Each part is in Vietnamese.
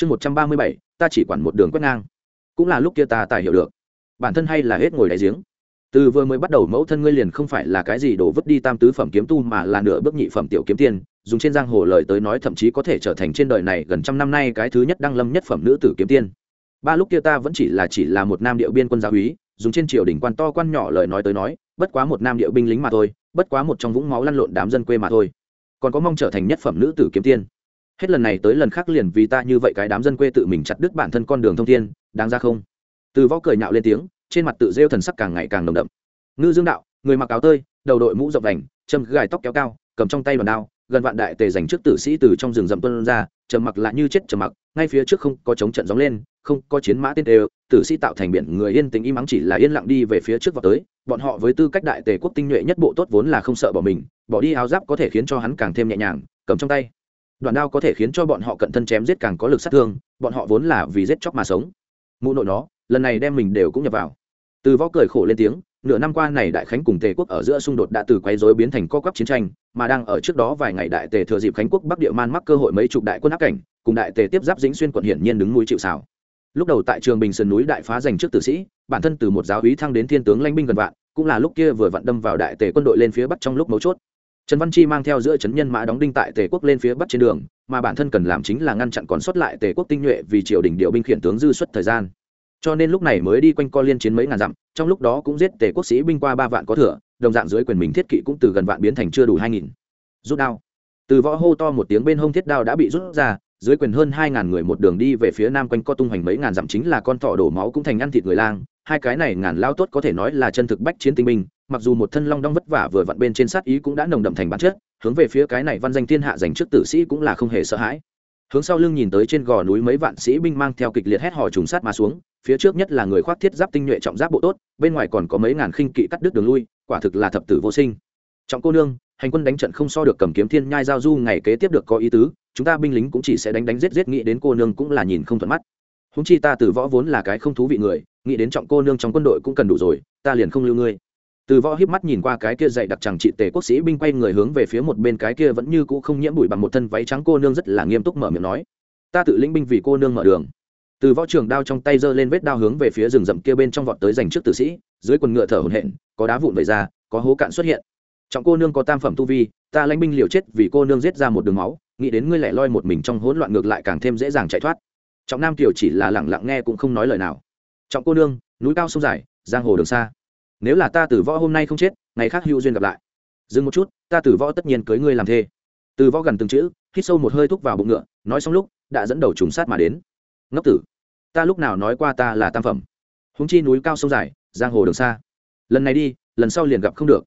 chương một trăm ba mươi bảy, ta chỉ quản một đường quét ngang. Cũng là lúc kia ta tài hiểu được. Bản thân hay là hết ngồi đáy giếng. Từ vừa mới bắt đầu mẫu thân ngươi liền không phải là cái gì đổ vứt đi tam tứ phẩm kiếm tu mà là nửa bước nhị phẩm tiểu kiếm tiên, dùng trên giang hồ lời tới nói thậm chí có thể trở thành trên đời này gần trăm năm nay cái thứ nhất đăng lâm nhất phẩm nữ tử kiếm tiên. Ba lúc kia ta vẫn chỉ là chỉ là một nam điệu biên quân gia úy, dùng trên triều đỉnh quan to quan nhỏ lời nói tới nói, bất quá một nam điệu binh lính mà thôi, bất quá một trong vũng máu lăn lộn đám dân quê mà thôi. Còn có mong trở thành nhất phẩm nữ tử kiếm tiên hết lần này tới lần khác liền vì ta như vậy cái đám dân quê tự mình chặt đứt bản thân con đường thông thiên, đáng ra không? Từ võ cười nhạo lên tiếng, trên mặt tự rêu thần sắc càng ngày càng nồng đậm. Ngư dương đạo, người mặc áo tơi, đầu đội mũ rộng đành châm gài tóc kéo cao, cầm trong tay bàn đao, gần vạn đại tề dành trước tử sĩ từ trong rừng rậm tuân ra, trầm mặc lại như chết trầm mặc, ngay phía trước không có chống trận gióng lên, không có chiến mã tên đều, tử sĩ tạo thành biển người yên tĩnh im ắng chỉ là yên lặng đi về phía trước vào tới, bọn họ với tư cách đại tề quốc tinh nhuệ nhất bộ tốt vốn là không sợ bỏ mình, bỏ đi áo giáp có thể khiến cho hắn càng thêm nhẹ nhàng, cầm trong tay đoạn đao có thể khiến cho bọn họ cận thân chém giết càng có lực sát thương, bọn họ vốn là vì giết chóc mà sống. Mụ nội nó, lần này đem mình đều cũng nhập vào. Từ võ cười khổ lên tiếng, nửa năm qua này đại khánh cùng tề quốc ở giữa xung đột đã từ quấy rối biến thành co quắp chiến tranh, mà đang ở trước đó vài ngày đại tề thừa dịp khánh quốc bắc địa man mắc cơ hội mấy chục đại quân áp cảnh, cùng đại tề tiếp giáp dính xuyên quận hiển nhiên đứng núi chịu xào lúc đầu tại trường bình sơn núi đại phá giành trước tử sĩ, bản thân từ một giáo úy thăng đến thiên tướng lãnh binh gần vạn, cũng là lúc kia vừa vặn đâm vào đại tề quân đội lên phía bắc trong lúc mấu chốt trần văn chi mang theo giữa chấn nhân mã đóng đinh tại tề quốc lên phía bắc trên đường, mà bản thân cần làm chính là ngăn chặn còn sót lại tề quốc tinh nhuệ vì triều đình điều binh khiển tướng dư suất thời gian. Cho nên lúc này mới đi quanh co liên chiến mấy ngàn dặm, trong lúc đó cũng giết tề quốc sĩ binh qua ba vạn có thừa, đồng dạng dưới quyền mình thiết kỵ cũng từ gần vạn biến thành chưa đủ hai nghìn. Rút đao. Từ võ hô to một tiếng bên hông thiết đao đã bị rút ra, dưới quyền hơn hai ngàn người một đường đi về phía nam quanh co tung hoành mấy ngàn dặm chính là con thỏ đổ máu cũng thành ăn thịt người lang hai cái này ngàn lao tốt có thể nói là chân thực bách chiến tinh binh, mặc dù một thân long đong vất vả vừa vặn bên trên sát ý cũng đã nồng đậm thành bản chất, hướng về phía cái này văn danh thiên hạ dành trước tử sĩ cũng là không hề sợ hãi. Hướng sau lưng nhìn tới trên gò núi mấy vạn sĩ binh mang theo kịch liệt hét hò trùng sát mà xuống, phía trước nhất là người khoác thiết giáp tinh nhuệ trọng giáp bộ tốt, bên ngoài còn có mấy ngàn khinh kỵ cắt đứt đường lui, quả thực là thập tử vô sinh. Trọng cô nương, hành quân đánh trận không so được cầm kiếm thiên nhai giao du ngày kế tiếp được có ý tứ, chúng ta binh lính cũng chỉ sẽ đánh đánh giết giết, nghĩ đến cô nương cũng là nhìn không thuận mắt. Húng chi ta từ võ vốn là cái không thú vị người nghĩ đến trọng cô nương trong quân đội cũng cần đủ rồi, ta liền không lưu ngươi. Từ võ híp mắt nhìn qua cái kia dậy đặc chẳng trị tề quốc sĩ binh quay người hướng về phía một bên cái kia vẫn như cũ không nhiễm bụi bằng một thân váy trắng cô nương rất là nghiêm túc mở miệng nói. Ta tự lĩnh binh vì cô nương mở đường. Từ võ trường đao trong tay giơ lên vết đao hướng về phía rừng rậm kia bên trong vọt tới giành trước tử sĩ, dưới quần ngựa thở hổn hển, có đá vụn vẩy ra, có hố cạn xuất hiện. Trọng cô nương có tam phẩm tu vi, ta lãnh binh liều chết vì cô nương giết ra một đường máu, nghĩ đến ngươi lẻ loi một mình trong hỗn loạn ngược lại càng thêm dễ dàng chạy thoát. Trọng nam kiều chỉ là lẳng lặng nghe cũng không nói lời nào trọng cô nương, núi cao sông dài, giang hồ đường xa. Nếu là ta tử võ hôm nay không chết, ngày khác hữu duyên gặp lại. Dừng một chút, ta tử võ tất nhiên cưới ngươi làm thê. Từ võ gần từng chữ, hít sâu một hơi thúc vào bụng ngựa, nói xong lúc, đã dẫn đầu trùng sát mà đến. Ngốc tử, ta lúc nào nói qua ta là tam phẩm? Húng chi núi cao sông dài, giang hồ đường xa. Lần này đi, lần sau liền gặp không được.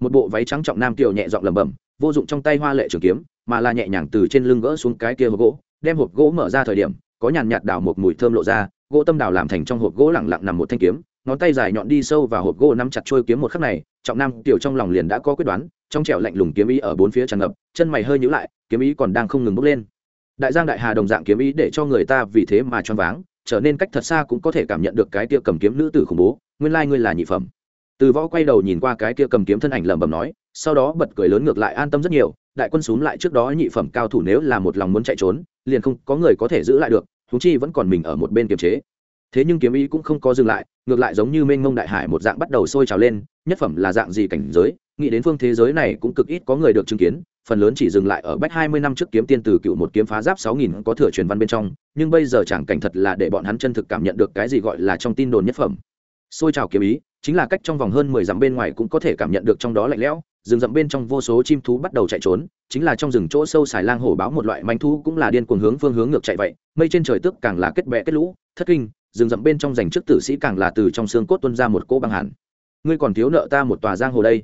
Một bộ váy trắng trọng nam kiều nhẹ dọn lẩm bẩm, vô dụng trong tay hoa lệ trường kiếm, mà là nhẹ nhàng từ trên lưng gỡ xuống cái kia hộp gỗ, đem hộp gỗ mở ra thời điểm, có nhàn nhạt đào một mùi thơm lộ ra gỗ tâm đào làm thành trong hộp gỗ lẳng lặng nằm một thanh kiếm, ngón tay dài nhọn đi sâu vào hộp gỗ nắm chặt trôi kiếm một khắc này, trọng nam tiểu trong lòng liền đã có quyết đoán, trong trẻo lạnh lùng kiếm ý ở bốn phía tràn ngập, chân mày hơi nhíu lại, kiếm ý còn đang không ngừng bốc lên. Đại giang đại hà đồng dạng kiếm ý để cho người ta vì thế mà choáng váng, trở nên cách thật xa cũng có thể cảm nhận được cái tia cầm kiếm nữ tử khủng bố, nguyên lai ngươi là nhị phẩm. Từ võ quay đầu nhìn qua cái tia cầm kiếm thân ảnh lẩm bẩm nói, sau đó bật cười lớn ngược lại an tâm rất nhiều, đại quân xúm lại trước đó nhị phẩm cao thủ nếu là một lòng muốn chạy trốn, liền không có người có thể giữ lại được thú chi vẫn còn mình ở một bên kiềm chế. Thế nhưng kiếm ý cũng không có dừng lại, ngược lại giống như mênh mông đại hải một dạng bắt đầu sôi trào lên, nhất phẩm là dạng gì cảnh giới, nghĩ đến phương thế giới này cũng cực ít có người được chứng kiến, phần lớn chỉ dừng lại ở bách hai mươi năm trước kiếm tiên từ cựu một kiếm phá giáp sáu nghìn có thừa truyền văn bên trong, nhưng bây giờ chẳng cảnh thật là để bọn hắn chân thực cảm nhận được cái gì gọi là trong tin đồn nhất phẩm. Sôi trào kiếm ý, chính là cách trong vòng hơn mười dặm bên ngoài cũng có thể cảm nhận được trong đó lạnh lẽo rừng rậm bên trong vô số chim thú bắt đầu chạy trốn, chính là trong rừng chỗ sâu xài lang hổ báo một loại manh thú cũng là điên cuồng hướng phương hướng ngược chạy vậy. Mây trên trời tức càng là kết bẹ kết lũ, thất kinh, rừng rậm bên trong dành trước tử sĩ càng là từ trong xương cốt tuân ra một cỗ băng hẳn ngươi còn thiếu nợ ta một tòa giang hồ đây.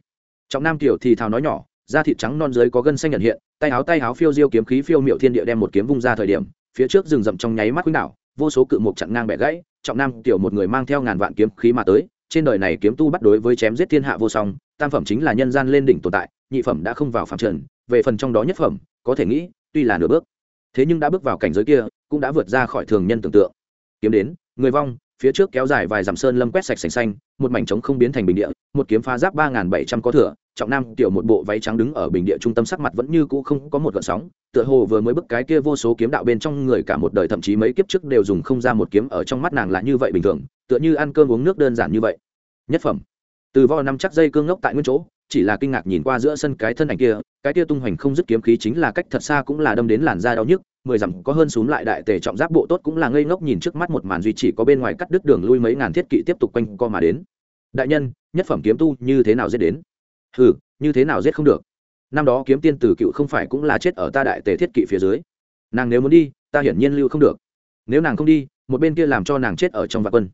Trọng nam tiểu thì thào nói nhỏ, da thịt trắng non dưới có gân xanh nhận hiện, tay áo tay áo phiêu diêu kiếm khí phiêu miệu thiên địa đem một kiếm vung ra thời điểm, phía trước rừng rậm trong nháy mắt quýnh đảo, vô số cự mục chặn ngang bẻ gãy, trọng nam tiểu một người mang theo ngàn vạn kiếm khí mà tới trên đời này kiếm tu bắt đối với chém giết thiên hạ vô song, tam phẩm chính là nhân gian lên đỉnh tồn tại, nhị phẩm đã không vào phạm trần, về phần trong đó nhất phẩm, có thể nghĩ, tuy là nửa bước, thế nhưng đã bước vào cảnh giới kia, cũng đã vượt ra khỏi thường nhân tưởng tượng. Kiếm đến, người vong, phía trước kéo dài vài dặm sơn lâm quét sạch sành xanh, một mảnh trống không biến thành bình địa, một kiếm phá giáp ba bảy trăm có thừa trọng nam tiểu một bộ váy trắng đứng ở bình địa trung tâm sắc mặt vẫn như cũ không có một gợn sóng, tựa hồ vừa mới bức cái kia vô số kiếm đạo bên trong người cả một đời thậm chí mấy kiếp trước đều dùng không ra một kiếm ở trong mắt nàng là như vậy bình thường, tựa như ăn cơm uống nước đơn giản như vậy. Nhất phẩm. Từ vo năm chắc dây cương ngốc tại nguyên chỗ, chỉ là kinh ngạc nhìn qua giữa sân cái thân ảnh kia, cái kia tung hoành không dứt kiếm khí chính là cách thật xa cũng là đâm đến làn da đau nhức, mười dặm có hơn xuống lại đại tề trọng giáp bộ tốt cũng là ngây ngốc nhìn trước mắt một màn duy chỉ có bên ngoài cắt đứt đường lui mấy ngàn thiết kỵ tiếp tục quanh co mà đến. Đại nhân, nhất phẩm kiếm tu như thế nào dễ đến? Hừ, như thế nào giết không được? Năm đó kiếm tiên tử cựu không phải cũng là chết ở ta đại tề thiết kỵ phía dưới. Nàng nếu muốn đi ta hiển nhiên lưu không được. Nếu nàng không đi một bên kia làm cho nàng chết ở trong vạn quân.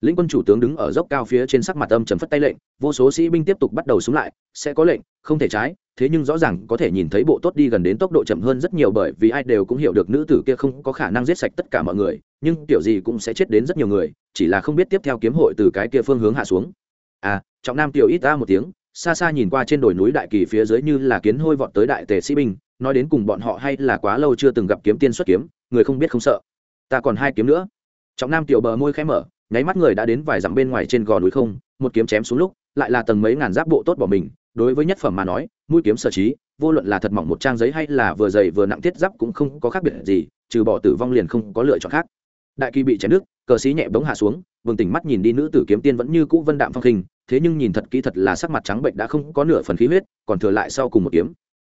Lĩnh quân chủ tướng đứng ở dốc cao phía trên sắc mặt âm trầm phất tay lệnh vô số sĩ binh tiếp tục bắt đầu xuống lại sẽ có lệnh không thể trái thế nhưng rõ ràng có thể nhìn thấy bộ tốt đi gần đến tốc độ chậm hơn rất nhiều bởi vì ai đều cũng hiểu được nữ tử kia không có khả năng giết sạch tất cả mọi người nhưng kiểu gì cũng sẽ chết đến rất nhiều người chỉ là không biết tiếp theo kiếm hội từ cái kia phương hướng hạ xuống. À trọng nam tiểu ít ta một tiếng xa xa nhìn qua trên đồi núi đại kỳ phía dưới như là kiến hôi vọt tới đại tề sĩ binh, nói đến cùng bọn họ hay là quá lâu chưa từng gặp kiếm tiên xuất kiếm, người không biết không sợ. Ta còn hai kiếm nữa. Trọng nam tiểu bờ môi khẽ mở, nháy mắt người đã đến vài dặm bên ngoài trên gò núi không, một kiếm chém xuống lúc, lại là tầng mấy ngàn giáp bộ tốt bỏ mình, đối với nhất phẩm mà nói, mũi kiếm sở trí, vô luận là thật mỏng một trang giấy hay là vừa dày vừa nặng thiết giáp cũng không có khác biệt gì, trừ bỏ tử vong liền không có lựa chọn khác. Đại kỳ bị chém nước cờ xí nhẹ bóng hạ xuống vừng tỉnh mắt nhìn đi nữ tử kiếm tiên vẫn như cũ vân đạm phong khinh thế nhưng nhìn thật kỹ thật là sắc mặt trắng bệnh đã không có nửa phần khí huyết, còn thừa lại sau cùng một kiếm.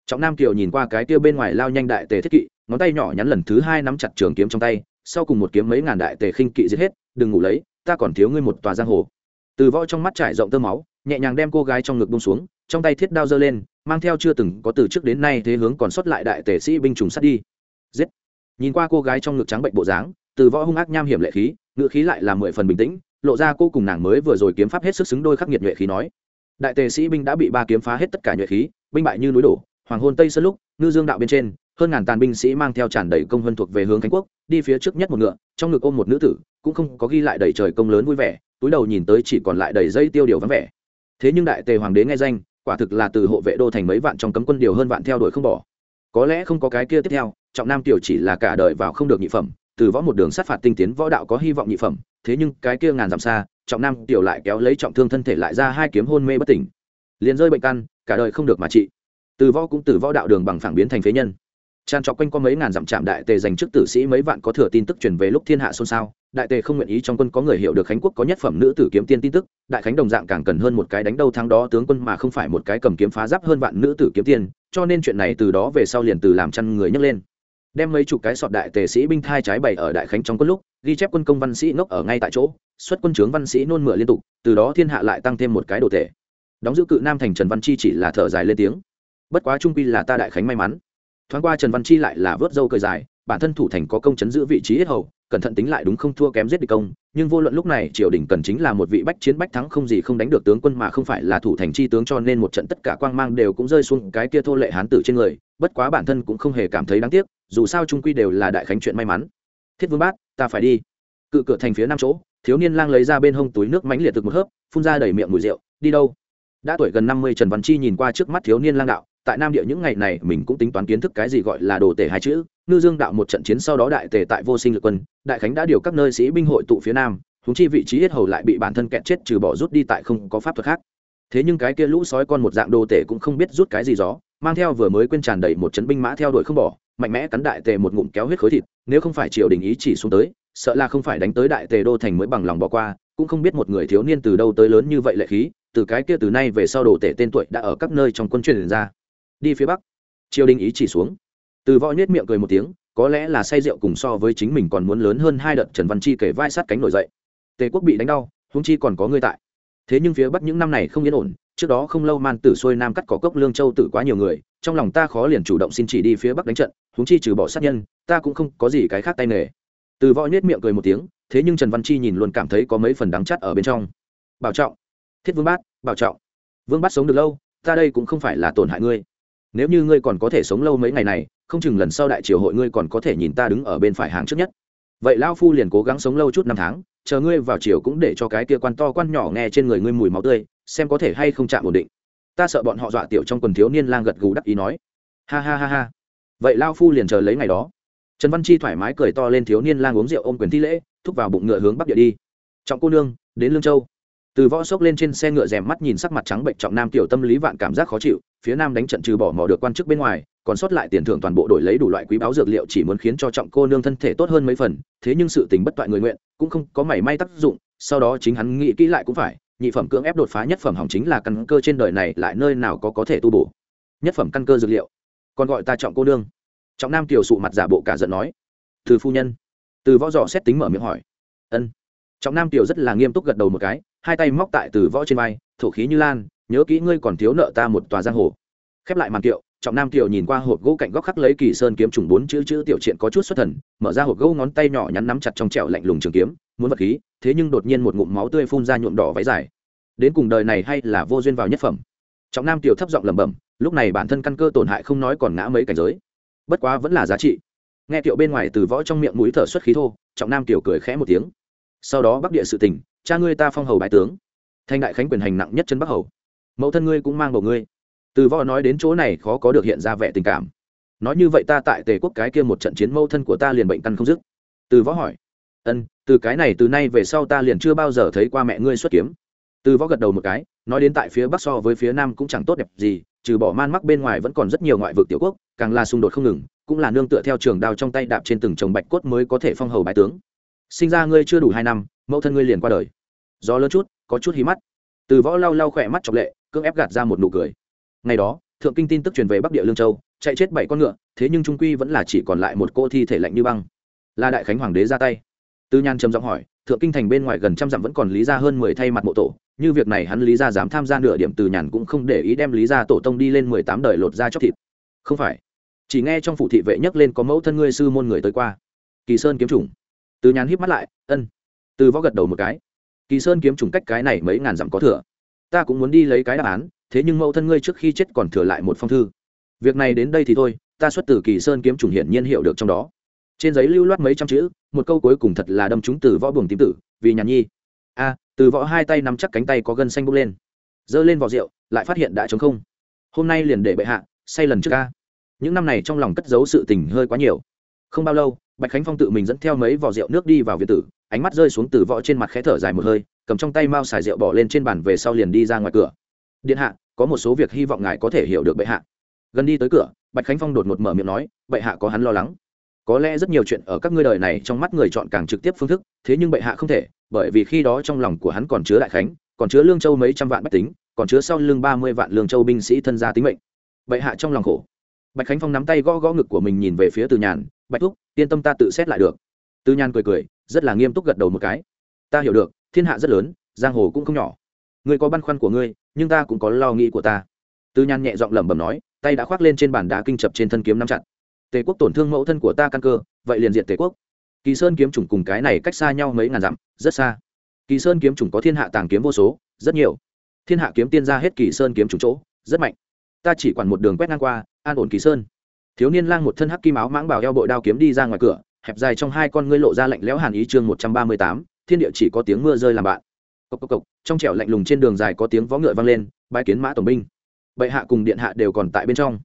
Trọng nam kiều nhìn qua cái tiêu bên ngoài lao nhanh đại tề thiết kỵ, ngón tay nhỏ nhắn lần thứ hai nắm chặt trường kiếm trong tay, sau cùng một kiếm mấy ngàn đại tề khinh kỵ giết hết, đừng ngủ lấy, ta còn thiếu ngươi một tòa giang hồ. Từ võ trong mắt trải rộng tơ máu, nhẹ nhàng đem cô gái trong ngực bông xuống, trong tay thiết đao giơ lên, mang theo chưa từng có từ trước đến nay thế hướng còn sót lại đại tề sĩ binh trùng sát đi. Giết! Nhìn qua cô gái trong ngực trắng bệnh bộ dáng, từ võ hung ác nham hiểm lệ khí, ngựa khí lại là mười phần bình tĩnh lộ ra cô cùng nàng mới vừa rồi kiếm pháp hết sức xứng đôi khắc nghiệt nhuệ khí nói. Đại tề sĩ binh đã bị ba kiếm phá hết tất cả nhuệ khí, binh bại như núi đổ, hoàng hôn tây sơn lúc, ngư dương đạo bên trên, hơn ngàn tàn binh sĩ mang theo tràn đầy công vân thuộc về hướng khánh quốc, đi phía trước nhất một ngựa, trong ngực ôm một nữ tử, cũng không có ghi lại đầy trời công lớn vui vẻ, túi đầu nhìn tới chỉ còn lại đầy dây tiêu điều vắng vẻ. Thế nhưng đại tề hoàng đế nghe danh, quả thực là từ hộ vệ đô thành mấy vạn trong cấm quân điều hơn vạn theo đuổi không bỏ. Có lẽ không có cái kia tiếp theo, trọng nam tiểu chỉ là cả đời vào không được nhị phẩm, từ võ một đường sát phạt tinh tiến, võ đạo có hy vọng nhị phẩm thế nhưng cái kia ngàn dặm xa, trọng nam tiểu lại kéo lấy trọng thương thân thể lại ra hai kiếm hôn mê bất tỉnh. Liền rơi bệnh căn, cả đời không được mà trị. Từ võ cũng từ võ đạo đường bằng phẳng biến thành phế nhân. Tràn trọc quanh qua mấy ngàn dặm trạm đại tề dành trước tử sĩ mấy vạn có thừa tin tức truyền về lúc thiên hạ xôn xao, đại tề không nguyện ý trong quân có người hiểu được khánh quốc có nhất phẩm nữ tử kiếm tiên tin tức, đại khánh đồng dạng càng cần hơn một cái đánh đâu thắng đó tướng quân mà không phải một cái cầm kiếm phá giáp hơn vạn nữ tử kiếm tiên, cho nên chuyện này từ đó về sau liền từ làm chăn người nhấc lên đem mấy chục cái sọt đại tề sĩ binh thai trái bày ở đại khánh trong quân lúc, ghi chép quân công văn sĩ ngốc ở ngay tại chỗ, xuất quân trướng văn sĩ nôn mửa liên tục, từ đó thiên hạ lại tăng thêm một cái đồ tể. Đóng giữ cự nam thành trần văn chi chỉ là thở dài lên tiếng. Bất quá trung quy là ta đại khánh may mắn. Thoáng qua trần văn chi lại là vớt dâu cười dài, bản thân thủ thành có công chấn giữ vị trí hết hầu, cẩn thận tính lại đúng không thua kém giết địch công, nhưng vô luận lúc này triều đình cần chính là một vị bách chiến bách thắng không gì không đánh được tướng quân mà không phải là thủ thành chi tướng cho nên một trận tất cả quang mang đều cũng rơi xuống cái kia thô lệ hán tử trên người, bất quá bản thân cũng không hề cảm thấy đáng tiếc dù sao trung quy đều là đại khánh chuyện may mắn. Thiết vương bát, ta phải đi. Cự cửa thành phía năm chỗ, thiếu niên lang lấy ra bên hông túi nước mánh liệt thực một hớp, phun ra đầy miệng mùi rượu, đi đâu? Đã tuổi gần năm mươi trần văn chi nhìn qua trước mắt thiếu niên lang đạo, tại nam địa những ngày này mình cũng tính toán kiến thức cái gì gọi là đồ tể hai chữ. Ngư dương đạo một trận chiến sau đó đại tề tại vô sinh lực quân, đại khánh đã điều các nơi sĩ binh hội tụ phía nam húng chi vị trí yết hầu lại bị bản thân kẹt chết trừ bỏ rút đi tại không có pháp thuật khác. Thế nhưng cái kia lũ sói con một dạng đồ tể cũng không biết rút cái gì gió, mang theo vừa mới quên tràn đầy một chấn binh mã theo đuổi không bỏ mạnh mẽ cắn đại tề một ngụm kéo huyết khối thịt, nếu không phải triều đình ý chỉ xuống tới, sợ là không phải đánh tới đại tề đô thành mới bằng lòng bỏ qua, cũng không biết một người thiếu niên từ đâu tới lớn như vậy lệ khí, từ cái kia từ nay về sau đồ tể tên tuổi đã ở các nơi trong quân truyền ra. Đi phía bắc, triều đình ý chỉ xuống. Từ võ nhếch miệng cười một tiếng, có lẽ là say rượu cùng so với chính mình còn muốn lớn hơn hai đợt trần văn chi kể vai sát cánh nổi dậy. Tề quốc bị đánh đau húng chi còn có người tại. Thế nhưng phía bắc những năm này không yên ổn, trước đó không lâu man tử xuôi nam cắt cỏ cốc lương châu tử quá nhiều người trong lòng ta khó liền chủ động xin chỉ đi phía bắc đánh trận, huống chi trừ bỏ sát nhân, ta cũng không có gì cái khác tay nghề. Từ võ nhếch miệng cười một tiếng, thế nhưng trần văn chi nhìn luôn cảm thấy có mấy phần đắng chắt ở bên trong. Bảo trọng. Thiết vương bát, bảo trọng. Vương bát sống được lâu, ta đây cũng không phải là tổn hại ngươi. Nếu như ngươi còn có thể sống lâu mấy ngày này, không chừng lần sau đại triều hội ngươi còn có thể nhìn ta đứng ở bên phải hàng trước nhất. Vậy lao phu liền cố gắng sống lâu chút năm tháng, chờ ngươi vào triều cũng để cho cái kia quan to quan nhỏ nghe trên người ngươi mùi máu tươi, xem có thể hay không chạm ổn định ta sợ bọn họ dọa tiểu trong quần thiếu niên lang gật gù đắc ý nói. Ha ha ha ha. Vậy lao phu liền chờ lấy ngày đó. Trần văn chi thoải mái cười to lên thiếu niên lang uống rượu ôm quyền thi lễ, thúc vào bụng ngựa hướng bắc địa đi. Trọng cô nương, đến lương châu. Từ võ sốc lên trên xe ngựa rèm mắt nhìn sắc mặt trắng bệnh trọng nam tiểu tâm lý vạn cảm giác khó chịu, phía nam đánh trận trừ bỏ mỏ được quan chức bên ngoài, còn sót lại tiền thưởng toàn bộ đổi lấy đủ loại quý báo dược liệu chỉ muốn khiến cho trọng cô nương thân thể tốt hơn mấy phần, thế nhưng sự tình bất toại người nguyện, cũng không có mảy may tác dụng, sau đó chính hắn nghĩ kỹ lại cũng phải nhị phẩm cưỡng ép đột phá nhất phẩm hỏng chính là căn cơ trên đời này lại nơi nào có có thể tu bổ. Nhất phẩm căn cơ dược liệu. Còn gọi ta trọng cô nương. Trọng nam tiểu sụ mặt giả bộ cả giận nói. Từ phu nhân. Từ võ dò xét tính mở miệng hỏi. Ân. Trọng nam tiểu rất là nghiêm túc gật đầu một cái, hai tay móc tại từ võ trên vai, thổ khí như lan, nhớ kỹ ngươi còn thiếu nợ ta một tòa giang hồ. Khép lại màn kiệu, trọng nam kiều nhìn qua hộp gỗ cạnh góc khắc lấy kỳ sơn kiếm trùng bốn chữ chữ tiểu triện có chút xuất thần, mở ra hộp gỗ ngón tay nhỏ nhắn nắm chặt trong trẹo lạnh lùng trường kiếm muốn vật khí, thế nhưng đột nhiên một ngụm máu tươi phun ra nhuộm đỏ váy dài. Đến cùng đời này hay là vô duyên vào nhất phẩm? Trọng nam tiểu thấp giọng lẩm bẩm, lúc này bản thân căn cơ tổn hại không nói còn ngã mấy cảnh giới. Bất quá vẫn là giá trị. Nghe tiểu bên ngoài từ võ trong miệng mũi thở xuất khí thô, trọng nam tiểu cười khẽ một tiếng. Sau đó bắc địa sự tình, cha ngươi ta phong hầu bài tướng. Thanh đại khánh quyền hành nặng nhất chân bắc hầu. Mẫu thân ngươi cũng mang bầu ngươi. Từ võ nói đến chỗ này khó có được hiện ra vẻ tình cảm. Nói như vậy ta tại tề quốc cái kia một trận chiến mẫu thân của ta liền bệnh căn không dứt. Từ võ hỏi ân, từ cái này từ nay về sau ta liền chưa bao giờ thấy qua mẹ ngươi xuất kiếm. Từ võ gật đầu một cái, nói đến tại phía bắc so với phía nam cũng chẳng tốt đẹp gì, trừ bỏ man mắc bên ngoài vẫn còn rất nhiều ngoại vực tiểu quốc, càng là xung đột không ngừng, cũng là nương tựa theo trường đao trong tay đạp trên từng chồng bạch cốt mới có thể phong hầu bái tướng. Sinh ra ngươi chưa đủ hai năm, mẫu thân ngươi liền qua đời. Do lớn chút, có chút hí mắt. Từ võ lau lau khỏe mắt chọc lệ, cưỡng ép gạt ra một nụ cười. Ngày đó, thượng kinh tin tức truyền về bắc địa lương châu, chạy chết bảy con ngựa, thế nhưng trung quy vẫn là chỉ còn lại một cô thi thể lạnh như băng. Là đại khánh hoàng đế ra tay tư nhan trầm giọng hỏi, thượng kinh thành bên ngoài gần trăm dặm vẫn còn lý ra hơn mười thay mặt mộ tổ, như việc này hắn lý ra dám tham gia nửa điểm từ nhàn cũng không để ý đem lý ra tổ tông đi lên mười tám đời lột ra chóc thịt. Không phải. Chỉ nghe trong phủ thị vệ nhắc lên có mẫu thân ngươi sư môn người tới qua. Kỳ sơn kiếm chủng. Từ nhàn híp mắt lại, ân. Từ võ gật đầu một cái. Kỳ sơn kiếm chủng cách cái này mấy ngàn dặm có thừa. Ta cũng muốn đi lấy cái đáp án, thế nhưng mẫu thân ngươi trước khi chết còn thừa lại một phong thư. Việc này đến đây thì thôi, ta xuất từ kỳ sơn kiếm chủng hiển nhiên hiểu được trong đó trên giấy lưu loát mấy trăm chữ, một câu cuối cùng thật là đâm chúng từ võ buồng tím tử, vì nhàn nhi. A, từ võ hai tay nắm chắc cánh tay có gân xanh bốc lên. Giơ lên vỏ rượu, lại phát hiện đã trống không. Hôm nay liền để bệ hạ, say lần trước ca. Những năm này trong lòng cất giấu sự tình hơi quá nhiều. Không bao lâu, bạch khánh phong tự mình dẫn theo mấy vỏ rượu nước đi vào viện tử, ánh mắt rơi xuống từ võ trên mặt khẽ thở dài một hơi, cầm trong tay mao xài rượu bỏ lên trên bàn về sau liền đi ra ngoài cửa. Điện hạ, có một số việc hy vọng ngài có thể hiểu được bệ hạ. Gần đi tới cửa, bạch khánh phong đột ngột mở miệng nói, bệ hạ có hắn lo lắng có lẽ rất nhiều chuyện ở các ngươi đời này trong mắt người chọn càng trực tiếp phương thức, thế nhưng bệ hạ không thể, bởi vì khi đó trong lòng của hắn còn chứa đại khánh, còn chứa lương châu mấy trăm vạn bách tính, còn chứa sau lưng ba mươi vạn lương châu binh sĩ thân gia tính mệnh. Bệ hạ trong lòng khổ. Bạch khánh phong nắm tay gõ gõ ngực của mình nhìn về phía từ nhàn, bạch thúc, yên tâm ta tự xét lại được. Từ nhàn cười cười, rất là nghiêm túc gật đầu một cái. Ta hiểu được, thiên hạ rất lớn, giang hồ cũng không nhỏ. Ngươi có băn khoăn của ngươi, nhưng ta cũng có lo nghĩ của ta. Từ nhàn nhẹ giọng lẩm bẩm nói, tay đã khoác lên trên bàn đá kinh chập trên thân kiếm nắm chặt tề quốc tổn thương mẫu thân của ta căn cơ, vậy liền diện tề quốc. Kỳ sơn kiếm chủng cùng cái này cách xa nhau mấy ngàn dặm, rất xa. Kỳ sơn kiếm chủng có thiên hạ tàng kiếm vô số, rất nhiều. Thiên hạ kiếm tiên ra hết kỳ sơn kiếm chủng chỗ, rất mạnh. Ta chỉ quản một đường quét ngang qua, an ổn kỳ sơn. Thiếu niên lang một thân hắc kim áo mãng bảo eo bội đao kiếm đi ra ngoài cửa, hẹp dài trong hai con ngươi lộ ra lạnh lẽo hàn ý chương một trăm ba mươi tám, thiên địa chỉ có tiếng mưa rơi làm bạn. Cộc cộc cộc, trong trẻo lạnh lùng trên đường dài có tiếng vó ngựa vang lên, bãi kiến mã tổng binh. Bệ hạ cùng điện hạ đều còn tại bên trong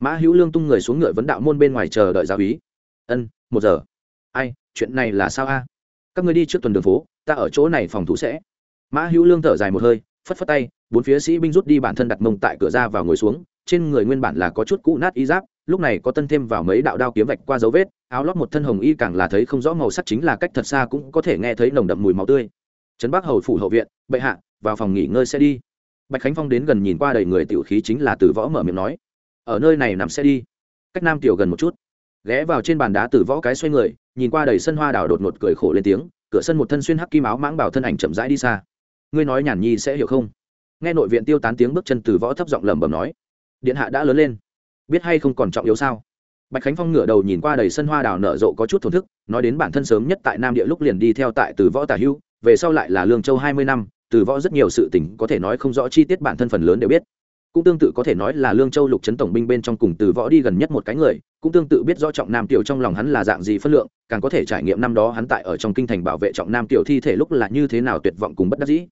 mã hữu lương tung người xuống ngựa vấn đạo môn bên ngoài chờ đợi giáo úy. Ân, một giờ. Ai, chuyện này là sao a? Các ngươi đi trước tuần đường phố, ta ở chỗ này phòng thủ sẽ. Mã hữu lương thở dài một hơi, phất phất tay, bốn phía sĩ binh rút đi bản thân đặt mông tại cửa ra vào ngồi xuống, trên người nguyên bản là có chút cũ nát y giáp, lúc này có tân thêm vào mấy đạo đao kiếm vạch qua dấu vết, áo lót một thân hồng y càng là thấy không rõ màu sắc chính là cách thật xa cũng có thể nghe thấy nồng đậm mùi máu tươi. Trấn bắc hầu phủ hậu viện, bệ hạ, vào phòng nghỉ ngơi sẽ đi. Bạch khánh phong đến gần nhìn qua đầy người tiểu khí chính là từ võ mở miệng nói ở nơi này nằm xe đi. Cách nam tiểu gần một chút. Ghé vào trên bàn đá từ võ cái xoay người, nhìn qua đầy sân hoa đào đột ngột cười khổ lên tiếng, cửa sân một thân xuyên hắc kim áo mãng bảo thân ảnh chậm rãi đi xa. Ngươi nói nhàn nhi sẽ hiểu không? Nghe nội viện tiêu tán tiếng bước chân từ võ thấp giọng lẩm bẩm nói. Điện hạ đã lớn lên. Biết hay không còn trọng yếu sao? Bạch khánh phong ngửa đầu nhìn qua đầy sân hoa đào nở rộ có chút thổn thức, nói đến bản thân sớm nhất tại nam địa lúc liền đi theo tại từ võ tả hưu, về sau lại là lương châu hai mươi năm từ võ rất nhiều sự tình có thể nói không rõ chi tiết bản thân phần lớn đều biết cũng tương tự có thể nói là lương châu lục trấn tổng binh bên trong cùng từ võ đi gần nhất một cái người, cũng tương tự biết rõ trọng nam tiểu trong lòng hắn là dạng gì phân lượng, càng có thể trải nghiệm năm đó hắn tại ở trong kinh thành bảo vệ trọng nam tiểu thi thể lúc là như thế nào tuyệt vọng cùng bất đắc dĩ.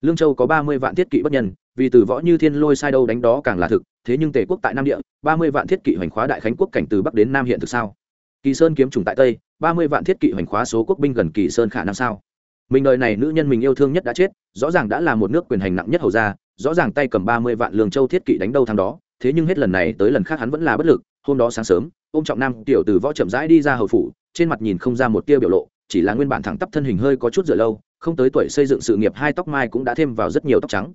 Lương châu có ba mươi vạn thiết kỵ bất nhân, vì từ võ như thiên lôi sai đâu đánh đó càng là thực, thế nhưng tề quốc tại nam địa, ba mươi vạn thiết kỵ hoành khóa đại khánh quốc cảnh từ bắc đến nam hiện thực sao? Kỳ sơn kiếm trùng tại tây, ba mươi vạn thiết kỵ hoành khóa số quốc binh gần kỳ sơn khả năng sao? Mình đời này nữ nhân mình yêu thương nhất đã chết, rõ ràng đã là một nước quyền hành nặng nhất hầu ra rõ ràng tay cầm ba mươi vạn lương châu thiết kỵ đánh đâu thằng đó, thế nhưng hết lần này tới lần khác hắn vẫn là bất lực, hôm đó sáng sớm, ôm trọng nam tiểu từ võ chậm rãi đi ra hầu phủ, trên mặt nhìn không ra một tia biểu lộ, chỉ là nguyên bản thẳng tắp thân hình hơi có chút dựa lâu, không tới tuổi xây dựng sự nghiệp hai tóc mai cũng đã thêm vào rất nhiều tóc trắng.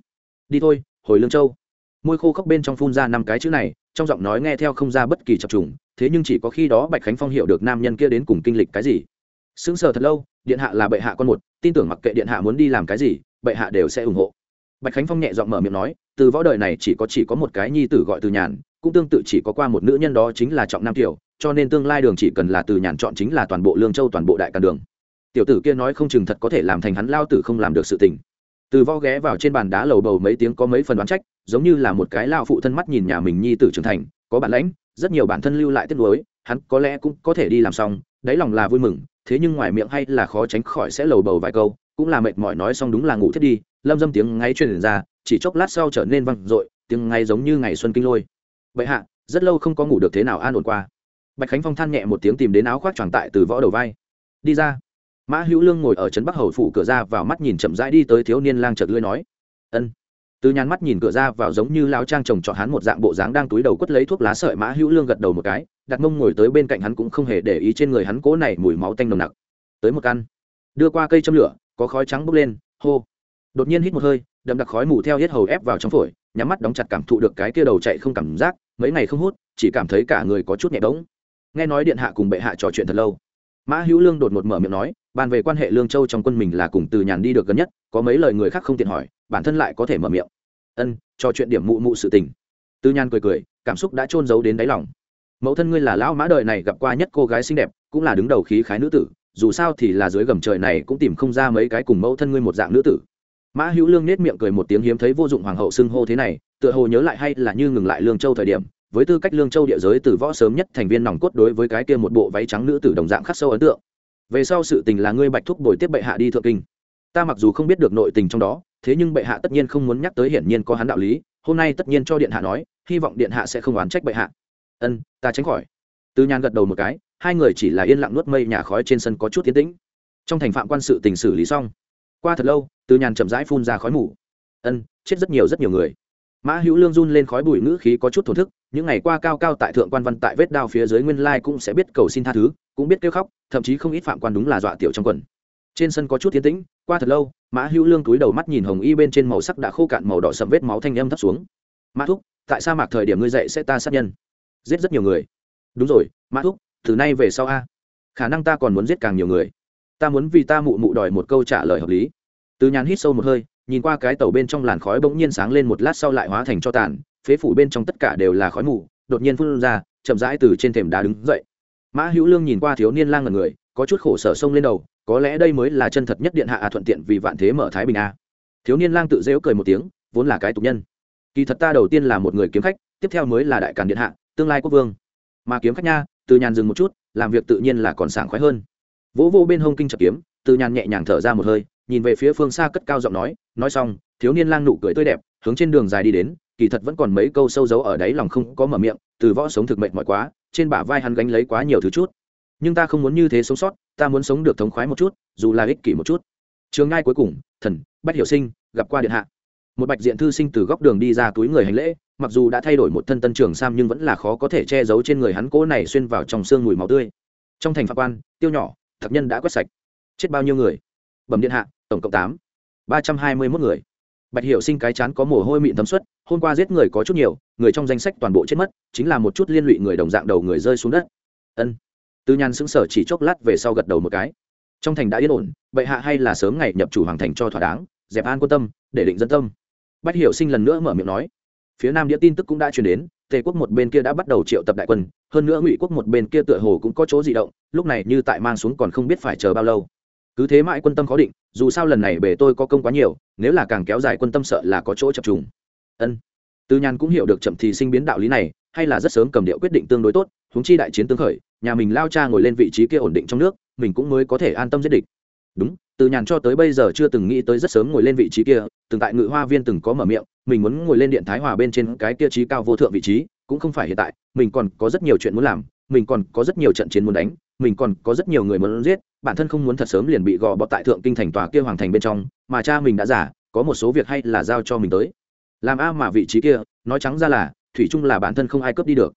Đi thôi, hồi lương châu. Môi khô khốc bên trong phun ra năm cái chữ này, trong giọng nói nghe theo không ra bất kỳ chập trùng, thế nhưng chỉ có khi đó bạch khánh phong hiểu được nam nhân kia đến cùng kinh lịch cái gì. Sững sờ thật lâu, điện hạ là bệ hạ con một, tin tưởng mặc kệ điện hạ muốn đi làm cái gì, bệ hạ đều sẽ ủng hộ bạch khánh phong nhẹ giọng mở miệng nói, từ võ đời này chỉ có chỉ có một cái nhi tử gọi từ nhàn, cũng tương tự chỉ có qua một nữ nhân đó chính là trọng nam tiểu, cho nên tương lai đường chỉ cần là từ nhàn chọn chính là toàn bộ lương châu, toàn bộ đại càn đường. Tiểu tử kia nói không chừng thật có thể làm thành hắn lao tử không làm được sự tình. Từ võ ghé vào trên bàn đá lầu bầu mấy tiếng có mấy phần đoán trách, giống như là một cái lao phụ thân mắt nhìn nhà mình nhi tử trưởng thành, có bản lãnh, rất nhiều bản thân lưu lại tiếc nuối, hắn có lẽ cũng có thể đi làm xong, đáy lòng là vui mừng, thế nhưng ngoài miệng hay là khó tránh khỏi sẽ lầu bầu vài câu cũng là mệt mỏi nói xong đúng là ngủ thiết đi, lâm dâm tiếng ngay truyền ra, chỉ chốc lát sau trở nên văng dội, tiếng ngay giống như ngày xuân kinh lôi. Vậy hạ, rất lâu không có ngủ được thế nào an ổn qua? Bạch khánh phong than nhẹ một tiếng tìm đến áo khoác tròn tại từ võ đầu vai. Đi ra. Mã hữu lương ngồi ở trấn bắc hầu phủ cửa ra vào mắt nhìn chậm rãi đi tới thiếu niên lang chợt lưỡi nói, ân. Từ nhàn mắt nhìn cửa ra vào giống như lao trang chồng trọt hắn một dạng bộ dáng đang túi đầu quất lấy thuốc lá sợi, mã hữu lương gật đầu một cái, đặt mông ngồi tới bên cạnh hắn cũng không hề để ý trên người hắn cố này mùi máu tanh nồng nặc. Tới một căn. Đưa qua cây châm lửa có khói trắng bốc lên, hô. Đột nhiên hít một hơi, đậm đặc khói mù theo hết hầu ép vào trong phổi, nhắm mắt đóng chặt cảm thụ được cái kia đầu chạy không cảm giác, mấy ngày không hút, chỉ cảm thấy cả người có chút nhẹ bỗng. Nghe nói điện hạ cùng bệ hạ trò chuyện thật lâu. Mã hữu lương đột ngột mở miệng nói, bàn về quan hệ lương châu trong quân mình là cùng từ nhàn đi được gần nhất, có mấy lời người khác không tiện hỏi, bản thân lại có thể mở miệng. Ân, trò chuyện điểm mụ mụ sự tình. Từ nhàn cười cười, cảm xúc đã trôn giấu đến đáy lòng. Mẫu thân ngươi là lão mã đời này gặp qua nhất cô gái xinh đẹp, cũng là đứng đầu khí khái nữ tử dù sao thì là dưới gầm trời này cũng tìm không ra mấy cái cùng mẫu thân ngươi một dạng nữ tử. Mã hữu lương nết miệng cười một tiếng hiếm thấy vô dụng hoàng hậu xưng hô thế này, tựa hồ nhớ lại hay là như ngừng lại lương châu thời điểm, với tư cách lương châu địa giới từ võ sớm nhất thành viên nòng cốt đối với cái kia một bộ váy trắng nữ tử đồng dạng khắc sâu ấn tượng. Về sau sự tình là ngươi bạch thúc bồi tiếp bệ hạ đi thượng kinh. Ta mặc dù không biết được nội tình trong đó, thế nhưng bệ hạ tất nhiên không muốn nhắc tới hiển nhiên có hắn đạo lý, hôm nay tất nhiên cho điện hạ nói, hy vọng điện hạ sẽ không oán trách bệ hạ. Ân, ta tránh khỏi. Tư nhàn gật đầu một cái hai người chỉ là yên lặng nuốt mây nhà khói trên sân có chút tiến tĩnh. Trong thành phạm quan sự tình xử lý xong, qua thật lâu, từ nhàn chậm rãi phun ra khói mù. Ân, chết rất nhiều rất nhiều người. Mã hữu lương run lên khói bụi ngữ khí có chút thổn thức, những ngày qua cao cao tại thượng quan văn tại vết đao phía dưới nguyên lai cũng sẽ biết cầu xin tha thứ, cũng biết kêu khóc, thậm chí không ít phạm quan đúng là dọa tiểu trong quần. Trên sân có chút tiến tĩnh, qua thật lâu, mã hữu lương túi đầu mắt nhìn hồng y bên trên màu sắc đã khô cạn màu đỏ sầm vết máu thanh âm thấp xuống. Mã thúc, tại sao mạc thời điểm ngươi dậy sẽ ta sát nhân. Giết rất nhiều người. Đúng rồi, mã thúc từ nay về sau a. Khả năng ta còn muốn giết càng nhiều người. Ta muốn vì ta mụ mụ đòi một câu trả lời hợp lý. Từ nhàn hít sâu một hơi, nhìn qua cái tàu bên trong làn khói bỗng nhiên sáng lên một lát sau lại hóa thành cho tàn, phế phủ bên trong tất cả đều là khói mù, đột nhiên phun ra, chậm rãi từ trên thềm đá đứng dậy. Mã hữu lương nhìn qua thiếu niên lang ngần người, có chút khổ sở sông lên đầu, có lẽ đây mới là chân thật nhất điện hạ à thuận tiện vì vạn thế mở thái bình a. Thiếu niên lang tự dễu cười một tiếng, vốn là cái tục nhân. Kỳ thật ta đầu tiên là một người kiếm khách, tiếp theo mới là đại càn điện hạ, tương lai quốc vương. Mà kiếm khách nha từ nhàn dừng một chút, làm việc tự nhiên là còn sảng khoái hơn. Vỗ vô bên hông kinh chập kiếm, từ nhàn nhẹ nhàng thở ra một hơi, nhìn về phía phương xa cất cao giọng nói nói xong, thiếu niên lang nụ cười tươi đẹp, hướng trên đường dài đi đến, kỳ thật vẫn còn mấy câu sâu giấu ở đáy lòng không có mở miệng, từ võ sống thực mệnh mỏi quá, trên bả vai hắn gánh lấy quá nhiều thứ chút. Nhưng ta không muốn như thế sống sót, ta muốn sống được thống khoái một chút, dù là ích kỷ một chút. Trường ngai cuối cùng, thần, bách hiểu sinh, gặp qua điện hạ một bạch diện thư sinh từ góc đường đi ra túi người hành lễ, mặc dù đã thay đổi một thân tân trường sam nhưng vẫn là khó có thể che giấu trên người hắn cỗ này xuyên vào trong xương mùi máu tươi. Trong thành pháp quan, tiêu nhỏ, thập nhân đã quét sạch. Chết bao nhiêu người? Bẩm điện hạ, tổng cộng tám. Ba trăm hai mươi mốt người. Bạch hiệu sinh cái chán có mồ hôi mịn thấm suất, hôm qua giết người có chút nhiều, người trong danh sách toàn bộ chết mất, chính là một chút liên lụy người đồng dạng đầu người rơi xuống đất. Ân. Tư nhan xứng sở chỉ chốc lát về sau gật đầu một cái. Trong thành đã yên ổn, bệ hạ hay là sớm ngày nhập chủ hoàng thành cho thỏa đáng, dẹp an quan tâm, để định dân tâm bách hiểu sinh lần nữa mở miệng nói, phía nam đĩa tin tức cũng đã truyền đến, tề quốc một bên kia đã bắt đầu triệu tập đại quân, hơn nữa ngụy quốc một bên kia tựa hồ cũng có chỗ di động, lúc này như tại mang xuống còn không biết phải chờ bao lâu. Cứ thế mãi quân tâm khó định, dù sao lần này bề tôi có công quá nhiều, nếu là càng kéo dài quân tâm sợ là có chỗ chập trùng. Ân. Tư nhan cũng hiểu được chậm thì sinh biến đạo lý này, hay là rất sớm cầm điệu quyết định tương đối tốt, huống chi đại chiến tương khởi, nhà mình lao cha ngồi lên vị trí kia ổn định trong nước, mình cũng mới có thể an tâm giết địch đúng, từ nhàn cho tới bây giờ chưa từng nghĩ tới rất sớm ngồi lên vị trí kia, từng tại ngự hoa viên từng có mở miệng, mình muốn ngồi lên điện thái hòa bên trên cái kia trí cao vô thượng vị trí, cũng không phải hiện tại, mình còn có rất nhiều chuyện muốn làm, mình còn có rất nhiều trận chiến muốn đánh, mình còn có rất nhiều người muốn giết, bản thân không muốn thật sớm liền bị gò bọt tại thượng kinh thành tòa kia hoàng thành bên trong, mà cha mình đã giả có một số việc hay là giao cho mình tới. Làm a mà vị trí kia, nói trắng ra là, thủy chung là bản thân không ai cướp đi được.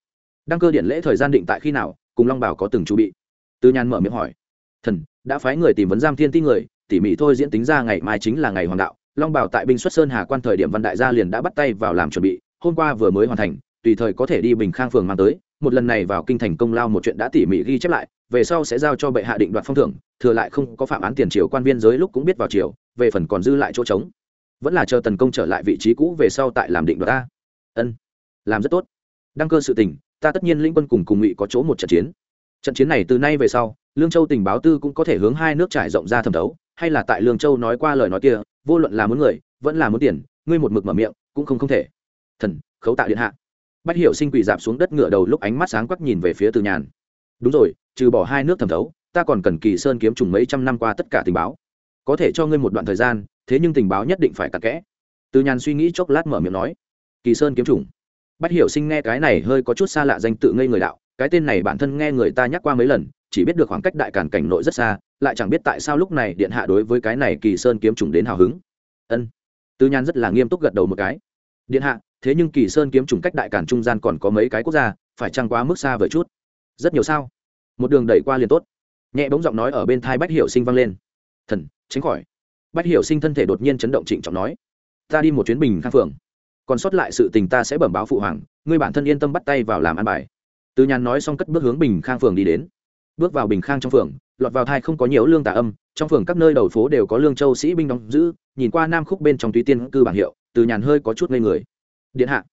Đăng cơ điện lễ thời gian định tại khi nào, cùng long bảo có từng chu bị. Tư nhàn mở miệng hỏi. Thần đã phái người tìm vấn giam thiên ti người, tỉ mỉ thôi diễn tính ra ngày mai chính là ngày hoàng đạo. Long bảo tại binh xuất sơn hà quan thời điểm văn đại gia liền đã bắt tay vào làm chuẩn bị, hôm qua vừa mới hoàn thành, tùy thời có thể đi bình khang phường mang tới. Một lần này vào kinh thành công lao một chuyện đã tỉ mỉ ghi chép lại, về sau sẽ giao cho bệ hạ định đoạt phong thưởng, thừa lại không có phạm án tiền triều quan viên giới lúc cũng biết vào triều, về phần còn dư lại chỗ trống. Vẫn là chờ tần công trở lại vị trí cũ về sau tại làm định đoạt ta. Ân, làm rất tốt. Đăng cơ sự tình, ta tất nhiên lĩnh quân cùng cùng ngụy có chỗ một trận chiến. Trận chiến này từ nay về sau lương châu tình báo tư cũng có thể hướng hai nước trải rộng ra thẩm thấu, hay là tại lương châu nói qua lời nói kia, vô luận là muốn người, vẫn là muốn tiền, ngươi một mực mở miệng, cũng không không thể. Thần, khấu tạo điện hạ. Bách hiểu sinh quỳ dạp xuống đất ngựa đầu lúc ánh mắt sáng quắc nhìn về phía từ nhàn. Đúng rồi, trừ bỏ hai nước thẩm thấu, ta còn cần kỳ sơn kiếm trùng mấy trăm năm qua tất cả tình báo. Có thể cho ngươi một đoạn thời gian, thế nhưng tình báo nhất định phải cặn kẽ. Từ nhàn suy nghĩ chốc lát mở miệng nói. Kỳ sơn kiếm trùng. Bách hiểu sinh nghe cái này hơi có chút xa lạ danh tự ngây người đạo cái tên này bản thân nghe người ta nhắc qua mấy lần, chỉ biết được khoảng cách đại cản cảnh nội rất xa, lại chẳng biết tại sao lúc này điện hạ đối với cái này kỳ sơn kiếm trùng đến hào hứng. Ân. Tư nhan rất là nghiêm túc gật đầu một cái. Điện hạ, thế nhưng kỳ sơn kiếm trùng cách đại cản trung gian còn có mấy cái quốc gia, phải trăng quá mức xa vời chút? Rất nhiều sao? Một đường đẩy qua liền tốt. Nhẹ bóng giọng nói ở bên thai bách hiểu sinh vang lên. Thần, tránh khỏi. Bách hiểu sinh thân thể đột nhiên chấn động trịnh trọng nói. Ta đi một chuyến bình khang phường. Còn sót lại sự tình ta sẽ bẩm báo phụ hoàng, ngươi bản thân yên tâm bắt tay vào làm ăn bài từ nhàn nói xong cất bước hướng bình khang phường đi đến. Bước vào bình khang trong phường, lọt vào thai không có nhiều lương tà âm, trong phường các nơi đầu phố đều có lương châu sĩ binh đóng giữ, nhìn qua nam khúc bên trong túy tiên cư bảng hiệu từ nhàn hơi có chút ngây người. Điện hạ.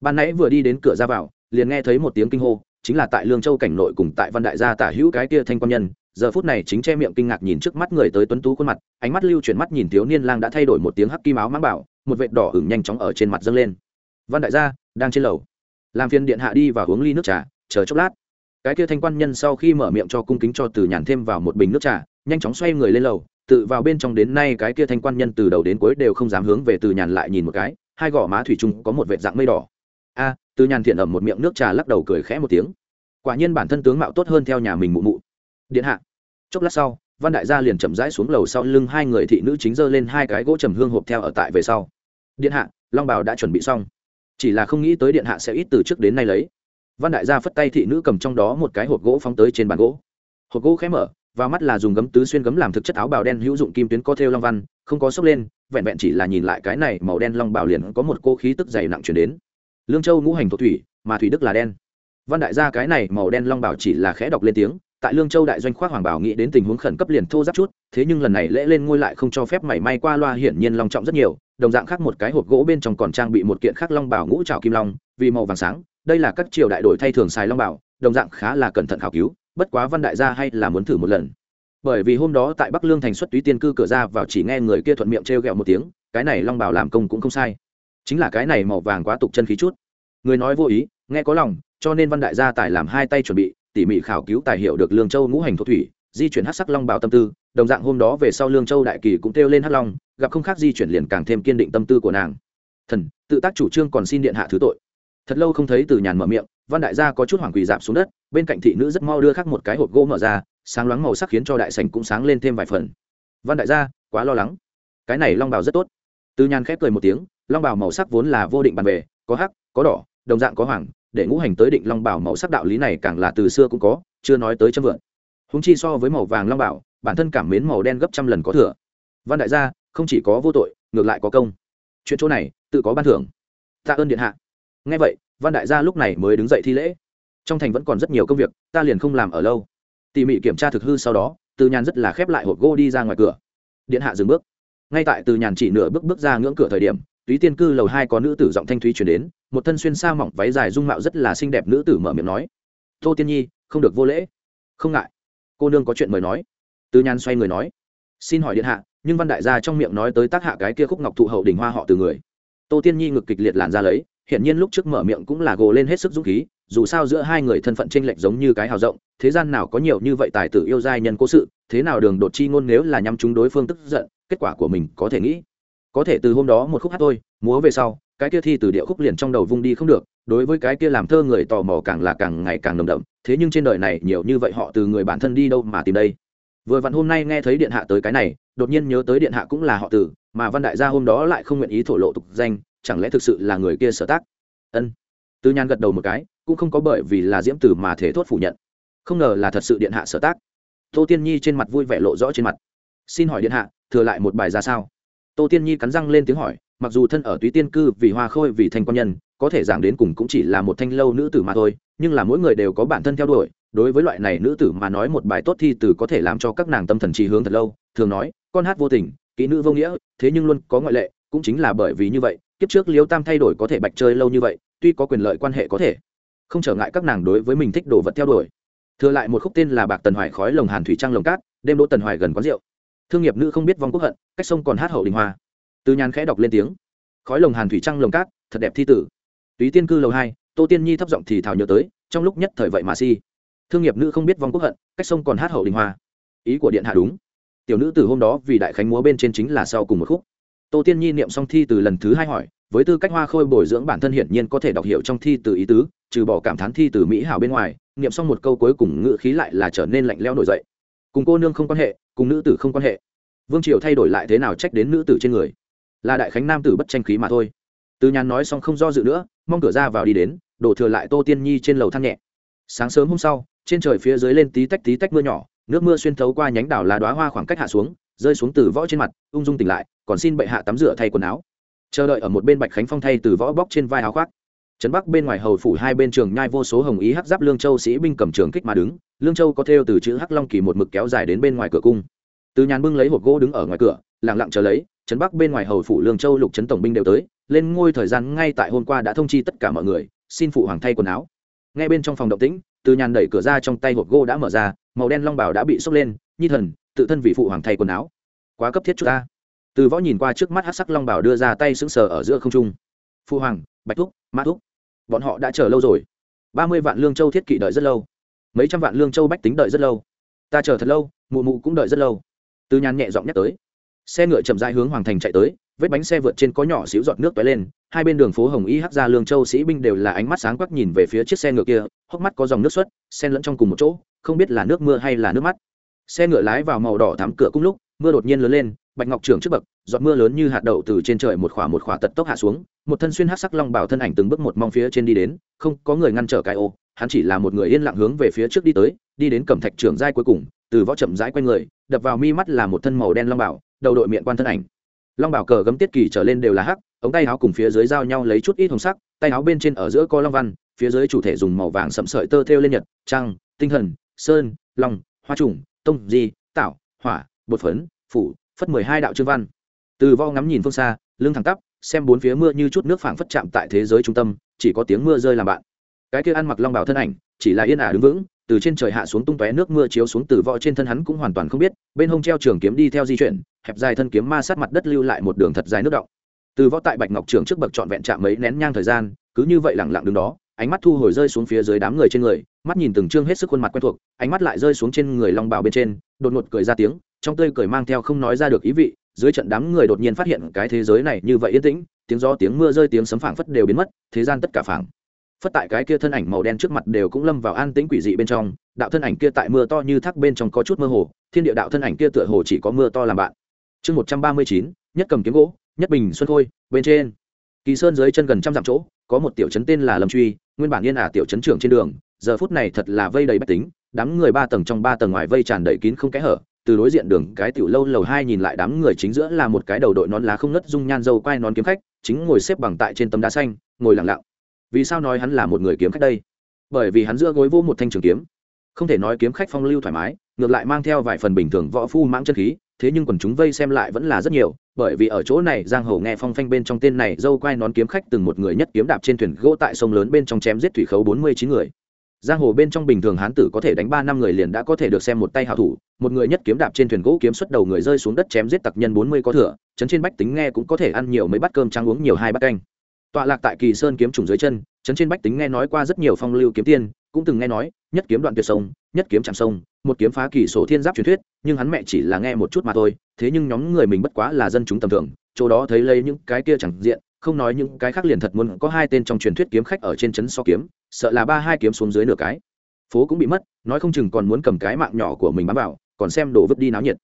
Ban nãy vừa đi đến cửa ra vào, liền nghe thấy một tiếng kinh hô, chính là tại lương châu cảnh nội cùng tại văn đại gia tả hữu cái kia thanh quan nhân, giờ phút này chính che miệng kinh ngạc nhìn trước mắt người tới tuấn tú khuôn mặt, ánh mắt lưu chuyển mắt nhìn thiếu niên lang đã thay đổi một tiếng hắc kim áo mang bảo, một vệt đỏ ửng nhanh chóng ở trên mặt dâng lên. Văn đại gia, đang trên lầu. Làm phiền điện hạ đi và uống ly nước trà chờ chốc lát. Cái kia thanh quan nhân sau khi mở miệng cho cung kính cho từ nhàn thêm vào một bình nước trà, nhanh chóng xoay người lên lầu, tự vào bên trong đến nay cái kia thanh quan nhân từ đầu đến cuối đều không dám hướng về từ nhàn lại nhìn một cái, hai gò má thủy chung có một vệt dạng mây đỏ. A, từ nhàn thiện ẩm một miệng nước trà lắc đầu cười khẽ một tiếng. Quả nhiên bản thân tướng mạo tốt hơn theo nhà mình mụ mụ. Điện hạ. Chốc lát sau, văn đại gia liền chậm rãi xuống lầu sau lưng hai người thị nữ chính giơ lên hai cái gỗ trầm hương hộp theo ở tại về sau. Điện hạ, long bảo đã chuẩn bị xong. Chỉ là không nghĩ tới điện hạ sẽ ít từ trước đến nay lấy văn đại gia phất tay thị nữ cầm trong đó một cái hộp gỗ phóng tới trên bàn gỗ. Hộp gỗ khé mở và mắt là dùng gấm tứ xuyên gấm làm thực chất áo bào đen hữu dụng kim tuyến có thêu long văn, không có sốc lên, vẹn vẹn chỉ là nhìn lại cái này màu đen long bảo liền có một cô khí tức dày nặng chuyển đến. Lương châu ngũ hành thuộc thủy, mà thủy đức là đen. Văn đại gia cái này màu đen long bảo chỉ là khẽ đọc lên tiếng, tại lương châu đại doanh khoác hoàng bảo nghĩ đến tình huống khẩn cấp liền thô giáp chút, thế nhưng lần này lễ lên ngôi lại không cho phép mảy may qua loa hiển nhiên long trọng rất nhiều, đồng dạng khác một cái hộp gỗ bên trong còn trang bị một kiện khác long bảo ngũ trào kim long, vì màu vàng sáng đây là các triều đại đổi thay thường xài long bảo, đồng dạng khá là cẩn thận khảo cứu, bất quá văn đại gia hay là muốn thử một lần. Bởi vì hôm đó tại bắc lương thành xuất túy tiên cư cửa ra vào chỉ nghe người kia thuận miệng trêu ghẹo một tiếng, cái này long bảo làm công cũng không sai. Chính là cái này màu vàng quá tục chân khí chút. Người nói vô ý, nghe có lòng, cho nên văn đại gia tài làm hai tay chuẩn bị, tỉ mỉ khảo cứu tài hiệu được lương châu ngũ hành thuộc thủy, di chuyển hát sắc long bảo tâm tư, đồng dạng hôm đó về sau lương châu đại kỳ cũng kêu lên hát long, gặp không khác di chuyển liền càng thêm kiên định tâm tư của nàng. Thần, tự tác chủ trương còn xin điện hạ thứ tội thật lâu không thấy từ nhàn mở miệng, văn đại gia có chút hoảng quỳ dạp xuống đất, bên cạnh thị nữ rất mau đưa khắc một cái hộp gỗ mở ra, sáng loáng màu sắc khiến cho đại sành cũng sáng lên thêm vài phần. Văn đại gia, quá lo lắng. Cái này long bào rất tốt. Từ nhàn khép cười một tiếng, long bào màu sắc vốn là vô định bàn về, có hắc, có đỏ, đồng dạng có hoàng, để ngũ hành tới định long bảo màu sắc đạo lý này càng là từ xưa cũng có, chưa nói tới châm vượn. Húng chi so với màu vàng long bảo bản thân cảm mến màu đen gấp trăm lần có thừa. Văn đại gia, không chỉ có vô tội, ngược lại có công. Chuyện chỗ này, tự có ban thưởng. Tạ ơn điện hạ ngay vậy, văn đại gia lúc này mới đứng dậy thi lễ. Trong thành vẫn còn rất nhiều công việc, ta liền không làm ở lâu. Tỉ mỉ kiểm tra thực hư sau đó, từ nhàn rất là khép lại hộp gỗ đi ra ngoài cửa. Điện hạ dừng bước. Ngay tại từ nhàn chỉ nửa bước bước ra ngưỡng cửa thời điểm, túy tiên cư lầu hai có nữ tử giọng thanh thúy chuyển đến, một thân xuyên sa mỏng váy dài dung mạo rất là xinh đẹp nữ tử mở miệng nói. Tô tiên nhi, không được vô lễ. Không ngại. Cô nương có chuyện mời nói. Từ nhàn xoay người nói. Xin hỏi điện hạ, nhưng văn đại gia trong miệng nói tới tác hạ cái kia khúc ngọc thụ hậu đình hoa họ từ người. Tô tiên nhi ngực kịch liệt làn ra lấy hiện nhiên lúc trước mở miệng cũng là gồ lên hết sức dũng khí, dù sao giữa hai người thân phận tranh lệch giống như cái hào rộng, thế gian nào có nhiều như vậy tài tử yêu giai nhân cố sự, thế nào đường đột chi ngôn nếu là nhắm chúng đối phương tức giận, kết quả của mình có thể nghĩ. Có thể từ hôm đó một khúc hát thôi, múa về sau, cái kia thi từ địa khúc liền trong đầu vung đi không được, đối với cái kia làm thơ người tò mò càng là càng ngày càng nồng đậm, thế nhưng trên đời này nhiều như vậy họ từ người bản thân đi đâu mà tìm đây? Vừa vặn hôm nay nghe thấy điện hạ tới cái này, đột nhiên nhớ tới điện hạ cũng là họ tử mà văn đại gia hôm đó lại không nguyện ý thổ lộ tục danh chẳng lẽ thực sự là người kia sở tác? Ân. Tư nhan gật đầu một cái, cũng không có bởi vì là diễm tử mà thể thốt phủ nhận. Không ngờ là thật sự điện hạ sở tác. Tô tiên nhi trên mặt vui vẻ lộ rõ trên mặt. Xin hỏi điện hạ, thừa lại một bài ra sao? Tô tiên nhi cắn răng lên tiếng hỏi, mặc dù thân ở túy tiên cư vì hoa khôi vì thanh quan nhân, có thể giảng đến cùng cũng chỉ là một thanh lâu nữ tử mà thôi, nhưng là mỗi người đều có bản thân theo đuổi, đối với loại này nữ tử mà nói một bài tốt thi từ có thể làm cho các nàng tâm thần trì hướng thật lâu, thường nói, con hát vô tình, kỹ nữ vô nghĩa, thế nhưng luôn có ngoại lệ, cũng chính là bởi vì như vậy kiếp trước liêu tam thay đổi có thể bạch chơi lâu như vậy, tuy có quyền lợi quan hệ có thể. Không trở ngại các nàng đối với mình thích đồ vật theo đuổi. Thừa lại một khúc tên là bạc tần hoài khói lồng hàn thủy trang lồng cát, đêm đỗ tần hoài gần quán rượu. Thương nghiệp nữ không biết vong quốc hận, cách sông còn hát hậu đình hoa. Từ nhàn khẽ đọc lên tiếng. Khói lồng hàn thủy trăng lồng cát, thật đẹp thi tử. Túy tiên cư lầu hai, tô tiên nhi thấp giọng thì thảo nhớ tới, trong lúc nhất thời vậy mà si. Thương nghiệp nữ không biết vong quốc hận, cách sông còn hát hậu đình hoa. Ý của điện hạ đúng. Tiểu nữ từ hôm đó vì đại khánh múa bên trên chính là sau cùng một khúc tô tiên nhi niệm xong thi từ lần thứ hai hỏi, với tư cách hoa khôi bồi dưỡng bản thân hiển nhiên có thể đọc hiểu trong thi từ ý tứ, trừ bỏ cảm thán thi từ mỹ hảo bên ngoài, niệm xong một câu cuối cùng ngữ khí lại là trở nên lạnh lẽo nổi dậy. Cùng cô nương không quan hệ, cùng nữ tử không quan hệ. Vương triều thay đổi lại thế nào trách đến nữ tử trên người? Là đại khánh nam tử bất tranh khí mà thôi. Từ nhàn nói xong không do dự nữa, mong cửa ra vào đi đến, đổ thừa lại tô tiên nhi trên lầu thang nhẹ. Sáng sớm hôm sau, trên trời phía dưới lên tí tách tí tách mưa nhỏ, nước mưa xuyên thấu qua nhánh đảo lá đoá hoa khoảng cách hạ xuống rơi xuống từ võ trên mặt, ung dung tỉnh lại, còn xin bệ hạ tắm rửa thay quần áo. Chờ đợi ở một bên bạch khánh phong thay từ võ bóc trên vai áo khoác. Trấn bắc bên ngoài hầu phủ hai bên trường nhai vô số hồng ý hắc giáp lương châu sĩ binh cầm trường kích mà đứng, lương châu có thêu từ chữ hắc long kỳ một mực kéo dài đến bên ngoài cửa cung. Từ nhàn bưng lấy hộp gỗ đứng ở ngoài cửa, lặng lặng chờ lấy, trấn bắc bên ngoài hầu phủ lương châu lục trấn tổng binh đều tới, lên ngôi thời gian ngay tại hôm qua đã thông chi tất cả mọi người, xin phụ hoàng thay quần áo. Ngay bên trong phòng động tĩnh, từ nhàn đẩy cửa ra trong tay hộp gỗ đã mở ra, màu đen long bảo đã bị sốc lên, nhi thần tự thân vị phụ hoàng thay quần áo. Quá cấp thiết chút ta. Từ võ nhìn qua trước mắt hát sắc long bảo đưa ra tay sững sờ ở giữa không trung. Phụ hoàng, bạch thúc mã thúc, bọn họ đã chờ lâu rồi. Ba mươi vạn lương châu thiết kỵ đợi rất lâu. Mấy trăm vạn lương châu bách tính đợi rất lâu. Ta chờ thật lâu, mụ mụ cũng đợi rất lâu. Từ nhàn nhẹ giọng nhắc tới. Xe ngựa chậm rãi hướng hoàng thành chạy tới, vết bánh xe vượt trên có nhỏ xíu giọt nước tóe lên, hai bên đường phố hồng y hắc ra lương châu sĩ binh đều là ánh mắt sáng quắc nhìn về phía chiếc xe ngựa kia, hốc mắt có dòng nước xuất, xen lẫn trong cùng một chỗ, không biết là nước mưa hay là nước mắt xe ngựa lái vào màu đỏ thắm cửa cung lúc, mưa đột nhiên lớn lên, bạch ngọc trưởng trước bậc, giọt mưa lớn như hạt đậu từ trên trời một khỏa một khỏa tật tốc hạ xuống, một thân xuyên hát sắc long bảo thân ảnh từng bước một mong phía trên đi đến, không có người ngăn trở cái ô, hắn chỉ là một người yên lặng hướng về phía trước đi tới, đi đến cẩm thạch trưởng giai cuối cùng, từ võ chậm rãi quanh người, đập vào mi mắt là một thân màu đen long bảo, đầu đội miệng quan thân ảnh. Long bảo cờ gấm tiết kỳ trở lên đều là hắc, ống tay áo cùng phía dưới giao nhau lấy chút ít hồng sắc, tay áo bên trên ở giữa có long văn, phía dưới chủ thể dùng màu vàng sậm sợi tơ thêu lên nhật, trăng, tinh thần, sơn, long, hoa trùng tông, di tạo hỏa, bột phấn, phủ, phất mười hai đạo trương văn. Từ vo ngắm nhìn phương xa, lưng thẳng tắp, xem bốn phía mưa như chút nước phảng phất chạm tại thế giới trung tâm, chỉ có tiếng mưa rơi làm bạn. Cái kia ăn mặc long bảo thân ảnh, chỉ là yên ả đứng vững, từ trên trời hạ xuống tung tóe nước mưa chiếu xuống từ võ trên thân hắn cũng hoàn toàn không biết, bên hông treo trường kiếm đi theo di chuyển, hẹp dài thân kiếm ma sát mặt đất lưu lại một đường thật dài nước động. Từ võ tại bạch ngọc trường trước bậc trọn vẹn chạm mấy nén nhang thời gian, cứ như vậy lẳng lặng đứng đó, ánh mắt thu hồi rơi xuống phía dưới đám người trên người mắt nhìn từng trương hết sức khuôn mặt quen thuộc, ánh mắt lại rơi xuống trên người long bào bên trên, đột ngột cười ra tiếng, trong tươi cười mang theo không nói ra được ý vị, dưới trận đám người đột nhiên phát hiện cái thế giới này như vậy yên tĩnh, tiếng gió, tiếng mưa rơi, tiếng sấm phảng phất đều biến mất, thế gian tất cả phảng. Phất tại cái kia thân ảnh màu đen trước mặt đều cũng lâm vào an tĩnh quỷ dị bên trong, đạo thân ảnh kia tại mưa to như thác bên trong có chút mơ hồ, thiên địa đạo thân ảnh kia tựa hồ chỉ có mưa to làm bạn. Chương một trăm ba mươi chín, nhất cầm kiếm gỗ, nhất bình xuân khôi, bên trên. Kỳ sơn dưới chân gần trăm dặm chỗ, có một tiểu trấn tên là lâm truy, nguyên bản yên ả tiểu trấn trưởng trên đường giờ phút này thật là vây đầy bách tính, đám người ba tầng trong ba tầng ngoài vây tràn đầy kín không kẽ hở, từ đối diện đường cái tiểu lâu lầu hai nhìn lại đám người chính giữa là một cái đầu đội nón lá không ngất dung nhan dâu quai nón kiếm khách, chính ngồi xếp bằng tại trên tấm đá xanh, ngồi lặng lặng. Vì sao nói hắn là một người kiếm khách đây? Bởi vì hắn giữa gối vô một thanh trường kiếm. Không thể nói kiếm khách phong lưu thoải mái, ngược lại mang theo vài phần bình thường võ phu mãng chân khí, thế nhưng quần chúng vây xem lại vẫn là rất nhiều, bởi vì ở chỗ này giang hồ nghe phong phanh bên trong tên này dâu quai nón kiếm khách từng một người nhất kiếm đạp trên thuyền gỗ tại sông lớn bên trong chém giết thủy khấu bốn mươi chín người giang hồ bên trong bình thường hán tử có thể đánh ba năm người liền đã có thể được xem một tay hảo thủ, một người nhất kiếm đạp trên thuyền gỗ kiếm xuất đầu người rơi xuống đất chém giết tặc nhân bốn mươi có thừa, chấn trên bách tính nghe cũng có thể ăn nhiều mấy bát cơm trắng uống nhiều hai bát canh. Tọa lạc tại kỳ sơn kiếm trùng dưới chân, chấn trên bách tính nghe nói qua rất nhiều phong lưu kiếm tiên, cũng từng nghe nói, nhất kiếm đoạn tuyệt sông, nhất kiếm chạm sông, một kiếm phá kỳ sổ thiên giáp truyền thuyết, nhưng hắn mẹ chỉ là nghe một chút mà thôi, thế nhưng nhóm người mình bất quá là dân chúng tầm thường, chỗ đó thấy lấy những cái kia chẳng diện không nói những cái khác liền thật muốn có hai tên trong truyền thuyết kiếm khách ở trên trấn so kiếm, sợ là ba hai kiếm xuống dưới nửa cái. Phố cũng bị mất, nói không chừng còn muốn cầm cái mạng nhỏ của mình bám vào, còn xem đồ vứt đi náo nhiệt.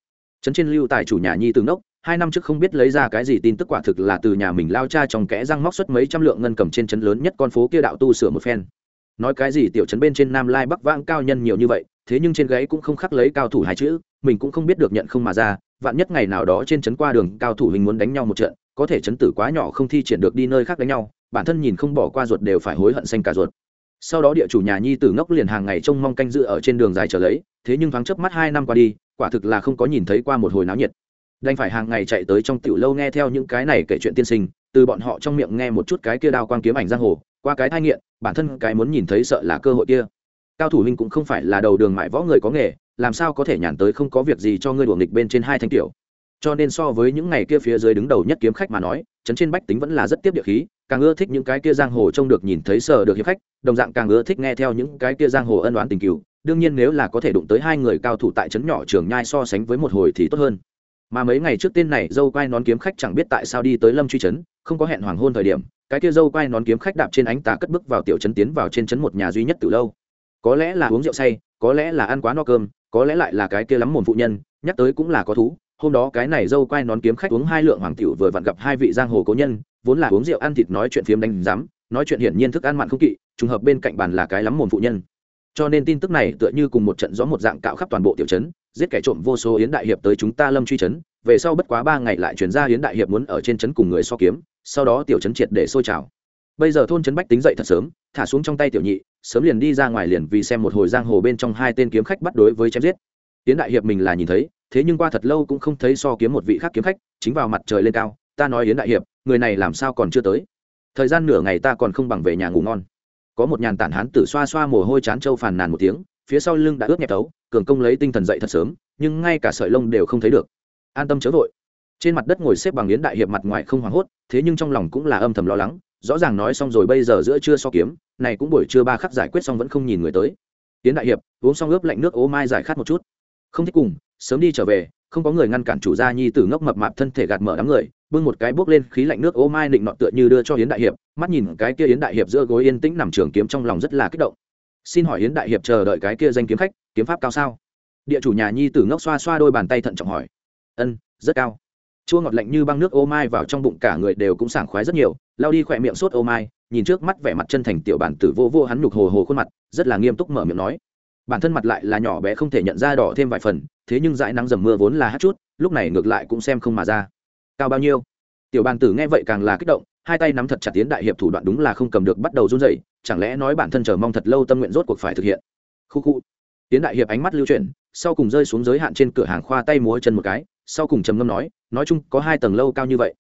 Trấn trên lưu tài chủ nhà nhi từ nốc, hai năm trước không biết lấy ra cái gì tin tức quả thực là từ nhà mình lao cha trong kẽ răng móc xuất mấy trăm lượng ngân cầm trên trấn lớn nhất con phố kia đạo tu sửa một phen. Nói cái gì tiểu trấn bên trên nam lai bắc vãng cao nhân nhiều như vậy, thế nhưng trên gáy cũng không khắc lấy cao thủ hai chữ, mình cũng không biết được nhận không mà ra, vạn nhất ngày nào đó trên trấn qua đường cao thủ hình muốn đánh nhau một trận có thể chấn tử quá nhỏ không thi triển được đi nơi khác đánh nhau, bản thân nhìn không bỏ qua ruột đều phải hối hận xanh cả ruột. Sau đó địa chủ nhà nhi tử ngốc liền hàng ngày trông mong canh dự ở trên đường dài trở lấy, thế nhưng thoáng chớp mắt hai năm qua đi, quả thực là không có nhìn thấy qua một hồi náo nhiệt. Đành phải hàng ngày chạy tới trong tiểu lâu nghe theo những cái này kể chuyện tiên sinh, từ bọn họ trong miệng nghe một chút cái kia đao quang kiếm ảnh giang hồ, qua cái thai nghiện, bản thân cái muốn nhìn thấy sợ là cơ hội kia. Cao thủ huynh cũng không phải là đầu đường mại võ người có nghề, làm sao có thể nhàn tới không có việc gì cho ngươi đùa nghịch bên trên hai thanh tiểu cho nên so với những ngày kia phía dưới đứng đầu nhất kiếm khách mà nói chấn trên bách tính vẫn là rất tiếp địa khí, càng ưa thích những cái kia giang hồ trông được nhìn thấy sở được hiệp khách, đồng dạng càng ưa thích nghe theo những cái kia giang hồ ân đoán tình cựu đương nhiên nếu là có thể đụng tới hai người cao thủ tại trấn nhỏ trường nhai so sánh với một hồi thì tốt hơn. Mà mấy ngày trước tên này, dâu quai nón kiếm khách chẳng biết tại sao đi tới lâm truy trấn, không có hẹn hoàng hôn thời điểm, cái kia dâu quai nón kiếm khách đạp trên ánh tà cất bước vào tiểu trấn tiến vào trên trấn một nhà duy nhất từ lâu. Có lẽ là uống rượu say, có lẽ là ăn quá no cơm, có lẽ lại là cái kia lắm mồm phụ nhân, nhắc tới cũng là có thú hôm đó cái này dâu quai nón kiếm khách uống hai lượng hoàng tiểu vừa vặn gặp hai vị giang hồ cố nhân, vốn là uống rượu ăn thịt nói chuyện phiếm đánh giám, nói chuyện hiển nhiên thức ăn mặn không kỵ, trùng hợp bên cạnh bàn là cái lắm mồm phụ nhân. Cho nên tin tức này tựa như cùng một trận gió một dạng cạo khắp toàn bộ tiểu trấn, giết kẻ trộm vô số yến đại hiệp tới chúng ta lâm truy trấn, về sau bất quá ba ngày lại chuyển ra yến đại hiệp muốn ở trên trấn cùng người so kiếm, sau đó tiểu trấn triệt để sôi trào. Bây giờ thôn trấn bách tính dậy thật sớm, thả xuống trong tay tiểu nhị, sớm liền đi ra ngoài liền vì xem một hồi giang hồ bên trong hai tên kiếm khách bắt đối với chém giết. Yến đại hiệp mình là nhìn thấy thế nhưng qua thật lâu cũng không thấy so kiếm một vị khác kiếm khách, chính vào mặt trời lên cao, ta nói yến đại hiệp, người này làm sao còn chưa tới? Thời gian nửa ngày ta còn không bằng về nhà ngủ ngon. Có một nhàn tản hán tử xoa xoa mồ hôi chán trâu phàn nàn một tiếng, phía sau lưng đã ướt nhẹp tấu cường công lấy tinh thần dậy thật sớm, nhưng ngay cả sợi lông đều không thấy được. An tâm chớ vội. Trên mặt đất ngồi xếp bằng yến đại hiệp mặt ngoài không hoảng hốt, thế nhưng trong lòng cũng là âm thầm lo lắng, rõ ràng nói xong rồi bây giờ giữa trưa so kiếm, này cũng buổi trưa ba khắc giải quyết xong vẫn không nhìn người tới. Yến đại hiệp, uống xong ướp lạnh nước, ố mai giải khát một chút không thích cùng, sớm đi trở về, không có người ngăn cản chủ gia nhi tử ngốc mập mạp thân thể gạt mở đám người, bưng một cái bốc lên khí lạnh nước ô mai định nọ tựa như đưa cho yến đại hiệp, mắt nhìn cái kia yến đại hiệp giữa gối yên tĩnh nằm trường kiếm trong lòng rất là kích động. Xin hỏi yến đại hiệp chờ đợi cái kia danh kiếm khách, kiếm pháp cao sao? Địa chủ nhà nhi tử ngốc xoa xoa đôi bàn tay thận trọng hỏi. Ân, rất cao. Chua ngọt lạnh như băng nước ô mai vào trong bụng cả người đều cũng sảng khoái rất nhiều lao đi khỏe miệng sốt ô mai, nhìn trước mắt vẻ mặt chân thành tiểu bản tử vô vô hắn nhục hồ hồ khuôn mặt, rất là nghiêm túc mở miệng nói bản thân mặt lại là nhỏ bé không thể nhận ra đỏ thêm vài phần, thế nhưng dãi nắng dầm mưa vốn là hát chút, lúc này ngược lại cũng xem không mà ra. Cao bao nhiêu? Tiểu bàn tử nghe vậy càng là kích động, hai tay nắm thật chặt tiến đại hiệp thủ đoạn đúng là không cầm được bắt đầu run dậy chẳng lẽ nói bản thân chờ mong thật lâu tâm nguyện rốt cuộc phải thực hiện? Khu khu. Tiến đại hiệp ánh mắt lưu chuyển, sau cùng rơi xuống giới hạn trên cửa hàng khoa tay múa chân một cái, sau cùng trầm ngâm nói nói chung có hai tầng lâu cao như vậy.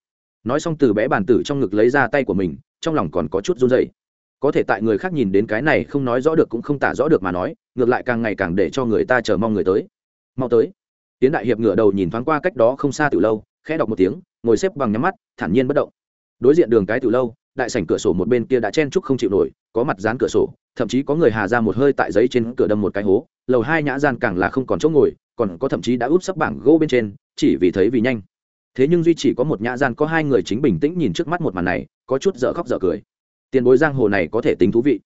Nói xong từ bé bàn tử trong ngực lấy ra tay của mình, trong lòng còn có chút run dậy có thể tại người khác nhìn đến cái này không nói rõ được cũng không tả rõ được mà nói ngược lại càng ngày càng để cho người ta chờ mong người tới. Mau tới. Tiến đại hiệp ngửa đầu nhìn thoáng qua cách đó không xa từ lâu, khẽ đọc một tiếng, ngồi xếp bằng nhắm mắt, thản nhiên bất động. Đối diện đường cái từ lâu, đại sảnh cửa sổ một bên kia đã chen chúc không chịu nổi, có mặt dán cửa sổ, thậm chí có người hà ra một hơi tại giấy trên cửa đâm một cái hố, lầu hai nhã gian càng là không còn chỗ ngồi, còn có thậm chí đã úp sấp bảng gỗ bên trên, chỉ vì thấy vì nhanh. Thế nhưng duy chỉ có một nhã gian có hai người chính bình tĩnh nhìn trước mắt một màn này, có chút dở khóc dở cười. Tiền bối giang hồ này có thể tính thú vị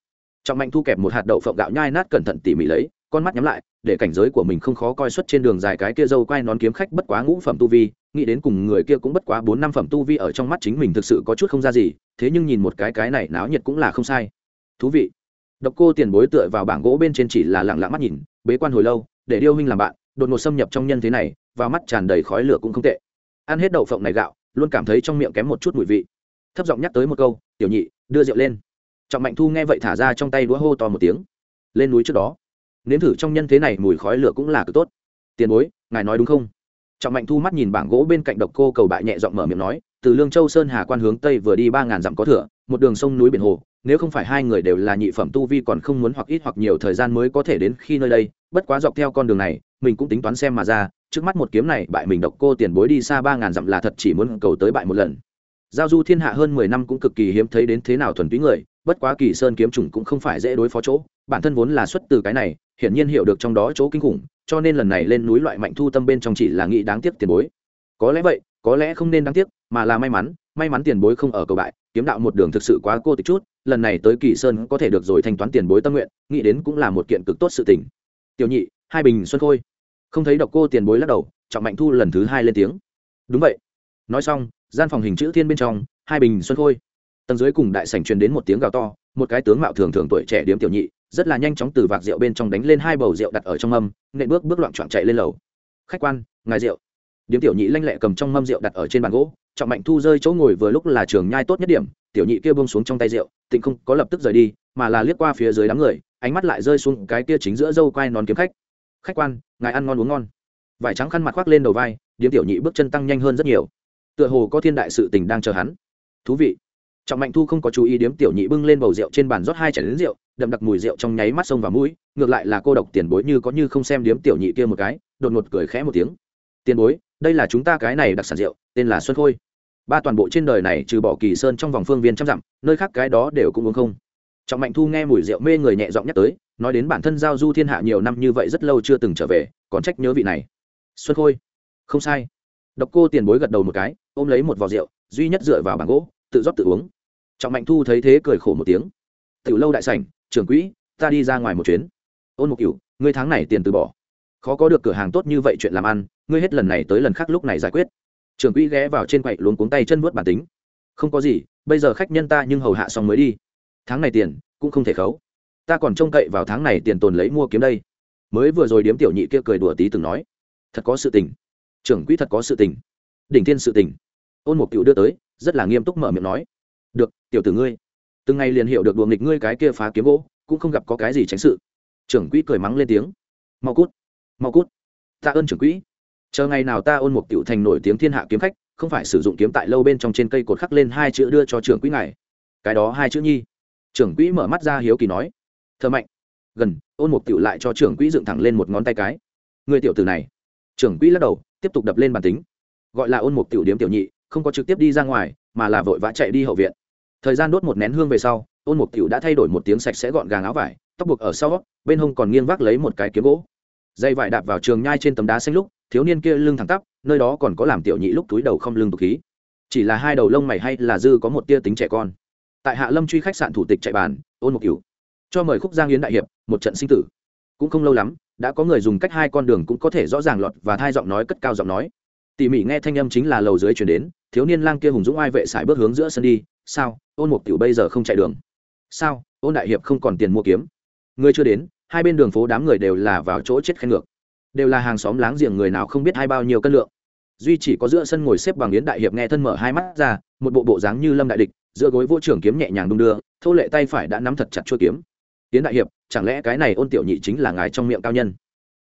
trọng mạnh thu kẹp một hạt đậu phộng gạo nhai nát cẩn thận tỉ mỉ lấy, con mắt nhắm lại, để cảnh giới của mình không khó coi suất trên đường dài cái kia dâu quai nón kiếm khách bất quá ngũ phẩm tu vi, nghĩ đến cùng người kia cũng bất quá bốn năm phẩm tu vi ở trong mắt chính mình thực sự có chút không ra gì, thế nhưng nhìn một cái cái này náo nhiệt cũng là không sai. Thú vị. Độc cô tiền bối tựa vào bảng gỗ bên trên chỉ là lặng lặng mắt nhìn, bế quan hồi lâu, để điêu huynh làm bạn, đột ngột xâm nhập trong nhân thế này, vào mắt tràn đầy khói lửa cũng không tệ. Ăn hết đậu phộng này gạo, luôn cảm thấy trong miệng kém một chút mùi vị. Thấp giọng nhắc tới một câu, tiểu nhị, đưa rượu lên trọng mạnh thu nghe vậy thả ra trong tay đũa hô to một tiếng. Lên núi trước đó. Nếm thử trong nhân thế này, mùi khói lửa cũng là cực tốt. Tiền bối, ngài nói đúng không? Trọng mạnh thu mắt nhìn bảng gỗ bên cạnh độc cô cầu bại nhẹ giọng mở miệng nói, từ lương châu sơn hà quan hướng tây vừa đi ba ngàn dặm có thửa, một đường sông núi biển hồ, nếu không phải hai người đều là nhị phẩm tu vi còn không muốn hoặc ít hoặc nhiều thời gian mới có thể đến khi nơi đây, bất quá dọc theo con đường này, mình cũng tính toán xem mà ra, trước mắt một kiếm này bại mình độc cô tiền bối đi xa ba ngàn dặm là thật chỉ muốn cầu tới bại một lần giao du thiên hạ hơn mười năm cũng cực kỳ hiếm thấy đến thế nào thuần túy người, bất quá kỳ sơn kiếm trùng cũng không phải dễ đối phó chỗ, bản thân vốn là xuất từ cái này, hiển nhiên hiểu được trong đó chỗ kinh khủng, cho nên lần này lên núi loại mạnh thu tâm bên trong chỉ là nghĩ đáng tiếc tiền bối. Có lẽ vậy, có lẽ không nên đáng tiếc, mà là may mắn may mắn tiền bối không ở cầu bại, kiếm đạo một đường thực sự quá cô tịch chút, lần này tới kỳ sơn có thể được rồi thanh toán tiền bối tâm nguyện, nghĩ đến cũng là một kiện cực tốt sự tình. Tiểu nhị, hai bình xuân khôi. Không thấy độc cô tiền bối lắc đầu, trọng mạnh thu lần thứ hai lên tiếng. Đúng vậy. Nói xong gian phòng hình chữ thiên bên trong, hai bình xuân khôi. Tầng dưới cùng đại sảnh truyền đến một tiếng gào to, một cái tướng mạo thường thường tuổi trẻ điếm tiểu nhị, rất là nhanh chóng từ vạc rượu bên trong đánh lên hai bầu rượu đặt ở trong mâm, nện bước bước loạn trọn chạy lên lầu. Khách quan, ngài rượu. Điếm tiểu nhị lanh lẹ cầm trong mâm rượu đặt ở trên bàn gỗ, trọng mạnh thu rơi chỗ ngồi vừa lúc là trường nhai tốt nhất điểm, tiểu nhị kia bông xuống trong tay rượu, tịnh không có lập tức rời đi, mà là liếc qua phía dưới đám người, ánh mắt lại rơi xuống cái kia chính giữa dâu quai nón kiếm khách. Khách quan, ngài ăn ngon uống ngon. Vải trắng khăn mặt khoác lên đầu vai, điếm tiểu nhị bước chân tăng nhanh hơn rất nhiều tựa hồ có thiên đại sự tình đang chờ hắn. Thú vị. Trọng mạnh thu không có chú ý điếm tiểu nhị bưng lên bầu rượu trên bàn rót hai chảy đến rượu, đậm đặc mùi rượu trong nháy mắt sông vào mũi, ngược lại là cô độc tiền bối như có như không xem điếm tiểu nhị kia một cái, đột ngột cười khẽ một tiếng. Tiền bối, đây là chúng ta cái này đặc sản rượu, tên là xuân khôi. Ba toàn bộ trên đời này trừ bỏ kỳ sơn trong vòng phương viên trăm dặm, nơi khác cái đó đều cũng uống không. Trọng mạnh thu nghe mùi rượu mê người nhẹ giọng nhắc tới, nói đến bản thân giao du thiên hạ nhiều năm như vậy rất lâu chưa từng trở về, còn trách nhớ vị này. Xuân khôi, không sai độc cô tiền bối gật đầu một cái, ôm lấy một vò rượu, duy nhất dựa vào bàn gỗ, tự rót tự uống. Trọng mạnh thu thấy thế cười khổ một tiếng. Tiểu lâu đại sảnh, trưởng quỹ, ta đi ra ngoài một chuyến. Ôn một cửu, ngươi tháng này tiền từ bỏ. Khó có được cửa hàng tốt như vậy chuyện làm ăn, ngươi hết lần này tới lần khác lúc này giải quyết. Trưởng quỹ ghé vào trên quậy luống cuống tay chân vuốt bản tính. Không có gì, bây giờ khách nhân ta nhưng hầu hạ xong mới đi. Tháng này tiền, cũng không thể khấu. Ta còn trông cậy vào tháng này tiền tồn lấy mua kiếm đây. Mới vừa rồi điếm tiểu nhị kia cười đùa tí từng nói. Thật có sự tình trưởng quỹ thật có sự tình. Đỉnh thiên sự tình. Ôn một cựu đưa tới, rất là nghiêm túc mở miệng nói. Được, tiểu tử ngươi. Từng ngày liền hiểu được đùa nghịch ngươi cái kia phá kiếm gỗ, cũng không gặp có cái gì tránh sự. Trưởng quỹ cười mắng lên tiếng. Mau cút mau cút. Ta ơn trưởng quỹ. Chờ ngày nào ta ôn một cựu thành nổi tiếng thiên hạ kiếm khách, không phải sử dụng kiếm tại lâu bên trong trên cây cột khắc lên hai chữ đưa cho trưởng quỹ ngài. Cái đó hai chữ nhi. Trưởng quỹ mở mắt ra hiếu kỳ nói. Thơ mạnh. Gần, ôn mục tiểu lại cho trưởng quỹ dựng thẳng lên một ngón tay cái. Người tiểu tử này. Trưởng quỹ lắc đầu tiếp tục đập lên bản tính. Gọi là ôn một tiểu điếm tiểu nhị, không có trực tiếp đi ra ngoài, mà là vội vã chạy đi hậu viện. Thời gian đốt một nén hương về sau, ôn một tiểu đã thay đổi một tiếng sạch sẽ gọn gàng áo vải, tóc buộc ở sau, bên hông còn nghiêng vác lấy một cái kiếm gỗ. Dây vải đạp vào trường nhai trên tấm đá xanh lúc, thiếu niên kia lưng thẳng tắp, nơi đó còn có làm tiểu nhị lúc túi đầu không lưng tục khí. Chỉ là hai đầu lông mày hay là dư có một tia tính trẻ con. Tại hạ lâm truy khách sạn thủ tịch chạy bàn, ôn một cửu cho mời khúc giang yến đại hiệp, một trận sinh tử. Cũng không lâu lắm đã có người dùng cách hai con đường cũng có thể rõ ràng lọt và thai giọng nói cất cao giọng nói. Tỉ mỉ nghe thanh âm chính là lầu dưới chuyển đến, thiếu niên lang kia hùng dũng ai vệ sải bước hướng giữa sân đi. Sao? Ôn mục tiểu bây giờ không chạy đường. Sao? Ôn đại hiệp không còn tiền mua kiếm. Người chưa đến, hai bên đường phố đám người đều là vào chỗ chết khen ngược. Đều là hàng xóm láng giềng người nào không biết hai bao nhiêu cân lượng. Duy chỉ có giữa sân ngồi xếp bằng yến đại hiệp nghe thân mở hai mắt ra, một bộ bộ dáng như lâm đại địch, giữa gối vô trưởng kiếm nhẹ nhàng đung đưa, thô lệ tay phải đã nắm thật chặt chuôi kiếm yến đại hiệp, chẳng lẽ cái này ôn tiểu nhị chính là ngài trong miệng cao nhân?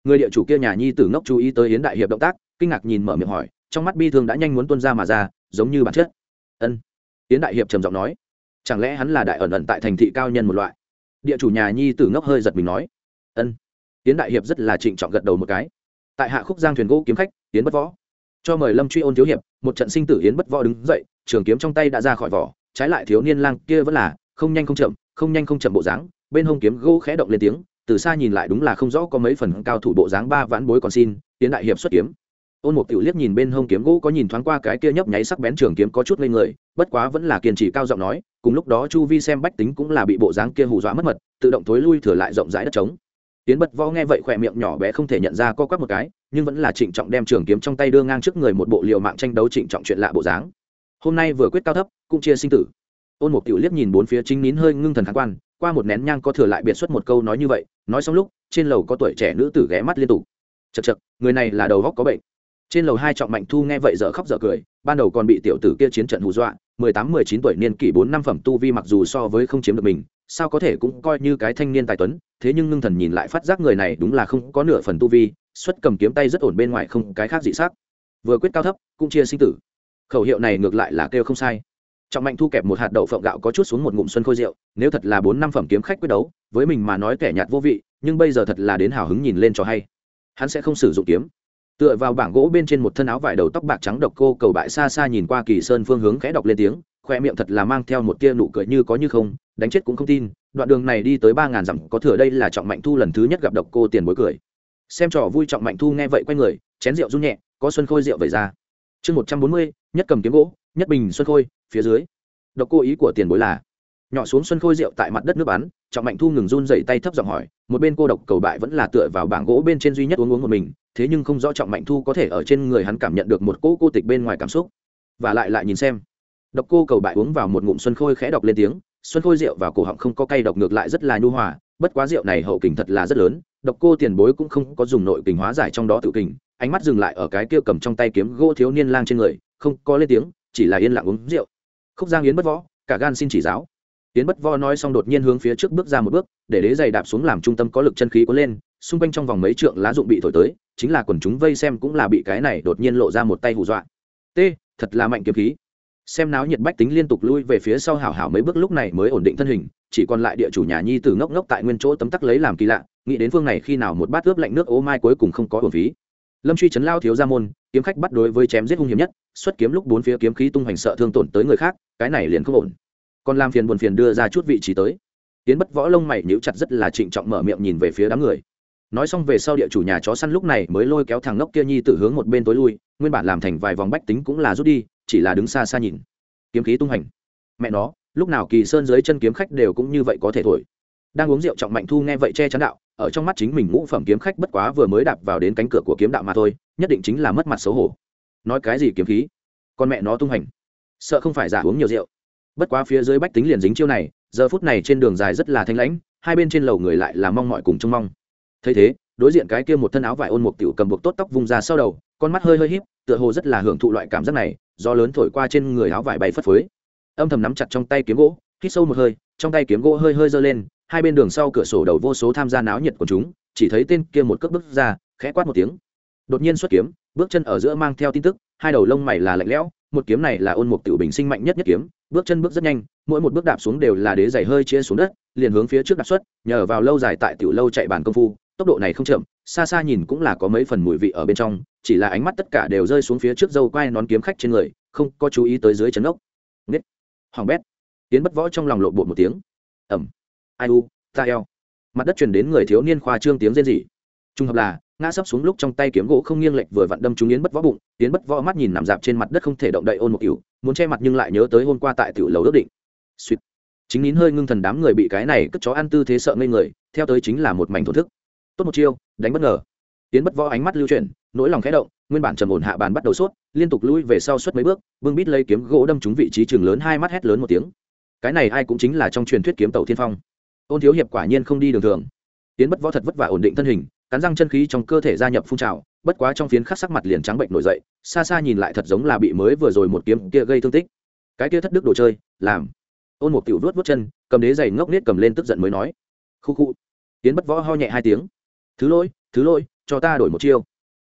Người địa chủ kia nhà nhi tử ngốc chú ý tới yến đại hiệp động tác, kinh ngạc nhìn mở miệng hỏi, trong mắt bi thương đã nhanh muốn tuôn ra mà ra, giống như bản chất. Ân. Yến đại hiệp trầm giọng nói, chẳng lẽ hắn là đại ẩn ẩn tại thành thị cao nhân một loại? Địa chủ nhà nhi tử ngốc hơi giật mình nói, ân. Yến đại hiệp rất là trịnh trọng gật đầu một cái. Tại hạ khúc giang thuyền gỗ kiếm khách, yến bất võ. Cho mời lâm truy ôn thiếu hiệp, một trận sinh tử yến bất võ đứng dậy, trường kiếm trong tay đã ra khỏi vỏ, trái lại thiếu niên lang kia vẫn là không nhanh không chậm, không nhanh không chậm bộ dáng bên hông kiếm gỗ khẽ động lên tiếng, từ xa nhìn lại đúng là không rõ có mấy phần cao thủ bộ dáng ba vãn bối còn xin, tiến đại hiệp xuất kiếm. Ôn một tiểu liếc nhìn bên hông kiếm gỗ có nhìn thoáng qua cái kia nhấp nháy sắc bén trường kiếm có chút lên người, bất quá vẫn là kiên trì cao giọng nói, cùng lúc đó chu vi xem bách tính cũng là bị bộ dáng kia hù dọa mất mật, tự động thối lui thừa lại rộng rãi đất trống. Tiến bật võ nghe vậy khỏe miệng nhỏ bé không thể nhận ra co quắp một cái, nhưng vẫn là trịnh trọng đem trường kiếm trong tay đưa ngang trước người một bộ liều mạng tranh đấu trịnh trọng chuyện lạ bộ dáng. Hôm nay vừa quyết cao thấp, cũng chia sinh tử. Ôn một tiểu liếc nhìn bốn phía chính nín hơi ngưng thần kháng quan qua một nén nhang có thừa lại biệt xuất một câu nói như vậy, nói xong lúc, trên lầu có tuổi trẻ nữ tử ghé mắt liên tục. Chật chật người này là đầu góc có bệnh. Trên lầu hai trọng mạnh thu nghe vậy dở khóc dở cười, ban đầu còn bị tiểu tử kia chiến trận hù dọa, mười tám, mười chín tuổi niên kỷ bốn năm phẩm tu vi mặc dù so với không chiếm được mình, sao có thể cũng coi như cái thanh niên tài tuấn, thế nhưng ngưng thần nhìn lại phát giác người này đúng là không có nửa phần tu vi, xuất cầm kiếm tay rất ổn bên ngoài không cái khác dị xác vừa quyết cao thấp, cũng chia sinh tử. Khẩu hiệu này ngược lại là kêu không sai trọng mạnh thu kẹp một hạt đậu phộng gạo có chút xuống một ngụm xuân khôi rượu, nếu thật là bốn năm phẩm kiếm khách quyết đấu, với mình mà nói kẻ nhạt vô vị, nhưng bây giờ thật là đến hào hứng nhìn lên cho hay. Hắn sẽ không sử dụng kiếm. Tựa vào bảng gỗ bên trên một thân áo vải đầu tóc bạc trắng độc cô cầu bại xa xa nhìn qua kỳ sơn phương hướng khẽ đọc lên tiếng, khoe miệng thật là mang theo một tia nụ cười như có như không, đánh chết cũng không tin, đoạn đường này đi tới ba ngàn dặm, có thừa đây là trọng mạnh thu lần thứ nhất gặp độc cô tiền bối cười. Xem trò vui trọng mạnh thu nghe vậy quay người, chén rượu run nhẹ, có xuân khôi rượu về ra. Chương một trăm bốn mươi, nhất cầm kiếm gỗ nhất bình xuân khôi, phía dưới. Độc cô ý của tiền bối là, nhỏ xuống xuân khôi rượu tại mặt đất nước bắn, trọng mạnh thu ngừng run dậy tay thấp giọng hỏi, một bên cô độc cầu bại vẫn là tựa vào bảng gỗ bên trên duy nhất uống uống một mình, thế nhưng không rõ trọng mạnh thu có thể ở trên người hắn cảm nhận được một cỗ cô tịch bên ngoài cảm xúc. Và lại lại nhìn xem. Độc cô cầu bại uống vào một ngụm xuân khôi khẽ đọc lên tiếng, xuân khôi rượu vào cổ họng không có cay độc ngược lại rất là nhu hòa, bất quá rượu này hậu kình thật là rất lớn, độc cô tiền bối cũng không có dùng nội kình hóa giải trong đó tự kình, ánh mắt dừng lại ở cái kia cầm trong tay kiếm gỗ thiếu niên lang trên người, không có lên tiếng chỉ là yên lặng uống rượu. Khúc giang yến bất võ, cả gan xin chỉ giáo. Yến bất võ nói xong đột nhiên hướng phía trước bước ra một bước, để đế giày đạp xuống làm trung tâm có lực chân khí cuốn lên, xung quanh trong vòng mấy trượng lá dụng bị thổi tới, chính là quần chúng vây xem cũng là bị cái này đột nhiên lộ ra một tay hù dọa. T, thật là mạnh kiếm khí. Xem náo nhiệt bách tính liên tục lui về phía sau hảo hảo mấy bước lúc này mới ổn định thân hình, chỉ còn lại địa chủ nhà nhi từ ngốc ngốc tại nguyên chỗ tấm tắc lấy làm kỳ lạ, nghĩ đến phương này khi nào một bát ướp lạnh nước, ô mai cuối cùng không có hồn phí lâm truy chấn lao thiếu gia môn, kiếm khách bắt đối với chém giết hung hiểm nhất, xuất kiếm lúc bốn phía kiếm khí tung hoành sợ thương tổn tới người khác, cái này liền không ổn. Còn làm phiền buồn phiền đưa ra chút vị trí tới. Tiến bất võ lông mày nhíu chặt rất là trịnh trọng mở miệng nhìn về phía đám người. Nói xong về sau địa chủ nhà chó săn lúc này mới lôi kéo thằng ngốc kia nhi tự hướng một bên tối lui, nguyên bản làm thành vài vòng bách tính cũng là rút đi, chỉ là đứng xa xa nhìn. Kiếm khí tung hành mẹ nó, lúc nào kỳ sơn dưới chân kiếm khách đều cũng như vậy có thể thổi. Đang uống rượu trọng mạnh thu nghe vậy che chắn đạo ở trong mắt chính mình ngũ phẩm kiếm khách bất quá vừa mới đạp vào đến cánh cửa của kiếm đạo mà thôi, nhất định chính là mất mặt xấu hổ. Nói cái gì kiếm khí? Con mẹ nó tung hành. Sợ không phải giả uống nhiều rượu. Bất quá phía dưới bách tính liền dính chiêu này, giờ phút này trên đường dài rất là thanh lãnh, hai bên trên lầu người lại là mong mọi cùng trông mong. Thấy thế, đối diện cái kia một thân áo vải ôn mục tiểu cầm buộc tốt tóc vùng ra sau đầu, con mắt hơi hơi híp, tựa hồ rất là hưởng thụ loại cảm giác này do lớn thổi qua trên người áo vải bay phất phới. Âm thầm nắm chặt trong tay kiếm gỗ, hít sâu một hơi, trong tay kiếm gỗ hơi hơi giơ lên hai bên đường sau cửa sổ đầu vô số tham gia náo nhiệt của chúng, chỉ thấy tên kia một cước bước ra, khẽ quát một tiếng. Đột nhiên xuất kiếm, bước chân ở giữa mang theo tin tức, hai đầu lông mày là lạnh lẽo, một kiếm này là ôn mục tiểu bình sinh mạnh nhất nhất kiếm, bước chân bước rất nhanh, mỗi một bước đạp xuống đều là đế giày hơi chia xuống đất, liền hướng phía trước đạp xuất, nhờ vào lâu dài tại tiểu lâu chạy bàn công phu, tốc độ này không chậm, xa xa nhìn cũng là có mấy phần mùi vị ở bên trong, chỉ là ánh mắt tất cả đều rơi xuống phía trước dâu quai nón kiếm khách trên người, không có chú ý tới dưới chấn ốc. Nết hoàng bét. Tiến bất võ trong lòng lộ bộ một tiếng. Ẩm ai u ta eo. Mặt đất truyền đến người thiếu niên khoa trương tiếng rên rỉ. Trung hợp là ngã sấp xuống lúc trong tay kiếm gỗ không nghiêng lệch vừa vặn đâm trúng yến bất võ bụng yến bất võ mắt nhìn nằm dạp trên mặt đất không thể động đậy ôn một cựu muốn che mặt nhưng lại nhớ tới hôm qua tại tiểu lầu ước định. Suýt chính nín hơi ngưng thần đám người bị cái này cất chó ăn tư thế sợ ngây người theo tới chính là một mảnh thổn thức. Tốt một chiêu đánh bất ngờ. Yến bất võ ánh mắt lưu chuyển nỗi lòng khẽ động nguyên bản trầm ổn hạ bàn bắt đầu suốt, liên tục lui về sau suốt mấy bước bưng bít lấy kiếm gỗ đâm trúng vị trí trường lớn hai mắt hét lớn một tiếng. Cái này ai cũng chính là trong truyền thuyết kiếm tàu thiên phong ôn thiếu hiệp quả nhiên không đi đường thường. Tiến bất võ thật vất vả ổn định thân hình, cắn răng chân khí trong cơ thể gia nhập phun trào, bất quá trong phiến khắc sắc mặt liền trắng bệnh nổi dậy, xa xa nhìn lại thật giống là bị mới vừa rồi một kiếm kia gây thương tích. Cái kia thất đức đồ chơi, làm. Ôn một tiểu vớt vớt chân, cầm đế giày ngốc nết cầm lên tức giận mới nói. Khu khu. Tiến bất võ ho nhẹ hai tiếng. Thứ lỗi thứ lỗi, cho ta đổi một chiêu.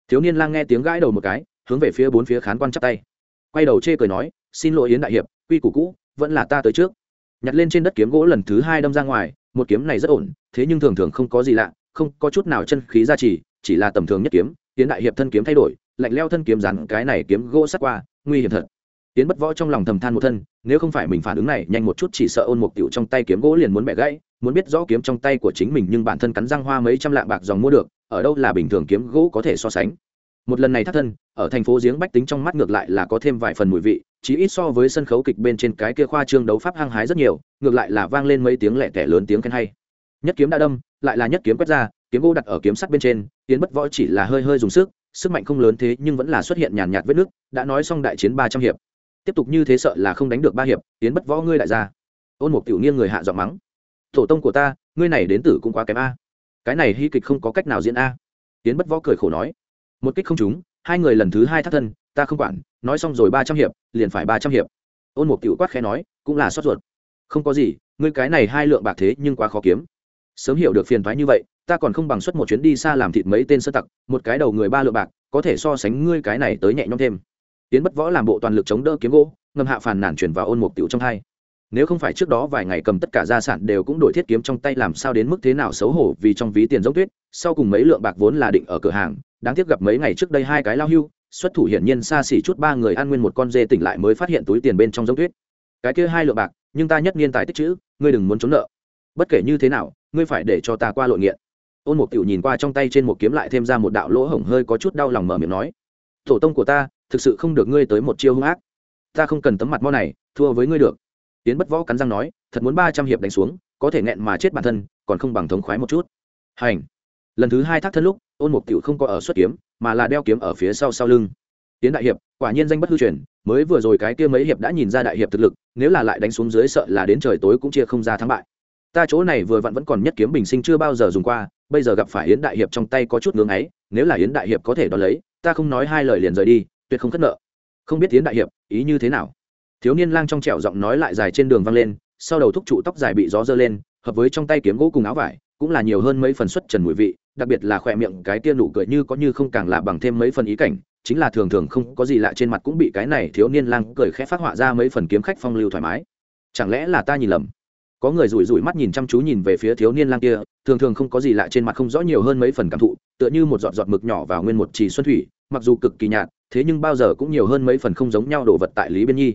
Thiếu niên lang nghe tiếng gãi đầu một cái, hướng về phía bốn phía khán quan chắp tay. Quay đầu chê cười nói, xin lỗi yến đại hiệp, quy củ cũ, vẫn là ta tới trước. Nhặt lên trên đất kiếm gỗ lần thứ hai đâm ra ngoài một kiếm này rất ổn, thế nhưng thường thường không có gì lạ, không có chút nào chân khí gia trì, chỉ là tầm thường nhất kiếm tiến đại hiệp thân kiếm thay đổi, lạnh leo thân kiếm rắn cái này kiếm gỗ sắt qua, nguy hiểm thật. Tiến bất võ trong lòng thầm than một thân, nếu không phải mình phản ứng này, nhanh một chút chỉ sợ ôn một tiểu trong tay kiếm gỗ liền muốn bẻ gãy, muốn biết rõ kiếm trong tay của chính mình nhưng bản thân cắn răng hoa mấy trăm lạng bạc dòng mua được, ở đâu là bình thường kiếm gỗ có thể so sánh một lần này thắt thân, ở thành phố giếng bách tính trong mắt ngược lại là có thêm vài phần mùi vị, chí ít so với sân khấu kịch bên trên cái kia khoa trương đấu pháp hăng hái rất nhiều, ngược lại là vang lên mấy tiếng lẻ tẻ lớn tiếng khen hay. Nhất kiếm đã đâm, lại là nhất kiếm quét ra, kiếm gỗ đặt ở kiếm sắt bên trên tiến bất võ chỉ là hơi hơi dùng sức sức mạnh không lớn thế nhưng vẫn là xuất hiện nhàn nhạt vết nước, đã nói xong đại chiến ba trăm hiệp. Tiếp tục như thế sợ là không đánh được ba hiệp tiến bất võ ngươi đại gia ôn một tiểu nghiêng người hạ giọng mắng. Tổ tông của ta, ngươi này đến tử cũng quá kém a. Cái này hy kịch không có cách nào diễn a. Tiến bất võ cười khổ nói một kích không trúng, hai người lần thứ hai thắt thân, ta không quản, nói xong rồi ba trăm hiệp, liền phải ba trăm hiệp. Ôn một cựu quát khẽ nói, cũng là xót ruột. Không có gì, ngươi cái này hai lượng bạc thế nhưng quá khó kiếm. Sớm hiểu được phiền thoái như vậy, ta còn không bằng suất một chuyến đi xa làm thịt mấy tên sơ tặc, một cái đầu người ba lượng bạc, có thể so sánh ngươi cái này tới nhẹ nhõm thêm. Tiến bất võ làm bộ toàn lực chống đỡ kiếm gỗ, ngầm hạ phàn nản chuyển vào ôn một tiểu trong hai. Nếu không phải trước đó vài ngày cầm tất cả gia sản đều cũng đổi thiết kiếm trong tay làm sao đến mức thế nào xấu hổ vì trong ví tiền giống tuyết, sau cùng mấy lượng bạc vốn là định ở cửa hàng đáng tiếc gặp mấy ngày trước đây hai cái lao hưu, xuất thủ hiển nhiên xa xỉ chút ba người ăn nguyên một con dê tỉnh lại mới phát hiện túi tiền bên trong giống tuyết. Cái kia hai lượng bạc, nhưng ta nhất niên tài tích chữ, ngươi đừng muốn trốn nợ. Bất kể như thế nào, ngươi phải để cho ta qua lội nghiện. Ôn mục tiểu nhìn qua trong tay trên một kiếm lại thêm ra một đạo lỗ hổng hơi có chút đau lòng mở miệng nói, tổ tông của ta, thực sự không được ngươi tới một chiêu hung ác. Ta không cần tấm mặt mo này, thua với ngươi được. Tiến bất võ cắn răng nói, thật muốn ba trăm hiệp đánh xuống, có thể nghẹn mà chết bản thân, còn không bằng thống khoái một chút. Hành lần thứ hai thác thân lúc, ôn mục tiểu không có ở xuất kiếm, mà là đeo kiếm ở phía sau sau lưng. Tiến đại hiệp, quả nhiên danh bất hư truyền, mới vừa rồi cái kia mấy hiệp đã nhìn ra đại hiệp thực lực, nếu là lại đánh xuống dưới sợ là đến trời tối cũng chia không ra thắng bại. Ta chỗ này vừa vặn vẫn còn nhất kiếm bình sinh chưa bao giờ dùng qua, bây giờ gặp phải yến đại hiệp trong tay có chút ngưỡng ấy, nếu là yến đại hiệp có thể đón lấy, ta không nói hai lời liền rời đi, tuyệt không khất nợ. Không biết yến đại hiệp, ý như thế nào? Thiếu niên lang trong trẻo giọng nói lại dài trên đường vang lên, sau đầu thúc trụ tóc dài bị gió dơ lên, hợp với trong tay kiếm gỗ cùng áo vải, cũng là nhiều hơn mấy phần xuất trần mùi vị đặc biệt là khỏe miệng, cái tia nụ cười như có như không càng lạ bằng thêm mấy phần ý cảnh, chính là thường thường không có gì lạ trên mặt cũng bị cái này thiếu niên lang cười khẽ phát họa ra mấy phần kiếm khách phong lưu thoải mái. Chẳng lẽ là ta nhìn lầm? Có người rủi rủi mắt nhìn chăm chú nhìn về phía thiếu niên lang kia, thường thường không có gì lạ trên mặt không rõ nhiều hơn mấy phần cảm thụ, tựa như một giọt giọt mực nhỏ vào nguyên một trì xuân thủy, mặc dù cực kỳ nhạt, thế nhưng bao giờ cũng nhiều hơn mấy phần không giống nhau đồ vật tại lý biên nhi.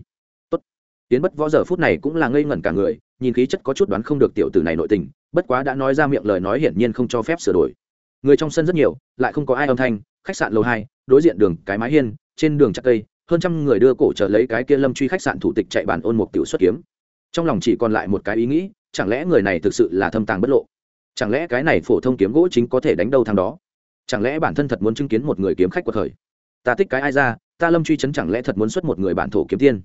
Tốt. Tiến bất võ giờ phút này cũng là ngây ngẩn cả người, nhìn khí chất có chút đoán không được tiểu tử này nội tình, bất quá đã nói ra miệng lời nói hiển nhiên không cho phép sửa đổi người trong sân rất nhiều, lại không có ai âm thanh, khách sạn lầu hai, đối diện đường, cái mái hiên, trên đường chặt cây, hơn trăm người đưa cổ trở lấy cái kia lâm truy khách sạn thủ tịch chạy bản ôn một tiểu xuất kiếm. Trong lòng chỉ còn lại một cái ý nghĩ, chẳng lẽ người này thực sự là thâm tàng bất lộ? Chẳng lẽ cái này phổ thông kiếm gỗ chính có thể đánh đâu thằng đó? Chẳng lẽ bản thân thật muốn chứng kiến một người kiếm khách của thời ta thích cái ai ra, ta lâm truy chấn chẳng lẽ thật muốn xuất một người bản thổ kiếm tiên?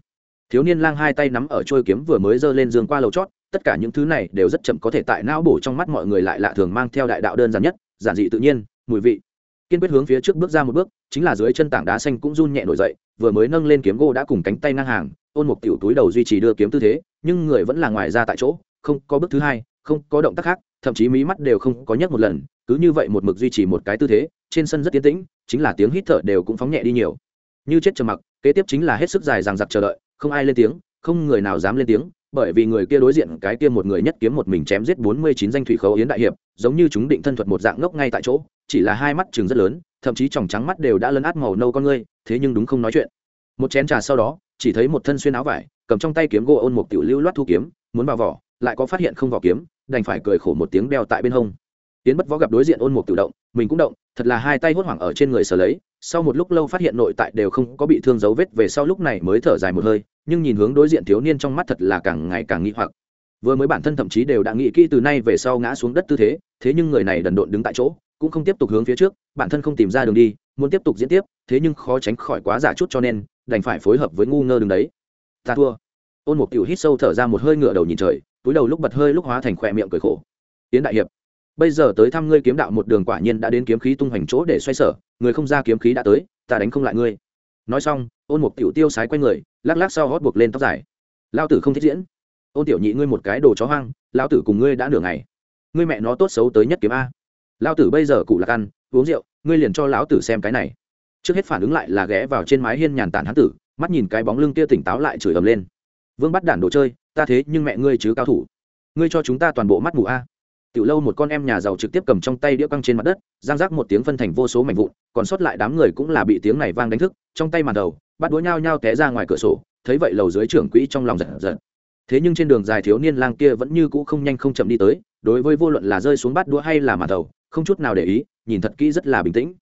Thiếu niên lang hai tay nắm ở trôi kiếm vừa mới giơ lên giường qua lầu chót, tất cả những thứ này đều rất chậm có thể tại não bổ trong mắt mọi người lại lạ thường mang theo đại đạo đơn giản nhất giản dị tự nhiên, mùi vị. Kiên quyết hướng phía trước bước ra một bước, chính là dưới chân tảng đá xanh cũng run nhẹ nổi dậy, vừa mới nâng lên kiếm gỗ đã cùng cánh tay ngang hàng, ôn một tiểu túi đầu duy trì đưa kiếm tư thế, nhưng người vẫn là ngoài ra tại chỗ, không có bước thứ hai, không có động tác khác, thậm chí mí mắt đều không có nhấc một lần, cứ như vậy một mực duy trì một cái tư thế, trên sân rất tiến tĩnh, chính là tiếng hít thở đều cũng phóng nhẹ đi nhiều. Như chết trầm mặc, kế tiếp chính là hết sức dài dằng dặc chờ đợi, không ai lên tiếng, không người nào dám lên tiếng, bởi vì người kia đối diện cái kia một người nhất kiếm một mình chém giết bốn mươi chín danh thủy khấu yến đại hiệp giống như chúng định thân thuật một dạng ngốc ngay tại chỗ, chỉ là hai mắt chừng rất lớn, thậm chí tròng trắng mắt đều đã lấn át màu nâu con ngươi, thế nhưng đúng không nói chuyện. Một chén trà sau đó, chỉ thấy một thân xuyên áo vải, cầm trong tay kiếm gỗ ôn một tiểu lưu loát thu kiếm, muốn vào vỏ, lại có phát hiện không vỏ kiếm, đành phải cười khổ một tiếng đeo tại bên hông. Tiến bất võ gặp đối diện ôn một tiểu động, mình cũng động, thật là hai tay hốt hoảng ở trên người sở lấy, sau một lúc lâu phát hiện nội tại đều không có bị thương dấu vết, về sau lúc này mới thở dài một hơi, nhưng nhìn hướng đối diện thiếu niên trong mắt thật là càng ngày càng nghi hoặc vừa mới bản thân thậm chí đều đã nghĩ kỹ từ nay về sau ngã xuống đất tư thế thế nhưng người này đần độn đứng tại chỗ, cũng không tiếp tục hướng phía trước, bản thân không tìm ra đường đi, muốn tiếp tục diễn tiếp, thế nhưng khó tránh khỏi quá giả chút cho nên, đành phải phối hợp với ngu ngơ đường đấy. Ta thua. Ôn mục tiểu hít sâu thở ra một hơi ngựa đầu nhìn trời, túi đầu lúc bật hơi lúc hóa thành khỏe miệng cười khổ. Tiến đại hiệp, bây giờ tới thăm ngươi kiếm đạo một đường quả nhiên đã đến kiếm khí tung hoành chỗ để xoay sở, người không ra kiếm khí đã tới, ta đánh không lại ngươi. Nói xong, ôn mục tiểu tiêu sái quay người, lắc lắc sau hót buộc lên tóc dài. Lao tử không thích diễn ôn tiểu nhị, ngươi một cái đồ chó hoang lao tử cùng ngươi đã nửa ngày. Ngươi mẹ nó tốt xấu tới nhất kiếm a. Lao tử bây giờ cụ lạc ăn, uống rượu, ngươi liền cho lão tử xem cái này. Trước hết phản ứng lại là ghé vào trên mái hiên nhàn tản hán tử, mắt nhìn cái bóng lưng kia tỉnh táo lại chửi ầm lên. Vương bắt đản đồ chơi, ta thế nhưng mẹ ngươi chứ cao thủ. Ngươi cho chúng ta toàn bộ mắt mù a. Tiểu lâu một con em nhà giàu trực tiếp cầm trong tay đĩa căng trên mặt đất giang rác một tiếng phân thành vô số mảnh vụn, còn sót lại đám người cũng là bị tiếng này vang đánh thức, trong tay màn đầu, bắt đũa nhao nhao té ra ngoài cửa sổ, thấy vậy lầu dưới trưởng quỹ trong lòng giật giật thế nhưng trên đường dài thiếu niên lang kia vẫn như cũ không nhanh không chậm đi tới, đối với vô luận là rơi xuống bát đũa hay là màn đầu, không chút nào để ý, nhìn thật kỹ rất là bình tĩnh.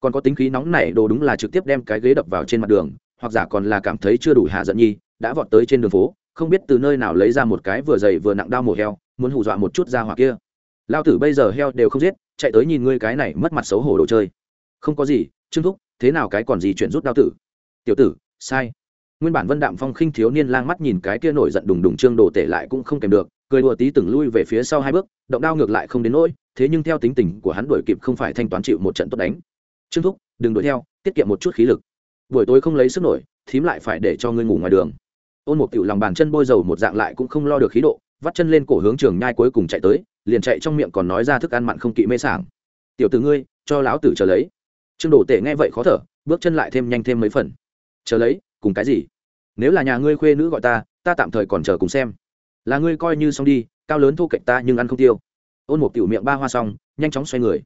Còn có tính khí nóng nảy đồ đúng là trực tiếp đem cái ghế đập vào trên mặt đường, hoặc giả còn là cảm thấy chưa đủ hạ giận nhi, đã vọt tới trên đường phố, không biết từ nơi nào lấy ra một cái vừa dày vừa nặng đao mổ heo, muốn hù dọa một chút ra hỏa kia. Lao tử bây giờ heo đều không giết, chạy tới nhìn ngươi cái này mất mặt xấu hổ đồ chơi. Không có gì, trương thúc, thế nào cái còn gì chuyện rút đao tử? Tiểu tử, sai nguyên bản vân đạm phong khinh thiếu niên lang mắt nhìn cái kia nổi giận đùng đùng trương đồ tể lại cũng không kèm được, cười đùa tí từng lui về phía sau hai bước, động đao ngược lại không đến nỗi, thế nhưng theo tính tình của hắn đuổi kịp không phải thanh toán chịu một trận tốt đánh. Trương thúc, đừng đuổi theo, tiết kiệm một chút khí lực. Buổi tối không lấy sức nổi, thím lại phải để cho ngươi ngủ ngoài đường. Ôn một tiểu lòng bàn chân bôi dầu một dạng lại cũng không lo được khí độ, vắt chân lên cổ hướng trường nhai cuối cùng chạy tới, liền chạy trong miệng còn nói ra thức ăn mặn không kỵ mê sảng. Tiểu tử ngươi, cho lão tử chờ lấy. Trương đồ tể nghe vậy khó thở, bước chân lại thêm nhanh thêm mấy phần. Chờ lấy cùng cái gì? Nếu là nhà ngươi khuê nữ gọi ta ta tạm thời còn chờ cùng xem. Là ngươi coi như xong đi, cao lớn thu cạnh ta nhưng ăn không tiêu. Ôn một tiểu miệng ba hoa xong, nhanh chóng xoay người.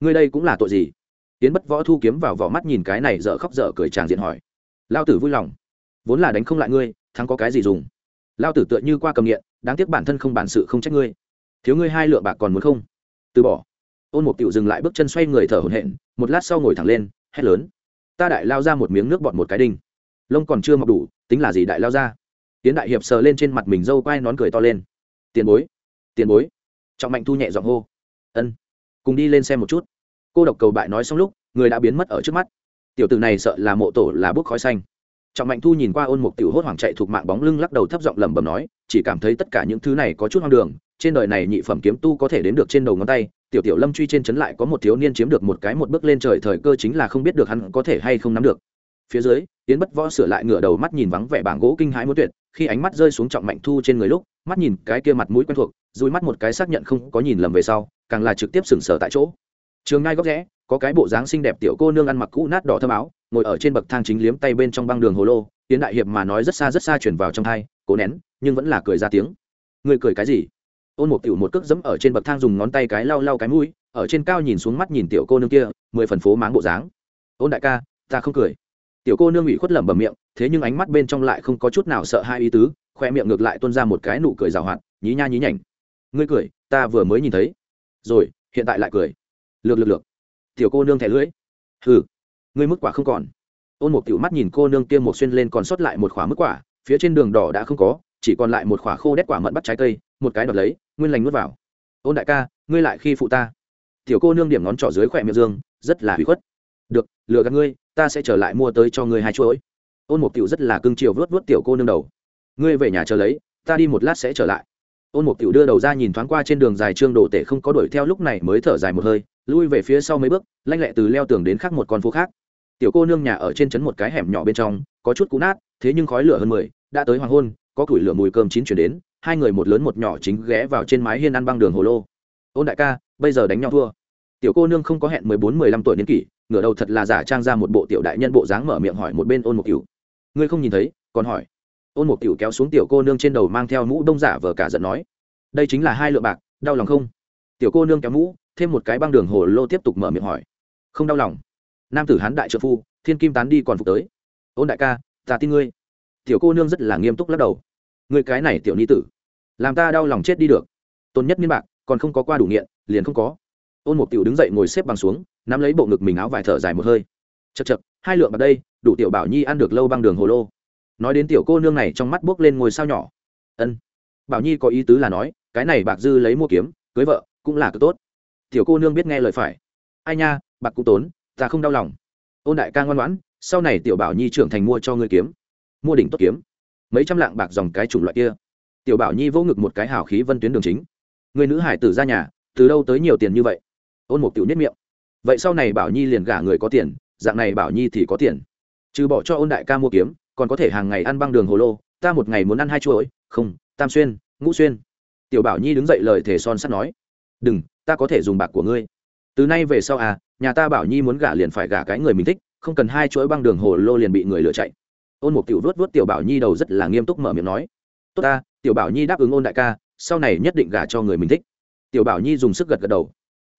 Ngươi đây cũng là tội gì? Tiến bất võ thu kiếm vào vỏ mắt nhìn cái này dở khóc dở cười chàng diện hỏi. Lao tử vui lòng. Vốn là đánh không lại ngươi, thắng có cái gì dùng? Lao tử tựa như qua cầm nghiện, đáng tiếc bản thân không bản sự không trách ngươi. Thiếu ngươi hai lượng bạc còn muốn không? Từ bỏ. Ôn một tiểu dừng lại bước chân xoay người thở hổn hển, một lát sau ngồi thẳng lên, hét lớn. Ta đại lao ra một miếng nước bọt một cái đinh lông còn chưa mọc đủ, tính là gì đại lao ra? Tiến đại hiệp sờ lên trên mặt mình dâu quai nón cười to lên. Tiền bối tiền bối. Trọng mạnh thu nhẹ giọng hô. Ân, cùng đi lên xem một chút. Cô độc cầu bại nói xong lúc, người đã biến mất ở trước mắt. Tiểu tử này sợ là mộ tổ là bốc khói xanh. Trọng mạnh thu nhìn qua ôn mục tiểu hốt hoảng chạy thuộc mạng bóng lưng lắc đầu thấp giọng lẩm bẩm nói, chỉ cảm thấy tất cả những thứ này có chút hoang đường, trên đời này nhị phẩm kiếm tu có thể đến được trên đầu ngón tay, tiểu tiểu lâm truy trên chấn lại có một thiếu niên chiếm được một cái một bước lên trời thời cơ chính là không biết được hắn có thể hay không nắm được. Phía dưới tiến bất võ sửa lại ngửa đầu mắt nhìn vắng vẻ bảng gỗ kinh hãi muốn tuyệt, khi ánh mắt rơi xuống trọng mạnh thu trên người lúc, mắt nhìn cái kia mặt mũi quen thuộc dùi mắt một cái xác nhận không có nhìn lầm về sau, càng là trực tiếp sừng sờ tại chỗ. Trường ngai góc rẽ, có cái bộ dáng xinh đẹp tiểu cô nương ăn mặc cũ nát đỏ thơm áo, ngồi ở trên bậc thang chính liếm tay bên trong băng đường hồ lô tiến đại hiệp mà nói rất xa rất xa chuyển vào trong thai, cố nén, nhưng vẫn là cười ra tiếng. Người cười cái gì? Ôn một tiểu một cước dẫm ở trên bậc thang dùng ngón tay cái lau lau cái mũi, ở trên cao nhìn xuống mắt nhìn tiểu cô nương kia, mười phần phố máng bộ dáng. Ôn đại ca, ta không cười tiểu cô nương ủy khuất lẩm bẩm miệng, thế nhưng ánh mắt bên trong lại không có chút nào sợ hai ý tứ, khoe miệng ngược lại tuôn ra một cái nụ cười rào hoạt, nhí nha nhí nhảnh. Ngươi cười, ta vừa mới nhìn thấy. Rồi, hiện tại lại cười. Lược lược lược. Tiểu cô nương thẻ lưỡi. Hừ, ngươi mức quả không còn. Ôn một tiểu mắt nhìn cô nương kia một xuyên lên còn sót lại một khỏa mức quả, phía trên đường đỏ đã không có, chỉ còn lại một khỏa khô đét quả mận bắt trái cây, một cái đọt lấy, nguyên lành nuốt vào. Ôn đại ca, ngươi lại khi phụ ta. Tiểu cô nương điểm ngón trỏ dưới khỏe miệng dương, rất là hủy khuất. Được lừa gạt ngươi ta sẽ trở lại mua tới cho ngươi hai chuỗi. Ôn Mục tiểu rất là cưng chiều vớt vớt tiểu cô nương đầu. Ngươi về nhà chờ lấy, ta đi một lát sẽ trở lại. Ôn Mục tiểu đưa đầu ra nhìn thoáng qua trên đường dài trương đồ tể không có đuổi theo lúc này mới thở dài một hơi, lui về phía sau mấy bước, lanh lẹ từ leo tường đến khác một con phố khác. Tiểu cô nương nhà ở trên trấn một cái hẻm nhỏ bên trong, có chút cũ nát, thế nhưng khói lửa hơn mười, đã tới hoàng hôn, có củi lửa mùi cơm chín chuyển đến, hai người một lớn một nhỏ chính ghé vào trên mái hiên ăn băng đường hồ lô. Ôn đại ca, bây giờ đánh nhau thua. Tiểu cô nương không có hẹn mười bốn, mười lăm tuổi niên kỷ ngửa đầu thật là giả trang ra một bộ tiểu đại nhân bộ dáng mở miệng hỏi một bên ôn một cửu. Ngươi không nhìn thấy, còn hỏi. Ôn một cửu kéo xuống tiểu cô nương trên đầu mang theo mũ đông giả vờ cả giận nói. Đây chính là hai lượng bạc, đau lòng không? Tiểu cô nương kéo mũ, thêm một cái băng đường hồ lô tiếp tục mở miệng hỏi. Không đau lòng. Nam tử hán đại trợ phu, thiên kim tán đi còn phục tới. Ôn đại ca, ta tin ngươi. Tiểu cô nương rất là nghiêm túc lắc đầu. Người cái này tiểu ni tử, làm ta đau lòng chết đi được. Tôn nhất niên bạc, còn không có qua đủ nghiện, liền không có. Ôn một tiểu đứng dậy ngồi xếp bằng xuống nắm lấy bộ ngực mình áo vải thở dài một hơi. Chật chật hai lượng bạc đây, đủ tiểu bảo nhi ăn được lâu băng đường hồ lô. Nói đến tiểu cô nương này trong mắt buốc lên ngồi sao nhỏ. Ân. Bảo nhi có ý tứ là nói, cái này bạc dư lấy mua kiếm, cưới vợ, cũng là cực tốt. Tiểu cô nương biết nghe lời phải. Ai nha, bạc cũng tốn, ta không đau lòng. Ôn đại ca ngoan ngoãn, sau này tiểu bảo nhi trưởng thành mua cho ngươi kiếm. Mua đỉnh tốt kiếm. Mấy trăm lạng bạc dòng cái chủng loại kia. Tiểu bảo nhi vỗ ngực một cái hào khí vân tuyến đường chính. Người nữ hải tử ra nhà, từ đâu tới nhiều tiền như vậy? Ôn một tiểu nhất miệng vậy sau này bảo nhi liền gả người có tiền, dạng này bảo nhi thì có tiền. Trừ bỏ cho ôn đại ca mua kiếm, còn có thể hàng ngày ăn băng đường hồ lô, ta một ngày muốn ăn hai chuỗi, không, tam xuyên, ngũ xuyên. Tiểu bảo nhi đứng dậy lời thể son sắt nói, đừng, ta có thể dùng bạc của ngươi. Từ nay về sau à nhà ta bảo nhi muốn gả liền phải gả cái người mình thích, không cần hai chuỗi băng đường hồ lô liền bị người lựa chạy. Ôn một tiểu vớt vớt tiểu bảo nhi đầu rất là nghiêm túc mở miệng nói, tốt ta, tiểu bảo nhi đáp ứng ôn đại ca, sau này nhất định gả cho người mình thích. Tiểu bảo nhi dùng sức gật gật đầu,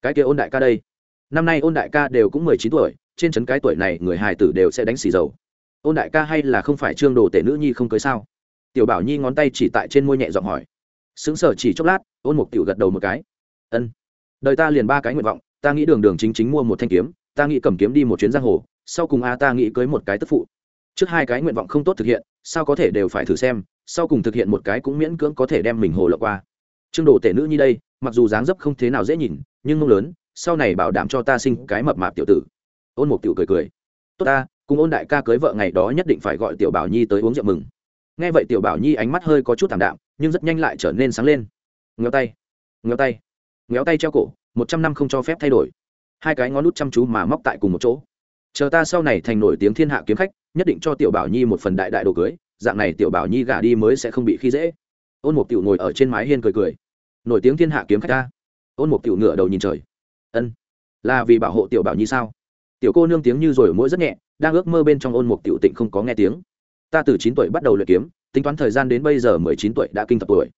cái kia ôn đại ca đây năm nay ôn đại ca đều cũng mười chín tuổi, trên trấn cái tuổi này người hài tử đều sẽ đánh xì dầu. Ôn đại ca hay là không phải trương đồ tể nữ nhi không cưới sao? Tiểu bảo nhi ngón tay chỉ tại trên môi nhẹ giọng hỏi. Xứng sở chỉ chốc lát, ôn mục tiểu gật đầu một cái. Ân, đời ta liền ba cái nguyện vọng, ta nghĩ đường đường chính chính mua một thanh kiếm, ta nghĩ cầm kiếm đi một chuyến giang hồ, sau cùng a ta nghĩ cưới một cái tức phụ. Trước hai cái nguyện vọng không tốt thực hiện, sao có thể đều phải thử xem, sau cùng thực hiện một cái cũng miễn cưỡng có thể đem mình hồ lộ qua. Trương đồ tể nữ như đây, mặc dù dáng dấp không thế nào dễ nhìn, nhưng mông lớn sau này bảo đảm cho ta sinh cái mập mạp tiểu tử. Ôn một tiểu cười cười. Tốt ta, cùng ôn đại ca cưới vợ ngày đó nhất định phải gọi tiểu bảo nhi tới uống rượu mừng. Nghe vậy tiểu bảo nhi ánh mắt hơi có chút thảm đạm, nhưng rất nhanh lại trở nên sáng lên. Ngheo tay ngheo tay ngheo tay treo cổ, một trăm năm không cho phép thay đổi. Hai cái ngón nút chăm chú mà móc tại cùng một chỗ. Chờ ta sau này thành nổi tiếng thiên hạ kiếm khách, nhất định cho tiểu bảo nhi một phần đại đại đồ cưới, dạng này tiểu bảo nhi gả đi mới sẽ không bị khi dễ. Ôn mục tiểu ngồi ở trên mái hiên cười cười. Nổi tiếng thiên hạ kiếm khách ta. Ôn mục tiểu ngửa đầu nhìn trời ân là vì bảo hộ tiểu bảo nhi sao tiểu cô nương tiếng như rồi mỗi rất nhẹ đang ước mơ bên trong ôn mục tiểu tịnh không có nghe tiếng ta từ chín tuổi bắt đầu luyện kiếm tính toán thời gian đến bây giờ mười chín tuổi đã kinh tập tuổi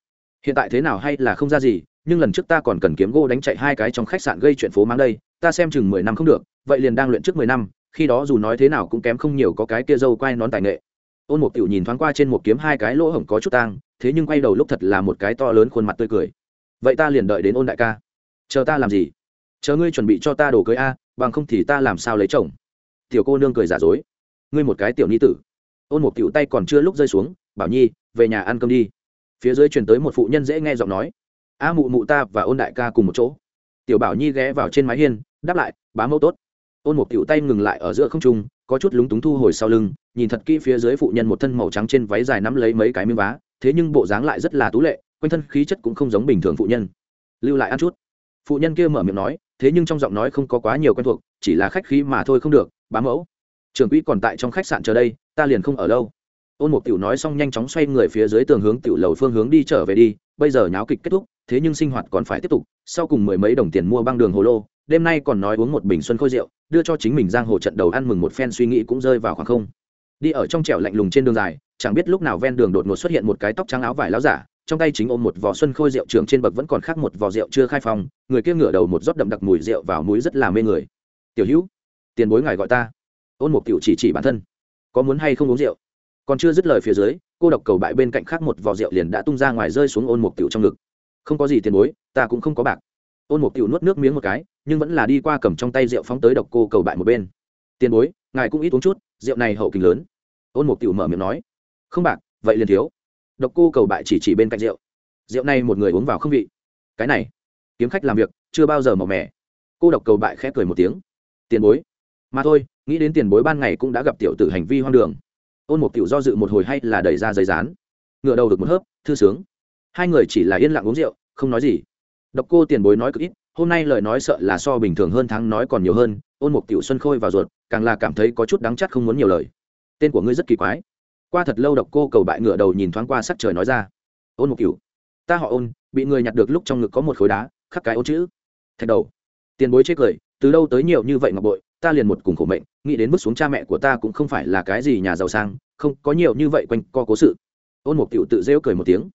hiện tại thế nào hay là không ra gì nhưng lần trước ta còn cần kiếm gô đánh chạy hai cái trong khách sạn gây chuyện phố mang đây ta xem chừng mười năm không được vậy liền đang luyện trước mười năm khi đó dù nói thế nào cũng kém không nhiều có cái kia dâu quai nón tài nghệ ôn mục tiểu nhìn thoáng qua trên một kiếm hai cái lỗ hổng có chút tang thế nhưng quay đầu lúc thật là một cái to lớn khuôn mặt tươi cười vậy ta liền đợi đến ôn đại ca chờ ta làm gì chờ ngươi chuẩn bị cho ta đồ cưới a, bằng không thì ta làm sao lấy chồng? Tiểu cô nương cười giả dối. Ngươi một cái tiểu ni tử. Ôn một cựu tay còn chưa lúc rơi xuống, bảo nhi, về nhà ăn cơm đi. Phía dưới truyền tới một phụ nhân dễ nghe giọng nói. A mụ mụ ta và ôn đại ca cùng một chỗ. Tiểu bảo nhi ghé vào trên mái hiên, đáp lại, bá mẫu tốt. Ôn một cựu tay ngừng lại ở giữa không trung, có chút lúng túng thu hồi sau lưng, nhìn thật kỹ phía dưới phụ nhân một thân màu trắng trên váy dài nắm lấy mấy cái miếng vá, thế nhưng bộ dáng lại rất là tú lệ, quanh thân khí chất cũng không giống bình thường phụ nhân. Lưu lại ăn chút. Phụ nhân kia mở miệng nói thế nhưng trong giọng nói không có quá nhiều quen thuộc, chỉ là khách khí mà thôi không được, bá mẫu. Trưởng quỹ còn tại trong khách sạn chờ đây, ta liền không ở lâu. Ôn mục tiểu nói xong nhanh chóng xoay người phía dưới tường hướng tiểu lầu phương hướng đi trở về đi, bây giờ nháo kịch kết thúc, thế nhưng sinh hoạt còn phải tiếp tục, sau cùng mười mấy đồng tiền mua băng đường hồ lô, đêm nay còn nói uống một bình xuân khôi rượu, đưa cho chính mình giang hồ trận đầu ăn mừng một phen suy nghĩ cũng rơi vào khoảng không. Đi ở trong trẻo lạnh lùng trên đường dài, chẳng biết lúc nào ven đường đột ngột xuất hiện một cái tóc trắng áo vải láo giả trong tay chính ôm một vò xuân khôi rượu trường trên bậc vẫn còn khác một vò rượu chưa khai phong người kia ngửa đầu một rót đậm đặc mùi rượu vào mũi rất là mê người. Tiểu hữu, tiền bối ngài gọi ta. Ôn một tiểu chỉ chỉ bản thân. Có muốn hay không uống rượu? Còn chưa dứt lời phía dưới, cô độc cầu bại bên cạnh khác một vò rượu liền đã tung ra ngoài rơi xuống ôn một tiểu trong ngực. Không có gì tiền bối, ta cũng không có bạc. Ôn một tiểu nuốt nước miếng một cái, nhưng vẫn là đi qua cầm trong tay rượu phóng tới độc cô cầu bại một bên. Tiền bối, ngài cũng ít uống chút, rượu này hậu kinh lớn. Ôn một tiểu mở miệng nói. Không bạc, vậy liền thiếu độc cô cầu bại chỉ chỉ bên cạnh rượu. Rượu này một người uống vào không vị. Cái này, kiếm khách làm việc, chưa bao giờ màu mẻ cô độc cầu bại khẽ cười một tiếng. Tiền bối. Mà thôi, nghĩ đến tiền bối ban ngày cũng đã gặp tiểu tử hành vi hoang đường. Ôn một tiểu do dự một hồi hay là đẩy ra giấy rán ngựa đầu được một hớp, thư sướng. Hai người chỉ là yên lặng uống rượu, không nói gì. Độc cô tiền bối nói cực ít, hôm nay lời nói sợ là so bình thường hơn tháng nói còn nhiều hơn. Ôn một tiểu xuân khôi vào ruột, càng là cảm thấy có chút đắng chắc không muốn nhiều lời. Tên của ngươi rất kỳ quái qua thật lâu độc cô cầu bại ngựa đầu nhìn thoáng qua sắc trời nói ra. Ôn một tiểu ta họ ôn, bị người nhặt được lúc trong ngực có một khối đá, khắc cái ôn chữ, thạch đầu. Tiền bối chế cười, từ đâu tới nhiều như vậy ngọc bội, ta liền một cùng khổ mệnh, nghĩ đến bước xuống cha mẹ của ta cũng không phải là cái gì nhà giàu sang, không, có nhiều như vậy quanh co cố sự. Ôn một tiểu tự rêu cười một tiếng.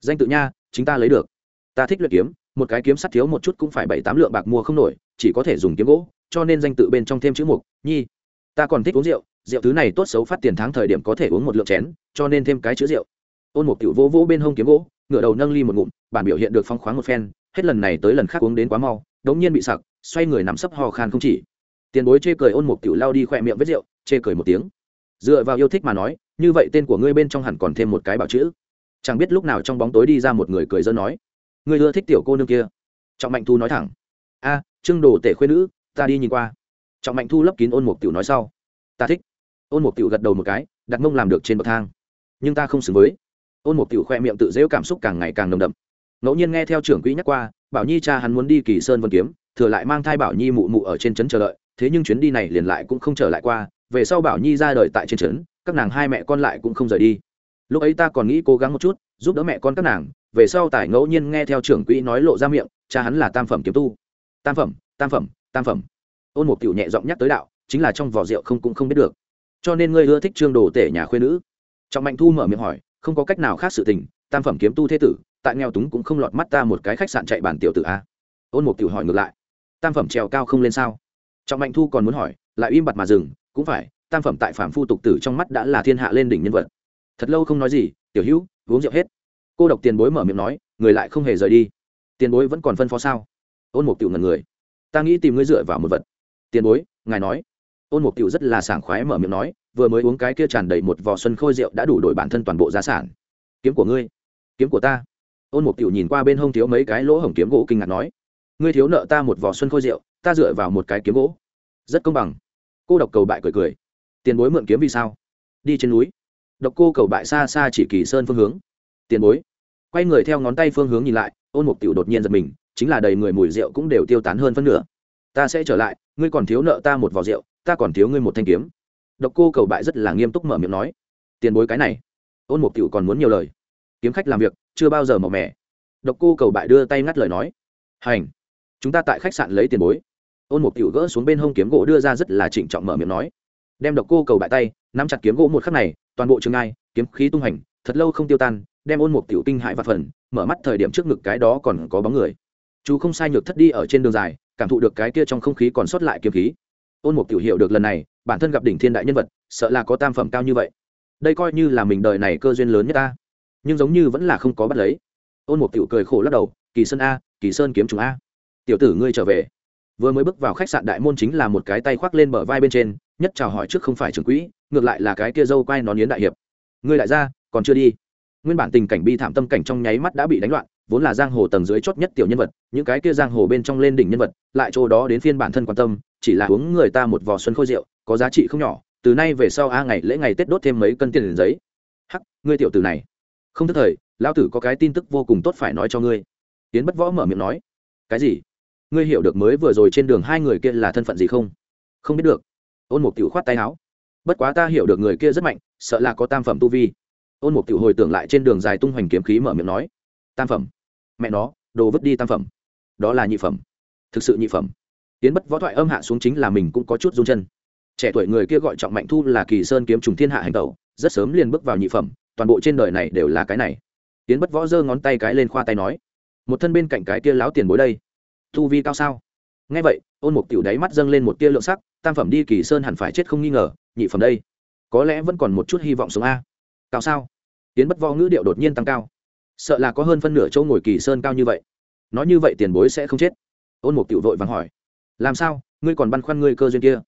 Danh tự nha, chính ta lấy được. Ta thích luyện kiếm, một cái kiếm sắt thiếu một chút cũng phải bảy tám lượng bạc mua không nổi, chỉ có thể dùng kiếm gỗ, cho nên danh tự bên trong thêm chữ mục, nhi. Ta còn thích uống rượu rượu thứ này tốt xấu phát tiền tháng thời điểm có thể uống một lượng chén, cho nên thêm cái chữ rượu. Ôn một tiểu vô vỗ bên hông kiếm gỗ, ngửa đầu nâng ly một ngụm, bản biểu hiện được phong khoáng một phen, hết lần này tới lần khác uống đến quá mau, đống nhiên bị sặc, xoay người nằm sấp ho khan không chỉ. Tiền bối chê cười ôn một tiểu lao đi khỏe miệng vết rượu, chê cười một tiếng. Dựa vào yêu thích mà nói, như vậy tên của ngươi bên trong hẳn còn thêm một cái bảo chữ. Chẳng biết lúc nào trong bóng tối đi ra một người cười dơ nói, ngươi ưa thích tiểu cô nương kia. Trọng mạnh thu nói thẳng, a, trương đồ tể khuyên nữ, ta đi nhìn qua. Trọng mạnh thu lấp kín ôn mục tiểu nói sau, ta thích ôn mục tiểu gật đầu một cái, đặt mông làm được trên bậc thang. Nhưng ta không xứng với. Ôn mục tiểu khoe miệng tự dễu cảm xúc càng ngày càng nồng đậm. Ngẫu nhiên nghe theo trưởng quỹ nhắc qua, bảo nhi cha hắn muốn đi kỳ sơn vân kiếm, thừa lại mang thai bảo nhi mụ mụ ở trên trấn chờ đợi, thế nhưng chuyến đi này liền lại cũng không trở lại qua, về sau bảo nhi ra đời tại trên trấn, các nàng hai mẹ con lại cũng không rời đi. Lúc ấy ta còn nghĩ cố gắng một chút, giúp đỡ mẹ con các nàng, về sau tài ngẫu nhiên nghe theo trưởng quỹ nói lộ ra miệng, cha hắn là tam phẩm kiếm tu. Tam phẩm tam phẩm tam phẩm. Ôn một tiểu nhẹ giọng nhắc tới đạo, chính là trong vỏ rượu không cũng không biết được cho nên ngươi ưa thích trương đồ tể nhà khuê nữ. Trọng mạnh thu mở miệng hỏi, không có cách nào khác sự tình, tam phẩm kiếm tu thế tử, tại nghèo túng cũng không lọt mắt ta một cái khách sạn chạy bản tiểu tử a. Ôn một tiểu hỏi ngược lại, tam phẩm trèo cao không lên sao? Trọng mạnh thu còn muốn hỏi, lại im bặt mà dừng, cũng phải, tam phẩm tại phạm phu tục tử trong mắt đã là thiên hạ lên đỉnh nhân vật. Thật lâu không nói gì, tiểu hữu, uống rượu hết. Cô độc tiền bối mở miệng nói, người lại không hề rời đi. Tiền bối vẫn còn phân phó sao? Ôn mục tiểu ngần người, ta nghĩ tìm ngươi dựa vào một vật. Tiền bối, ngài nói ôn mục tiểu rất là sảng khoái mở miệng nói, vừa mới uống cái kia tràn đầy một vò xuân khôi rượu đã đủ đổi bản thân toàn bộ giá sản. Kiếm của ngươi, kiếm của ta. Ôn mục tiểu nhìn qua bên hông thiếu mấy cái lỗ hổng kiếm gỗ kinh ngạc nói, ngươi thiếu nợ ta một vò xuân khôi rượu, ta dựa vào một cái kiếm gỗ. Rất công bằng. Cô độc cầu bại cười cười. Tiền bối mượn kiếm vì sao? Đi trên núi. Độc cô cầu bại xa xa chỉ kỳ sơn phương hướng. Tiền bối. Quay người theo ngón tay phương hướng nhìn lại ôn mục tiểu đột nhiên giật mình, chính là đầy người mùi rượu cũng đều tiêu tán hơn phân nửa. Ta sẽ trở lại, ngươi còn thiếu nợ ta một vò rượu ta còn thiếu ngươi một thanh kiếm. Độc cô cầu bại rất là nghiêm túc mở miệng nói. Tiền bối cái này. Ôn mục tiểu còn muốn nhiều lời. Kiếm khách làm việc, chưa bao giờ màu mẻ độc cô cầu bại đưa tay ngắt lời nói. Hành. Chúng ta tại khách sạn lấy tiền bối. Ôn mục tiểu gỡ xuống bên hông kiếm gỗ đưa ra rất là trịnh trọng mở miệng nói. Đem độc cô cầu bại tay, nắm chặt kiếm gỗ một khắc này, toàn bộ trường ai, kiếm khí tung hành, thật lâu không tiêu tan, đem ôn mục tiểu kinh hại và phần, mở mắt thời điểm trước ngực cái đó còn có bóng người. Chú không sai nhược thất đi ở trên đường dài, cảm thụ được cái kia trong không khí còn sót lại kiếm khí ôn mục tiểu hiệu được lần này, bản thân gặp đỉnh thiên đại nhân vật, sợ là có tam phẩm cao như vậy. Đây coi như là mình đời này cơ duyên lớn nhất ta. Nhưng giống như vẫn là không có bắt lấy. Ôn mục tiểu cười khổ lắc đầu, kỳ sơn a, kỳ sơn kiếm chúng a. Tiểu tử ngươi trở về. Vừa mới bước vào khách sạn đại môn chính là một cái tay khoác lên bờ vai bên trên, nhất chào hỏi trước không phải trưởng quỹ, ngược lại là cái kia dâu quay nón yến đại hiệp. Ngươi đại gia, còn chưa đi? Nguyên bản tình cảnh bi thảm tâm cảnh trong nháy mắt đã bị đánh loạn, vốn là giang hồ tầng dưới chót nhất tiểu nhân vật, những cái kia giang hồ bên trong lên đỉnh nhân vật, lại chỗ đó đến phiên bản thân quan tâm chỉ là uống người ta một vò xuân khôi rượu, có giá trị không nhỏ, từ nay về sau a ngày lễ ngày tết đốt thêm mấy cân tiền giấy. Hắc, ngươi tiểu tử này. Không thức thời, lão tử có cái tin tức vô cùng tốt phải nói cho ngươi. Tiến bất võ mở miệng nói. Cái gì? Ngươi hiểu được mới vừa rồi trên đường hai người kia là thân phận gì không? Không biết được. Ôn mục tiểu khoát tay áo. Bất quá ta hiểu được người kia rất mạnh, sợ là có tam phẩm tu vi. Ôn mục tiểu hồi tưởng lại trên đường dài tung hoành kiếm khí mở miệng nói. Tam phẩm. Mẹ nó, đồ vứt đi tam phẩm. Đó là nhị phẩm. Thực sự nhị phẩm tiến bất võ thoại âm hạ xuống chính là mình cũng có chút run chân. Trẻ tuổi người kia gọi trọng mạnh thu là kỳ sơn kiếm trùng thiên hạ hành tẩu, rất sớm liền bước vào nhị phẩm, toàn bộ trên đời này đều là cái này. Tiến bất võ giơ ngón tay cái lên khoa tay nói, một thân bên cạnh cái kia láo tiền bối đây, thu vi cao sao? Ngay vậy, ôn mục tiểu đáy mắt dâng lên một tia lượng sắc, tam phẩm đi kỳ sơn hẳn phải chết không nghi ngờ, nhị phẩm đây, có lẽ vẫn còn một chút hy vọng sống a. Cao sao? Tiến bất võ ngữ điệu đột nhiên tăng cao. Sợ là có hơn phân nửa chỗ ngồi kỳ sơn cao như vậy. Nói như vậy tiền bối sẽ không chết. Ôn mục tiểu vội vàng hỏi làm sao? Ngươi còn băn khoăn ngươi cơ duyên kia?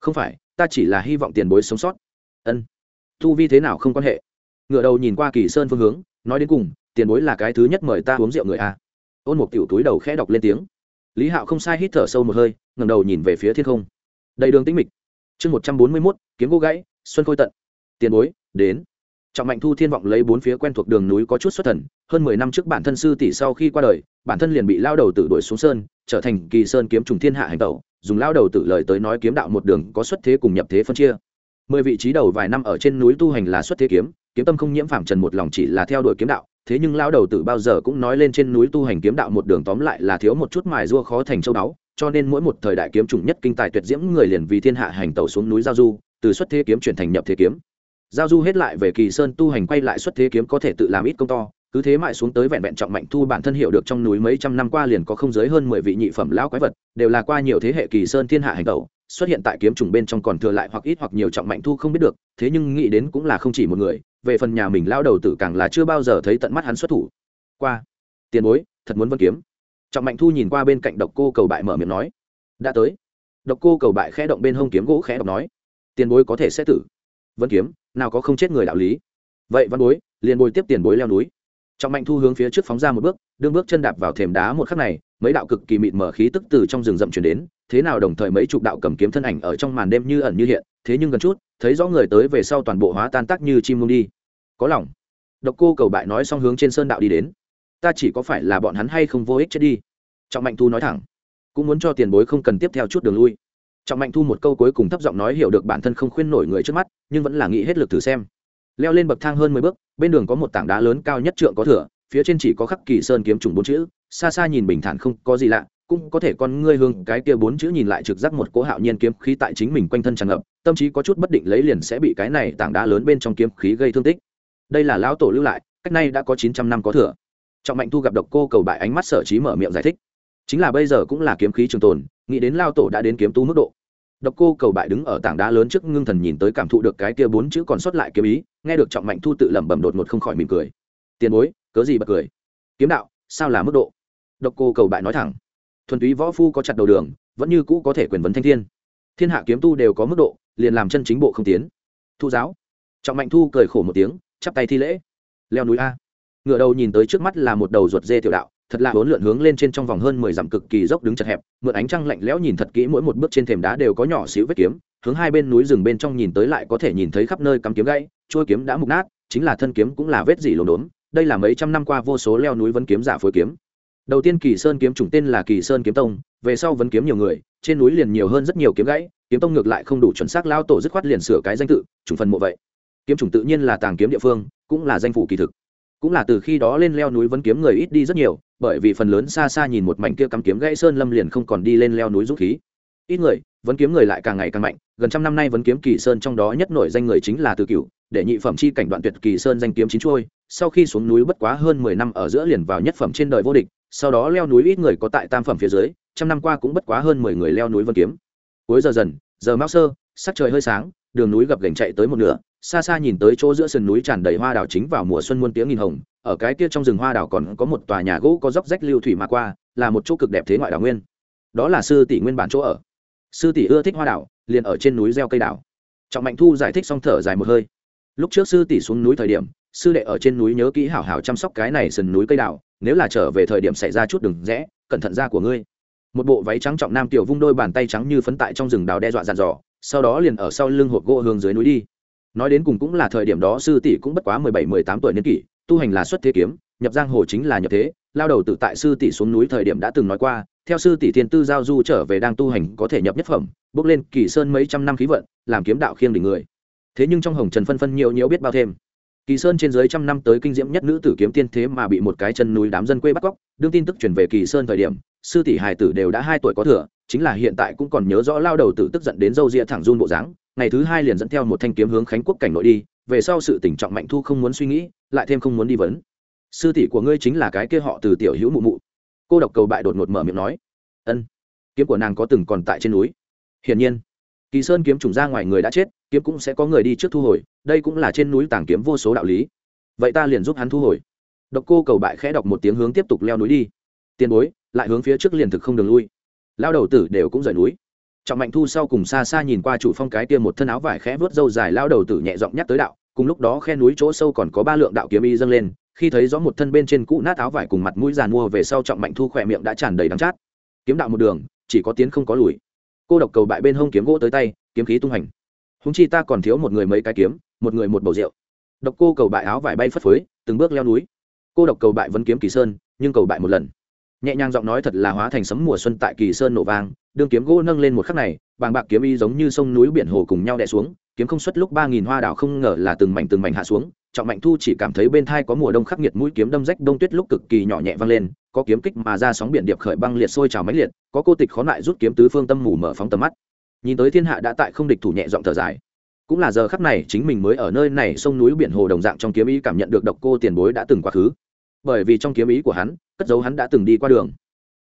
Không phải, ta chỉ là hy vọng tiền bối sống sót. Ân. Thu vi thế nào không quan hệ. Ngựa đầu nhìn qua kỳ sơn phương hướng, nói đến cùng, tiền bối là cái thứ nhất mời ta uống rượu người a ôn một tiểu túi đầu khẽ đọc lên tiếng. Lý hạo không sai hít thở sâu một hơi ngầm đầu nhìn về phía thiên không. Đầy đường tĩnh mịch. Chương một trăm bốn mươi mốt, kiếm gỗ gãy, xuân khôi tận. Tiền bối, đến. Trọng mạnh thu thiên vọng lấy bốn phía quen thuộc đường núi có chút xuất thần, hơn mười năm trước bản thân sư tỷ sau khi qua đời, bản thân liền bị lao đầu tử đuổi xuống sơn trở thành kỳ sơn kiếm trùng thiên hạ hành tẩu, dùng lao đầu tử lời tới nói kiếm đạo một đường có xuất thế cùng nhập thế phân chia. Mười vị trí đầu vài năm ở trên núi tu hành là xuất thế kiếm kiếm tâm không nhiễm phạm trần một lòng chỉ là theo đuổi kiếm đạo, thế nhưng lao đầu tử bao giờ cũng nói lên trên núi tu hành kiếm đạo một đường tóm lại là thiếu một chút mài rua khó thành châu đáo cho nên mỗi một thời đại kiếm chủng nhất kinh tài tuyệt diễm người liền vì thiên hạ hành tẩu xuống núi giao du, từ xuất thế kiếm chuyển thành nhập thế kiếm. Giao du hết lại về kỳ sơn tu hành quay lại xuất thế kiếm có thể tự làm ít công to cứ thế mãi xuống tới vẹn vẹn trọng mạnh thu bản thân hiểu được trong núi mấy trăm năm qua liền có không giới hơn mười vị nhị phẩm lão quái vật, đều là qua nhiều thế hệ kỳ sơn thiên hạ hành tẩu, xuất hiện tại kiếm trùng bên trong còn thừa lại hoặc ít hoặc nhiều trọng mạnh thu không biết được, thế nhưng nghĩ đến cũng là không chỉ một người, về phần nhà mình lao đầu tử càng là chưa bao giờ thấy tận mắt hắn xuất thủ. Qua, tiền bối, thật muốn vân kiếm. Trọng mạnh thu nhìn qua bên cạnh độc cô cầu bại mở miệng nói. Đã tới. Độc cô cầu bại khẽ động bên hông kiếm gỗ khẽ đọc nói. Tiền bối có thể sẽ tử. Vân kiếm, nào có không chết người đạo lý. Vậy văn bối, liền bồi tiếp tiền bối leo núi trọng mạnh thu hướng phía trước phóng ra một bước, đương bước chân đạp vào thềm đá một khắc này, mấy đạo cực kỳ mịt mở khí tức từ trong rừng rậm chuyển đến, thế nào đồng thời mấy chục đạo cầm kiếm thân ảnh ở trong màn đêm như ẩn như hiện, thế nhưng gần chút, thấy rõ người tới về sau toàn bộ hóa tan tác như chim mông đi. Có lòng. Độc cô cầu bại nói xong hướng trên sơn đạo đi đến. Ta chỉ có phải là bọn hắn hay không vô ích chết đi. Trọng mạnh thu nói thẳng. Cũng muốn cho tiền bối không cần tiếp theo chút đường lui. Trọng mạnh thu một câu cuối cùng thấp giọng nói hiểu được bản thân không khuyên nổi người trước mắt, nhưng vẫn là nghĩ hết lực thử xem. Leo lên bậc thang hơn mười bước bên đường có một tảng đá lớn cao nhất trượng có thửa, phía trên chỉ có khắc kỳ sơn kiếm trùng bốn chữ, xa xa nhìn bình thản không có gì lạ, cũng có thể con ngươi hương cái kia bốn chữ nhìn lại trực giác một cỗ hạo nhiên kiếm khí tại chính mình quanh thân tràn ngập, tâm trí có chút bất định lấy liền sẽ bị cái này tảng đá lớn bên trong kiếm khí gây thương tích. Đây là lão tổ lưu lại, cách nay đã có chín trăm năm có thừa trọng mạnh thu gặp độc cô cầu bại ánh mắt sở trí mở miệng giải thích. Chính là bây giờ cũng là kiếm khí trường tồn, nghĩ đến lao tổ đã đến kiếm tu mức độ độc cô cầu bại đứng ở tảng đá lớn trước ngưng thần nhìn tới cảm thụ được cái kia bốn chữ còn sót lại kiếm ý, nghe được trọng mạnh thu tự lẩm bẩm đột ngột không khỏi mỉm cười. Tiền bối, cớ gì bật cười? Kiếm đạo, sao là mức độ? Độc cô cầu bại nói thẳng. Thuần túy võ phu có chặt đầu đường, vẫn như cũ có thể quyền vấn thanh thiên. Thiên hạ kiếm tu đều có mức độ, liền làm chân chính bộ không tiến. Thu giáo. Trọng mạnh thu cười khổ một tiếng, chắp tay thi lễ. Leo núi a. Ngựa đầu nhìn tới trước mắt là một đầu ruột dê tiểu đạo thật là hỗn lượn hướng lên trên trong vòng hơn mười dặm cực kỳ dốc đứng chật hẹp, mượn ánh trăng lạnh lẽo nhìn thật kỹ mỗi một bước trên thềm đá đều có nhỏ xíu vết kiếm, hướng hai bên núi rừng bên trong nhìn tới lại có thể nhìn thấy khắp nơi cắm kiếm gãy trôi kiếm đã mục nát, chính là thân kiếm cũng là vết dỉ lốm đốn đây là mấy trăm năm qua vô số leo núi vấn kiếm giả phối kiếm. Đầu tiên kỳ sơn kiếm chủng tên là kỳ sơn kiếm tông, về sau vấn kiếm nhiều người, trên núi liền nhiều hơn rất nhiều kiếm gãy, kiếm tông ngược lại không đủ chuẩn xác lao tổ dứt khoát liền sửa cái danh tự, chủng phần mộ vậy. Kiếm chủng tự nhiên là tàng kiếm địa phương, cũng là danh phủ kỳ thực. Cũng là từ khi đó lên leo núi vấn kiếm người ít đi rất nhiều bởi vì phần lớn xa xa nhìn một mảnh kia cắm kiếm gãy sơn lâm liền không còn đi lên leo núi rút khí. Ít người, vẫn kiếm người lại càng ngày càng mạnh, gần trăm năm nay vẫn kiếm kỳ sơn trong đó nhất nổi danh người chính là từ cựu để nhị phẩm chi cảnh đoạn tuyệt kỳ sơn danh kiếm chín trôi sau khi xuống núi bất quá hơn mười năm ở giữa liền vào nhất phẩm trên đời vô địch, sau đó leo núi ít người có tại tam phẩm phía dưới, trăm năm qua cũng bất quá hơn mười người leo núi vân kiếm. Cuối giờ dần, giờ mao sơ, sắc trời hơi sáng, đường núi gập gành chạy tới một nửa, xa xa nhìn tới chỗ giữa sườn núi tràn đầy hoa đào chính vào mùa xuân muôn tiếng nghìn hồng ở cái kia trong rừng hoa đào còn có một tòa nhà gỗ có dốc rách lưu thủy mà qua, là một chỗ cực đẹp thế ngoại đảo nguyên. Đó là sư tỷ nguyên bản chỗ ở. Sư tỷ ưa thích hoa đào liền ở trên núi gieo cây đào trọng mạnh thu giải thích xong thở dài một hơi. Lúc trước sư tỷ xuống núi thời điểm, sư đệ ở trên núi nhớ kỹ hảo hảo chăm sóc cái này sườn núi cây đào nếu là trở về thời điểm xảy ra chút đừng rẽ, cẩn thận ra của ngươi. Một bộ váy trắng trọng nam tiểu vung đôi bàn tay trắng như phấn tại trong rừng đào đe dọa dàn dò, sau đó liền ở sau lưng hộp gỗ hướng dưới núi đi nói đến cùng cũng là thời điểm đó sư tỷ cũng bất quá mười bảy, mười tám tuổi niên kỷ, tu hành là xuất thế kiếm, nhập giang hồ chính là nhập thế, lao đầu tự tại sư tỷ xuống núi thời điểm đã từng nói qua, theo sư tỷ thiên tư giao du trở về đang tu hành có thể nhập nhất phẩm, bước lên kỳ sơn mấy trăm năm khí vận, làm kiếm đạo khiêng đỉnh người. Thế nhưng trong hồng trần phân phân nhiều nhiều biết bao thêm. Kỳ sơn trên dưới trăm năm tới kinh diễm nhất nữ tử kiếm tiên thế mà bị một cái chân núi đám dân quê bắt cóc, đương tin tức chuyển về kỳ sơn thời điểm, sư tỷ hài tử đều đã hai tuổi có thừa, chính là hiện tại cũng còn nhớ rõ lao đầu tử tức giận đến dâu ria thẳng run bộ dáng ngày thứ hai liền dẫn theo một thanh kiếm hướng khánh quốc cảnh nội đi, về sau sự tỉnh trọng mạnh thu không muốn suy nghĩ, lại thêm không muốn đi vấn. Sư tỷ của ngươi chính là cái kia họ từ tiểu hữu mụ mụ. Cô độc cầu bại đột ngột mở miệng nói. Ân. Kiếm của nàng có từng còn tại trên núi. Hiển nhiên, kỳ sơn kiếm trùng ra ngoài người đã chết, kiếm cũng sẽ có người đi trước thu hồi, đây cũng là trên núi tàng kiếm vô số đạo lý. Vậy ta liền giúp hắn thu hồi. Độc cô cầu bại khẽ đọc một tiếng hướng tiếp tục leo núi đi. Tiền bối, lại hướng phía trước liền thực không đường lui. Lao đầu tử đều cũng rời núi trọng mạnh thu sau cùng xa xa nhìn qua chủ phong cái kia một thân áo vải khẽ vớt râu dài lao đầu tử nhẹ giọng nhắc tới đạo, cùng lúc đó khe núi chỗ sâu còn có ba lượng đạo kiếm y dâng lên, khi thấy rõ một thân bên trên cũ nát áo vải cùng mặt mũi giàn mua về sau trọng mạnh thu khỏe miệng đã tràn đầy đắng chát. Kiếm đạo một đường, chỉ có tiến không có lùi. Cô độc cầu bại bên hông kiếm gỗ tới tay, kiếm khí tung hành húng chi ta còn thiếu một người mấy cái kiếm, một người một bầu rượu. Độc cô cầu bại áo vải bay phất phới, từng bước leo núi. Cô độc cầu bại vẫn kiếm kỳ sơn, nhưng cầu bại một lần nhẹ nhàng giọng nói thật là hóa thành sấm mùa xuân tại kỳ sơn nổ vang đương kiếm gỗ nâng lên một khắc này, bàng bạc kiếm y giống như sông núi biển hồ cùng nhau đè xuống, kiếm không xuất lúc ba nghìn hoa đảo không ngờ là từng mảnh từng mảnh hạ xuống, trọng mạnh thu chỉ cảm thấy bên thai có mùa đông khắc nghiệt mũi kiếm đâm rách đông tuyết lúc cực kỳ nhỏ nhẹ vang lên, có kiếm kích mà ra sóng biển điệp khởi băng liệt sôi trào máy liệt, có cô tịch khó lại rút kiếm tứ phương tâm mù mở phóng tầm mắt. Nhìn tới thiên hạ đã tại không địch thủ nhẹ giọng thở dài. Cũng là giờ khắc này chính mình mới ở nơi này sông núi biển hồ đồng dạng trong kiếm ý cảm nhận được độc cô tiền bối đã từng quá khứ bởi vì trong kiếm ý của hắn cất dấu hắn đã từng đi qua đường.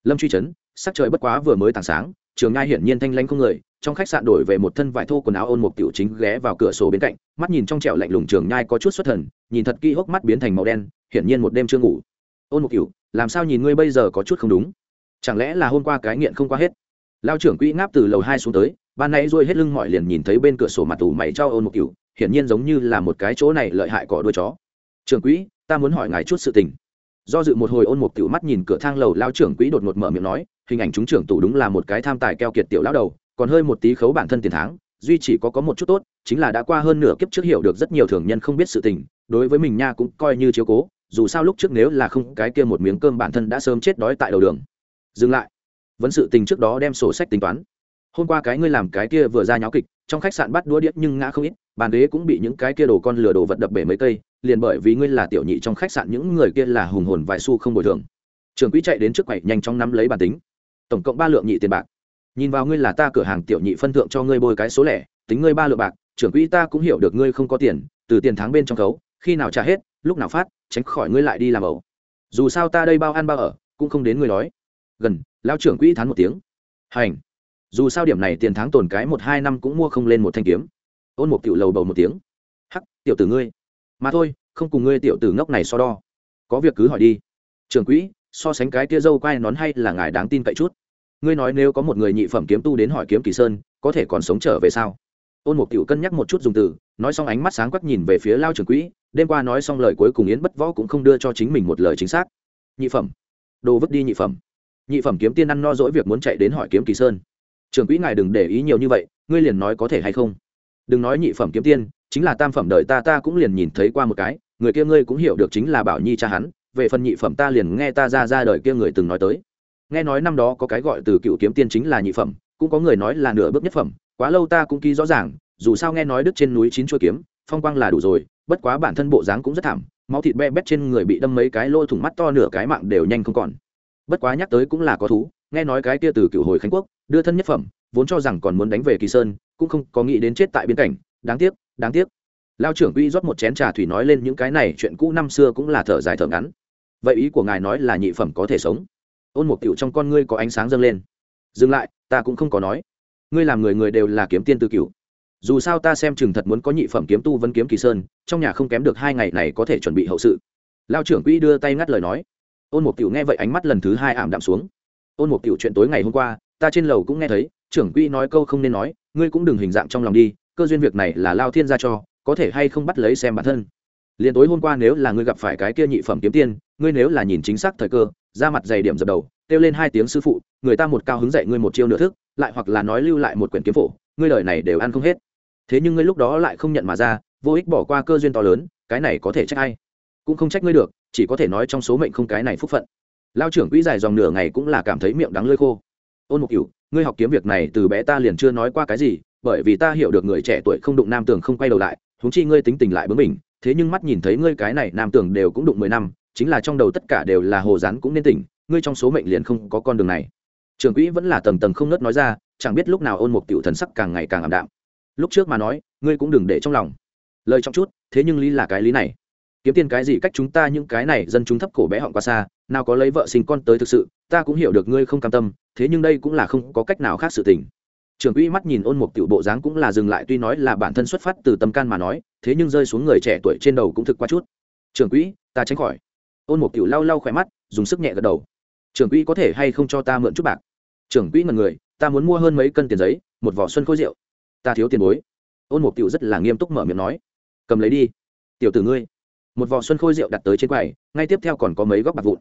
Lâm truy chấn sắc trời bất quá vừa mới tảng sáng trường ngai hiển nhiên thanh lanh không người trong khách sạn đổi về một thân vải thô quần áo ôn một tiểu chính ghé vào cửa sổ bên cạnh mắt nhìn trong trẻo lạnh lùng trường nhai có chút xuất thần nhìn thật kỹ hốc mắt biến thành màu đen hiển nhiên một đêm chưa ngủ. Ôn một tiểu, làm sao nhìn ngươi bây giờ có chút không đúng? Chẳng lẽ là hôm qua cái nghiện không qua hết? Lao trưởng quỹ ngáp từ lầu hai xuống tới ban nãy rồi hết lưng mọi liền nhìn thấy bên cửa sổ mặt tủ mày cho ôn một tiểu, hiển nhiên giống như là một cái chỗ này lợi hại cỏ đuôi chó. Trưởng quỹ ta muốn hỏi ngài chút sự tình do dự một hồi ôn một tiểu mắt nhìn cửa thang lầu lao trưởng quỹ đột ngột mở miệng nói, hình ảnh chúng trưởng tủ đúng là một cái tham tài keo kiệt tiểu lão đầu, còn hơi một tí khấu bản thân tiền tháng, duy chỉ có có một chút tốt, chính là đã qua hơn nửa kiếp trước hiểu được rất nhiều thường nhân không biết sự tình, đối với mình nha cũng coi như chiếu cố, dù sao lúc trước nếu là không cái kia một miếng cơm bản thân đã sớm chết đói tại đầu đường. Dừng lại. Vẫn sự tình trước đó đem sổ sách tính toán. Hôm qua cái ngươi làm cái kia vừa ra nháo kịch trong khách sạn bắt đũa điếc nhưng ngã không ít, bàn ghế cũng bị những cái kia đồ con lừa đồ vật đập bể mấy cây, liền bởi vì ngươi là tiểu nhị trong khách sạn những người kia là hùng hồn vài xu không bồi thường. Trường quỹ chạy đến trước quầy nhanh chóng nắm lấy bàn tính. Tổng cộng ba lượng nhị tiền bạc. Nhìn vào ngươi là ta cửa hàng tiểu nhị phân thượng cho ngươi bôi cái số lẻ, tính ngươi ba lượng bạc, trưởng quỹ ta cũng hiểu được ngươi không có tiền, từ tiền tháng bên trong khấu, khi nào trả hết, lúc nào phát, tránh khỏi ngươi lại đi làm ẩu. Dù sao ta đây bao ăn bao ở, cũng không đến ngươi nói gần, lao trưởng quỹ thán một tiếng. Hành dù sao điểm này tiền tháng tồn cái một hai năm cũng mua không lên một thanh kiếm. Ôn một tiểu lầu bầu một tiếng. Hắc, tiểu tử ngươi. Mà thôi, không cùng ngươi tiểu tử ngốc này so đo. Có việc cứ hỏi đi. Trường quỹ, so sánh cái Tia dâu quai nón hay là ngài đáng tin cậy chút? Ngươi nói nếu có một người nhị phẩm kiếm tu đến hỏi kiếm kỳ sơn, có thể còn sống trở về sao? Ôn một cựu cân nhắc một chút dùng từ, nói xong ánh mắt sáng quắc nhìn về phía lao Trường quỹ, đêm qua nói xong lời cuối cùng yến bất võ cũng không đưa cho chính mình một lời chính xác. Nhị phẩm. Đồ vứt đi nhị phẩm. Nhị phẩm kiếm tiên ăn no dỗi việc muốn chạy đến hỏi kiếm kỳ sơn trưởng quỹ ngài đừng để ý nhiều như vậy, ngươi liền nói có thể hay không? Đừng nói nhị phẩm kiếm tiên, chính là tam phẩm đời ta ta cũng liền nhìn thấy qua một cái, người kia ngươi cũng hiểu được chính là bảo nhi cha hắn, về phần nhị phẩm ta liền nghe ta ra ra đời kia người từng nói tới. Nghe nói năm đó có cái gọi từ cựu kiếm tiên chính là nhị phẩm, cũng có người nói là nửa bước nhất phẩm, quá lâu ta cũng ký rõ ràng, dù sao nghe nói đức trên núi chín chuôi kiếm, phong quang là đủ rồi, bất quá bản thân bộ dáng cũng rất thảm, máu thịt be bét trên người bị đâm mấy cái lôi thủng mắt to nửa cái mạng đều nhanh không còn. Bất quá nhắc tới cũng là có thú, nghe nói cái kia từ cựu hồi khánh quốc đưa thân nhất phẩm, vốn cho rằng còn muốn đánh về kỳ sơn, cũng không có nghĩ đến chết tại biên cảnh. Đáng tiếc đáng tiếc. Lao trưởng uy rót một chén trà thủy nói lên những cái này, chuyện cũ năm xưa cũng là thở dài thở ngắn. Vậy ý của ngài nói là nhị phẩm có thể sống. Ôn một cựu trong con ngươi có ánh sáng dâng lên. Dừng lại, ta cũng không có nói. Ngươi làm người người đều là kiếm tiên tư cựu dù sao ta xem chừng thật muốn có nhị phẩm kiếm tu vân kiếm kỳ sơn, trong nhà không kém được hai ngày này có thể chuẩn bị hậu sự. Lao trưởng quỹ đưa tay ngắt lời nói. Ôn một cựu nghe vậy ánh mắt lần thứ hai ảm đạm xuống. Ôn một cựu chuyện tối ngày hôm qua ta trên lầu cũng nghe thấy, trưởng quỹ nói câu không nên nói, ngươi cũng đừng hình dạng trong lòng đi, cơ duyên việc này là lao thiên gia cho, có thể hay không bắt lấy xem bản thân. Liền tối hôm qua nếu là ngươi gặp phải cái kia nhị phẩm kiếm tiên, ngươi nếu là nhìn chính xác thời cơ, ra mặt dày điểm dập đầu, kêu lên hai tiếng sư phụ, người ta một cao hứng dậy ngươi một chiêu nửa thức, lại hoặc là nói lưu lại một quyển kiếm phổ, ngươi đời này đều ăn không hết. Thế nhưng ngươi lúc đó lại không nhận mà ra, vô ích bỏ qua cơ duyên to lớn, cái này có thể trách ai? Cũng không trách ngươi được, chỉ có thể nói trong số mệnh không cái này phúc phận. Lao trưởng quỹ dài dòng nửa ngày cũng là cảm thấy miệng đắng lơi khô ôn mục cửu, ngươi học kiếm việc này từ bé ta liền chưa nói qua cái gì, bởi vì ta hiểu được người trẻ tuổi không đụng nam tường không quay đầu lại, huống chi ngươi tính tình lại bướng mình thế nhưng mắt nhìn thấy ngươi cái này nam tường đều cũng đụng mười năm, chính là trong đầu tất cả đều là hồ rán cũng nên tỉnh, ngươi trong số mệnh liền không có con đường này. Trường quỹ vẫn là tầng tầng không nớt nói ra, chẳng biết lúc nào ôn mục tiểu thần sắc càng ngày càng ảm đạm. Lúc trước mà nói, ngươi cũng đừng để trong lòng. Lời trong chút, thế nhưng lý là cái lý này. Kiếm tiền cái gì cách chúng ta những cái này dân chúng thấp cổ bé họng qua xa, nào có lấy vợ sinh con tới thực sự, ta cũng hiểu được ngươi không cam tâm thế nhưng đây cũng là không có cách nào khác sự tình. Trưởng quỹ mắt nhìn ôn mục tiểu bộ dáng cũng là dừng lại, tuy nói là bản thân xuất phát từ tâm can mà nói, thế nhưng rơi xuống người trẻ tuổi trên đầu cũng thực quá chút. Trưởng quỹ, ta tránh khỏi. Ôn mục tiểu lau lau khỏe mắt, dùng sức nhẹ gật đầu. Trưởng quỹ có thể hay không cho ta mượn chút bạc? Trưởng quỹ ngần người, ta muốn mua hơn mấy cân tiền giấy, một vỏ xuân khôi rượu. Ta thiếu tiền bối. Ôn mục tiểu rất là nghiêm túc mở miệng nói. Cầm lấy đi. Tiểu tử ngươi. Một vỏ xuân khôi rượu đặt tới trên quầy, ngay tiếp theo còn có mấy góc bạc vụn.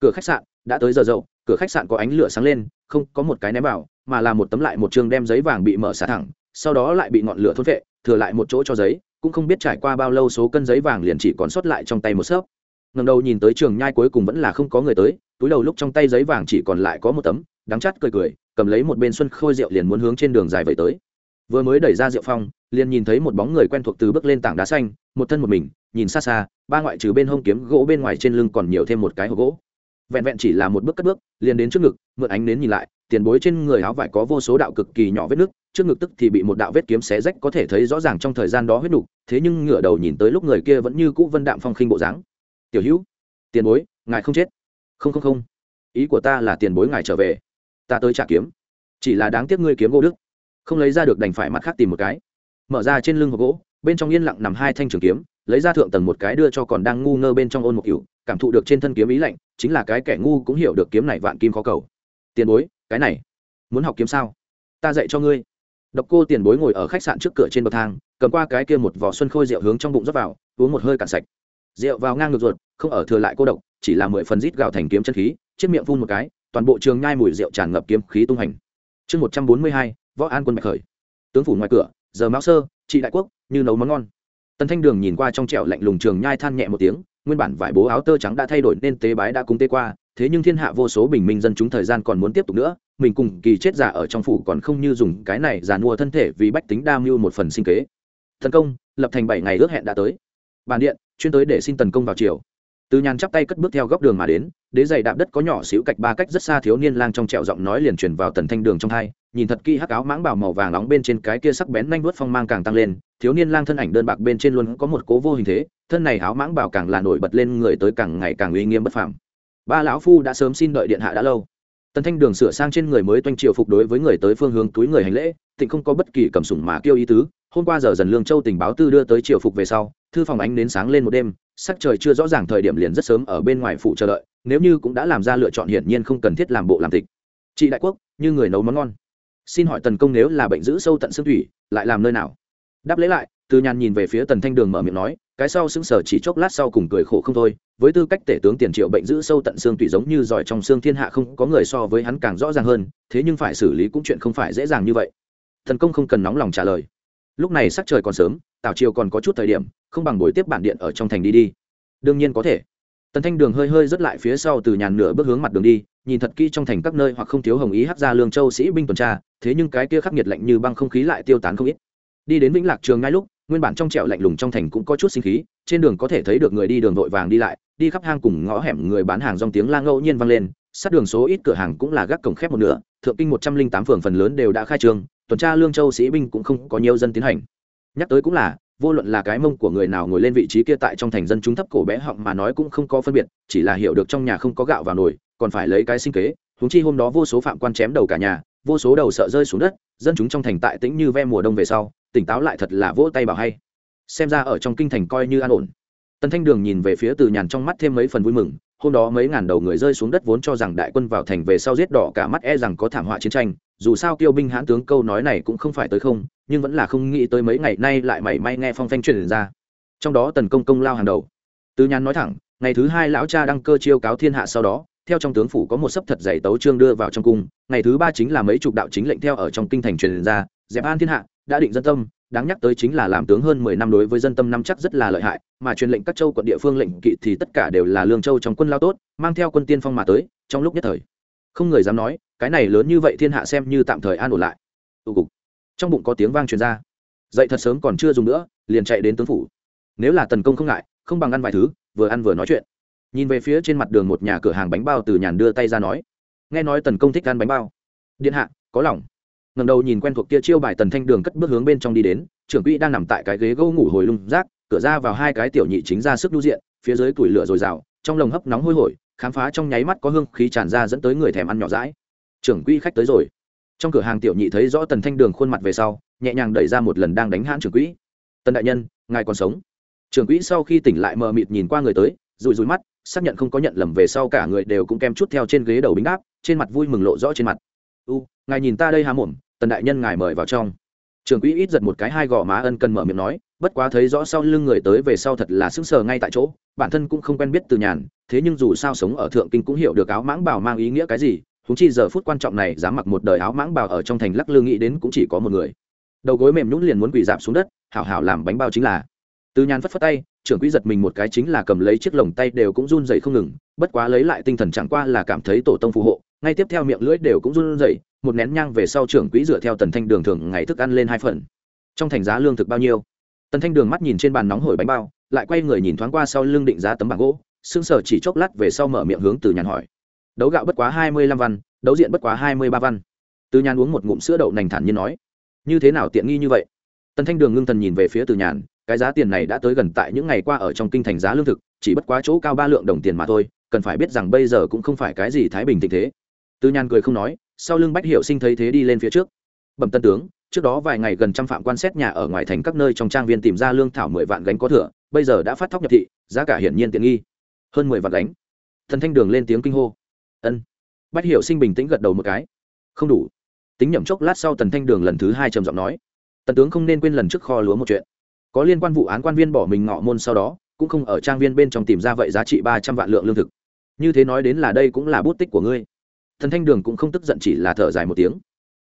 Cửa khách sạn đã tới giờ dậu, cửa khách sạn có ánh lửa sáng lên, không có một cái ném vào, mà là một tấm lại một trường đem giấy vàng bị mở xả thẳng, sau đó lại bị ngọn lửa thốt vệ thừa lại một chỗ cho giấy, cũng không biết trải qua bao lâu số cân giấy vàng liền chỉ còn sót lại trong tay một xớp. Ngầm đầu nhìn tới trường nhai cuối cùng vẫn là không có người tới, túi đầu lúc trong tay giấy vàng chỉ còn lại có một tấm, đắng chắt cười cười, cầm lấy một bên xuân khôi rượu liền muốn hướng trên đường dài vậy tới. Vừa mới đẩy ra rượu phong, liền nhìn thấy một bóng người quen thuộc từ bước lên tảng đá xanh, một thân một mình, nhìn xa xa, ba ngoại trừ bên hông kiếm gỗ bên ngoài trên lưng còn nhiều thêm một cái hộp gỗ vẹn vẹn chỉ là một bước cất bước, liền đến trước ngực, mượn ánh nến nhìn lại, tiền bối trên người áo vải có vô số đạo cực kỳ nhỏ vết nước, trước ngực tức thì bị một đạo vết kiếm xé rách có thể thấy rõ ràng trong thời gian đó huyết đủ. thế nhưng ngửa đầu nhìn tới lúc người kia vẫn như cũ vân đạm phong khinh bộ dáng. Tiểu hữu, tiền bối, ngài không chết. Không không không. Ý của ta là tiền bối ngài trở về. Ta tới trả kiếm. Chỉ là đáng tiếc ngươi kiếm gỗ đức không lấy ra được đành phải mặt khác tìm một cái. Mở ra trên lưng hộp gỗ, bên trong yên lặng nằm hai thanh trường kiếm lấy ra thượng tầng một cái đưa cho còn đang ngu ngơ bên trong ôn một cửu, cảm thụ được trên thân kiếm ý lạnh, chính là cái kẻ ngu cũng hiểu được kiếm này vạn kim khó cầu. Tiền bối, cái này, muốn học kiếm sao? Ta dạy cho ngươi. Độc cô tiền bối ngồi ở khách sạn trước cửa trên bậc thang, cầm qua cái kia một vỏ xuân khôi rượu hướng trong bụng rót vào, uống một hơi cạn sạch. Rượu vào ngang ngược ruột, không ở thừa lại cô độc, chỉ là mười phần rít gạo thành kiếm chân khí, chiếc miệng phun một cái, toàn bộ trường nhai mùi rượu tràn ngập kiếm khí tung hành. Chương một trăm bốn mươi hai, võ an quân bạch khởi. Tướng phủ ngoài cửa, giờ mão sơ, trị đại quốc, như nấu món ngon tần thanh đường nhìn qua trong trẻo lạnh lùng trường nhai than nhẹ một tiếng, nguyên bản vải bố áo tơ trắng đã thay đổi nên tế bái đã cúng tế qua, thế nhưng thiên hạ vô số bình minh dân chúng thời gian còn muốn tiếp tục nữa, mình cùng kỳ chết giả ở trong phủ còn không như dùng cái này giàn mua thân thể vì bách tính đa mưu một phần sinh kế. Thần công, lập thành bảy ngày ước hẹn đã tới. Bàn điện, chuyên tới để xin tấn công vào chiều từ nhàn chắp tay cất bước theo góc đường mà đến, đế giày đạp đất có nhỏ xíu cạch ba cách rất xa thiếu niên lang trong trẹo giọng nói liền truyền vào tần thanh đường trong hai, nhìn thật kỹ hắc áo mãng bảo màu vàng nóng bên trên cái kia sắc bén nanh vuốt phong mang càng tăng lên, thiếu niên lang thân ảnh đơn bạc bên trên luôn có một cố vô hình thế, thân này áo mãng bảo càng là nổi bật lên người tới càng ngày càng uy nghiêm bất phàm. Ba lão phu đã sớm xin đợi điện hạ đã lâu tần thanh đường sửa sang trên người mới toanh triều phục đối với người tới phương hướng túi người hành lễ tịnh không có bất kỳ cầm sủng mà kêu ý tứ. Hôm qua giờ dần lương châu tình báo tư đưa tới triều phục về sau, thư phòng ánh đến sáng lên một đêm, sắc trời chưa rõ ràng thời điểm liền rất sớm ở bên ngoài phụ chờ đợi, nếu như cũng đã làm ra lựa chọn hiển nhiên không cần thiết làm bộ làm tịch. Chị đại quốc, như người nấu món ngon. Xin hỏi tần công nếu là bệnh giữ sâu tận xương thủy, lại làm nơi nào? Đáp lấy lại, từ nhàn nhìn về phía tần thanh đường mở miệng nói cái sau sững sờ chỉ chốc lát sau cùng cười khổ không thôi, với tư cách tể tướng tiền triệu bệnh giữ sâu tận xương tủy giống như giỏi trong xương thiên hạ không có người so với hắn càng rõ ràng hơn, thế nhưng phải xử lý cũng chuyện không phải dễ dàng như vậy. Thần công không cần nóng lòng trả lời. Lúc này sắc trời còn sớm tào chiều còn có chút thời điểm, không bằng buổi tiếp bản điện ở trong thành đi đi. Đương nhiên có thể. Tần thanh đường hơi hơi rớt lại phía sau từ nhàn nửa bước hướng mặt đường đi, nhìn thật kỹ trong thành các nơi hoặc không thiếu hồng ý hắc ra lương châu sĩ binh tuần tra, thế nhưng cái kia khắc nghiệt lạnh như băng không khí lại tiêu tán không ít. Đi đến vĩnh lạc trường ngay lúc nguyên bản trong trẹo lạnh lùng trong thành cũng có chút sinh khí, trên đường có thể thấy được người đi đường vội vàng đi lại, đi khắp hang cùng ngõ hẻm người bán hàng dòng tiếng lang ngẫu nhiên vang lên, sát đường số ít cửa hàng cũng là gác cổng khép một nửa, thượng kinh một trăm linh tám phường phần lớn đều đã khai trương, tuần tra lương châu sĩ binh cũng không có nhiều dân tiến hành. Nhắc tới cũng là, vô luận là cái mông của người nào ngồi lên vị trí kia tại trong thành dân chúng thấp cổ bé họng mà nói cũng không có phân biệt, chỉ là hiểu được trong nhà không có gạo vào nồi, còn phải lấy cái sinh kế húng chi hôm đó vô số phạm quan chém đầu cả nhà, vô số đầu sợ rơi xuống đất, dân chúng trong thành tại tĩnh như ve mùa đông về sau tỉnh táo lại thật là vỗ tay bảo hay. Xem ra ở trong kinh thành coi như an ổn. Tần thanh đường nhìn về phía từ nhàn trong mắt thêm mấy phần vui mừng, hôm đó mấy ngàn đầu người rơi xuống đất vốn cho rằng đại quân vào thành về sau giết đỏ cả mắt e rằng có thảm họa chiến tranh, dù sao tiêu binh hãn tướng câu nói này cũng không phải tới không, nhưng vẫn là không nghĩ tới mấy ngày nay lại mảy may nghe phong phanh truyền ra. Trong đó tần công công lao hàng đầu. Từ nhàn nói thẳng, ngày thứ hai lão cha đăng cơ chiêu cáo thiên hạ sau đó, theo trong tướng phủ có một sấp thật dày tấu trương đưa vào trong cung, ngày thứ ba chính là mấy chục đạo chính lệnh theo ở trong kinh thành truyền ra, dẹp an thiên hạ đã định dân tâm, đáng nhắc tới chính là làm tướng hơn mười năm đối với dân tâm năm chắc rất là lợi hại, mà truyền lệnh các châu quận địa phương lệnh kỵ thì tất cả đều là lương châu trong quân lao tốt, mang theo quân tiên phong mà tới, trong lúc nhất thời. Không người dám nói, cái này lớn như vậy thiên hạ xem như tạm thời an ổn lại. Tụ cục. Trong bụng có tiếng vang truyền ra. Dậy thật sớm còn chưa dùng nữa, liền chạy đến tướng phủ. Nếu là tần công không ngại, không bằng ăn vài thứ, vừa ăn vừa nói chuyện. Nhìn về phía trên mặt đường một nhà cửa hàng bánh bao từ nhàn đưa tay ra nói. Nghe nói tần công thích ăn bánh bao. Điện hạ, có lòng ngẩng đầu nhìn quen thuộc kia chiêu bài tần thanh đường cất bước hướng bên trong đi đến, trưởng quỹ đang nằm tại cái ghế gỗ ngủ hồi lung rác, cửa ra vào hai cái tiểu nhị chính ra sức đu diện, phía dưới củi lửa dồi dào, trong lồng hấp nóng hôi hổi, khám phá trong nháy mắt có hương khí tràn ra dẫn tới người thèm ăn nhỏ rãi trưởng quỹ khách tới rồi. Trong cửa hàng tiểu nhị thấy rõ tần thanh đường khuôn mặt về sau, nhẹ nhàng đẩy ra một lần đang đánh hãn trưởng quỹ. Tần đại nhân, ngài còn sống? Trưởng quỹ sau khi tỉnh lại mờ mịt nhìn qua người tới rùi rùi mắt, xác nhận không có nhận lầm về sau cả người đều cũng kem chút theo trên ghế đầu bính đáp, trên mặt vui mừng lộ rõ trên mặt. U, ngài nhìn ta đây há mồm tần đại nhân ngài mời vào trong. Trưởng quỹ ít giật một cái hai gò má ân cần mở miệng nói, bất quá thấy rõ sau lưng người tới về sau thật là sững sờ ngay tại chỗ, bản thân cũng không quen biết từ nhàn, thế nhưng dù sao sống ở thượng kinh cũng hiểu được áo mãng bào mang ý nghĩa cái gì húng chi giờ phút quan trọng này dám mặc một đời áo mãng bào ở trong thành lắc lư nghĩ đến cũng chỉ có một người. Đầu gối mềm nhún liền muốn quỳ dạp xuống đất, hảo hảo làm bánh bao chính là. Từ nhàn phất phất tay, trưởng quỹ giật mình một cái chính là cầm lấy chiếc lồng tay đều cũng run dậy không ngừng, bất quá lấy lại tinh thần chẳng qua là cảm thấy tổ tông phù hộ, ngay tiếp theo miệng lưỡi đều cũng run dậy một nén nhang về sau trưởng quỹ dựa theo tần thanh đường thường ngày thức ăn lên hai phần. Trong thành giá lương thực bao nhiêu? Tần thanh đường mắt nhìn trên bàn nóng hổi bánh bao, lại quay người nhìn thoáng qua sau lưng định giá tấm bảng gỗ xương sờ chỉ chốc lát về sau mở miệng hướng từ nhàn hỏi. Đấu gạo bất quá hai mươi lăm văn, đấu diện bất quá hai mươi ba văn. Từ nhàn uống một ngụm sữa đậu nành thản nhiên nói. Như thế nào tiện nghi như vậy? Tần thanh đường ngưng thần nhìn về phía từ nhàn, cái giá tiền này đã tới gần tại những ngày qua ở trong kinh thành giá lương thực, chỉ bất quá chỗ cao ba lượng đồng tiền mà thôi, cần phải biết rằng bây giờ cũng không phải cái gì thái bình tình thế. Từ nhàn cười không nói sau lưng bách hiệu sinh thấy thế đi lên phía trước. Bẩm tân tướng, trước đó vài ngày gần trăm phạm quan xét nhà ở ngoài thành các nơi trong trang viên tìm ra lương thảo mười vạn gánh có thừa, bây giờ đã phát thóc nhập thị, giá cả hiển nhiên tiện nghi. Hơn mười vạn gánh. Thần thanh đường lên tiếng kinh hô. Ân. Bách hiệu sinh bình tĩnh gật đầu một cái. Không đủ. Tính nhẩm chốc lát sau tần thanh đường lần thứ hai trầm giọng nói. Tần tướng không nên quên lần trước kho lúa một chuyện. Có liên quan vụ án quan viên bỏ mình ngọ môn sau đó, cũng không ở trang viên bên trong tìm ra vậy giá trị ba trăm vạn lượng lương thực. Như thế nói đến là đây cũng là bút tích của ngươi thần thanh đường cũng không tức giận chỉ là thở dài một tiếng.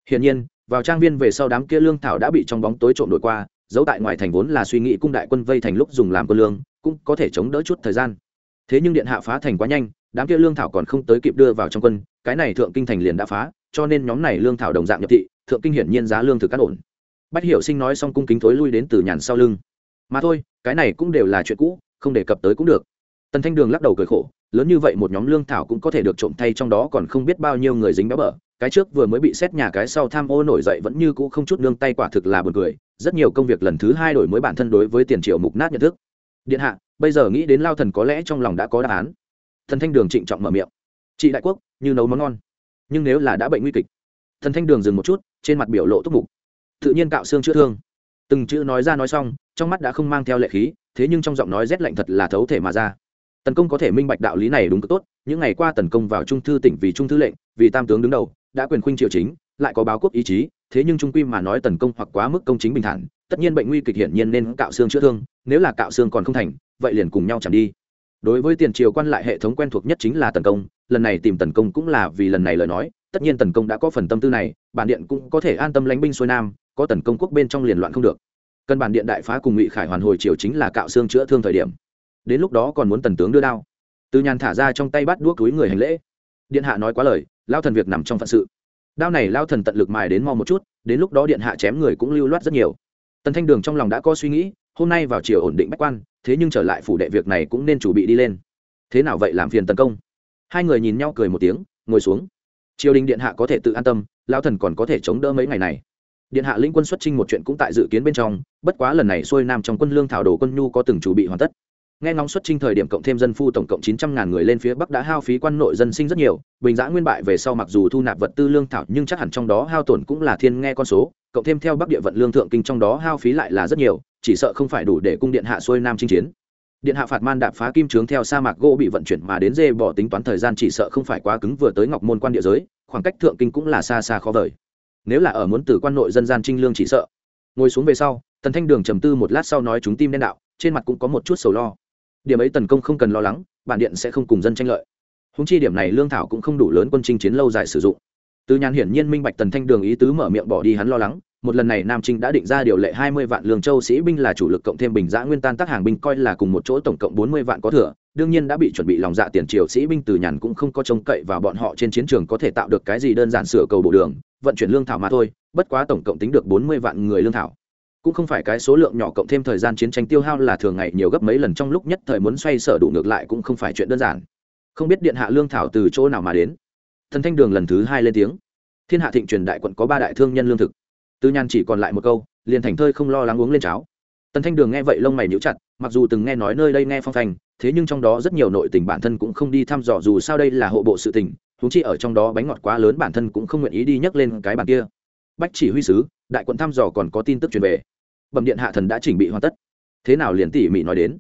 Hiển nhiên, vào trang viên về sau đám kia lương thảo đã bị trong bóng tối trộm đổi qua, giấu tại ngoài thành vốn là suy nghĩ cung đại quân vây thành lúc dùng làm quân lương, cũng có thể chống đỡ chút thời gian. Thế nhưng điện hạ phá thành quá nhanh, đám kia lương thảo còn không tới kịp đưa vào trong quân, cái này thượng kinh thành liền đã phá, cho nên nhóm này lương thảo đồng dạng nhập thị, thượng kinh hiển nhiên giá lương thực cắt ổn. Bách hiểu sinh nói xong cung kính thối lui đến từ nhàn sau lưng. Mà thôi, cái này cũng đều là chuyện cũ, không đề cập tới cũng được. Tần thanh đường lắc đầu cười khổ lớn như vậy một nhóm lương thảo cũng có thể được trộm thay trong đó còn không biết bao nhiêu người dính béo bở. Cái trước vừa mới bị xét nhà cái sau tham ô nổi dậy vẫn như cũ không chút nương tay quả thực là buồn cười. Rất nhiều công việc lần thứ hai đổi mới bản thân đối với tiền triệu mục nát nhận thức. Điện hạ, bây giờ nghĩ đến lao thần có lẽ trong lòng đã có đáp án. Thần thanh đường trịnh trọng mở miệng. Chị đại quốc, như nấu món ngon. Nhưng nếu là đã bệnh nguy kịch, thần thanh đường dừng một chút, trên mặt biểu lộ túc mục. Tự nhiên cạo xương chữa thương. Từng chữ nói ra nói xong, trong mắt đã không mang theo lệ khí, thế nhưng trong giọng nói rét lạnh thật là thấu thể mà ra tần công có thể minh bạch đạo lý này đúng cực tốt, những ngày qua tần công vào trung thư tỉnh vì trung thư lệnh, vì tam tướng đứng đầu, đã quyền khuynh triệu chính, lại có báo quốc ý chí, thế nhưng trung quy mà nói tần công hoặc quá mức công chính bình thản, tất nhiên bệnh nguy kịch hiển nhiên nên cạo xương chữa thương, nếu là cạo xương còn không thành, vậy liền cùng nhau chẳng đi. Đối với tiền triều quan lại hệ thống quen thuộc nhất chính là tần công, lần này tìm tần công cũng là vì lần này lời nói, tất nhiên tần công đã có phần tâm tư này, bản điện cũng có thể an tâm lánh binh xuôi nam, có tần công quốc bên trong liền loạn không được. Cần bản điện đại phá cùng ngụy khải hoàn hồi triều chính là cạo xương chữa thương thời điểm đến lúc đó còn muốn tần tướng đưa đao. Từ nhàn thả ra trong tay bắt đuốc túi người hành lễ. Điện hạ nói quá lời, lao thần việc nằm trong phận sự. Đao này lao thần tận lực mài đến mau một chút, đến lúc đó điện hạ chém người cũng lưu loát rất nhiều. Tần thanh đường trong lòng đã có suy nghĩ, hôm nay vào chiều ổn định bách quan, thế nhưng trở lại phủ đệ việc này cũng nên chủ bị đi lên. Thế nào vậy làm phiền tấn công? Hai người nhìn nhau cười một tiếng, ngồi xuống. Triều đình điện hạ có thể tự an tâm, lao thần còn có thể chống đỡ mấy ngày này. Điện hạ lĩnh quân xuất trinh một chuyện cũng tại dự kiến bên trong, bất quá lần này xuôi nam trong quân lương thảo đồ quân nhu có từng chủ bị hoàn tất nghe ngóng xuất trinh thời điểm cộng thêm dân phu tổng cộng chín trăm ngàn người lên phía bắc đã hao phí quan nội dân sinh rất nhiều, bình giã nguyên bại về sau mặc dù thu nạp vật tư lương thảo nhưng chắc hẳn trong đó hao tổn cũng là thiên nghe con số, cộng thêm theo bắc địa vận lương thượng kinh trong đó hao phí lại là rất nhiều, chỉ sợ không phải đủ để cung điện hạ xuôi nam chinh chiến. Điện hạ phạt man đạp phá kim trướng theo sa mạc gỗ bị vận chuyển mà đến dê bỏ tính toán thời gian chỉ sợ không phải quá cứng vừa tới ngọc môn quan địa giới, khoảng cách thượng kinh cũng là xa xa khó vời. Nếu là ở muốn từ quan nội dân gian trinh lương chỉ sợ. Ngồi xuống về sau, tần thanh đường trầm tư một lát sau nói chúng tim đen đạo, trên mặt cũng có một chút sầu lo điểm ấy tần công không cần lo lắng, bản điện sẽ không cùng dân tranh lợi. Húng chi điểm này lương thảo cũng không đủ lớn quân chinh chiến lâu dài sử dụng. Từ nhàn hiển nhiên minh bạch tần thanh đường ý tứ mở miệng bỏ đi hắn lo lắng, một lần này nam trinh đã định ra điều lệ hai mươi vạn lương châu sĩ binh là chủ lực cộng thêm bình giã nguyên tan tác hàng binh coi là cùng một chỗ tổng cộng bốn mươi vạn có thừa, đương nhiên đã bị chuẩn bị lòng dạ tiền triều sĩ binh từ nhàn cũng không có trông cậy vào bọn họ trên chiến trường có thể tạo được cái gì đơn giản sửa cầu bộ đường, vận chuyển lương thảo mà thôi, bất quá tổng cộng tính được bốn mươi vạn người lương thảo cũng không phải cái số lượng nhỏ cộng thêm thời gian chiến tranh tiêu hao là thường ngày nhiều gấp mấy lần trong lúc nhất thời muốn xoay sở đủ ngược lại cũng không phải chuyện đơn giản. Không biết điện hạ lương thảo từ chỗ nào mà đến. Thần thanh đường lần thứ hai lên tiếng. Thiên hạ thịnh truyền đại quận có ba đại thương nhân lương thực. Tư nhan chỉ còn lại một câu, liền thành thơi không lo lắng uống lên cháo. Tần thanh đường nghe vậy lông mày nhíu chặt, mặc dù từng nghe nói nơi đây nghe phong thành thế nhưng trong đó rất nhiều nội tình bản thân cũng không đi thăm dò dù sao đây là hộ bộ sự tình thú chi ở trong đó bánh ngọt quá lớn bản thân cũng không nguyện ý đi nhắc lên cái bàn kia. Bách chỉ huy sứ, đại quận thăm dò còn có tin tức truyền về bẩm điện hạ thần đã chỉnh bị hoàn tất. Thế nào liền tỉ mỉ nói đến?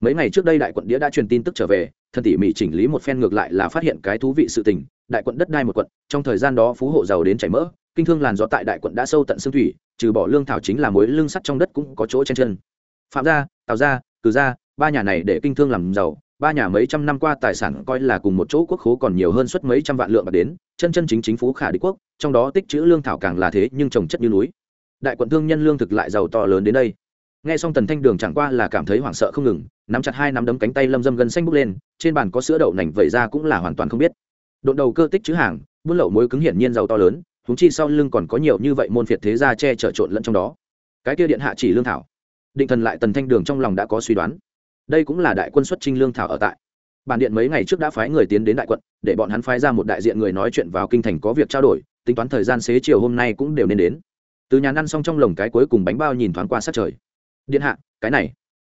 Mấy ngày trước đây đại quận đĩa đã truyền tin tức trở về, thần tỉ mỉ chỉnh lý một phen ngược lại là phát hiện cái thú vị sự tình, đại quận đất đai một quận, trong thời gian đó phú hộ giàu đến chảy mỡ, kinh thương làn gió tại đại quận đã sâu tận xương thủy, trừ bỏ lương thảo chính là mối lương sắt trong đất cũng có chỗ chen chân. Phạm gia, tào gia, cử gia, ba nhà này để kinh thương làm giàu, ba nhà mấy trăm năm qua tài sản coi là cùng một chỗ quốc khố còn nhiều hơn suất mấy trăm vạn lượng bạc đến, chân chân chính chính phú khả đế quốc, trong đó tích chữ lương thảo càng là thế nhưng trồng chất như núi đại quận thương nhân lương thực lại giàu to lớn đến đây. Nghe xong tần thanh đường chẳng qua là cảm thấy hoảng sợ không ngừng, nắm chặt hai nắm đấm cánh tay lâm dâm gần xanh bốc lên, trên bàn có sữa đậu nành vẩy ra cũng là hoàn toàn không biết. Độn đầu cơ tích chữ hàng, buôn lậu mối cứng hiển nhiên giàu to lớn húng chi sau lưng còn có nhiều như vậy môn phiệt thế gia che chở trộn lẫn trong đó. Cái kia điện hạ chỉ lương thảo. Định thần lại tần thanh đường trong lòng đã có suy đoán. Đây cũng là đại quân xuất trinh lương thảo ở tại. Bản điện mấy ngày trước đã phái người tiến đến đại quận, để bọn hắn phái ra một đại diện người nói chuyện vào kinh thành có việc trao đổi, tính toán thời gian xế chiều hôm nay cũng đều nên đến từ nhà ăn xong trong lồng cái cuối cùng bánh bao nhìn thoáng qua sát trời. Điện hạ, cái này.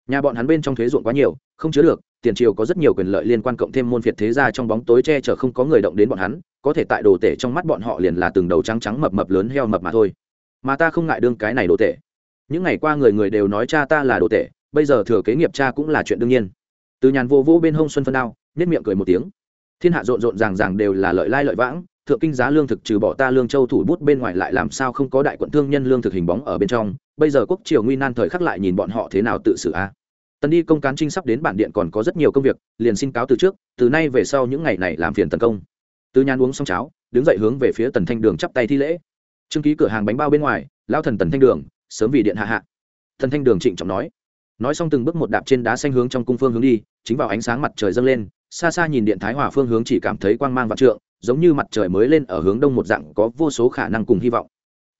Nhà bọn hắn bên trong thuế ruộng quá nhiều, không chứa được, tiền triều có rất nhiều quyền lợi liên quan cộng thêm môn phiệt thế gia trong bóng tối che chở không có người động đến bọn hắn, có thể tại đồ tể trong mắt bọn họ liền là từng đầu trắng trắng mập mập lớn heo mập mà thôi. Mà ta không ngại đương cái này đồ tể. Những ngày qua người người đều nói cha ta là đồ tể, bây giờ thừa kế nghiệp cha cũng là chuyện đương nhiên. Từ nhàn vô vô bên hông xuân phân đao nhất miệng cười một tiếng. Thiên hạ rộn rộn ràng ràng đều là lợi lai lợi vãng thượng kinh giá lương thực trừ bỏ ta lương châu thủ bút bên ngoài lại làm sao không có đại quận thương nhân lương thực hình bóng ở bên trong? Bây giờ quốc triều nguy nan thời khắc lại nhìn bọn họ thế nào tự xử a? Tần đi công cán trinh sắp đến bản điện còn có rất nhiều công việc, liền xin cáo từ trước, từ nay về sau những ngày này làm phiền tấn công. Từ nhan uống xong cháo, đứng dậy hướng về phía tần thanh đường chắp tay thi lễ. Trương ký cửa hàng bánh bao bên ngoài lao thần tần thanh đường, sớm vì điện hạ hạ. Tần thanh đường trịnh trọng nói. Nói xong từng bước một đạp trên đá xanh hướng trong cung phương hướng đi, chính vào ánh sáng mặt trời dâng lên, xa xa nhìn điện thái hòa phương hướng chỉ cảm thấy quang mang vạn trượng giống như mặt trời mới lên ở hướng đông một dạng, có vô số khả năng cùng hy vọng.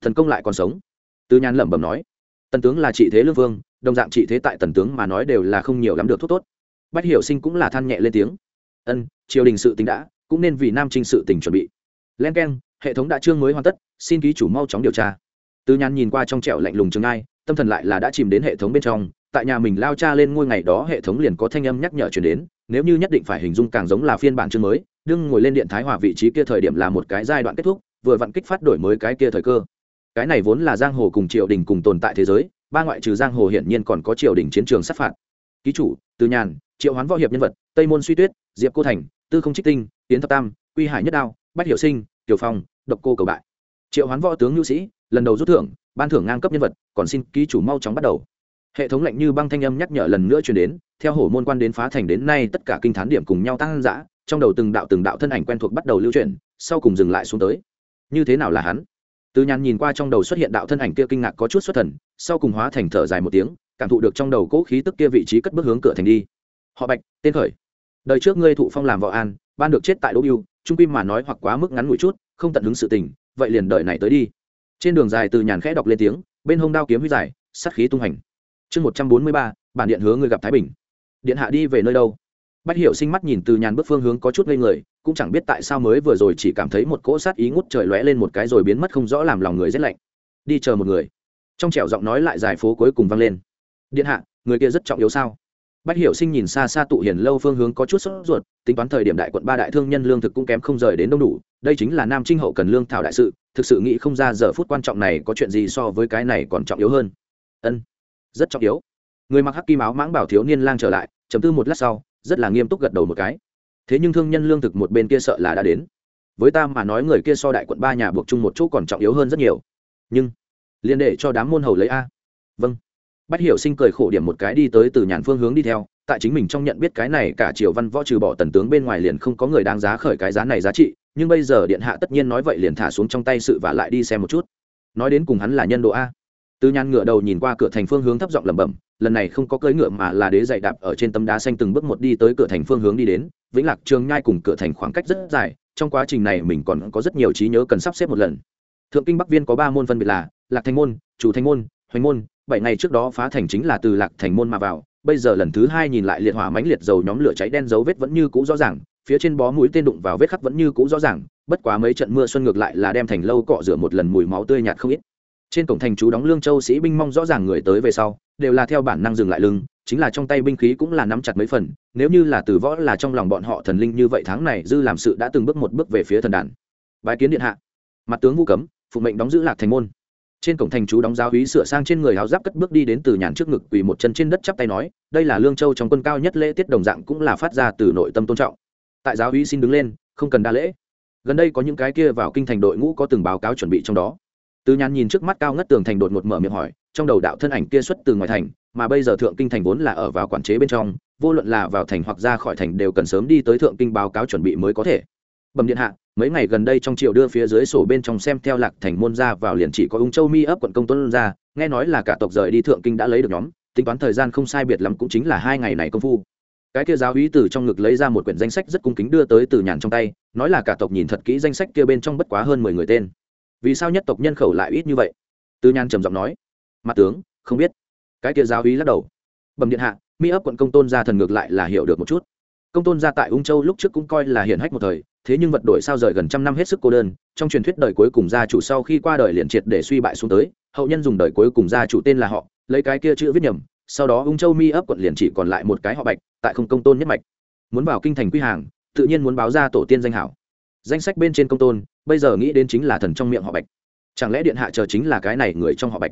Thần công lại còn sống. Tư nhàn lẩm bẩm nói. Tần tướng là trị thế lương vương, đồng dạng trị thế tại tần tướng mà nói đều là không nhiều lắm được thuốc tốt. Bách hiểu sinh cũng là than nhẹ lên tiếng. Ân, triều đình sự tính đã, cũng nên vì nam trinh sự tình chuẩn bị. Len k e n hệ thống đã chương mới hoàn tất, xin ký chủ mau chóng điều tra. Tư nhàn nhìn qua trong trẻo lạnh lùng chừng ai, tâm thần lại là đã chìm đến hệ thống bên trong. Tại nhà mình lao cha lên ngôi ngày đó, hệ thống liền có thanh âm nhắc nhở chuyển đến, nếu như nhất định phải hình dung càng giống là phiên bản chương mới đương ngồi lên điện thái hòa vị trí kia thời điểm là một cái giai đoạn kết thúc, vừa vặn kích phát đổi mới cái kia thời cơ. Cái này vốn là giang hồ cùng triều đình cùng tồn tại thế giới, ba ngoại trừ giang hồ hiển nhiên còn có triều đình chiến trường sát phạt. Ký chủ, từ nhàn, triệu hoán võ hiệp nhân vật, tây môn suy tuyết, diệp cô thành, tư không trích tinh tiến thập tam, quy hải nhất đao, bách hiểu sinh, tiểu phong, độc cô cầu bại. Triệu hoán võ tướng nhu sĩ, lần đầu rút thưởng, ban thưởng ngang cấp nhân vật, còn xin ký chủ mau chóng bắt đầu. Hệ thống lệnh như băng thanh âm nhắc nhở lần nữa chuyển đến, theo hổ môn quan đến phá thành đến nay tất cả kinh thán điểm cùng nhau tăng dã trong đầu từng đạo từng đạo thân ảnh quen thuộc bắt đầu lưu chuyển, sau cùng dừng lại xuống tới. Như thế nào là hắn? Từ nhàn nhìn qua trong đầu xuất hiện đạo thân ảnh kia kinh ngạc có chút xuất thần, sau cùng hóa thành thở dài một tiếng, cảm thụ được trong đầu cỗ khí tức kia vị trí cất bước hướng cửa thành đi. Họ bạch, tên khởi. Đời trước ngươi thụ phong làm võ an, ban được chết tại đỗ biêu, trung pim mà nói hoặc quá mức ngắn ngủi chút, không tận hứng sự tình, vậy liền đợi này tới đi. Trên đường dài từ nhàn khẽ đọc lên tiếng, bên hông đao kiếm huy dài, sát khí tung hành chương một trăm bốn mươi ba, bản điện hứa ngươi gặp thái bình. Điện hạ đi về nơi đâu? Bách Hiệu sinh mắt nhìn từ nhàn bước phương hướng có chút ngây người, cũng chẳng biết tại sao mới vừa rồi chỉ cảm thấy một cỗ sát ý ngút trời lóe lên một cái rồi biến mất không rõ làm lòng người rét lạnh. Đi chờ một người. Trong trẻo giọng nói lại dài phố cuối cùng vang lên. Điện hạ, người kia rất trọng yếu sao? Bách hiểu sinh nhìn xa xa tụ hiển lâu phương hướng có chút sốt ruột, tính toán thời điểm đại quận ba đại thương nhân lương thực cũng kém không rời đến đông đủ, đây chính là nam trinh hậu cần lương thảo đại sự, thực sự nghĩ không ra giờ phút quan trọng này có chuyện gì so với cái này còn trọng yếu hơn. Ân, rất trọng yếu. Người mặc hắc kim áo mãng bảo thiếu niên lang trở lại chấm tư một lát sau rất là nghiêm túc gật đầu một cái. Thế nhưng thương nhân lương thực một bên kia sợ là đã đến. Với ta mà nói người kia so đại quận ba nhà buộc chung một chỗ còn trọng yếu hơn rất nhiều. Nhưng liên để cho đám môn hầu lấy a. Vâng. Bách hiểu sinh cười khổ điểm một cái đi tới từ nhàn phương hướng đi theo, tại chính mình trong nhận biết cái này cả triều văn võ trừ bỏ tần tướng bên ngoài liền không có người đáng giá khởi cái giá này giá trị, nhưng bây giờ điện hạ tất nhiên nói vậy liền thả xuống trong tay sự và lại đi xem một chút. Nói đến cùng hắn là nhân độ a. Từ nhàn ngựa đầu nhìn qua cửa thành phương hướng thấp giọng lẩm bẩm lần này không có cưỡi ngựa mà là đế dày đạp ở trên tấm đá xanh từng bước một đi tới cửa thành phương hướng đi đến, vĩnh lạc trường nhai cùng cửa thành khoảng cách rất dài, trong quá trình này mình còn có rất nhiều trí nhớ cần sắp xếp một lần. Thượng kinh bắc viên có ba môn phân biệt là lạc thành môn, chủ thành môn, hoành môn, bảy ngày trước đó phá thành chính là từ lạc thành môn mà vào, bây giờ lần thứ hai nhìn lại liệt hỏa mãnh liệt dầu nhóm lửa cháy đen dấu vết vẫn như cũ rõ ràng, phía trên bó mũi tên đụng vào vết khắc vẫn như cũ rõ ràng, bất quá mấy trận mưa xuân ngược lại là đem thành lâu cọ rửa một lần mùi máu tươi nhạt không ít trên cổng thành chú đóng lương châu sĩ binh mong rõ ràng người tới về sau, đều là theo bản năng dừng lại lưng, chính là trong tay binh khí cũng là nắm chặt mấy phần, nếu như là từ võ là trong lòng bọn họ thần linh như vậy tháng này dư làm sự đã từng bước một bước về phía thần đàn. Bài kiến điện hạ. Mặt tướng vu cấm, phụ mệnh đóng giữ lạc thành môn. Trên cổng thành chú đóng giáo hí sửa sang trên người háo giáp cất bước đi đến từ nhàn trước ngực, quỳ một chân trên đất chắp tay nói, đây là lương châu trong quân cao nhất lễ tiết đồng dạng cũng là phát ra từ nội tâm tôn trọng. Tại giáo hí xin đứng lên, không cần đa lễ. Gần đây có những cái kia vào kinh thành đội ngũ có từng báo cáo chuẩn bị trong đó từ nhàn nhìn trước mắt cao ngất tường thành đột ngột mở miệng hỏi, trong đầu đạo thân ảnh kia xuất từ ngoài thành, mà bây giờ thượng kinh thành vốn là ở vào quản chế bên trong, vô luận là vào thành hoặc ra khỏi thành đều cần sớm đi tới thượng kinh báo cáo chuẩn bị mới có thể. Bẩm điện hạ, mấy ngày gần đây trong triều đưa phía dưới sổ bên trong xem theo lạc thành môn ra vào liền chỉ có ung châu mi ấp quận công tuấn ra, nghe nói là cả tộc rời đi thượng kinh đã lấy được nhóm, tính toán thời gian không sai biệt lắm cũng chính là hai ngày này công phu. Cái kia giáo úy từ trong ngực lấy ra một quyển danh sách rất cung kính đưa tới từ nhàn trong tay, nói là cả tộc nhìn thật kỹ danh sách kia bên trong bất quá hơn mười người tên vì sao nhất tộc nhân khẩu lại ít như vậy? Tư nhan trầm giọng nói. Mặt tướng, không biết. Cái kia giáo úy lắc đầu. Bẩm điện hạ, mi ấp quận công tôn gia thần ngược lại là hiểu được một chút. Công tôn gia tại ung châu lúc trước cũng coi là hiển hách một thời, thế nhưng vật đổi sao rời gần trăm năm hết sức cô đơn, trong truyền thuyết đời cuối cùng gia chủ sau khi qua đời liền triệt để suy bại xuống tới, hậu nhân dùng đời cuối cùng gia chủ tên là họ, lấy cái kia chữ viết nhầm, sau đó ung châu mi ấp quận liền chỉ còn lại một cái họ bạch, tại không công tôn nhất mạch. Muốn vào kinh thành quy hàng, tự nhiên muốn báo ra tổ tiên danh hảo danh sách bên trên công tôn, bây giờ nghĩ đến chính là thần trong miệng họ bạch. Chẳng lẽ điện hạ chờ chính là cái này người trong họ bạch?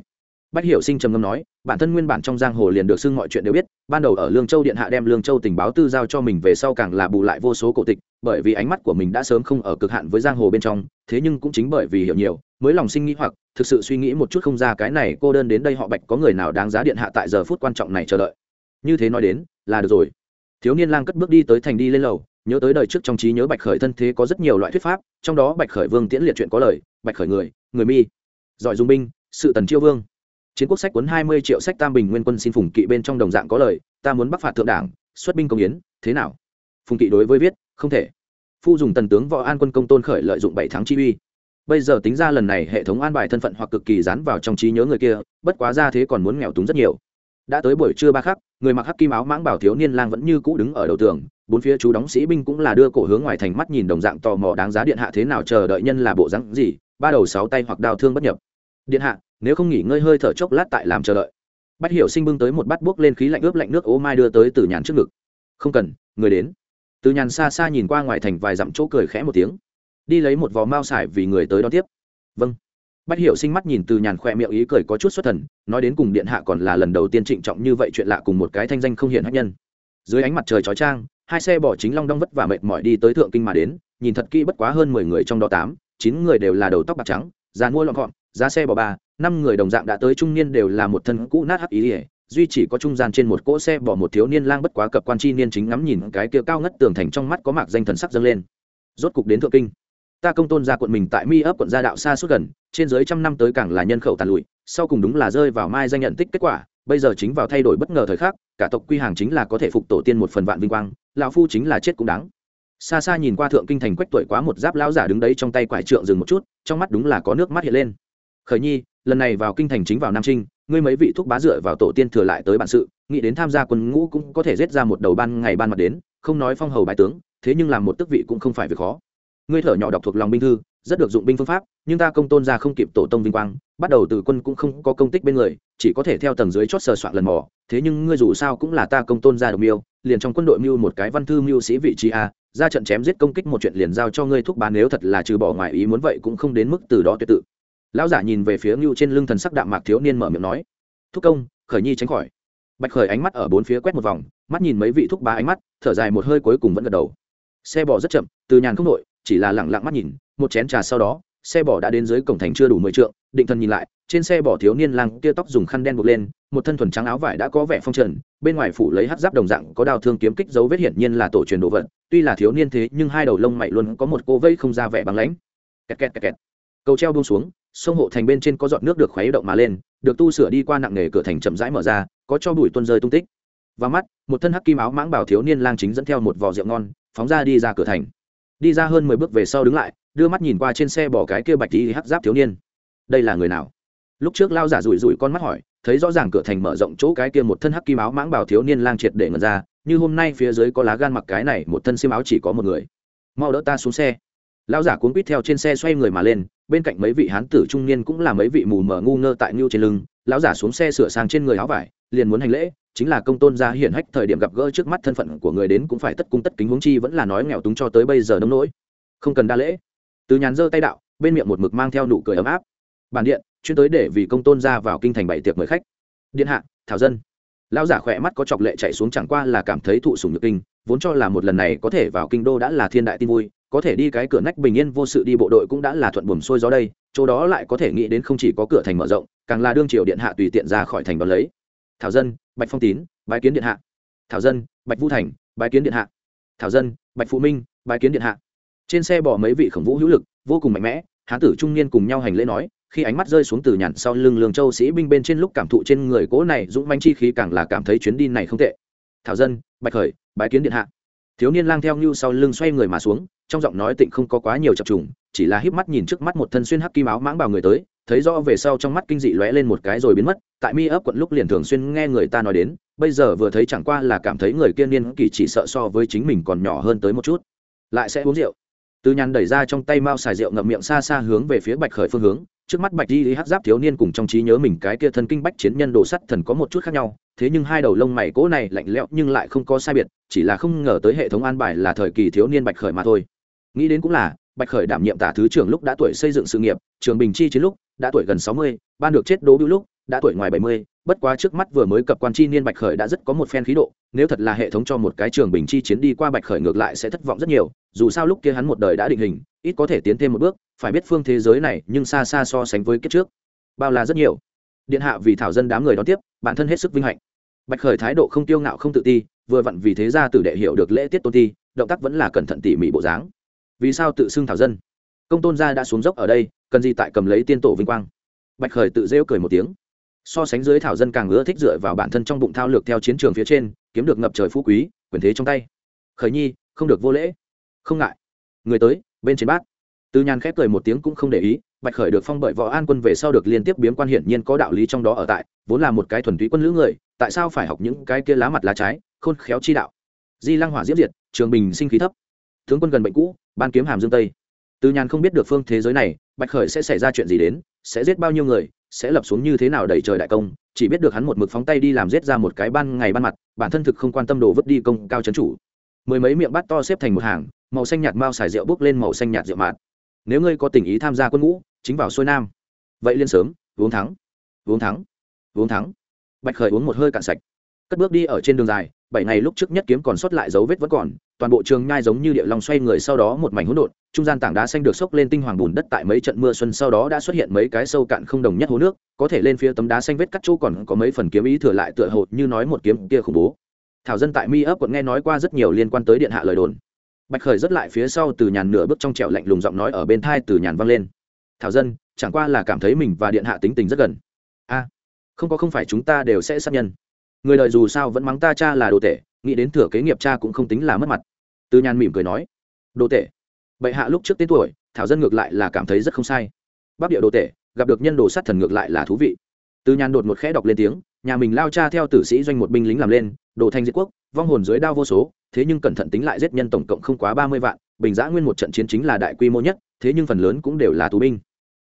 Bách hiểu sinh trầm ngâm nói, bản thân nguyên bản trong giang hồ liền được xưng mọi chuyện đều biết, ban đầu ở lương châu điện hạ đem lương châu tình báo tư giao cho mình về sau càng là bù lại vô số cổ tịch, bởi vì ánh mắt của mình đã sớm không ở cực hạn với giang hồ bên trong, thế nhưng cũng chính bởi vì hiểu nhiều, mới lòng sinh nghĩ hoặc, thực sự suy nghĩ một chút không ra cái này cô đơn đến đây họ bạch có người nào đáng giá điện hạ tại giờ phút quan trọng này chờ đợi. Như thế nói đến, là được rồi. Thiếu niên lang cất bước đi tới thành đi lên lầu nhớ tới đời trước trong trí nhớ bạch khởi thân thế có rất nhiều loại thuyết pháp, trong đó bạch khởi vương tiễn liệt chuyện có lời, bạch khởi người người mi. Giỏi dung binh, sự tần chiêu vương. Chiến quốc sách cuốn hai mươi triệu sách tam bình nguyên quân xin phùng kỵ bên trong đồng dạng có lời, ta muốn bắc phạt thượng đảng, xuất binh công yến, thế nào? Phùng kỵ đối với viết, không thể. Phu dùng tần tướng võ an quân công tôn khởi lợi dụng bảy tháng chi uy. Bây giờ tính ra lần này hệ thống an bài thân phận hoặc cực kỳ dán vào trong trí nhớ người kia, bất quá ra thế còn muốn nghèo túng rất nhiều. Đã tới buổi trưa ba khắc, người mặc hắc kim áo mãng bảo thiếu niên lang vẫn như cũ đứng ở đầu tường bốn phía chú đóng sĩ binh cũng là đưa cổ hướng ngoài thành mắt nhìn đồng dạng tò mò đáng giá điện hạ thế nào chờ đợi nhân là bộ rắn gì, ba đầu sáu tay hoặc đào thương bất nhập. Điện hạ, nếu không nghỉ ngơi hơi thở chốc lát tại làm chờ đợi. Bắt hiểu sinh bưng tới một bát buốc lên khí lạnh ướp lạnh nước ố mai đưa tới từ nhàn trước ngực. Không cần, người đến. Từ nhàn xa xa nhìn qua ngoài thành vài dặm chỗ cười khẽ một tiếng. Đi lấy một vò mao xài vì người tới đón tiếp. Vâng. Bắt hiểu sinh mắt nhìn từ nhàn khoe miệng ý cười có chút xuất thần, nói đến cùng điện hạ còn là lần đầu tiên trịnh trọng như vậy chuyện lạ cùng một cái thanh danh không hiện hắc nhân. Dưới ánh mặt trời chói trang hai xe bỏ chính long đong vất và mệt mỏi đi tới thượng kinh mà đến, nhìn thật kỹ bất quá hơn mười người trong đó tám, chín người đều là đầu tóc bạc trắng già mua lọn gọn giá xe bỏ ba, năm người đồng dạng đã tới trung niên đều là một thân cũ nát hắc ý ỉa duy chỉ có trung gian trên một cỗ xe bỏ một thiếu niên lang bất quá cập quan chi niên chính ngắm nhìn cái kia cao ngất tường thành trong mắt có mạc danh thần sắc dâng lên. Rốt cục đến thượng kinh. Ta công tôn ra quận mình tại mi ấp quận gia đạo xa suốt gần, trên dưới trăm năm tới càng là nhân khẩu tàn lụi, sau cùng đúng là rơi vào mai danh nhận tích kết quả bây giờ chính vào thay đổi bất ngờ thời khắc, cả tộc quy hàng chính là có thể phục tổ tiên một phần vạn vinh quang, lão phu chính là chết cũng đáng. Xa xa nhìn qua thượng kinh thành quách tuổi quá một giáp lão giả đứng đấy trong tay quải trượng dừng một chút, trong mắt đúng là có nước mắt hiện lên. Khởi nhi, lần này vào kinh thành chính vào nam trinh, ngươi mấy vị thúc bá dựa vào tổ tiên thừa lại tới bản sự, nghĩ đến tham gia quân ngũ cũng có thể giết ra một đầu ban ngày ban mặt đến, không nói phong hầu bài tướng, thế nhưng làm một tước vị cũng không phải việc khó. Ngươi thở nhỏ đọc thuộc lòng binh thư rất được dụng binh phương pháp, nhưng ta công tôn ra không kịp tổ tông vinh quang, bắt đầu từ quân cũng không có công tích bên người, chỉ có thể theo tầng dưới chót sờ soạn lần mò. Thế nhưng ngươi dù sao cũng là ta công tôn ra đồng miêu, liền trong quân đội mưu một cái văn thư mưu sĩ vị trí a, ra trận chém giết công kích một chuyện liền giao cho ngươi thúc bán, nếu thật là trừ bỏ ngoài ý muốn vậy cũng không đến mức từ đó tuyệt tự. Lão giả nhìn về phía ngưu trên lưng thần sắc đạm mạc thiếu niên mở miệng nói, thúc công, khởi nhi tránh khỏi. Bạch khởi ánh mắt ở bốn phía quét một vòng, mắt nhìn mấy vị thúc bá ánh mắt, thở dài một hơi cuối cùng vẫn gật đầu. Xe bò rất chậm, từ nhàn không nội chỉ là lẳng lặng mắt nhìn một chén trà sau đó, xe bò đã đến dưới cổng thành chưa đủ mười trượng, định thần nhìn lại, trên xe bò thiếu niên lang kia tóc dùng khăn đen buộc lên, một thân thuần trắng áo vải đã có vẻ phong trần, bên ngoài phủ lấy hát giáp đồng dạng có đào thương kiếm kích dấu vết hiển nhiên là tổ truyền đồ vật, tuy là thiếu niên thế nhưng hai đầu lông mày luôn có một cô vây không ra vẻ bằng lãnh. Kẹt kẹt kẹt kẹt. Cầu treo buông xuống, sông hộ thành bên trên có giọt nước được khuấy động mà lên, được tu sửa đi qua nặng nghề cửa thành chậm rãi mở ra, có cho bụi tuôn rơi tung tích. Và mắt, một thân hắc kim áo mãng bảo thiếu niên lang chính dẫn theo một vò rượu ngon, phóng ra đi ra cửa thành. Đi ra hơn mười bước về sau đứng lại đưa mắt nhìn qua trên xe bỏ cái kia bạch tí hắc giáp thiếu niên. Đây là người nào? Lúc trước lao giả rủi rủi con mắt hỏi, thấy rõ ràng cửa thành mở rộng chỗ cái kia một thân hắc kim áo mãng bảo thiếu niên lang triệt để ngần ra, như hôm nay phía dưới có lá gan mặc cái này, một thân xiêm áo chỉ có một người. Mau đỡ ta xuống xe. Lao giả cuốn quýt theo trên xe xoay người mà lên, bên cạnh mấy vị hán tử trung niên cũng là mấy vị mù mờ ngu ngơ tại ngưu trên lưng. Lão giả xuống xe sửa sang trên người áo vải, liền muốn hành lễ, chính là công tôn gia hiển hách thời điểm gặp gỡ trước mắt thân phận của người đến cũng phải tất cung tất kính huống chi vẫn là nói nghèo túng cho tới bây giờ nông nỗi. Không cần đa lễ từ nhàn giơ tay đạo, bên miệng một mực mang theo nụ cười ấm áp. Bản điện, chuyên tới để vì công tôn ra vào kinh thành bảy tiệc mời khách. Điện hạ, thảo dân. Lão giả khỏe mắt có chọc lệ chạy xuống chẳng qua là cảm thấy thụ sùng nhược kinh, vốn cho là một lần này có thể vào kinh đô đã là thiên đại tin vui, có thể đi cái cửa nách bình yên vô sự đi bộ đội cũng đã là thuận buồm xuôi gió đây, chỗ đó lại có thể nghĩ đến không chỉ có cửa thành mở rộng, càng là đương triều điện hạ tùy tiện ra khỏi thành đón lấy. Thảo dân, bạch phong tín, bái kiến điện hạ. Thảo dân, bạch vũ thành, bái kiến điện hạ. Thảo dân, bạch phụ minh, bái kiến điện hạ trên xe bỏ mấy vị khổng vũ hữu lực, vô cùng mạnh mẽ, hán tử trung niên cùng nhau hành lễ nói, khi ánh mắt rơi xuống từ nhàn sau lưng lương châu sĩ binh bên trên lúc cảm thụ trên người cố này dũng manh chi khí càng là cảm thấy chuyến đi này không tệ. Thảo dân, bạch khởi, bái kiến điện hạ. Thiếu niên lang theo như sau lưng xoay người mà xuống, trong giọng nói tịnh không có quá nhiều chập trùng, chỉ là híp mắt nhìn trước mắt một thân xuyên hắc kim áo mãng bào người tới, thấy rõ về sau trong mắt kinh dị lóe lên một cái rồi biến mất, tại mi ấp quận lúc liền thường xuyên nghe người ta nói đến, bây giờ vừa thấy chẳng qua là cảm thấy người kia niên kỳ chỉ sợ so với chính mình còn nhỏ hơn tới một chút. Lại sẽ uống rượu từ nhàn đẩy ra trong tay mao xài rượu ngậm miệng xa xa hướng về phía bạch khởi phương hướng, trước mắt bạch di lý hát giáp thiếu niên cùng trong trí nhớ mình cái kia thân kinh bách chiến nhân đồ sắt thần có một chút khác nhau, thế nhưng hai đầu lông mày cỗ này lạnh lẽo nhưng lại không có sai biệt, chỉ là không ngờ tới hệ thống an bài là thời kỳ thiếu niên bạch khởi mà thôi. Nghĩ đến cũng là, bạch khởi đảm nhiệm tả thứ trưởng lúc đã tuổi xây dựng sự nghiệp, trường bình chi chiến lúc, đã tuổi gần sáu mươi, ban được chết đố bưu lúc, đã tuổi ngoài bảy mươi bất quá trước mắt vừa mới cập quan chi niên bạch khởi đã rất có một phen khí độ, nếu thật là hệ thống cho một cái trường bình chi chiến đi qua bạch khởi ngược lại sẽ thất vọng rất nhiều, dù sao lúc kia hắn một đời đã định hình, ít có thể tiến thêm một bước, phải biết phương thế giới này nhưng xa xa so sánh với kiếp trước. Bao là rất nhiều. Điện hạ vì thảo dân đám người đón tiếp, bản thân hết sức vinh hạnh. Bạch khởi thái độ không tiêu ngạo không tự ti, vừa vặn vì thế ra tử đệ hiểu được lễ tiết tôn ti, động tác vẫn là cẩn thận tỉ mỉ bộ dáng. Vì sao tự xưng thảo dân? Công tôn gia đã xuống dốc ở đây, cần gì tại cầm lấy tiên tổ vinh quang? Bạch khởi tự rêu cười một tiếng so sánh dưới thảo dân càng ưa thích dựa vào bản thân trong bụng thao lược theo chiến trường phía trên, kiếm được ngập trời phú quý, quyền thế trong tay. Khởi nhi, không được vô lễ. Không ngại. Người tới, bên trên bát. Từ nhàn khép cười một tiếng cũng không để ý, bạch khởi được phong bởi võ an quân về sau được liên tiếp biếm quan hiển nhiên có đạo lý trong đó ở tại, vốn là một cái thuần túy quân lữ người, tại sao phải học những cái kia lá mặt lá trái, khôn khéo chi đạo? Di lăng hỏa diễm diệt, trường bình sinh khí thấp. Tướng quân gần bệnh cũ, ban kiếm hàm dương tây. Từ nhàn không biết được phương thế giới này, bạch khởi sẽ xảy ra chuyện gì đến, sẽ giết bao nhiêu người sẽ lập xuống như thế nào đẩy trời đại công, chỉ biết được hắn một mực phóng tay đi làm giết ra một cái ban ngày ban mặt, bản thân thực không quan tâm đồ vứt đi công cao trấn chủ. Mười mấy miệng bát to xếp thành một hàng, màu xanh nhạt mao xài rượu bước lên màu xanh nhạt rượu mạt. Nếu ngươi có tình ý tham gia quân ngũ, chính vào xuôi nam. Vậy liên sớm, uống thắng uống thắng uống thắng. Bạch khởi uống một hơi cạn sạch. Cất bước đi ở trên đường dài bảy ngày lúc trước nhất kiếm còn sót lại dấu vết vẫn còn, toàn bộ trường nhai giống như địa long xoay người sau đó một mảnh hỗn độn, trung gian tảng đá xanh được xốc lên tinh hoàng bùn đất tại mấy trận mưa xuân sau đó đã xuất hiện mấy cái sâu cạn không đồng nhất hố nước, có thể lên phía tấm đá xanh vết cắt chỗ còn có mấy phần kiếm ý thừa lại tựa hồ như nói một kiếm kia khủng bố. Thảo dân tại mi ấp quận nghe nói qua rất nhiều liên quan tới điện hạ lời đồn. Bạch khởi rất lại phía sau từ nhàn nửa bước trong trẹo lạnh lùng giọng nói ở bên thai từ nhàn vang lên. Thảo dân, chẳng qua là cảm thấy mình và điện hạ tính tình rất gần. A, không có không phải chúng ta đều sẽ sát nhân người đời dù sao vẫn mắng ta cha là đồ tể, nghĩ đến thừa kế nghiệp cha cũng không tính là mất mặt. Tư nhàn mỉm cười nói, đồ tể, bệ hạ lúc trước tên tuổi, thảo dân ngược lại là cảm thấy rất không sai. Bắc địa đồ tể, gặp được nhân đồ sát thần ngược lại là thú vị. Tư nhàn đột một khẽ đọc lên tiếng, nhà mình lao cha theo tử sĩ doanh một binh lính làm lên, đồ thanh diệt quốc, vong hồn dưới đao vô số, thế nhưng cẩn thận tính lại giết nhân tổng cộng không quá ba mươi vạn, bình giã nguyên một trận chiến chính là đại quy mô nhất, thế nhưng phần lớn cũng đều là tù binh.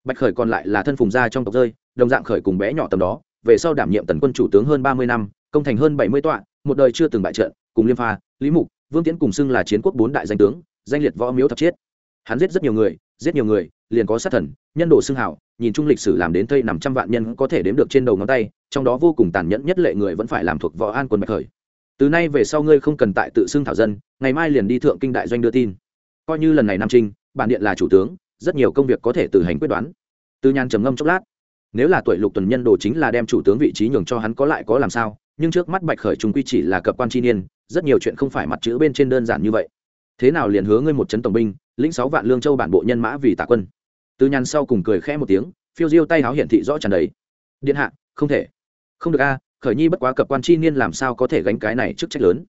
Bạch khởi còn lại là thân phùng gia trong tộc rơi, đồng dạng khởi cùng bé nhỏ tầm đó, về sau đảm nhiệm tần quân chủ tướng hơn ba mươi năm công thành hơn bảy mươi tọa, một đời chưa từng bại trận, cùng liêm pha, lý mục, vương tiễn cùng xưng là chiến quốc bốn đại danh tướng, danh liệt võ miếu thập chết. hắn giết rất nhiều người, giết nhiều người, liền có sát thần, nhân đồ xưng hảo, nhìn chung lịch sử làm đến thây nằm trăm vạn nhân có thể đếm được trên đầu ngón tay, trong đó vô cùng tàn nhẫn nhất lệ người vẫn phải làm thuộc võ an quân bạch khởi. Từ nay về sau ngươi không cần tại tự xưng thảo dân, ngày mai liền đi thượng kinh đại doanh đưa tin. Coi như lần này nam trinh, bản điện là chủ tướng, rất nhiều công việc có thể tự hành quyết đoán. Tư nhan trầm ngâm chốc lát nếu là tuổi lục tuần nhân đồ chính là đem chủ tướng vị trí nhường cho hắn có lại có làm sao, nhưng trước mắt bạch khởi trung quy chỉ là cập quan chi niên, rất nhiều chuyện không phải mặt chữ bên trên đơn giản như vậy. Thế nào liền hứa ngươi một trấn tổng binh, lĩnh sáu vạn lương châu bản bộ nhân mã vì tạ quân. Tư nhăn sau cùng cười khẽ một tiếng, phiêu diêu tay háo hiển thị rõ tràn đầy. Điện hạ, không thể. Không được a, khởi nhi bất quá cập quan chi niên làm sao có thể gánh cái này chức trách lớn.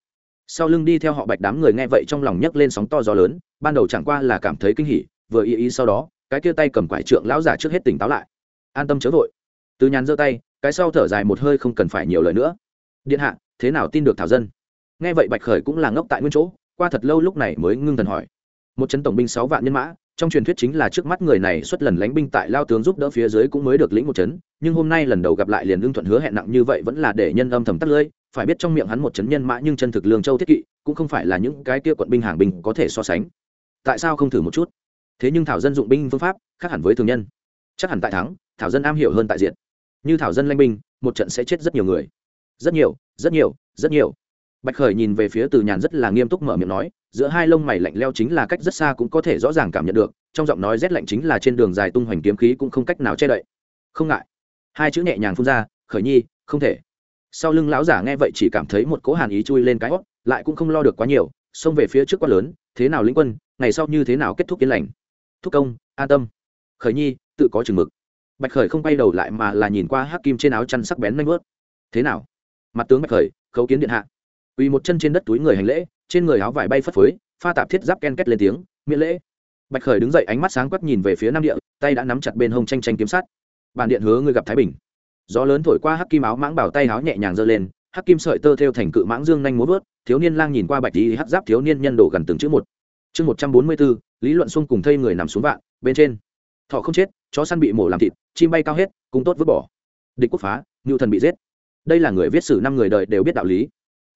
Sau lưng đi theo họ bạch đám người nghe vậy trong lòng nhấc lên sóng to gió lớn, ban đầu chẳng qua là cảm thấy kinh hỉ, vừa ý ý sau đó, cái kia tay cầm quải trượng lão giả trước hết tỉnh táo lại an tâm chớ vội. Từ nhàn giơ tay, cái sau thở dài một hơi không cần phải nhiều lời nữa. Điện hạ, thế nào tin được thảo dân? Nghe vậy bạch khởi cũng là ngốc tại nguyên chỗ, qua thật lâu lúc này mới ngưng thần hỏi. Một chấn tổng binh sáu vạn nhân mã, trong truyền thuyết chính là trước mắt người này xuất lần lánh binh tại lao tướng giúp đỡ phía dưới cũng mới được lĩnh một chấn, nhưng hôm nay lần đầu gặp lại liền lương thuận hứa hẹn nặng như vậy vẫn là để nhân âm thầm tắt lưỡi, phải biết trong miệng hắn một chấn nhân mã nhưng chân thực lương châu thiết kỵ, cũng không phải là những cái kia quận binh hàng binh có thể so sánh. Tại sao không thử một chút? Thế nhưng thảo dân dụng binh phương pháp, khác hẳn với thường nhân. Chắc hẳn tại thắng thảo dân am hiểu hơn tại diện như thảo dân lanh binh, một trận sẽ chết rất nhiều người. Rất nhiều rất nhiều rất nhiều. Bạch khởi nhìn về phía từ nhàn rất là nghiêm túc mở miệng nói, giữa hai lông mày lạnh leo chính là cách rất xa cũng có thể rõ ràng cảm nhận được, trong giọng nói rét lạnh chính là trên đường dài tung hoành kiếm khí cũng không cách nào che đậy. Không ngại. Hai chữ nhẹ nhàng phun ra, khởi nhi, không thể. Sau lưng lão giả nghe vậy chỉ cảm thấy một cố hàn ý chui lên cái hót lại cũng không lo được quá nhiều, xông về phía trước quá lớn, thế nào lĩnh quân, ngày sau như thế nào kết thúc yên lành? Thúc công, an tâm. Khởi nhi, tự có chừng mực bạch khởi không quay đầu lại mà là nhìn qua hắc kim trên áo chăn sắc bén nanh vớt thế nào? Mặt tướng bạch khởi, khấu kiến điện hạ. Quỳ một chân trên đất túi người hành lễ, trên người áo vải bay phất phới, pha tạp thiết giáp ken két lên tiếng, miễn lễ. Bạch khởi đứng dậy ánh mắt sáng quắc nhìn về phía nam địa, tay đã nắm chặt bên hông tranh tranh kiếm sát bàn điện hứa ngươi gặp thái bình. Gió lớn thổi qua hắc kim áo mãng bảo tay áo nhẹ nhàng giơ lên, hắc kim sợi tơ theo thành cự mãng dương nhanh múa vớt, thiếu niên lang nhìn qua bạch đi hắc giáp thiếu niên nhân đồ gần từng chữ một. Chương một trăm bốn mươi bốn lý luận xung cùng thây người nằm xuống vạn, bên trên thọ không chết, chó săn bị mổ làm thịt, chim bay cao hết cung tốt vứt bỏ. Địch quốc phá ngưu thần bị giết. Đây là người viết sử năm người đời đều biết đạo lý.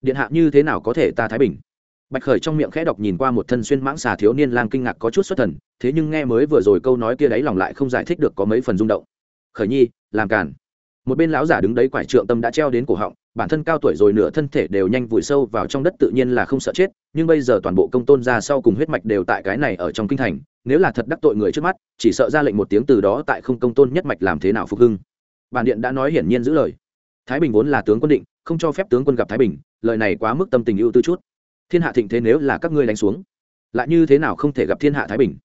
Điện hạ như thế nào có thể ta thái bình? Bạch khởi trong miệng khẽ đọc nhìn qua một thân xuyên mãng xà thiếu niên lang kinh ngạc có chút xuất thần, thế nhưng nghe mới vừa rồi câu nói kia đấy lòng lại không giải thích được có mấy phần rung động. Khởi nhi, làm càn. một bên lão giả đứng đấy quải trượng tâm đã treo đến cổ họng, bản thân cao tuổi rồi nửa thân thể đều nhanh vùi sâu vào trong đất tự nhiên là không sợ chết, nhưng bây giờ toàn bộ công tôn ra sau cùng huyết mạch đều tại cái này ở trong kinh thành nếu là thật đắc tội người trước mắt, chỉ sợ ra lệnh một tiếng từ đó tại không công tôn nhất mạch làm thế nào phục hưng. Bản điện đã nói hiển nhiên giữ lời. Thái bình vốn là tướng quân định, không cho phép tướng quân gặp thái bình, lời này quá mức tâm tình ưu tư chút. Thiên hạ thịnh thế nếu là các ngươi đánh xuống, lại như thế nào không thể gặp thiên hạ thái bình?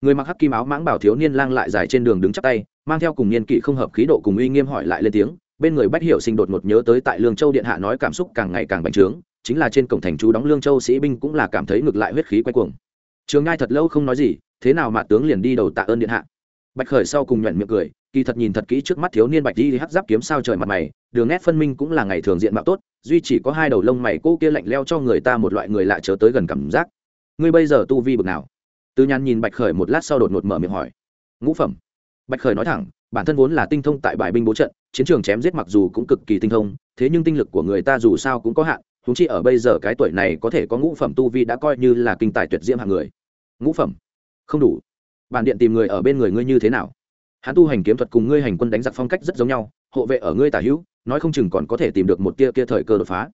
Người mặc hắc kim áo mãng bảo thiếu niên lang lại dài trên đường đứng chắp tay, mang theo cùng niên kỵ không hợp khí độ cùng uy nghiêm hỏi lại lên tiếng, bên người bách hiểu sinh đột ngột nhớ tới tại lương châu điện hạ nói cảm xúc càng ngày càng bành trướng, chính là trên cổng thành chú đóng lương châu sĩ binh cũng là cảm thấy ngược lại huyết khí quay cuồng trường ngai thật lâu không nói gì, thế nào mà tướng liền đi đầu tạ ơn điện hạ. Bạch khởi sau cùng nhuận miệng cười, kỳ thật nhìn thật kỹ trước mắt thiếu niên bạch đi hắt giáp kiếm sao trời mặt mày, đường nét phân minh cũng là ngày thường diện mạo tốt, duy chỉ có hai đầu lông mày cô kia lạnh leo cho người ta một loại người lạ chớ tới gần cảm giác. Ngươi bây giờ tu vi bực nào? Từ nhàn nhìn bạch khởi một lát sau đột ngột mở miệng hỏi. Ngũ phẩm. Bạch khởi nói thẳng, bản thân vốn là tinh thông tại bài binh bố trận, chiến trường chém giết mặc dù cũng cực kỳ tinh thông, thế nhưng tinh lực của người ta dù sao cũng có hạn huống chi ở bây giờ cái tuổi này có thể có ngũ phẩm tu vi đã coi như là kinh tài tuyệt diễm hạng người. Ngũ phẩm? Không đủ. Bản điện tìm người ở bên người ngươi như thế nào? Hắn tu hành kiếm thuật cùng ngươi hành quân đánh giặc phong cách rất giống nhau, hộ vệ ở ngươi tả hữu, nói không chừng còn có thể tìm được một tia kia thời cơ đột phá.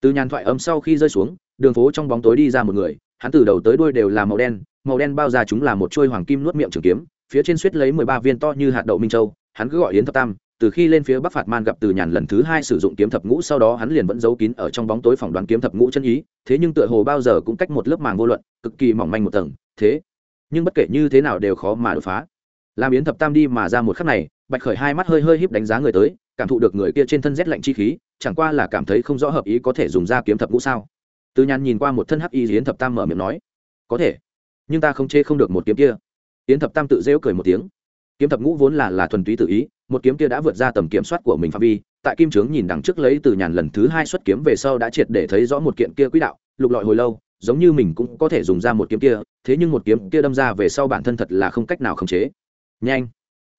Từ nhàn thoại âm sau khi rơi xuống, đường phố trong bóng tối đi ra một người, hắn từ đầu tới đuôi đều là màu đen màu đen bao ra chúng là một chuôi hoàng kim nuốt miệng trường kiếm, phía trên suýt lấy mười ba viên to như hạt đậu minh châu, hắn cứ gọi yến thập tam từ khi lên phía bắc phạt man gặp từ nhàn lần thứ hai sử dụng kiếm thập ngũ sau đó hắn liền vẫn giấu kín ở trong bóng tối phỏng đoán kiếm thập ngũ chân ý, thế nhưng tựa hồ bao giờ cũng cách một lớp màng vô luận, cực kỳ mỏng manh một tầng, thế nhưng bất kể như thế nào đều khó mà đột phá. Làm yến thập tam đi mà ra một khắc này, bạch khởi hai mắt hơi hơi híp đánh giá người tới, cảm thụ được người kia trên thân rét lạnh chi khí, chẳng qua là cảm thấy không rõ hợp ý có thể dùng ra kiếm thập ngũ sao. Từ nhàn nhìn qua một thân hắc y yến thập tam mở miệng nói, có thể, nhưng ta không chê không được một kiếm kia. Yến thập tam tự rêu cười một tiếng kiếm thập ngũ vốn là là thuần túy tự ý, một kiếm kia đã vượt ra tầm kiểm soát của mình phạm vi. Tại kim trướng nhìn đằng trước lấy từ nhàn lần thứ hai xuất kiếm về sau đã triệt để thấy rõ một kiện kia quỹ đạo, lục lọi hồi lâu, giống như mình cũng có thể dùng ra một kiếm kia, thế nhưng một kiếm kia đâm ra về sau bản thân thật là không cách nào khống chế. Nhanh!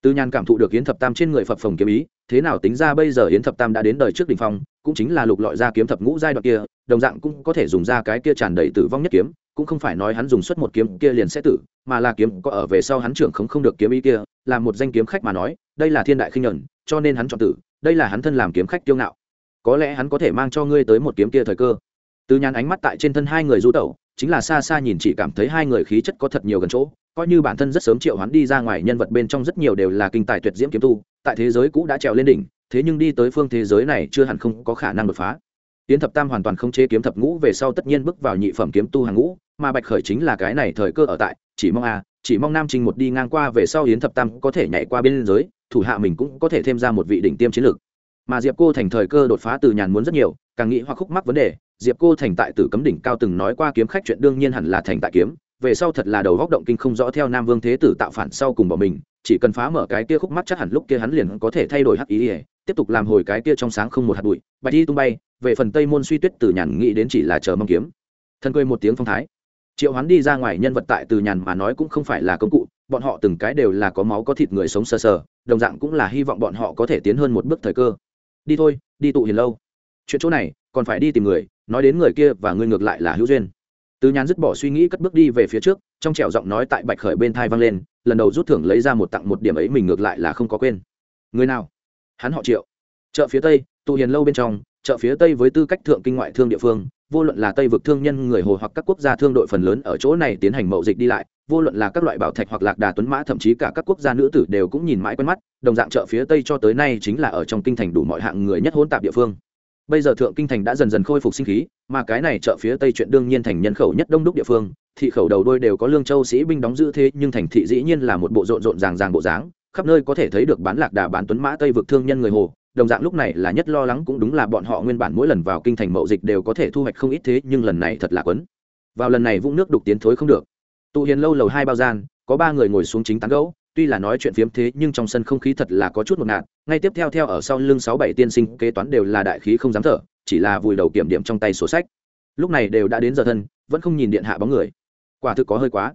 Từ nhàn cảm thụ được yến thập tam trên người phập phồng kiếm ý, thế nào tính ra bây giờ yến thập tam đã đến đời trước đ ỉ n h phong, cũng chính là lục lọi ra kiếm thập ngũ giai đoạn kia, đồng dạng cũng có thể dùng ra cái kia tràn đầy tử vong nhất kiếm, cũng không phải nói hắn dùng suất một kiếm kia liền sẽ tử, mà là kiếm có ở về sau hắn trưởng không không được kiếm ý kia là một danh kiếm khách mà nói, đây là thiên đại khinh nhuận cho nên hắn chọn tử, đây là hắn thân làm kiếm khách kiêu ngạo. Có lẽ hắn có thể mang cho ngươi tới một kiếm kia thời cơ. Từ nhàn ánh mắt tại trên thân hai người du tẩu, chính là xa xa nhìn chỉ cảm thấy hai người khí chất có thật nhiều gần chỗ, coi như bản thân rất sớm triệu hoán đi ra ngoài nhân vật bên trong rất nhiều đều là kinh tài tuyệt diễm kiếm tu, tại thế giới cũ đã trèo lên đỉnh, thế nhưng đi tới phương thế giới này chưa hẳn không có khả năng đột phá. Tiến thập tam hoàn toàn không chế kiếm thập ngũ về sau tất nhiên bước vào nhị phẩm kiếm tu hàng ngũ, mà bạch khởi chính là cái này thời cơ ở tại, chỉ mong a chỉ mong nam trinh một đi ngang qua về sau yến thập tam có thể nhảy qua bên giới, thủ hạ mình cũng có thể thêm ra một vị đỉnh tiêm chiến lược. Mà diệp cô thành thời cơ đột phá từ nhàn muốn rất nhiều, càng nghĩ hoặc khúc mắc vấn đề, diệp cô thành tại tử cấm đỉnh cao từng nói qua kiếm khách chuyện đương nhiên hẳn là thành tại kiếm, về sau thật là đầu góc động kinh không rõ theo nam vương thế tử tạo phản sau cùng bỏ mình, chỉ cần phá mở cái kia khúc mắt chắc hẳn lúc kia hắn liền có thể thay đổi hắc ý ỉa tiếp tục làm hồi cái kia trong sáng không một hạt bụi, bạch đi tung bay, về phần tây môn suy tuyết từ nhàn nghĩ đến chỉ là chờ mong kiếm. Thân cười một tiếng phong thái triệu Hoán đi ra ngoài nhân vật tại từ nhàn mà nói cũng không phải là công cụ, bọn họ từng cái đều là có máu có thịt người sống sờ sờ, đồng dạng cũng là hy vọng bọn họ có thể tiến hơn một bước thời cơ. Đi thôi, đi tụ hiền lâu. Chuyện chỗ này, còn phải đi tìm người, nói đến người kia và người ngược lại là hữu duyên. Từ nhàn dứt bỏ suy nghĩ cất bước đi về phía trước, trong trẻo giọng nói tại bạch khởi bên thai vang lên, lần đầu rút thưởng lấy ra một tặng một điểm ấy mình ngược lại là không có quên. Người nào? Hắn họ triệu. Chợ phía tây, tụ hiền lâu bên trong, chợ phía tây với tư cách thượng kinh ngoại thương địa phương vô luận là tây vực thương nhân, người hồ hoặc các quốc gia thương đội phần lớn ở chỗ này tiến hành mậu dịch đi lại, vô luận là các loại bảo thạch hoặc lạc đà tuấn mã, thậm chí cả các quốc gia nữ tử đều cũng nhìn mãi quen mắt, đồng dạng chợ phía tây cho tới nay chính là ở trong kinh thành đủ mọi hạng người nhất hỗn tạp địa phương. Bây giờ thượng kinh thành đã dần dần khôi phục sinh khí, mà cái này chợ phía tây chuyện đương nhiên thành nhân khẩu nhất đông đúc địa phương, thị khẩu đầu đôi đều có lương châu sĩ binh đóng giữ thế, nhưng thành thị dĩ nhiên là một bộ rộn rộn ràng ràng bộ dáng, khắp nơi có thể thấy được bán lạc đà bán tuấn mã tây vực thương nhân người hồ đồng dạng lúc này là nhất lo lắng cũng đúng là bọn họ nguyên bản mỗi lần vào kinh thành mậu dịch đều có thể thu hoạch không ít thế, nhưng lần này thật là quấn. Vào lần này vũng nước đục tiến thối không được. Tụ hiền lâu lầu hai bao gian, có ba người ngồi xuống chính tán gấu tuy là nói chuyện phiếm thế, nhưng trong sân không khí thật là có chút một ngạt. Ngay tiếp theo theo ở sau lưng sáu bảy tiên sinh kế toán đều là đại khí không dám thở, chỉ là vùi đầu kiểm điểm trong tay sổ sách. Lúc này đều đã đến giờ thân, vẫn không nhìn điện hạ bóng người. Quả thực có hơi quá.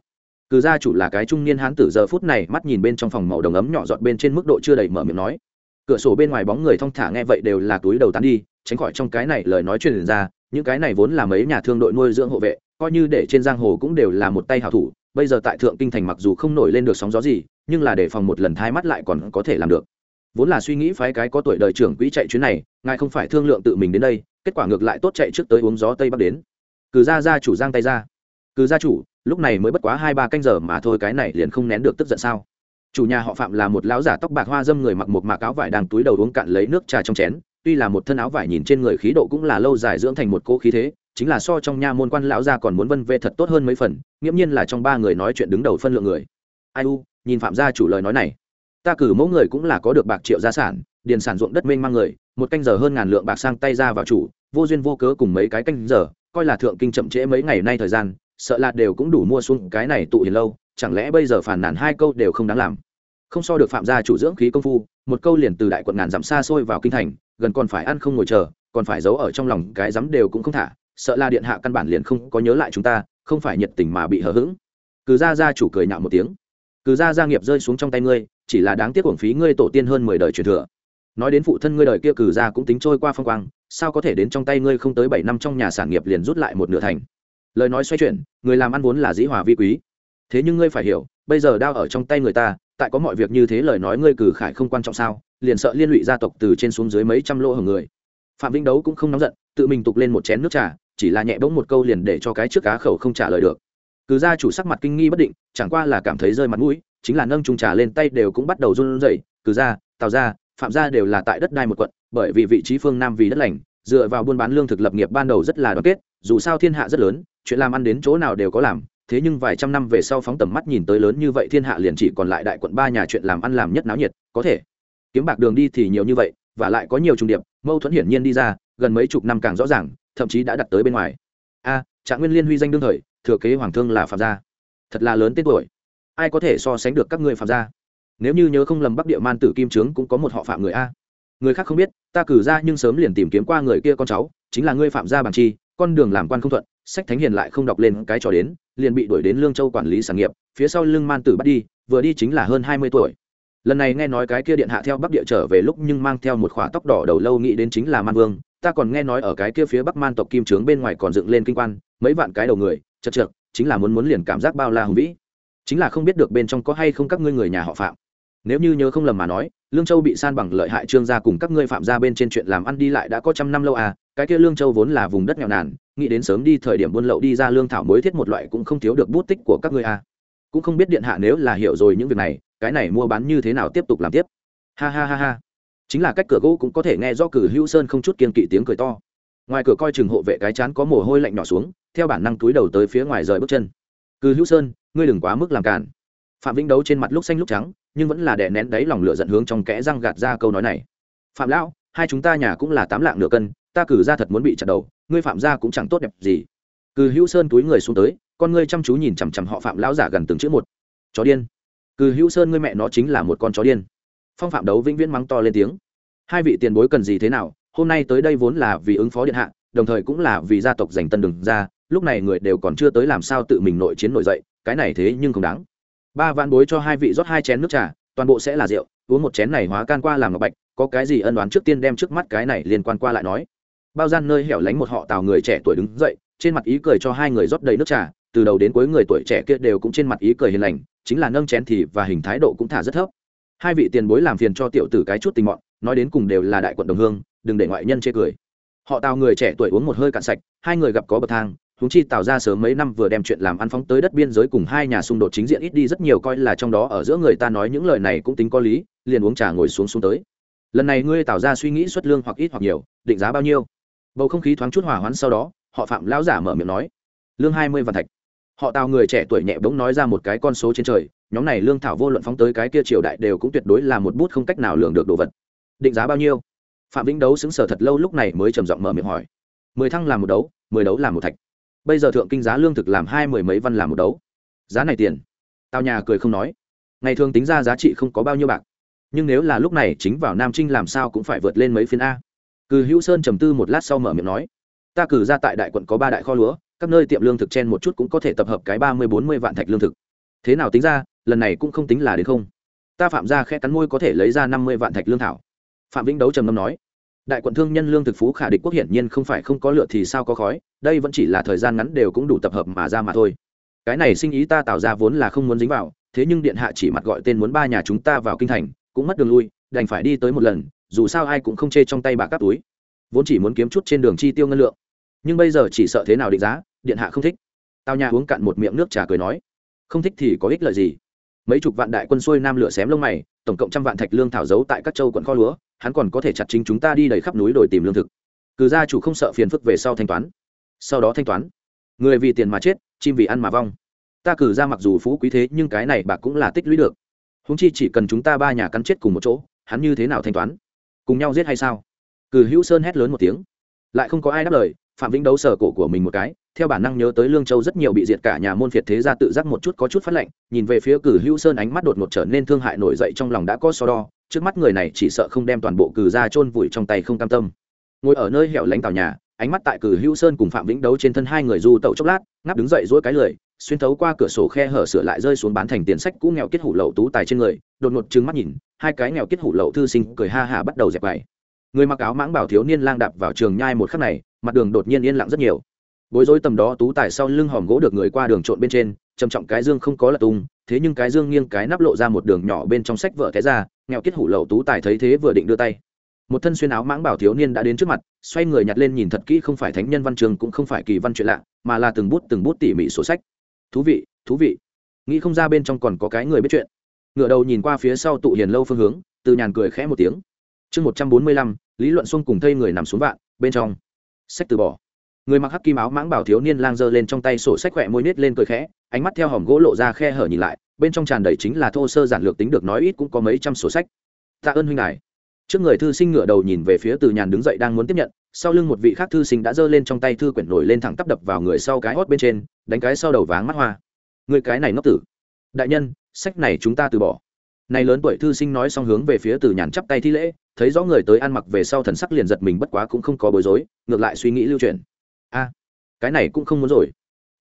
Cử gia chủ là cái trung niên hán tử, giờ phút này mắt nhìn bên trong phòng màu đồng ấm nhỏ dọn bên trên mức độ chưa đầy mở miệng nói cửa sổ bên ngoài bóng người thong thả nghe vậy đều là túi đầu tán đi, tránh khỏi trong cái này lời nói truyền ra, những cái này vốn là mấy nhà thương đội nuôi dưỡng hộ vệ, coi như để trên giang hồ cũng đều là một tay hảo thủ, bây giờ tại thượng kinh thành mặc dù không nổi lên được sóng gió gì, nhưng là để phòng một lần thai mắt lại còn có thể làm được. Vốn là suy nghĩ phái cái có tuổi đời trưởng quỹ chạy chuyến này, ngài không phải thương lượng tự mình đến đây, kết quả ngược lại tốt chạy trước tới uống gió tây bắc đến. Cử ra gia chủ giang tay ra cử gia chủ, lúc này mới bất quá hai ba canh giờ mà thôi, cái này liền không nén được tức giận sao? Chủ nhà họ phạm là một lão giả tóc bạc hoa dâm người mặc một mạc áo vải đang túi đầu uống cạn lấy nước trà trong chén. Tuy là một thân áo vải nhìn trên người khí độ cũng là lâu dài dưỡng thành một cỗ khí thế, chính là so trong nha môn quan lão gia còn muốn vân vê thật tốt hơn mấy phần, nghiễm nhiên là trong ba người nói chuyện đứng đầu phân lượng người. Ai u, nhìn phạm gia chủ lời nói này. Ta cử mẫu người cũng là có được bạc triệu gia sản, điền sản ruộng đất mênh mang người, một canh giờ hơn ngàn lượng bạc sang tay ra vào chủ, vô duyên vô cớ cùng mấy cái canh giờ, coi là thượng kinh chậm trễ mấy ngày nay thời gian, sợ là đều cũng đủ mua xuống cái này tụ hiền lâu chẳng lẽ bây giờ phản nàn hai câu đều không đáng làm? Không so được phạm gia chủ dưỡng khí công phu, một câu liền từ đại quận ngàn dặm xa xôi vào kinh thành, gần còn phải ăn không ngồi chờ, còn phải giấu ở trong lòng cái dám đều cũng không thả, sợ là điện hạ căn bản liền không có nhớ lại chúng ta, không phải nhiệt tình mà bị hờ hững. Cứ ra gia chủ cười nhạo một tiếng. Cứ ra gia nghiệp rơi xuống trong tay ngươi, chỉ là đáng tiếc uổng phí ngươi tổ tiên hơn mười đời truyền thừa. Nói đến phụ thân ngươi đời kia cử ra cũng tính trôi qua phong quang, sao có thể đến trong tay ngươi không tới bảy năm trong nhà sản nghiệp liền rút lại một nửa thành? Lời nói xoay chuyển, người làm ăn vốn là dĩ hòa vi quý thế nhưng ngươi phải hiểu, bây giờ đao ở trong tay người ta, tại có mọi việc như thế lời nói ngươi cử khải không quan trọng sao, liền sợ liên lụy gia tộc từ trên xuống dưới mấy trăm lỗ hồng người. Phạm vĩnh đấu cũng không nóng giận, tự mình tục lên một chén nước trà, chỉ là nhẹ bỗng một câu liền để cho cái trước cá khẩu không trả lời được. Cứ ra chủ sắc mặt kinh nghi bất định, chẳng qua là cảm thấy rơi mặt mũi, chính là nâng trung trà lên tay đều cũng bắt đầu run rẩy, cứ ra tào ra phạm ra đều là tại đất đai một quận, bởi vì vị trí phương nam vì đất lành, dựa vào buôn bán lương thực lập nghiệp ban đầu rất là đoàn kết, dù sao thiên hạ rất lớn, chuyện làm ăn đến chỗ nào đều có làm thế nhưng vài trăm năm về sau phóng tầm mắt nhìn tới lớn như vậy thiên hạ liền chỉ còn lại đại quận ba nhà chuyện làm ăn làm nhất náo nhiệt, có thể. Kiếm bạc đường đi thì nhiều như vậy, và lại có nhiều trùng điệp, mâu thuẫn hiển nhiên đi ra, gần mấy chục năm càng rõ ràng, thậm chí đã đặt tới bên ngoài. A, trạng nguyên liên huy danh đương thời, thừa kế hoàng thương là phạm gia. Thật là lớn tên tuổi. Ai có thể so sánh được các ngươi phạm gia? Nếu như nhớ không lầm bắc địa man tử kim trướng cũng có một họ phạm người a. Người khác không biết, ta cử ra nhưng sớm liền tìm kiếm qua người kia con cháu, chính là ngươi phạm gia bằng chi, con đường làm quan không thuận, sách thánh hiền lại không đọc lên cái trò đến liền bị đuổi đến lương châu quản lý sản nghiệp, phía sau lưng man tử bắt đi, vừa đi chính là hơn hai mươi tuổi. Lần này nghe nói cái kia điện hạ theo bắc địa trở về lúc nhưng mang theo một khóa tóc đỏ đầu lâu nghĩ đến chính là man vương, ta còn nghe nói ở cái kia phía bắc man tộc kim trướng bên ngoài còn dựng lên kinh quan, mấy vạn cái đầu người, chật trượt chính là muốn muốn liền cảm giác bao la hùng vĩ. Chính là không biết được bên trong có hay không các ngươi người nhà họ phạm nếu như nhớ không lầm mà nói, lương châu bị san bằng lợi hại trương gia cùng các ngươi phạm gia bên trên chuyện làm ăn đi lại đã có trăm năm lâu à cái kia lương châu vốn là vùng đất nghèo nàn, nghĩ đến sớm đi thời điểm buôn lậu đi ra lương thảo mới thiết một loại cũng không thiếu được bút tích của các ngươi à. Cũng không biết điện hạ nếu là hiểu rồi những việc này, cái này mua bán như thế nào tiếp tục làm tiếp. Ha ha ha ha. Chính là cách cửa gỗ cũng có thể nghe do cử hữu sơn không chút kiên kỵ tiếng cười to. Ngoài cửa coi chừng hộ vệ cái chán có mồ hôi lạnh nhỏ xuống, theo bản năng túi đầu tới phía ngoài rời bước chân. Cử hữu sơn, ngươi đừng quá mức làm cản phạm vĩnh đấu trên mặt lúc xanh lúc trắng nhưng vẫn là đè nén đáy lòng lửa giận hướng trong kẽ răng gạt ra câu nói này. Phạm lão, hai chúng ta nhà cũng là tám lạng nửa cân, ta cử ra thật muốn bị chặt đầu, ngươi phạm Gia cũng chẳng tốt đẹp gì. Cư hữu sơn túi người xuống tới, con ngươi chăm chú nhìn chằm chằm họ phạm lão giả gần từng chữ một. Chó điên. Cư hữu sơn ngươi mẹ nó chính là một con chó điên. Phong phạm đấu vĩnh viễn mắng to lên tiếng. Hai vị tiền bối cần gì thế nào, hôm nay tới đây vốn là vì ứng phó điện hạ, đồng thời cũng là vì gia tộc giành tân đường ra, lúc này người đều còn chưa tới làm sao tự mình nội chiến nổi dậy, cái này thế nhưng không đáng ba vạn bối cho hai vị rót hai chén nước trà, toàn bộ sẽ là rượu, uống một chén này hóa can qua làm ngọc bạch, có cái gì ân đoán trước tiên đem trước mắt cái này liên quan qua lại nói. Bao gian nơi hẻo lánh một họ tào người trẻ tuổi đứng dậy, trên mặt ý cười cho hai người rót đầy nước trà, từ đầu đến cuối người tuổi trẻ kia đều cũng trên mặt ý cười hiền lành, chính là nâng chén thì và hình thái độ cũng thả rất thấp. Hai vị tiền bối làm phiền cho tiểu tử cái chút tình mọn, nói đến cùng đều là đại quận đồng hương, đừng để ngoại nhân chê cười. Họ tào người trẻ tuổi uống một hơi cạn sạch, hai người gặp có bậc thang húng chi tạo ra sớm mấy năm vừa đem chuyện làm ăn phóng tới đất biên giới cùng hai nhà xung đột chính diện ít đi rất nhiều coi là trong đó ở giữa người ta nói những lời này cũng tính có lý, liền uống trà ngồi xuống xuống tới. Lần này ngươi tạo ra suy nghĩ xuất lương hoặc ít hoặc nhiều, định giá bao nhiêu? Bầu không khí thoáng chút hỏa hoãn sau đó, họ phạm lão giả mở miệng nói, lương hai mươi vạn thạch. Họ tào người trẻ tuổi nhẹ bỗng nói ra một cái con số trên trời, nhóm này lương thảo vô luận phóng tới cái kia triều đại đều cũng tuyệt đối là một bút không cách nào lường được đồ vật. Định giá bao nhiêu? Phạm vĩnh đấu xứng sở thật lâu lúc này mới trầm giọng mở miệng hỏi, mười thăng làm một đấu, mười đấu làm một thạch bây giờ thượng kinh giá lương thực làm hai mười mấy văn làm một đấu. Giá này tiền. Tao nhà cười không nói. Ngày thường tính ra giá trị không có bao nhiêu bạc. Nhưng nếu là lúc này chính vào nam trinh làm sao cũng phải vượt lên mấy phiên a. Cừ hữu sơn trầm tư một lát sau mở miệng nói. Ta cử ra tại đại quận có ba đại kho lúa, các nơi tiệm lương thực trên một chút cũng có thể tập hợp cái ba mươi bốn mươi vạn thạch lương thực. Thế nào tính ra, lần này cũng không tính là đến không. Ta phạm ra khẽ cắn môi có thể lấy ra năm mươi vạn thạch lương thảo. Phạm vĩnh đấu trầm ngâm nói đại quận thương nhân lương thực phú khả địch quốc hiển nhiên không phải không có lựa thì sao có khói, đây vẫn chỉ là thời gian ngắn đều cũng đủ tập hợp mà ra mà thôi. Cái này sinh ý ta tạo ra vốn là không muốn dính vào, thế nhưng điện hạ chỉ mặt gọi tên muốn ba nhà chúng ta vào kinh thành, cũng mất đường lui, đành phải đi tới một lần, dù sao ai cũng không chê trong tay bà cắp túi. Vốn chỉ muốn kiếm chút trên đường chi tiêu ngân lượng. Nhưng bây giờ chỉ sợ thế nào định giá, điện hạ không thích. Tao nhà uống cạn một miệng nước trà cười nói, không thích thì có ích lợi gì. Mấy chục vạn đại quân xuôi nam lửa xém lông mày, tổng cộng trăm vạn thạch lương thảo giấu tại các châu quận kho lúa hắn còn có thể chặt chính chúng ta đi đầy khắp núi đổi tìm lương thực. Cử gia chủ không sợ phiền phức về sau thanh toán. Sau đó thanh toán. Người vì tiền mà chết, chim vì ăn mà vong. Ta cử ra mặc dù phú quý thế, nhưng cái này bạc cũng là tích lũy được. Húng chi chỉ cần chúng ta ba nhà cắn chết cùng một chỗ, hắn như thế nào thanh toán? Cùng nhau giết hay sao? Cử hữu sơn hét lớn một tiếng. Lại không có ai đáp lời, phạm vĩnh đấu sờ cổ của mình một cái, theo bản năng nhớ tới lương châu rất nhiều bị diệt cả nhà môn phiệt thế gia tự giác một chút có chút phát lệnh, nhìn về phía cử hữu sơn ánh mắt đột ngột trở nên thương hại nổi dậy trong lòng đã có so đo trước mắt người này chỉ sợ không đem toàn bộ cừ ra chôn vùi trong tay không cam tâm. Ngồi ở nơi hẻo lánh tàu nhà, ánh mắt tại cử hữu sơn cùng phạm vĩnh đấu trên thân hai người du tẩu chốc lát, ngáp đứng dậy dỗi cái lười, xuyên thấu qua cửa sổ khe hở sửa lại rơi xuống bán thành tiền sách cũ nghèo kết hủ lậu tú tài trên người, đột ngột trừng mắt nhìn, hai cái nghèo kết hủ lậu thư sinh cười ha hả bắt đầu dẹp bày người mặc áo mãng bảo thiếu niên lang đạp vào trường nhai một khắc này, mặt đường đột nhiên yên lặng rất nhiều. Bối rối tầm đó tú tài sau lưng hòm gỗ được người qua đường trộn bên trên trầm trọng cái dương không có lật tung, thế nhưng cái dương nghiêng cái nắp lộ ra một đường nhỏ bên trong sách vợ té ra, nghèo kết hủ lậu tú tài thấy thế vừa định đưa tay. Một thân xuyên áo mãng bảo thiếu niên đã đến trước mặt, xoay người nhặt lên nhìn thật kỹ không phải thánh nhân văn trường cũng không phải kỳ văn chuyện lạ, mà là từng bút từng bút tỉ mỉ sổ sách. Thú vị thú vị. Nghĩ không ra bên trong còn có cái người biết chuyện. Ngựa đầu nhìn qua phía sau tụ hiền lâu phương hướng, từ nhàn cười khẽ một tiếng. Chương một trăm bốn mươi lăm, lý luận xuân cùng thây người nằm xuống vạn, bên trong. Sách từ bỏ. Người mặc hắc kim áo mãng bảo thiếu niên lang giơ lên trong tay sổ sách khỏe môi nết lên cười khẽ ánh mắt theo hòm gỗ lộ ra khe hở nhìn lại, bên trong tràn đầy chính là thô sơ giản lược tính được nói ít cũng có mấy trăm sổ sách. Tạ ơn huynh ngài. Trước người thư sinh ngửa đầu nhìn về phía từ nhàn đứng dậy đang muốn tiếp nhận, sau lưng một vị khác thư sinh đã giơ lên trong tay thư quyển nổi lên thẳng tắp đập vào người sau cái hót bên trên, đánh cái sau đầu váng mắt hoa. Người cái này ngốc tử. Đại nhân, sách này chúng ta từ bỏ. Này lớn tuổi thư sinh nói xong hướng về phía từ nhàn chắp tay thi lễ, thấy rõ người tới ăn mặc về sau thần sắc liền giật mình bất quá cũng không có bối rối, ngược lại suy nghĩ lưu truyền. A, cái này cũng không muốn rồi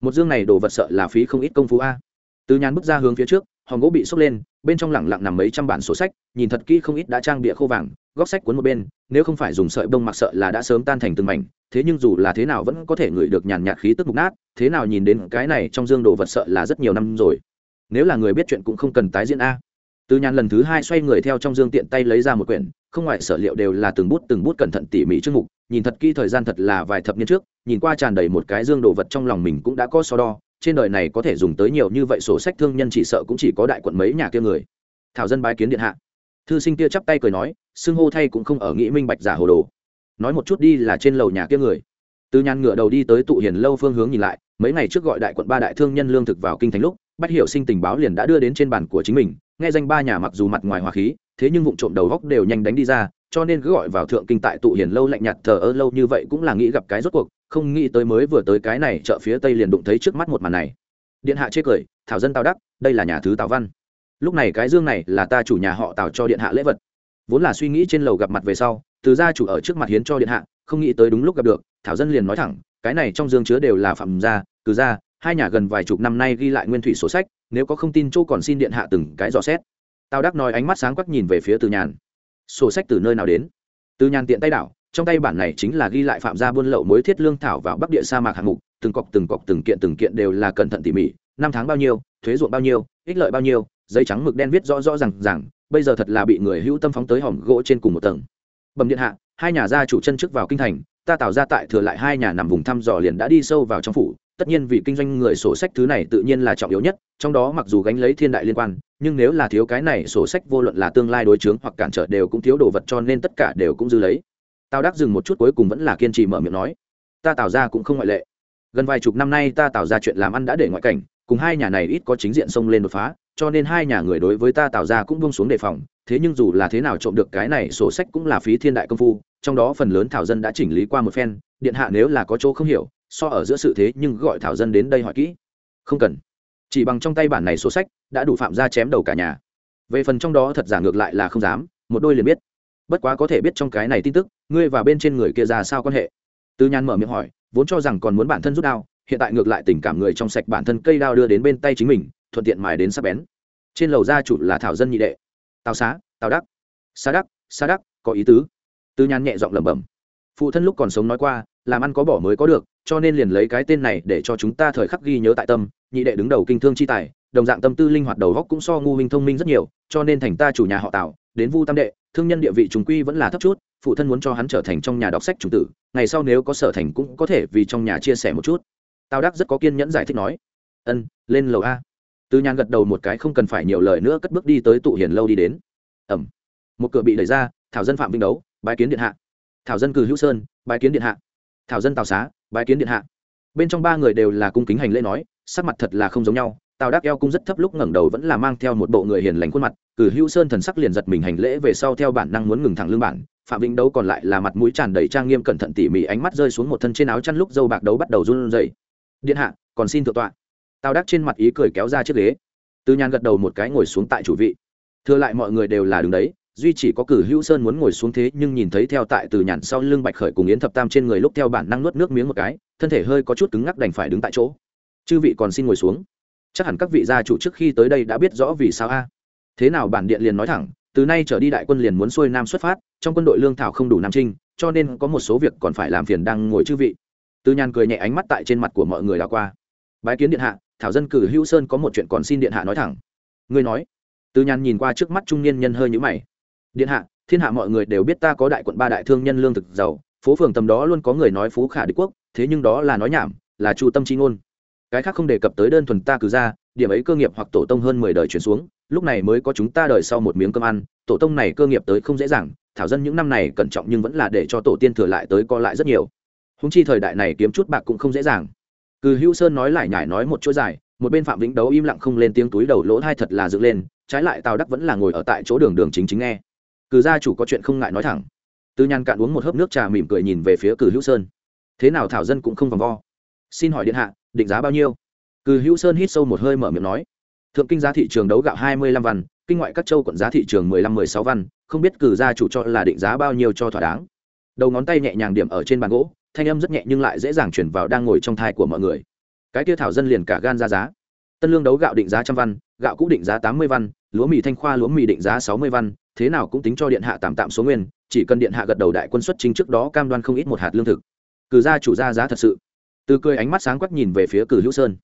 một dương này đồ vật sợ là phí không ít công phu a. Từ nhàn bước ra hướng phía trước hòn gỗ bị sốc lên, bên trong lẳng lặng nằm mấy trăm bản sổ sách, nhìn thật kỹ không ít đã trang bịa khô vàng, góc sách cuốn một bên, nếu không phải dùng sợi bông mặc sợ là đã sớm tan thành từng mảnh, thế nhưng dù là thế nào vẫn có thể ngửi được nhàn nhạt khí tức mục nát, thế nào nhìn đến cái này trong dương đồ vật sợ là rất nhiều năm rồi. Nếu là người biết chuyện cũng không cần tái diễn a. Từ nhàn lần thứ hai xoay người theo trong dương tiện tay lấy ra một quyển không ngoại sở liệu đều là từng bút từng bút cẩn thận tỉ mỉ chương mục, nhìn thật kỹ thời gian thật là vài thập niên trước, nhìn qua tràn đầy một cái dương đồ vật trong lòng mình cũng đã có so đo, trên đời này có thể dùng tới nhiều như vậy sổ sách thương nhân chỉ sợ cũng chỉ có đại quận mấy nhà kia người. Thảo dân bái kiến điện hạ. Thư sinh kia chắp tay cười nói, xưng hô thay cũng không ở nghĩ minh bạch giả hồ đồ. Nói một chút đi là trên lầu nhà kia người. Từ nhàn ngựa đầu đi tới tụ hiền lâu phương hướng nhìn lại, mấy ngày trước gọi đại quận ba đại thương nhân lương thực vào kinh thành lúc, bách hiểu sinh tình báo liền đã đưa đến trên bàn của chính mình, nghe danh ba nhà mặc dù mặt ngoài hòa khí thế nhưng vụ trộm đầu góc đều nhanh đánh đi ra, cho nên cứ gọi vào thượng kinh tại tụ hiền lâu lạnh nhạt thờ ơ lâu như vậy cũng là nghĩ gặp cái rốt cuộc, không nghĩ tới mới vừa tới cái này chợ phía tây liền đụng thấy trước mắt một màn này. Điện hạ chê cười, thảo dân tào đắc, đây là nhà thứ tào văn. Lúc này cái dương này là ta chủ nhà họ tào cho điện hạ lễ vật. Vốn là suy nghĩ trên lầu gặp mặt về sau, từ gia chủ ở trước mặt hiến cho điện hạ, không nghĩ tới đúng lúc gặp được, thảo dân liền nói thẳng, cái này trong dương chứa đều là phạm gia từ gia, hai nhà gần vài chục năm nay ghi lại nguyên thủy sổ sách, nếu có không tin chỗ còn xin điện hạ từng cái dò xét tào đắc nói ánh mắt sáng quắc nhìn về phía từ nhàn. Sổ sách từ nơi nào đến? Từ nhàn tiện tay đảo, trong tay bản này chính là ghi lại phạm gia buôn lậu mối thiết lương thảo vào bắc địa sa mạc hạng mục, từng cọc từng cọc từng kiện từng kiện đều là cẩn thận tỉ mỉ, năm tháng bao nhiêu, thuế ruộng bao nhiêu, ích lợi bao nhiêu, giấy trắng mực đen viết rõ rõ rằng rằng bây giờ thật là bị người hữu tâm phóng tới hòm gỗ trên cùng một tầng. Bẩm điện hạ, hai nhà gia chủ chân trước vào kinh thành, ta tạo ra tại thừa lại hai nhà nằm vùng thăm dò liền đã đi sâu vào trong phủ tất nhiên vì kinh doanh người sổ sách thứ này tự nhiên là trọng yếu nhất, trong đó mặc dù gánh lấy thiên đại liên quan, nhưng nếu là thiếu cái này sổ sách vô luận là tương lai đối chướng hoặc cản trở đều cũng thiếu đồ vật cho nên tất cả đều cũng dư lấy. Tao đắc dừng một chút cuối cùng vẫn là kiên trì mở miệng nói, ta tạo ra cũng không ngoại lệ. Gần vài chục năm nay ta tạo ra chuyện làm ăn đã để ngoại cảnh, cùng hai nhà này ít có chính diện xông lên đột phá, cho nên hai nhà người đối với ta tạo ra cũng buông xuống đề phòng, thế nhưng dù là thế nào trộm được cái này sổ sách cũng là phí thiên đại công phu, trong đó phần lớn thảo dân đã chỉnh lý qua một phen, điện hạ nếu là có chỗ không hiểu so ở giữa sự thế nhưng gọi thảo dân đến đây hỏi kỹ. Không cần. Chỉ bằng trong tay bản này số sách, đã đủ phạm ra chém đầu cả nhà. Về phần trong đó thật giả ngược lại là không dám, một đôi liền biết. Bất quá có thể biết trong cái này tin tức, ngươi và bên trên người kia ra sao quan hệ. Tư nhan mở miệng hỏi, vốn cho rằng còn muốn bản thân rút đao, hiện tại ngược lại tình cảm người trong sạch bản thân cây đao đưa đến bên tay chính mình, thuận tiện mài đến sắp bén. Trên lầu gia chủ là thảo dân nhị đệ. Tào xá, tào đắc. Xá đắc xá đắc, có ý tứ. Tư nhan nhẹ giọng lẩm bẩm. Phụ thân lúc còn sống nói qua làm ăn có bỏ mới có được, cho nên liền lấy cái tên này để cho chúng ta thời khắc ghi nhớ tại tâm, nhị đệ đứng đầu kinh thương chi tài, đồng dạng tâm tư linh hoạt đầu góc cũng so ngu minh thông minh rất nhiều, cho nên thành ta chủ nhà họ tào, đến vu tam đệ, thương nhân địa vị trùng quy vẫn là thấp chút, phụ thân muốn cho hắn trở thành trong nhà đọc sách trùng tử, ngày sau nếu có sở thành cũng có thể vì trong nhà chia sẻ một chút. Tào đắc rất có kiên nhẫn giải thích nói, ân, lên lầu a. Tư nhàn gật đầu một cái, không cần phải nhiều lời nữa, cất bước đi tới tụ hiền lâu đi đến. Ẩm. Một cửa bị đẩy ra, thảo dân phạm vinh đấu, bái kiến điện hạ. Thảo dân cử hữu sơn, bái kiến điện hạ thảo dân tào xá, bái kiến điện hạ. Bên trong ba người đều là cung kính hành lễ nói, sắc mặt thật là không giống nhau. Tào đắc eo cung rất thấp lúc ngẩng đầu vẫn là mang theo một bộ người hiền lành khuôn mặt, cử hữu sơn thần sắc liền giật mình hành lễ về sau theo bản năng muốn ngừng thẳng lương bản, phạm vĩnh đấu còn lại là mặt mũi tràn đầy trang nghiêm cẩn thận tỉ mỉ ánh mắt rơi xuống một thân trên áo chăn lúc dâu bạc đấu bắt đầu run rẩy. Điện hạ, còn xin thượng tọa. Tào đắc trên mặt ý cười kéo ra chiếc ghế. Từ nhàn gật đầu một cái ngồi xuống tại chủ vị. Thừa lại mọi người đều là đứng đấy duy chỉ có cử hữu sơn muốn ngồi xuống thế nhưng nhìn thấy theo tại từ nhàn sau lưng bạch khởi cùng yến thập tam trên người lúc theo bản năng nuốt nước miếng một cái, thân thể hơi có chút cứng ngắc đành phải đứng tại chỗ. Chư vị còn xin ngồi xuống. Chắc hẳn các vị gia chủ trước khi tới đây đã biết rõ vì sao a. Thế nào bản điện liền nói thẳng, từ nay trở đi đại quân liền muốn xuôi nam xuất phát, trong quân đội lương thảo không đủ nam trinh, cho nên có một số việc còn phải làm phiền đang ngồi chư vị. Từ nhàn cười nhẹ ánh mắt tại trên mặt của mọi người đã qua. Bái kiến điện hạ, thảo dân cử hữu sơn có một chuyện còn xin điện hạ nói thẳng. Ngươi nói. Từ nhàn nhìn qua trước mắt trung niên nhân hơi nhữ mày điện hạ, thiên hạ mọi người đều biết ta có đại quận ba đại thương nhân lương thực giàu, phố phường tầm đó luôn có người nói phú khả đế quốc, thế nhưng đó là nói nhảm, là chu tâm chi ngôn. Cái khác không đề cập tới đơn thuần ta cử ra, điểm ấy cơ nghiệp hoặc tổ tông hơn mười đời chuyển xuống, lúc này mới có chúng ta đời sau một miếng cơm ăn, tổ tông này cơ nghiệp tới không dễ dàng, thảo dân những năm này cẩn trọng nhưng vẫn là để cho tổ tiên thừa lại tới co lại rất nhiều. Húng chi thời đại này kiếm chút bạc cũng không dễ dàng. Cừ hữu sơn nói lại nhải nói một chuỗi dài, một bên phạm vĩnh đấu im lặng không lên tiếng túi đầu lỗ thai thật là dựng lên, trái lại tào đắc vẫn là ngồi ở tại chỗ đường đường chính chính nghe. Cử gia chủ có chuyện không ngại nói thẳng. Tư nhan cạn uống một hớp nước trà mỉm cười nhìn về phía cử hữu sơn. Thế nào thảo dân cũng không vòng vo. Xin hỏi điện hạ, định giá bao nhiêu? Cử hữu sơn hít sâu một hơi mở miệng nói. Thượng kinh giá thị trường đấu gạo hai mươi lăm văn, kinh ngoại các châu quận giá thị trường mười lăm mười sáu văn, không biết cử gia chủ cho là định giá bao nhiêu cho thỏa đáng. Đầu ngón tay nhẹ nhàng điểm ở trên bàn gỗ, thanh âm rất nhẹ nhưng lại dễ dàng chuyển vào đang ngồi trong thai của mọi người. Cái kia thảo dân liền cả gan ra giá. Tân lương đấu gạo định giá trăm văn, gạo cũ định giá tám mươi văn, lúa mì thanh khoa lúa mì định giá sáu mươi văn thế nào cũng tính cho điện hạ tạm tạm số nguyên, chỉ cần điện hạ gật đầu đại quân xuất chính trước đó cam đoan không ít một hạt lương thực. Cử gia chủ ra giá thật sự. Từ cười ánh mắt sáng quắc nhìn về phía cử hữu sơn.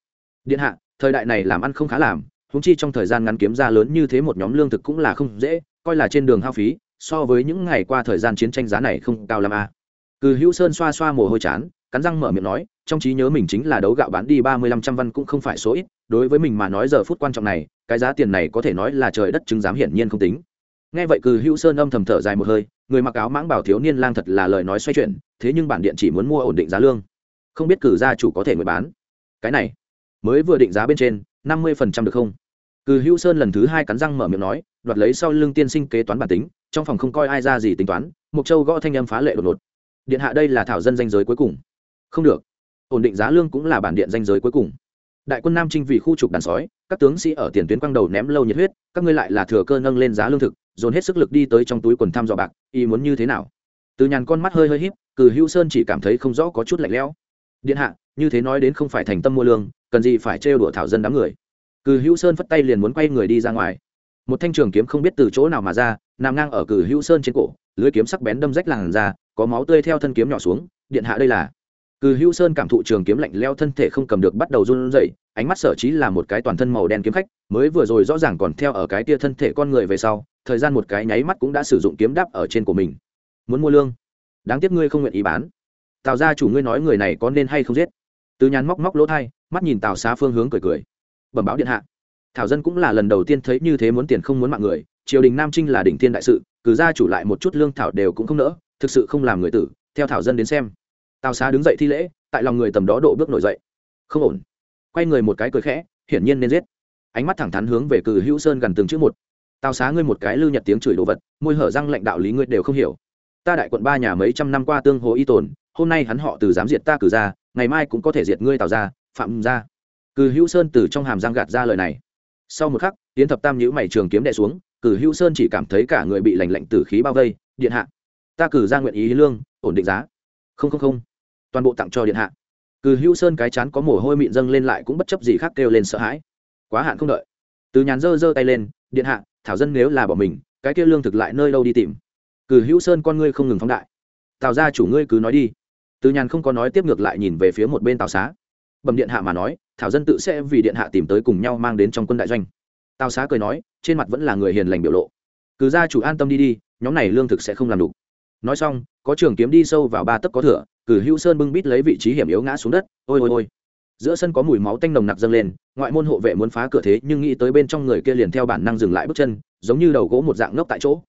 Điện hạ, thời đại này làm ăn không khá làm húng chi trong thời gian ngắn kiếm ra lớn như thế một nhóm lương thực cũng là không dễ, coi là trên đường hao phí, so với những ngày qua thời gian chiến tranh giá này không cao l a à. cử hữu sơn xoa xoa mồ hôi chán, cắn răng mở miệng nói, trong trí nhớ mình chính là đấu gạo bán đi ba mươi lăm trăm văn cũng không phải số ít, đối với mình mà nói giờ phút quan trọng này, cái giá tiền này có thể nói là trời đất chứng giám hiển nhiên không tính nghe vậy cừ hữu sơn âm thầm thở dài một hơi, người mặc áo mãng bảo thiếu niên lang thật là lời nói xoay chuyển, thế nhưng bản điện chỉ muốn mua ổn định giá lương. Không biết cử gia chủ có thể người bán. Cái này, mới vừa định giá bên trên, năm mươi phần trăm được không? Cừ hữu sơn lần thứ hai cắn răng mở miệng nói, đoạt lấy sau lương tiên sinh kế toán bản tính, trong phòng không coi ai ra gì tính toán mục châu gõ thanh âm phá lệ đột ngột. Điện hạ đây là thảo dân danh giới cuối cùng. Không được. Ổn định giá lương cũng là bản điện danh giới cuối cùng. Đại quân nam trinh vì khu trục đàn sói, các tướng sĩ ở tiền tuyến quang đầu ném lâu nhiệt huyết, các ngươi lại là thừa cơ nâng lên giá lương thực dồn hết sức lực đi tới trong túi quần thăm dò bạc y muốn như thế nào? Từ nhàn con mắt hơi hơi híp cử hữu sơn chỉ cảm thấy không rõ có chút lạnh lẽo. Điện hạ, như thế nói đến không phải thành tâm mua lương, cần gì phải trêu đùa thảo dân đám người? Cử hữu sơn phất tay liền muốn quay người đi ra ngoài. Một thanh trường kiếm không biết từ chỗ nào mà ra, nằm ngang ở cử hữu sơn trên cổ, lưới kiếm sắc bén đâm rách làn ra có máu tươi theo thân kiếm nhỏ xuống, điện hạ đây là cử hữu sơn cảm thụ trường kiếm lạnh leo thân thể không cầm được bắt đầu run rẩy ánh mắt sở trí là một cái toàn thân màu đen kiếm khách mới vừa rồi rõ ràng còn theo ở cái tia thân thể con người về sau thời gian một cái nháy mắt cũng đã sử dụng kiếm đáp ở trên của mình. Muốn mua lương? Đáng tiếc ngươi không nguyện ý bán. Tào gia chủ ngươi nói người này có nên hay không giết? Từ nhàn móc móc lỗ tai, mắt nhìn tào xá phương hướng cười cười. Bẩm báo điện hạ. Thảo dân cũng là lần đầu tiên thấy như thế muốn tiền không muốn mạng người triều đình nam trinh là đỉnh thiên đại sự cử gia chủ lại một chút lương thảo đều cũng không nỡ thực sự không làm người tử theo thảo dân đến xem tào xá đứng dậy thi lễ, tại lòng người tầm đó độ bước nổi dậy. Không ổn. Quay người một cái cười khẽ, hiển nhiên nên giết. Ánh mắt thẳng thắn hướng về cử hữu sơn gần từng chữ một. Tào xá ngươi một cái lưu nhật tiếng chửi đồ vật, môi hở răng lệnh đạo lý ngươi đều không hiểu. Ta đại quận ba nhà mấy trăm năm qua tương hồ y tồn, hôm nay hắn họ từ dám diệt ta cử ra, ngày mai cũng có thể diệt ngươi tào ra, phạm ra. Cử hữu sơn từ trong hàm răng gạt ra lời này. Sau một khắc tiến thập tam nhữ mày trường kiếm đè xuống, cử hữu sơn chỉ cảm thấy cả người bị lành lạnh tử khí bao vây, điện hạ. Ta cử ra nguyện ý lương, ổn định giá. Không không không toàn bộ tặng cho điện hạ. Cử hữu sơn cái chán có mồ hôi mịn dâng lên lại cũng bất chấp gì khác kêu lên sợ hãi. Quá hạn không đợi. Từ nhàn giơ giơ tay lên, điện hạ, thảo dân nếu là bỏ mình, cái kia lương thực lại nơi đâu đi tìm? Cử hữu sơn con ngươi không ngừng phóng đại. Tào ra chủ ngươi cứ nói đi. Từ nhàn không có nói tiếp ngược lại nhìn về phía một bên tào xá. Bẩm điện hạ mà nói, thảo dân tự sẽ vì điện hạ tìm tới cùng nhau mang đến trong quân đại doanh. Tào xá cười nói, trên mặt vẫn là người hiền lành biểu lộ. Cứ ra chủ an tâm đi đi, nhóm này lương thực sẽ không làm đủ nói xong, có trường kiếm đi sâu vào ba tấc có thửa, cử hữu sơn bưng bít lấy vị trí hiểm yếu ngã xuống đất. Ôi ôi ôi. Giữa sân có mùi máu tanh nồng nặc dâng lên, ngoại môn hộ vệ muốn phá cửa thế, nhưng nghĩ tới bên trong người kia liền theo bản năng dừng lại bước chân, giống như đầu gỗ một dạng ngốc tại chỗ.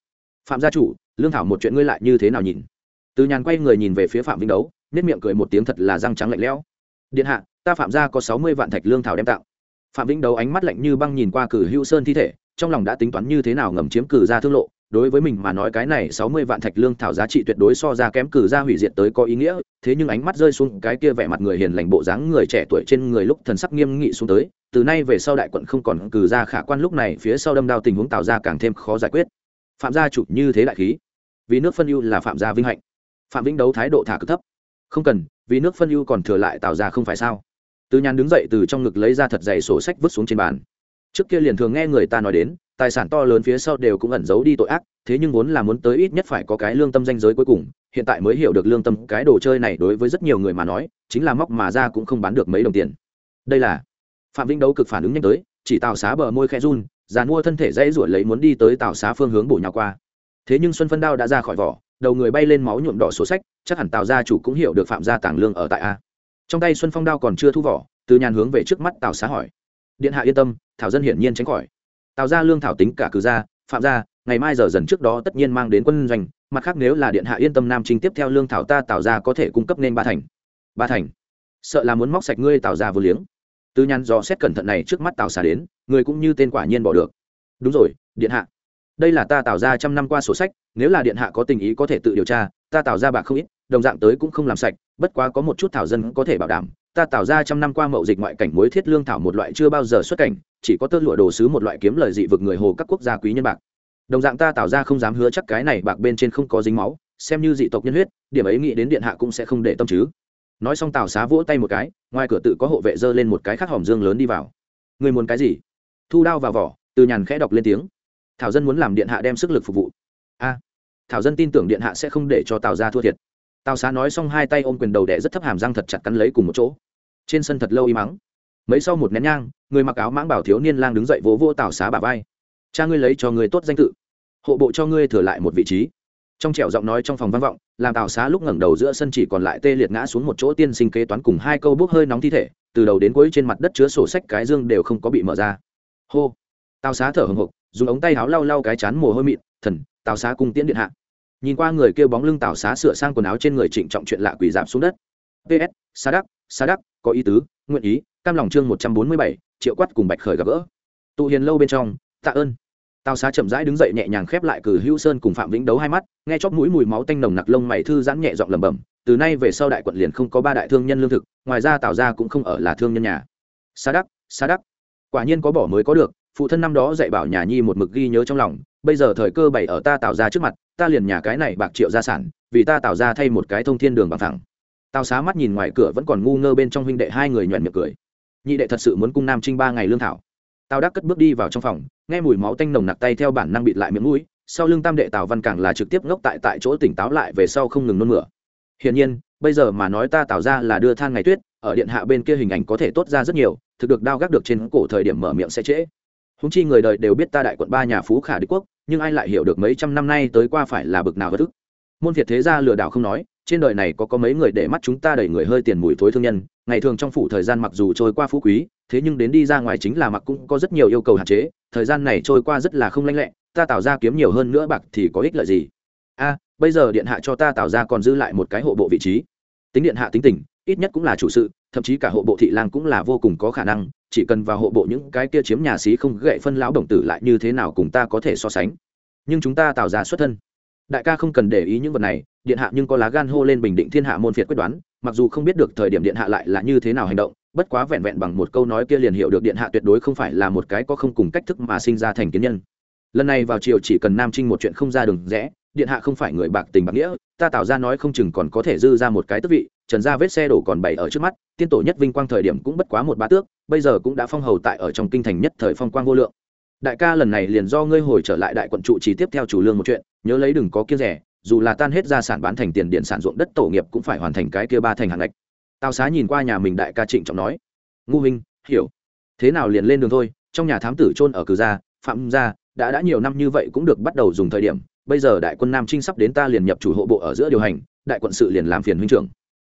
Phạm gia chủ, lương thảo một chuyện ngươi lại như thế nào nhìn? Từ nhàn quay người nhìn về phía phạm vinh đấu nết miệng cười một tiếng thật là răng trắng lạnh lẽo. Điện hạ, ta phạm gia có sáu mươi vạn thạch lương thảo đem tạo phạm vĩnh đấu ánh mắt lạnh như băng nhìn qua cử hữu sơn thi thể, trong lòng đã tính toán như thế nào ngầm chiếm cử ra thương lộ đối với mình mà nói cái này sáu mươi vạn thạch lương thảo giá trị tuyệt đối so ra kém cử ra hủy diệt tới có ý nghĩa, thế nhưng ánh mắt rơi xuống cái kia vẻ mặt người hiền lành bộ dáng người trẻ tuổi trên người lúc thần sắc nghiêm nghị xuống tới, từ nay về sau đại quận không còn cử ra khả quan lúc này phía sau đâm đao tình huống tạo ra càng thêm khó giải quyết. Phạm gia chủ như thế đại khí, vì nước phân ưu là phạm gia vinh hạnh. Phạm vĩnh đấu thái độ thả cực thấp. Không cần, vì nước phân ưu còn thừa lại tạo ra không phải sao? Từ nhàn đứng dậy từ trong ngực lấy ra thật dày sổ sách vứt xuống trên bàn. Trước kia liền thường nghe người ta nói đến tài sản to lớn phía sau đều cũng ẩn giấu đi tội ác, thế nhưng vốn là muốn tới ít nhất phải có cái lương tâm danh giới cuối cùng, hiện tại mới hiểu được lương tâm cái đồ chơi này đối với rất nhiều người mà nói, chính là móc mà ra cũng không bán được mấy đồng tiền. Đây là phạm vĩnh đấu cực phản ứng nhanh tới, chỉ tào xá bờ môi khe run giàn mua thân thể dãy ruổi lấy muốn đi tới tào xá phương hướng bổ nhào qua. Thế nhưng xuân phân đao đã ra khỏi vỏ, đầu người bay lên máu nhuộm đỏ sổ sách, chắc hẳn tào gia chủ cũng hiểu được phạm gia tàng lương ở tại a. Trong tay xuân phong đao còn chưa thu vỏ, từ nhàn hướng về trước mắt tào xá hỏi. Điện hạ yên tâm, thảo dân hiển nhiên tránh khỏi tào ra lương thảo tính cả cử gia, phạm gia, ngày mai giờ dần trước đó tất nhiên mang đến quân doanh, mặt khác nếu là điện hạ yên tâm nam trinh tiếp theo lương thảo ta tạo ra có thể cung cấp nên ba thành. Ba thành. Sợ là muốn móc sạch ngươi tạo ra vô liếng. Tư nhàn dò xét cẩn thận này trước mắt tào xà đến, người cũng như tên quả nhiên bỏ được. Đúng rồi, điện hạ. Đây là ta tạo ra trăm năm qua sổ sách, nếu là điện hạ có tình ý có thể tự điều tra, ta tạo ra bạc không ít, đồng dạng tới cũng không làm sạch, bất quá có một chút thảo dân có thể bảo đảm ta tạo ra trăm năm qua mậu dịch ngoại cảnh mối thiết lương thảo một loại chưa bao giờ xuất cảnh, chỉ có tơ lụa đồ sứ một loại kiếm lời dị vực người hồ các quốc gia quý nhân bạc. Đồng dạng ta tạo ra không dám hứa chắc cái này bạc bên trên không có dính máu, xem như dị tộc nhân huyết, điểm ấy nghĩ đến điện hạ cũng sẽ không để tâm chứ. Nói xong tào xá vỗ tay một cái, ngoài cửa tự có hộ vệ dơ lên một cái khắc hòm dương lớn đi vào. Người muốn cái gì? Thu đao vào vỏ, từ nhàn khẽ đọc lên tiếng. Thảo dân muốn làm điện hạ đem sức lực phục vụ. A, thảo dân tin tưởng điện hạ sẽ không để cho tào ra thua thiệt tào xá nói xong hai tay ôm quyền đầu đẻ rất thấp hàm răng thật chặt cắn lấy cùng một chỗ. Trên sân thật lâu y mắng. Mấy sau một nén nhang, người mặc áo mãng bảo thiếu niên lang đứng dậy vỗ vỗ tào xá bà vai. Cha ngươi lấy cho ngươi tốt danh tự. Hộ bộ cho ngươi thừa lại một vị trí. Trong trẻo giọng nói trong phòng văn vọng, làm tào xá lúc ngẩng đầu giữa sân chỉ còn lại tê liệt ngã xuống một chỗ tiên sinh kế toán cùng hai câu bốc hơi nóng thi thể, từ đầu đến cuối trên mặt đất chứa sổ sách cái dương đều không có bị mở ra. Hô. Tào xá thở hồng hộc, dùng ống tay áo lau lau cái chán mồ hôi mịn, thần, tào xá cung tiễn điện hạ nhìn qua người kêu bóng lưng tào xá sửa sang quần áo trên người trịnh trọng chuyện lạ quỷ giảm xuống đất. Ps xá đắc xá đắc, có ý tứ, nguyện ý, cam lòng chương một trăm bốn mươi bảy, triệu quát cùng bạch khởi gặp gỡ. Tụ hiền lâu bên trong, tạ ơn. Tào xá chậm rãi đứng dậy nhẹ nhàng khép lại cử hữu sơn cùng phạm vĩnh đấu hai mắt, nghe chóp mũi mùi máu tanh nồng nặc lông mày thư giãn nhẹ giọng lẩm bẩm, từ nay về sau đại quận liền không có ba đại thương nhân lương thực, ngoài ra tào ra cũng không ở là thương nhân nhà. Xá đắc xá đắc, quả nhiên có bỏ mới có được phụ thân năm đó dạy bảo nhà nhi một mực ghi nhớ trong lòng, bây giờ thời cơ bày ở ta tạo ra trước mặt, ta liền nhà cái này bạc triệu gia sản, vì ta tạo ra thay một cái thông thiên đường bằng thẳng. Tào xá mắt nhìn ngoài cửa vẫn còn ngu ngơ bên trong huynh đệ hai người nhoẹn miệng cười. Nhị đệ thật sự muốn cung nam trinh ba ngày lương thảo. Tào đắc cất bước đi vào trong phòng, nghe mùi máu tanh nồng nặc tay theo bản năng bịt lại miệng mũi, sau lưng tam đệ tào văn càng là trực tiếp ngốc tại tại chỗ tỉnh táo lại về sau không ngừng nôn mửa. Hiển nhiên, bây giờ mà nói ta tạo ra là đưa than ngày tuyết, ở điện hạ bên kia hình ảnh có thể tốt ra rất nhiều, thực được đao gác được trên cổ thời điểm mở miệng sẽ trễ húng chi người đời đều biết ta đại quận ba nhà phú khả đế quốc, nhưng ai lại hiểu được mấy trăm năm nay tới qua phải là bực nào bất ức? Môn việt thế gia lừa đảo không nói, trên đời này có có mấy người để mắt chúng ta đẩy người hơi tiền mùi thối thương nhân, ngày thường trong phủ thời gian mặc dù trôi qua phú quý, thế nhưng đến đi ra ngoài chính là mặc cũng có rất nhiều yêu cầu hạn chế, thời gian này trôi qua rất là không lanh lẹ, ta tạo ra kiếm nhiều hơn nữa bạc thì có ích lợi gì? A, bây giờ điện hạ cho ta tạo ra còn dư lại một cái hộ bộ vị trí. Tính điện hạ tính tình, ít nhất cũng là chủ sự thậm chí cả hộ bộ thị lang cũng là vô cùng có khả năng, chỉ cần vào hộ bộ những cái kia chiếm nhà xí không gậy phân lão đồng tử lại như thế nào cùng ta có thể so sánh. Nhưng chúng ta tạo ra xuất thân. Đại ca không cần để ý những vật này, điện hạ nhưng có lá gan hô lên bình định thiên hạ môn phiệt quyết đoán, mặc dù không biết được thời điểm điện hạ lại là như thế nào hành động, bất quá vẹn vẹn bằng một câu nói kia liền hiểu được điện hạ tuyệt đối không phải là một cái có không cùng cách thức mà sinh ra thành kiến nhân. Lần này vào chiều chỉ cần nam trinh một chuyện không ra đường rẽ, điện hạ không phải người bạc tình bạc nghĩa, ta tạo ra nói không chừng còn có thể dư ra một cái tước vị trần gia vết xe đổ còn bày ở trước mắt, tiên tổ nhất vinh quang thời điểm cũng bất quá một bá tước, bây giờ cũng đã phong hầu tại ở trong kinh thành nhất thời phong quang vô lượng. Đại ca lần này liền do ngươi hồi trở lại đại quận trụ chỉ tiếp theo chủ lương một chuyện, nhớ lấy đừng có kiêng rẻ, dù là tan hết gia sản bán thành tiền điện sản ruộng đất tổ nghiệp cũng phải hoàn thành cái kia ba thành hạng ngạch. Tào xá nhìn qua nhà mình đại ca trịnh trọng nói ngu huynh, hiểu. Thế nào liền lên đường thôi, trong nhà thám tử trôn ở cử gia, phạm gia, đã đã nhiều năm như vậy cũng được bắt đầu dùng thời điểm, bây giờ đại quân nam trinh sắp đến ta liền nhập chủ hộ bộ ở giữa điều hành, đại quận sự liền làm phiền huynh trưởng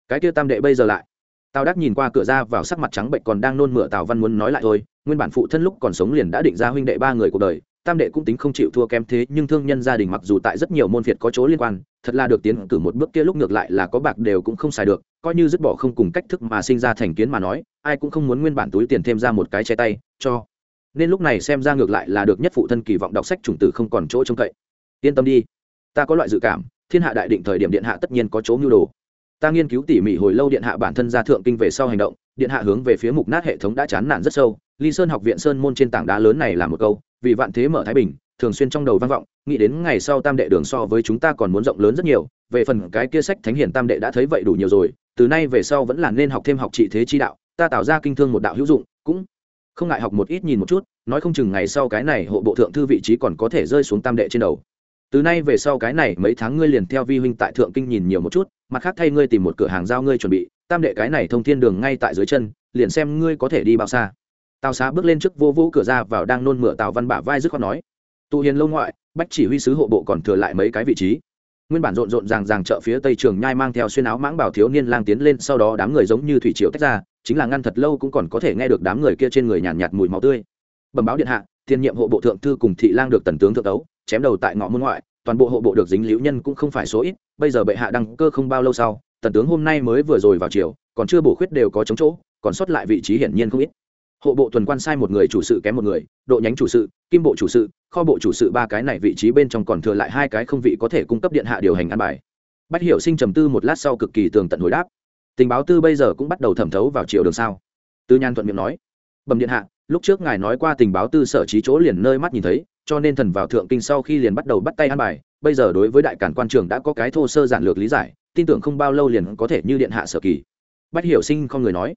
cái kia tam đệ bây giờ lại. Tào đắc nhìn qua cửa ra vào sắc mặt trắng bệnh còn đang nôn mửa, tào văn muốn nói lại thôi, nguyên bản phụ thân lúc còn sống liền đã định ra huynh đệ ba người cuộc đời, tam đệ cũng tính không chịu thua kém thế, nhưng thương nhân gia đình mặc dù tại rất nhiều môn phiệt có chỗ liên quan, thật là được tiến cử một bước kia lúc ngược lại là có bạc đều cũng không xài được, coi như dứt bỏ không cùng cách thức mà sinh ra thành kiến mà nói, ai cũng không muốn nguyên bản túi tiền thêm ra một cái che tay, cho. Nên lúc này xem ra ngược lại là được nhất phụ thân kỳ vọng đọc sách chủng tử không còn chỗ trông cậy. Yên tâm đi, ta có loại dự cảm, thiên hạ đại định thời điểm điện hạ tất nhiên có chỗ mưu đồ ta nghiên cứu tỉ mỉ hồi lâu điện hạ bản thân ra thượng kinh về sau hành động, điện hạ hướng về phía mục nát hệ thống đã chán nản rất sâu. Ly sơn học viện sơn môn trên tảng đá lớn này là một câu, vì vạn thế mở thái bình, thường xuyên trong đầu vang vọng, nghĩ đến ngày sau tam đệ đường so với chúng ta còn muốn rộng lớn rất nhiều, về phần cái kia sách thánh hiển tam đệ đã thấy vậy đủ nhiều rồi, từ nay về sau vẫn là nên học thêm học trị thế chi đạo, ta tạo ra kinh thương một đạo hữu dụng, cũng không ngại học một ít nhìn một chút, nói không chừng ngày sau cái này hộ bộ thượng thư vị trí còn có thể rơi xuống tam đệ trên đầu từ nay về sau cái này mấy tháng ngươi liền theo vi huynh tại thượng kinh nhìn nhiều một chút mặt khác thay ngươi tìm một cửa hàng giao ngươi chuẩn bị tam đệ cái này thông thiên đường ngay tại dưới chân liền xem ngươi có thể đi bao xa. Tào xá bước lên trước vô vũ cửa ra vào đang nôn mửa tào văn bả vai dứt khoát nói tụ hiền lâu ngoại bách chỉ huy sứ hộ bộ còn thừa lại mấy cái vị trí. Nguyên bản rộn rộn ràng ràng chợ phía tây trường nhai mang theo xuyên áo mãng bảo thiếu niên lang tiến lên sau đó đám người giống như thủy triều tách ra chính là ngăn thật lâu cũng còn có thể nghe được đám người kia trên người nhàn nhạt, nhạt mùi máu tươi. Bẩm báo điện hạ tiền nhiệm hộ bộ thượng thư cùng thị lang được tần tướng thượng đấu chém đầu tại ngõ môn ngoại, toàn bộ hộ bộ được dính liễu nhân cũng không phải số ít, bây giờ bệ hạ đăng cơ không bao lâu sau, tần tướng hôm nay mới vừa rồi vào chiều còn chưa bổ khuyết đều có chống chỗ, còn sót lại vị trí hiển nhiên không ít. Hộ bộ tuần quan sai một người chủ sự kém một người, độ nhánh chủ sự, kim bộ chủ sự, kho bộ chủ sự ba cái này vị trí bên trong còn thừa lại hai cái không vị có thể cung cấp điện hạ điều hành ăn bài. Bách hiểu sinh trầm tư một lát sau cực kỳ tường tận hồi đáp. Tình báo tư bây giờ cũng bắt đầu thẩm thấu vào chiều đường sao? Tư nhan thuận miệng nói. Bẩm điện hạ, lúc trước ngài nói qua tình báo tư sở trí chỗ liền nơi mắt nhìn thấy cho nên thần vào thượng kinh sau khi liền bắt đầu bắt tay ăn bài, bây giờ đối với đại cản quan trường đã có cái thô sơ giản lược lý giải, tin tưởng không bao lâu liền có thể như điện hạ sở kỳ. Bách hiểu sinh không người nói,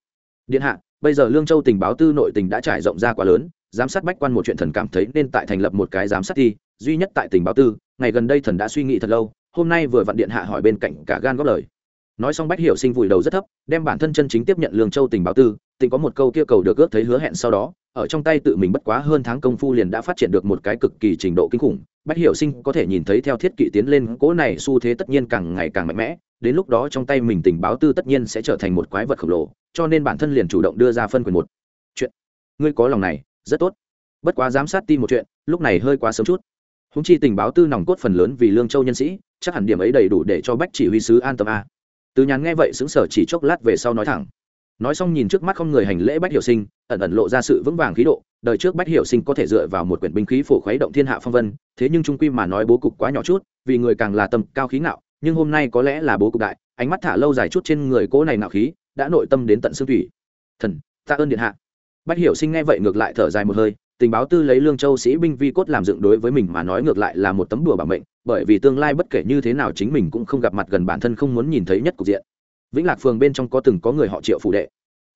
điện hạ, bây giờ lương châu tình báo tư nội tình đã trải rộng ra quá lớn, giám sát bách quan một chuyện thần cảm thấy nên tại thành lập một cái giám sát thi, duy nhất tại tình báo tư, ngày gần đây thần đã suy nghĩ thật lâu, hôm nay vừa vặn điện hạ hỏi bên cạnh cả gan góp lời nói xong bách hiểu sinh vùi đầu rất thấp, đem bản thân chân chính tiếp nhận lương châu tình báo tư, tình có một câu kia cầu được ước thấy hứa hẹn sau đó, ở trong tay tự mình bất quá hơn tháng công phu liền đã phát triển được một cái cực kỳ trình độ kinh khủng. Bách hiểu sinh có thể nhìn thấy theo thiết kỵ tiến lên cỗ này xu thế tất nhiên càng ngày càng mạnh mẽ, đến lúc đó trong tay mình tình báo tư tất nhiên sẽ trở thành một quái vật khổng lồ, cho nên bản thân liền chủ động đưa ra phân quyền một. Chuyện, ngươi có lòng này, rất tốt. Bất quá giám sát tin một chuyện, lúc này hơi quá sớm chút. Húng chi tình báo tư nòng cốt phần lớn vì lương châu nhân sĩ, chắc hẳn điểm ấy đầy đủ để cho bách chỉ huy sứ an tâm a từ nhàn nghe vậy xứng sở chỉ chốc lát về sau nói thẳng. Nói xong nhìn trước mắt không người hành lễ bách hiểu sinh, ẩn ẩn lộ ra sự vững vàng khí độ. Đời trước bách hiểu sinh có thể dựa vào một quyển binh khí phổ khuấy động thiên hạ phong vân, thế nhưng trung quy mà nói bố cục quá nhỏ chút, vì người càng là tâm cao khí ngạo, nhưng hôm nay có lẽ là bố cục đại, ánh mắt thả lâu dài chút trên người cố này nạo khí, đã nội tâm đến tận xương thủy. Thần ta ơn điện hạ. Bách hiểu sinh nghe vậy ngược lại thở dài một hơi tình báo tư lấy lương châu sĩ binh vi cốt làm dựng đối với mình mà nói ngược lại là một tấm đùa bảo mệnh, bởi vì tương lai bất kể như thế nào chính mình cũng không gặp mặt gần bản thân không muốn nhìn thấy nhất cục diện. Vĩnh lạc phường bên trong có từng có người họ triệu phụ đệ.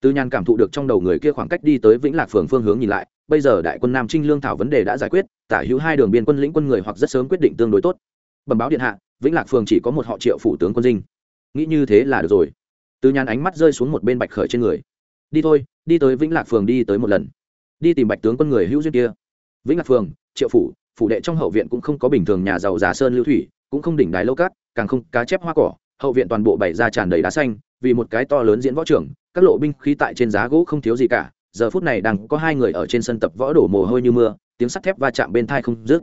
Tư nhan cảm thụ được trong đầu người kia khoảng cách đi tới vĩnh lạc phường phương hướng nhìn lại, bây giờ đại quân nam trinh lương thảo vấn đề đã giải quyết, tả hữu hai đường biên quân lĩnh quân người hoặc rất sớm quyết định tương đối tốt. Bẩm báo điện hạ, vĩnh lạc phường chỉ có một họ triệu phủ tướng quân dinh. Nghĩ như thế là được rồi. Tư nhan ánh mắt rơi xuống một bên bạch khởi trên người. Đi thôi, đi tới vĩnh lạc phường đi tới một lần đi tìm bạch tướng quân người hữu duyên kia. Vĩnh Ngạc phường, triệu phủ phủ đệ trong hậu viện cũng không có bình thường nhà giàu già sơn lưu thủy, cũng không đỉnh đài lâu cát, càng không cá chép hoa cỏ, hậu viện toàn bộ bày ra tràn đầy đá xanh, vì một cái to lớn diễn võ trưởng các lộ binh khí tại trên giá gỗ không thiếu gì cả, giờ phút này đang có hai người ở trên sân tập võ đổ mồ hôi như mưa, tiếng sắt thép va chạm bên thai không dứt.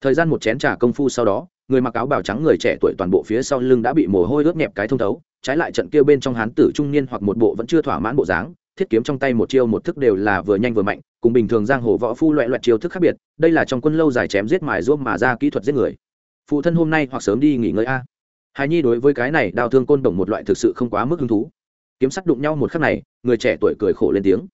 Thời gian một chén trà công phu sau đó, người mặc áo bào trắng người trẻ tuổi toàn bộ phía sau lưng đã bị mồ hôi ướt nhẹp cái thông thấu, trái lại trận kia bên trong hán tử trung niên hoặc một bộ vẫn chưa thỏa mãn bộ dáng thiết kiếm trong tay một chiêu một thức đều là vừa nhanh vừa mạnh, cùng bình thường giang hồ võ phu loại loại chiêu thức khác biệt, đây là trong quân lâu dài chém giết mài ruốc mà ra kỹ thuật giết người. Phụ thân hôm nay hoặc sớm đi nghỉ ngơi a. Hài nhi đối với cái này đau thương côn đồng một loại thực sự không quá mức hứng thú. Kiếm sắc đụng nhau một khắc này, người trẻ tuổi cười khổ lên tiếng.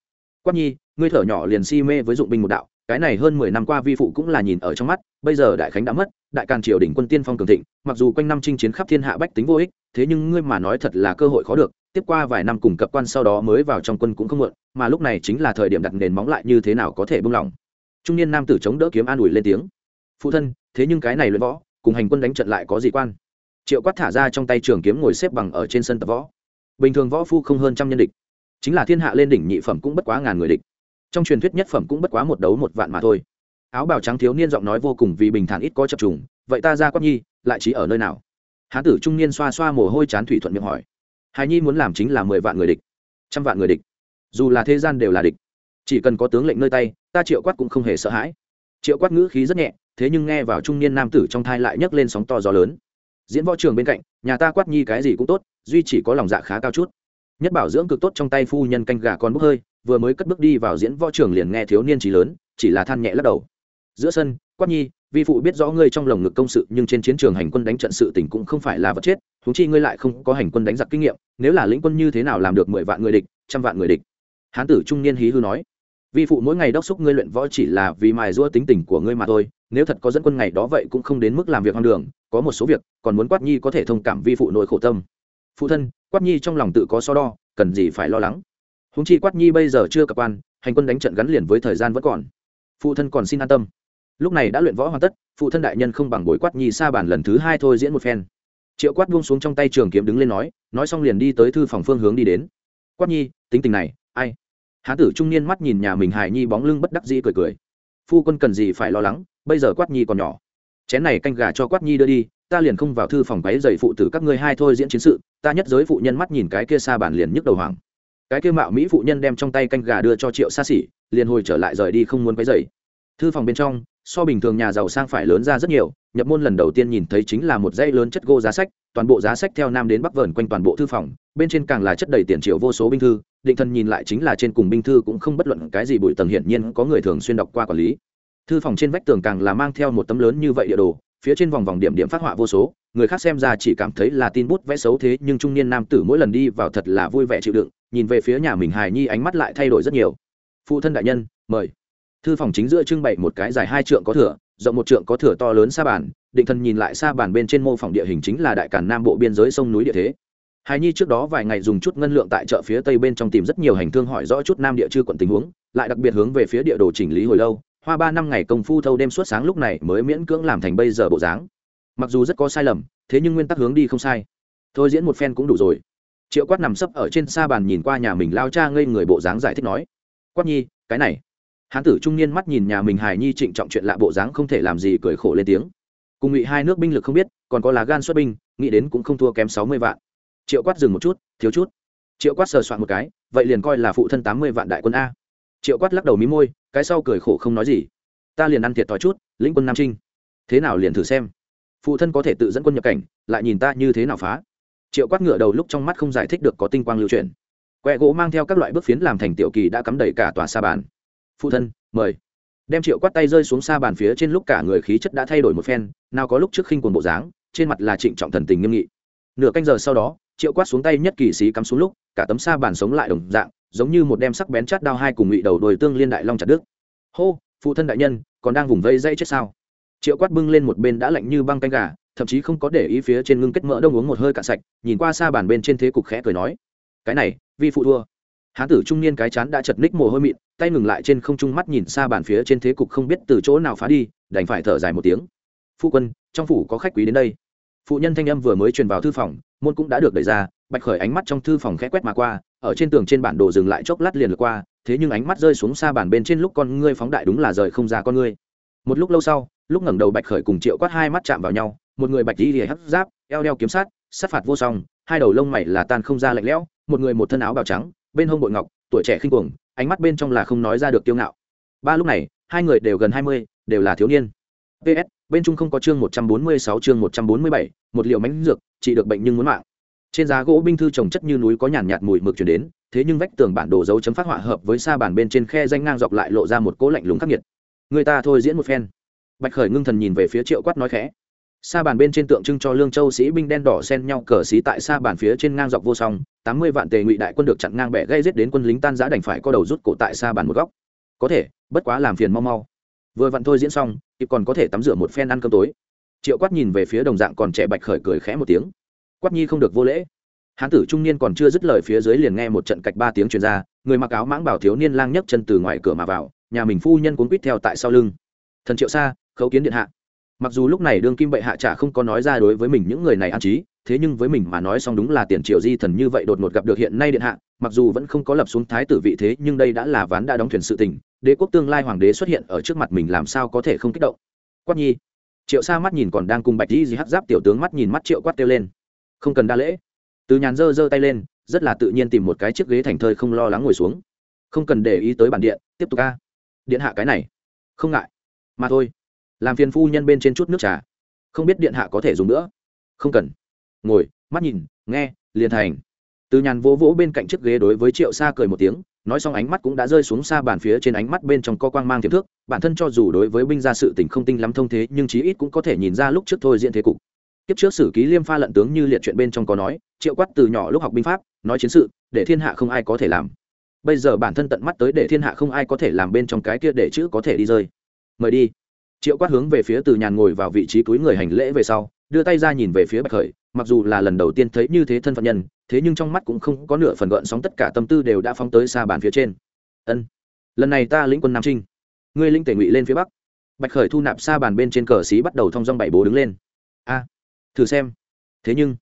Quát nhi, ngươi thở nhỏ liền si mê với dụng binh một đạo, cái này hơn mười năm qua vi phụ cũng là nhìn ở trong mắt, bây giờ đại khánh đã mất, đại càn triều đỉnh quân tiên phong cường thịnh, mặc dù quanh năm chinh chiến khắp thiên hạ bách tính vô ích, thế nhưng ngươi mà nói thật là cơ hội khó được tiếp qua vài năm cùng cập quan sau đó mới vào trong quân cũng không muộn, mà lúc này chính là thời điểm đặt nền móng lại như thế nào có thể buông lỏng trung niên nam tử chống đỡ kiếm an ủi lên tiếng. Phụ thân, thế nhưng cái này luyện võ, cùng hành quân đánh trận lại có gì quan? Triệu quát thả ra trong tay trường kiếm ngồi xếp bằng ở trên sân tập võ. Bình thường võ phu không hơn trăm nhân địch. Chính là thiên hạ lên đỉnh nhị phẩm cũng bất quá ngàn người địch. Trong truyền thuyết nhất phẩm cũng bất quá một đấu một vạn mà thôi. Áo bào trắng thiếu niên giọng nói vô cùng vì bình thản ít có chập trùng, vậy ta ra quát nhi, lại chỉ ở nơi nào? Hán tử trung niên xoa xoa mồ hôi chán thủy thuận miệng hỏi hài nhi muốn làm chính là mười vạn người địch, trăm vạn người địch. Dù là thế gian đều là địch, chỉ cần có tướng lệnh nơi tay, ta triệu quát cũng không hề sợ hãi. Triệu quát ngữ khí rất nhẹ, thế nhưng nghe vào trung niên nam tử trong thai lại nhấc lên sóng to gió lớn. Diễn võ trường bên cạnh, nhà ta quát nhi cái gì cũng tốt, duy chỉ có lòng dạ khá cao chút. Nhất bảo dưỡng cực tốt trong tay phu nhân canh gà con bốc hơi, vừa mới cất bước đi vào diễn võ trường liền nghe thiếu niên trí lớn, chỉ là than nhẹ lắc đầu. Giữa sân, quát nhi, vi phụ biết rõ ngươi trong lồng ngực công sự, nhưng trên chiến trường hành quân đánh trận sự tình cũng không phải là vật chết huống chi ngươi lại không có hành quân đánh giặc kinh nghiệm, nếu là lĩnh quân như thế nào làm được mười vạn người địch, trăm vạn người địch? Hán tử trung niên hí hư nói, vi phụ mỗi ngày đốc xúc ngươi luyện võ chỉ là vì mài giũa tính tình của ngươi mà thôi, nếu thật có dẫn quân ngày đó vậy cũng không đến mức làm việc hoang đường, có một số việc còn muốn quát nhi có thể thông cảm vi phụ nội khổ tâm. Phụ thân, quát nhi trong lòng tự có so đo, cần gì phải lo lắng? Húng chi quát nhi bây giờ chưa cập quan, hành quân đánh trận gắn liền với thời gian vẫn còn. Phụ thân còn xin an tâm. Lúc này đã luyện võ hoàn tất, phụ thân đại nhân không bằng bối quát nhi xa bản lần thứ hai thôi diễn một phen triệu quát buông xuống trong tay trường kiếm đứng lên nói nói xong liền đi tới thư phòng phương hướng đi đến. Quát nhi, tính tình này, ai? Hán tử trung niên mắt nhìn nhà mình Hải nhi bóng lưng bất đắc dĩ cười cười. Phu quân cần gì phải lo lắng, bây giờ quát nhi còn nhỏ. Chén này canh gà cho quát nhi đưa đi, ta liền không vào thư phòng váy dày phụ tử các ngươi hai thôi diễn chiến sự, ta nhất giới phụ nhân mắt nhìn cái kia xa bản liền nhức đầu hoàng cái kia mạo mỹ phụ nhân đem trong tay canh gà đưa cho triệu xa xỉ liền hồi trở lại rời đi không muốn váy dày thư phòng bên trong so bình thường nhà giàu sang phải lớn ra rất nhiều, nhập môn lần đầu tiên nhìn thấy chính là một dãy lớn chất gỗ giá sách, toàn bộ giá sách theo nam đến bắc vờn quanh toàn bộ thư phòng, bên trên càng là chất đầy tiền triệu vô số binh thư, định thần nhìn lại chính là trên cùng binh thư cũng không bất luận cái gì bụi tầng hiển nhiên có người thường xuyên đọc qua quản lý. Thư phòng trên vách tường càng là mang theo một tấm lớn như vậy địa đồ, phía trên vòng vòng điểm điểm phát họa vô số, người khác xem ra chỉ cảm thấy là tin bút vẽ xấu thế, nhưng trung niên nam tử mỗi lần đi vào thật là vui vẻ chịu đựng, nhìn về phía nhà mình hài nhi ánh mắt lại thay đổi rất nhiều. Phụ thân đại nhân, mời thư phòng chính giữa trưng bày một cái dài hai trượng có thửa, rộng một trượng có thửa to lớn xa bàn, định thần nhìn lại xa bàn bên trên mô phỏng địa hình chính là đại cản nam bộ biên giới sông núi địa thế. Hài nhi trước đó vài ngày dùng chút ngân lượng tại chợ phía tây bên trong tìm rất nhiều hành thương hỏi rõ chút nam địa chư quận tình huống, lại đặc biệt hướng về phía địa đồ chỉnh lý hồi lâu, hoa ba năm ngày công phu thâu đêm suốt sáng lúc này mới miễn cưỡng làm thành bây giờ bộ dáng. Mặc dù rất có sai lầm, thế nhưng nguyên tắc hướng đi không sai. Thôi diễn một phen cũng đủ rồi. Triệu quát nằm sấp ở trên sa bàn nhìn qua nhà mình lao cha ngây người bộ dáng giải thích nói, quát nhi, cái này hán tử trung niên mắt nhìn nhà mình hài nhi trịnh trọng chuyện lạ bộ dáng không thể làm gì cười khổ lên tiếng. Cùng ngụy hai nước binh lực không biết, còn có lá gan xuất binh, nghĩ đến cũng không thua kém sáu mươi vạn. Triệu quát dừng một chút, thiếu chút. Triệu quát sờ soạn một cái, vậy liền coi là phụ thân tám mươi vạn đại quân a. Triệu quát lắc đầu mí môi, cái sau cười khổ không nói gì. Ta liền ăn thiệt thòi chút, lĩnh quân nam trinh. Thế nào liền thử xem. Phụ thân có thể tự dẫn quân nhập cảnh, lại nhìn ta như thế nào phá. Triệu quát ngựa đầu lúc trong mắt không giải thích được có tinh quang lưu truyền quẹ gỗ mang theo các loại bước phiến làm thành tiểu kỳ đã cắm đầy cả tòa sa bàn phụ thân, mời. Đem triệu quát tay rơi xuống xa bàn phía trên lúc cả người khí chất đã thay đổi một phen, nào có lúc trước khinh quần bộ dáng, trên mặt là trịnh trọng thần tình nghiêm nghị. Nửa canh giờ sau đó, triệu quát xuống tay nhất kỳ sĩ cắm xuống lúc, cả tấm sa bàn sống lại đồng dạng, giống như một đem sắc bén chát đao hai cùng ngụy đầu đồi tương liên đại long chặt đức hô, phụ thân đại nhân, còn đang vùng vây dây chết sao? Triệu quát bưng lên một bên đã lạnh như băng canh gà, thậm chí không có để ý phía trên ngưng kết mỡ đông uống một hơi cạn sạch, nhìn qua xa bàn bên trên thế cục khẽ cười nói, cái này, vi phụ thua hán tử trung niên cái chán đã chật ních mồ hôi mịn, tay ngừng lại trên không trung mắt nhìn xa bàn phía trên thế cục không biết từ chỗ nào phá đi, đành phải thở dài một tiếng. Phu quân, trong phủ có khách quý đến đây. Phụ nhân thanh âm vừa mới truyền vào thư phòng, môn cũng đã được đẩy ra, bạch khởi ánh mắt trong thư phòng khẽ quét mà qua, ở trên tường trên bản đồ dừng lại chốc lát liền lượt qua, thế nhưng ánh mắt rơi xuống xa bàn bên trên lúc con ngươi phóng đại đúng là rời không ra con ngươi. Một lúc lâu sau, lúc ngẩng đầu bạch khởi cùng triệu quát hai mắt chạm vào nhau, một người bạch đi lìa hắt giáp, eo đeo kiếm sát sát phạt vô song, hai đầu lông mày là tan không ra lạnh lẽo, một người một thân áo bào trắng bên hông bội ngọc, tuổi trẻ khinh cuồng, ánh mắt bên trong là không nói ra được kiêu ngạo. Ba lúc này, hai người đều gần hai mươi, đều là thiếu niên. Ps bên trung không có chương một trăm bốn mươi sáu, chương một trăm bốn mươi bảy, một liệu mánh dược, chỉ được bệnh nhưng muốn mạng. Trên giá gỗ binh thư trồng chất như núi có nhàn nhạt mùi mực chuyển đến, thế nhưng vách tường bản đồ dấu chấm phát họa hợp với sa bàn bên trên khe danh ngang dọc lại lộ ra một cỗ lạnh lùng khắc nghiệt. Người ta thôi diễn một phen. Bạch khởi ngưng thần nhìn về phía triệu quát nói khẽ sa bàn bên trên tượng trưng cho lương châu sĩ binh đen đỏ xen nhau cờ xí tại sa bàn phía trên ngang dọc vô song tám mươi vạn tề ngụy đại quân được chặn ngang bẻ gây giết đến quân lính tan giã đành phải co đầu rút cổ tại sa bàn một góc. Có thể bất quá làm phiền mau mau. Vừa vặn thôi diễn xong kịp còn có thể tắm rửa một phen ăn cơm tối. Triệu quát nhìn về phía đồng dạng còn trẻ bạch khởi cười khẽ một tiếng. Quát nhi không được vô lễ. Hán tử trung niên còn chưa dứt lời phía dưới liền nghe một trận cạch ba tiếng truyền ra người mặc áo mãng bảo thiếu niên lang nhấc chân từ ngoài cửa mà vào nhà mình phu nhân cuốn quýt theo tại sau lưng. Thần triệu Sa, khấu kiến điện hạ mặc dù lúc này đương kim bệ hạ trả không có nói ra đối với mình những người này an trí, thế nhưng với mình mà nói xong đúng là tiền triệu di thần như vậy đột ngột gặp được hiện nay điện hạ, mặc dù vẫn không có lập xuống thái tử vị thế, nhưng đây đã là ván đã đóng thuyền sự tình, đế quốc tương lai hoàng đế xuất hiện ở trước mặt mình làm sao có thể không kích động. Quát nhi, triệu sa mắt nhìn còn đang cùng bạch di di hát giáp tiểu tướng mắt nhìn mắt triệu quát kêu lên. Không cần đa lễ. Từ nhàn dơ dơ tay lên, rất là tự nhiên tìm một cái chiếc ghế thành thơi không lo lắng ngồi xuống. Không cần để ý tới bản điện, tiếp tục ca điện hạ cái này. Không ngại. Mà thôi làm phiền phu nhân bên trên chút nước trà. Không biết điện hạ có thể dùng nữa? Không cần. Ngồi, mắt nhìn, nghe, liền thành. Từ nhàn vỗ vỗ bên cạnh chiếc ghế đối với triệu sa cười một tiếng, nói xong ánh mắt cũng đã rơi xuống xa bàn phía trên ánh mắt bên trong co quang mang tiềm thước bản thân cho dù đối với binh gia sự tình không tinh lắm thông thế, nhưng chí ít cũng có thể nhìn ra lúc trước thôi diễn thế cục. Kiếp trước sử ký liêm pha lận tướng như liệt chuyện bên trong có nói, triệu quát từ nhỏ lúc học binh pháp, nói chiến sự, để thiên hạ không ai có thể làm. Bây giờ bản thân tận mắt tới để thiên hạ không ai có thể làm bên trong cái kia để chữ có thể đi rơi. Mời đi triệu quát hướng về phía từ nhàn ngồi vào vị trí túi người hành lễ về sau, đưa tay ra nhìn về phía bạch khởi, mặc dù là lần đầu tiên thấy như thế thân phận nhân, thế nhưng trong mắt cũng không có nửa phần gợn sóng tất cả tâm tư đều đã phóng tới xa bàn phía trên. Ân, lần này ta lĩnh quân nam trinh, ngươi linh tể ngụy lên phía bắc. Bạch khởi thu nạp xa bàn bên trên cờ xí bắt đầu thong dong bảy bố đứng lên. A, thử xem. Thế nhưng,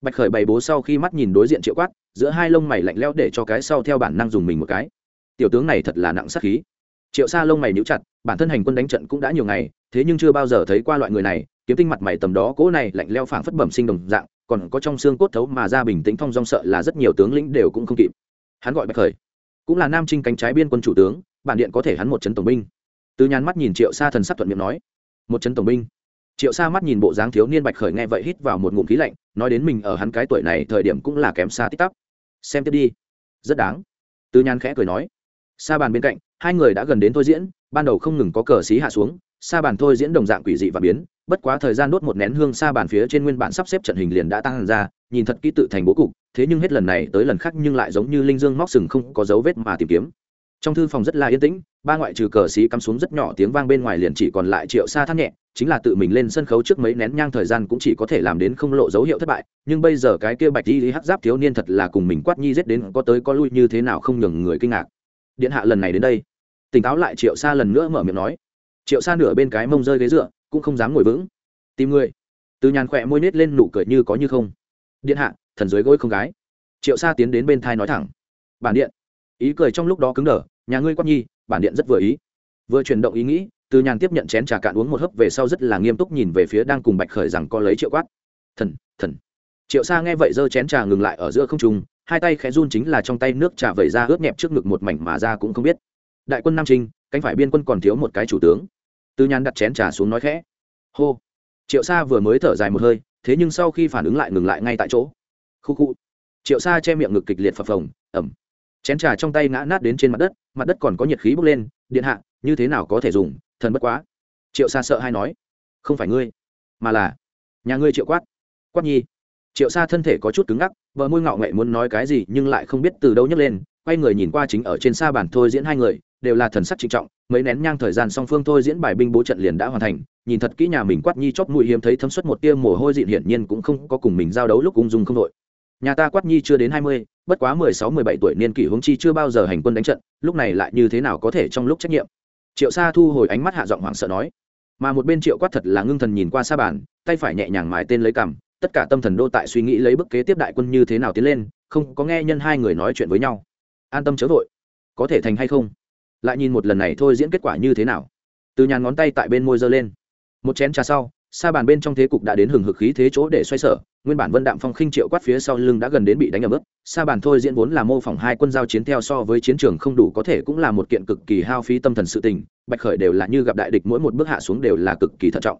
bạch khởi bảy bố sau khi mắt nhìn đối diện triệu quát, giữa hai lông mày lạnh lẽo để cho cái sau theo bản năng dùng mình một cái. Tiểu tướng này thật là nặng sát khí triệu Sa lông mày níu chặt, bản thân hành quân đánh trận cũng đã nhiều ngày, thế nhưng chưa bao giờ thấy qua loại người này, kiếm tinh mặt mày tầm đó cỗ này lạnh leo phảng phất bẩm sinh đồng dạng, còn có trong xương cốt thấu mà ra bình tĩnh phong dong sợ là rất nhiều tướng lĩnh đều cũng không kịp. Hắn gọi bạch khởi, cũng là nam trinh cánh trái biên quân chủ tướng, bản điện có thể hắn một chấn tổng binh. Từ nhàn mắt nhìn triệu sa thần sắc thuận miệng nói, một chấn tổng binh. Triệu sa mắt nhìn bộ dáng thiếu niên bạch khởi nghe vậy hít vào một ngụm khí lạnh, nói đến mình ở hắn cái tuổi này thời điểm cũng là kém xa tích tắp xem tiếp đi. Rất đáng. Từ nhàn khẽ cười nói sa bàn bên cạnh, hai người đã gần đến thôi diễn, ban đầu không ngừng có cờ xí hạ xuống, sa bàn thôi diễn đồng dạng quỷ dị và biến, bất quá thời gian đốt một nén hương sa bàn phía trên nguyên bản sắp xếp trận hình liền đã tăng ra, nhìn thật kỹ tự thành bố cục, thế nhưng hết lần này tới lần khác nhưng lại giống như linh dương móc sừng không có dấu vết mà tìm kiếm. Trong thư phòng rất là yên tĩnh, ba ngoại trừ cờ xí cắm xuống rất nhỏ tiếng vang bên ngoài liền chỉ còn lại triệu sa thắt nhẹ, chính là tự mình lên sân khấu trước mấy nén nhang thời gian cũng chỉ có thể làm đến không lộ dấu hiệu thất bại, nhưng bây giờ cái kia bạch đi hắc giáp thiếu niên thật là cùng mình quát nhi giết đến có tới có lui như thế nào không nhường người kinh ngạc điện hạ lần này đến đây. Tỉnh táo lại triệu sa lần nữa mở miệng nói. Triệu sa nửa bên cái mông rơi ghế dựa, cũng không dám ngồi vững. Tìm người. Từ nhàn khỏe môi nết lên nụ cười như có như không. Điện hạ, thần dưới gối không gái. Triệu sa tiến đến bên thai nói thẳng. Bản điện. Ý cười trong lúc đó cứng đờ, nhà ngươi quát nhi, bản điện rất vừa ý. Vừa chuyển động ý nghĩ, từ nhàn tiếp nhận chén trà cạn uống một hớp về sau rất là nghiêm túc nhìn về phía đang cùng bạch khởi rằng có lấy triệu quát. Thần thần. Triệu sa nghe vậy giơ chén trà ngừng lại ở giữa không trung hai tay khẽ run chính là trong tay nước trà vẩy ra ướt nhẹp trước ngực một mảnh mà ra cũng không biết. Đại quân nam trinh, cánh phải biên quân còn thiếu một cái chủ tướng. Từ nhàn đặt chén trà xuống nói khẽ. Hô. Triệu sa vừa mới thở dài một hơi, thế nhưng sau khi phản ứng lại ngừng lại ngay tại chỗ. Khu khu. Triệu sa che miệng ngực kịch liệt phập phồng ẩm chén trà trong tay ngã nát đến trên mặt đất mặt đất còn có nhiệt khí bốc lên, điện hạ, như thế nào có thể dùng? Thần bất quá. Triệu sa sợ hay nói. Không phải ngươi, mà là nhà ngươi triệu quát. Quát nhi. Triệu sa thân thể có chút cứng ngắc bờ môi ngạo nghệ muốn nói cái gì nhưng lại không biết từ đâu nhấc lên, quay người nhìn qua chính ở trên xa bàn thôi diễn hai người, đều là thần sắc trịnh trọng, mấy nén nhang thời gian song phương thôi diễn bài binh bố trận liền đã hoàn thành, nhìn thật kỹ nhà mình quát nhi chót mũi hiếm thấy thấm suất một tia mồ hôi dịn hiển nhiên cũng không có cùng mình giao đấu lúc ung dung không đội. Nhà ta quát nhi chưa đến hai mươi, bất quá mười sáu, mười bảy tuổi niên kỷ huống chi chưa bao giờ hành quân đánh trận, lúc này lại như thế nào có thể trong lúc trách nhiệm? Triệu sa thu hồi ánh mắt hạ giọng hoảng sợ nói. Mà một bên triệu quát thật là ngưng thần nhìn qua xa bàn, tay phải nhẹ nhàng mài tên lấy cằm tất cả tâm thần đô tại suy nghĩ lấy bức kế tiếp đại quân như thế nào tiến lên, không có nghe nhân hai người nói chuyện với nhau. An tâm chớ vội. Có thể thành hay không? Lại nhìn một lần này thôi diễn kết quả như thế nào? Từ nhàn ngón tay tại bên môi giơ lên. Một chén trà sau xa bàn bên trong thế cục đã đến hừng hực khí thế chỗ để xoay sở, nguyên bản vân đạm phong khinh triệu quát phía sau lưng đã gần đến bị đánh ở mức xa bàn thôi diễn vốn là mô phỏng hai quân giao chiến theo so với chiến trường không đủ có thể cũng là một kiện cực kỳ hao phí tâm thần sự tình, bạch khởi đều là như gặp đại địch mỗi một bước hạ xuống đều là cực kỳ thận trọng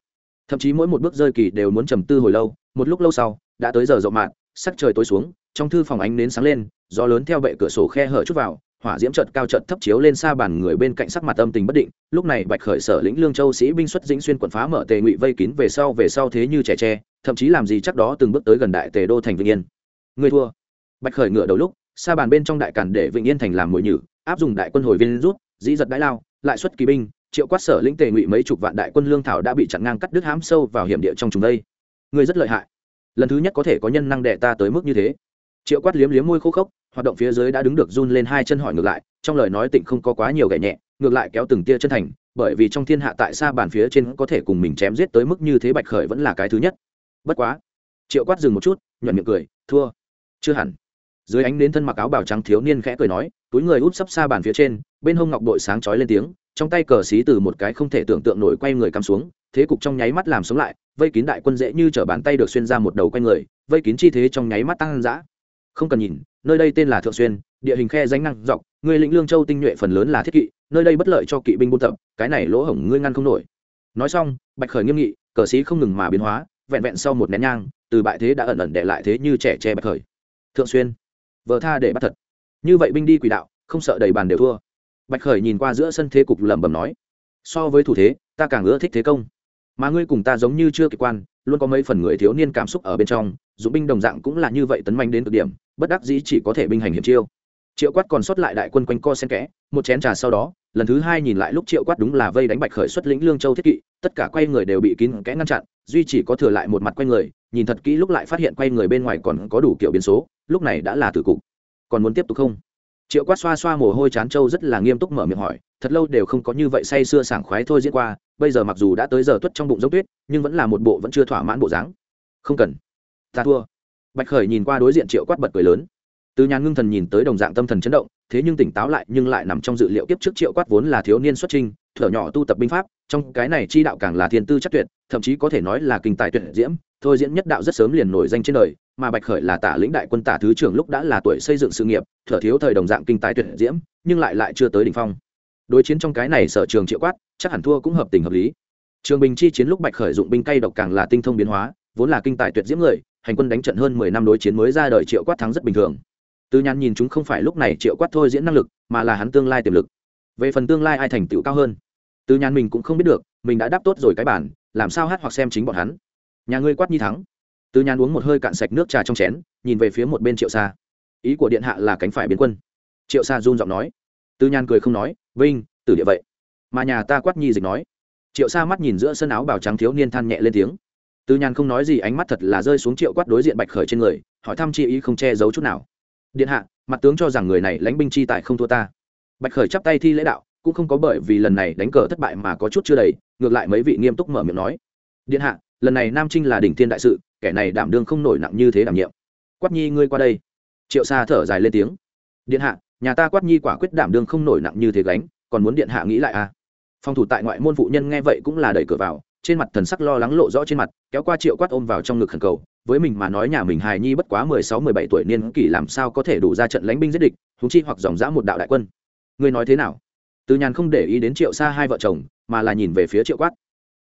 thậm chí mỗi một bước rơi kỳ đều muốn trầm tư hồi lâu một lúc lâu sau đã tới giờ rộng mạn, sắc trời tối xuống trong thư phòng ánh nến sáng lên gió lớn theo bệ cửa sổ khe hở chút vào hỏa diễm trợt cao trợt thấp chiếu lên xa bàn người bên cạnh sắc mặt âm tình bất định lúc này bạch khởi sở lĩnh lương châu sĩ binh xuất dĩnh xuyên quận phá mở tề ngụy vây kín về sau về sau thế như trẻ tre thậm chí làm gì chắc đó từng bước tới gần đại tề đô thành vĩnh yên. Người thua. Bạch khởi ngựa đầu lúc xa bàn bên trong đại cản để vĩnh yên thành làm mồi nhử áp dụng đại quân hồi viên rút dĩ giật đãi lao lại xuất kỳ binh triệu quát sở lĩnh tề ngụy mấy chục vạn đại quân lương thảo đã bị chặn ngang cắt đứt hám sâu vào hiểm địa trong chúng đây. Người rất lợi hại. Lần thứ nhất có thể có nhân năng đệ ta tới mức như thế. Triệu quát liếm liếm môi khô khốc, hoạt động phía dưới đã đứng được run lên hai chân hỏi ngược lại, trong lời nói tịnh không có quá nhiều gậy nhẹ, ngược lại kéo từng tia chân thành, bởi vì trong thiên hạ tại xa bàn phía trên có thể cùng mình chém giết tới mức như thế bạch khởi vẫn là cái thứ nhất. Bất quá, triệu quát dừng một chút, nhuận miệng cười, thua. Chưa hẳn dưới ánh đến thân mặc áo bào trắng thiếu niên khẽ cười nói, túi người út sắp xa bàn phía trên, bên hông ngọc đội sáng chói lên tiếng, trong tay cờ xí từ một cái không thể tưởng tượng nổi quay người cắm xuống, thế cục trong nháy mắt làm sống lại, vây kín đại quân dễ như t bàn tay được xuyên ra một đầu quay người, vây kín chi thế trong nháy mắt tăng dã. Không cần nhìn, nơi đây tên là thượng xuyên, địa hình khe danh năng dọc, người lĩnh lương châu tinh nhuệ phần lớn là thiết kỵ, nơi đây bất lợi cho kỵ binh buôn tập, cái này lỗ hổng ngươi ngăn không nổi. Nói xong, bạch khởi nghiêm nghị, cờ sĩ không ngừng mà biến hóa, vẹn vẹn sau một nén nhang, từ bại thế đã ẩn ẩn để lại thế như trẻ tre bạch khởi. Thượng xuyên vờ tha để bắt thật. Như vậy binh đi quỷ đạo, không sợ đầy bàn đều thua. Bạch khởi nhìn qua giữa sân thế cục lẩm bẩm nói, so với thủ thế, ta càng ưa thích thế công. Mà ngươi cùng ta giống như chưa kỳ quan, luôn có mấy phần người thiếu niên cảm xúc ở bên trong dù binh đồng dạng cũng là như vậy tấn manh đến cực điểm, bất đắc dĩ chỉ có thể binh hành hiểm chiêu. Triệu quát còn sót lại đại quân quanh co sen kẽ, một chén trà sau đó, lần thứ hai nhìn lại lúc triệu quát đúng là vây đánh bạch khởi xuất lĩnh lương châu thiết kỵ, tất cả quay người đều bị kín kẽ ngăn chặn, duy chỉ có thừa lại một mặt quay người, nhìn thật kỹ lúc lại phát hiện quay người bên ngoài còn có đủ kiểu biến số lúc này đã là tử cục. Còn muốn tiếp tục không? Triệu quát xoa xoa mồ hôi chán trâu rất là nghiêm túc mở miệng hỏi, thật lâu đều không có như vậy say sưa sảng khoái thôi diễn qua, bây giờ mặc dù đã tới giờ tuất trong bụng giống tuyết, nhưng vẫn là một bộ vẫn chưa thỏa mãn bộ dáng. Không cần. Ta thua. Bạch khởi nhìn qua đối diện triệu quát bật cười lớn. Từ nhà ngưng thần nhìn tới đồng dạng tâm thần chấn động, thế nhưng tỉnh táo lại nhưng lại nằm trong dự liệu kiếp trước triệu quát vốn là thiếu niên xuất trinh, thở nhỏ tu tập binh pháp, trong cái này chi đạo càng là thiên tư chắc tuyệt, thậm chí có thể nói là kinh tài tuyệt diễm, thôi diễn nhất đạo rất sớm liền nổi danh trên đời mà bạch khởi là tả lĩnh đại quân tả thứ trưởng lúc đã là tuổi xây dựng sự nghiệp, thở thiếu thời đồng dạng kinh tài tuyệt diễm, nhưng lại lại chưa tới đỉnh phong. Đối chiến trong cái này sở trường triệu quát, chắc hẳn thua cũng hợp tình hợp lý. Trường bình chi chiến lúc bạch khởi dụng binh cay độc càng là tinh thông biến hóa, vốn là kinh tài tuyệt diễm người, hành quân đánh trận hơn mười năm đối chiến mới ra đời triệu quát thắng rất bình thường. Từ nhàn nhìn chúng không phải lúc này triệu quát thôi diễn năng lực, mà là hắn tương lai tiềm lực. Về phần tương lai ai thành tựu cao hơn? Từ nhàn mình cũng không biết được, mình đã đáp tốt rồi cái bản, làm sao hát hoặc xem chính bọn hắn. Nhà ngươi quát nhi thắng từ nhàn uống một hơi cạn sạch nước trà trong chén, nhìn về phía một bên triệu xa ý của điện hạ là cánh phải biến quân. Triệu xa run giọng nói. Từ nhàn cười không nói, vinh, tử địa vậy. Mà nhà ta quát nhi dịch nói. Triệu xa mắt nhìn giữa sân áo bào trắng thiếu niên than nhẹ lên tiếng. Từ nhàn không nói gì, ánh mắt thật là rơi xuống triệu quát đối diện bạch khởi trên người, hỏi thăm chi ý không che giấu chút nào. Điện hạ, mặt tướng cho rằng người này lãnh binh chi tại không thua ta. Bạch khởi chắp tay thi lễ đạo, cũng không có bởi vì lần này đánh cờ thất bại mà có chút chưa đầy, ngược lại mấy vị nghiêm túc mở miệng nói. Điện hạ lần này nam trinh là đỉnh thiên đại sự, kẻ này đảm đương không nổi nặng như thế đảm nhiệm. Quát nhi, ngươi qua đây. Triệu sa thở dài lên tiếng. Điện hạ, nhà ta quát nhi quả quyết đảm đương không nổi nặng như thế gánh, còn muốn điện hạ nghĩ lại à? Phòng thủ tại ngoại môn phụ nhân nghe vậy cũng là đẩy cửa vào, trên mặt thần sắc lo lắng lộ rõ trên mặt, kéo qua triệu quát ôm vào trong ngực khẩn cầu. Với mình mà nói nhà mình hài nhi bất quá mười sáu, mười bảy tuổi niên kỷ làm sao có thể đủ ra trận lãnh binh giết địch húng chi hoặc dòng dã một đạo đại quân. Ngươi nói thế nào? Từ nhàn không để ý đến triệu xa hai vợ chồng, mà là nhìn về phía triệu quát.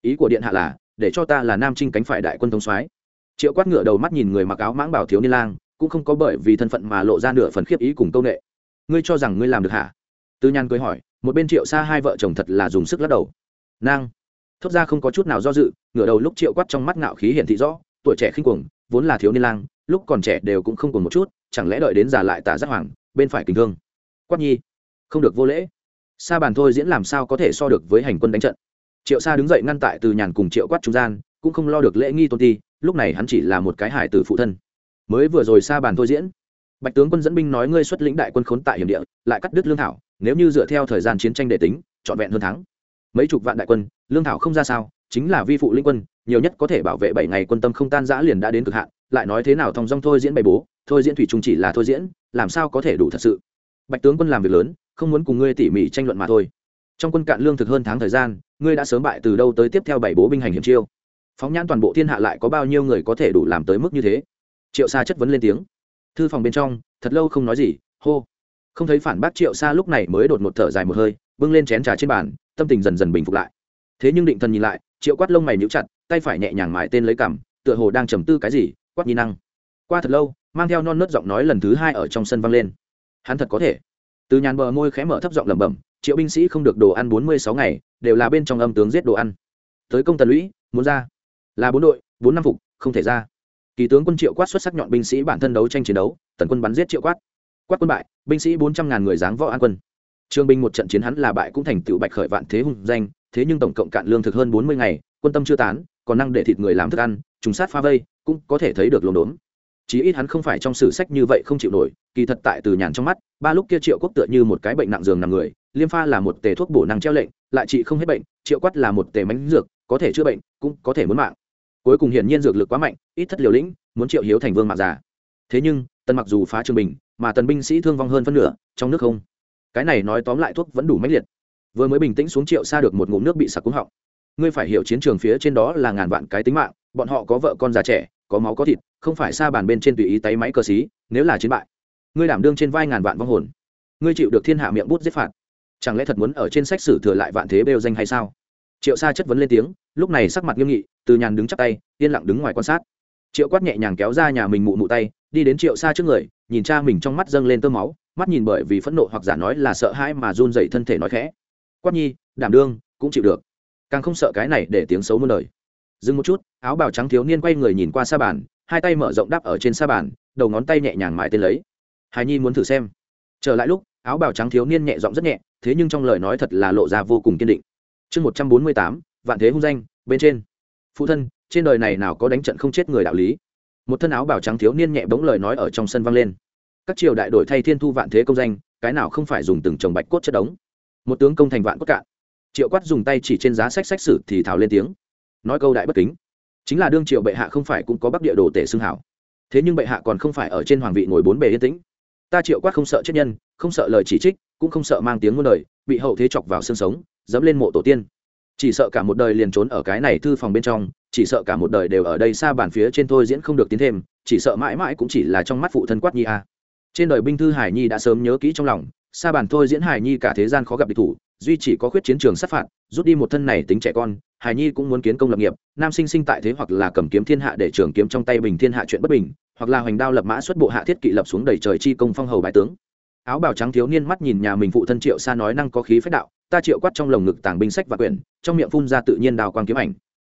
Ý của điện hạ là để cho ta là nam trinh cánh phải đại quân thống soái. Triệu quát ngựa đầu mắt nhìn người mặc áo mãng bảo thiếu niên lang, cũng không có bởi vì thân phận mà lộ ra nửa phần khiếp ý cùng công nghệ ngươi cho rằng ngươi làm được hả? Tư nhan cười hỏi, một bên triệu xa hai vợ chồng thật là dùng sức lắc đầu. Nang. Thốt ra không có chút nào do dự, ngửa đầu lúc triệu quát trong mắt ngạo khí hiển thị rõ, tuổi trẻ khinh cuồng, vốn là thiếu niên lang, lúc còn trẻ đều cũng không còn một chút, chẳng lẽ đợi đến già lại tả giác hoàng, bên phải kinh thương. Quát nhi. Không được vô lễ. Sa bàn thôi diễn làm sao có thể so được với hành quân đánh trận? Triệu sa đứng dậy ngăn tại từ nhàn cùng triệu quát trung gian, cũng không lo được lễ nghi tôn ti, lúc này hắn chỉ là một cái hải tử phụ thân. Mới vừa rồi sa bàn thôi diễn, bạch tướng quân dẫn binh nói ngươi xuất lĩnh đại quân khốn tại hiểm địa, lại cắt đứt lương thảo, nếu như dựa theo thời gian chiến tranh để tính, trọn vẹn hơn thắng. Mấy chục vạn đại quân, lương thảo không ra sao, chính là vi phụ linh quân, nhiều nhất có thể bảo vệ bảy ngày quân tâm không tan giã liền đã đến cực hạn, lại nói thế nào thong dong thôi diễn bày bố, thôi diễn thủy trung chỉ là thôi diễn, làm sao có thể đủ thật sự. Bạch tướng quân làm việc lớn, không muốn cùng ngươi tỉ mỉ tranh luận mà thôi trong quân cạn lương thực hơn tháng thời gian, ngươi đã sớm bại từ đâu tới tiếp theo bảy bố binh hành hiểm chiêu. Phóng nhãn toàn bộ thiên hạ lại có bao nhiêu người có thể đủ làm tới mức như thế? Triệu sa chất vấn lên tiếng. Thư phòng bên trong, thật lâu không nói gì, hô. Không thấy phản bác triệu sa lúc này mới đột một thở dài một hơi, bưng lên chén trà trên bàn, tâm tình dần dần bình phục lại. Thế nhưng định thần nhìn lại, triệu quát lông mày nhíu chặt, tay phải nhẹ nhàng mài tên lấy cằm, tựa hồ đang trầm tư cái gì, quát nhi năng. Qua thật lâu, mang theo non nớt giọng nói lần thứ hai ở trong sân vang lên. Hắn thật có thể. Từ nhàn bờ môi khẽ mở thấp giọng lẩm bẩm triệu binh sĩ không được đồ ăn bốn mươi sáu ngày, đều là bên trong âm tướng giết đồ ăn. Tới công tần lũy, muốn ra. Là bốn đội, bốn năm phục, không thể ra. Kỳ tướng quân triệu quát xuất sắc nhọn binh sĩ bản thân đấu tranh chiến đấu, tần quân bắn giết triệu quát. Quát quân bại, binh sĩ bốn trăm ngàn người dáng võ an quân. Trương binh một trận chiến hắn là bại cũng thành tựu bạch khởi vạn thế hùng danh, thế nhưng tổng cộng cạn lương thực hơn bốn mươi ngày, quân tâm chưa tán, còn năng để thịt người làm thức ăn, trùng sát pha vây, cũng có thể thấy được lồn đốn. Chí ít hắn không phải trong sử sách như vậy không chịu nổi, kỳ thật tại từ nhàn trong mắt, ba lúc kia triệu quốc tựa như một cái bệnh nặng giường nằm người liêm pha là một tề thuốc bổ năng treo lệnh, lại trị không hết bệnh, triệu quát là một tề mánh dược, có thể chữa bệnh, cũng có thể muốn mạng. Cuối cùng hiển nhiên dược lực quá mạnh, ít thất liều lĩnh, muốn triệu hiếu thành vương mạng già. Thế nhưng, tần mặc dù phá trường bình, mà tần binh sĩ thương vong hơn phân nửa, trong nước không. Cái này nói tóm lại thuốc vẫn đủ mãnh liệt. Vừa mới bình tĩnh xuống triệu xa được một ngụm nước bị sặc cúng họng. Ngươi phải hiểu chiến trường phía trên đó là ngàn vạn cái tính mạng, bọn họ có vợ con già trẻ, có máu có thịt, không phải xa bàn bên trên tùy ý tay máy cờ xí, nếu là chiến bại, ngươi đảm đương trên vai ngàn vạn vong hồn. Ngươi chịu được thiên hạ miệng bút giết phạt chẳng lẽ thật muốn ở trên sách sử thừa lại vạn thế bêu danh hay sao? Triệu sa chất vấn lên tiếng, lúc này sắc mặt nghiêm nghị, từ nhàn đứng chắc tay, yên lặng đứng ngoài quan sát. Triệu quát nhẹ nhàng kéo ra nhà mình mụ mụ tay, đi đến triệu sa trước người, nhìn cha mình trong mắt dâng lên tơ máu, mắt nhìn bởi vì phẫn nộ hoặc giả nói là sợ hãi mà run dậy thân thể nói khẽ. Quát nhi, đảm đương, cũng chịu được. Càng không sợ cái này để tiếng xấu muôn đời. Dừng một chút, áo bào trắng thiếu niên quay người nhìn qua sa bàn, hai tay mở rộng đắp ở trên sa bàn, đầu ngón tay nhẹ nhàng mãi tên lấy. Hài nhi muốn thử xem. Trở lại lúc áo bào trắng thiếu niên nhẹ giọng rất nhẹ, thế nhưng trong lời nói thật là lộ ra vô cùng kiên định. Chương một trăm bốn mươi tám, vạn thế hung danh, bên trên. Phụ thân, trên đời này nào có đánh trận không chết người đạo lý? Một thân áo bào trắng thiếu niên nhẹ bỗng lời nói ở trong sân vang lên. Các triều đại đổi thay thiên thu vạn thế công danh, cái nào không phải dùng từng chồng bạch cốt chất đống? Một tướng công thành vạn cốt cạn. Triệu quát dùng tay chỉ trên giá sách sách sử thì thảo lên tiếng. Nói câu đại bất kính. Chính là đương triệu bệ hạ không phải cũng có bắc địa đồ tể xưng hảo. Thế nhưng bệ hạ còn không phải ở trên hoàng vị ngồi bốn bề yên tĩnh ta triệu quát không sợ chết nhân, không sợ lời chỉ trích, cũng không sợ mang tiếng muôn đời, bị hậu thế chọc vào xương sống, dẫm lên mộ tổ tiên. Chỉ sợ cả một đời liền trốn ở cái này thư phòng bên trong, chỉ sợ cả một đời đều ở đây xa bàn phía trên thôi diễn không được tiến thêm, chỉ sợ mãi mãi cũng chỉ là trong mắt phụ thân quát nhi a. Trên đời binh thư hải nhi đã sớm nhớ kỹ trong lòng, xa bàn thôi diễn hải nhi cả thế gian khó gặp địch thủ, duy chỉ có khuyết chiến trường sát phạt, rút đi một thân này tính trẻ con, hải nhi cũng muốn kiến công lập nghiệp, nam sinh sinh tại thế hoặc là cầm kiếm thiên hạ để trường kiếm trong tay bình thiên hạ chuyện bất bình hoặc là hoành đao lập mã xuất bộ hạ thiết kỵ lập xuống đầy trời chi công phong hầu bái tướng. Áo bào trắng thiếu niên mắt nhìn nhà mình phụ thân triệu xa nói năng có khí phách đạo, ta triệu quát trong lồng ngực tàng binh sách và quyển trong miệng phun ra tự nhiên đào quang kiếm ảnh.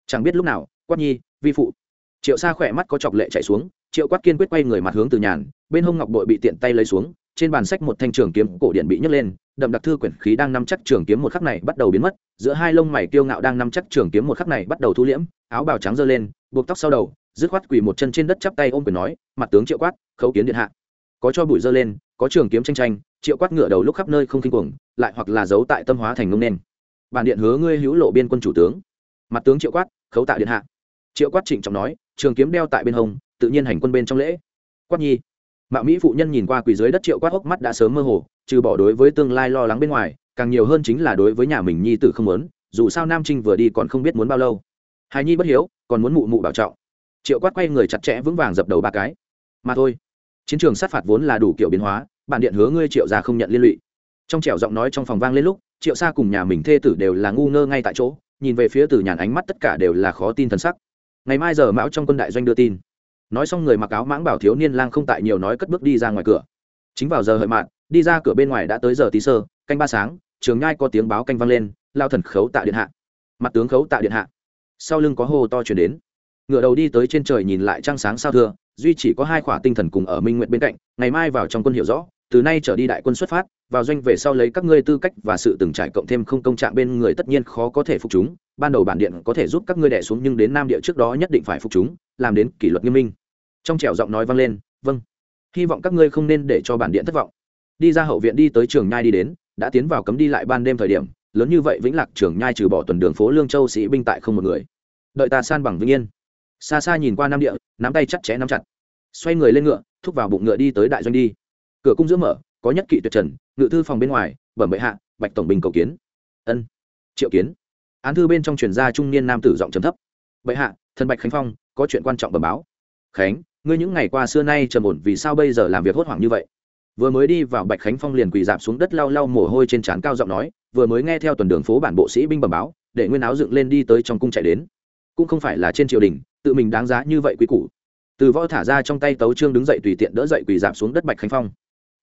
Chẳng biết lúc nào, quát nhi, vi phụ. Triệu xa khỏe mắt có chọc lệ chạy xuống, triệu quát kiên quyết quay người mặt hướng từ nhàn, bên hông ngọc bội bị tiện tay lấy xuống, trên bàn sách một thanh trường kiếm cổ điện bị nhấc lên, đậm đặc thư quyển khí đang nắm chắc trường kiếm một khắc này bắt đầu biến mất, giữa hai lông mày kiêu ngạo đang nắm chắc trường kiếm một khắc này bắt đầu thu liễm, áo bào trắng giơ lên, buộc tóc sau đầu dứt khoát quỳ một chân trên đất chắp tay ôm quyền nói, mặt tướng triệu quát, khấu kiến điện hạ. Có cho bụi dơ lên, có trường kiếm tranh tranh, triệu quát ngựa đầu lúc khắp nơi không kinh cuồng, lại hoặc là giấu tại tâm hóa thành ngông nền. Bản điện hứa ngươi hữu lộ biên quân chủ tướng. Mặt tướng triệu quát, khấu tạ điện hạ. Triệu quát trịnh trọng nói, trường kiếm đeo tại bên hông, tự nhiên hành quân bên trong lễ. Quát nhi. Mạo mỹ phụ nhân nhìn qua quỳ dưới đất triệu quát hốc mắt đã sớm mơ hồ, trừ bỏ đối với tương lai lo lắng bên ngoài, càng nhiều hơn chính là đối với nhà mình nhi tử không muốn, dù sao nam trinh vừa đi còn không biết muốn bao lâu. Hài nhi bất hiếu, còn muốn mụ mụ bảo trọng triệu quát quay người chặt chẽ vững vàng dập đầu ba cái. Mà thôi, chiến trường sát phạt vốn là đủ kiểu biến hóa, bản điện hứa ngươi triệu ra không nhận liên lụy. Trong trẻo giọng nói trong phòng vang lên lúc, triệu xa cùng nhà mình thê tử đều là ngu ngơ ngay tại chỗ, nhìn về phía từ nhàn ánh mắt tất cả đều là khó tin thần sắc. Ngày mai giờ mão trong quân đại doanh đưa tin. Nói xong người mặc áo mãng bảo thiếu niên lang không tại nhiều nói cất bước đi ra ngoài cửa. Chính vào giờ hợi mạn, đi ra cửa bên ngoài đã tới giờ tí sơ, canh ba sáng, trường nhai có tiếng báo canh vang lên, lao thần khấu tạ điện hạ. Mặt tướng khấu tạ điện hạ. Sau lưng có hô to chuyển đến ngựa đầu đi tới trên trời nhìn lại trăng sáng sao thưa, duy chỉ có hai khỏa tinh thần cùng ở minh nguyện bên cạnh, ngày mai vào trong quân hiểu rõ, từ nay trở đi đại quân xuất phát, vào doanh về sau lấy các ngươi tư cách và sự từng trải cộng thêm không công trạng bên người tất nhiên khó có thể phục chúng, ban đầu bản điện có thể giúp các ngươi đẻ xuống nhưng đến nam địa trước đó nhất định phải phục chúng, làm đến kỷ luật nghiêm minh. Trong trẻo giọng nói vang lên vâng hy vọng các ngươi không nên để cho bản điện thất vọng. Đi ra hậu viện đi tới trường nhai đi đến, đã tiến vào cấm đi lại ban đêm thời điểm, lớn như vậy vĩnh lạc trường nhai trừ bỏ tuần đường phố lương châu sĩ binh tại không một người. Đợi ta san bằng vĩnh yên xa xa nhìn qua nam địa, nắm tay chặt chẽ nắm chặt. Xoay người lên ngựa, thúc vào bụng ngựa đi tới đại doanh đi. Cửa cung giữa mở, có nhất kỵ tuyệt trần, ngự thư phòng bên ngoài, bẩm bệ hạ, bạch tổng bình cầu kiến. Ân. Triệu kiến. Án thư bên trong truyền gia trung niên nam tử giọng trầm thấp. Bệ hạ, thần bạch khánh phong, có chuyện quan trọng bẩm báo. Khánh, ngươi những ngày qua xưa nay trầm ổn vì sao bây giờ làm việc hốt hoảng như vậy? Vừa mới đi vào bạch khánh phong liền quỳ dạp xuống đất lau lau mồ hôi trên trán cao giọng nói, vừa mới nghe theo tuần đường phố bản bộ sĩ binh bẩm báo, để nguyên áo dựng lên đi tới trong cung chạy đến cũng không phải là trên triều đình, tự mình đáng giá như vậy quý củ. Từ võ thả ra trong tay tấu trương đứng dậy tùy tiện đỡ dậy quỳ giảm xuống đất bạch khánh phong.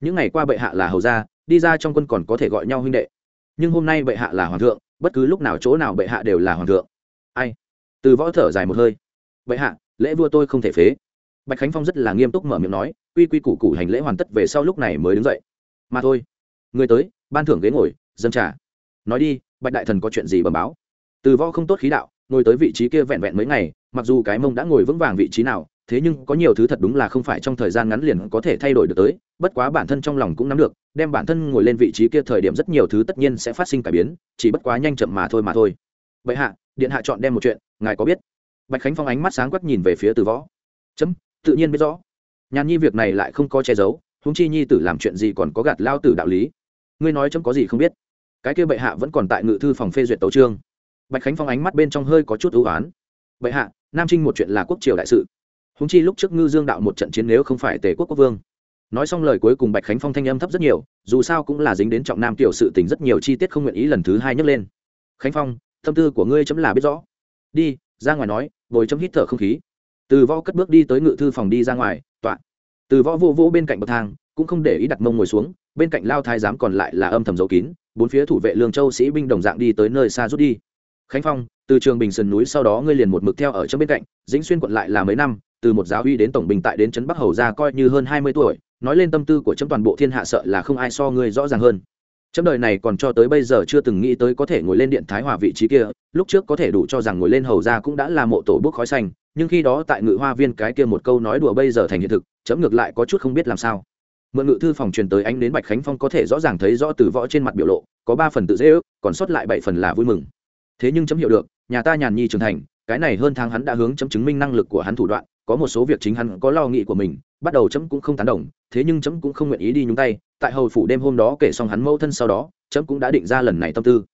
Những ngày qua bệ hạ là hầu gia, đi ra trong quân còn có thể gọi nhau huynh đệ. Nhưng hôm nay bệ hạ là hoàng thượng, bất cứ lúc nào chỗ nào bệ hạ đều là hoàng thượng. Ai? Từ võ thở dài một hơi. Bệ hạ, lễ vua tôi không thể phế. Bạch khánh phong rất là nghiêm túc mở miệng nói, quy quy củ củ hành lễ hoàn tất về sau lúc này mới đứng dậy. Mà thôi. Người tới, ban thưởng ghế ngồi dân trả nói đi, bạch đại thần có chuyện gì bẩm báo? Từ võ không tốt khí đạo ngồi tới vị trí kia vẹn vẹn mấy ngày, mặc dù cái mông đã ngồi vững vàng vị trí nào, thế nhưng có nhiều thứ thật đúng là không phải trong thời gian ngắn liền có thể thay đổi được tới, bất quá bản thân trong lòng cũng nắm được, đem bản thân ngồi lên vị trí kia thời điểm rất nhiều thứ tất nhiên sẽ phát sinh cải biến, chỉ bất quá nhanh chậm mà thôi mà thôi. Vậy hạ, điện hạ chọn đem một chuyện, ngài có biết? Bạch khánh phong ánh mắt sáng quắc nhìn về phía từ võ. Chấm, tự nhiên biết rõ. Nhàn nhi việc này lại không có che giấu húng chi nhi tử làm chuyện gì còn có gạt lao tử đạo lý. Ngươi nói chấm có gì không biết? Cái kia bệ hạ vẫn còn tại ngự thư phòng phê duyệt tấu trương bạch khánh phong ánh mắt bên trong hơi có chút ưu oán bệ hạ, nam trinh một chuyện là quốc triều đại sự. Húng chi lúc trước ngư dương đạo một trận chiến nếu không phải tề quốc quốc vương. Nói xong lời cuối cùng bạch khánh phong thanh âm thấp rất nhiều, dù sao cũng là dính đến trọng nam tiểu sự tình rất nhiều chi tiết không nguyện ý lần thứ hai nhấc lên. Khánh phong, tâm tư của ngươi chấm là biết rõ. Đi, ra ngoài nói ngồi chấm hít thở không khí. Từ võ cất bước đi tới ngự thư phòng đi ra ngoài, tọa. Từ võ vô vô bên cạnh bậc thang, cũng không để ý đặt mông ngồi xuống, bên cạnh lao thái giám còn lại là âm thầm dấu kín, bốn phía thủ vệ lương châu sĩ binh đồng dạng đi tới nơi xa rút đi khánh phong, từ trường bình sườn núi sau đó ngươi liền một mực theo ở trong bên cạnh, dĩnh xuyên quận lại là mấy năm, từ một giáo uy đến tổng bình tại đến trấn bắc hầu ra coi như hơn hai mươi tuổi, nói lên tâm tư của chấm toàn bộ thiên hạ sợ là không ai so ngươi rõ ràng hơn. Chấm đời này còn cho tới bây giờ chưa từng nghĩ tới có thể ngồi lên điện thái hòa vị trí kia, lúc trước có thể đủ cho rằng ngồi lên hầu ra cũng đã là mộ tổ bước khói xanh, nhưng khi đó tại ngự hoa viên cái kia một câu nói đùa bây giờ thành hiện thực, chấm ngược lại có chút không biết làm sao. Mượn ngự thư phòng truyền tới ánh đến bạch khánh phong có thể rõ ràng thấy rõ từ võ trên mặt biểu lộ, có ba phần tự dễ ước, còn sót lại bảy phần là vui mừng thế nhưng chấm hiểu được, nhà ta nhàn nhi trưởng thành, cái này hơn tháng hắn đã hướng chấm chứng minh năng lực của hắn thủ đoạn, có một số việc chính hắn có lo nghĩ của mình, bắt đầu chấm cũng không tán đồng, thế nhưng chấm cũng không nguyện ý đi nhúng tay, tại hầu phủ đêm hôm đó kể xong hắn mâu thân sau đó, chấm cũng đã định ra lần này tâm tư.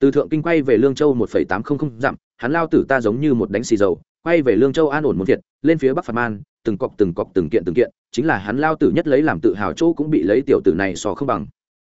Từ thượng kinh quay về lương châu một phẩy tám không không dặm, hắn lao tử ta giống như một đánh xì dầu, quay về lương châu an ổn một thiệt, lên phía bắc phạt man, từng cọc từng cọc từng kiện từng kiện, chính là hắn lao tử nhất lấy làm tự hào chỗ cũng bị lấy tiểu tử này sò không bằng.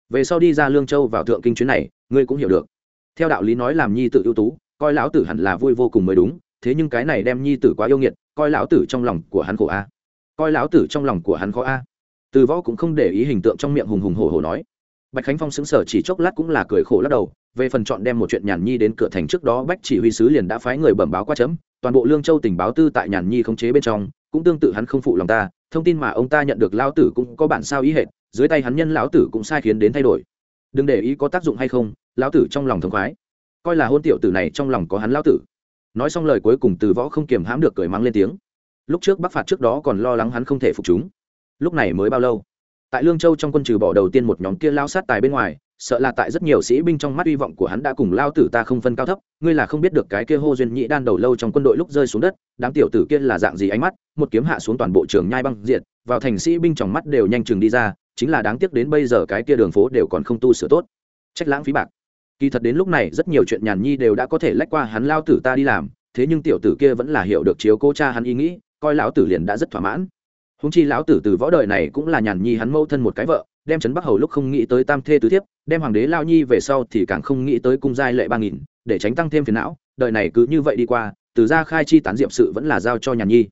Về sau đi ra lương châu vào thượng kinh chuyến này, ngươi cũng hiểu được theo đạo lý nói làm nhi tử ưu tú, coi lão tử hẳn là vui vô cùng mới đúng, thế nhưng cái này đem nhi tử quá yêu nghiệt, coi lão tử trong lòng của hắn khổ a. Coi lão tử trong lòng của hắn khó a. Từ võ cũng không để ý hình tượng trong miệng hùng hùng hổ hổ nói. Bạch khánh phong xứng sở chỉ chốc lát cũng là cười khổ lắc đầu, về phần chọn đem một chuyện nhàn nhi đến cửa thành trước đó, bách chỉ huy sứ liền đã phái người bẩm báo qua chấm, toàn bộ lương châu tình báo tư tại nhàn nhi không chế bên trong, cũng tương tự hắn không phụ lòng ta, thông tin mà ông ta nhận được lao tử cũng có bản sao ý hệ dưới tay hắn nhân lão tử cũng sai khiến đến thay đổi. Đừng để ý có tác dụng hay không lão tử trong lòng thống khoái. Coi là hôn tiểu tử này trong lòng có hắn lão tử. Nói xong lời cuối cùng từ võ không kiềm hãm được cười mắng lên tiếng. Lúc trước bắc phạt trước đó còn lo lắng hắn không thể phục chúng. Lúc này mới bao lâu? Tại lương châu trong quân trừ bỏ đầu tiên một nhóm kia lao sát tài bên ngoài, sợ là tại rất nhiều sĩ binh trong mắt hy vọng của hắn đã cùng lao tử ta không phân cao thấp, ngươi là không biết được cái kia hô duyên nhị đan đầu lâu trong quân đội lúc rơi xuống đất, đám tiểu tử kia là dạng gì ánh mắt, một kiếm hạ xuống toàn bộ trường nhai băng diệt, vào thành sĩ binh trong mắt đều nhanh chừng đi ra, chính là đáng tiếc đến bây giờ cái kia đường phố đều còn không tu sửa tốt. Trách lãng phí bạc kỳ thật đến lúc này rất nhiều chuyện nhàn nhi đều đã có thể lách qua hắn lao tử ta đi làm, thế nhưng tiểu tử kia vẫn là hiểu được chiếu cô cha hắn ý nghĩ, coi lão tử liền đã rất thỏa mãn. Húng chi lão tử từ võ đời này cũng là nhàn nhi hắn mâu thân một cái vợ, đem trấn bắc hầu lúc không nghĩ tới tam thê tứ thiếp, đem hoàng đế lao nhi về sau thì càng không nghĩ tới cung giai lệ ba nghìn, để tránh tăng thêm phiền não, đời này cứ như vậy đi qua, từ ra khai chi tán diệm sự vẫn là giao cho nhàn nhi.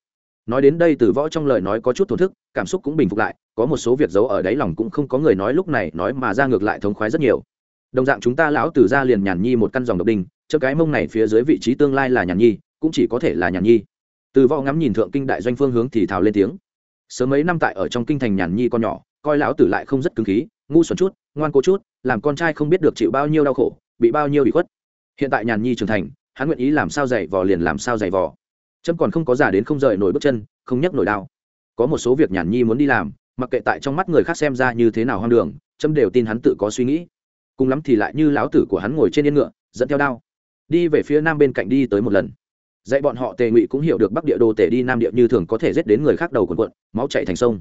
Nói đến đây từ võ trong lời nói có chút thổn thức, cảm xúc cũng bình phục lại, có một số việc giấu ở đáy lòng cũng không có người nói lúc này, nói mà ra ngược lại thống khoái rất nhiều đồng dạng chúng ta lão tử ra liền nhàn nhi một căn dòng độc đinh cho cái mông này phía dưới vị trí tương lai là nhàn nhi, cũng chỉ có thể là nhàn nhi. Từ võ ngắm nhìn thượng kinh đại doanh phương hướng thì thào lên tiếng. Sớm mấy năm tại ở trong kinh thành nhàn nhi con nhỏ, coi lão tử lại không rất cứng khí, ngu xuẩn chút, ngoan cố chút, làm con trai không biết được chịu bao nhiêu đau khổ, bị bao nhiêu bị khuất. Hiện tại nhàn nhi trưởng thành, hắn nguyện ý làm sao dạy vò liền làm sao dạy vò. Trâm còn không có già đến không rời nổi bước chân, không nhấc nổi đao có một số việc nhàn nhi muốn đi làm, mặc kệ tại trong mắt người khác xem ra như thế nào hoang đường trâm đều tin hắn tự có suy nghĩ cùng lắm thì lại như lão tử của hắn ngồi trên yên ngựa, dẫn theo đao. Đi về phía nam bên cạnh đi tới một lần. Dạy bọn họ tề ngụy cũng hiểu được bắc địa đồ tể đi nam địa như thường có thể giết đến người khác đầu quần quận máu chạy thành sông.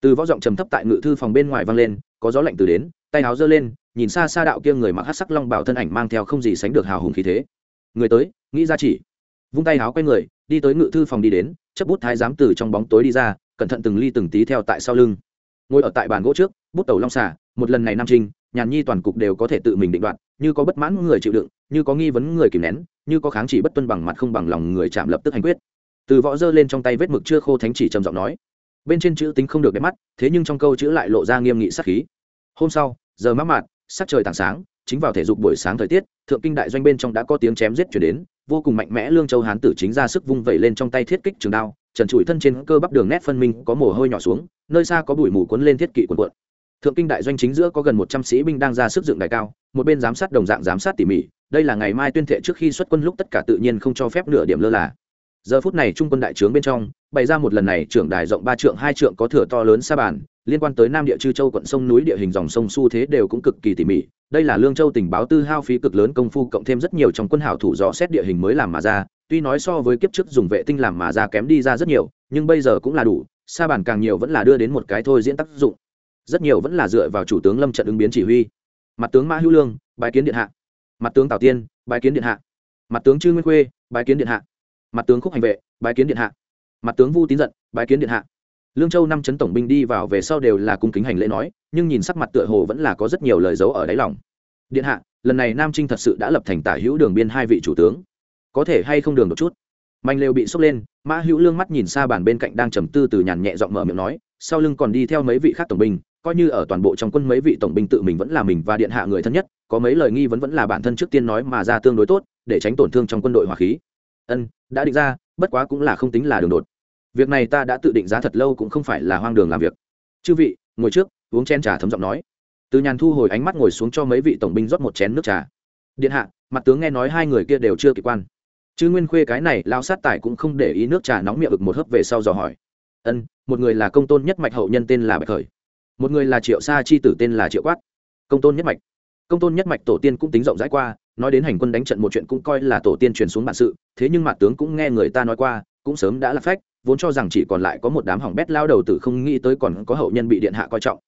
Từ võ giọng trầm thấp tại ngự thư phòng bên ngoài vang lên, có gió lạnh từ đến, tay áo giơ lên, nhìn xa xa đạo kia người mặc hát sắc long bảo thân ảnh mang theo không gì sánh được hào hùng khí thế. Người tới, nghĩ ra chỉ. Vung tay áo quay người, đi tới ngự thư phòng đi đến chấp bút thái giám từ trong bóng tối đi ra, cẩn thận từng ly từng tí theo tại sau lưng. Ngồi ở tại bàn gỗ trước, bút tàu long xả một lần này nam trinh nhàn nhi toàn cục đều có thể tự mình định đoạt, như có bất mãn người chịu đựng, như có nghi vấn người kìm nén, như có kháng chỉ bất tuân bằng mặt không bằng lòng người chạm lập tức hành quyết. Từ võ dơ lên trong tay vết mực chưa khô thánh chỉ trầm giọng nói. Bên trên chữ tính không được đẹp mắt, thế nhưng trong câu chữ lại lộ ra nghiêm nghị sắc khí. Hôm sau, giờ mát mạt, sắc trời tảng sáng, chính vào thể dục buổi sáng thời tiết, thượng kinh đại doanh bên trong đã có tiếng chém giết chuyển đến, vô cùng mạnh mẽ lương châu hán tử chính ra sức vung vẩy lên trong tay thiết kích trường đao, trần trụi thân trên cơ bắp đường nét phân minh có mồ hôi nhỏ xuống, nơi xa có bụi mù cuốn lên thiết kỵ cuộn cuộn thượng kinh đại doanh chính giữa có gần một trăm sĩ binh đang ra sức dựng đài cao, một bên giám sát đồng dạng giám sát tỉ mỉ, đây là ngày mai tuyên thệ trước khi xuất quân lúc tất cả tự nhiên không cho phép nửa điểm lơ là. Giờ phút này trung quân đại trướng bên trong, bày ra một lần này trưởng đài rộng ba trượng, hai trượng có thửa to lớn sa bàn, liên quan tới nam địa chư châu quận sông núi địa hình dòng sông xu thế đều cũng cực kỳ tỉ mỉ. Đây là lương châu tình báo tư hao phí cực lớn công phu cộng thêm rất nhiều trong quân hảo thủ dò xét địa hình mới làm mà ra, tuy nói so với kiếp trước dùng vệ tinh làm mà ra kém đi ra rất nhiều, nhưng bây giờ cũng là đủ, sa bàn càng nhiều vẫn là đưa đến một cái thôi diễn tác dụng rất nhiều vẫn là dựa vào chủ tướng lâm trận ứng biến chỉ huy. Mặt tướng mã hữu lương bài kiến điện hạ. Mặt tướng tào tiên bài kiến điện hạ. Mặt tướng trương nguyên khuê bài kiến điện hạ. Mặt tướng khúc hành vệ bài kiến điện hạ. Mặt tướng vu tín giận bài kiến điện hạ. Lương châu năm chấn tổng binh đi vào về sau đều là cung kính hành lễ nói, nhưng nhìn sắc mặt tựa hồ vẫn là có rất nhiều lời giấu ở đáy lòng. Điện hạ, lần này nam trinh thật sự đã lập thành tả hữu đường biên hai vị chủ tướng. Có thể hay không đường một chút? Mạnh lều bị sốc lên, mã hữu lương mắt nhìn xa bàn bên cạnh đang trầm tư từ nhàn nhẹ giọng mở miệng nói, sau lưng còn đi theo mấy vị khác tổng binh coi như ở toàn bộ trong quân mấy vị tổng binh tự mình vẫn là mình và điện hạ người thân nhất, có mấy lời nghi vấn vẫn là bản thân trước tiên nói mà ra tương đối tốt, để tránh tổn thương trong quân đội hỏa khí. Ân, đã định ra, bất quá cũng là không tính là đường đột. Việc này ta đã tự định giá thật lâu cũng không phải là hoang đường làm việc. Chư vị, ngồi trước, uống chén trà thấm giọng nói. Từ nhàn thu hồi ánh mắt ngồi xuống cho mấy vị tổng binh rót một chén nước trà. Điện hạ, mặt tướng nghe nói hai người kia đều chưa kỳ quan. Chứ nguyên khuê cái này lao sát tài cũng không để ý nước trà nóng miệng ực một hớp về sau dò hỏi. Ân, một người là công tôn nhất mạch hậu nhân tên là bạch khởi một người là triệu sa chi tử tên là triệu quát. Công tôn nhất mạch. Công tôn nhất mạch tổ tiên cũng tính rộng rãi qua, nói đến hành quân đánh trận một chuyện cũng coi là tổ tiên truyền xuống bản sự, thế nhưng mặt tướng cũng nghe người ta nói qua, cũng sớm đã là phách, vốn cho rằng chỉ còn lại có một đám hỏng bét lao đầu tử không nghĩ tới còn có hậu nhân bị điện hạ coi trọng.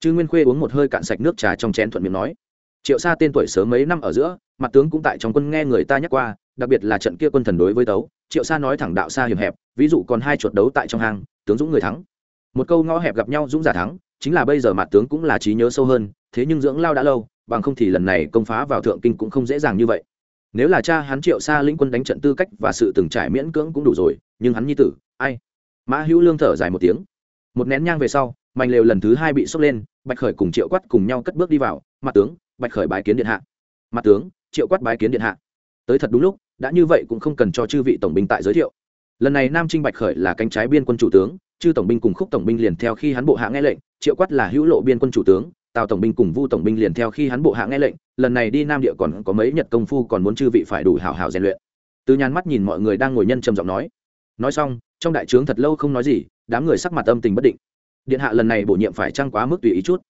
Chư nguyên khuê uống một hơi cạn sạch nước trà trong chén thuận miệng nói. Triệu sa tên tuổi sớm mấy năm ở giữa, mặt tướng cũng tại trong quân nghe người ta nhắc qua, đặc biệt là trận kia quân thần đối với tấu, triệu sa nói thẳng đạo xa hiểm hẹp, ví dụ còn hai chuột đấu tại trong hang, tướng dũng người thắng. Một câu ngõ hẹp gặp nhau dũng giả thắng chính là bây giờ mặt tướng cũng là trí nhớ sâu hơn, thế nhưng dưỡng lao đã lâu, bằng không thì lần này công phá vào thượng kinh cũng không dễ dàng như vậy. Nếu là cha hắn triệu xa lĩnh quân đánh trận tư cách và sự từng trải miễn cưỡng cũng đủ rồi, nhưng hắn nhi tử, ai? Mã hữu lương thở dài một tiếng. Một nén nhang về sau mạnh lều lần thứ hai bị sốc lên, bạch khởi cùng triệu quát cùng nhau cất bước đi vào. Mặt tướng, bạch khởi bái kiến điện hạ. Mặt tướng, triệu quát bái kiến điện hạ. Tới thật đúng lúc, đã như vậy cũng không cần cho chư vị tổng binh tại giới thiệu. Lần này nam trinh bạch khởi là cánh trái biên quân chủ tướng chư tổng binh cùng khúc tổng binh liền theo khi hắn bộ hạ nghe lệnh, triệu quát là hữu lộ biên quân chủ tướng, tào tổng binh cùng vu tổng binh liền theo khi hắn bộ hạ nghe lệnh, lần này đi nam địa còn có mấy nhật công phu còn muốn chư vị phải đủ hào hào rèn luyện. Từ nhàn mắt nhìn mọi người đang ngồi nhân trầm giọng nói. Nói xong, trong đại trướng thật lâu không nói gì, đám người sắc mặt âm tình bất định. Điện hạ lần này bổ nhiệm phải trăng quá mức tùy ý chút?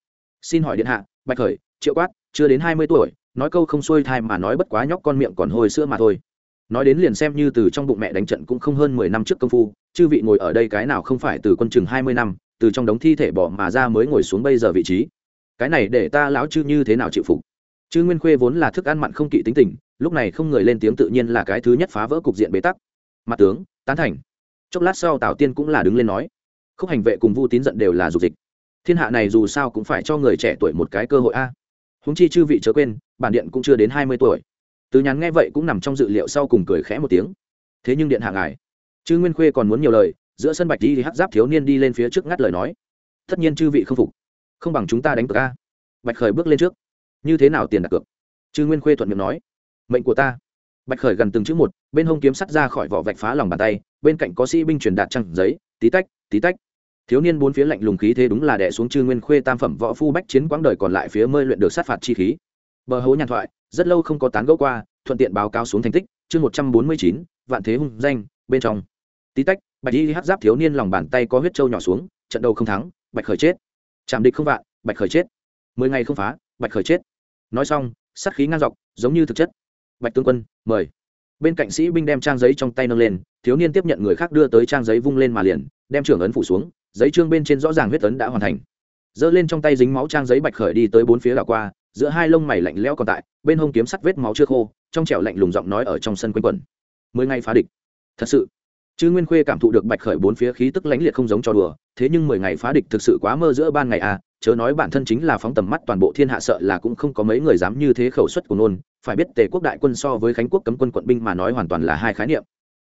Xin hỏi điện hạ, bạch khởi, triệu quát, chưa đến hai mươi tuổi, nói câu không xuôi thai mà nói bất quá nhóc con miệng còn hồi sữa mà thôi. Nói đến liền xem như từ trong bụng mẹ đánh trận cũng không hơn mười năm trước công phu chư vị ngồi ở đây cái nào không phải từ quân chừng hai mươi năm, từ trong đống thi thể bỏ mà ra mới ngồi xuống bây giờ vị trí. Cái này để ta lão chư như thế nào chịu phục? Chư nguyên khuê vốn là thức ăn mặn không kỵ tính tình, lúc này không người lên tiếng tự nhiên là cái thứ nhất phá vỡ cục diện bế tắc. Mặt tướng, tán thành. Chốc lát sau tào tiên cũng là đứng lên nói, khúc hành vệ cùng vu tín giận đều là dục dịch. Thiên hạ này dù sao cũng phải cho người trẻ tuổi một cái cơ hội a. Húng chi chư vị chớ quên, bản điện cũng chưa đến hai mươi tuổi. Từ nhàn nghe vậy cũng nằm trong dự liệu sau cùng cười khẽ một tiếng. Thế nhưng điện hạ ngài chư nguyên khuê còn muốn nhiều lời, giữa sân bạch đi thì hắc giáp thiếu niên đi lên phía trước ngắt lời nói. Tất nhiên chư vị không phục. Không bằng chúng ta đánh cược a. Bạch khởi bước lên trước. Như thế nào tiền đặt cược? Chư nguyên khuê thuận miệng nói. Mệnh của ta. Bạch khởi gần từng chữ một, bên hông kiếm sắt ra khỏi vỏ vạch phá lòng bàn tay, bên cạnh có sĩ binh truyền đạt trăng giấy, tí tách tí tách. Thiếu niên bốn phía lạnh lùng khí thế đúng là đẻ xuống chư nguyên khuê tam phẩm võ phu bách chiến quãng đời còn lại phía mơi luyện được sát phạt chi khí. Bờ hố nhàn thoại, rất lâu không có tán gẫu qua, thuận tiện báo cáo xuống thành tích, chương một trăm bốn mươi chín, vạn thế hung danh bên trong. Tí tách, bạch y hát giáp thiếu niên lòng bàn tay có huyết trâu nhỏ xuống, trận đầu không thắng, bạch khởi chết. Chạm địch không vạn, bạch khởi chết. Mười ngày không phá, bạch khởi chết. Nói xong, sát khí ngang dọc, giống như thực chất. Bạch tướng quân, mời. Bên cạnh sĩ binh đem trang giấy trong tay nâng lên, thiếu niên tiếp nhận người khác đưa tới trang giấy vung lên mà liền, đem trưởng ấn phủ xuống, giấy trương bên trên rõ ràng huyết ấn đã hoàn thành. Giơ lên trong tay dính máu trang giấy bạch khởi đi tới bốn phía đảo qua, giữa hai lông mày lạnh lẽo còn tại, bên hông kiếm sắt vết máu chưa khô, trong trẻo lạnh lùng giọng nói ở trong sân quanh quẩn. Mười ngày phá địch thật sự. Chứ nguyên khuê cảm thụ được bạch khởi bốn phía khí tức lãnh liệt không giống cho đùa, thế nhưng mười ngày phá địch thực sự quá mơ giữa ban ngày à chớ nói bản thân chính là phóng tầm mắt toàn bộ thiên hạ sợ là cũng không có mấy người dám như thế khẩu suất của nôn, phải biết tề quốc đại quân so với khánh quốc cấm quân quận binh mà nói hoàn toàn là hai khái niệm.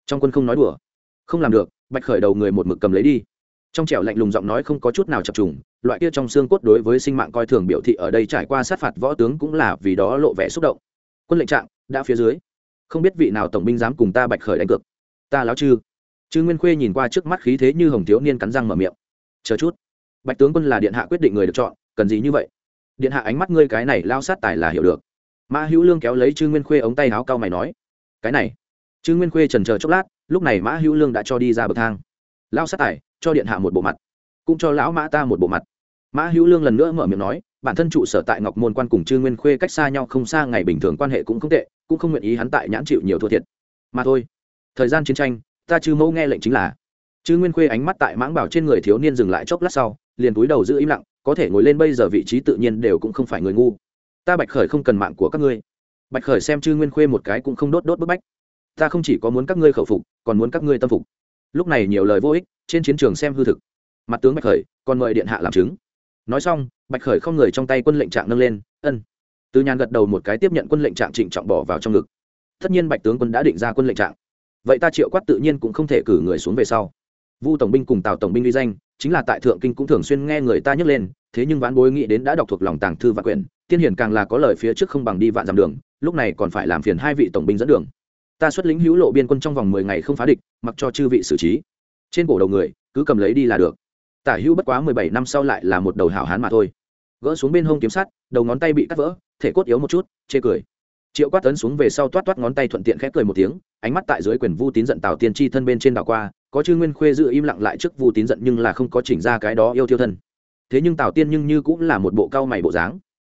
Trong quân không nói đùa. Không làm được, bạch khởi đầu người một mực cầm lấy đi. Trong trẻo lạnh lùng giọng nói không có chút nào chập trùng, loại kia trong xương cốt đối với sinh mạng coi thường biểu thị ở đây trải qua sát phạt võ tướng cũng là vì đó lộ vẻ xúc động. Quân lệnh trạng, đã phía dưới. Không biết vị nào tổng binh dám cùng ta bạch khởi đánh cược ta láo chư. Chư nguyên khuê nhìn qua trước mắt khí thế như hồng thiếu niên cắn răng mở miệng. Chờ chút. Bạch tướng quân là điện hạ quyết định người được chọn, cần gì như vậy? Điện hạ ánh mắt ngươi cái này lao sát tài là hiểu được. Mã hữu lương kéo lấy chư nguyên khuê ống tay áo cao mày nói, cái này. Chư nguyên khuê trần chờ chốc lát, lúc này mã hữu lương đã cho đi ra bậc thang. Lao sát tài, cho điện hạ một bộ mặt, cũng cho lão mã ta một bộ mặt. Mã hữu lương lần nữa mở miệng nói, bản thân trụ sở tại ngọc môn quan cùng chư nguyên khuê cách xa nhau không xa, ngày bình thường quan hệ cũng không tệ, cũng không nguyện ý hắn tại nhãn chịu nhiều thua thiệt. Mà thôi thời gian chiến tranh, ta chư mẫu nghe lệnh chính là. Chư nguyên khuê ánh mắt tại mãng bảo trên người thiếu niên dừng lại chốc lát sau, liền túi đầu giữ im lặng, có thể ngồi lên bây giờ vị trí tự nhiên đều cũng không phải người ngu. Ta bạch khởi không cần mạng của các ngươi. Bạch khởi xem chư nguyên khuê một cái cũng không đốt đốt bức bách. Ta không chỉ có muốn các ngươi khẩu phục, còn muốn các ngươi tâm phục. Lúc này nhiều lời vô ích, trên chiến trường xem hư thực. Mặt tướng bạch khởi, còn mời điện hạ làm chứng. Nói xong, bạch khởi không người trong tay quân lệnh trạng nâng lên, ân. Từ nhàn gật đầu một cái tiếp nhận quân lệnh trạng trịnh trọng bỏ vào trong ngực. Tất nhiên bạch tướng quân đã định ra quân lệnh trạng vậy ta triệu quát tự nhiên cũng không thể cử người xuống về sau. Vu tổng binh cùng tào tổng binh uy danh, chính là tại thượng kinh cũng thường xuyên nghe người ta nhắc lên, thế nhưng ván bối nghĩ đến đã đọc thuộc lòng tàng thư và quyển, tiên hiển càng là có lời phía trước không bằng đi vạn dặm đường, lúc này còn phải làm phiền hai vị tổng binh dẫn đường. Ta xuất lĩnh hữu lộ biên quân trong vòng mười ngày không phá địch, mặc cho chư vị xử trí. Trên cổ đầu người, cứ cầm lấy đi là được. Tả hữu bất quá mười bảy năm sau lại là một đầu hảo hán mà thôi. Gỡ xuống bên hông kiếm sắt, đầu ngón tay bị cắt vỡ, thể cốt yếu một chút, chê cười triệu quát tấn xuống về sau toát toát ngón tay thuận tiện khép cười một tiếng, ánh mắt tại dưới quyền vu tín giận tào tiên tri thân bên trên đảo qua, có chư nguyên khuê giữ im lặng lại trước vu tín giận nhưng là không có chỉnh ra cái đó yêu tiêu thân. Thế nhưng tào tiên nhưng như cũng là một bộ cao mày bộ dáng.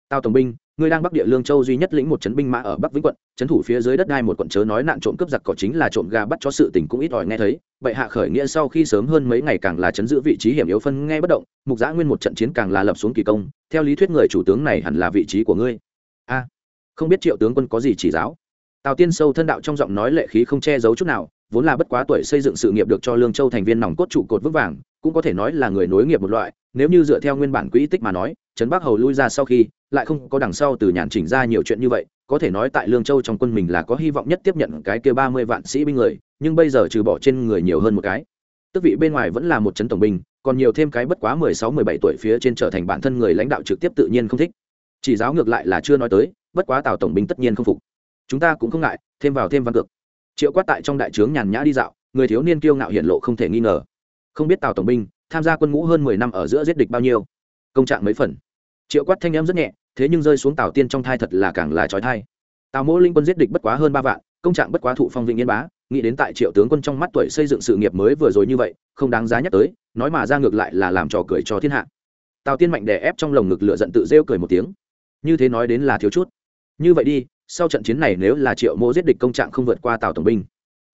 Tào tổng binh, ngươi đang bắc địa lương châu duy nhất lĩnh một trấn binh mã ở bắc vĩnh quận trấn thủ phía dưới đất đai một quận chớ nói nạn trộm cướp giặc cỏ chính là trộm gà bắt cho sự tình cũng ít ỏi nghe thấy vậy hạ khởi nghĩa sau khi sớm hơn mấy ngày càng là chấn giữ vị trí hiểm yếu phân nghe bất động, mục giã nguyên một trận chiến càng là lập xuống kỳ công, theo lý thuyết người chủ tướng này hẳn là vị trí của ngươi. A không biết triệu tướng quân có gì chỉ giáo? Tào tiên sâu thân đạo trong giọng nói lệ khí không che giấu chút nào, vốn là bất quá tuổi xây dựng sự nghiệp được cho lương châu thành viên nòng cốt trụ cột vững vàng, cũng có thể nói là người nối nghiệp một loại, nếu như dựa theo nguyên bản quỹ tích mà nói, trấn bắc hầu lui ra sau khi, lại không có đằng sau từ nhàn chỉnh ra nhiều chuyện như vậy, có thể nói tại lương châu trong quân mình là có hy vọng nhất tiếp nhận cái kia ba mươi vạn sĩ binh người, nhưng bây giờ trừ bỏ trên người nhiều hơn một cái. Tức vị bên ngoài vẫn là một trấn tổng binh, còn nhiều thêm cái bất quá mười sáu, mười bảy tuổi phía trên trở thành bản thân người lãnh đạo trực tiếp tự nhiên không thích. Chỉ giáo ngược lại là chưa nói tới bất quá tào tổng binh tất nhiên không phục. Chúng ta cũng không ngại, thêm vào thêm văn cược. Triệu quát tại trong đại trướng nhàn nhã đi dạo, người thiếu niên kiêu ngạo hiện lộ không thể nghi ngờ. Không biết tào tổng binh, tham gia quân ngũ hơn mười năm ở giữa giết địch bao nhiêu? Công trạng mấy phần? Triệu quát thanh em rất nhẹ, thế nhưng rơi xuống tào tiên trong thai thật là càng là trói thai. Tào mỗ linh quân giết địch bất quá hơn ba vạn, công trạng bất quá thụ phong vĩnh yên bá, nghĩ đến tại triệu tướng quân trong mắt tuổi xây dựng sự nghiệp mới vừa rồi như vậy, không đáng giá nhắc tới, nói mà ra ngược lại là làm trò cười cho thiên hạ. Tào tiên mạnh đè ép trong lồng ngực lửa giận tự rêu cười một tiếng. Như thế nói đến là thiếu chút như vậy đi, sau trận chiến này nếu là triệu mô giết địch công trạng không vượt qua tào tổng binh,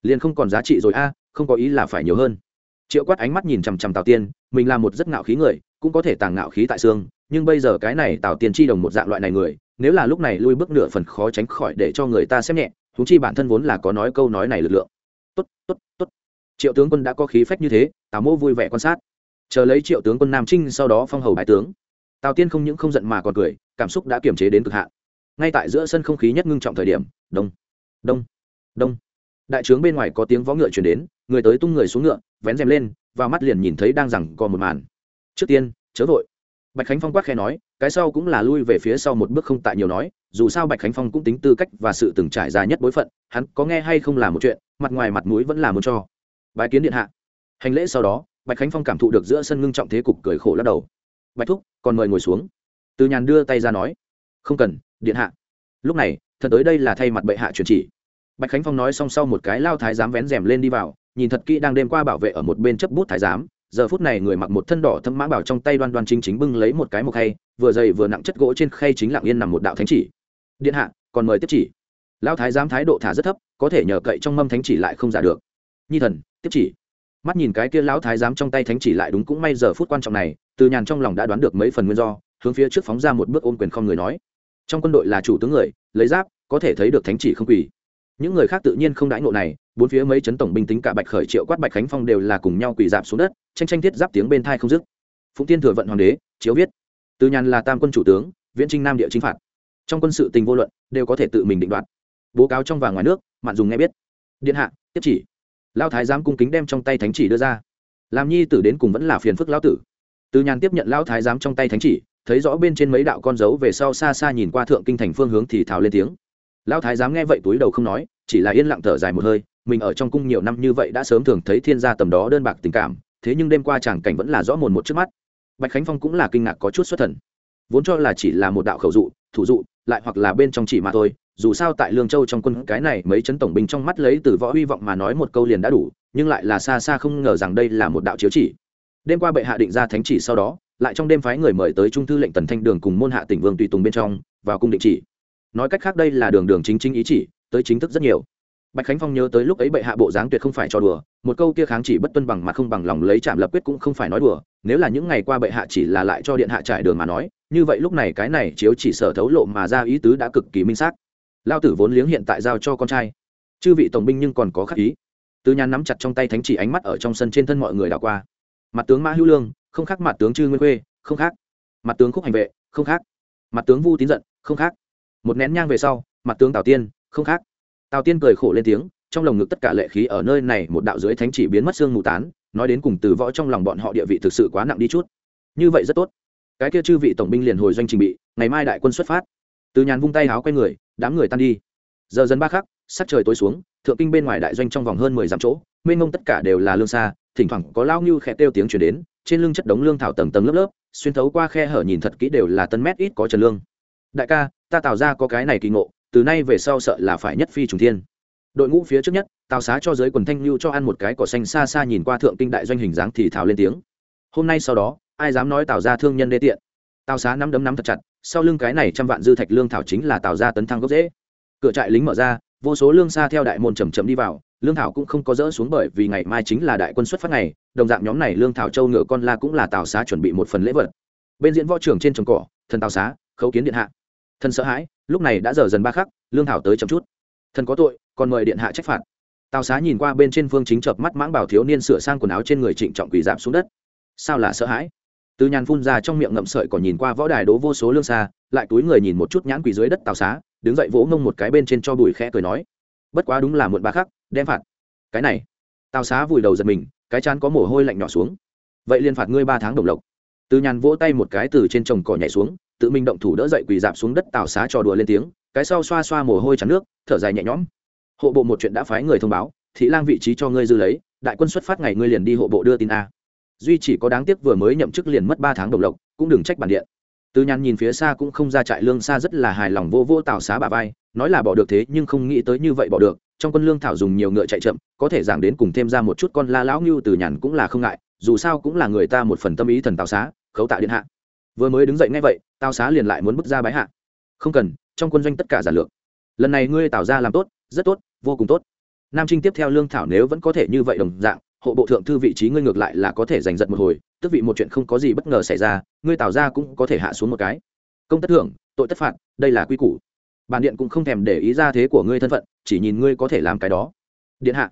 liền không còn giá trị rồi. A, không có ý là phải nhiều hơn. Triệu quát ánh mắt nhìn chằm chằm tào tiên, mình là một rất ngạo khí người, cũng có thể tàng ngạo khí tại xương, nhưng bây giờ cái này tào tiên chi đồng một dạng loại này người, nếu là lúc này lui bước nửa phần khó tránh khỏi để cho người ta xem nhẹ thú chi bản thân vốn là có nói câu nói này lực lượng. Tốt tốt tốt. Triệu tướng quân đã có khí phách như thế, tào mô vui vẻ quan sát. Chờ lấy triệu tướng quân nam trinh sau đó phong hầu bài tướng. Tào tiên không những không giận mà còn cười, cảm xúc đã kiềm chế đến cực hạn ngay tại giữa sân không khí nhất ngưng trọng thời điểm, đông đông đông. Đại trướng bên ngoài có tiếng vó ngựa chuyển đến, người tới tung người xuống ngựa, vén rèm lên và mắt liền nhìn thấy đang rằng còn một màn. Trước tiên, chớ vội. Bạch khánh phong quát khe nói, cái sau cũng là lui về phía sau một bước không tại nhiều nói, dù sao bạch khánh phong cũng tính tư cách và sự từng trải dài nhất bối phận, hắn có nghe hay không là một chuyện, mặt ngoài mặt mũi vẫn là muốn cho. Bài kiến điện hạ. Hành lễ sau đó, bạch khánh phong cảm thụ được giữa sân ngưng trọng thế cục cười khổ lắc đầu. Bạch thúc, còn mời ngồi xuống. Từ nhàn đưa tay ra nói, không cần điện hạ. Lúc này thật tới đây là thay mặt bệ hạ truyền chỉ. Bạch khánh phong nói xong sau một cái lao thái giám vén rèm lên đi vào, nhìn thật kỹ đang đêm qua bảo vệ ở một bên chấp bút thái giám. Giờ phút này người mặc một thân đỏ thâm mã bảo trong tay đoan đoan chính chính bưng lấy một cái mộc khay, vừa dày vừa nặng chất gỗ trên khay chính lặng yên nằm một đạo thánh chỉ. Điện hạ, còn mời tiếp chỉ. Lao thái giám thái độ thả rất thấp, có thể nhờ cậy trong mâm thánh chỉ lại không giả được. Nhi thần, tiếp chỉ. Mắt nhìn cái kia lão thái giám trong tay thánh chỉ lại đúng cũng may giờ phút quan trọng này, từ nhàn trong lòng đã đoán được mấy phần nguyên do, hướng phía trước phóng ra một bước ôm quyền không người nói trong quân đội là chủ tướng người, lấy giáp, có thể thấy được thánh chỉ không quỳ. Những người khác tự nhiên không đãi ngộ này, bốn phía mấy chấn tổng binh tính cả bạch khởi, triệu quát, bạch khánh phong đều là cùng nhau quỳ dạp xuống đất, tranh tranh thiết giáp tiếng bên thai không dứt. Phụng tiên thừa vận hoàng đế, chiếu viết. Từ nhàn là tam quân chủ tướng, viễn trinh nam địa chính phạt. Trong quân sự tình vô luận, đều có thể tự mình định đoạt. Bố cáo trong và ngoài nước, mạn dùng nghe biết. Điện hạ, tiếp chỉ. Lao thái giám cung kính đem trong tay thánh chỉ đưa ra. Làm nhi tử đến cùng vẫn là phiền phức lao tử. Từ nhàn tiếp nhận lao thái giám trong tay thánh chỉ thấy rõ bên trên mấy đạo con dấu về sau xa xa nhìn qua thượng kinh thành phương hướng thì thào lên tiếng. Lão thái giám nghe vậy túi đầu không nói, chỉ là yên lặng thở dài một hơi, mình ở trong cung nhiều năm như vậy đã sớm thường thấy thiên gia tầm đó đơn bạc tình cảm, thế nhưng đêm qua chàng cảnh vẫn là rõ mồn một trước mắt. Bạch khánh phong cũng là kinh ngạc có chút xuất thần. Vốn cho là chỉ là một đạo khẩu dụ, thủ dụ, lại hoặc là bên trong chỉ mà thôi, dù sao tại lương châu trong quân cái này mấy chấn tổng binh trong mắt lấy từ võ hy vọng mà nói một câu liền đã đủ, nhưng lại là xa xa không ngờ rằng đây là một đạo chiếu chỉ. Đêm qua bệ hạ định ra thánh chỉ sau đó lại trong đêm phái người mời tới trung thư lệnh tần thanh đường cùng môn hạ tỉnh vương tùy tùng bên trong, vào cung định chỉ. Nói cách khác đây là đường đường chính chính ý chỉ, tới chính thức rất nhiều. Bạch khánh phong nhớ tới lúc ấy bệ hạ bộ dáng tuyệt không phải cho đùa, một câu kia kháng chỉ bất tuân bằng mà không bằng lòng lấy chạm lập quyết cũng không phải nói đùa, nếu là những ngày qua bệ hạ chỉ là lại cho điện hạ trải đường mà nói, như vậy lúc này cái này chiếu chỉ sở thấu lộ mà ra ý tứ đã cực kỳ minh xác. Lao tử vốn liếng hiện tại giao cho con trai. Chư vị tổng binh nhưng còn có khắc ý. Tư nhàn nắm chặt trong tay thánh chỉ ánh mắt ở trong sân trên thân mọi người đảo qua. Mặt tướng mã hữu lương không khác mặt tướng chư nguyên khuê, không khác. Mặt tướng khúc hành vệ, không khác. Mặt tướng vu tín giận, không khác. Một nén nhang về sau, mặt tướng tào tiên, không khác. Tào tiên cười khổ lên tiếng, trong lồng ngực tất cả lệ khí ở nơi này một đạo dưới thánh chỉ biến mất xương mù tán, nói đến cùng từ võ trong lòng bọn họ địa vị thực sự quá nặng đi chút. Như vậy rất tốt. Cái kia chư vị tổng binh liền hồi doanh trình bị, ngày mai đại quân xuất phát. Từ nhàn vung tay háo quay người, đám người tan đi. Giờ dần ba khắc, sắc trời tối xuống, thượng kinh bên ngoài đại doanh trong vòng hơn mười dặm chỗ, mênh mông tất cả đều là lương xa, thỉnh thoảng có lao như khẽ kêu tiếng chuyển đến trên lưng chất đống lương thảo tầng tầng lớp lớp, xuyên thấu qua khe hở nhìn thật kỹ đều là tân mét ít có trần lương. Đại ca, ta tạo ra có cái này kỳ ngộ, từ nay về sau sợ là phải nhất phi trùng thiên. Đội ngũ phía trước nhất, tào xá cho giới quần thanh lưu cho ăn một cái cỏ xanh xa xa nhìn qua thượng kinh đại doanh hình dáng thì thào lên tiếng. Hôm nay sau đó, ai dám nói tào ra thương nhân đê tiện? Tào xá nắm đấm nắm thật chặt, sau lưng cái này trăm vạn dư thạch lương thảo chính là tào ra tấn thăng gốc dễ cửa trại lính mở ra, vô số lương xa theo đại môn chầm chậm đi vào lương thảo cũng không có dỡ xuống bởi vì ngày mai chính là đại quân xuất phát ngày, đồng dạng nhóm này lương thảo châu ngựa con la cũng là tào xá chuẩn bị một phần lễ vật. Bên diễn võ trưởng trên trồng cỏ, thần tào xá, khấu kiến điện hạ. Thần sợ hãi, lúc này đã giờ dần ba khắc, lương thảo tới chậm chút. Thần có tội, còn mời điện hạ trách phạt. Tào xá nhìn qua bên trên phương chính chợp mắt mãng bảo thiếu niên sửa sang quần áo trên người trịnh trọng quỳ giảm xuống đất. Sao là sợ hãi? Từ nhàn phun ra trong miệng ngậm sợi còn nhìn qua võ đài đố vô số lương xa, lại túi người nhìn một chút nhãn quỳ dưới đất tào xá, đứng dậy vỗ ngông một cái bên trên cho bùi khẽ cười nói. Bất quá đúng là muộn ba khắc đem phạt. Cái này. Tào xá vùi đầu giật mình, cái chán có mồ hôi lạnh nhỏ xuống. Vậy liên phạt ngươi ba tháng đồng lộc. Từ nhàn vỗ tay một cái từ trên trồng cỏ nhảy xuống, tự mình động thủ đỡ dậy quỳ dạp xuống đất tào xá trò đùa lên tiếng, cái sau xoa xoa mồ hôi chắn nước, thở dài nhẹ nhõm. Hộ bộ một chuyện đã phái người thông báo, thị lang vị trí cho ngươi dư lấy, đại quân xuất phát ngày ngươi liền đi hộ bộ đưa tin a. Duy chỉ có đáng tiếc vừa mới nhậm chức liền mất ba tháng đồng lộc, cũng đừng trách bản điện. Từ nhàn nhìn phía xa cũng không ra trại lương xa rất là hài lòng vô vô tào xá bà vai, nói là bỏ được thế nhưng không nghĩ tới như vậy bỏ được trong quân lương thảo dùng nhiều ngựa chạy chậm, có thể giảng đến cùng thêm ra một chút con la lão ngưu từ nhàn cũng là không ngại, dù sao cũng là người ta một phần tâm ý thần tào xá, khấu tạ điện hạ. Vừa mới đứng dậy ngay vậy, tào xá liền lại muốn bước ra bái hạ. Không cần, trong quân doanh tất cả giản lược. Lần này ngươi tạo ra làm tốt, rất tốt, vô cùng tốt. Nam trinh tiếp theo lương thảo nếu vẫn có thể như vậy đồng dạng, hộ bộ thượng thư vị trí ngươi ngược lại là có thể giành giật một hồi, tức vị một chuyện không có gì bất ngờ xảy ra, ngươi tạo ra cũng có thể hạ xuống một cái. Công tất thưởng, tội tất phạt, đây là quy củ bản điện cũng không thèm để ý ra thế của ngươi thân phận, chỉ nhìn ngươi có thể làm cái đó. Điện hạ.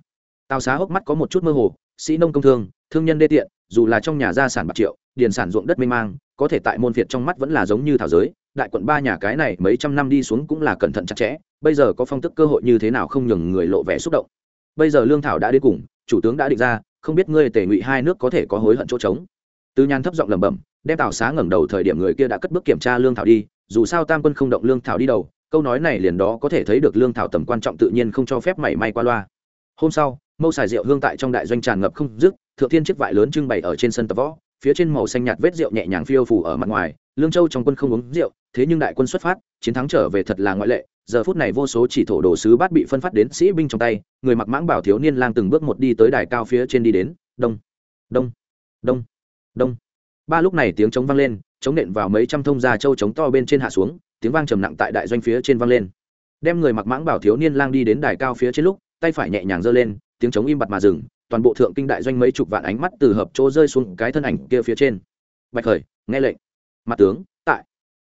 Tào xá hốc mắt có một chút mơ hồ, sĩ nông công thương thương nhân đê tiện, dù là trong nhà gia sản bạc triệu, điền sản ruộng đất mênh mang, có thể tại môn phiệt trong mắt vẫn là giống như thảo giới, đại quận ba nhà cái này mấy trăm năm đi xuống cũng là cẩn thận chặt chẽ, bây giờ có phong tức cơ hội như thế nào không nhường người lộ vẻ xúc động. Bây giờ lương thảo đã đến cùng, chủ tướng đã định ra, không biết ngươi tề ngụy hai nước có thể có hối hận chỗ trống. Từ nhan thấp giọng lẩm bẩm, đem tào xá ngẩng đầu thời điểm người kia đã cất bước kiểm tra lương thảo đi, dù sao tam quân không động lương thảo đi đầu câu nói này liền đó có thể thấy được lương thảo tầm quan trọng tự nhiên không cho phép mảy may qua loa. Hôm sau, mâu xài rượu hương tại trong đại doanh tràn ngập không dứt, thượng thiên chiếc vải lớn trưng bày ở trên sân tập võ, phía trên màu xanh nhạt vết rượu nhẹ nhàng phiêu phủ ở mặt ngoài, lương châu trong quân không uống rượu, thế nhưng đại quân xuất phát, chiến thắng trở về thật là ngoại lệ, giờ phút này vô số chỉ thổ đồ sứ bát bị phân phát đến sĩ binh trong tay, người mặc mãng bảo thiếu niên lang từng bước một đi tới đài cao phía trên đi đến, đông đông đông đông. Ba lúc này tiếng trống vang lên, chống nện vào mấy trăm thông gia châu trống to bên trên hạ xuống tiếng vang trầm nặng tại đại doanh phía trên vang lên. Đem người mặc mãng bảo thiếu niên lang đi đến đài cao phía trên lúc, tay phải nhẹ nhàng giơ lên, tiếng trống im bặt mà dừng, toàn bộ thượng kinh đại doanh mấy chục vạn ánh mắt từ hợp chỗ rơi xuống cái thân ảnh kia phía trên. Bạch khởi, nghe lệnh. Mặt tướng, tại.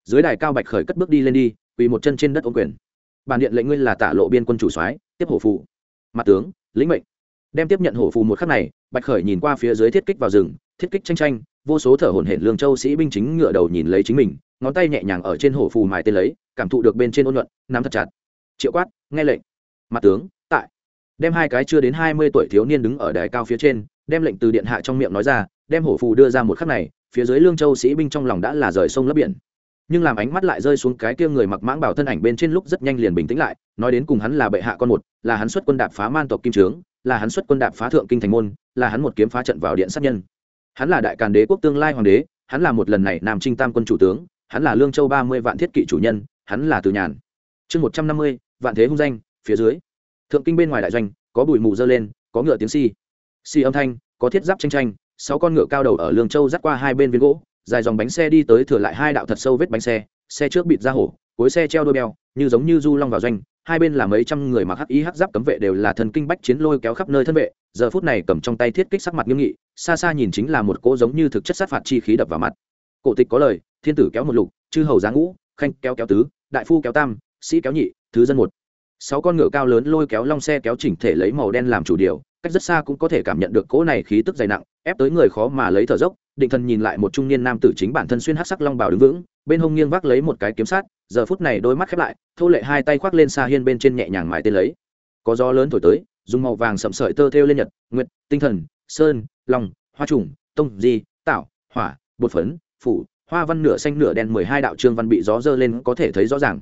Dưới đài cao bạch khởi cất bước đi lên đi, quỳ một chân trên đất ô quyền. Bản điện lệnh ngươi là tả lộ biên quân chủ soái, tiếp hổ phụ. Mặt tướng, lĩnh mệnh. Đem tiếp nhận hổ phù một khắc này, bạch khởi nhìn qua phía dưới thiết kích vào rừng, thiết kích tranh tranh, vô số thở hổn hển lương châu sĩ binh chính ngựa đầu nhìn lấy chính mình ngón tay nhẹ nhàng ở trên hổ phù mài tên lấy, cảm thụ được bên trên ôn luận, nắm thật chặt. Triệu quát, nghe lệnh. Mặt tướng, tại. Đem hai cái chưa đến hai mươi tuổi thiếu niên đứng ở đài cao phía trên, đem lệnh từ điện hạ trong miệng nói ra, đem hổ phù đưa ra một khắc này, phía dưới lương châu sĩ binh trong lòng đã là rời sông lấp biển. Nhưng làm ánh mắt lại rơi xuống cái kia người mặc mãng bảo thân ảnh bên trên lúc rất nhanh liền bình tĩnh lại, nói đến cùng hắn là bệ hạ con một, là hắn xuất quân đạp phá man tộc kim trướng, là hắn xuất quân đạp phá thượng kinh thành môn, là hắn một kiếm phá trận vào điện sát nhân. Hắn là đại càn đế quốc tương lai hoàng đế, hắn là một lần này nam trinh tam quân chủ tướng hắn là lương châu ba mươi vạn thiết kỵ chủ nhân, hắn là từ nhàn. Chương một trăm năm mươi, vạn thế hung danh, phía dưới. Thượng kinh bên ngoài đại doanh, có bụi mù dơ lên, có ngựa tiếng si si âm thanh, có thiết giáp tranh tranh, sáu con ngựa cao đầu ở lương châu dắt qua hai bên viên gỗ, dài dòng bánh xe đi tới thừa lại hai đạo thật sâu vết bánh xe xe trước bịt ra hổ, cuối xe treo đôi beo, như giống như du long vào doanh, hai bên là mấy trăm người mặc hắc y hắc giáp cấm vệ đều là thần kinh bách chiến lôi kéo khắp nơi thân vệ, giờ phút này cầm trong tay thiết kích sắc mặt nghiêm nghị, xa xa nhìn chính là một cỗ giống như thực chất sát phạt chi khí đập vào mặt. Cổ tịch có lời thiên tử kéo một lục, chư hầu giá ngũ, khanh kéo kéo tứ, đại phu kéo tam, sĩ kéo nhị, thứ dân một. Sáu con ngựa cao lớn lôi kéo long xe kéo chỉnh thể lấy màu đen làm chủ điều, cách rất xa cũng có thể cảm nhận được cỗ này khí tức dày nặng, ép tới người khó mà lấy thở dốc. Định thần nhìn lại một trung niên nam tử chính bản thân xuyên hát sắc long bào đứng vững, bên hông nghiêng vác lấy một cái kiếm sát, giờ phút này đôi mắt khép lại, thô lệ hai tay khoác lên xa hiên bên trên nhẹ nhàng mài tên lấy. Có gió lớn thổi tới, dùng màu vàng sậm sợi tơ thêu lên nhật, nguyệt, tinh thần, sơn, long, hoa trùng, tông, di, tạo, hỏa, bột phấn, phủ hoa văn nửa xanh nửa đen mười hai đạo trương văn bị gió dơ lên có thể thấy rõ ràng.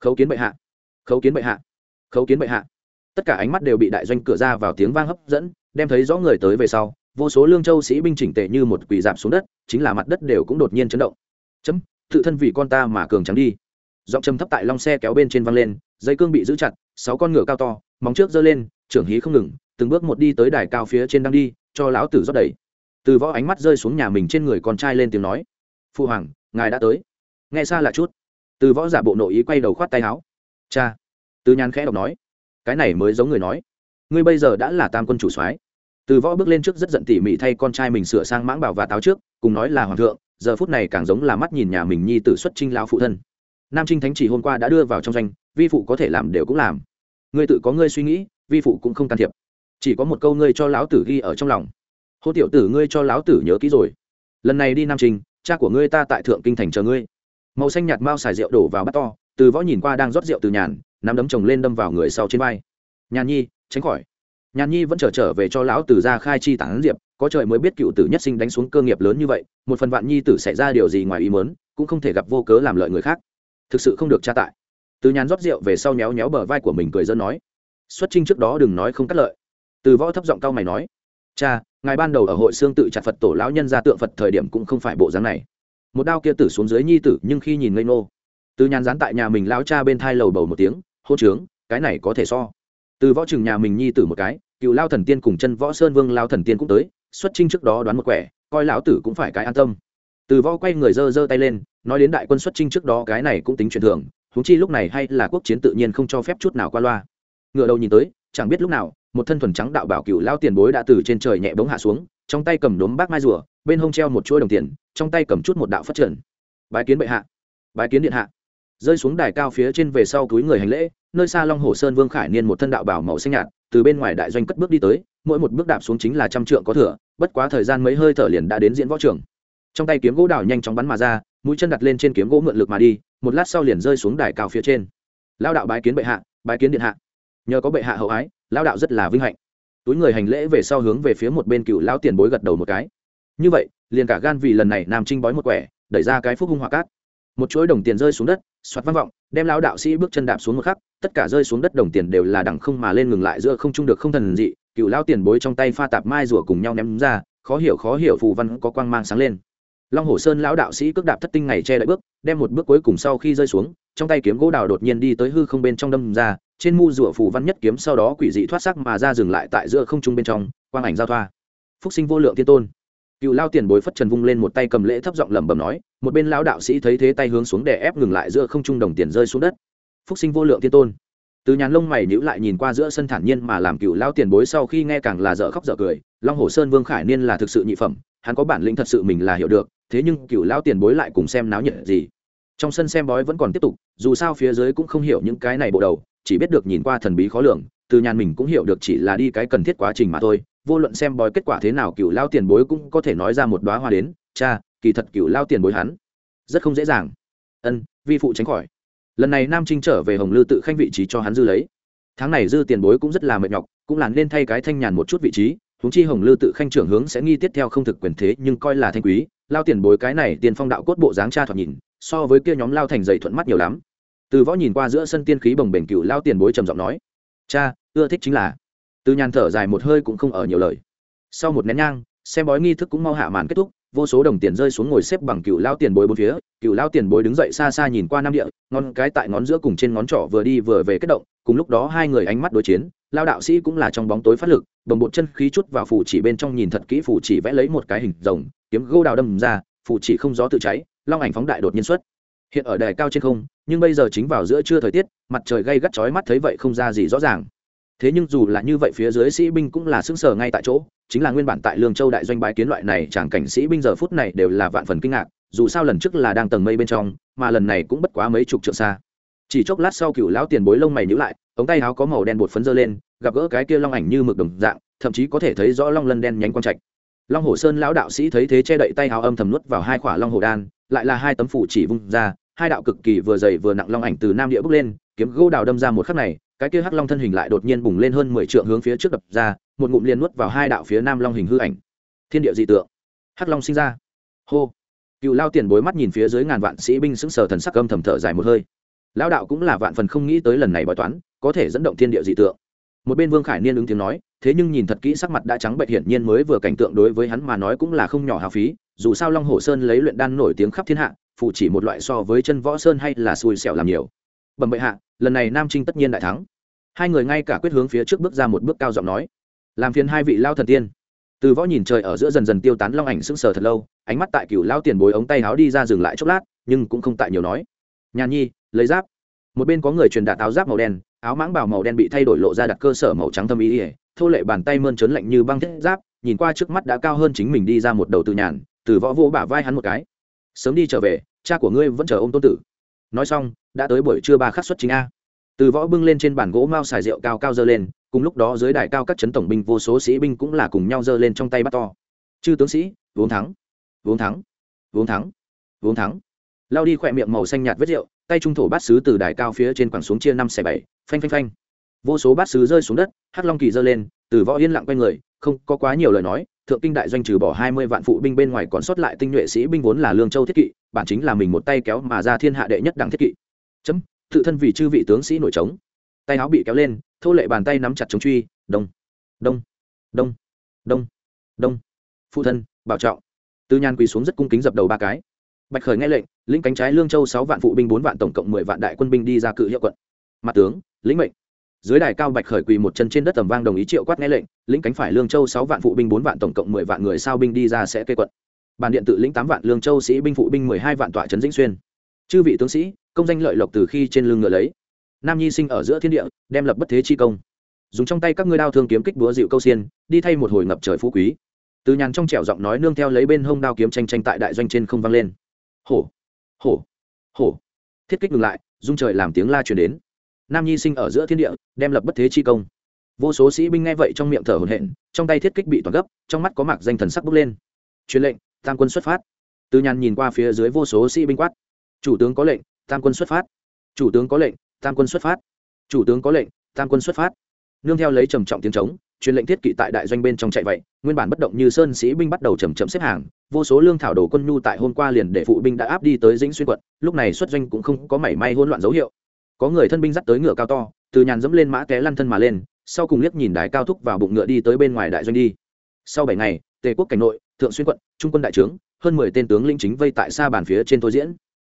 Khấu kiến bệ hạ. Khấu kiến bệ hạ. Khấu kiến bệ hạ. Tất cả ánh mắt đều bị đại doanh cửa ra vào tiếng vang hấp dẫn, đem thấy rõ người tới về sau, vô số lương châu sĩ binh chỉnh tề như một quỳ dạp xuống đất, chính là mặt đất đều cũng đột nhiên chấn động. Chấm, tự thân vì con ta mà cường trắng đi. Giọng châm thấp tại long xe kéo bên trên văng lên, dây cương bị giữ chặt, sáu con ngựa cao to, móng trước giơ lên, trưởng hí không ngừng, từng bước một đi tới đài cao phía trên đang đi, cho lão tử rót đầy. Từ võ ánh mắt rơi xuống nhà mình trên người con trai lên tiếng nói phu hoàng ngài đã tới. Nghe xa là chút từ võ giả bộ nội ý quay đầu khoát tay áo. Cha. Từ nhàn khẽ đọc nói cái này mới giống người nói ngươi bây giờ đã là tam quân chủ soái. Từ võ bước lên trước rất giận tỉ mỉ thay con trai mình sửa sang mãng bảo và táo trước cùng nói là hoàng thượng giờ phút này càng giống là mắt nhìn nhà mình nhi tử xuất trinh lão phụ thân. Nam trinh thánh chỉ hôm qua đã đưa vào trong danh, vi phụ có thể làm đều cũng làm. Ngươi tự có ngươi suy nghĩ vi phụ cũng không can thiệp. Chỉ có một câu ngươi cho lão tử ghi ở trong lòng. Hô tiểu tử ngươi cho lão tử nhớ kỹ rồi. Lần này đi nam trinh cha của ngươi ta tại thượng kinh thành chờ ngươi. Màu xanh nhạt mao xài rượu đổ vào bát to, từ võ nhìn qua đang rót rượu từ nhàn, nắm đấm chồng lên đâm vào người sau trên vai. Nhàn nhi, tránh khỏi. Nhàn nhi vẫn trở trở về cho lão Từ ra khai chi tản diệp, có trời mới biết cựu tử nhất sinh đánh xuống cơ nghiệp lớn như vậy, một phần vạn nhi tử xảy ra điều gì ngoài ý mớn cũng không thể gặp vô cớ làm lợi người khác. Thực sự không được tra tại. Từ nhàn rót rượu về sau nhéo nhéo bờ vai của mình cười dân nói, xuất trinh trước đó đừng nói không cắt lợi. Từ võ thấp giọng cao mày nói, cha ngài ban đầu ở hội xương tự chặt phật tổ lão nhân ra tượng phật thời điểm cũng không phải bộ dáng này. Một đao kia tử xuống dưới nhi tử, nhưng khi nhìn ngây nô từ nhàn dán tại nhà mình lão cha bên thai lầu bầu một tiếng hô trướng, cái này có thể so. Từ võ trừng nhà mình nhi tử một cái, cựu lao thần tiên cùng chân võ sơn vương lao thần tiên cũng tới, xuất trinh trước đó đoán một quẻ, coi lão tử cũng phải cái an tâm. Từ võ quay người dơ dơ tay lên, nói đến đại quân xuất trinh trước đó, cái này cũng tính truyền thường húng chi lúc này hay là quốc chiến tự nhiên không cho phép chút nào qua loa. Ngựa đầu nhìn tới, chẳng biết lúc nào một thân thuần trắng đạo bảo cựu lao tiền bối đã từ trên trời nhẹ bóng hạ xuống, trong tay cầm đốm bác mai rùa, bên hông treo một chuỗi đồng tiền, trong tay cầm chút một đạo phát triển bái kiến bệ hạ. Bái kiến điện hạ. Rơi xuống đài cao phía trên về sau túi người hành lễ, nơi xa long hồ sơn vương khải niên một thân đạo bảo màu xanh nhạt, từ bên ngoài đại doanh cất bước đi tới, mỗi một bước đạp xuống chính là trăm trượng có thừa, bất quá thời gian mấy hơi thở liền đã đến diễn võ trường. Trong tay kiếm gỗ đào nhanh chóng bắn mà ra, mũi chân đặt lên trên kiếm gỗ mượn lực mà đi, một lát sau liền rơi xuống đài cao phía trên. Lao đạo bái kiến bệ hạ, bái kiến điện hạ nhờ có bệ hạ hậu ái lao đạo rất là vinh hạnh. Túi người hành lễ về sau hướng về phía một bên cựu lão tiền bối gật đầu một cái. Như vậy, liền cả gan vì lần này nam trinh bói một quẻ, đẩy ra cái phúc hung hỏa cát. Một chuỗi đồng tiền rơi xuống đất xoát vang vọng, đem lão đạo sĩ bước chân đạp xuống một khắc, tất cả rơi xuống đất đồng tiền đều là đẳng không mà lên ngừng lại giữa không trung được không thần dị, cựu lão tiền bối trong tay pha tạp mai rủa cùng nhau ném ra, khó hiểu khó hiểu phù văn có quang mang sáng lên. Long hồ sơn lão đạo sĩ cước đạp thất tinh ngày che đợi bước, đem một bước cuối cùng sau khi rơi xuống, trong tay kiếm gỗ đào đột nhiên đi tới hư không bên trong đâm ra trên mu rùa phù văn nhất kiếm sau đó quỷ dị thoát sắc mà ra dừng lại tại giữa không trung bên trong, quang ảnh giao thoa. Phúc sinh vô lượng thiên tôn. Cựu lao tiền bối phất trần vung lên một tay cầm lễ thấp giọng lẩm bẩm nói, một bên lão đạo sĩ thấy thế tay hướng xuống để ép ngừng lại giữa không trung đồng tiền rơi xuống đất. Phúc sinh vô lượng thiên tôn. Từ nhàn lông mày nhữ lại nhìn qua giữa sân thản nhiên mà làm cựu lao tiền bối sau khi nghe càng là dở khóc dở cười, long hồ sơn vương khải niên là thực sự nhị phẩm, hắn có bản lĩnh thật sự mình là hiểu được, thế nhưng cựu lao tiền bối lại cùng xem náo nhiệt gì. Trong sân xem bói vẫn còn tiếp tục, dù sao phía dưới cũng không hiểu những cái này bộ đầu chỉ biết được nhìn qua thần bí khó lường, từ nhàn mình cũng hiểu được chỉ là đi cái cần thiết quá trình mà thôi, vô luận xem bói kết quả thế nào cựu lao tiền bối cũng có thể nói ra một đoá hoa đến, cha, kỳ thật cựu lao tiền bối hắn, rất không dễ dàng. Ân, vi phụ tránh khỏi. Lần này nam trinh trở về hồng lư tự khanh vị trí cho hắn dư lấy. Tháng này dư tiền bối cũng rất là mệt nhọc, cũng là nên thay cái thanh nhàn một chút vị trí, huống chi hồng lư tự khanh trưởng hướng sẽ nghi tiết theo không thực quyền thế nhưng coi là thanh quý, lao tiền bối cái này tiền phong đạo cốt bộ dáng cha thoạt nhìn, so với kia nhóm lao thành dày thuận mắt nhiều lắm từ võ nhìn qua giữa sân tiên khí bồng bềnh cựu lao tiền bối trầm giọng nói, cha, ưa thích chính là. Từ nhàn thở dài một hơi cũng không ở nhiều lời. Sau một nén nhang, xem bói nghi thức cũng mau hạ màn kết thúc, vô số đồng tiền rơi xuống ngồi xếp bằng cựu lao tiền bối bốn phía, cựu lao tiền bối đứng dậy xa xa nhìn qua nam địa, ngón cái tại ngón giữa cùng trên ngón trỏ vừa đi vừa về kết động, cùng lúc đó hai người ánh mắt đối chiến, lao đạo sĩ cũng là trong bóng tối phát lực bồng bột chân khí chút vào phủ chỉ bên trong nhìn thật kỹ phủ chỉ vẽ lấy một cái hình rồng, kiếm gô đào đâm ra, phủ chỉ không gió tự cháy, long ảnh phóng đại đột nhiên xuất hiện ở đài cao trên không, nhưng bây giờ chính vào giữa trưa thời tiết, mặt trời gây gắt chói mắt thấy vậy không ra gì rõ ràng. Thế nhưng dù là như vậy phía dưới sĩ binh cũng là xứng sở ngay tại chỗ, chính là nguyên bản tại lương châu đại doanh bái kiến loại này chẳng cảnh sĩ binh giờ phút này đều là vạn phần kinh ngạc, dù sao lần trước là đang tầng mây bên trong, mà lần này cũng bất quá mấy chục trượng xa. Chỉ chốc lát sau cựu lão tiền bối lông mày nhữ lại, ống tay áo có màu đen bột phấn dơ lên, gặp gỡ cái kia long ảnh như mực đồng dạng, thậm chí có thể thấy rõ long lân đen nhánh quang trạch. Long hồ sơn lão đạo sĩ thấy thế che đậy tay áo âm thầm nuốt vào hai khỏa long hồ đan lại là hai tấm phủ chỉ vung ra, hai đạo cực kỳ vừa dày vừa nặng long ảnh từ nam địa bước lên, kiếm gỗ đào đâm ra một khắc này, cái kia hắc long thân hình lại đột nhiên bùng lên hơn mười trượng hướng phía trước đập ra, một ngụm liền nuốt vào hai đạo phía nam long hình hư ảnh. Thiên địa dị tượng. Hắc long sinh ra. Hô. Cựu lao tiền bối mắt nhìn phía dưới ngàn vạn sĩ binh sững sờ thần sắc âm thầm thở dài một hơi. Lao đạo cũng là vạn phần không nghĩ tới lần này bói toán, có thể dẫn động thiên địa dị tượng. Một bên vương khải niên ứng tiếng nói thế nhưng nhìn thật kỹ sắc mặt đã trắng bệch hiển nhiên mới vừa cảnh tượng đối với hắn mà nói cũng là không nhỏ hào phí, dù sao long hồ sơn lấy luyện đan nổi tiếng khắp thiên hạ, phụ chỉ một loại so với chân võ sơn hay là xui xẻo làm nhiều. Bẩm bệ hạ, lần này nam trinh tất nhiên đại thắng. Hai người ngay cả quyết hướng phía trước bước ra một bước cao giọng nói. Làm phiền hai vị lao thần tiên. Từ võ nhìn trời ở giữa dần dần tiêu tán long ảnh sững sờ thật lâu, ánh mắt tại cửu lao tiền bối ống tay áo đi ra dừng lại chốc lát, nhưng cũng không tại nhiều nói. Nhàn nhi, lấy giáp. Một bên có người truyền đạt áo giáp màu đen, áo mãng bào màu đen bị thay đổi lộ ra đặt cơ sở màu trắng thâm ý ỉa thô lệ bàn tay mơn trớn lạnh như băng thiết giáp, nhìn qua trước mắt đã cao hơn chính mình đi ra một đầu từ nhàn, từ võ vô bả vai hắn một cái. Sớm đi trở về, cha của ngươi vẫn chờ ô m tôn tử. Nói xong, đã tới buổi trưa ba khắc xuất chính a. Từ võ bưng lên trên bàn gỗ mao xài rượu cao cao dơ lên, cùng lúc đó dưới đài cao các chấn tổng binh vô số sĩ binh cũng là cùng nhau dơ lên trong tay bắt to. Chư tướng sĩ, uống thắng uống thắng uống thắng uống thắng. Lao đi khỏe miệng màu xanh nhạt vết rượu, tay trung thổ bát sứ từ đài cao phía trên quẳng xuống chia năm xẻ bảy, phanh phanh phanh vô số bát sứ rơi xuống đất, hắc long kỳ dơ lên, từ võ yên lặng quay người, không có quá nhiều lời nói, thượng kinh đại doanh trừ bỏ hai mươi vạn phụ binh bên ngoài còn sót lại tinh nhuệ sĩ binh vốn là lương châu thiết kỵ, bản chính là mình một tay kéo mà ra thiên hạ đệ nhất đẳng thiết kỵ. Chấm, tự thân vì chư vị tướng sĩ nổi trống. Tay áo bị kéo lên, thô lệ bàn tay nắm chặt chống truy, đông đông đông đông đông. Phụ thân, bảo trọng. Tư nhan quỳ xuống rất cung kính dập đầu ba cái. Bạch khởi nghe lệnh, lĩnh cánh trái lương châu sáu vạn phụ binh, bốn vạn tổng cộng mười vạn đại quân binh đi ra cự hiệu quận. Mặt tướng, lĩnh mệnh dưới đài cao bạch khởi quỳ một chân trên đất tầm vang đồng ý triệu quát nghe lệnh, lĩnh cánh phải lương châu sáu vạn phụ binh, bốn vạn tổng cộng mười vạn người sao binh đi ra sẽ kê quận. Bàn điện tự lĩnh tám vạn lương châu sĩ binh phụ binh mười hai vạn tọa trấn dĩnh xuyên. Chư vị tướng sĩ, công danh lợi lộc từ khi trên lưng ngựa lấy. Nam nhi sinh ở giữa thiên địa, đem lập bất thế chi công. Dùng trong tay các ngươi đao thương kiếm kích búa dịu câu xiên, đi thay một hồi ngập trời phú quý. Từ nhàn trong trẻo giọng nói nương theo lấy bên hông đao kiếm tranh tranh tại đại doanh trên không vang lên. Hổ hổ hổ. Thiết kích ngừng lại dung trời làm tiếng la truyền đến nam nhi sinh ở giữa thiên địa, đem lập bất thế chi công. Vô số sĩ binh nghe vậy trong miệng thở hổn hển, trong tay thiết kích bị toàn gấp, trong mắt có mạc danh thần sắc bốc lên. Truyền lệnh, tam quân xuất phát. Từ nhàn nhìn qua phía dưới vô số sĩ binh quát. Chủ tướng có lệnh, tam quân xuất phát. Chủ tướng có lệnh, tam quân xuất phát. Chủ tướng có lệnh, tam quân xuất phát. Nương theo lấy trầm trọng tiếng trống, truyền lệnh thiết kỵ tại đại doanh bên trong chạy vậy, nguyên bản bất động như sơn sĩ binh bắt đầu chầm chậm xếp hàng, vô số lương thảo đồ quân nhu tại hôm qua liền để phụ binh đã áp đi tới dĩnh xuyên quận, lúc này xuất doanh cũng không có mảy may hỗn loạn dấu hiệu có người thân binh dắt tới ngựa cao to, từ nhàn dẫm lên mã té lăn thân mà lên, sau cùng liếc nhìn đái cao thúc vào bụng ngựa đi tới bên ngoài đại doanh đi. Sau bảy ngày, tề quốc cảnh nội, thượng xuyên quận, trung quân đại trướng, hơn mười tên tướng lĩnh chính vây tại xa bàn phía trên tôi diễn.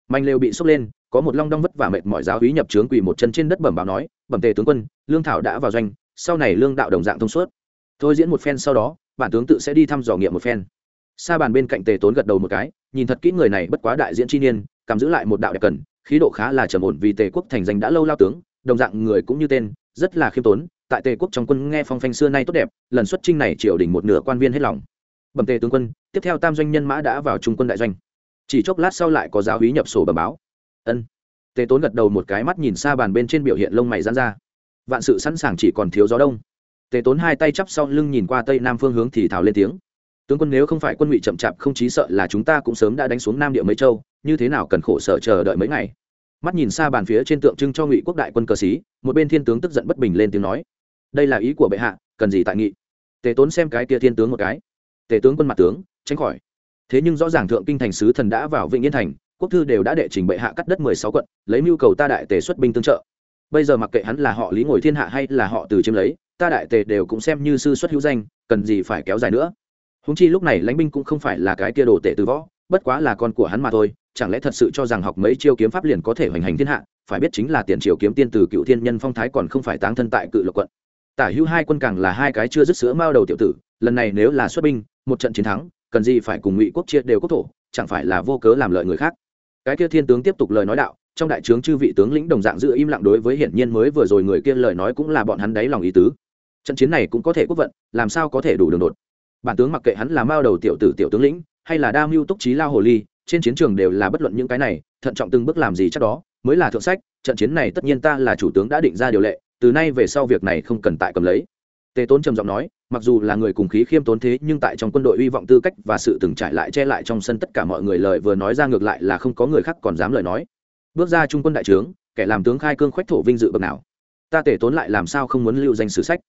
Manh lều bị sốc lên, có một long đong vất vả mệt mỏi giáo hí nhập trướng quỳ một chân trên đất bẩm báo nói, bẩm tề tướng quân, lương thảo đã vào doanh, sau này lương đạo đồng dạng thông suốt. Thôi diễn một phen sau đó, bản tướng tự sẽ đi thăm dò nghiệm một phen. Xa bàn bên cạnh tề tốn gật đầu một cái, nhìn thật kỹ người này bất quá đại diễn chi niên, cầm giữ lại một đạo đẹp cần khí độ khá là trầm ổn vì tề quốc thành danh đã lâu lao tướng, đồng dạng người cũng như tên, rất là khiêm tốn, tại tề quốc trong quân nghe phong phanh xưa nay tốt đẹp, lần xuất trinh này triều đình một nửa quan viên hết lòng. Bẩm tề tướng quân, tiếp theo tam doanh nhân mã đã vào trung quân đại doanh. Chỉ chốc lát sau lại có giáo hí nhập sổ bẩm báo. Ân. Tề tốn gật đầu một cái mắt nhìn xa bàn bên trên biểu hiện lông mày dán ra. Vạn sự sẵn sàng chỉ còn thiếu gió đông. Tề tốn hai tay chắp sau lưng nhìn qua tây nam phương hướng thì thào lên tiếng. Tướng quân nếu không phải quân ngụy chậm chạp không chí sợ là chúng ta cũng sớm đã đánh xuống nam địa mấy châu như thế nào cần khổ sở chờ đợi mấy ngày? Mắt nhìn xa bàn phía trên tượng trưng cho ngụy quốc đại quân cờ xí, một bên thiên tướng tức giận bất bình lên tiếng nói, đây là ý của bệ hạ, cần gì tại nghị? Tề tốn xem cái kia thiên tướng một cái. Tề tướng quân mặt tướng, tránh khỏi. Thế nhưng rõ ràng thượng kinh thành sứ thần đã vào Vịnh yên thành, quốc thư đều đã đệ trình bệ hạ cắt đất mười sáu quận, lấy mưu cầu ta đại tề xuất binh tương trợ. Bây giờ mặc kệ hắn là họ lý ngồi thiên hạ hay là họ từ chiếm lấy, ta đại tề đều cũng xem như sư xuất hữu danh, cần gì phải kéo dài nữa? Húng chi lúc này lãnh binh cũng không phải là cái kia đồ tệ từ võ bất quá là con của hắn mà thôi, chẳng lẽ thật sự cho rằng học mấy chiêu kiếm pháp liền có thể hoành hành thiên hạ, phải biết chính là tiền triều kiếm tiên từ cựu thiên nhân phong thái còn không phải táng thân tại cự lộc quận. Tả hữu hai quân càng là hai cái chưa dứt sữa mao đầu tiểu tử, lần này nếu là xuất binh, một trận chiến thắng, cần gì phải cùng ngụy quốc chia đều quốc thổ, chẳng phải là vô cớ làm lợi người khác. Cái kia thiên tướng tiếp tục lời nói đạo, trong đại trướng chư vị tướng lĩnh đồng dạng giữ im lặng đối với hiển nhiên mới vừa rồi người kia lời nói cũng là bọn hắn đáy lòng ý tứ. Trận chiến này cũng có thể quốc vận, làm sao có thể đủ đường đột. Bản tướng mặc kệ hắn là mao đầu tiểu tử tiểu tướng lĩnh hay là đa mưu túc trí lao hồ ly, trên chiến trường đều là bất luận những cái này, thận trọng từng bước làm gì chắc đó, mới là thượng sách, trận chiến này tất nhiên ta là chủ tướng đã định ra điều lệ, từ nay về sau việc này không cần tại cầm lấy. Tề tốn trầm giọng nói, mặc dù là người cùng khí khiêm tốn thế, nhưng tại trong quân đội hy vọng tư cách và sự từng trải lại che lại trong sân tất cả mọi người lời vừa nói ra ngược lại là không có người khác còn dám lời nói. Bước ra trung quân đại trướng, kẻ làm tướng khai cương khoách thổ vinh dự bậc nào? Ta tề tốn lại làm sao không muốn lưu danh sử sách?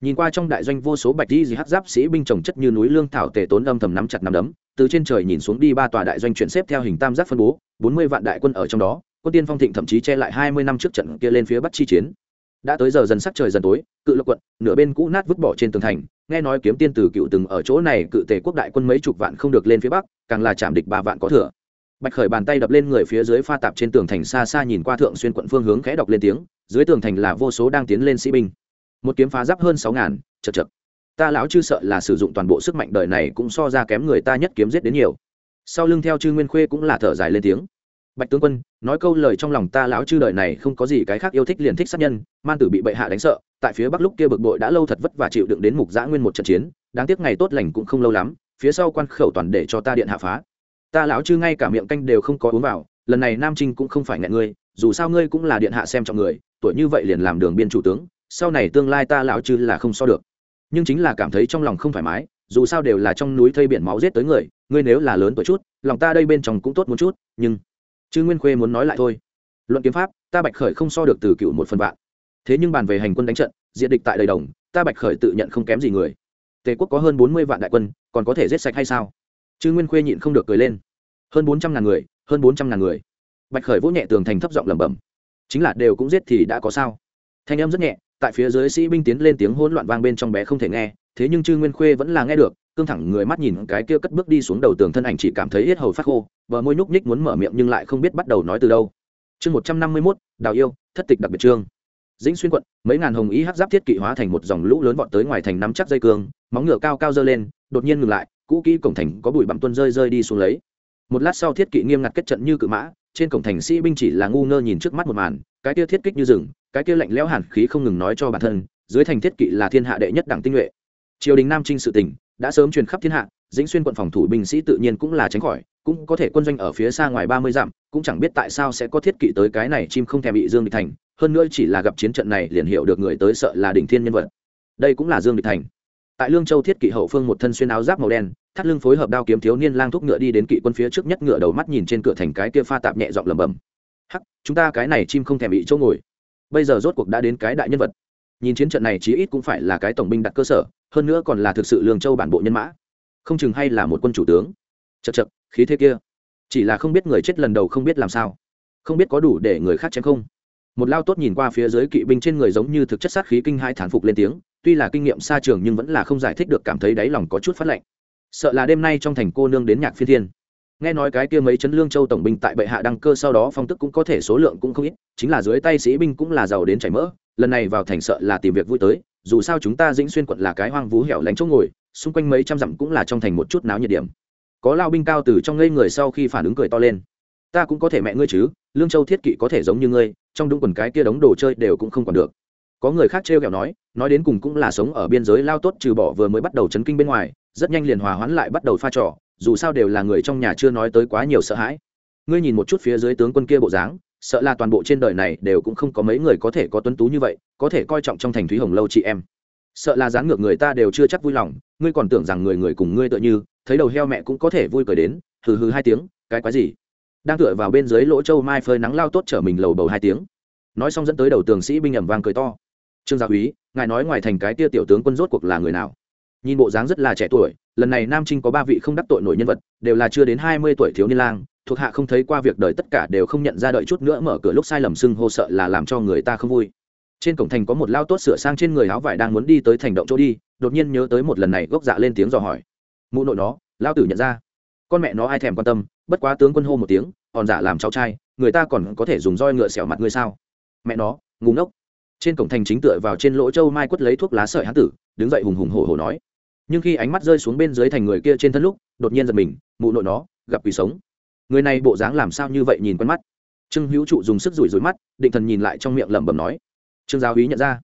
Nhìn qua trong đại doanh vô số bạch di gì hát giáp sĩ binh trồng chất như núi lương thảo tề tốn âm thầm nắm chặt nắm đấm, từ trên trời nhìn xuống đi ba tòa đại doanh chuyển xếp theo hình tam giác phân bố, bốn mươi vạn đại quân ở trong đó, quân tiên phong thịnh thậm chí che lại hai mươi năm trước trận kia lên phía bắc chi chiến. Đã tới giờ dần sắc trời dần tối, cự lộc quận, nửa bên cũ nát vứt bỏ trên tường thành, nghe nói kiếm tiên từ cựu từng ở chỗ này cự tề quốc đại quân mấy chục vạn không được lên phía bắc, càng là chạm địch ba vạn có thừa. Bạch khởi bàn tay đập lên người phía dưới pha tạp trên tường thành xa xa nhìn qua thượng xuyên quận phương hướng khẽ đọc lên tiếng, dưới tường thành là vô số đang tiến lên sĩ binh một kiếm phá giáp hơn sáu ngàn, chật chật. Ta lão chư sợ là sử dụng toàn bộ sức mạnh đời này cũng so ra kém người ta nhất kiếm giết đến nhiều. Sau lưng theo chư nguyên khuê cũng là thở dài lên tiếng. Bạch tướng quân, nói câu lời trong lòng ta lão chư đời này không có gì cái khác yêu thích liền thích sát nhân, man tử bị bệ hạ đánh sợ, tại phía bắc lúc kia bực bội đã lâu thật vất và chịu đựng đến mục giã nguyên một trận chiến, đáng tiếc ngày tốt lành cũng không lâu lắm, phía sau quan khẩu toàn để cho ta điện hạ phá. Ta lão chư ngay cả miệng canh đều không có uống vào, lần này nam trinh cũng không phải ngại ngươi, dù sao ngươi cũng là điện hạ xem trọng người, tuổi như vậy liền làm đường biên chủ tướng sau này tương lai ta lão chư là không so được. Nhưng chính là cảm thấy trong lòng không thoải mái, dù sao đều là trong núi thây biển máu giết tới người, ngươi nếu là lớn tuổi chút, lòng ta đây bên trong cũng tốt một chút, nhưng chư nguyên khuê muốn nói lại thôi. Luận kiếm pháp, ta bạch khởi không so được từ cựu một phần vạn. Thế nhưng bàn về hành quân đánh trận, diện địch tại đầy đồng, ta bạch khởi tự nhận không kém gì người. Tề quốc có hơn bốn mươi vạn đại quân, còn có thể giết sạch hay sao? Chư nguyên khuê nhịn không được cười lên. Hơn bốn trăm ngàn người, hơn bốn trăm ngàn người. Bạch khởi vỗ nhẹ tường thành thấp giọng lẩm bẩm. Chính là đều cũng giết thì đã có sao? Thanh em rất nhẹ tại phía dưới sĩ binh tiến lên tiếng hỗn loạn vang bên trong bé không thể nghe, thế nhưng chư nguyên khuê vẫn là nghe được, cương thẳng người mắt nhìn cái kia cất bước đi xuống đầu tường thân ảnh chỉ cảm thấy hết hầu phát khô, bờ môi nhúc nhích muốn mở miệng nhưng lại không biết bắt đầu nói từ đâu. Chương một trăm năm mươi mốt, đào yêu, thất tịch đặc biệt trương dĩnh xuyên quận, mấy ngàn hồng ý hát giáp thiết kỵ hóa thành một dòng lũ lớn vọt tới ngoài thành nắm chắc dây cương, móng ngựa cao cao dơ lên, đột nhiên ngừng lại, cũ kỹ cổng thành có bụi bặm tuân rơi rơi đi xuống lấy. Một lát sau thiết kỵ nghiêm ngặt kết trận như cự mã, trên cổng thành sĩ binh chỉ là ngu ngơ nhìn trước mắt một màn, cái kia thiết kích như rừng cái kia lạnh lẽo hàn khí không ngừng nói cho bản thân, dưới thành thiết kỵ là thiên hạ đệ nhất đảng tinh nhuệ. Triều đình nam trinh sự tỉnh đã sớm truyền khắp thiên hạ, dĩnh xuyên quận phòng thủ binh sĩ tự nhiên cũng là tránh khỏi, cũng có thể quân doanh ở phía xa ngoài ba mươi dặm, cũng chẳng biết tại sao sẽ có thiết kỵ tới cái này chim không thèm bị dương địch thành, hơn nữa chỉ là gặp chiến trận này liền hiểu được người tới sợ là đỉnh thiên nhân vật. Đây cũng là dương địch thành. Tại lương châu thiết kỵ hậu phương một thân xuyên áo giáp màu đen, thắt lưng phối hợp đao kiếm thiếu niên lang thúc ngựa đi đến kỵ quân phía trước nhất ngựa đầu mắt nhìn trên cửa thành cái kia pha tạp nhẹ giọng lẩm bẩm. Hắc, chúng ta cái này chim không thèm bị chỗ ngồi bây giờ rốt cuộc đã đến cái đại nhân vật. Nhìn chiến trận này chí ít cũng phải là cái tổng binh đặt cơ sở, hơn nữa còn là thực sự lương châu bản bộ nhân mã. Không chừng hay là một quân chủ tướng. Chật chật khí thế kia. Chỉ là không biết người chết lần đầu không biết làm sao. Không biết có đủ để người khác chém không. Một lao tốt nhìn qua phía dưới kỵ binh trên người giống như thực chất sát khí kinh hai thản phục lên tiếng, tuy là kinh nghiệm xa trường nhưng vẫn là không giải thích được cảm thấy đáy lòng có chút phát lạnh. Sợ là đêm nay trong thành cô nương đến nhạc phi thiên nghe nói cái kia mấy chấn lương châu tổng binh tại bệ hạ đăng cơ sau đó phong tức cũng có thể số lượng cũng không ít, chính là dưới tay sĩ binh cũng là giàu đến chảy mỡ, lần này vào thành sợ là tìm việc vui tới, dù sao chúng ta dĩnh xuyên quận là cái hoang vú hẻo lánh chỗ ngồi, xung quanh mấy trăm dặm cũng là trong thành một chút náo nhiệt điểm. Có lao binh cao từ trong ngây người sau khi phản ứng cười to lên. Ta cũng có thể mẹ ngươi chứ, lương châu thiết kỵ có thể giống như ngươi, trong đúng quần cái kia đống đồ chơi đều cũng không còn được. Có người khác trêu kẹo nói nói đến cùng cũng là sống ở biên giới lao tốt trừ bỏ vừa mới bắt đầu chấn kinh bên ngoài, rất nhanh liền hòa hoãn lại bắt đầu pha trò dù sao đều là người trong nhà chưa nói tới quá nhiều sợ hãi. Ngươi nhìn một chút phía dưới tướng quân kia bộ dáng, sợ là toàn bộ trên đời này đều cũng không có mấy người có thể có tuấn tú như vậy, có thể coi trọng trong thành thúy hồng lâu chị em. Sợ là dáng ngược người ta đều chưa chắc vui lòng, ngươi còn tưởng rằng người người cùng ngươi tựa như, thấy đầu heo mẹ cũng có thể vui cười đến, hừ hừ hai tiếng, cái quái gì? Đang tựa vào bên dưới lỗ châu mai phơi nắng lao tốt trở mình lầu bầu hai tiếng. Nói xong dẫn tới đầu tường sĩ binh ẩm vang cười to. Trương gia úy ngài nói ngoài thành cái tia tiểu tướng quân rốt cuộc là người nào? Nhìn bộ dáng rất là trẻ tuổi, lần này nam trinh có ba vị không đắc tội nổi nhân vật, đều là chưa đến hai mươi tuổi thiếu niên lang, thuộc hạ không thấy qua việc đời tất cả đều không nhận ra đợi chút nữa mở cửa lúc sai lầm sưng hô sợ là làm cho người ta không vui. Trên cổng thành có một lao tốt sửa sang trên người áo vải đang muốn đi tới thành động chỗ đi, đột nhiên nhớ tới một lần này gốc dạ lên tiếng dò hỏi. Mụ nội nó, lao tử nhận ra. Con mẹ nó ai thèm quan tâm, bất quá tướng quân hô một tiếng còn giả làm cháu trai, người ta còn có thể dùng roi ngựa xẻo mặt ngươi sao? Mẹ nó ngúng ngốc. Trên cổng thành chính tựa vào trên lỗ châu mai quất lấy thuốc lá sợi hán tử, đứng dậy hùng hùng hổ hổ nói nhưng khi ánh mắt rơi xuống bên dưới thành người kia trên thân lúc, đột nhiên giật mình, mụ nội nó, gặp quỷ sống. Người này bộ dáng làm sao như vậy nhìn quen mắt. Trương hữu trụ dùng sức rủi rủi mắt, định thần nhìn lại trong miệng lẩm bẩm nói, trương giáo hí nhận ra.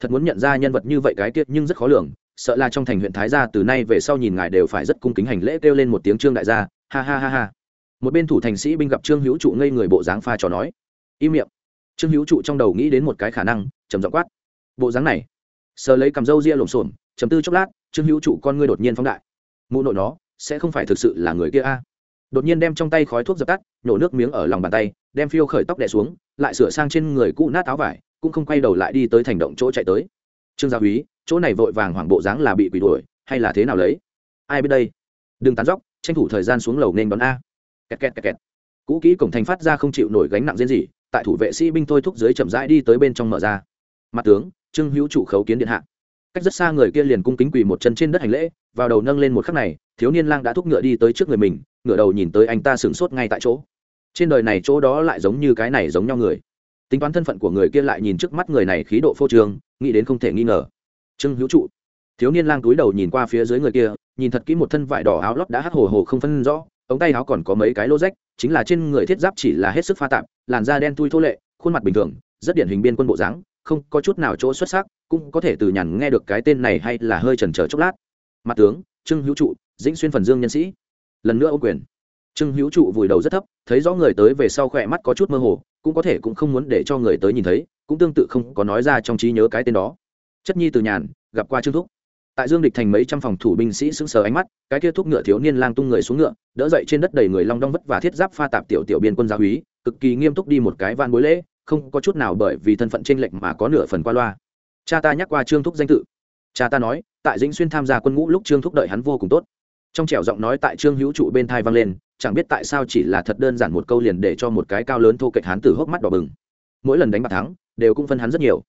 Thật muốn nhận ra nhân vật như vậy cái tiết nhưng rất khó lường, sợ là trong thành huyện thái gia từ nay về sau nhìn ngài đều phải rất cung kính hành lễ kêu lên một tiếng trương đại gia. Ha ha ha ha. Một bên thủ thành sĩ binh gặp trương hữu trụ ngây người bộ dáng pha trò nói, im miệng. Trương hữu trụ trong đầu nghĩ đến một cái khả năng, trầm giọng quát, bộ dáng này. Sờ lấy cầm râu ria lộn xộn chấm tư chốc lát, trương hữu trụ con ngươi đột nhiên phóng đại. Mụ nội nó, sẽ không phải thực sự là người kia a? Đột nhiên đem trong tay khói thuốc dập tắt nhổ nước miếng ở lòng bàn tay, đem phiêu khởi tóc đẻ xuống, lại sửa sang trên người cũ nát áo vải, cũng không quay đầu lại đi tới thành động chỗ chạy tới. Trương gia úy, chỗ này vội vàng hoảng bộ dáng là bị quỷ đuổi, hay là thế nào lấy? Ai biết đây? Đừng tán dóc, tranh thủ thời gian xuống lầu nên đón a. Kẹt kẹt kẹt kẹt. Cũ kỹ cổng thành phát ra không chịu nổi gánh nặng diễn gì tại thủ vệ sĩ binh thôi thúc dưới chậm rãi đi tới bên trong mở ra. Mặt tướng, trương hữu trụ khấu kiến điện hạ cách rất xa người kia liền cung kính quỳ một chân trên đất hành lễ, vào đầu nâng lên một khắc này, thiếu niên lang đã thúc ngựa đi tới trước người mình, ngựa đầu nhìn tới anh ta sửng sốt ngay tại chỗ. Trên đời này chỗ đó lại giống như cái này giống nhau người. Tính toán thân phận của người kia lại nhìn trước mắt người này khí độ phô trương, nghĩ đến không thể nghi ngờ. Trương hữu trụ. Thiếu niên lang túi đầu nhìn qua phía dưới người kia, nhìn thật kỹ một thân vải đỏ áo lót đã hắt hồ hồ không phân rõ, ống tay áo còn có mấy cái lô rách, chính là trên người thiết giáp chỉ là hết sức pha tạp, làn da đen tui thô lệ, khuôn mặt bình thường, rất điển hình biên quân bộ dáng không có chút nào chỗ xuất sắc, cũng có thể từ nhàn nghe được cái tên này hay là hơi chần chờ chốc lát. Mặt tướng, trương hữu trụ, dĩnh xuyên phần dương nhân sĩ. Lần nữa ô quyền. Trương hữu trụ vùi đầu rất thấp, thấy rõ người tới về sau khỏe mắt có chút mơ hồ, cũng có thể cũng không muốn để cho người tới nhìn thấy, cũng tương tự không có nói ra trong trí nhớ cái tên đó. Chất nhi từ nhàn, gặp qua trương thúc. Tại dương địch thành mấy trăm phòng thủ binh sĩ sững sờ ánh mắt, cái kia thúc ngựa thiếu niên lang tung người xuống ngựa, đỡ dậy trên đất đầy người long đong vất và thiết giáp pha tạp tiểu tiểu biên quân gia úy, cực kỳ nghiêm túc đi một cái van bối lễ không có chút nào bởi vì thân phận tranh lệch mà có nửa phần qua loa. Cha ta nhắc qua trương thúc danh tự. Cha ta nói, tại dĩnh xuyên tham gia quân ngũ lúc trương thúc đợi hắn vô cùng tốt. Trong trẻo giọng nói tại trương hữu trụ bên thai vang lên, chẳng biết tại sao chỉ là thật đơn giản một câu liền để cho một cái cao lớn thô kệch hắn từ hốc mắt đỏ bừng. Mỗi lần đánh bạc thắng, đều cũng phân hắn rất nhiều.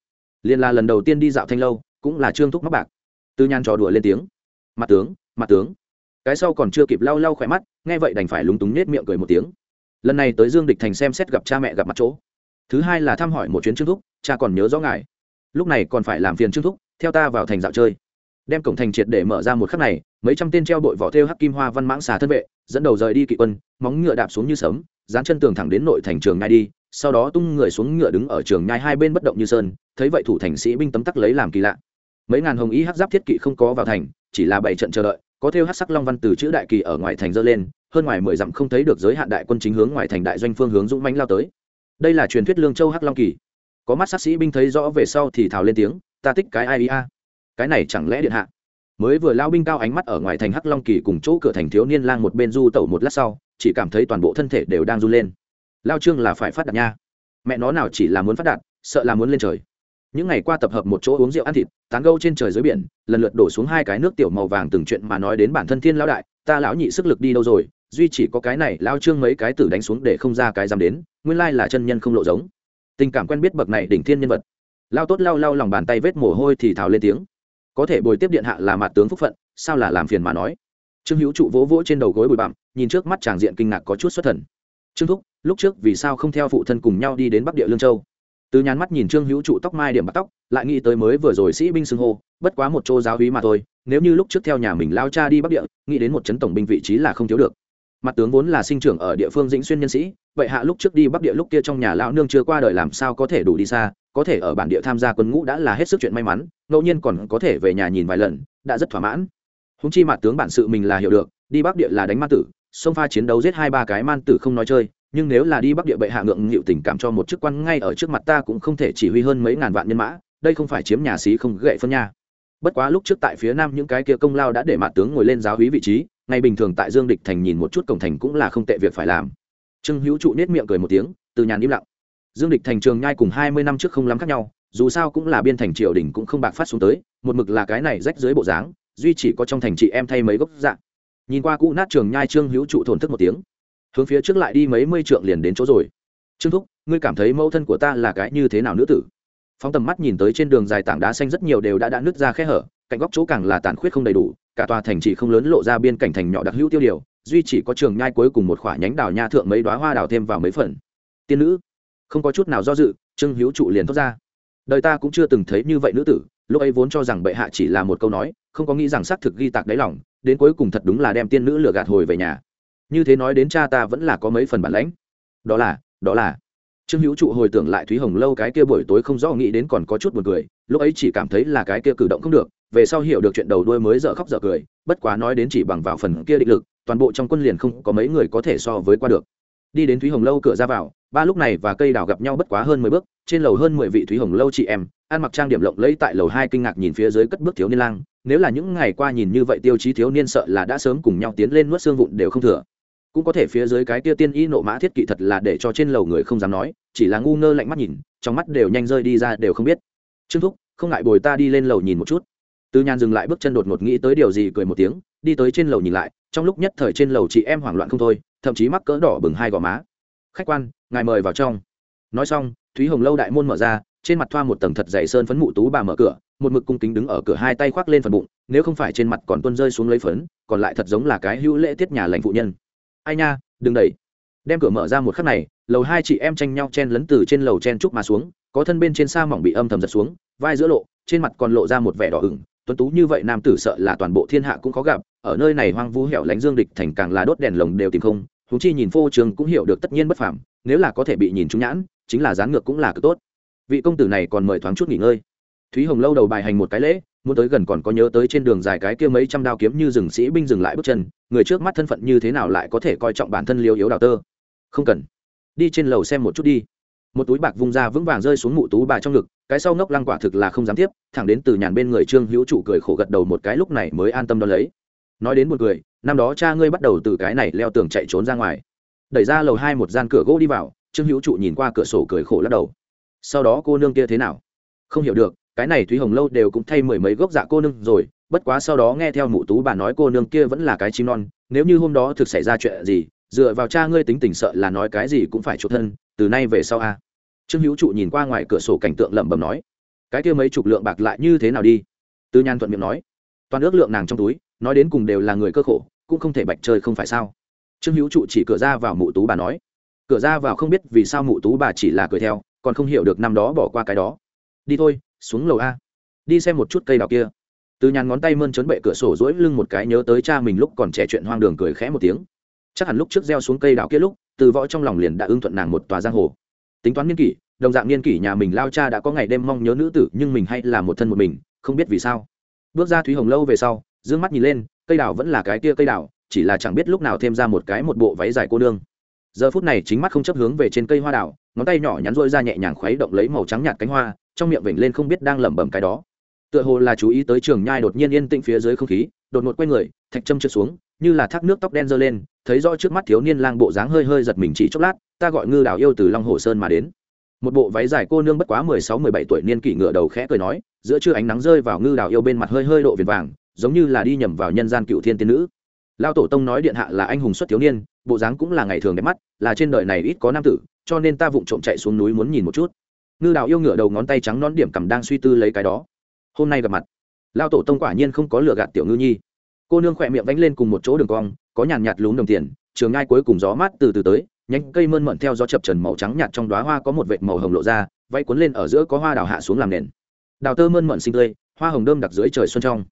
Liền là lần đầu tiên đi dạo thanh lâu, cũng là trương thúc mắc bạc. Tư nhan trò đùa lên tiếng. Mặt tướng mặt tướng. Cái sau còn chưa kịp lau lau khỏe mắt, nghe vậy đành phải lúng túng nết miệng cười một tiếng. Lần này tới dương địch thành xem xét gặp cha mẹ gặp mặt chỗ thứ hai là thăm hỏi một chuyến trương thúc, cha còn nhớ rõ ngài. Lúc này còn phải làm phiền trương thúc, theo ta vào thành dạo chơi. Đem cổng thành triệt để mở ra một khắc này, mấy trăm tên treo đội vỏ thêu hắc kim hoa văn mãng xà thân vệ, dẫn đầu rời đi kỵ quân, móng ngựa đạp xuống như sớm dán chân tường thẳng đến nội thành trường nhai đi, sau đó tung người xuống ngựa đứng ở trường nhai hai bên bất động như sơn, thấy vậy thủ thành sĩ binh tấm tắc lấy làm kỳ lạ. Mấy ngàn hồng ý hắc giáp thiết kỵ không có vào thành, chỉ là bảy trận chờ đợi, có thêu hắc sắc long văn từ chữ đại kỳ ở ngoài thành dơ lên, hơn ngoài mười dặm không thấy được giới hạn đại quân chính hướng ngoài thành đại doanh phương hướng dũng mãnh lao tới đây là truyền thuyết lương châu hắc long kỳ. Có mắt sát sĩ binh thấy rõ về sau thì thào lên tiếng, ta thích cái ai a? Cái này chẳng lẽ điện hạ? Mới vừa lao binh cao ánh mắt ở ngoài thành hắc long kỳ cùng chỗ cửa thành thiếu niên lang một bên du tẩu một lát sau, chỉ cảm thấy toàn bộ thân thể đều đang run lên. Lao trương là phải phát đạt nha. Mẹ nó nào chỉ là muốn phát đạt, sợ là muốn lên trời. Những ngày qua tập hợp một chỗ uống rượu ăn thịt, tán gâu trên trời dưới biển, lần lượt đổ xuống hai cái nước tiểu màu vàng từng chuyện mà nói đến bản thân thiên lão đại, ta lão nhị sức lực đi đâu rồi? Duy chỉ có cái này lao trương mấy cái tử đánh xuống để không ra cái dám đến, nguyên lai là chân nhân không lộ giống. Tình cảm quen biết bậc này đỉnh thiên nhân vật. Lao tốt lao lao lòng bàn tay vết mồ hôi thì thào lên tiếng. Có thể bồi tiếp điện hạ là mặt tướng phúc phận, sao là làm phiền mà nói? Trương hữu trụ vỗ vỗ trên đầu gối bụi bặm, nhìn trước mắt tràng diện kinh ngạc có chút xuất thần. Trương thúc, lúc trước vì sao không theo phụ thân cùng nhau đi đến bắc địa lương châu? Từ nhàn mắt nhìn trương hữu trụ tóc mai điểm bắt tóc, lại nghĩ tới mới vừa rồi sĩ binh xưng hô, bất quá một chỗ giáo hí mà thôi, nếu như lúc trước theo nhà mình lao cha đi bắc địa, nghĩ đến một chấn tổng binh vị trí là không thiếu được mặt tướng vốn là sinh trưởng ở địa phương dĩnh xuyên nhân sĩ, vậy hạ lúc trước đi bắc địa lúc kia trong nhà lão nương chưa qua đời làm sao có thể đủ đi xa, có thể ở bản địa tham gia quân ngũ đã là hết sức chuyện may mắn, ngẫu nhiên còn có thể về nhà nhìn vài lần, đã rất thỏa mãn. Húng chi mặt tướng bản sự mình là hiểu được, đi bắc địa là đánh man tử sông pha chiến đấu giết hai ba cái man tử không nói chơi, nhưng nếu là đi bắc địa bệ hạ ngượng nghịu tình cảm cho một chức quan ngay ở trước mặt ta cũng không thể chỉ huy hơn mấy ngàn vạn nhân mã, đây không phải chiếm nhà xí không gậy phân nha bất quá lúc trước tại phía nam những cái kia công lao đã để mặt tướng ngồi lên giáo hí vị trí ngày bình thường tại dương địch thành nhìn một chút cổng thành cũng là không tệ việc phải làm. Trương hữu trụ nết miệng cười một tiếng, từ nhàn im lặng. Dương địch thành trường nhai cùng hai mươi năm trước không lắm khác nhau, dù sao cũng là biên thành triều đình cũng không bạc phát xuống tới, một mực là cái này rách dưới bộ dáng, duy chỉ có trong thành chị em thay mấy gốc dạng nhìn qua cũ nát trường nhai trương hữu trụ thổn thức một tiếng, hướng phía trước lại đi mấy mươi trượng liền đến chỗ rồi. Trương thúc, ngươi cảm thấy mẫu thân của ta là cái như thế nào nữ tử? Phóng tầm mắt nhìn tới trên đường dài tảng đá xanh rất nhiều đều đã đã nứt ra khe hở, cạnh góc chỗ càng là tàn khuyết không đầy đủ, cả tòa thành chỉ không lớn lộ ra biên cảnh thành nhỏ đặc hữu tiêu điều, duy chỉ có trường nhai cuối cùng một khoả nhánh đào nha thượng mấy đoá hoa đào thêm vào mấy phần. Tiên nữ, không có chút nào do dự, trương hữu trụ liền thốt ra. Đời ta cũng chưa từng thấy như vậy nữ tử, lúc ấy vốn cho rằng bệ hạ chỉ là một câu nói, không có nghĩ rằng xác thực ghi tạc đáy lòng, đến cuối cùng thật đúng là đem tiên nữ lừa gạt hồi về nhà. Như thế nói đến cha ta vẫn là có mấy phần bản lãnh. Đó là đó là trương hữu trụ hồi tưởng lại thúy hồng lâu cái kia buổi tối không rõ nghĩ đến còn có chút buồn cười, lúc ấy chỉ cảm thấy là cái kia cử động không được, về sau hiểu được chuyện đầu đuôi mới dở khóc dở cười, bất quá nói đến chỉ bằng vào phần kia định lực, toàn bộ trong quân liền không có mấy người có thể so với qua được. Đi đến thúy hồng lâu cửa ra vào, ba lúc này và cây đào gặp nhau bất quá hơn mười bước, trên lầu hơn mười vị thúy hồng lâu chị em, ăn mặc trang điểm lộng lẫy tại lầu hai kinh ngạc nhìn phía dưới cất bước thiếu niên lang, nếu là những ngày qua nhìn như vậy tiêu chí thiếu niên sợ là đã sớm cùng nhau tiến lên nuốt xương vụn đều không thừa cũng có thể phía dưới cái tia tiên y nộ mã thiết kỵ thật là để cho trên lầu người không dám nói, chỉ là ngu ngơ lạnh mắt nhìn, trong mắt đều nhanh rơi đi ra đều không biết. Trương thúc, không ngại bồi ta đi lên lầu nhìn một chút. Tư nhàn dừng lại bước chân đột ngột nghĩ tới điều gì cười một tiếng, đi tới trên lầu nhìn lại, trong lúc nhất thời trên lầu chị em hoảng loạn không thôi, thậm chí mắc cỡ đỏ bừng hai gò má. Khách quan, ngài mời vào trong. Nói xong, thúy hồng lâu đại môn mở ra, trên mặt thoa một tầng thật dày sơn phấn mụ tú bà mở cửa, một mực cung kính đứng ở cửa hai tay khoác lên phần bụng, nếu không phải trên mặt còn tuân rơi xuống lấy phấn, còn lại thật giống là cái hữu lễ tiết nhà lành phụ nhân ai nha, đừng đẩy. Đem cửa mở ra một khắc này, lầu hai chị em tranh nhau chen lấn từ trên lầu chen trúc mà xuống, có thân bên trên xa mỏng bị âm thầm giật xuống, vai giữa lộ, trên mặt còn lộ ra một vẻ đỏ ửng. Tuấn tú như vậy nam tử sợ là toàn bộ thiên hạ cũng khó gặp, ở nơi này hoang vu hẻo lánh dương địch thành càng là đốt đèn lồng đều tìm không húng chi nhìn phô trường cũng hiểu được tất nhiên bất phàm, nếu là có thể bị nhìn trúng nhãn, chính là gián ngược cũng là cực tốt. Vị công tử này còn mời thoáng chút nghỉ ngơi. Thúy hồng lâu đầu bài hành một cái lễ muốn tới gần còn có nhớ tới trên đường dài cái kia mấy trăm đao kiếm như rừng sĩ binh dừng lại bước chân, người trước mắt thân phận như thế nào lại có thể coi trọng bản thân liêu yếu đào tơ? Không cần. Đi trên lầu xem một chút đi. Một túi bạc vung ra vững vàng rơi xuống mụ tú bà trong ngực, cái sau ngốc lăng quả thực là không dám tiếp, thẳng đến từ nhàn bên người trương hữu trụ cười khổ gật đầu một cái lúc này mới an tâm đo lấy. Nói đến một người năm đó cha ngươi bắt đầu từ cái này leo tường chạy trốn ra ngoài. Đẩy ra lầu hai một gian cửa gỗ đi vào, trương hữu trụ nhìn qua cửa sổ cười khổ lắc đầu. Sau đó cô nương kia thế nào? Không hiểu được cái này thúy hồng lâu đều cũng thay mười mấy gốc dạ cô nương rồi, bất quá sau đó nghe theo mụ tú bà nói cô nương kia vẫn là cái chim non, nếu như hôm đó thực xảy ra chuyện gì, dựa vào cha ngươi tính tình sợ là nói cái gì cũng phải chuộc thân, từ nay về sau a. Trương hữu trụ nhìn qua ngoài cửa sổ cảnh tượng lẩm bẩm nói, cái kia mấy chục lượng bạc lại như thế nào đi? Tư nhan thuận miệng nói, toàn ước lượng nàng trong túi, nói đến cùng đều là người cơ khổ, cũng không thể bạch chơi không phải sao? Trương hữu trụ chỉ cửa ra vào mụ tú bà nói, cửa ra vào không biết vì sao mụ tú bà chỉ là cười theo, còn không hiểu được năm đó bỏ qua cái đó. Đi thôi xuống lầu a. Đi xem một chút cây đào kia. Từ nhàn ngón tay mơn trớn bệ cửa sổ rỗi lưng một cái nhớ tới cha mình lúc còn trẻ chuyện hoang đường cười khẽ một tiếng. Chắc hẳn lúc trước gieo xuống cây đào kia lúc, từ võ trong lòng liền đã ưng thuận nàng một tòa giang hồ. Tính toán niên kỷ, đồng dạng niên kỷ nhà mình lao cha đã có ngày đêm mong nhớ nữ tử, nhưng mình hay là một thân một mình, không biết vì sao. Bước ra thúy hồng lâu về sau d ư ơ n g mắt nhìn lên, cây đào vẫn là cái kia cây đào, chỉ là chẳng biết lúc nào thêm ra một cái một bộ váy dài cô nương. Giờ phút này chính mắt không chấp hướng về trên cây hoa đào, ngón tay nhỏ nhắn rôi ra nhẹ nhàng khuấy động lấy màu trắng nhạt cánh hoa trong miệng vểnh lên không biết đang lẩm bẩm cái đó. Tựa hồ là chú ý tới trường nhai đột nhiên yên tĩnh phía dưới không khí, đột ngột quay người, thạch châm trượt xuống, như là thác nước tóc đen dơ lên, thấy rõ trước mắt thiếu niên lang bộ dáng hơi hơi giật mình chỉ chốc lát, ta gọi ngư đào yêu từ long hồ sơn mà đến. Một bộ váy dài cô nương bất quá mười sáu, mười bảy tuổi niên kỷ ngựa đầu khẽ cười nói, giữa trưa ánh nắng rơi vào ngư đào yêu bên mặt hơi hơi độ viền vàng, giống như là đi nhầm vào nhân gian cựu thiên tiên nữ. Lao tổ tông nói điện hạ là anh hùng xuất thiếu niên, bộ dáng cũng là ngày thường đẹp mắt, là trên đời này ít có nam tử, cho nên ta vụng trộm chạy xuống núi muốn nhìn một chút ngư đào yêu ngựa đầu ngón tay trắng nón điểm cầm đang suy tư lấy cái đó. Hôm nay gặp mặt. Lao tổ tông quả nhiên không có lựa gạt tiểu ngư nhi. Cô nương khỏe miệng vánh lên cùng một chỗ đường cong, có nhàn nhạt lún đồng tiền, trường ngai cuối cùng gió mát từ từ tới, nhánh cây mơn mận theo gió chập trần màu trắng nhạt trong đoá hoa có một vệt màu hồng lộ ra, vẫy cuốn lên ở giữa có hoa đào hạ xuống làm nền. Đào tơ mơn mận xinh tươi, hoa hồng đơm đặc dưới trời xuân trong.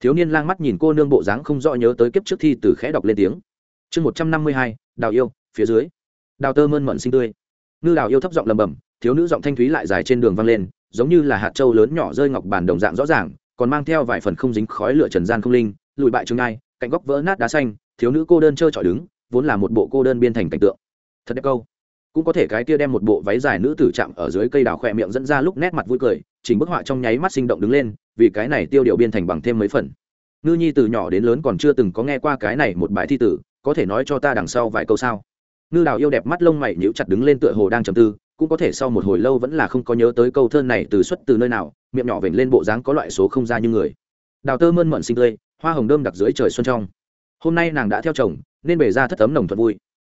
Thiếu niên lang mắt nhìn cô nương bộ dáng không rõ nhớ tới kiếp trước thi từ khẽ đọc lên tiếng. Chương một trăm năm mươi hai, đào yêu, phía dưới. Đào tơ mơn mận xinh tươi. Ngư đào yêu thấp giọng lầm bầm thiếu nữ giọng thanh thúy lại dài trên đường vang lên, giống như là hạt trâu lớn nhỏ rơi ngọc bàn đồng dạng rõ ràng, còn mang theo vài phần không dính khói lửa trần gian không linh, lùi bại trường ngai, cạnh góc vỡ nát đá xanh, thiếu nữ cô đơn trơ trọi đứng, vốn là một bộ cô đơn biên thành cảnh tượng. Thật đẹp câu. Cũng có thể cái kia đem một bộ váy dài nữ tử chạm ở dưới cây đào khỏe miệng dẫn ra lúc nét mặt vui cười, chỉnh bức họa trong nháy mắt sinh động đứng lên, vì cái này tiêu điệu biên thành bằng thêm mấy phần. Ngư nhi từ nhỏ đến lớn còn chưa từng có nghe qua cái này một bài thi tử, có thể nói cho ta đằng sau vài câu sao? Ngư đào yêu đẹp mắt lông mày nhíu chặt đứng lên tựa hồ đang trầm tư cũng có thể sau một hồi lâu vẫn là không có nhớ tới câu thơ này từ xuất từ nơi nào, miệng nhỏ vểnh lên bộ dáng có loại số không ra như người. Đào tơ mơn mận sinh tươi, hoa hồng đơm đặc dưới trời xuân trong. Hôm nay nàng đã theo chồng, nên bề ra thất tấm nồng thuận vui.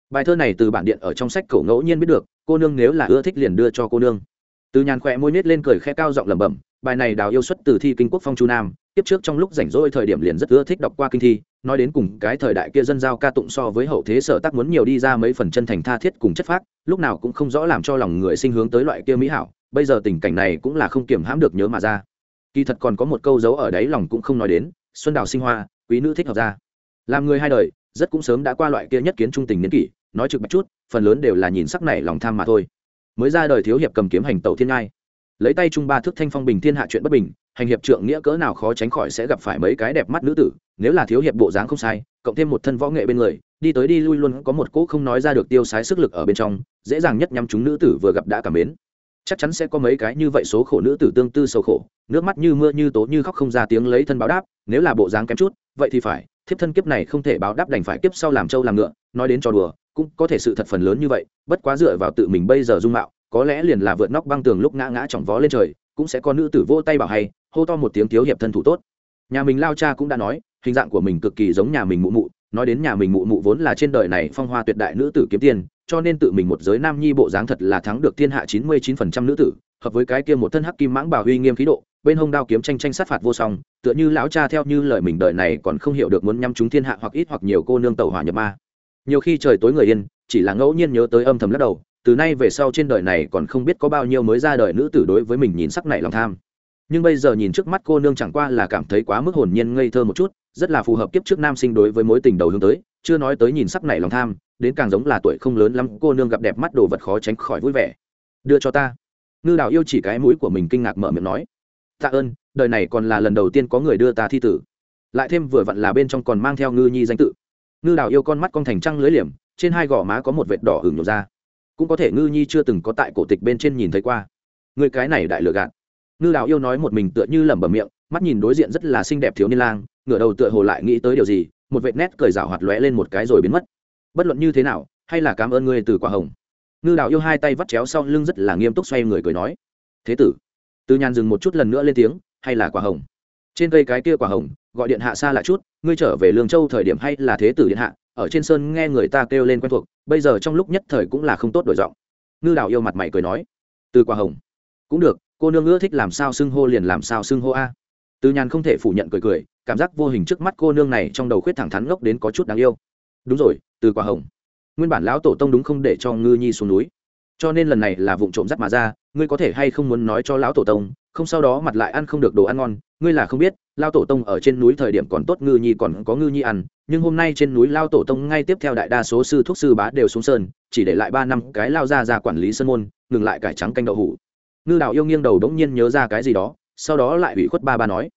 Bài thơ này từ bản điện ở trong sách cổ ngẫu nhiên biết được, cô nương nếu là ưa thích liền đưa cho cô nương. Từ nhàn khỏe môi nết lên cười khẽ cao giọng lẩm bẩm, bài này đào yêu xuất từ thi kinh quốc phong chu nam tiếp trước trong lúc rảnh rỗi thời điểm liền rất ưa thích đọc qua kinh thi, nói đến cùng cái thời đại kia dân giao ca tụng so với hậu thế sở tác muốn nhiều đi ra mấy phần chân thành tha thiết cùng chất phác, lúc nào cũng không rõ làm cho lòng người sinh hướng tới loại kia mỹ hảo, bây giờ tình cảnh này cũng là không kiểm hãm được nhớ mà ra. Kỳ thật còn có một câu dấu ở đấy lòng cũng không nói đến, xuân đào sinh hoa, quý nữ thích hợp ra. Làm người hai đời, rất cũng sớm đã qua loại kia nhất kiến trung tình niên kỷ, nói trực bạch chút, phần lớn đều là nhìn sắc này lòng tham mà thôi. Mới ra đời thiếu hiệp cầm kiếm hành tàu thiên ngai lấy tay trung ba thước thanh phong bình thiên hạ chuyện bất bình, hành hiệp trượng nghĩa cỡ nào khó tránh khỏi sẽ gặp phải mấy cái đẹp mắt nữ tử, nếu là thiếu hiệp bộ dáng không sai, cộng thêm một thân võ nghệ bên người, đi tới đi lui luôn có một cỗ không nói ra được tiêu sái sức lực ở bên trong, dễ dàng nhất nhắm chúng nữ tử vừa gặp đã cảm mến. Chắc chắn sẽ có mấy cái như vậy số khổ nữ tử tương tư sâu khổ, nước mắt như mưa như tố như khóc không ra tiếng lấy thân báo đáp, nếu là bộ dáng kém chút, vậy thì phải, thiếp thân kiếp này không thể báo đáp đành phải kiếp sau làm trâu làm ngựa, nói đến trò đùa, cũng có thể sự thật phần lớn như vậy, bất quá dựa vào tự mình bây giờ dung mạo có lẽ liền là vượt nóc băng tường lúc ngã ngã chỏng vó lên trời, cũng sẽ có nữ tử vô tay bảo hay, hô to một tiếng thiếu hiệp thân thủ tốt. Nhà mình lao cha cũng đã nói, hình dạng của mình cực kỳ giống nhà mình mụ mụ, nói đến nhà mình mụ mụ vốn là trên đời này phong hoa tuyệt đại nữ tử kiếm tiền, cho nên tự mình một giới nam nhi bộ dáng thật là thắng được thiên hạ chín mươi chín phần trăm nữ tử, hợp với cái kia một thân hắc kim mãng bảo huy nghiêm khí độ, bên hông đao kiếm tranh tranh sát phạt vô song, tựa như lão cha theo như lời mình đời này còn không hiểu được muốn nhắm chúng thiên hạ hoặc ít hoặc nhiều cô nương tàu hỏa nhập ma. Nhiều khi trời tối người yên, chỉ là ngẫu nhiên nhớ tới âm thầm lắc đầu từ nay về sau trên đời này còn không biết có bao nhiêu mới ra đời nữ tử đối với mình nhìn sắc này lòng tham. Nhưng bây giờ nhìn trước mắt cô nương chẳng qua là cảm thấy quá mức hồn nhiên ngây thơ một chút, rất là phù hợp kiếp trước nam sinh đối với mối tình đầu hướng tới, chưa nói tới nhìn sắc này lòng tham, đến càng giống là tuổi không lớn lắm, cô nương gặp đẹp mắt đồ vật khó tránh khỏi vui vẻ. Đưa cho ta. Ngư đào yêu chỉ cái mũi của mình kinh ngạc mở miệng nói. Tạ ơn, đời này còn là lần đầu tiên có người đưa ta thi tử. Lại thêm vừa vặn là bên trong còn mang theo ngư nhi danh tự. Ngư đào yêu con mắt con thành trăng lưới liềm, trên hai gò má có một vệt đỏ hửng nhổ ra cũng có thể ngư nhi chưa từng có tại cổ tịch bên trên nhìn thấy qua. Người cái này đại lựa gạt. Ngư đào yêu nói một mình tựa như lẩm bẩm miệng, mắt nhìn đối diện rất là xinh đẹp thiếu niên lang, ngửa đầu tựa hồ lại nghĩ tới điều gì, một vệt nét cười rào hoạt lóe lên một cái rồi biến mất. Bất luận như thế nào, hay là cảm ơn ngươi từ quả hồng. Ngư đào yêu hai tay vắt chéo sau lưng rất là nghiêm túc xoay người cười nói, thế tử. Từ nhàn dừng một chút lần nữa lên tiếng, hay là quả hồng? Trên cây cái kia quả hồng, gọi điện hạ xa lại chút, ngươi trở về lương châu thời điểm hay là thế tử điện hạ ở trên sơn nghe người ta kêu lên quen thuộc, bây giờ trong lúc nhất thời cũng là không tốt đổi giọng. Ngư đào yêu mặt mày cười nói, từ quả hồng. Cũng được, cô nương ưa thích làm sao xưng hô liền làm sao xưng hô a. Từ nhàn không thể phủ nhận cười cười, cảm giác vô hình trước mắt cô nương này trong đầu khuyết thẳng thắn ngốc đến có chút đáng yêu. Đúng rồi, từ quả hồng. Nguyên bản lão tổ tông đúng không để cho ngư nhi xuống núi. Cho nên lần này là vụ trộm dắt mà ra ngươi có thể hay không muốn nói cho lão tổ tông, không sau đó mặt lại ăn không được đồ ăn ngon, ngươi là không biết lao tổ tông ở trên núi thời điểm còn tốt ngư nhi còn có ngư nhi ăn, nhưng hôm nay trên núi lao tổ tông ngay tiếp theo đại đa số sư thuốc sư bá đều xuống sơn, chỉ để lại ba năm cái lao ra ra quản lý sân môn, ngừng lại cải trắng canh đậu hủ. Ngư đạo yêu nghiêng đầu đống nhiên nhớ ra cái gì đó, sau đó lại ủy khuất ba ba nói,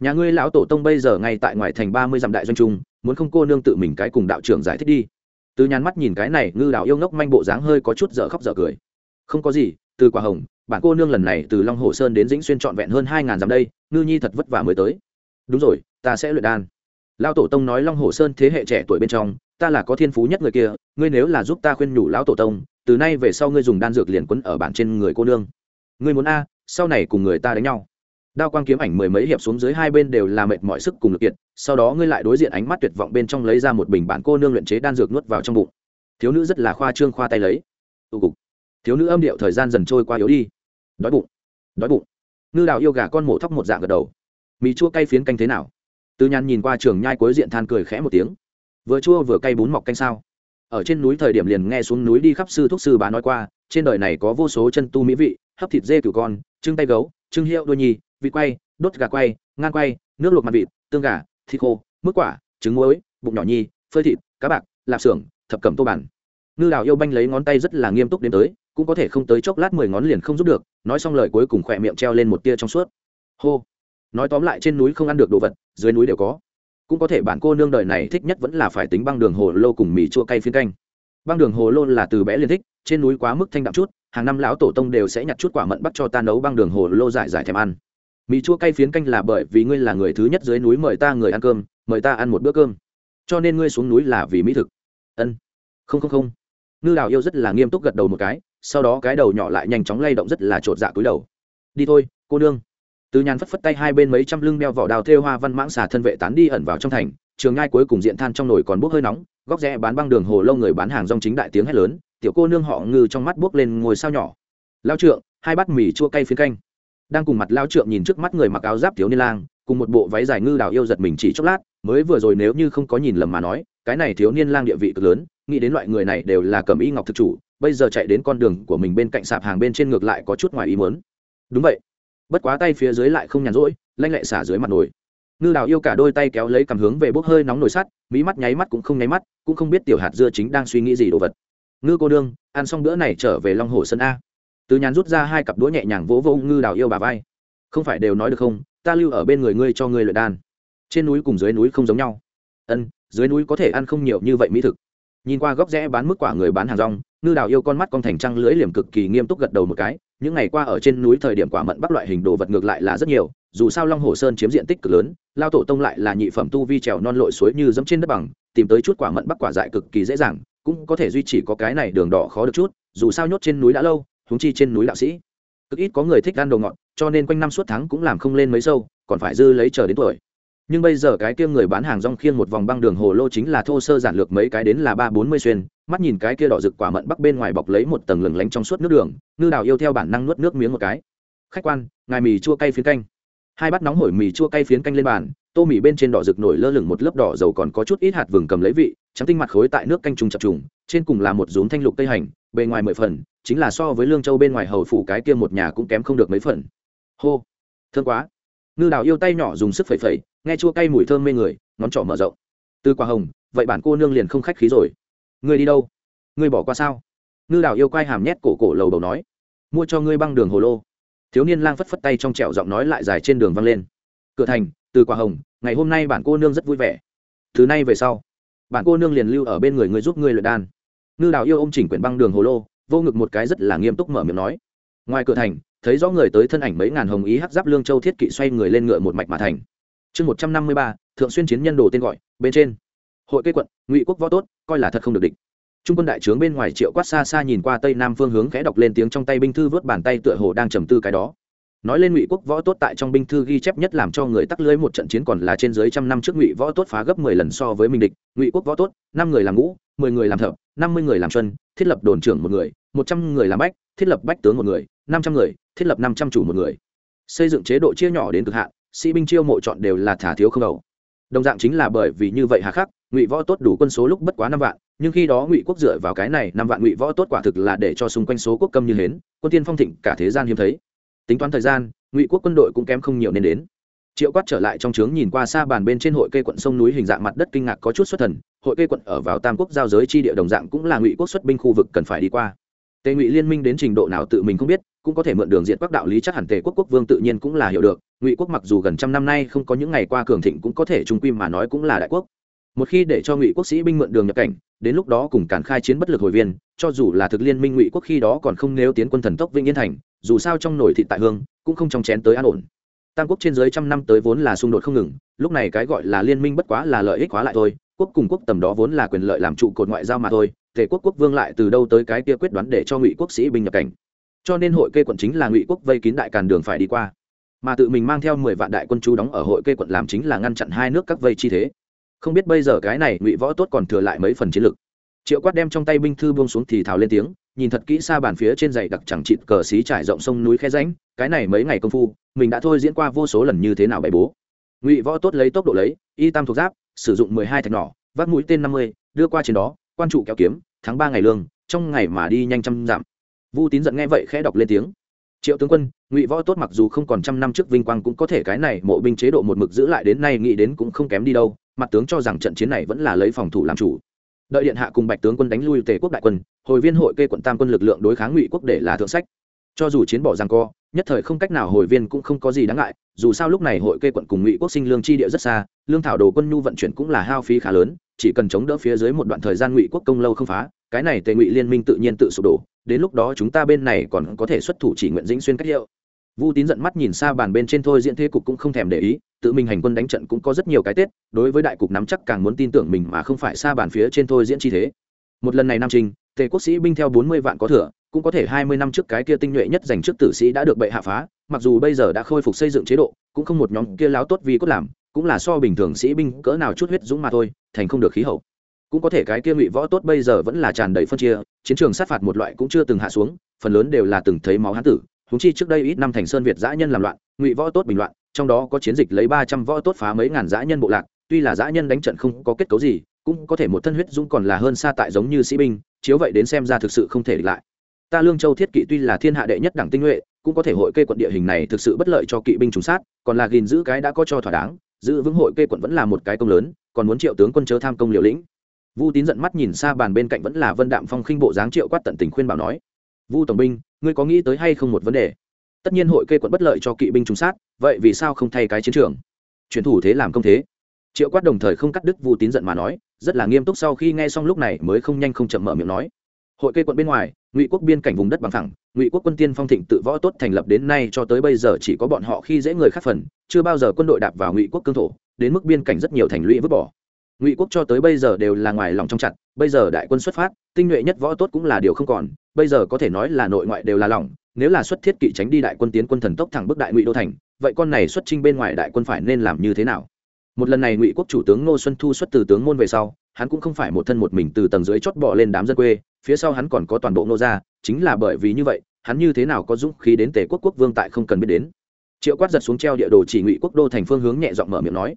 nhà ngươi lão tổ tông bây giờ ngay tại ngoài thành ba mươi dặm đại doanh trung, muốn không cô nương tự mình cái cùng đạo trưởng giải thích đi. Từ nhàn mắt nhìn cái này, ngư đạo yêu ngốc manh bộ dáng hơi có chút dở khóc dở cười. Không có gì từ quả hồng, bản cô nương lần này từ long hồ sơn đến dĩnh xuyên trọn vẹn hơn hai ngàn dặm đây, ngư nhi thật vất vả mới tới. Đúng rồi, ta sẽ luyện đan. Lao tổ tông nói long hồ sơn thế hệ trẻ tuổi bên trong, ta là có thiên phú nhất người kia, ngươi nếu là giúp ta khuyên nhủ lão tổ tông, từ nay về sau ngươi dùng đan dược liền quấn ở bản trên người cô nương. Ngươi muốn a, sau này cùng người ta đánh nhau. Đao quang kiếm ảnh mười mấy hiệp xuống dưới hai bên đều là mệt mọi sức cùng lực kiệt, sau đó ngươi lại đối diện ánh mắt tuyệt vọng bên trong lấy ra một bình bản cô nương luyện chế đan dược nuốt vào trong bụng. Thiếu nữ rất là khoa trương khoa tay lấy. Tụ cục thiếu nữ âm điệu thời gian dần trôi qua yếu đi. Đói bụng đói bụng. Ngư đào yêu gà con mổ thóc một dạng gật đầu. Mì chua cay phiến canh thế nào? Từ nhàn nhìn qua trường nhai cuối diện than cười khẽ một tiếng. Vừa chua vừa cay bún mọc canh sao? Ở trên núi thời điểm liền nghe xuống núi đi khắp sư thuốc sư bà nói qua, trên đời này có vô số chân tu mỹ vị, hấp thịt dê cửu con trưng tay gấu trưng hiệu đôi nhì, vịt quay, đốt gà quay, ngan quay, nước luộc mặt vịt, tương gà, thịt khô mức quả, trứng muối, bụng nhỏ nhi phơi thịt, cá bạc, lạp xưởng, thập cẩm tô bản. Ngư đào yêu banh lấy ngón tay rất là nghiêm túc đến tới cũng có thể không tới chốc lát mười ngón liền không giúp được, nói xong lời cuối cùng khỏe miệng treo lên một tia trong suốt. Hô. Nói tóm lại trên núi không ăn được đồ vật, dưới núi đều có. Cũng có thể bản cô nương đời này thích nhất vẫn là phải tính băng đường hồ lô cùng mì chua cay phiên canh. Băng đường hồ lô là từ bé liền thích, trên núi quá mức thanh đậm chút, hàng năm lão tổ tông đều sẽ nhặt chút quả mận bắt cho ta nấu băng đường hồ lô giải giải thèm ăn. Mì chua cay phiến canh là bởi vì ngươi là người thứ nhất dưới núi mời ta người ăn cơm, mời ta ăn một bữa cơm. Cho nên ngươi xuống núi là vì mỹ thực. Ân. Không không không ngư đào yêu rất là nghiêm túc gật đầu một cái, sau đó cái đầu nhỏ lại nhanh chóng lay động rất là chột dạ cúi đầu. Đi thôi, cô nương. Từ nhàn phất phất tay hai bên mấy trăm lưng đeo vỏ đào thêu hoa văn mãng xà thân vệ tán đi ẩn vào trong thành, trường ngai cuối cùng diện than trong nồi còn bốc hơi nóng, góc rẽ bán băng đường hồ lâu người bán hàng rong chính đại tiếng hét lớn, tiểu cô nương họ ngư trong mắt bốc lên ngồi sao nhỏ. Lao trượng, hai bát mì chua cay phiến canh. Đang cùng mặt lao trượng nhìn trước mắt người mặc áo giáp thiếu niên lang, cùng một bộ váy dài ngư đào yêu giật mình chỉ chốc lát, mới vừa rồi nếu như không có nhìn lầm mà nói cái này thiếu niên lang địa vị cực lớn, nghĩ đến loại người này đều là cầm y ngọc thực chủ, bây giờ chạy đến con đường của mình bên cạnh sạp hàng bên trên ngược lại có chút ngoài ý muốn. Đúng vậy. Bất quá tay phía dưới lại không nhàn rỗi, lanh lẹ xả dưới mặt nồi. Ngư đào yêu cả đôi tay kéo lấy cầm hướng về bốc hơi nóng nồi sắt mỹ mắt nháy mắt cũng không nháy mắt, cũng không biết tiểu hạt dưa chính đang suy nghĩ gì đồ vật. Ngư cô đương ăn xong bữa này trở về long hồ sân a. Từ nhàn rút ra hai cặp đũa nhẹ nhàng vỗ vô ngư đào yêu bà vai. Không phải đều nói được không? Ta lưu ở bên người ngươi cho ngươi luyện đan. Trên núi cùng dưới núi không giống nhau. Ân dưới núi có thể ăn không nhiều như vậy mỹ thực. Nhìn qua góc rẽ bán mức quả người bán hàng rong, ngư đào yêu con mắt con thành trăng lưỡi liềm cực kỳ nghiêm túc gật đầu một cái, những ngày qua ở trên núi thời điểm quả mận bắc loại hình đồ vật ngược lại là rất nhiều, dù sao long hồ sơn chiếm diện tích cực lớn, lao tổ tông lại là nhị phẩm tu vi trèo non lội suối như dẫm trên đất bằng, tìm tới chút quả mận bắc quả dại cực kỳ dễ dàng, cũng có thể duy trì có cái này đường đỏ khó được chút, dù sao nhốt trên núi đã lâu húng chi trên núi đạo sĩ. Cực ít có người thích ăn đồ ngọt, cho nên quanh năm suốt tháng cũng làm không lên mấy sâu, còn phải dư lấy chờ đến tuổi nhưng bây giờ cái kia người bán hàng rong khiêng một vòng băng đường hồ lô chính là thô sơ giản lược mấy cái đến là ba bốn mươi xuyên. Mắt nhìn cái kia đỏ rực quả mận bắc bên ngoài bọc lấy một tầng lừng lánh trong suốt nước đường, ngư đào yêu theo bản năng nuốt nước miếng một cái. Khách quan, ngài mì chua cay phiến canh. Hai bát nóng hổi mì chua cay phiến canh lên bàn, tô mì bên trên đỏ rực nổi lơ lửng một lớp đỏ dầu còn có chút ít hạt vừng cầm lấy vị, trắng tinh mặt khối tại nước canh trùng chập trùng, trên cùng là một rúm thanh lục cây hành, bề ngoài mười phần, chính là so với lương châu bên ngoài hầu phủ cái kia một nhà cũng kém không được mấy phần. Hô, thương quá. Ngư đào yêu tay nhỏ dùng sức phẩy phẩy nghe chua cay mùi thơm mê người, ngón trỏ mở rộng. Từ quả hồng, vậy bản cô nương liền không khách khí rồi. Ngươi đi đâu? Ngươi bỏ qua sao? Ngư đào yêu quay hàm nhét cổ cổ lầu đầu nói. Mua cho ngươi băng đường hồ lô. Thiếu niên lang phất phất tay trong trẹo giọng nói lại dài trên đường văng lên. Cửa thành, từ quả hồng, ngày hôm nay bản cô nương rất vui vẻ. Thứ nay về sau, bản cô nương liền lưu ở bên người ngươi giúp ngươi luyện đan. Ngư đào yêu ô m chỉnh quyển băng đường hồ lô, vô ngực một cái rất là nghiêm túc mở miệng nói. Ngoài cửa thành, thấy rõ người tới thân ảnh mấy ngàn hồng ý hắc giáp lương châu thiết kỵ xoay người lên ngựa một mạch mà thành chương một trăm năm mươi ba, thượng xuyên chiến nhân đồ tên gọi, bên trên. Hội cây quận, ngụy quốc võ tốt, coi là thật không được địch. Trung quân đại trướng bên ngoài triệu quát xa xa nhìn qua tây nam phương hướng khẽ đọc lên tiếng trong tay binh thư vớt bàn tay tựa hồ đang trầm tư cái đó. Nói lên ngụy quốc võ tốt tại trong binh thư ghi chép nhất làm cho người tắc lưới một trận chiến còn là trên dưới trăm năm trước ngụy võ tốt phá gấp mười lần so với minh địch. Ngụy quốc võ tốt, năm người làm ngũ, mười người làm thợ, năm mươi người làm xuân, thiết lập đồn trưởng một người, một trăm người làm bách, thiết lập bách tướng một người, năm trăm người, thiết lập năm trăm chủ một người. Xây dựng chế độ chia nhỏ đến cực hạn sĩ binh chiêu mộ chọn đều là thả thiếu không đầu. Đồng dạng chính là bởi vì như vậy hà khắc, ngụy võ tốt đủ quân số lúc bất quá năm vạn, nhưng khi đó ngụy quốc dựa vào cái này năm vạn ngụy võ tốt quả thực là để cho xung quanh số quốc câm như hến, quân tiên phong thịnh cả thế gian hiếm thấy. Tính toán thời gian, ngụy quốc quân đội cũng kém không nhiều nên đến. Triệu quát trở lại trong trướng nhìn qua xa bàn bên trên hội cây quận sông núi hình dạng mặt đất kinh ngạc có chút xuất thần, hội cây quận ở vào tam quốc giao giới chi địa đồng dạng cũng là ngụy quốc xuất binh khu vực cần phải đi qua. Tề ngụy liên minh đến trình độ nào tự mình không biết cũng có thể mượn đường diện các đạo lý chắc hẳn tề quốc quốc vương tự nhiên cũng là hiểu được, ngụy quốc mặc dù gần trăm năm nay không có những ngày qua cường thịnh cũng có thể trung quy mà nói cũng là đại quốc. Một khi để cho ngụy quốc sĩ binh mượn đường nhập cảnh, đến lúc đó cùng cản khai chiến bất lực hồi viên, cho dù là thực liên minh ngụy quốc khi đó còn không nếu tiến quân thần tốc vĩnh yên thành, dù sao trong nổi thị tại hương, cũng không trong chén tới an ổn. Tam quốc trên dưới trăm năm tới vốn là xung đột không ngừng, lúc này cái gọi là liên minh bất quá là lợi ích hóa lại thôi, quốc cùng quốc tầm đó vốn là quyền lợi làm trụ cột ngoại giao mà thôi, tề quốc quốc vương lại từ đâu tới cái kia quyết đoán để cho ngụy quốc sĩ binh nhập cảnh cho nên hội kê quận chính là ngụy quốc vây kín đại càn đường phải đi qua. Mà tự mình mang theo mười vạn đại quân chú đóng ở hội kê quận làm chính là ngăn chặn hai nước các vây chi thế. Không biết bây giờ cái này ngụy võ tốt còn thừa lại mấy phần chiến lực. Triệu quát đem trong tay binh thư buông xuống thì thào lên tiếng, nhìn thật kỹ xa bàn phía trên dày đặc chẳng chịt cờ xí trải rộng sông núi khe ránh cái này mấy ngày công phu, mình đã thôi diễn qua vô số lần như thế nào bày bố. Ngụy võ tốt lấy tốc độ lấy, y tam thuộc giáp, sử dụng mười hai thạch nỏ, vác mũi tên năm mươi, đưa qua trên đó, quan trụ kéo kiếm tháng ba ngày lương, trong ngày mà đi nhanh trăm dặm vu tín giận nghe vậy khẽ đọc lên tiếng. Triệu tướng quân, ngụy võ tốt mặc dù không còn trăm năm trước vinh quang cũng có thể cái này mộ binh chế độ một mực giữ lại đến nay nghĩ đến cũng không kém đi đâu, mặt tướng cho rằng trận chiến này vẫn là lấy phòng thủ làm chủ. Đợi điện hạ cùng bạch tướng quân đánh lui tề quốc đại quân, hồi viên hội kê quận tam quân lực lượng đối kháng ngụy quốc để là thượng sách. Cho dù chiến bỏ rằng co, nhất thời không cách nào hồi viên cũng không có gì đáng ngại, dù sao lúc này hội kê quận cùng ngụy quốc sinh lương chi địa rất xa, lương thảo đồ quân nhu vận chuyển cũng là hao phí khá lớn, chỉ cần chống đỡ phía dưới một đoạn thời gian ngụy quốc công lâu không phá, cái này tề ngụy liên minh tự nhiên tự sụp đổ đến lúc đó chúng ta bên này còn có thể xuất thủ chỉ nguyện dĩnh xuyên cách hiệu. Vu tín giận mắt nhìn xa bàn bên trên thôi diễn thế cục cũng không thèm để ý, tự mình hành quân đánh trận cũng có rất nhiều cái tết, đối với đại cục nắm chắc càng muốn tin tưởng mình mà không phải xa bàn phía trên thôi diễn chi thế. Một lần này nam trinh, tề quốc sĩ binh theo bốn mươi vạn có thừa, cũng có thể hai mươi năm trước cái kia tinh nhuệ nhất dành trước tử sĩ đã được bệ hạ phá, mặc dù bây giờ đã khôi phục xây dựng chế độ, cũng không một nhóm kia láo tốt vì cốt làm, cũng là so bình thường sĩ binh cỡ nào chút huyết dũng mà thôi, thành không được khí hậu cũng có thể cái kia ngụy võ tốt bây giờ vẫn là tràn đầy phân chia, chiến trường sát phạt một loại cũng chưa từng hạ xuống, phần lớn đều là từng thấy máu hán tử. Húng chi trước đây ít năm thành sơn việt giã nhân làm loạn, ngụy võ tốt bình loạn, trong đó có chiến dịch lấy ba trăm võ tốt phá mấy ngàn giã nhân bộ lạc, tuy là giã nhân đánh trận không có kết cấu gì, cũng có thể một thân huyết dũng còn là hơn xa tại giống như sĩ binh, chiếu vậy đến xem ra thực sự không thể địch lại. Ta lương châu thiết kỵ tuy là thiên hạ đệ nhất đảng tinh nhuệ, cũng có thể hội kê quận địa hình này thực sự bất lợi cho kỵ binh trùng sát, còn là gìn giữ cái đã có cho thỏa đáng, giữ vững hội kê quận vẫn là một cái công lớn, còn muốn triệu tướng quân chớ tham công liều lĩnh vu tín giận mắt nhìn xa bàn bên cạnh vẫn là vân đạm phong khinh bộ dáng triệu quát tận tình khuyên bảo nói, vu tổng binh, ngươi có nghĩ tới hay không một vấn đề? Tất nhiên hội kê quận bất lợi cho kỵ binh trùng sát, vậy vì sao không thay cái chiến trường? Chuyển thủ thế làm công thế. Triệu quát đồng thời không cắt đứt vu tín giận mà nói, rất là nghiêm túc sau khi nghe xong lúc này mới không nhanh không chậm mở miệng nói, hội kê quận bên ngoài, ngụy quốc biên cảnh vùng đất bằng thẳng ngụy quốc quân tiên phong thịnh tự võ tốt thành lập đến nay cho tới bây giờ chỉ có bọn họ khi dễ người khác phần, chưa bao giờ quân đội đạp vào ngụy quốc cương thổ, đến mức biên cảnh rất nhiều thành lũy vứt bỏ ngụy quốc cho tới bây giờ đều là ngoài lòng trong chặt, bây giờ đại quân xuất phát, tinh nhuệ nhất võ tốt cũng là điều không còn, bây giờ có thể nói là nội ngoại đều là lòng, nếu là xuất thiết kỵ tránh đi đại quân tiến quân thần tốc thẳng bức đại ngụy đô thành, vậy con này xuất trinh bên ngoài đại quân phải nên làm như thế nào? Một lần này ngụy quốc chủ tướng ngô xuân thu xuất từ tướng môn về sau, hắn cũng không phải một thân một mình từ tầng dưới chót bỏ lên đám dân quê, phía sau hắn còn có toàn bộ nô gia, chính là bởi vì như vậy, hắn như thế nào có dũng khí đến tề quốc quốc vương tại không cần biết đến. Triệu quát giật xuống treo địa đồ chỉ ngụy quốc đô thành phương hướng nhẹ giọng mở miệng nói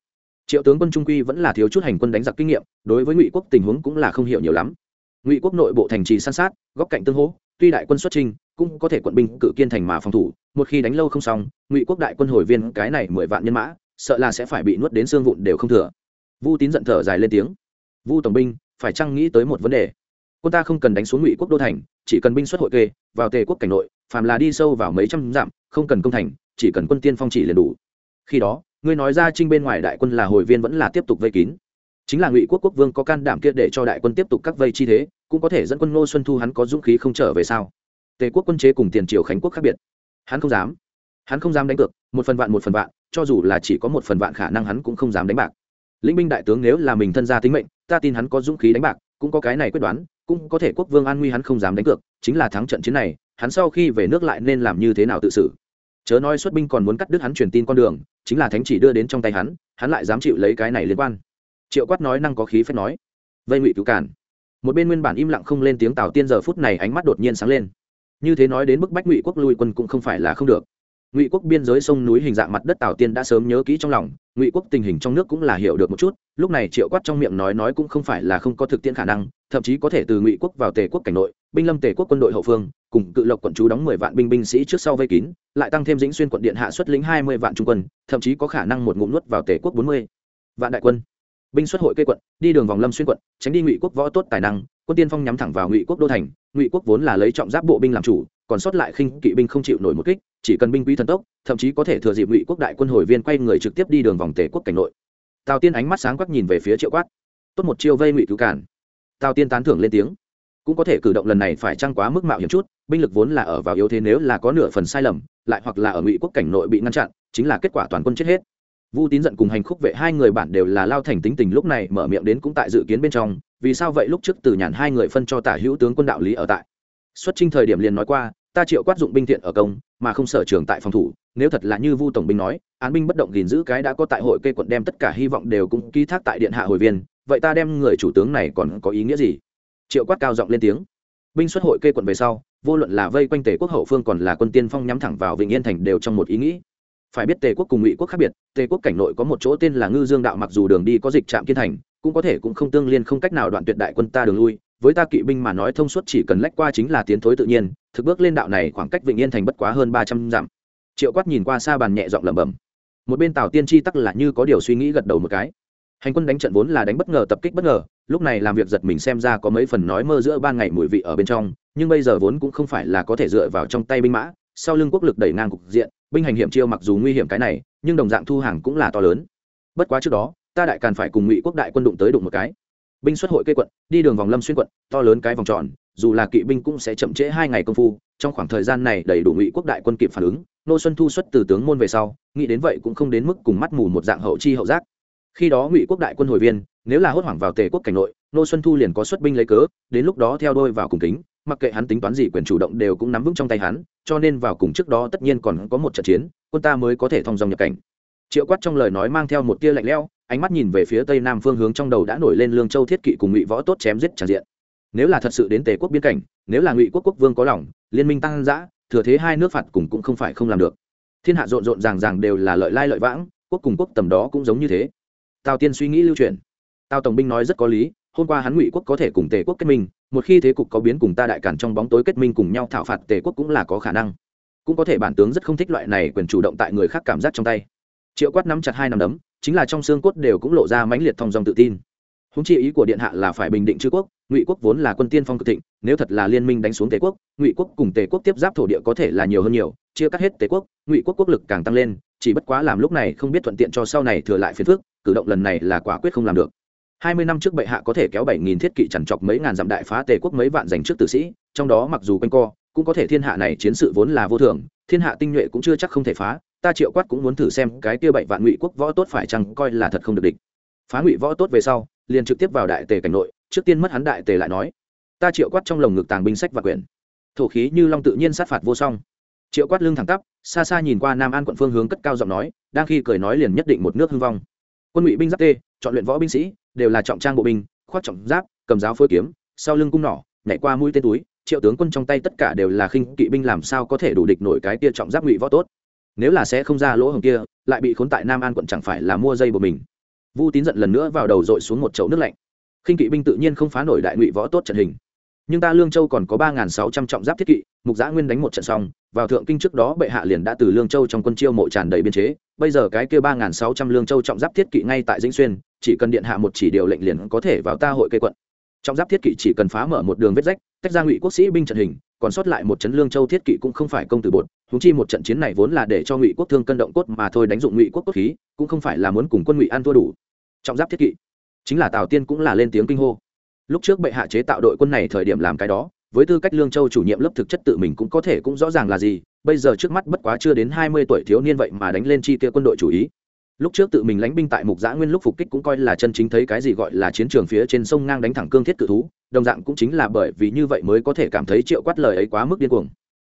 triệu tướng quân trung quy vẫn là thiếu chút hành quân đánh giặc kinh nghiệm, đối với ngụy quốc tình huống cũng là không hiểu nhiều lắm. Ngụy quốc nội bộ thành trì san sát, góc cạnh tương hỗ, tuy đại quân xuất trình cũng có thể quận binh cự kiên thành mà phòng thủ, một khi đánh lâu không xong, ngụy quốc đại quân hồi viên cái này mười vạn nhân mã, sợ là sẽ phải bị nuốt đến xương vụn đều không thừa. Vu tín giận thở dài lên tiếng. Vu tổng binh, phải chăng nghĩ tới một vấn đề? Quân ta không cần đánh xuống ngụy quốc đô thành, chỉ cần binh xuất hội kê, vào tề quốc cảnh nội, phàm là đi sâu vào mấy trăm dặm, không cần công thành, chỉ cần quân tiên phong chỉ liền đủ. Khi đó ngươi nói ra trinh bên ngoài đại quân là hồi viên vẫn là tiếp tục vây kín. Chính là ngụy quốc quốc vương có can đảm kia để cho đại quân tiếp tục các vây chi thế, cũng có thể dẫn quân ngô xuân thu hắn có dũng khí không trở về sao? Tề quốc quân chế cùng tiền triều khánh quốc khác biệt. Hắn không dám. Hắn không dám đánh cược, một phần vạn một phần vạn, cho dù là chỉ có một phần vạn khả năng hắn cũng không dám đánh bạc. Lĩnh binh đại tướng nếu là mình thân gia tính mệnh, ta tin hắn có dũng khí đánh bạc, cũng có cái này quyết đoán, cũng có thể quốc vương an nguy hắn không dám đánh cược, chính là thắng trận chiến này, hắn sau khi về nước lại nên làm như thế nào tự xử? Chớ nói xuất binh còn muốn cắt đứt hắn truyền tin con đường, chính là thánh chỉ đưa đến trong tay hắn hắn lại dám chịu lấy cái này liên quan. Triệu quát nói năng có khí phép nói. Vây ngụy cứu cản. Một bên nguyên bản im lặng không lên tiếng tào tiên giờ phút này ánh mắt đột nhiên sáng lên. Như thế nói đến bức bách ngụy quốc lui quân cũng không phải là không được. Ngụy quốc biên giới sông núi hình dạng mặt đất tào tiên đã sớm nhớ kỹ trong lòng, ngụy quốc tình hình trong nước cũng là hiểu được một chút, lúc này triệu quát trong miệng nói nói cũng không phải là không có thực tiễn khả năng, thậm chí có thể từ ngụy quốc vào tề quốc cảnh nội, binh lâm tề quốc quân đội hậu phương cùng cự lộc quận chú đóng mười vạn binh binh sĩ trước sau vây kín, lại tăng thêm dĩnh xuyên quận điện hạ xuất lĩnh hai mươi vạn trung quân, thậm chí có khả năng một ngụm nuốt vào tề quốc bốn mươi vạn đại quân. Binh xuất hội cây quận, đi đường vòng lâm xuyên quận, tránh đi ngụy quốc võ tốt tài năng, quân tiên phong nhắm thẳng vào ngụy quốc đô thành, ngụy quốc vốn là lấy trọng giáp bộ binh làm chủ, còn sót lại khinh kỵ binh không chịu nổi một kích, chỉ cần binh quý thần tốc, thậm chí có thể thừa dịp ngụy quốc đại quân hồi viên quay người trực tiếp đi đường vòng tề quốc cảnh nội. Tào tiên ánh mắt sáng quắc nhìn về phía triệu quát. Tốt một chiêu vây ngụy cứu cản. Tào tiên tán thưởng lên tiếng cũng có thể cử động lần này phải trăng quá mức mạo hiểm chút, binh lực vốn là ở vào yếu thế nếu là có nửa phần sai lầm, lại hoặc là ở ngụy quốc cảnh nội bị ngăn chặn, chính là kết quả toàn quân chết hết. Vu tín giận cùng hành khúc vệ hai người bản đều là lao thành tính tình lúc này mở miệng đến cũng tại dự kiến bên trong, vì sao vậy lúc trước từ nhàn hai người phân cho tả hữu tướng quân đạo lý ở tại. Xuất trinh thời điểm liền nói qua, ta triệu quát dụng binh thiện ở công, mà không sở trường tại phòng thủ, nếu thật là như vu tổng binh nói, án binh bất động gìn giữ cái đã có tại hội cây quận đem tất cả hy vọng đều cũng ký thác tại điện hạ hồi viên, vậy ta đem người chủ tướng này còn có ý nghĩa gì? Triệu quát cao giọng lên tiếng. Binh xuất hội kê quận về sau, vô luận là vây quanh tề quốc hậu phương còn là quân tiên phong nhắm thẳng vào vịnh yên thành đều trong một ý nghĩ. Phải biết tề quốc cùng ngụy quốc khác biệt, tề quốc cảnh nội có một chỗ tên là ngư dương đạo mặc dù đường đi có dịch trạm kiên thành, cũng có thể cũng không tương liên không cách nào đoạn tuyệt đại quân ta đường lui, với ta kỵ binh mà nói thông suốt chỉ cần lách qua chính là tiến thối tự nhiên, thực bước lên đạo này khoảng cách vịnh yên thành bất quá hơn ba trăm dặm. Triệu quát nhìn qua xa bàn nhẹ giọng lẩm bẩm. Một bên tào tiên tri tắc là như có điều suy nghĩ gật đầu một cái. Hành quân đánh trận vốn là đánh bất ngờ, tập kích bất ngờ lúc này làm việc giật mình xem ra có mấy phần nói mơ giữa ban ngày mùi vị ở bên trong, nhưng bây giờ vốn cũng không phải là có thể dựa vào trong tay binh mã, sau lưng quốc lực đẩy ngang cục diện, binh hành hiểm chiêu mặc dù nguy hiểm cái này, nhưng đồng dạng thu hàng cũng là to lớn. Bất quá trước đó, ta đại càn phải cùng ngụy quốc đại quân đụng tới đụng một cái. Binh xuất hội cây quận, đi đường vòng lâm xuyên quận, to lớn cái vòng tròn, dù là kỵ binh cũng sẽ chậm trễ hai ngày công phu, trong khoảng thời gian này đầy đủ ngụy quốc đại quân kịp phản ứng, nô xuân thu xuất từ tướng môn về sau, nghĩ đến vậy cũng không đến mức cùng mắt mù một dạng hậu chi hậu giác. Khi đó ngụy quốc đại quân hồi viên nếu là hốt hoảng vào tề quốc cảnh nội, nô xuân thu liền có xuất binh lấy cớ, đến lúc đó theo đôi vào cùng kính, mặc kệ hắn tính toán gì quyền chủ động đều cũng nắm vững trong tay hắn, cho nên vào cùng trước đó tất nhiên còn có một trận chiến, quân ta mới có thể thông dòng nhập cảnh. Triệu quát trong lời nói mang theo một tia lạnh lẽo, ánh mắt nhìn về phía tây nam phương hướng trong đầu đã nổi lên lương châu thiết kỵ cùng ngụy võ tốt chém giết tràn diện. Nếu là thật sự đến tề quốc biên cảnh, nếu là ngụy quốc quốc vương có lòng, liên minh tăng giã thừa thế hai nước phạt cùng cũng không phải không làm được. Thiên hạ rộn rộn ràng ràng đều là lợi lai lợi vãng, quốc cùng quốc tầm đó cũng giống như thế. Tào tiên suy nghĩ lưu truyền tào tổng binh nói rất có lý, hôm qua hắn ngụy quốc có thể cùng tề quốc kết minh, một khi thế cục có biến cùng ta đại cản trong bóng tối kết minh cùng nhau thảo phạt tề quốc cũng là có khả năng. Cũng có thể bản tướng rất không thích loại này quyền chủ động tại người khác cảm giác trong tay. Triệu quát nắm chặt hai nắm đấm, chính là trong xương cốt đều cũng lộ ra mãnh liệt thong dòng tự tin. Húng chi ý của điện hạ là phải bình định chư quốc, ngụy quốc vốn là quân tiên phong cực thịnh, nếu thật là liên minh đánh xuống tề quốc, ngụy quốc cùng tề quốc tiếp giáp thổ địa có thể là nhiều hơn nhiều, chia cắt hết tề quốc, ngụy quốc quốc lực càng tăng lên, chỉ bất quá làm lúc này không biết thuận tiện cho sau này thừa lại phiền phước cử động lần này là quả quyết không làm được hai mươi năm trước bệ hạ có thể kéo bảy nghìn thiết kỵ chằn chọc mấy ngàn dặm đại phá tề quốc mấy vạn giành trước tử sĩ, trong đó mặc dù quanh co, cũng có thể thiên hạ này chiến sự vốn là vô thường, thiên hạ tinh nhuệ cũng chưa chắc không thể phá, ta triệu quát cũng muốn thử xem cái kia bảy vạn ngụy quốc võ tốt phải chăng coi là thật không được địch. Phá ngụy võ tốt về sau, liền trực tiếp vào đại tề cảnh nội, trước tiên mất hắn đại tề lại nói, ta triệu quát trong lồng ngực tàng binh sách và quyển. Thổ khí như long tự nhiên sát phạt vô song. Triệu quát lưng thẳng tắp, xa xa nhìn qua nam an quận phương hướng cất cao giọng nói, đang khi cười nói liền nhất định một nước hưng vong. Quân ngụy binh giáp tê chọn luyện võ binh sĩ, đều là trọng trang bộ binh, khoác trọng giáp, cầm giáo phơi kiếm, sau lưng cung nỏ, nhảy qua mũi tên túi, triệu tướng quân trong tay tất cả đều là khinh kỵ binh làm sao có thể đủ địch nổi cái kia trọng giáp ngụy võ tốt. Nếu là sẽ không ra lỗ hồng kia, lại bị khốn tại nam an quận chẳng phải là mua dây của mình. Vu tín giận lần nữa vào đầu dội xuống một chậu nước lạnh. Khinh kỵ binh tự nhiên không phá nổi đại ngụy võ tốt trận hình nhưng ta lương châu còn có ba sáu trăm trọng giáp thiết kỵ, mục giã nguyên đánh một trận xong, vào thượng kinh trước đó bệ hạ liền đã từ lương châu trong quân chiêu mộ tràn đầy biên chế, bây giờ cái kia ba sáu trăm lương châu trọng giáp thiết kỵ ngay tại dĩnh xuyên, chỉ cần điện hạ một chỉ điều lệnh liền có thể vào ta hội cây quận. Trọng giáp thiết kỵ chỉ cần phá mở một đường vết rách, tách ra ngụy quốc sĩ binh trận hình, còn sót lại một trận lương châu thiết kỵ cũng không phải công tử bột húng chi một trận chiến này vốn là để cho ngụy quốc thương cân động cốt mà thôi đánh dụng ngụy quốc cốt khí, cũng không phải là muốn cùng quân ngụy ăn thua đủ. Trọng giáp thiết kỵ, chính là tào tiên cũng là lên tiếng kinh hô lúc trước bệ hạ chế tạo đội quân này thời điểm làm cái đó, với tư cách lương châu chủ nhiệm lớp thực chất tự mình cũng có thể cũng rõ ràng là gì, bây giờ trước mắt bất quá chưa đến hai mươi tuổi thiếu niên vậy mà đánh lên chi tiêu quân đội chủ ý. Lúc trước tự mình lánh binh tại mục giã nguyên lúc phục kích cũng coi là chân chính thấy cái gì gọi là chiến trường phía trên sông ngang đánh thẳng cương thiết cự thú, đồng dạng cũng chính là bởi vì như vậy mới có thể cảm thấy triệu quát lời ấy quá mức điên cuồng.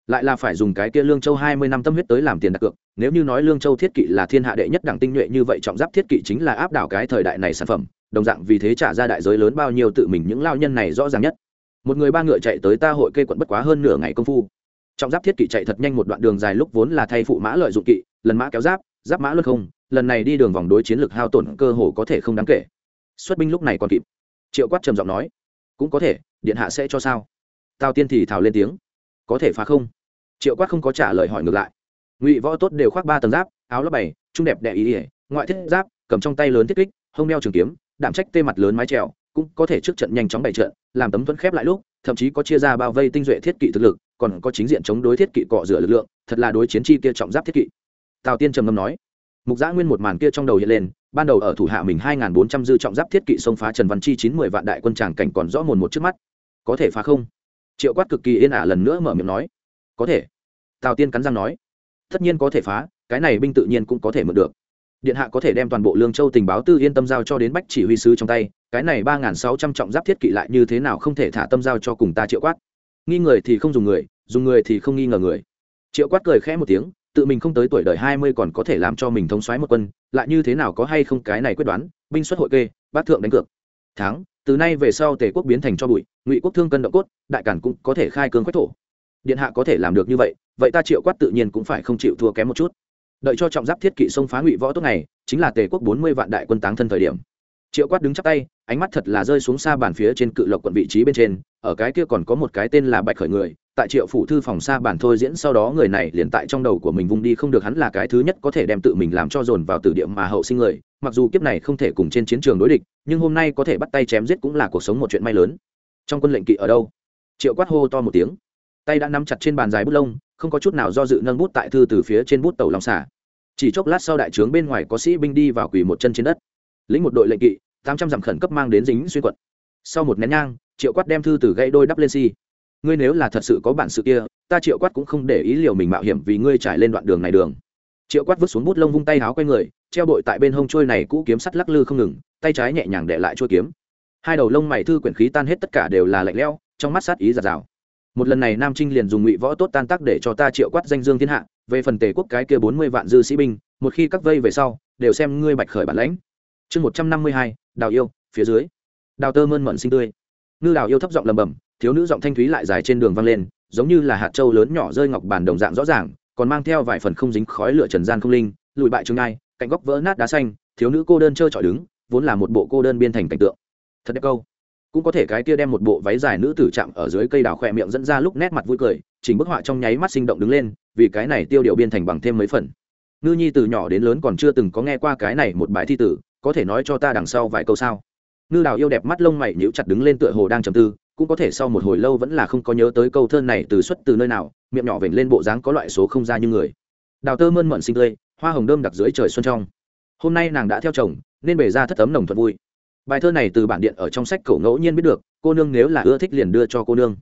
Lại là phải dùng cái kia lương châu hai mươi năm tâm huyết tới làm tiền đặt cược, nếu như nói lương châu thiết kỵ là thiên hạ đệ nhất đẳng tinh nhuệ như vậy trọng giáp thiết kỵ chính là áp đảo cái thời đại này sản phẩm đồng dạng vì thế trả ra đại giới lớn bao nhiêu tự mình những lao nhân này rõ ràng nhất. Một người ba ngựa chạy tới ta hội kê quận bất quá hơn nửa ngày công phu. Trọng giáp thiết kỵ chạy thật nhanh một đoạn đường dài lúc vốn là thay phụ mã lợi dụng kỵ, lần mã kéo giáp giáp mã luân không, lần này đi đường vòng đối chiến lược hao tổn cơ hồ có thể không đáng kể. Xuất binh lúc này còn kịp. Triệu quát trầm giọng nói, cũng có thể, điện hạ sẽ cho sao? Tào tiên thì thảo lên tiếng, có thể phá không? Triệu quát không có trả lời hỏi ngược lại. Ngụy võ tốt đều khoác ba tầng giáp, áo lớp bảy, trung đẹp đẽ ý ỉa ngoại thiết giáp, cầm trong tay lớn thiết kích, hông đeo trường kiếm đảm trách tê mặt lớn mái trèo cũng có thể trước trận nhanh chóng bày trận, làm tấm thuẫn khép lại lúc, thậm chí có chia ra bao vây tinh duệ thiết kỵ thực lực, còn có chính diện chống đối thiết kỵ cọ rửa lực lượng, thật là đối chiến chi kia trọng giáp thiết kỵ. Tào tiên trầm ngâm nói. Mục giã nguyên một màn kia trong đầu hiện lên, ban đầu ở thủ hạ mình hai bốn trăm dư trọng giáp thiết kỵ xông phá trần văn chi chín mười vạn đại quân tràng cảnh còn rõ mồn một trước mắt. Có thể phá không? Triệu quát cực kỳ yên ả lần nữa mở miệng nói. Có thể. Tào tiên cắn răng nói. Tất nhiên có thể phá, cái này binh tự nhiên cũng có thể mượn được điện hạ có thể đem toàn bộ lương châu tình báo tư yên tâm giao cho đến bách chỉ huy sứ trong tay, cái này ba n g h n sáu trăm trọng giáp thiết kỵ lại như thế nào không thể thả tâm giao cho cùng ta triệu quát. Nghi người thì không dùng người dùng người thì không nghi ngờ người. Triệu quát cười khẽ một tiếng, tự mình không tới tuổi đời hai mươi còn có thể làm cho mình thống xoáy một quân, lại như thế nào có hay không cái này quyết đoán, binh xuất hội kê bát thượng đánh cược. Tháng, từ nay về sau tề quốc biến thành cho bụi, ngụy quốc thương cân động cốt, đại cản cũng có thể khai cương quách thổ. Điện hạ có thể làm được như vậy vậy ta triệu quát tự nhiên cũng phải không chịu thua kém một chút đợi cho trọng giáp thiết kỵ xông phá ngụy võ tốt này chính là tề quốc bốn mươi vạn đại quân táng thân thời điểm. Triệu quát đứng chắc tay, ánh mắt thật là rơi xuống xa bàn phía trên cự lộc quận vị trí bên trên, ở cái kia còn có một cái tên là bạch khởi người, tại triệu phủ thư phòng xa bản thôi diễn sau đó người này liền tại trong đầu của mình vung đi không được hắn là cái thứ nhất có thể đem tự mình làm cho dồn vào tử địa mà hậu sinh người, mặc dù kiếp này không thể cùng trên chiến trường đối địch, nhưng hôm nay có thể bắt tay chém giết cũng là cuộc sống một chuyện may lớn. Trong quân lệnh kỵ ở đâu? Triệu quát hô to một tiếng, tay đã nắm chặt trên bàn dài bút lông không có chút nào do dự nâng bút tại thư từ phía trên bút tàu long xả. Chỉ chốc lát sau đại trướng bên ngoài có sĩ binh đi vào quỳ một chân trên đất. Lĩnh một đội lệnh kỵ, tám trăm dặm khẩn cấp mang đến dính xuyên quận. Sau một nén nhang, triệu quát đem thư từ gãy đôi đắp lên si. Ngươi nếu là thật sự có bản sự kia, ta triệu quát cũng không để ý liều mình mạo hiểm vì ngươi trải lên đoạn đường này đường. Triệu quát vứt xuống bút lông vung tay háo quay người, treo bội tại bên hông trôi này cũ kiếm sắt lắc lư không ngừng, tay trái nhẹ nhàng để lại trôi kiếm. Hai đầu lông mày thư quyển khí tan hết tất cả đều là lạnh lẽo, trong mắt sát ý giạt rào một lần này nam trinh liền dùng ngụy võ tốt tan tác để cho ta triệu quát danh dương thiên hạ, về phần tề quốc cái kia bốn mươi vạn dư sĩ binh, một khi các vây về sau, đều xem ngươi bạch khởi bản lãnh. Chương một trăm năm mươi hai, đào yêu, phía dưới. Đào tơ mơn mận sinh tươi. Ngư đào yêu thấp giọng lầm bầm thiếu nữ giọng thanh thúy lại dài trên đường vang lên, giống như là hạt trâu lớn nhỏ rơi ngọc bàn đồng dạng rõ ràng, còn mang theo vài phần không dính khói lửa trần gian không linh, lùi bại trường ai cạnh góc vỡ nát đá xanh, thiếu nữ cô đơn trơ trọi đứng, vốn là một bộ cô đơn biên thành cảnh tượng. Thật đẹp câu cũng có thể cái kia đem một bộ váy dài nữ tử chạm ở dưới cây đào khỏe miệng dẫn ra lúc nét mặt vui cười, chỉnh bức họa trong nháy mắt sinh động đứng lên, vì cái này tiêu điều biên thành bằng thêm mấy phần. Ngư nhi từ nhỏ đến lớn còn chưa từng có nghe qua cái này một bài thi tử, có thể nói cho ta đằng sau vài câu sao? Ngư đào yêu đẹp mắt lông mày nhíu chặt đứng lên tựa hồ đang trầm tư, cũng có thể sau một hồi lâu vẫn là không có nhớ tới câu thơ này từ xuất từ nơi nào, miệng nhỏ vểnh lên bộ dáng có loại số không ra như người. Đào tơ mơn mận sinh tươi, hoa hồng đơm đặc dưới trời xuân trong. Hôm nay nàng đã theo chồng, nên bể ra thất tấm nồng thuận vui bài thơ này từ bản điện ở trong sách cổ ngẫu nhiên biết được, cô nương nếu là ưa thích liền đưa cho cô nương.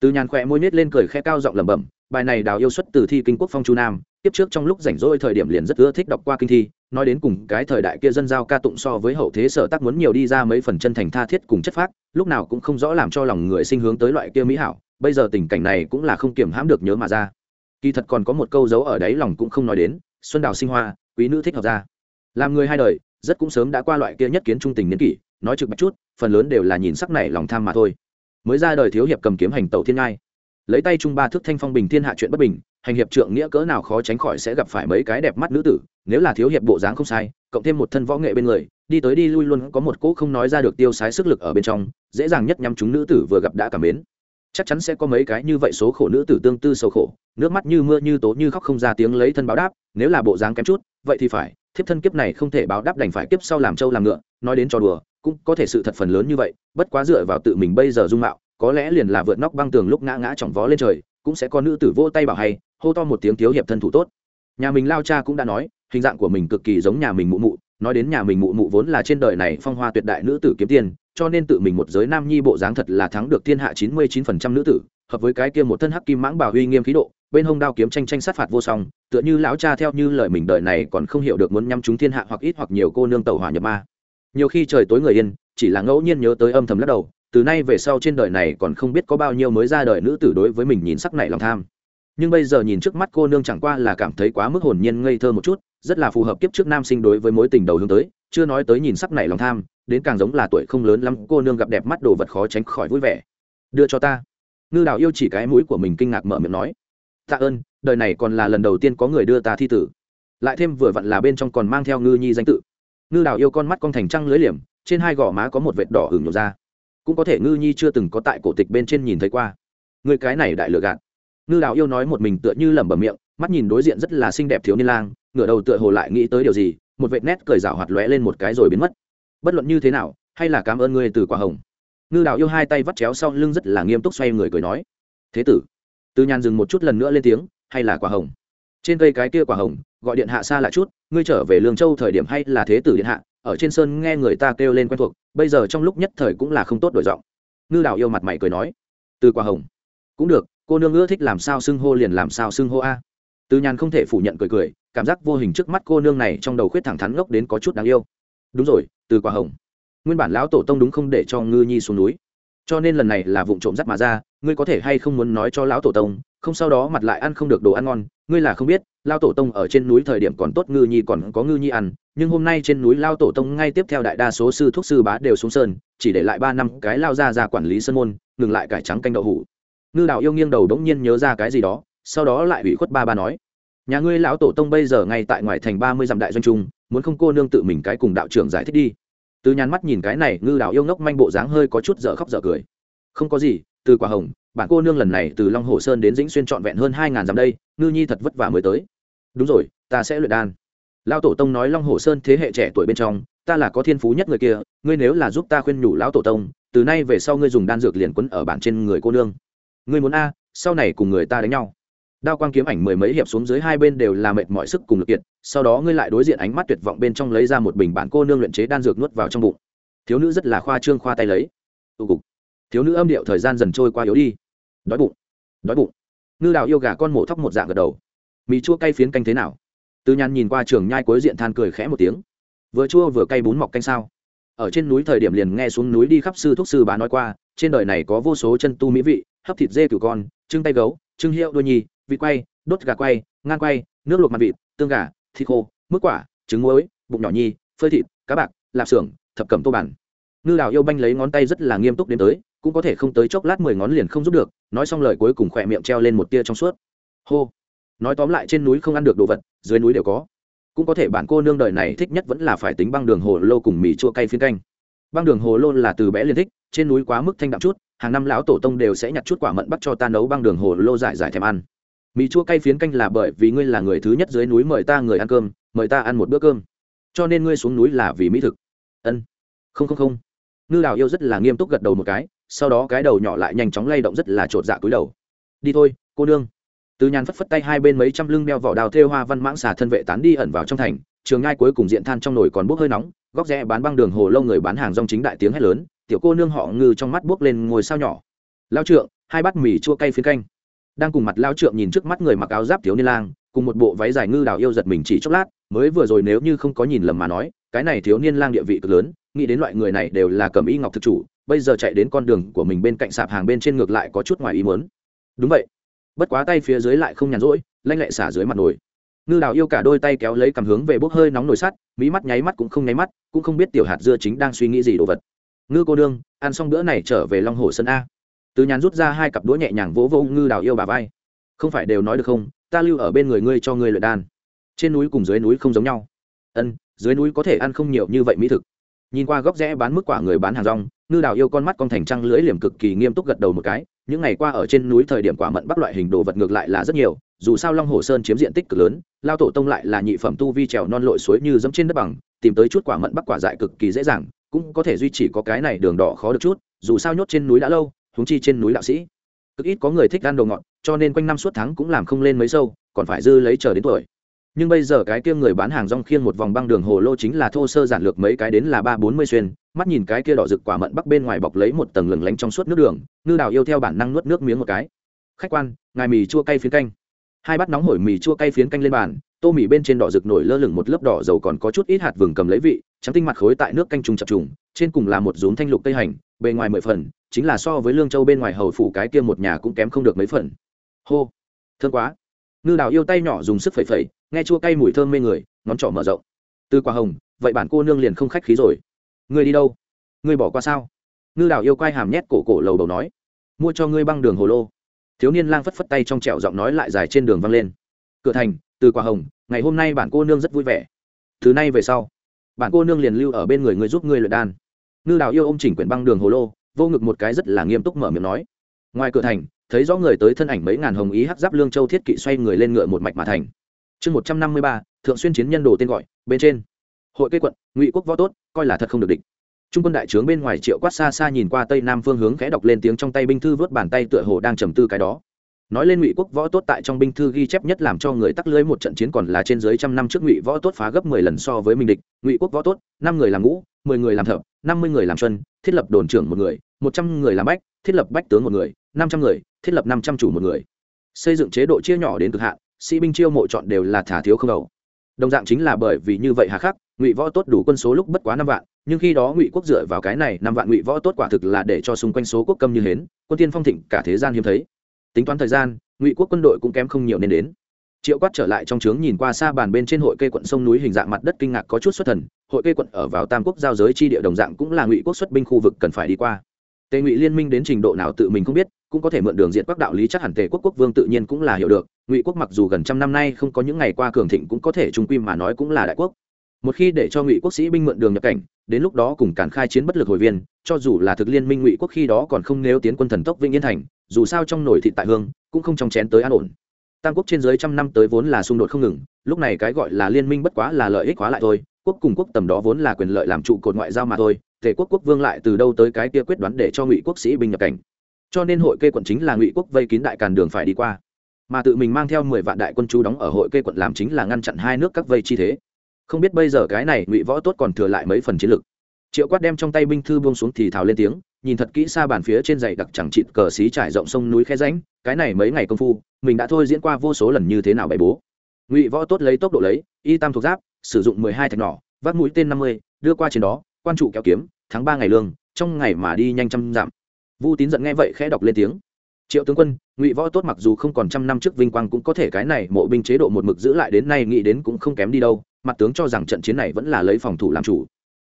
Từ nhàn khỏe môi nết lên cười khe cao giọng lẩm bẩm, bài này đào yêu xuất từ thi kinh quốc phong chu nam tiếp trước trong lúc rảnh rỗi thời điểm liền rất ưa thích đọc qua kinh thi, nói đến cùng cái thời đại kia dân giao ca tụng so với hậu thế sở tác muốn nhiều đi ra mấy phần chân thành tha thiết cùng chất phác, lúc nào cũng không rõ làm cho lòng người sinh hướng tới loại kia mỹ hảo, bây giờ tình cảnh này cũng là không kiểm hãm được nhớ mà ra. Kỳ thật còn có một câu dấu ở đấy lòng cũng không nói đến, xuân đào sinh hoa, quý nữ thích hợp ra. Làm người hai đời, rất cũng sớm đã qua loại kia nhất kiến trung tình niên kỷ nói trực bạch chút, phần lớn đều là nhìn sắc này lòng tham mà thôi. Mới ra đời thiếu hiệp cầm kiếm hành tẩu thiên ngai. Lấy tay trung ba thước thanh phong bình thiên hạ chuyện bất bình, hành hiệp trượng nghĩa cỡ nào khó tránh khỏi sẽ gặp phải mấy cái đẹp mắt nữ tử, nếu là thiếu hiệp bộ dáng không sai, cộng thêm một thân võ nghệ bên người, đi tới đi lui luôn có một cỗ không nói ra được tiêu sái sức lực ở bên trong, dễ dàng nhất nhắm chúng nữ tử vừa gặp đã cảm mến. Chắc chắn sẽ có mấy cái như vậy số khổ nữ tử tương tư sầu khổ, nước mắt như mưa như tố như khóc không ra tiếng lấy thân báo đáp, nếu là bộ dáng kém chút, vậy thì phải, thiếp thân kiếp này không thể báo đáp đành phải kiếp sau làm trâu làm ngựa, nói đến trò đùa cũng có thể sự thật phần lớn như vậy, bất quá dựa vào tự mình bây giờ dung mạo, có lẽ liền là vượt nóc băng tường lúc ngã ngã chỏng vó lên trời, cũng sẽ có nữ tử vô tay bảo hay, hô to một tiếng thiếu hiệp thân thủ tốt. Nhà mình lao cha cũng đã nói, hình dạng của mình cực kỳ giống nhà mình mụ mụ, nói đến nhà mình mụ mụ vốn là trên đời này phong hoa tuyệt đại nữ tử kiếm tiền, cho nên tự mình một giới nam nhi bộ dáng thật là thắng được thiên hạ chín mươi chín phần trăm nữ tử, hợp với cái kia một thân hắc kim mãng bảo huy nghiêm khí độ, bên hông đao kiếm tranh tranh sát phạt vô song, tựa như lão cha theo như lời mình đời này còn không hiểu được muốn nhắm chúng thiên hạ hoặc ít hoặc nhiều cô nương tàu hỏa nhập ma nhiều khi trời tối người yên, chỉ là ngẫu nhiên nhớ tới âm thầm lắc đầu, từ nay về sau trên đời này còn không biết có bao nhiêu mới ra đời nữ tử đối với mình nhìn sắc này lòng tham. Nhưng bây giờ nhìn trước mắt cô nương chẳng qua là cảm thấy quá mức hồn nhiên ngây thơ một chút, rất là phù hợp kiếp trước nam sinh đối với mối tình đầu hướng tới, chưa nói tới nhìn sắc này lòng tham, đến càng giống là tuổi không lớn lắm, cô nương gặp đẹp mắt đồ vật khó tránh khỏi vui vẻ. Đưa cho ta. Ngư đào yêu chỉ cái mũi của mình kinh ngạc mở miệng nói. Tạ ơn, đời này còn là lần đầu tiên có người đưa ta thi tử. Lại thêm vừa vặn là bên trong còn mang theo ngư nhi danh tự ngư đào yêu con mắt con thành trăng lưới liềm, trên hai gò má có một vệt đỏ hửng nhổ ra. Cũng có thể ngư nhi chưa từng có tại cổ tịch bên trên nhìn thấy qua. Người cái này đại lừa gạt. Ngư đào yêu nói một mình tựa như lẩm bẩm miệng, mắt nhìn đối diện rất là xinh đẹp thiếu niên lang, ngửa đầu tựa hồ lại nghĩ tới điều gì, một vệt nét cười rào hoạt lóe lên một cái rồi biến mất. Bất luận như thế nào, hay là cảm ơn ngươi từ quả hồng. Ngư đào yêu hai tay vắt chéo sau lưng rất là nghiêm túc xoay người cười nói. Thế tử từ nhàn dừng một chút lần nữa lên tiếng, hay là quả hồng? Trên cây cái kia quả hồng, gọi điện hạ xa lại chút, ngươi trở về lương châu thời điểm hay là thế tử điện hạ, ở trên sơn nghe người ta kêu lên quen thuộc, bây giờ trong lúc nhất thời cũng là không tốt đổi giọng. Ngư đào yêu mặt mày cười nói, từ quả hồng, cũng được, cô nương ưa thích làm sao xưng hô liền làm sao xưng hô a. Từ nhàn không thể phủ nhận cười cười, cảm giác vô hình trước mắt cô nương này trong đầu khuyết thẳng thắn ngốc đến có chút đáng yêu. Đúng rồi, từ quả hồng. Nguyên bản lão tổ tông đúng không để cho ngư nhi xuống núi. Cho nên lần này là vụ trộm dắt mà ra, ngươi có thể hay không muốn nói cho lão tổ tông không sau đó mặt lại ăn không được đồ ăn ngon. Ngươi là không biết, lao tổ tông ở trên núi thời điểm còn tốt, ngư nhi còn có ngư nhi ăn. Nhưng hôm nay trên núi lao tổ tông ngay tiếp theo đại đa số sư thuốc sư bá đều xuống sơn, chỉ để lại ba năm cái lao ra ra quản lý sơn môn, ngừng lại cải trắng canh đậu hủ. Ngư đạo yêu nghiêng đầu đống nhiên nhớ ra cái gì đó, sau đó lại ủy khuất ba ba nói, nhà ngươi lão tổ tông bây giờ ngay tại ngoài thành ba mươi dặm đại doanh trung, muốn không cô nương tự mình cái cùng đạo trưởng giải thích đi. Từ nhàn mắt nhìn cái này, ngư đạo yêu ngốc manh bộ dáng hơi có chút dở khóc dở cười. Không có gì, từ quả hồng bản cô nương lần này từ long hồ sơn đến dĩnh xuyên trọn vẹn hơn hai ngàn dặm đây, ngư nhi thật vất vả mới tới. Đúng rồi, ta sẽ luyện đan. Lão tổ tông nói long hồ sơn thế hệ trẻ tuổi bên trong, ta là có thiên phú nhất người kia, ngươi nếu là giúp ta khuyên nhủ lão tổ tông, từ nay về sau ngươi dùng đan dược liền quấn ở bản trên người cô nương. Ngươi muốn a, sau này cùng người ta đánh nhau. Đao quang kiếm ảnh mười mấy hiệp xuống dưới hai bên đều là mệt mọi sức cùng lực kiệt, sau đó ngươi lại đối diện ánh mắt tuyệt vọng bên trong lấy ra một bình bản cô nương luyện chế đan dược nuốt vào trong bụng. Thiếu nữ rất là khoa trương khoa tay lấy. Tụ cục. Thiếu nữ âm điệu thời gian dần trôi qua yếu đi đói bụng. Đói bụng. Ngư đào yêu gà con mổ thóc một dạng gật đầu. Mì chua cay phiến canh thế nào? Từ nhàn nhìn qua trường nhai cuối diện than cười khẽ một tiếng. Vừa chua vừa cay bún mọc canh sao? Ở trên núi thời điểm liền nghe xuống núi đi khắp sư thuốc sư bá nói qua, trên đời này có vô số chân tu mỹ vị, hấp thịt dê cửu con trưng tay gấu trưng hiệu đôi nhi vịt quay, đốt gà quay, ngan quay, nước luộc mặt vịt, tương gà, thịt khô mức quả, trứng muối, bụng nhỏ nhi phơi thịt, cá bạc, lạp xưởng, thập cẩm tô bản. Ngư đào yêu banh lấy ngón tay rất là nghiêm túc đến tới cũng có thể không tới chốc lát mười ngón liền không giúp được, nói xong lời cuối cùng khỏe miệng treo lên một tia trong suốt. Hô. Nói tóm lại trên núi không ăn được đồ vật, dưới núi đều có. Cũng có thể bản cô nương đời này thích nhất vẫn là phải tính băng đường hồ lô cùng mì chua cay phiên canh. Băng đường hồ lô là từ bé liền thích, trên núi quá mức thanh đạm chút, hàng năm lão tổ tông đều sẽ nhặt chút quả mận bắt cho ta nấu băng đường hồ lô giải giải thèm ăn. Mì chua cay phiến canh là bởi vì ngươi là người thứ nhất dưới núi mời ta người ăn cơm, mời ta ăn một bữa cơm. Cho nên ngươi xuống núi là vì mỹ thực. Ân. Không không không. Ngư đào yêu rất là nghiêm túc gật đầu một cái sau đó cái đầu nhỏ lại nhanh chóng lay động rất là chột dạ cúi đầu. Đi thôi, cô nương. Từ nhàn phất phất tay hai bên mấy trăm lưng đeo vỏ đào thêu hoa văn mãng xà thân vệ tán đi ẩn vào trong thành, trường ngai cuối cùng diện than trong nồi còn bốc hơi nóng, góc rẽ bán băng đường hồ lâu người bán hàng rong chính đại tiếng hét lớn, tiểu cô nương họ ngư trong mắt bước lên ngồi sao nhỏ. Lao trượng, hai bát mì chua cay phiến canh. Đang cùng mặt lao trượng nhìn trước mắt người mặc áo giáp thiếu niên lang, cùng một bộ váy dài ngư đào yêu giật mình chỉ chốc lát, mới vừa rồi nếu như không có nhìn lầm mà nói, cái này thiếu niên lang địa vị cực lớn, nghĩ đến loại người này đều là cầm y ngọc thực chủ bây giờ chạy đến con đường của mình bên cạnh sạp hàng bên trên ngược lại có chút ngoài ý muốn. Đúng vậy. Bất quá tay phía dưới lại không nhàn rỗi, lanh lẹ xả dưới mặt nồi. Ngư đào yêu cả đôi tay kéo lấy cầm hướng về bốc hơi nóng nồi sắt mỹ mắt nháy mắt cũng không nháy mắt, cũng không biết tiểu hạt dưa chính đang suy nghĩ gì đồ vật. Ngư cô đương, ăn xong bữa này trở về long hồ sân a. Từ nhàn rút ra hai cặp đũa nhẹ nhàng vỗ vỗ ngư đào yêu bà vai. Không phải đều nói được không, ta lưu ở bên người ngươi cho ngươi luyện đan. Trên núi cùng dưới núi không giống nhau. Ân, dưới núi có thể ăn không nhiều như vậy mỹ thực. Nhìn qua góc rẽ bán mức quả người bán hàng rong ngư đào yêu con mắt con thành trăng lưỡi liềm cực kỳ nghiêm túc gật đầu một cái, những ngày qua ở trên núi thời điểm quả mận bắc loại hình đồ vật ngược lại là rất nhiều, dù sao long hồ sơn chiếm diện tích cực lớn, lao tổ tông lại là nhị phẩm tu vi trèo non lội suối như dẫm trên đất bằng, tìm tới chút quả mận bắc quả dại cực kỳ dễ dàng, cũng có thể duy trì có cái này đường đỏ khó được chút, dù sao nhốt trên núi đã lâu húng chi trên núi đạo sĩ. Cực ít có người thích ăn đồ ngọt, cho nên quanh năm suốt tháng cũng làm không lên mấy sâu, còn phải dư lấy chờ đến tuổi nhưng bây giờ cái kia người bán hàng rong khiêng một vòng băng đường hồ lô chính là thô sơ giản lược mấy cái đến là ba bốn mươi xuyên. Mắt nhìn cái kia đỏ rực quả mận bắc bên ngoài bọc lấy một tầng lừng lánh trong suốt nước đường, ngư đào yêu theo bản năng nuốt nước miếng một cái. Khách quan, ngài mì chua cay phiến canh. Hai bát nóng hổi mì chua cay phiến canh lên bàn, tô mì bên trên đỏ rực nổi lơ lửng một lớp đỏ dầu còn có chút ít hạt vừng cầm lấy vị, trắng tinh mặt khối tại nước canh trùng chập trùng, trên cùng là một rốn thanh lục cây hành, bề ngoài mười phần, chính là so với lương châu bên ngoài hầu phủ cái kia một nhà cũng kém không được mấy phần. Hô, thương quá. Ngư đào yêu tay nhỏ dùng sức phẩy phẩy nghe chua cay mùi thơm mê người, ngón trỏ mở rộng. Từ quả hồng, vậy bản cô nương liền không khách khí rồi. Ngươi đi đâu? Ngươi bỏ qua sao? Ngư đào yêu quay hàm nhét cổ cổ lầu đầu nói. Mua cho ngươi băng đường hồ lô. Thiếu niên lang phất phất tay trong trẹo giọng nói lại dài trên đường văng lên. Cửa thành, từ quả hồng, ngày hôm nay bản cô nương rất vui vẻ. Thứ nay về sau, bản cô nương liền lưu ở bên người ngươi giúp ngươi luyện đan. Ngư đào yêu ôm chỉnh quyển băng đường hồ lô, vô ngực một cái rất là nghiêm túc mở miệng nói. Ngoài cửa thành, thấy rõ người tới thân ảnh mấy ngàn hồng ý hắc giáp lương châu thiết kỵ xoay người lên ngựa một mạch mà thành chương một trăm năm mươi ba thượng xuyên chiến nhân đồ tên gọi bên trên. Hội cây quận ngụy quốc võ tốt coi là thật không được địch. Trung quân đại trướng bên ngoài triệu quát xa xa nhìn qua tây nam phương hướng khẽ đọc lên tiếng trong tay binh thư vớt bàn tay tựa hồ đang trầm tư cái đó. Nói lên ngụy quốc võ tốt tại trong binh thư ghi chép nhất làm cho người tắc lưới một trận chiến còn là trên dưới trăm năm trước ngụy võ tốt phá gấp mười lần so với minh địch. Ngụy quốc võ tốt năm người làm ngũ mười người làm thợ năm mươi người làm xuân, thiết lập đồn trưởng một người một trăm người làm bách thiết lập bách tướng một người năm trăm người thiết lập năm trăm chủ một người. Xây dựng chế độ chia nhỏ đến cực hạn sĩ binh chiêu mộ chọn đều là thả thiếu không đầu. Đồng dạng chính là bởi vì như vậy hà khắc, ngụy võ tốt đủ quân số lúc bất quá năm vạn, nhưng khi đó ngụy quốc dựa vào cái này năm vạn ngụy võ tốt quả thực là để cho xung quanh số quốc câm như hến, quân tiên phong thịnh cả thế gian hiếm thấy. Tính toán thời gian, ngụy quốc quân đội cũng kém không nhiều nên đến. Triệu quát trở lại trong trướng nhìn qua xa bàn bên trên hội cây quận sông núi hình dạng mặt đất kinh ngạc có chút xuất thần, hội cây quận ở vào tam quốc giao giới chi địa đồng dạng cũng là ngụy quốc xuất binh khu vực cần phải đi qua. Tề ngụy liên minh đến trình độ nào tự mình không biết cũng có thể mượn đường diện các đạo lý chắc hẳn tề quốc quốc vương tự nhiên cũng là hiểu được, ngụy quốc mặc dù gần trăm năm nay không có những ngày qua cường thịnh cũng có thể trung quy mà nói cũng là đại quốc. Một khi để cho ngụy quốc sĩ binh mượn đường nhập cảnh, đến lúc đó cùng cản khai chiến bất lực hồi viên, cho dù là thực liên minh ngụy quốc khi đó còn không nếu tiến quân thần tốc vĩnh yên thành, dù sao trong nổi thị tại hương, cũng không trong chén tới an ổn. Tam quốc trên dưới trăm năm tới vốn là xung đột không ngừng, lúc này cái gọi là liên minh bất quá là lợi ích hóa lại thôi, quốc cùng quốc tầm đó vốn là quyền lợi làm trụ cột ngoại giao mà thôi, Tề quốc quốc vương lại từ đâu tới cái kia quyết đoán để cho ngụy quốc sĩ binh nhập cảnh cho nên hội kê quận chính là ngụy quốc vây kín đại càn đường phải đi qua mà tự mình mang theo mười vạn đại quân chú đóng ở hội kê quận làm chính là ngăn chặn hai nước các vây chi thế không biết bây giờ cái này ngụy võ tốt còn thừa lại mấy phần chiến lực triệu quát đem trong tay binh thư buông xuống thì thào lên tiếng nhìn thật kỹ xa bàn phía trên dãy đặc chẳng chịt cờ xí trải rộng sông núi khe ránh cái này mấy ngày công phu, mình đã thôi diễn qua vô số lần như thế nào bày bố. Ngụy võ tốt lấy tốc độ lấy, y tam thuộc giáp, sử dụng mười hai thạch nỏ, vác mũi tên năm mươi, đưa qua trên đó, quan trụ kéo kiếm tháng ba ngày lương, trong ngày mà đi nhanh trăm dặm vu tín giận nghe vậy khẽ đọc lên tiếng. Triệu tướng quân, ngụy võ tốt mặc dù không còn trăm năm trước vinh quang cũng có thể cái này mộ binh chế độ một mực giữ lại đến nay nghĩ đến cũng không kém đi đâu, mặt tướng cho rằng trận chiến này vẫn là lấy phòng thủ làm chủ.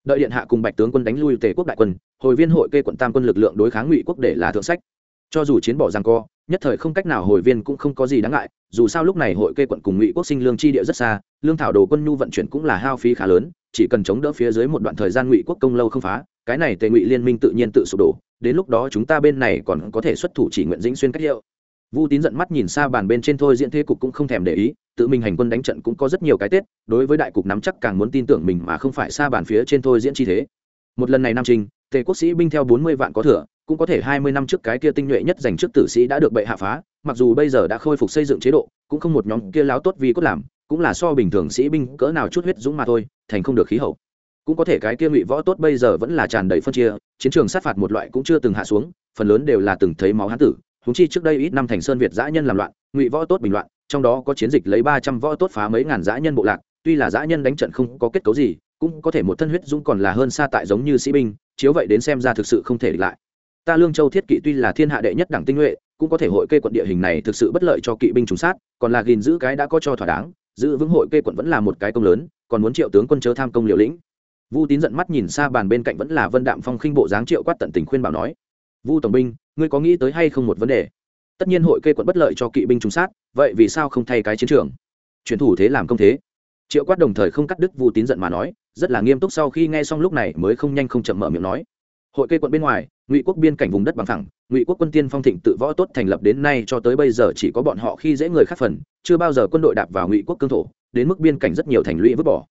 Đợi điện hạ cùng bạch tướng quân đánh lui tề quốc đại quân, hồi viên hội kê quận tam quân lực lượng đối kháng ngụy quốc để là thượng sách. Cho dù chiến bỏ rằng co, nhất thời không cách nào hồi viên cũng không có gì đáng ngại, dù sao lúc này hội kê quận cùng ngụy quốc sinh lương chi địa rất xa, lương thảo đồ quân nhu vận chuyển cũng là hao phí khá lớn, chỉ cần chống đỡ phía dưới một đoạn thời gian ngụy quốc công lâu không phá, cái này tề ngụy liên minh tự nhiên tự sụp đổ đến lúc đó chúng ta bên này còn có thể xuất thủ chỉ nguyện dĩnh xuyên cách hiệu vu tín giận mắt nhìn xa bàn bên trên thôi diễn thế cục cũng không thèm để ý, tự mình hành quân đánh trận cũng có rất nhiều cái tết, đối với đại cục nắm chắc càng muốn tin tưởng mình mà không phải xa bàn phía trên thôi diễn chi thế. Một lần này nam trình tề quốc sĩ binh theo bốn mươi vạn có thừa, cũng có thể hai mươi năm trước cái kia tinh nhuệ nhất dành trước tử sĩ đã được bệ hạ phá, mặc dù bây giờ đã khôi phục xây dựng chế độ, cũng không một nhóm kia láo tốt vì cốt làm, cũng là so bình thường sĩ binh cỡ nào chút huyết dũng mà thôi, thành không được khí hậu cũng có thể cái kia ngụy võ tốt bây giờ vẫn là tràn đầy phân chia, chiến trường sát phạt một loại cũng chưa từng hạ xuống, phần lớn đều là từng thấy máu hán tử. Húng chi trước đây ít năm thành sơn việt giã nhân làm loạn, ngụy võ tốt bình loạn, trong đó có chiến dịch lấy ba trăm võ tốt phá mấy ngàn giã nhân bộ lạc, tuy là giã nhân đánh trận không có kết cấu gì, cũng có thể một thân huyết dũng còn là hơn xa tại giống như sĩ binh, chiếu vậy đến xem ra thực sự không thể địch lại. Ta lương châu thiết kỵ tuy là thiên hạ đệ nhất đảng tinh nhuệ, cũng có thể hội kê quận địa hình này thực sự bất lợi cho kỵ binh trùng sát, còn là gìn giữ cái đã có cho thỏa đáng, giữ vững hội kê quận vẫn là một cái công lớn, còn muốn triệu tướng quân chớ tham công liều lĩnh vu tín giận mắt nhìn xa bàn bên cạnh vẫn là vân đạm phong khinh bộ dáng triệu quát tận tình khuyên bảo nói vu tổng binh ngươi có nghĩ tới hay không một vấn đề? Tất nhiên hội kê quận bất lợi cho kỵ binh trùng sát vậy vì sao không thay cái chiến trường? Chuyển thủ thế làm công thế. Triệu quát đồng thời không cắt đứt vu tín giận mà nói rất là nghiêm túc sau khi nghe xong lúc này mới không nhanh không chậm mở miệng nói hội kê quận bên ngoài ngụy quốc biên cảnh vùng đất bằng phẳng, ngụy quốc quân tiên phong thịnh tự võ tốt thành lập đến nay cho tới bây giờ chỉ có bọn họ khi dễ người khác phần chưa bao giờ quân đội đạp vào ngụy quốc cương thổ đến mức biên cảnh rất nhiều thành lũy vứt bỏ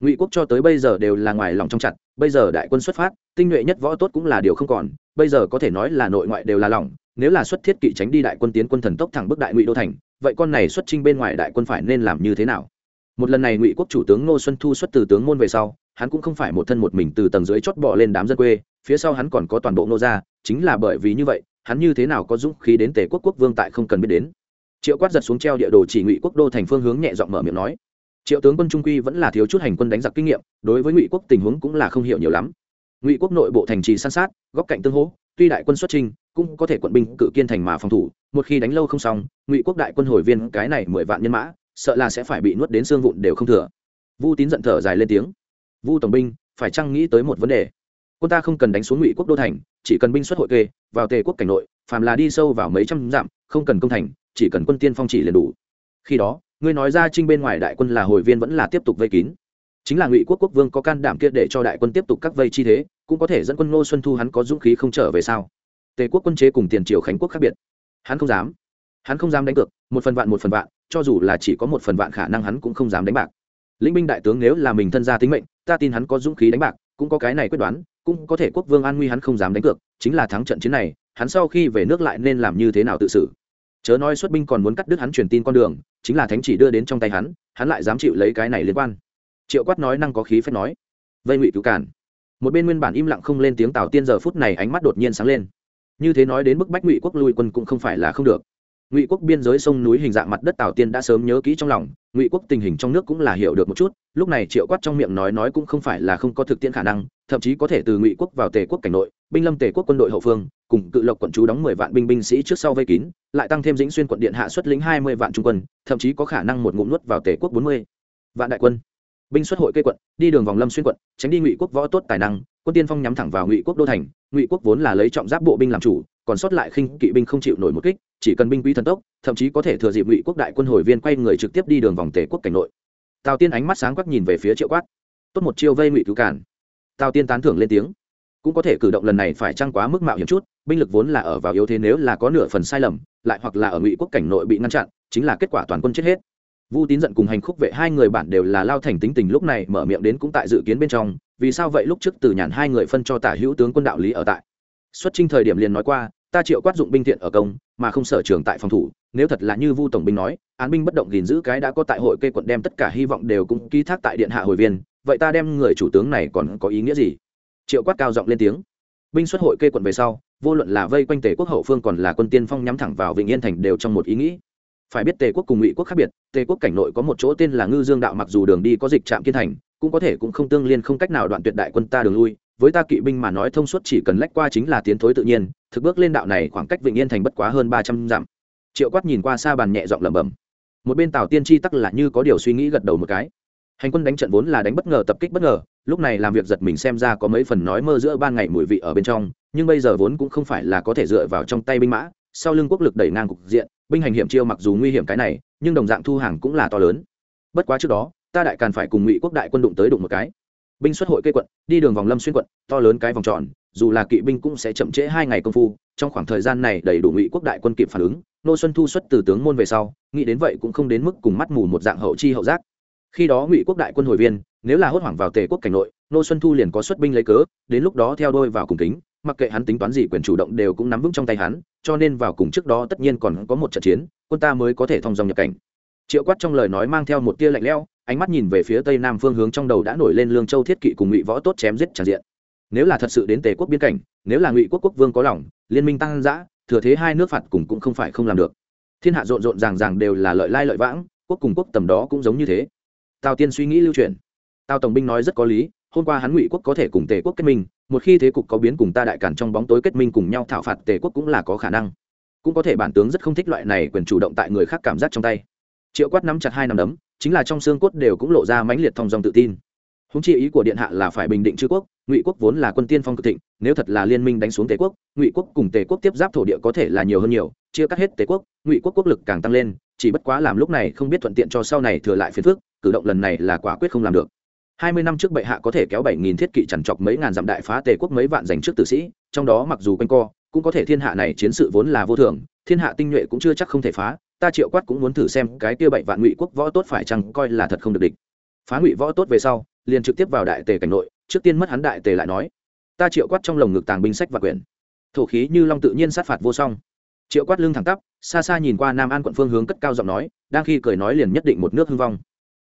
ngụy quốc cho tới bây giờ đều là ngoài lòng trong chặt, bây giờ đại quân xuất phát, tinh nhuệ nhất võ tốt cũng là điều không còn, bây giờ có thể nói là nội ngoại đều là lòng, nếu là xuất thiết kỵ tránh đi đại quân tiến quân thần tốc thẳng bức đại ngụy đô thành, vậy con này xuất trinh bên ngoài đại quân phải nên làm như thế nào? Một lần này ngụy quốc chủ tướng ngô xuân thu xuất từ tướng môn về sau, hắn cũng không phải một thân một mình từ tầng dưới chót bỏ lên đám dân quê, phía sau hắn còn có toàn bộ Ngô gia, chính là bởi vì như vậy, hắn như thế nào có dũng khí đến tề quốc quốc vương tại không cần biết đến. Triệu quát giật xuống treo địa đồ chỉ ngụy quốc đô thành phương hướng nhẹ giọng mở miệng nói triệu tướng quân trung quy vẫn là thiếu chút hành quân đánh giặc kinh nghiệm, đối với ngụy quốc tình huống cũng là không hiểu nhiều lắm. Ngụy quốc nội bộ thành trì san sát, góc cạnh tương hỗ, tuy đại quân xuất trình cũng có thể quận binh cự kiên thành mà phòng thủ, một khi đánh lâu không xong, ngụy quốc đại quân hồi viên cái này mười vạn nhân mã, sợ là sẽ phải bị nuốt đến xương vụn đều không thừa. Vu tín giận thở dài lên tiếng. Vu tổng binh, phải chăng nghĩ tới một vấn đề? Quân ta không cần đánh xuống ngụy quốc đô thành, chỉ cần binh xuất hội kê, vào tề quốc cảnh nội, phàm là đi sâu vào mấy trăm dặm, không cần công thành, chỉ cần quân tiên phong chỉ liền đủ. Khi đó ngươi nói ra trinh bên ngoài đại quân là hồi viên vẫn là tiếp tục vây kín. Chính là ngụy quốc quốc vương có can đảm kia để cho đại quân tiếp tục các vây chi thế, cũng có thể dẫn quân ngô xuân thu hắn có dũng khí không trở về sao? Tề quốc quân chế cùng tiền triều khánh quốc khác biệt. Hắn không dám. Hắn không dám đánh cược, một phần vạn một phần vạn, cho dù là chỉ có một phần vạn khả năng hắn cũng không dám đánh bạc. Lĩnh binh đại tướng nếu là mình thân gia tính mệnh, ta tin hắn có dũng khí đánh bạc, cũng có cái này quyết đoán, cũng có thể quốc vương an nguy hắn không dám đánh cược, chính là thắng trận chiến này, hắn sau khi về nước lại nên làm như thế nào tự xử? Chớ nói xuất binh còn muốn cắt đứt hắn truyền tin con đường, chính là thánh chỉ đưa đến trong tay hắn hắn lại dám chịu lấy cái này liên quan. Triệu quát nói năng có khí phép nói. Vây ngụy cứu cản một bên nguyên bản im lặng không lên tiếng tào tiên giờ phút này ánh mắt đột nhiên sáng lên. Như thế nói đến bức bách ngụy quốc lui quân cũng không phải là không được ngụy quốc biên giới sông núi hình dạng mặt đất tào tiên đã sớm nhớ kỹ trong lòng, ngụy quốc tình hình trong nước cũng là hiểu được một chút, lúc này triệu quát trong miệng nói nói cũng không phải là không có thực tiễn khả năng, thậm chí có thể từ ngụy quốc vào tề quốc cảnh nội, binh lâm tề quốc quân đội hậu phương, cùng cự lộc quận chú đóng mười vạn binh binh sĩ trước sau vây kín, lại tăng thêm dĩnh xuyên quận điện hạ xuất lĩnh hai mươi vạn trung quân, thậm chí có khả năng một ngụm nuốt vào tề quốc bốn mươi vạn đại quân. Binh xuất hội cây quận, đi đường vòng lâm xuyên quận, tránh đi ngụy quốc võ tốt tài năng, quân tiên phong nhắm thẳng vào ngụy quốc đô thành, ngụy quốc vốn là lấy trọng giáp bộ binh làm chủ, còn sót lại khinh kỵ binh không chịu nổi một kích chỉ cần binh quý thần tốc, thậm chí có thể thừa dịp ngụy quốc đại quân hồi viên quay người trực tiếp đi đường vòng tề quốc cảnh nội. Tào tiên ánh mắt sáng quắc nhìn về phía triệu quát. Tốt một chiêu vây ngụy cứu cản. Tào tiên tán thưởng lên tiếng. Cũng có thể cử động lần này phải trăng quá mức mạo hiểm chút, binh lực vốn là ở vào yếu thế nếu là có nửa phần sai lầm, lại hoặc là ở ngụy quốc cảnh nội bị ngăn chặn, chính là kết quả toàn quân chết hết. Vu tín giận cùng hành khúc vệ hai người bản đều là lao thành tính tình lúc này mở miệng đến cũng tại dự kiến bên trong, vì sao vậy lúc trước từ nhàn hai người phân cho tả hữu tướng quân đạo lý ở tại. Xuất trinh thời điểm liền nói qua ta triệu quát dụng binh thiện ở công, mà không sở trường tại phòng thủ, nếu thật là như vu tổng binh nói, án binh bất động gìn giữ cái đã có tại hội cây quận đem tất cả hy vọng đều cũng ký thác tại điện hạ hồi viên, vậy ta đem người chủ tướng này còn có ý nghĩa gì? Triệu quát cao giọng lên tiếng. Binh xuất hội cây quận về sau, vô luận là vây quanh tề quốc hậu phương còn là quân tiên phong nhắm thẳng vào vịnh yên thành đều trong một ý nghĩ. Phải biết tề quốc cùng ngụy quốc khác biệt, tề quốc cảnh nội có một chỗ tên là ngư dương đạo, mặc dù đường đi có dịch trạm kiên thành, cũng có thể cũng không tương liên không cách nào đoạn tuyệt đại quân ta đường lui với ta kỵ binh mà nói thông suốt chỉ cần lách qua chính là tiến thối tự nhiên, thực bước lên đạo này khoảng cách vịnh yên thành bất quá hơn ba trăm dặm. Triệu quát nhìn qua xa bàn nhẹ giọng lẩm bẩm. Một bên tào tiên tri tắc là như có điều suy nghĩ gật đầu một cái. Hành quân đánh trận vốn là đánh bất ngờ, tập kích bất ngờ, lúc này làm việc giật mình xem ra có mấy phần nói mơ giữa ban ngày mùi vị ở bên trong, nhưng bây giờ vốn cũng không phải là có thể dựa vào trong tay binh mã, sau lưng quốc lực đẩy ngang cục diện, binh hành hiểm chiêu mặc dù nguy hiểm cái này, nhưng đồng dạng thu hàng cũng là to lớn. Bất quá trước đó, ta đại càn phải cùng ngụy quốc đại quân đụng tới đụng một cái binh xuất hội cây quận, đi đường vòng lâm xuyên quận, to lớn cái vòng tròn, dù là kỵ binh cũng sẽ chậm trễ hai ngày công phu, trong khoảng thời gian này đầy đủ ngụy quốc đại quân kịp phản ứng, nô xuân thu xuất từ tướng môn về sau, nghĩ đến vậy cũng không đến mức cùng mắt mù một dạng hậu chi hậu giác. Khi đó ngụy quốc đại quân hồi viên, nếu là hốt hoảng vào tề quốc cảnh nội, nô xuân thu liền có xuất binh lấy cớ, đến lúc đó theo đôi vào cùng kính, mặc kệ hắn tính toán gì quyền chủ động đều cũng nắm vững trong tay hắn, cho nên vào cùng trước đó tất nhiên còn có một trận chiến, quân ta mới có thể thông dòng nhập cảnh. Triệu quát trong lời nói mang theo một tia lạnh lẽo ánh mắt nhìn về phía tây nam phương hướng trong đầu đã nổi lên lương châu thiết kỵ cùng ngụy võ tốt chém giết tràn diện. Nếu là thật sự đến tề quốc biên cảnh, nếu là ngụy quốc quốc vương có lòng, liên minh tăng giã thừa thế hai nước phạt cùng cũng không phải không làm được. Thiên hạ rộn rộn ràng ràng đều là lợi lai lợi vãng, quốc cùng quốc tầm đó cũng giống như thế. Tào tiên suy nghĩ lưu truyền. Tào tổng binh nói rất có lý, hôm qua hắn ngụy quốc có thể cùng tề quốc kết minh, một khi thế cục có biến cùng ta đại cản trong bóng tối kết minh cùng nhau thảo phạt tề quốc cũng là có khả năng. Cũng có thể bản tướng rất không thích loại này quyền chủ động tại người khác cảm giác trong tay. Triệu quát nắm chặt hai nắm đấm chính là trong xương cốt đều cũng lộ ra mãnh liệt thong dong tự tin. Húng chi ý của điện hạ là phải bình định chư quốc, ngụy quốc vốn là quân tiên phong cực thịnh, nếu thật là liên minh đánh xuống tề quốc, ngụy quốc cùng tề quốc tiếp giáp thổ địa có thể là nhiều hơn nhiều, chia cắt hết tề quốc, ngụy quốc quốc lực càng tăng lên, chỉ bất quá làm lúc này không biết thuận tiện cho sau này thừa lại phiền phức, cử động lần này là quả quyết không làm được. Hai mươi năm trước bệ hạ có thể kéo bảy nghìn thiết kỵ chằn chọc mấy ngàn dặm đại phá tề quốc mấy vạn giành trước tử sĩ, trong đó mặc dù quanh co, cũng có thể thiên hạ này chiến sự vốn là vô thường, thiên hạ tinh nhuệ cũng chưa chắc không thể phá ta triệu quát cũng muốn thử xem cái kia bảy vạn ngụy quốc võ tốt phải chăng coi là thật không được địch. Phá ngụy võ tốt về sau, liền trực tiếp vào đại tề cảnh nội, trước tiên mất hắn đại tề lại nói, ta triệu quát trong lồng ngực tàng binh sách và quyền. Thổ khí như long tự nhiên sát phạt vô song. Triệu quát lưng thẳng tắp, xa xa nhìn qua nam an quận phương hướng cất cao giọng nói, đang khi cười nói liền nhất định một nước hưng vong.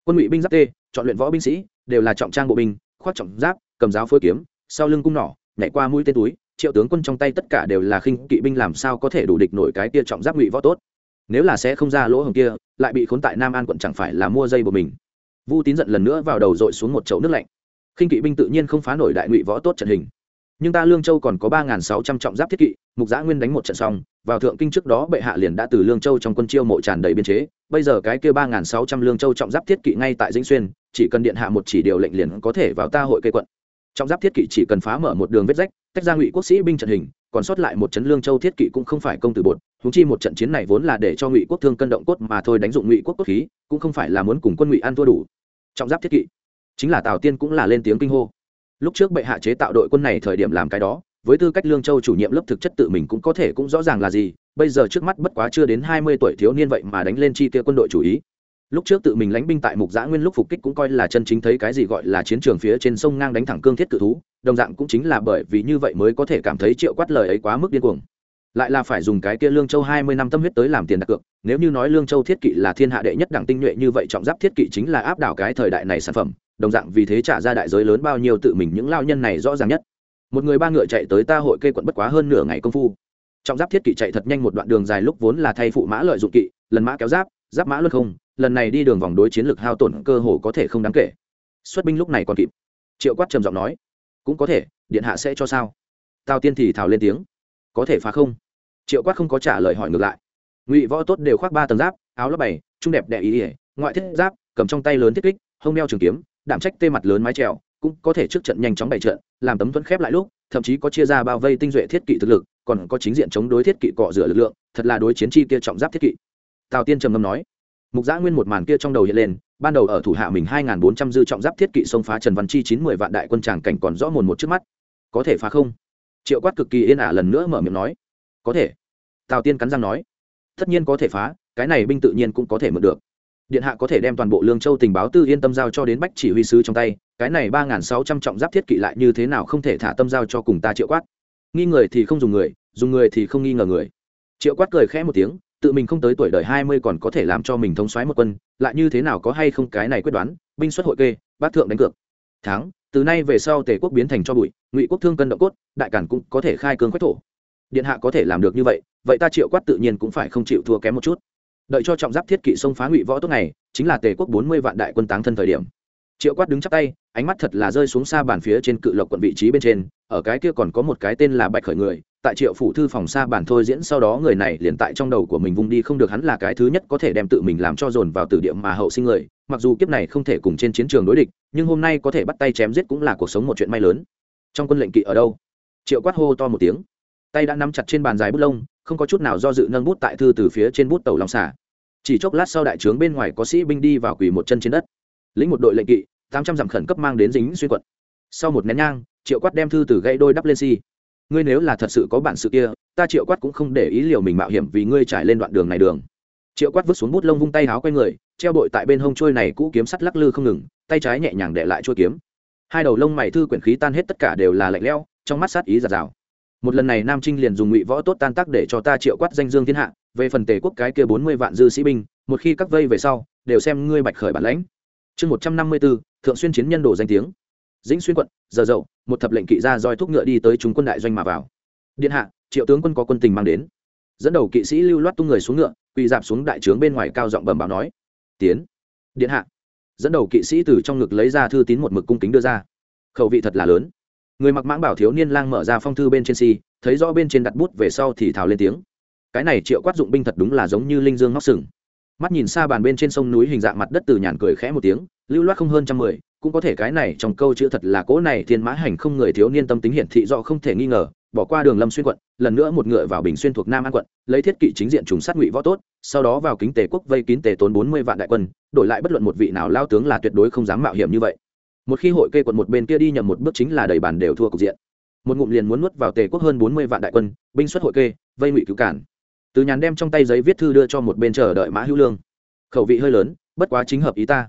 Quân ngụy binh giáp tê, chọn luyện võ binh sĩ, đều là trọng trang bộ binh, khoác trọng giáp, cầm giáo phơi kiếm, sau lưng cung nỏ, nhảy qua mũi tên túi, triệu tướng quân trong tay tất cả đều là khinh kỵ binh làm sao có thể đủ địch nổi cái kia trọng giáp ngụy võ tốt nếu là sẽ không ra lỗ hồng kia, lại bị khốn tại nam an quận chẳng phải là mua dây của mình. Vu tín giận lần nữa vào đầu dội xuống một chậu nước lạnh. Khinh kỵ binh tự nhiên không phá nổi đại ngụy võ tốt trận hình. Nhưng ta lương châu còn có ba sáu trăm trọng giáp thiết kỵ, mục giã nguyên đánh một trận xong, vào thượng kinh trước đó bệ hạ liền đã từ lương châu trong quân chiêu mộ tràn đầy biên chế, bây giờ cái kia ba sáu trăm lương châu trọng giáp thiết kỵ ngay tại dĩnh xuyên, chỉ cần điện hạ một chỉ điều lệnh liền có thể vào ta hội cây quận trong giáp thiết kỵ chỉ cần phá mở một đường vết rách, tách ra ngụy quốc sĩ binh trận hình, còn sót lại một chấn lương châu thiết kỵ cũng không phải công tử bột. Húng chi một trận chiến này vốn là để cho ngụy quốc thương cân động cốt mà thôi, đánh dụng ngụy quốc cốt khí, cũng không phải là muốn cùng quân ngụy ăn thua đủ. Trọng giáp thiết kỵ, chính là tào tiên cũng là lên tiếng kinh hô. Lúc trước bệ hạ chế tạo đội quân này thời điểm làm cái đó, với tư cách lương châu chủ nhiệm lớp thực chất tự mình cũng có thể cũng rõ ràng là gì, bây giờ trước mắt bất quá chưa đến hai mươi tuổi thiếu niên vậy mà đánh lên chi tiêu quân đội chủ ý lúc trước tự mình lánh binh tại mục giã nguyên lúc phục kích cũng coi là chân chính thấy cái gì gọi là chiến trường phía trên sông ngang đánh thẳng cương thiết cự thú, đồng dạng cũng chính là bởi vì như vậy mới có thể cảm thấy triệu quát lời ấy quá mức điên cuồng. Lại là phải dùng cái kia lương châu hai mươi năm tâm huyết tới làm tiền đặt cược, nếu như nói lương châu thiết kỵ là thiên hạ đệ nhất đẳng tinh nhuệ như vậy trọng giáp thiết kỵ chính là áp đảo cái thời đại này sản phẩm, đồng dạng vì thế trả ra đại giới lớn bao nhiêu tự mình những lao nhân này rõ ràng nhất. Một người ba ngựa chạy tới ta hội kê quận bất quá hơn nửa ngày công phu. Trọng giáp thiết kỵ chạy thật nhanh một đoạn đường dài lúc vốn là thay phụ mã lợi dụng kỵ, lần mã kéo giáp giáp mã luân không lần này đi đường vòng đối chiến lực hao tổn cơ hồ có thể không đáng kể. Xuất binh lúc này còn kịp. Triệu quát trầm giọng nói, cũng có thể, điện hạ sẽ cho sao? Tào tiên thì thào lên tiếng, có thể phá không? Triệu quát không có trả lời hỏi ngược lại. Ngụy võ tốt đều khoác ba tầng giáp, áo lớp bảy, trung đẹp đẽ ý ỉa ngoại thiết giáp, cầm trong tay lớn thiết kích, hông đeo trường kiếm, đảm trách tê mặt lớn mái trèo cũng có thể trước trận nhanh chóng bày trận, làm tấm thuẫn khép lại lúc, thậm chí có chia ra bao vây tinh duệ thiết kỵ thực lực, còn có chính diện chống đối thiết kỵ cọ rửa lực lượng, thật là đối chiến chi kia trọng giáp thiết kỵ. Tào tiên trầm ngâm nói mục giã nguyên một màn kia trong đầu hiện lên, ban đầu ở thủ hạ mình hai bốn trăm dư trọng giáp thiết kỵ xông phá trần văn chi chín mươi vạn đại quân tràng cảnh còn rõ mồn một trước mắt. Có thể phá không? Triệu quát cực kỳ yên ả lần nữa mở miệng nói. Có thể. Tào tiên cắn răng nói. Tất nhiên có thể phá, cái này binh tự nhiên cũng có thể mượn được. Điện hạ có thể đem toàn bộ lương châu tình báo tư yên tâm giao cho đến bách chỉ huy sứ trong tay, cái này ba n sáu trăm trọng giáp thiết kỵ lại như thế nào không thể thả tâm giao cho cùng ta triệu quát. Nghi người thì không dùng người dùng người thì không nghi ngờ người. Triệu quát cười khẽ một tiếng tự mình không tới tuổi đời hai mươi còn có thể làm cho mình thống soái một quân, lại như thế nào có hay không cái này quyết đoán, binh xuất hội kê, bát thượng đánh cược. Tháng, từ nay về sau tề quốc biến thành cho bụi, ngụy quốc thương cân động cốt, đại cản cũng có thể khai cương quách thổ. Điện hạ có thể làm được như vậy vậy ta triệu quát tự nhiên cũng phải không chịu thua kém một chút. Đợi cho trọng giáp thiết kỵ xông phá ngụy võ tốt này, chính là tề quốc bốn mươi vạn đại quân táng thân thời điểm triệu quát đứng chắp tay, ánh mắt thật là rơi xuống xa bàn phía trên cự lộc quận vị trí bên trên, ở cái kia còn có một cái tên là bạch khởi người, tại triệu phủ thư phòng xa bàn thôi diễn sau đó người này liền tại trong đầu của mình vung đi không được hắn là cái thứ nhất có thể đem tự mình làm cho dồn vào tử địa mà hậu sinh người, mặc dù kiếp này không thể cùng trên chiến trường đối địch, nhưng hôm nay có thể bắt tay chém giết cũng là cuộc sống một chuyện may lớn. Trong quân lệnh kỵ ở đâu? Triệu quát hô to một tiếng, tay đã nắm chặt trên bàn dài bút lông, không có chút nào do dự nâng bút tại thư từ phía trên bút tàu lòng xả. Chỉ chốc lát sau đại trướng bên ngoài có sĩ binh đi vào quỳ một chân trên đất lĩnh một đội lệnh kỵ, tám trăm dặm khẩn cấp mang đến dính xuyên quận. Sau một nén nhang, triệu quát đem thư từ gãy đôi đắp lên si. Ngươi nếu là thật sự có bản sự kia, ta triệu quát cũng không để ý liều mình mạo hiểm vì ngươi trải lên đoạn đường này đường. Triệu quát vứt xuống bút lông vung tay háo q u a y người, treo bội tại bên hông trôi này cũ kiếm sắt lắc lư không ngừng, tay trái nhẹ nhàng để lại trôi kiếm. Hai đầu lông mày thư quyển khí tan hết tất cả đều là lạnh lẽo, trong mắt sát ý giạt rào. Một lần này nam trinh liền dùng ngụy võ tốt tan tác để cho ta triệu quát danh dương thiên hạ, về phần tề quốc cái kia bốn mươi vạn dư sĩ binh, một khi các vây về sau, đều xem ngươi bạch khởi bản lãnh chương một trăm năm mươi bốn thượng xuyên chiến nhân đồ danh tiếng. Dĩnh xuyên quận, giờ dậu, một thập lệnh kỵ ra roi thúc ngựa đi tới chúng quân đại doanh mà vào. Điện hạ, triệu tướng quân có quân tình mang đến. Dẫn đầu kỵ sĩ lưu loát tung người xuống ngựa, quỳ dạp xuống đại trướng bên ngoài cao giọng bẩm báo nói, tiến. Điện hạ. Dẫn đầu kỵ sĩ từ trong ngực lấy ra thư tín một mực cung kính đưa ra. Khẩu vị thật là lớn. Người mặc mãng bảo thiếu niên lang mở ra phong thư bên trên si thấy rõ bên trên đặt bút về sau thì thào lên tiếng. Cái này triệu quát dụng binh thật đúng là giống như linh dương ngóc sừng mắt nhìn xa bàn bên trên sông núi hình dạng mặt đất từ nhàn cười khẽ một tiếng, lưu loát không hơn trăm mười, cũng có thể cái này trong câu chữ thật là cỗ này thiên mã hành không người thiếu niên tâm tính hiển thị do không thể nghi ngờ, bỏ qua đường lâm xuyên quận, lần nữa một ngựa vào bình xuyên thuộc nam an quận, lấy thiết kỵ chính diện trùng sát ngụy võ tốt, sau đó vào kính tề quốc vây kín tề tốn bốn mươi vạn đại quân, đổi lại bất luận một vị nào lao tướng là tuyệt đối không dám mạo hiểm như vậy. Một khi hội kê quận một bên kia đi nhầm một bước chính là đầy bàn đều thua cục diện. Một ngụm liền muốn nuốt vào tề quốc hơn bốn mươi vạn đại quân, binh xuất hội kê, vây ngụy cứu cản từ nhàn đem trong tay giấy viết thư đưa cho một bên chờ đợi mã hữu lương. Khẩu vị hơi lớn, bất quá chính hợp ý ta.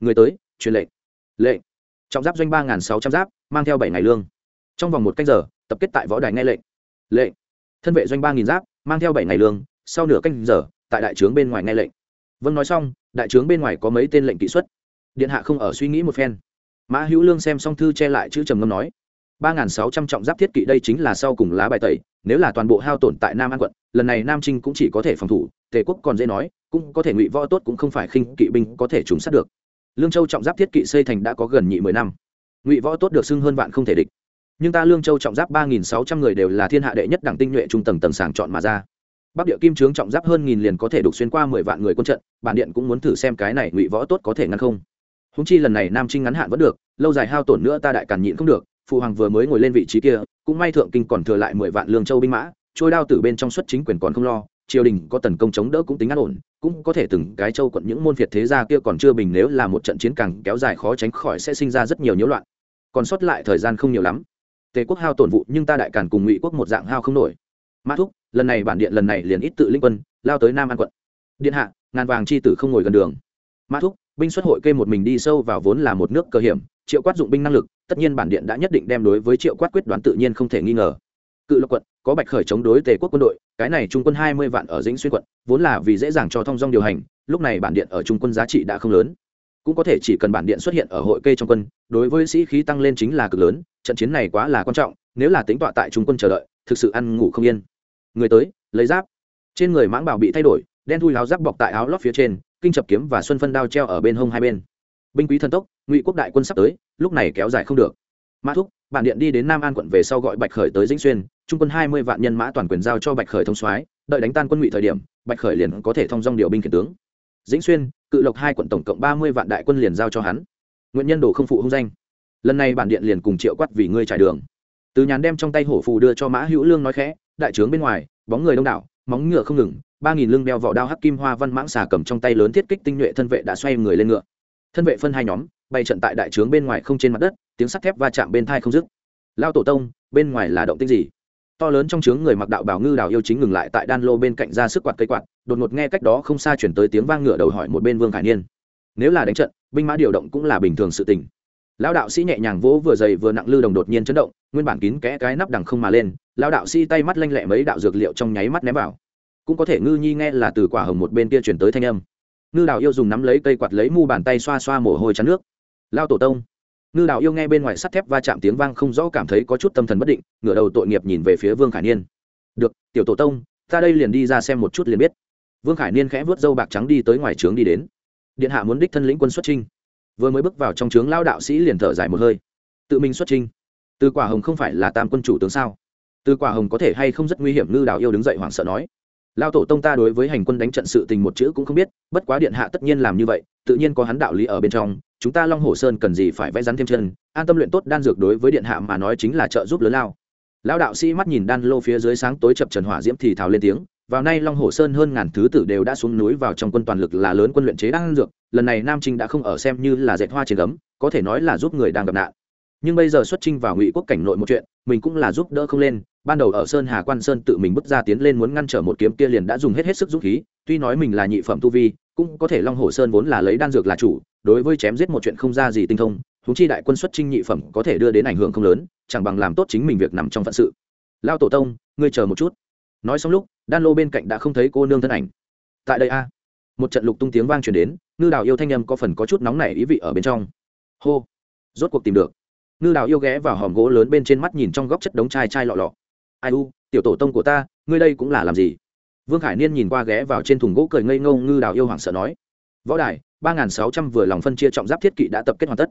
Người tới, truyền lệnh. Lệnh. Trọng giáp doanh ba sáu trăm giáp, mang theo bảy ngày lương. Trong vòng một canh giờ, tập kết tại võ đài nghe lệnh. Lệnh. Thân vệ doanh ba nghìn giáp, mang theo bảy ngày lương, sau nửa canh giờ, tại đại trướng bên ngoài nghe lệnh. Vâng nói xong, đại trướng bên ngoài có mấy tên lệnh kỹ xuất. Điện hạ không ở suy nghĩ một phen. Mã hữu lương xem xong thư che lại chữ trầm ngâm nói ba n g h n sáu trăm trọng giáp thiết kỵ đây chính là sau cùng lá bài tẩy, nếu là toàn bộ hao tổn tại nam an quận, lần này nam trinh cũng chỉ có thể phòng thủ, tề quốc còn dễ nói, cũng có thể ngụy võ tốt cũng không phải khinh kỵ binh có thể trùng sát được. Lương châu trọng giáp thiết kỵ xây thành đã có gần nhị mười năm. Ngụy võ tốt được xưng hơn vạn không thể địch. Nhưng ta lương châu trọng giáp ba nghìn sáu trăm người đều là thiên hạ đệ nhất đảng tinh nhuệ trung tầng tầng sàng chọn mà ra. Bắc địa kim trướng trọng giáp hơn nghìn liền có thể đục xuyên qua mười vạn người quân trận, bản điện cũng muốn thử xem cái này ngụy võ tốt có thể ngăn không. Húng chi lần này nam trinh ngắn hạn vẫn được, lâu dài hao tổn nữa ta đại càn nhịn không được phụ hoàng vừa mới ngồi lên vị trí kia, cũng may thượng kinh còn thừa lại mười vạn lương châu binh mã, trôi đao từ bên trong xuất chính quyền còn không lo, triều đình có tần công chống đỡ cũng tính an ổn, cũng có thể từng cái châu quận những môn phiệt thế gia kia còn chưa bình nếu là một trận chiến càng kéo dài khó tránh khỏi sẽ sinh ra rất nhiều nhiễu loạn. Còn sót lại thời gian không nhiều lắm. Tề quốc hao tổn vụ, nhưng ta đại càn cùng ngụy quốc một dạng hao không nổi. Mã thúc, lần này bản điện lần này liền ít tự linh quân, lao tới nam an quận. Điện hạ, ngàn vàng chi tử không ngồi gần đường. Mã thúc, binh xuất hội kê một mình đi sâu vào vốn là một nước cơ hiểm triệu quát dụng binh năng lực, tất nhiên bản điện đã nhất định đem đối với triệu quát quyết đoán tự nhiên không thể nghi ngờ. Cự lộc quận, có bạch khởi chống đối tề quốc quân đội, cái này trung quân hai mươi vạn ở dĩnh xuyên quận, vốn là vì dễ dàng cho thông dong điều hành, lúc này bản điện ở trung quân giá trị đã không lớn. Cũng có thể chỉ cần bản điện xuất hiện ở hội kê trong quân, đối với sĩ khí tăng lên chính là cực lớn, trận chiến này quá là quan trọng, nếu là tính tọa tại trung quân chờ đợi, thực sự ăn ngủ không yên. Người tới, lấy giáp. Trên người mãng bảo bị thay đổi, đen thui áo giáp bọc tại áo lót phía trên, kinh chập kiếm và xuân phân đao treo ở bên hông hai bên binh quý thần tốc, ngụy quốc đại quân sắp tới, lúc này kéo dài không được. Mã thúc, bản điện đi đến nam an quận về sau gọi bạch khởi tới dĩnh xuyên, trung quân hai mươi vạn nhân mã toàn quyền giao cho bạch khởi thông soái, đợi đánh tan quân ngụy thời điểm, bạch khởi liền có thể thông dong điều binh khiển tướng. Dĩnh xuyên, cự lộc hai quận tổng cộng ba mươi vạn đại quân liền giao cho hắn. Nguyễn nhân đồ không phụ hung danh. Lần này bản điện liền cùng triệu quát vì ngươi trải đường. Từ nhàn đem trong tay hổ phù đưa cho mã hữu lương nói khẽ, đại trướng bên ngoài, bóng người đông đảo, móng ngựa không ngừng, ba nghìn lưng đeo vỏ đao hắc kim hoa văn mãng xà cầm trong tay lớn thiết kích tinh nhuệ thân vệ đã xoay người lên ngựa thân vệ phân hai nhóm, bay trận tại đại trướng bên ngoài không trên mặt đất, tiếng sắt thép va chạm bên thai không dứt. Lao tổ tông, bên ngoài là động tích gì? To lớn trong trướng người mặc đạo bào ngư đào yêu chính ngừng lại tại đan lô bên cạnh ra sức quạt cây quạt, đột ngột nghe cách đó không xa chuyển tới tiếng vang ngựa đầu hỏi một bên vương khải niên. Nếu là đánh trận, binh mã điều động cũng là bình thường sự tình. Lão đạo sĩ nhẹ nhàng vỗ vừa dày vừa nặng lư đồng đột nhiên chấn động, nguyên bản kín kẽ cái nắp đằng không mà lên, lão đạo sĩ tay mắt lanh lẹ mấy đạo dược liệu trong nháy mắt ném vào. Cũng có thể ngư nhi nghe là từ quả hồng một bên kia chuyển tới thanh âm ngư đào yêu dùng nắm lấy cây quạt lấy mu bàn tay xoa xoa mồ hôi chắn nước. Lao tổ tông. Ngư đào yêu nghe bên ngoài sắt thép va chạm tiếng vang không rõ cảm thấy có chút tâm thần bất định, ngửa đầu tội nghiệp nhìn về phía vương khải niên. Được, tiểu tổ tông, ta đây liền đi ra xem một chút liền biết. Vương khải niên khẽ vớt dâu bạc trắng đi tới ngoài trướng đi đến. Điện hạ muốn đích thân lĩnh quân xuất trinh vừa mới bước vào trong trướng lao đạo sĩ liền thở dài một hơi. Tự mình xuất trinh từ quả hồng không phải là tam quân chủ tướng sao? Từ quả hồng có thể hay không rất nguy hiểm? Ngư đào yêu đứng dậy hoảng sợ nói lao tổ tông ta đối với hành quân đánh trận sự tình một chữ cũng không biết, bất quá điện hạ tất nhiên làm như vậy, tự nhiên có hắn đạo lý ở bên trong, chúng ta long hồ sơn cần gì phải vẽ rắn thêm chân, an tâm luyện tốt đan dược đối với điện hạ mà nói chính là trợ giúp lớn lao. Lão đạo sĩ mắt nhìn đan lô phía dưới sáng tối chập trần hỏa diễm thì thào lên tiếng, vào nay long hồ sơn hơn ngàn thứ tử đều đã xuống núi vào trong quân toàn lực là lớn quân luyện chế đan dược, lần này nam trinh đã không ở xem như là dệt hoa trên gấm, có thể nói là giúp người đang gặp nạn nhưng bây giờ xuất trinh vào ngụy quốc cảnh nội một chuyện, mình cũng là giúp đỡ không lên. Ban đầu ở sơn hà quan sơn tự mình bước ra tiến lên muốn ngăn trở một kiếm kia liền đã dùng hết hết sức dũng khí. Tuy nói mình là nhị phẩm tu vi, cũng có thể long hồ sơn vốn là lấy đan dược là chủ, đối với chém giết một chuyện không ra gì tinh thông thú chi đại quân xuất trinh nhị phẩm có thể đưa đến ảnh hưởng không lớn, chẳng bằng làm tốt chính mình việc nằm trong phận sự. Lao tổ tông, ngươi chờ một chút. Nói xong lúc, đan lô bên cạnh đã không thấy cô nương thân ảnh. Tại đây a. Một trận lục tung tiếng vang truyền đến, ngư đào yêu thanh âm có phần có chút nóng nảy ý vị ở bên trong. Hô. Rốt cuộc tìm được ngư đào yêu ghé vào hòm gỗ lớn bên trên mắt nhìn trong góc chất đống chai chai lọ lọ. Ai u, tiểu tổ tông của ta, ngươi đây cũng là làm gì? Vương khải niên nhìn qua ghé vào trên thùng gỗ cười ngây ngô, ngư đào yêu hoảng sợ nói. Võ đài, ba n g h n sáu trăm vừa lòng phân chia trọng giáp thiết kỵ đã tập kết hoàn tất.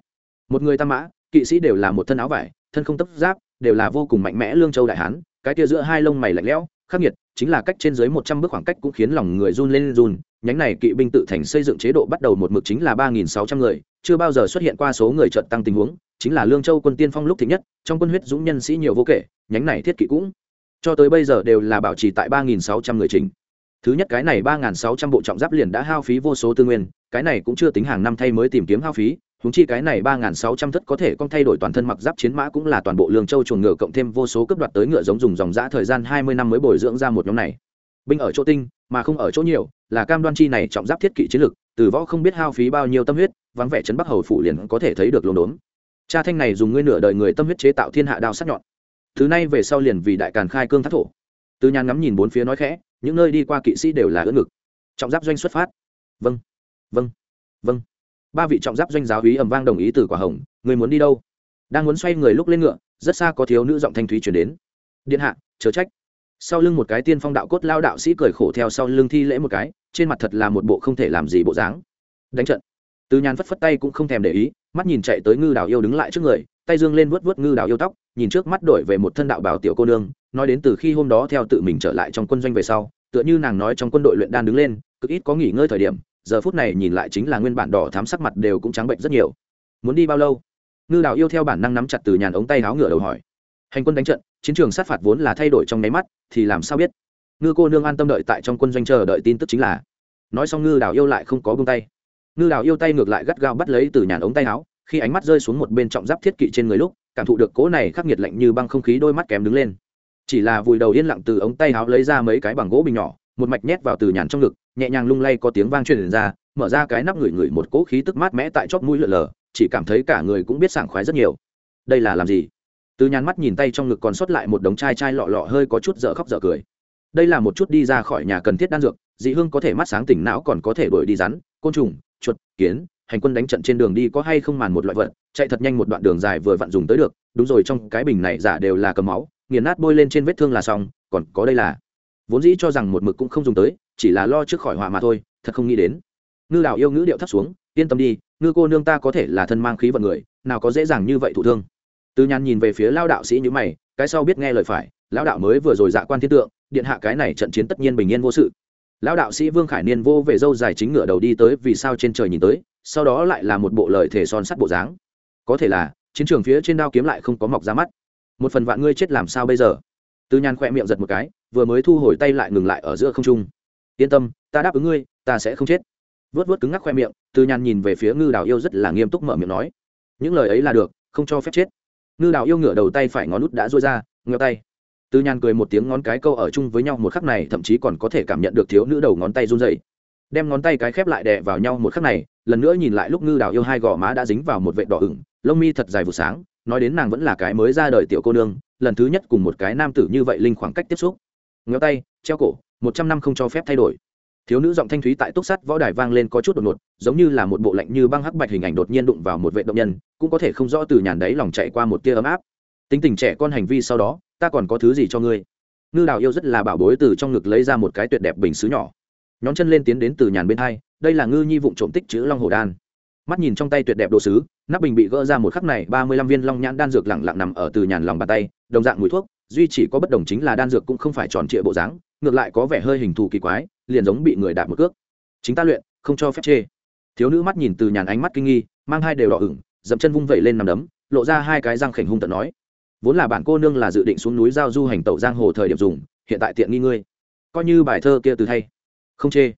Một người tam mã, kỵ sĩ đều là một thân áo vải, thân không tấp giáp, đều là vô cùng mạnh mẽ lương châu đại hán, cái tia giữa hai lông mày lạnh lẽo, khắc nghiệt, chính là cách trên dưới một trăm bước khoảng cách cũng khiến lòng người run lên run. Nhánh này kỵ binh tự thành xây dựng chế độ bắt đầu một mực chính là ba nghìn sáu trăm người, chưa bao giờ xuất hiện qua số người trợt tăng tình huống chính là lương châu quân tiên phong lúc thịnh nhất, trong quân huyết dũng nhân sĩ nhiều vô kể, nhánh này thiết kỵ cũng cho tới bây giờ đều là bảo trì tại ba nghìn sáu trăm người chính thứ nhất cái này ba nghìn sáu trăm bộ trọng giáp liền đã hao phí vô số tư nguyên, cái này cũng chưa tính hàng năm thay mới tìm kiếm hao phí húng chi cái này ba nghìn sáu trăm thất có thể con thay đổi toàn thân mặc giáp chiến mã cũng là toàn bộ lương châu chuồng ngựa cộng thêm vô số cấp đoạt tới ngựa giống dùng dòng giã thời gian hai mươi năm mới bồi dưỡng ra một nhóm này. Binh ở chỗ tinh, mà không ở chỗ nhiều, là cam đoan chi này trọng giáp thiết kỵ chiến lực, từ võ không biết hao phí bao nhiêu tâm huyết, vắng vẻ chấn bắc hầu phủ liền có thể thấy được lồn đốn cha thanh này dùng ngươi nửa đời người tâm huyết chế tạo thiên hạ đao sắc nhọn. Thứ nay về sau liền vì đại càn khai cương thác thổ. Từ nhàn ngắm nhìn bốn phía nói khẽ, những nơi đi qua kỵ sĩ đều là ưỡn ngực. Trọng giáp doanh xuất phát. Vâng vâng vâng. Ba vị trọng giáp doanh giáo hí ầm vang đồng ý từ quả hồng, người muốn đi đâu? Đang muốn xoay người lúc lên ngựa, rất xa có thiếu nữ giọng thanh thúy chuyển đến. Điện hạ chớ trách. Sau lưng một cái tiên phong đạo cốt lao đạo sĩ cười khổ theo sau lưng thi lễ một cái, trên mặt thật là một bộ không thể làm gì bộ dáng. Đánh trận từ nhàn phất phất tay cũng không thèm để ý, mắt nhìn chạy tới ngư đào yêu đứng lại trước người, tay dương lên vuốt vuốt ngư đào yêu tóc, nhìn trước mắt đổi về một thân đạo bảo tiểu cô nương, nói đến từ khi hôm đó theo tự mình trở lại trong quân doanh về sau, tựa như nàng nói trong quân đội luyện đan đứng lên, cực ít có nghỉ ngơi thời điểm, giờ phút này nhìn lại chính là nguyên bản đỏ thám sắc mặt đều cũng trắng bệnh rất nhiều. Muốn đi bao lâu? Ngư đào yêu theo bản năng nắm chặt từ nhàn ống tay háo ngửa đầu hỏi. Hành quân đánh trận, chiến trường sát phạt vốn là thay đổi trong nháy mắt, thì làm sao biết? Ngư cô nương an tâm đợi tại trong quân doanh chờ đợi tin tức chính là. Nói xong ngư đào yêu lại không có bông tay ngư đào yêu tay ngược lại gắt gao bắt lấy từ nhàn ống tay áo, khi ánh mắt rơi xuống một bên trọng giáp thiết kỵ trên người lúc, cảm thụ được cố này khắc nghiệt lạnh như băng không khí đôi mắt kém đứng lên. Chỉ là vùi đầu yên lặng từ ống tay áo lấy ra mấy cái bằng gỗ bình nhỏ, một mạch nhét vào từ nhàn trong ngực, nhẹ nhàng lung lay có tiếng vang truyền ra, mở ra cái nắp ngửi ngửi một cỗ khí tức mát mẽ tại chóp mũi lượn lờ, chỉ cảm thấy cả người cũng biết sảng khoái rất nhiều. Đây là làm gì? Từ nhàn mắt nhìn tay trong ngực còn sót lại một đống chai chai lọ lọ hơi có chút dở khóc dở cười. Đây là một chút đi ra khỏi nhà cần thiết đan dược, dị hương có thể mắt sáng tỉnh não còn có thể đuổi đi rắn, côn trùng chuột, kiến, hành quân đánh trận trên đường đi có hay không màn một loại vật, chạy thật nhanh một đoạn đường dài vừa vặn dùng tới được, đúng rồi, trong cái bình này giả đều là cầm máu, nghiền nát bôi lên trên vết thương là xong, còn có đây là. Vốn dĩ cho rằng một mực cũng không dùng tới, chỉ là lo trước khỏi họa mà thôi, thật không nghĩ đến. Ngư đạo yêu ngữ điệu thấp xuống, yên tâm đi, ngư cô nương ta có thể là thân mang khí vận người, nào có dễ dàng như vậy thụ thương. Từ nhàn nhìn về phía lao đạo sĩ như mày, cái sau biết nghe lời phải, lão đạo mới vừa rồi dạ quan thiên tượng, điện hạ cái này trận chiến tất nhiên bình yên vô sự lão đạo sĩ vương khải niên vô về dâu dài chính ngựa đầu đi tới vì sao trên trời nhìn tới, sau đó lại là một bộ lời thể son sắt bộ dáng. Có thể là, chiến trường phía trên đao kiếm lại không có mọc ra mắt. Một phần vạn ngươi chết làm sao bây giờ? Tư nhàn khỏe miệng giật một cái, vừa mới thu hồi tay lại ngừng lại ở giữa không trung. Yên tâm, ta đáp ứng ngươi, ta sẽ không chết. Vớt vớt cứng ngắc khoe miệng, tư nhàn nhìn về phía ngư đào yêu rất là nghiêm túc mở miệng nói. Những lời ấy là được, không cho phép chết. Ngư đào yêu ngửa đầu tay phải ngón nút đã rối ra, ngheo tay từ nhàn cười một tiếng ngón cái câu ở chung với nhau một khắc này, thậm chí còn có thể cảm nhận được thiếu nữ đầu ngón tay run rẩy. Đem ngón tay cái khép lại đè vào nhau một khắc này, lần nữa nhìn lại lúc ngư đào yêu hai gò má đã dính vào một vệ đỏ ửng, lông mi thật dài vụ sáng, nói đến nàng vẫn là cái mới ra đời tiểu cô nương, lần thứ nhất cùng một cái nam tử như vậy linh khoảng cách tiếp xúc. Ngéo tay, treo cổ, một trăm năm không cho phép thay đổi. Thiếu nữ giọng thanh thúy tại túc sắt võ đài vang lên có chút đột ngột, giống như là một bộ lạnh như băng hắc bạch hình ảnh đột nhiên đụng vào một vệ động nhân, cũng có thể không rõ từ nhàn đấy lòng chạy qua một tia ấm áp. Tính tình trẻ con hành vi sau đó ta còn có thứ gì cho ngươi? Ngư đào yêu rất là bảo bối từ trong ngực lấy ra một cái tuyệt đẹp bình xứ nhỏ. Nhón chân lên tiến đến từ nhàn bên hai, đây là ngư nhi vụng trộm tích chữ long hồ đan. Mắt nhìn trong tay tuyệt đẹp đồ sứ, nắp bình bị gỡ ra một khắc này, ba mươi lăm viên long nhãn đan dược lẳng lặng nằm ở từ nhàn lòng bàn tay, đồng dạng mùi thuốc, duy chỉ có bất đồng chính là đan dược cũng không phải tròn trịa bộ dáng, ngược lại có vẻ hơi hình thù kỳ quái, liền giống bị người đạp một cước. Chính ta luyện, không cho phép chê. Thiếu nữ mắt nhìn từ nhàn ánh mắt kinh nghi, mang hai đều đỏ ửng, dậm chân vung vẩy lên nằm đấm, lộ ra hai cái răng khảnh hung tận nói vốn là bản cô nương là dự định xuống núi giao du hành tẩu giang hồ thời điểm dùng, hiện tại tiện nghi ngươi. Coi như bài thơ kia từ thay. Không chê.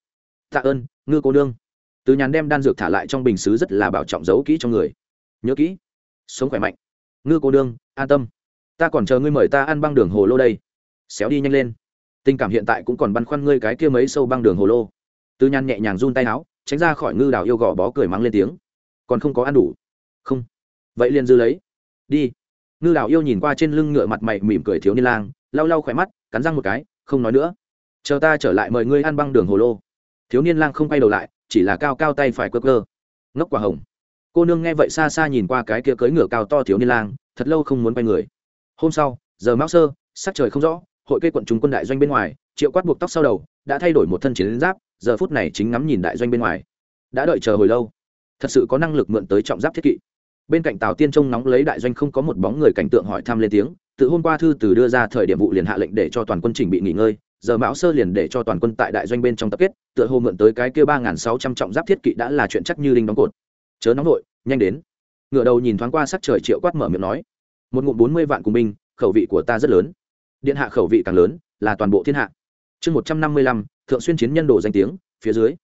Tạ ơn, ngư cô nương. Từ nhàn đem đan dược thả lại trong bình xứ rất là bảo trọng giấu kỹ trong người. Nhớ kỹ. Sống khỏe mạnh. Ngư cô nương, an tâm. Ta còn chờ ngươi mời ta ăn băng đường hồ lô đây. Xéo đi nhanh lên. Tình cảm hiện tại cũng còn băn khoăn ngươi cái kia mấy sâu băng đường hồ lô. Từ nhàn nhẹ nhàng run tay áo, tránh ra khỏi ngư đào yêu gò bó cười mắng lên tiếng. Còn không có ăn đủ. Không. Vậy liền dư lấy. Đi ngư đào yêu nhìn qua trên lưng ngựa mặt mày mỉm cười thiếu niên lang, lau lau khỏe mắt, cắn răng một cái, không nói nữa. Chờ ta trở lại mời ngươi ăn băng đường hồ lô. Thiếu niên lang không quay đầu lại, chỉ là cao cao tay phải cơ cơ ngốc quả hồng. Cô nương nghe vậy xa xa nhìn qua cái kia cưỡi ngựa cao to thiếu niên lang, thật lâu không muốn quay người. Hôm sau, giờ mão sơ, sắc trời không rõ, hội cây quận chúng quân đại doanh bên ngoài, triệu quát buộc tóc sau đầu, đã thay đổi một thân chiến giáp, giờ phút này chính ngắm nhìn đại doanh bên ngoài. Đã đợi chờ hồi lâu. Thật sự có năng lực mượn tới trọng giáp thiết kỵ bên cạnh tào tiên trông nóng lấy đại doanh không có một bóng người cảnh tượng hỏi thăm lên tiếng, tự hôm qua thư từ đưa ra thời điểm vụ liền hạ lệnh để cho toàn quân trình bị nghỉ ngơi, giờ mão sơ liền để cho toàn quân tại đại doanh bên trong tập kết, tựa hồ mượn tới cái kia ba nghìn sáu trăm trọng giáp thiết kỵ đã là chuyện chắc như đinh đóng cột. Chớ nóng nội nhanh đến. Ngựa đầu nhìn thoáng qua sắc trời triệu quát mở miệng nói, một ngụm bốn mươi vạn cùng binh, khẩu vị của ta rất lớn. Điện hạ khẩu vị càng lớn, là toàn bộ thiên hạ. Chương một trăm năm mươi lăm, thượng xuyên chiến nhân đồ danh tiếng, phía dưới.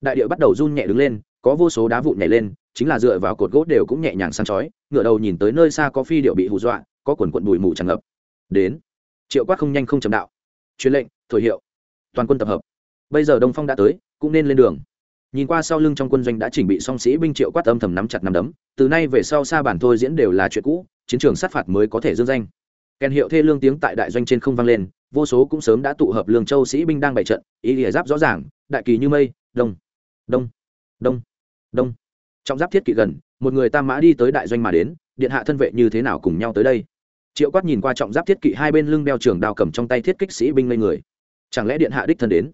Đại địa bắt đầu run nhẹ đứng lên, có vô số đá vụn nhảy lên chính là dựa vào cột gỗ đều cũng nhẹ nhàng săn chói ngựa đầu nhìn tới nơi xa có phi điệu bị hù dọa, có quần quận bụi mù tràn ngập. Đến, triệu quát không nhanh không chậm đạo. Truyền lệnh, thổi hiệu. Toàn quân tập hợp. Bây giờ đông phong đã tới, cũng nên lên đường. Nhìn qua sau lưng trong quân doanh đã chỉnh bị song sĩ binh triệu quát âm thầm nắm chặt nắm đấm, từ nay về sau xa bản thôi diễn đều là chuyện cũ, chiến trường sát phạt mới có thể dương danh. Kèn hiệu thê lương tiếng tại đại doanh trên không vang lên, vô số cũng sớm đã tụ hợp lương châu sĩ binh đang bày trận, ý nghĩa giáp rõ ràng, đại kỳ như mây, đông đông đông đông trong giáp thiết kỵ gần, một người tam mã đi tới đại doanh mà đến, điện hạ thân vệ như thế nào cùng nhau tới đây? Triệu quát nhìn qua trọng giáp thiết kỵ hai bên lưng đeo trường đao cầm trong tay thiết kích sĩ binh lên người. Chẳng lẽ điện hạ đích thân đến?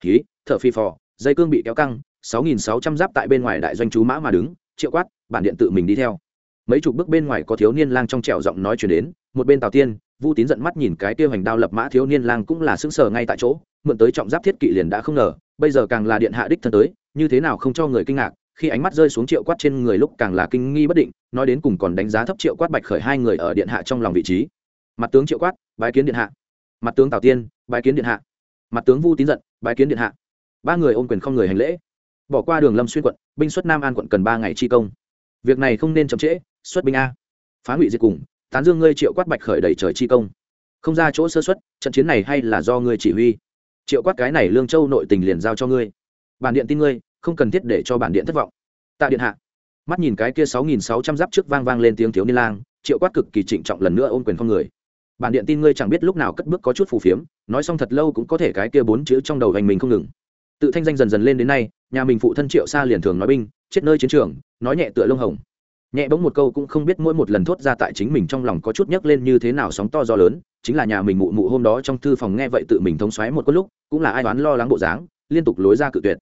Ký thợ phi phò, dây cương bị kéo căng, sáu nghìn sáu trăm giáp tại bên ngoài đại doanh chú mã mà đứng, triệu quát, bản điện tự mình đi theo. Mấy chục bước bên ngoài có thiếu niên lang trong trẻo giọng nói chuyển đến, một bên tào tiên, vu tín giận mắt nhìn cái tiêu hành đao lập mã thiếu niên lang cũng là xứng sờ ngay tại chỗ, mượn tới trọng giáp thiết kỵ liền đã không ngờ, bây giờ càng là điện hạ đích thân tới, như thế nào không cho người kinh ngạc? Khi ánh mắt rơi xuống triệu quát trên người lúc càng là kinh nghi bất định, nói đến cùng còn đánh giá thấp triệu quát bạch khởi hai người ở điện hạ trong lòng vị trí. Mặt tướng triệu quát, bái kiến điện hạ. Mặt tướng tào tiên, bái kiến điện hạ. Mặt tướng vu tín giận, bái kiến điện hạ. Ba người ôm quyền không người hành lễ. Bỏ qua đường lâm xuyên quận, binh xuất nam an quận cần ba ngày chi công. Việc này không nên chậm trễ, xuất binh a. Phá hủy diệt cùng, tán dương ngươi triệu quát bạch khởi đẩy trời chi công. Không ra chỗ sơ xuất trận chiến này hay là do ngươi chỉ huy. Triệu quát cái này lương châu nội tình liền giao cho ngươi. Bản điện tin ngươi không cần thiết để cho bản điện thất vọng. Tạ điện hạ. Mắt nhìn cái kia sáu nghìn sáu trăm giáp trước vang vang lên tiếng thiếu niên lang, triệu quát cực kỳ trịnh trọng lần nữa ôm quyền phong người. Bản điện tin ngươi chẳng biết lúc nào cất bước có chút phù phiếm, nói xong thật lâu cũng có thể cái kia bốn chữ trong đầu hành mình không ngừng. Tự thanh danh dần dần lên đến nay, nhà mình phụ thân triệu xa liền thường nói binh, chết nơi chiến trường, nói nhẹ tựa lông hồng. Nhẹ bỗng một câu cũng không biết mỗi một lần thốt ra tại chính mình trong lòng có chút nhấc lên như thế nào sóng to gió lớn, chính là nhà mình mụ mụ hôm đó trong thư phòng nghe vậy tự mình thống xoáy một có lúc, cũng là ai đoán lo lắng bộ dáng, liên tục lối ra cự tuyệt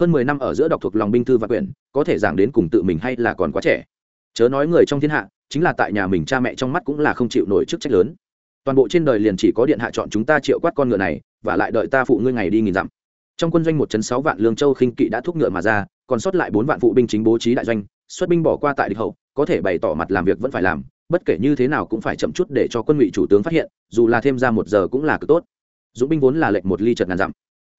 hơn mười năm ở giữa đọc thuộc lòng binh thư và quyển, có thể giảng đến cùng tự mình hay là còn quá trẻ. Chớ nói người trong thiên hạ, chính là tại nhà mình cha mẹ trong mắt cũng là không chịu nổi chức trách lớn. Toàn bộ trên đời liền chỉ có điện hạ chọn chúng ta triệu quát con ngựa này, và lại đợi ta phụ ngươi ngày đi nghìn dặm. Trong quân doanh một chấn sáu vạn lương châu khinh kỵ đã thúc ngựa mà ra, còn sót lại bốn vạn phụ binh chính bố trí đại doanh, xuất binh bỏ qua tại địch hậu, có thể bày tỏ mặt làm việc vẫn phải làm, bất kể như thế nào cũng phải chậm chút để cho quân ngụy chủ tướng phát hiện, dù là thêm ra một giờ cũng là cực tốt. Dũng binh vốn là lệnh một ly trật ngàn dặm.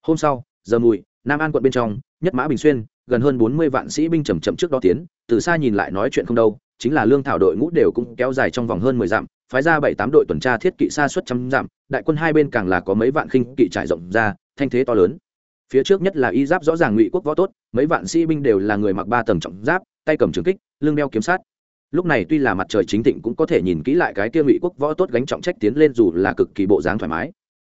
Hôm sau, giờ mùi nam an quận bên trong, nhất mã bình xuyên, gần hơn bốn mươi vạn sĩ binh chầm chậm trước đó tiến, từ xa nhìn lại nói chuyện không đâu, chính là lương thảo đội ngũ đều cũng kéo dài trong vòng hơn mười dặm, phái ra bảy tám đội tuần tra thiết kỵ xa suốt trăm dặm, đại quân hai bên càng là có mấy vạn khinh kỵ trải rộng ra, thanh thế to lớn. Phía trước nhất là y giáp rõ ràng ngụy quốc võ tốt, mấy vạn sĩ binh đều là người mặc ba tầng trọng giáp, tay cầm trường kích, lưng đeo kiếm sát. Lúc này tuy là mặt trời chính thịnh cũng có thể nhìn kỹ lại cái kia ngụy quốc võ tốt gánh trọng trách tiến lên dù là cực kỳ bộ dáng thoải mái.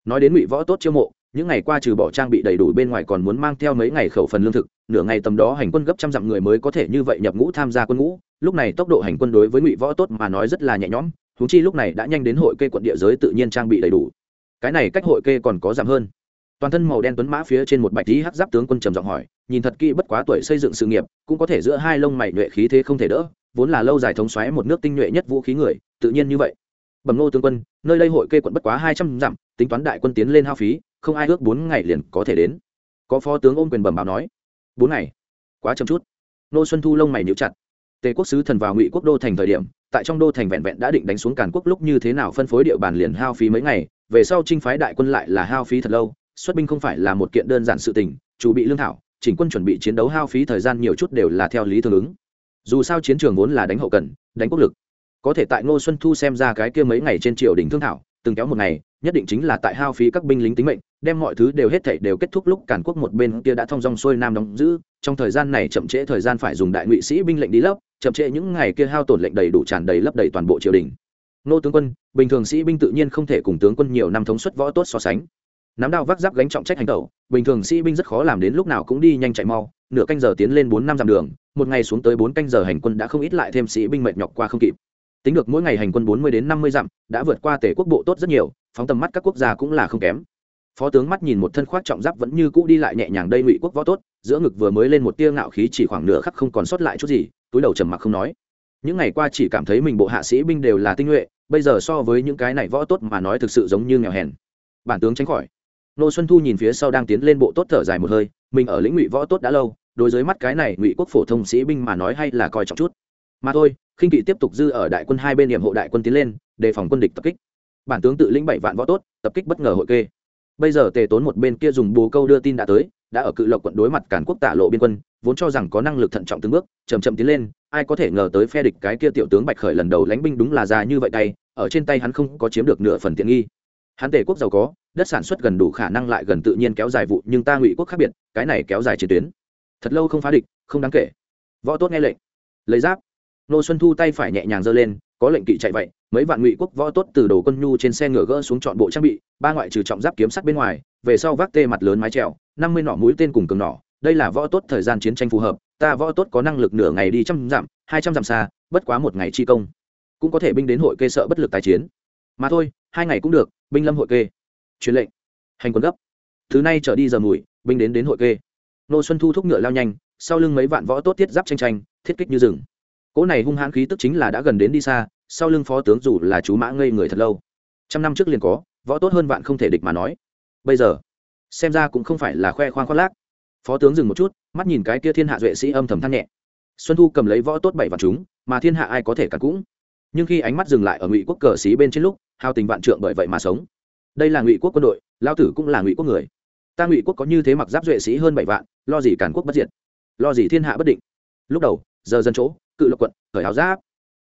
Nói đến ngụy võ tốt chiêu mộ những ngày qua trừ bỏ trang bị đầy đủ bên ngoài còn muốn mang theo mấy ngày khẩu phần lương thực, nửa ngày tầm đó hành quân gấp trăm dặm người mới có thể như vậy nhập ngũ tham gia quân ngũ. Lúc này tốc độ hành quân đối với ngụy võ tốt mà nói rất là nhẹ nhõm húng chi lúc này đã nhanh đến hội kê quận địa giới tự nhiên trang bị đầy đủ. Cái này cách hội kê còn có giảm hơn. Toàn thân màu đen tuấn mã phía trên một bạch tí hắc giáp tướng quân trầm giọng hỏi, nhìn thật kỹ bất quá tuổi xây dựng sự nghiệp, cũng có thể giữa hai lông mày nhuệ khí thế không thể đỡ, vốn là lâu dài thống xoáy một nước tinh nhuệ nhất vũ khí người, tự nhiên như vậy. Bẩm nô tướng quân, nơi đây hội kê quận bất quá hai trăm dặm, tính toán đại quân tiến lên hao phí không ai ước bốn ngày liền có thể đến. Có phó tướng ôm quyền bẩm báo nói, bốn ngày? Quá chậm chút. Nô xuân thu lông mày níu chặt. Tề quốc sứ thần vào ngụy quốc đô thành thời điểm, tại trong đô thành vẹn vẹn đã định đánh xuống càn quốc lúc như thế nào phân phối địa bàn liền hao phí mấy ngày, về sau trinh phái đại quân lại là hao phí thật lâu, xuất binh không phải là một kiện đơn giản sự tình, chủ bị lương thảo, chỉnh quân chuẩn bị chiến đấu hao phí thời gian nhiều chút đều là theo lý tương ứng. Dù sao chiến trường vốn là đánh hậu cần, đánh quốc lực. Có thể tại ngô xuân thu xem ra cái kia mấy ngày trên triều đình thương thảo, từng kéo một ngày nhất định chính là tại hao phí các binh lính tính mệnh, đem mọi thứ đều hết thảy đều kết thúc lúc càn quốc một bên kia đã thông dong xuôi nam đóng giữ, trong thời gian này chậm trễ thời gian phải dùng đại ngụy sĩ binh lệnh đi lấp, chậm trễ những ngày kia hao tổn lệnh đầy đủ tràn đầy lấp đầy toàn bộ triều đình. Nô tướng quân, bình thường sĩ binh tự nhiên không thể cùng tướng quân nhiều năm thống suất võ tốt so sánh. Nắm đao vác giáp gánh trọng trách hành tẩu, bình thường sĩ binh rất khó làm đến lúc nào cũng đi nhanh chạy mau, nửa canh giờ tiến lên bốn năm dặm đường, một ngày xuống tới bốn canh giờ hành quân đã không ít lại thêm sĩ binh mệt nhọc qua không kịp tính được mỗi ngày hành quân bốn mươi đến năm mươi dặm, đã vượt qua tể quốc bộ tốt rất nhiều, phóng tầm mắt các quốc gia cũng là không kém. Phó tướng mắt nhìn một thân khoác trọng giáp vẫn như cũ đi lại nhẹ nhàng đây ngụy quốc võ tốt, giữa ngực vừa mới lên một tia ngạo khí chỉ khoảng nửa khắc không còn sót lại chút gì, túi đầu trầm mặc không nói. Những ngày qua chỉ cảm thấy mình bộ hạ sĩ binh đều là tinh nhuệ, bây giờ so với những cái này võ tốt mà nói thực sự giống như nghèo hèn. Bản tướng tránh khỏi. Nô xuân thu nhìn phía sau đang tiến lên bộ tốt thở dài một hơi, mình ở lĩnh ngụy võ tốt đã lâu, đối với mắt cái này ngụy quốc phổ thông sĩ binh mà nói hay là coi trọng chút. Mà thôi khinh kỵ tiếp tục dư ở đại quân hai bên điểm hộ đại quân tiến lên, đề phòng quân địch tập kích. Bản tướng tự lĩnh bảy vạn võ tốt, tập kích bất ngờ hội kê. Bây giờ tề tốn một bên kia dùng bồ câu đưa tin đã tới, đã ở cự lộc quận đối mặt cản quốc tả lộ biên quân, vốn cho rằng có năng lực thận trọng từng bước chầm chậm tiến lên, ai có thể ngờ tới phe địch cái kia tiểu tướng bạch khởi lần đầu lánh binh đúng là già như vậy tay, ở trên tay hắn không có chiếm được nửa phần tiện nghi. Hắn tề quốc giàu có, đất sản xuất gần đủ khả năng lại gần tự nhiên kéo dài vụ, nhưng ta ngụy quốc khác biệt, cái này kéo dài chiến tuyến. Thật lâu không phá địch, không đáng kể. Võ tốt nghe lệnh. Lấy giáp nô xuân thu tay phải nhẹ nhàng giơ lên, có lệnh kỵ chạy vậy, mấy vạn ngụy quốc võ tốt từ đồ quân nhu trên xe ngựa gỡ xuống chọn bộ trang bị, ba ngoại trừ trọng giáp kiếm sắt bên ngoài, về sau vác tê mặt lớn mái trèo năm mươi nỏ mũi tên cùng cường nỏ đây là võ tốt thời gian chiến tranh phù hợp, ta võ tốt có năng lực nửa ngày đi trăm dặm, hai trăm dặm xa, bất quá một ngày chi công. Cũng có thể binh đến hội kê sợ bất lực tài chiến. Mà thôi, hai ngày cũng được, binh lâm hội kê. Truyền lệnh. Hành quân gấp. Thứ này trở đi giờ mùi, binh đến đến hội kê. Nô xuân thu thúc ngựa lao nhanh, sau lưng mấy vạn võ tốt thiết giáp tranh tranh, thiết kích như rừng cỗ này hung hãn khí tức chính là đã gần đến đi xa, sau lưng phó tướng dù là chú mã ngây người thật lâu. Trăm năm trước liền có, võ tốt hơn vạn không thể địch mà nói. Bây giờ, xem ra cũng không phải là khoe khoang khoác lác. Phó tướng dừng một chút, mắt nhìn cái kia thiên hạ duệ sĩ âm thầm than nhẹ. Xuân thu cầm lấy võ tốt bảy vạn chúng, mà thiên hạ ai có thể cả cũng. Nhưng khi ánh mắt dừng lại ở ngụy quốc cờ xí bên trên lúc, hao tình vạn trượng bởi vậy mà sống. Đây là ngụy quốc quân đội lao tử cũng là ngụy quốc người. Ta ngụy quốc có như thế mặc giáp duệ sĩ hơn bảy vạn, lo gì cản quốc bất diệt? Lo gì thiên hạ bất định? Lúc đầu, giờ dân chỗ cự lộc quận khởi áo giáp.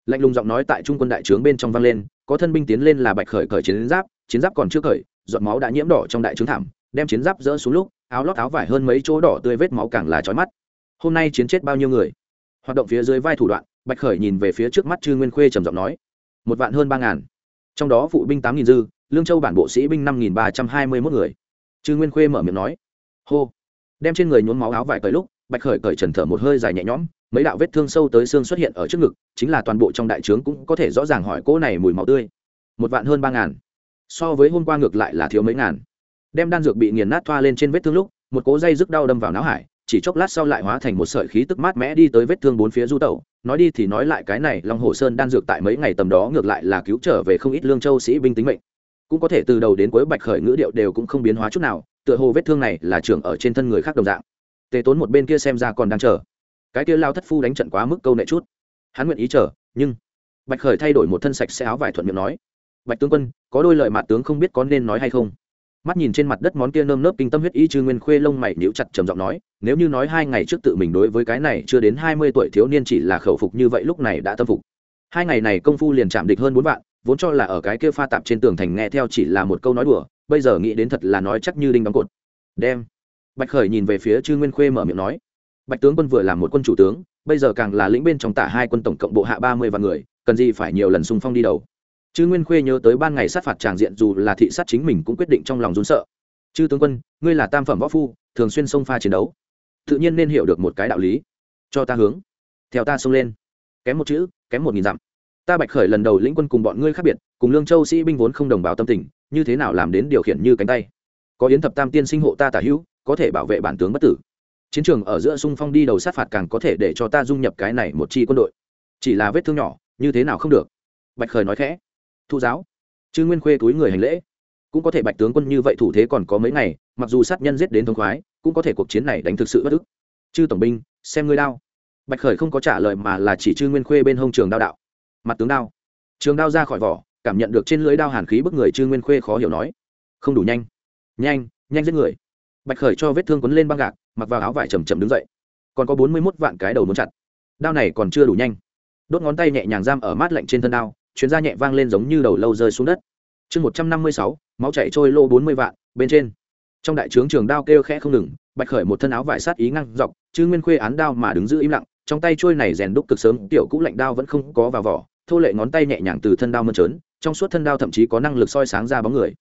Lạnh lùng giọng nói tại trung quân đại trướng bên trong vang lên, có thân binh tiến lên là bạch khởi khởi chiến giáp chiến giáp còn chưa khởi giọt máu đã nhiễm đỏ trong đại trướng thảm, đem chiến giáp dỡ xuống lúc, áo lót áo vải hơn mấy chỗ đỏ tươi vết máu càng là trói mắt. Hôm nay chiến chết bao nhiêu người? Hoạt động phía dưới vai thủ đoạn, bạch khởi nhìn về phía trước mắt chư nguyên khuê trầm giọng nói, một vạn hơn ba ngàn. Trong đó phụ binh tám nghìn dư, lương châu bản bộ sĩ binh năm nghìn ba trăm hai mươi mốt người. Trương nguyên khuê mở miệng nói, hô. Đem trên người nhốn máu áo vải tới lúc bạch khởi cởi trần thở một hơi dài nhẹ nhõm, mấy đạo vết thương sâu tới xương xuất hiện ở trước ngực, chính là toàn bộ trong đại trướng cũng có thể rõ ràng hỏi cỗ này mùi máu tươi. Một vạn hơn ba ngàn. So với hôm qua ngược lại là thiếu mấy ngàn. Đem đan dược bị nghiền nát thoa lên trên vết thương lúc, một cỗ dây rức đau đâm vào não hải, chỉ chốc lát sau lại hóa thành một sợi khí tức mát mẽ đi tới vết thương bốn phía du tẩu. Nói đi thì nói lại cái này, long hồ sơn đan dược tại mấy ngày tầm đó ngược lại là cứu trở về không ít lương châu sĩ binh tính mệnh. Cũng có thể từ đầu đến cuối bạch khởi ngữ điệu đều cũng không biến hóa chút nào, tựa hồ vết thương này là trưởng ở trên thân người khác đồng dạng tề tốn một bên kia xem ra còn đang chờ. Cái kia lao thất phu đánh trận quá mức câu nệ chút. Hắn nguyện ý chờ, nhưng bạch khởi thay đổi một thân sạch sẽ áo vải thuận miệng nói, bạch tướng quân, có đôi lời mặt tướng không biết có nên nói hay không? Mắt nhìn trên mặt đất món kia nơm nớp kinh tâm huyết y chư nguyên khuê lông mày níu chặt trầm giọng nói, nếu như nói hai ngày trước tự mình đối với cái này chưa đến hai mươi tuổi thiếu niên chỉ là khẩu phục như vậy lúc này đã tâm phục. Hai ngày này công phu liền chạm địch hơn bốn vạn, vốn cho là ở cái kia pha tạp trên tường thành nghe theo chỉ là một câu nói đùa, bây giờ nghĩ đến thật là nói chắc như đinh đóng cột. Đem bạch khởi nhìn về phía chư nguyên khuê mở miệng nói, bạch tướng quân vừa là một quân chủ tướng, bây giờ càng là lĩnh bên trong tả hai quân tổng cộng bộ hạ ba mươi vạn người, cần gì phải nhiều lần xung phong đi đầu? Chư nguyên khuê nhớ tới ban ngày sát phạt tràng diện dù là thị sát chính mình cũng quyết định trong lòng run sợ. Chư tướng quân, ngươi là tam phẩm võ phu, thường xuyên xông pha chiến đấu. Tự nhiên nên hiểu được một cái đạo lý. Cho ta hướng. Theo ta xông lên. Kém một chữ, kém một nghìn dặm. Ta bạch khởi lần đầu lĩnh quân cùng bọn ngươi khác biệt, cùng lương châu sĩ binh vốn không đồng bào tâm tình, như thế nào làm đến điều khiển như cánh tay? Có yến thập tam tiên sinh hộ ta tả hữu có thể bảo vệ bản tướng bất tử. Chiến trường ở giữa sung phong đi đầu sát phạt càng có thể để cho ta dung nhập cái này một chi quân đội. Chỉ là vết thương nhỏ, như thế nào không được? Bạch khởi nói khẽ. Thu giáo chứ nguyên khuê túi người hành lễ. Cũng có thể bạch tướng quân như vậy thủ thế còn có mấy ngày, mặc dù sát nhân giết đến thông khoái, cũng có thể cuộc chiến này đánh thực sự bất ức. Chư tổng binh, xem ngươi đao. Bạch khởi không có trả lời mà là chỉ chư nguyên khuê bên hông trường đao đạo. Mặt tướng đao. Trường đao ra khỏi vỏ, cảm nhận được trên lưới đao hàn khí bức người chư nguyên khuê khó hiểu nói. Không đủ nhanh. Nhanh nhanh giết người bạch khởi cho vết thương quấn lên băng gạc, mặc vào áo vải chầm chầm đứng dậy. Còn có bốn mươi mốt vạn cái đầu muốn chặt. Đao này còn chưa đủ nhanh. Đốt ngón tay nhẹ nhàng giam ở mát lạnh trên thân đao, chuyến da nhẹ vang lên giống như đầu lâu rơi xuống đất. Chương một trăm năm mươi sáu, máu chạy trôi lô bốn mươi vạn, bên trên. Trong đại trướng trường đao kêu khẽ không ngừng, bạch khởi một thân áo vải sát ý ngăn dọc, chứ nguyên khuê án đao mà đứng giữ im lặng, trong tay trôi này rèn đúc cực sớm, tiểu cũ lạnh đao vẫn không có vào vỏ, thô lệ ngón tay nhẹ nhàng từ thân đao mơn trớn, trong suốt thân đao thậm chí có năng lực soi sáng ra bóng người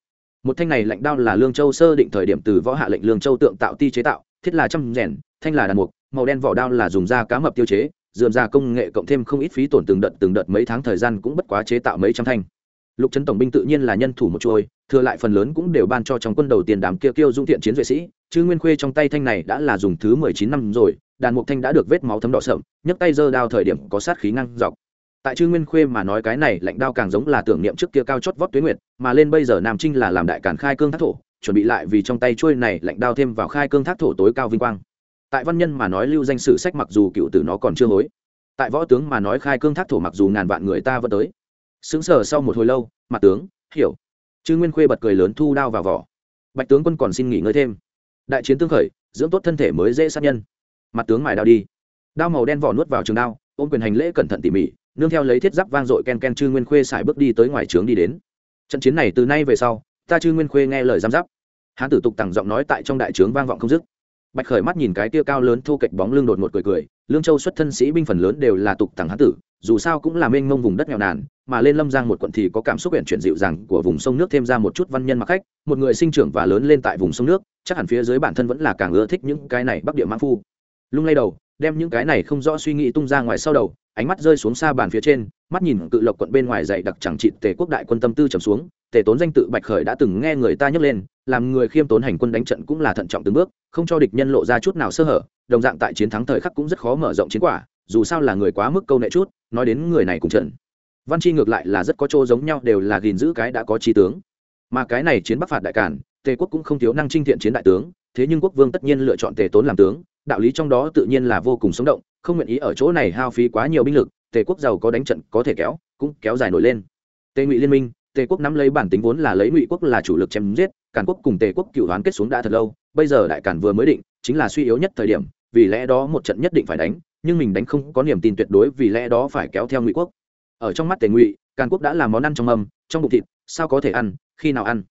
một thanh này lạnh đao là lương châu sơ định thời điểm từ võ hạ lệnh lương châu tượng tạo ti chế tạo, thiết là trăm rèn, thanh là đàn mục, màu đen vỏ đao là dùng da cá mập tiêu chế, dườm ra công nghệ cộng thêm không ít phí tổn từng đợt từng đợt mấy tháng thời gian cũng bất quá chế tạo mấy trăm thanh. Lục trấn tổng binh tự nhiên là nhân thủ một chuôi, thừa lại phần lớn cũng đều ban cho trong quân đầu tiền đám kia kêu dung thiện chiến duệ sĩ, chứ nguyên khuê trong tay thanh này đã là dùng thứ mười chín năm rồi, đàn mục thanh đã được vết máu thấm đỏ sậm, nhấc tay giơ đao thời điểm có sát khí ngăn dọc tại chư nguyên khuê mà nói cái này lạnh đao càng giống là tưởng niệm trước kia cao chót vót tuyến nguyệt, mà lên bây giờ nam trinh là làm đại cản khai cương thác thổ, chuẩn bị lại vì trong tay trôi này lạnh đao thêm vào khai cương thác thổ tối cao vinh quang. Tại văn nhân mà nói lưu danh sử sách mặc dù cựu tử nó còn chưa hối. Tại võ tướng mà nói khai cương thác thổ mặc dù ngàn vạn người ta vẫn tới. Xứng sở sau một hồi lâu, mặt tướng, hiểu. Chư nguyên khuê bật cười lớn thu đao vào vỏ. Bạch tướng quân còn xin nghỉ ngơi thêm. Đại chiến tương khởi, dưỡng tốt thân thể mới dễ sát nhân. Mặt tướng mài đao đi. Đao màu đen vỏ nuốt vào trường đao, ôm quyền hành lễ cẩn thận tỉ mỉ nương theo lấy thiết giáp vang dội ken ken chư nguyên khuê xài bước đi tới ngoài trướng đi đến. Trận chiến này từ nay về sau, ta chư nguyên khuê nghe lời giam giáp. Hán tử tục tằng giọng nói tại trong đại trướng vang vọng không dứt. Bạch khởi mắt nhìn cái tia cao lớn thu kệch bóng lưng đột ngột cười cười, lương châu xuất thân sĩ binh phần lớn đều là tục tằng hán tử, dù sao cũng là mênh mông vùng đất nghèo nàn, mà lên lâm giang một quận thì có cảm xúc huyện chuyển dịu dàng của vùng sông nước thêm ra một chút văn nhân mặc khách, một người sinh trưởng và lớn lên tại vùng sông nước, chắc hẳn phía dưới bản thân vẫn là càng ưa thích những cái này bắc địa mã phu lung lay đầu, đem những cái này không rõ suy nghĩ tung ra ngoài sau đầu, ánh mắt rơi xuống xa bàn phía trên, mắt nhìn cự lộc quận bên ngoài dậy đặc chẳng trị tề quốc đại quân tâm tư trầm xuống, tề tốn danh tự bạch khởi đã từng nghe người ta nhắc lên, làm người khiêm tốn hành quân đánh trận cũng là thận trọng từng bước, không cho địch nhân lộ ra chút nào sơ hở, đồng dạng tại chiến thắng thời khắc cũng rất khó mở rộng chiến quả, dù sao là người quá mức câu nệ chút, nói đến người này cùng trận. Văn chi ngược lại là rất có chỗ giống nhau, đều là gìn giữ cái đã có trí tướng. Mà cái này chiến bắc phạt đại cản, tề quốc cũng không thiếu năng trinh thiện chiến đại tướng, thế nhưng quốc vương tất nhiên lựa chọn tề tốn làm tướng đạo lý trong đó tự nhiên là vô cùng sống động, không nguyện ý ở chỗ này hao phí quá nhiều binh lực, tề quốc giàu có đánh trận có thể kéo, cũng kéo dài nổi lên. Tề ngụy liên minh, tề quốc nắm lấy bản tính vốn là lấy ngụy quốc là chủ lực chém giết, càn quốc cùng tề quốc cựu đoán kết xuống đã thật lâu, bây giờ đại càn vừa mới định, chính là suy yếu nhất thời điểm, vì lẽ đó một trận nhất định phải đánh, nhưng mình đánh không có niềm tin tuyệt đối vì lẽ đó phải kéo theo ngụy quốc. Ở trong mắt tề ngụy, càn quốc đã làm món ăn trong mâm, trong bụng thịt, sao có thể ăn, khi nào ăn?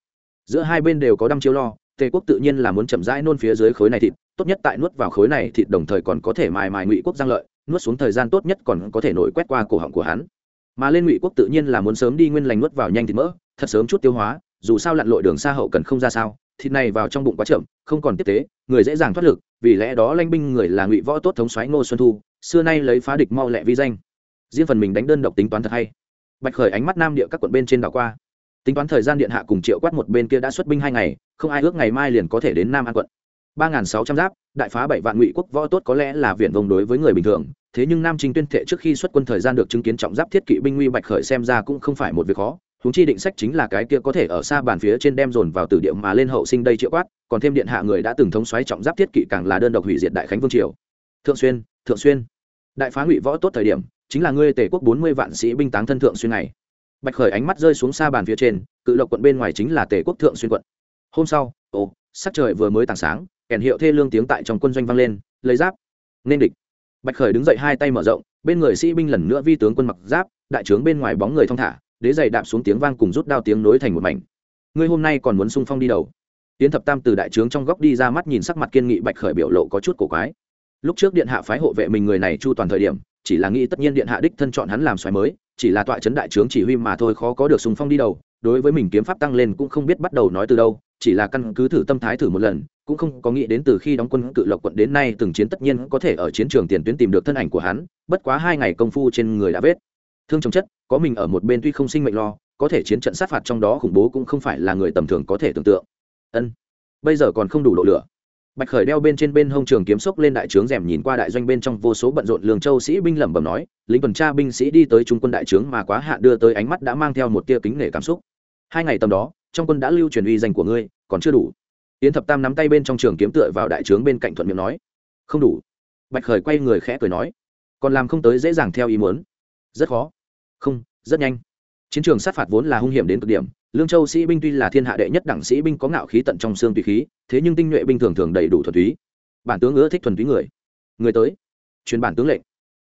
Giữa hai bên đều có đăm chiếu lo tề quốc tự nhiên là muốn chậm rãi nôn phía dưới khối này thịt, tốt nhất tại nuốt vào khối này thịt đồng thời còn có thể mài mài ngụy quốc giang lợi, nuốt xuống thời gian tốt nhất còn có thể nổi quét qua cổ họng của hắn. Mà lên ngụy quốc tự nhiên là muốn sớm đi nguyên lành nuốt vào nhanh thịt mỡ, thật sớm chút tiêu hóa, dù sao lặn lội đường xa hậu cần không ra sao, thịt này vào trong bụng quá chậm, không còn tiếp tế, người dễ dàng thoát lực, vì lẽ đó lanh binh người là ngụy võ tốt thống xoáy ngô xuân thu, xưa nay lấy phá địch mau lẹ vi danh. Riêng phần mình đánh đơn độc tính toán thật hay. Bạch khởi ánh mắt nam địa các quận bên trên đảo qua tính toán thời gian điện hạ cùng triệu quát một bên kia đã xuất binh hai ngày, không ai ước ngày mai liền có thể đến nam an quận. Ba nghìn sáu trăm giáp, đại phá bảy vạn ngụy quốc võ tốt có lẽ là viện vông đối với người bình thường, thế nhưng nam trinh tuyên thệ trước khi xuất quân thời gian được chứng kiến trọng giáp thiết kỵ binh nguy bạch khởi xem ra cũng không phải một việc khó húng chi định sách chính là cái kia có thể ở xa bàn phía trên đem dồn vào tử địa mà lên hậu sinh đây triệu quát, còn thêm điện hạ người đã từng thống xoáy trọng giáp thiết kỵ càng là đơn độc hủy diệt đại khánh vương triều. Thượng xuyên thượng xuyên. Đại phá ngụy võ tốt thời điểm, chính là ngươi tề quốc bốn mươi vạn sĩ binh táng thân thượng xuyên này bạch khởi ánh mắt rơi xuống xa bàn phía trên, cự lộc quận bên ngoài chính là tề quốc thượng xuyên quận. Hôm sau, ồ, sắc trời vừa mới tảng sáng, kèn hiệu thê lương tiếng tại trong quân doanh vang lên, lấy giáp, nên địch. Bạch khởi đứng dậy hai tay mở rộng, bên người sĩ binh lần nữa vi tướng quân mặc giáp, đại trướng bên ngoài bóng người thong thả, đế giày đạp xuống tiếng vang cùng rút đao tiếng nối thành một mảnh. Ngươi hôm nay còn muốn sung phong đi đầu tiến thập tam từ đại trướng trong góc đi ra mắt nhìn sắc mặt kiên nghị bạch khởi biểu lộ có chút cổ quái. Lúc trước điện hạ phái hộ vệ mình người này chu toàn thời điểm chỉ là nghĩ tất nhiên điện hạ đích thân chọn hắn làm xoáy mới, chỉ là tọa chấn đại trướng chỉ huy mà thôi, khó có được sùng phong đi đầu, đối với mình kiếm pháp tăng lên cũng không biết bắt đầu nói từ đâu, chỉ là căn cứ thử tâm thái thử một lần, cũng không có nghĩ đến từ khi đóng quân cự lộc quận đến nay từng chiến tất nhiên có thể ở chiến trường tiền tuyến tìm được thân ảnh của hắn, bất quá hai ngày công phu trên người đã vết thương chồng chất, có mình ở một bên tuy không sinh mệnh lo, có thể chiến trận sát phạt trong đó khủng bố cũng không phải là người tầm thường có thể tưởng tượng. Ân, bây giờ còn không đủ độ lửa bạch khởi đeo bên trên bên hông trường kiếm sốc lên đại trướng rèm nhìn qua đại doanh bên trong vô số bận rộn lường châu sĩ binh lẩm bẩm nói, lính tuần tra binh sĩ đi tới trung quân đại trướng mà quá hạ đưa tới ánh mắt đã mang theo một tia kính nể cảm xúc. Hai ngày tầm đó, trong quân đã lưu truyền uy danh của ngươi, còn chưa đủ. Yến thập tam nắm tay bên trong trường kiếm tựa vào đại trướng bên cạnh thuận miệng nói, không đủ. Bạch khởi quay người khẽ cười nói, còn làm không tới dễ dàng theo ý muốn. Rất khó. Không, rất nhanh chiến trường sát phạt vốn là hung hiểm đến cực điểm, lương châu sĩ binh tuy là thiên hạ đệ nhất đẳng sĩ binh có ngạo khí tận trong xương tùy khí, thế nhưng tinh nhuệ binh thường thường đầy đủ thuần túy. Bản tướng ưa thích thuần túy người. Người tới. Truyền bản tướng lệnh.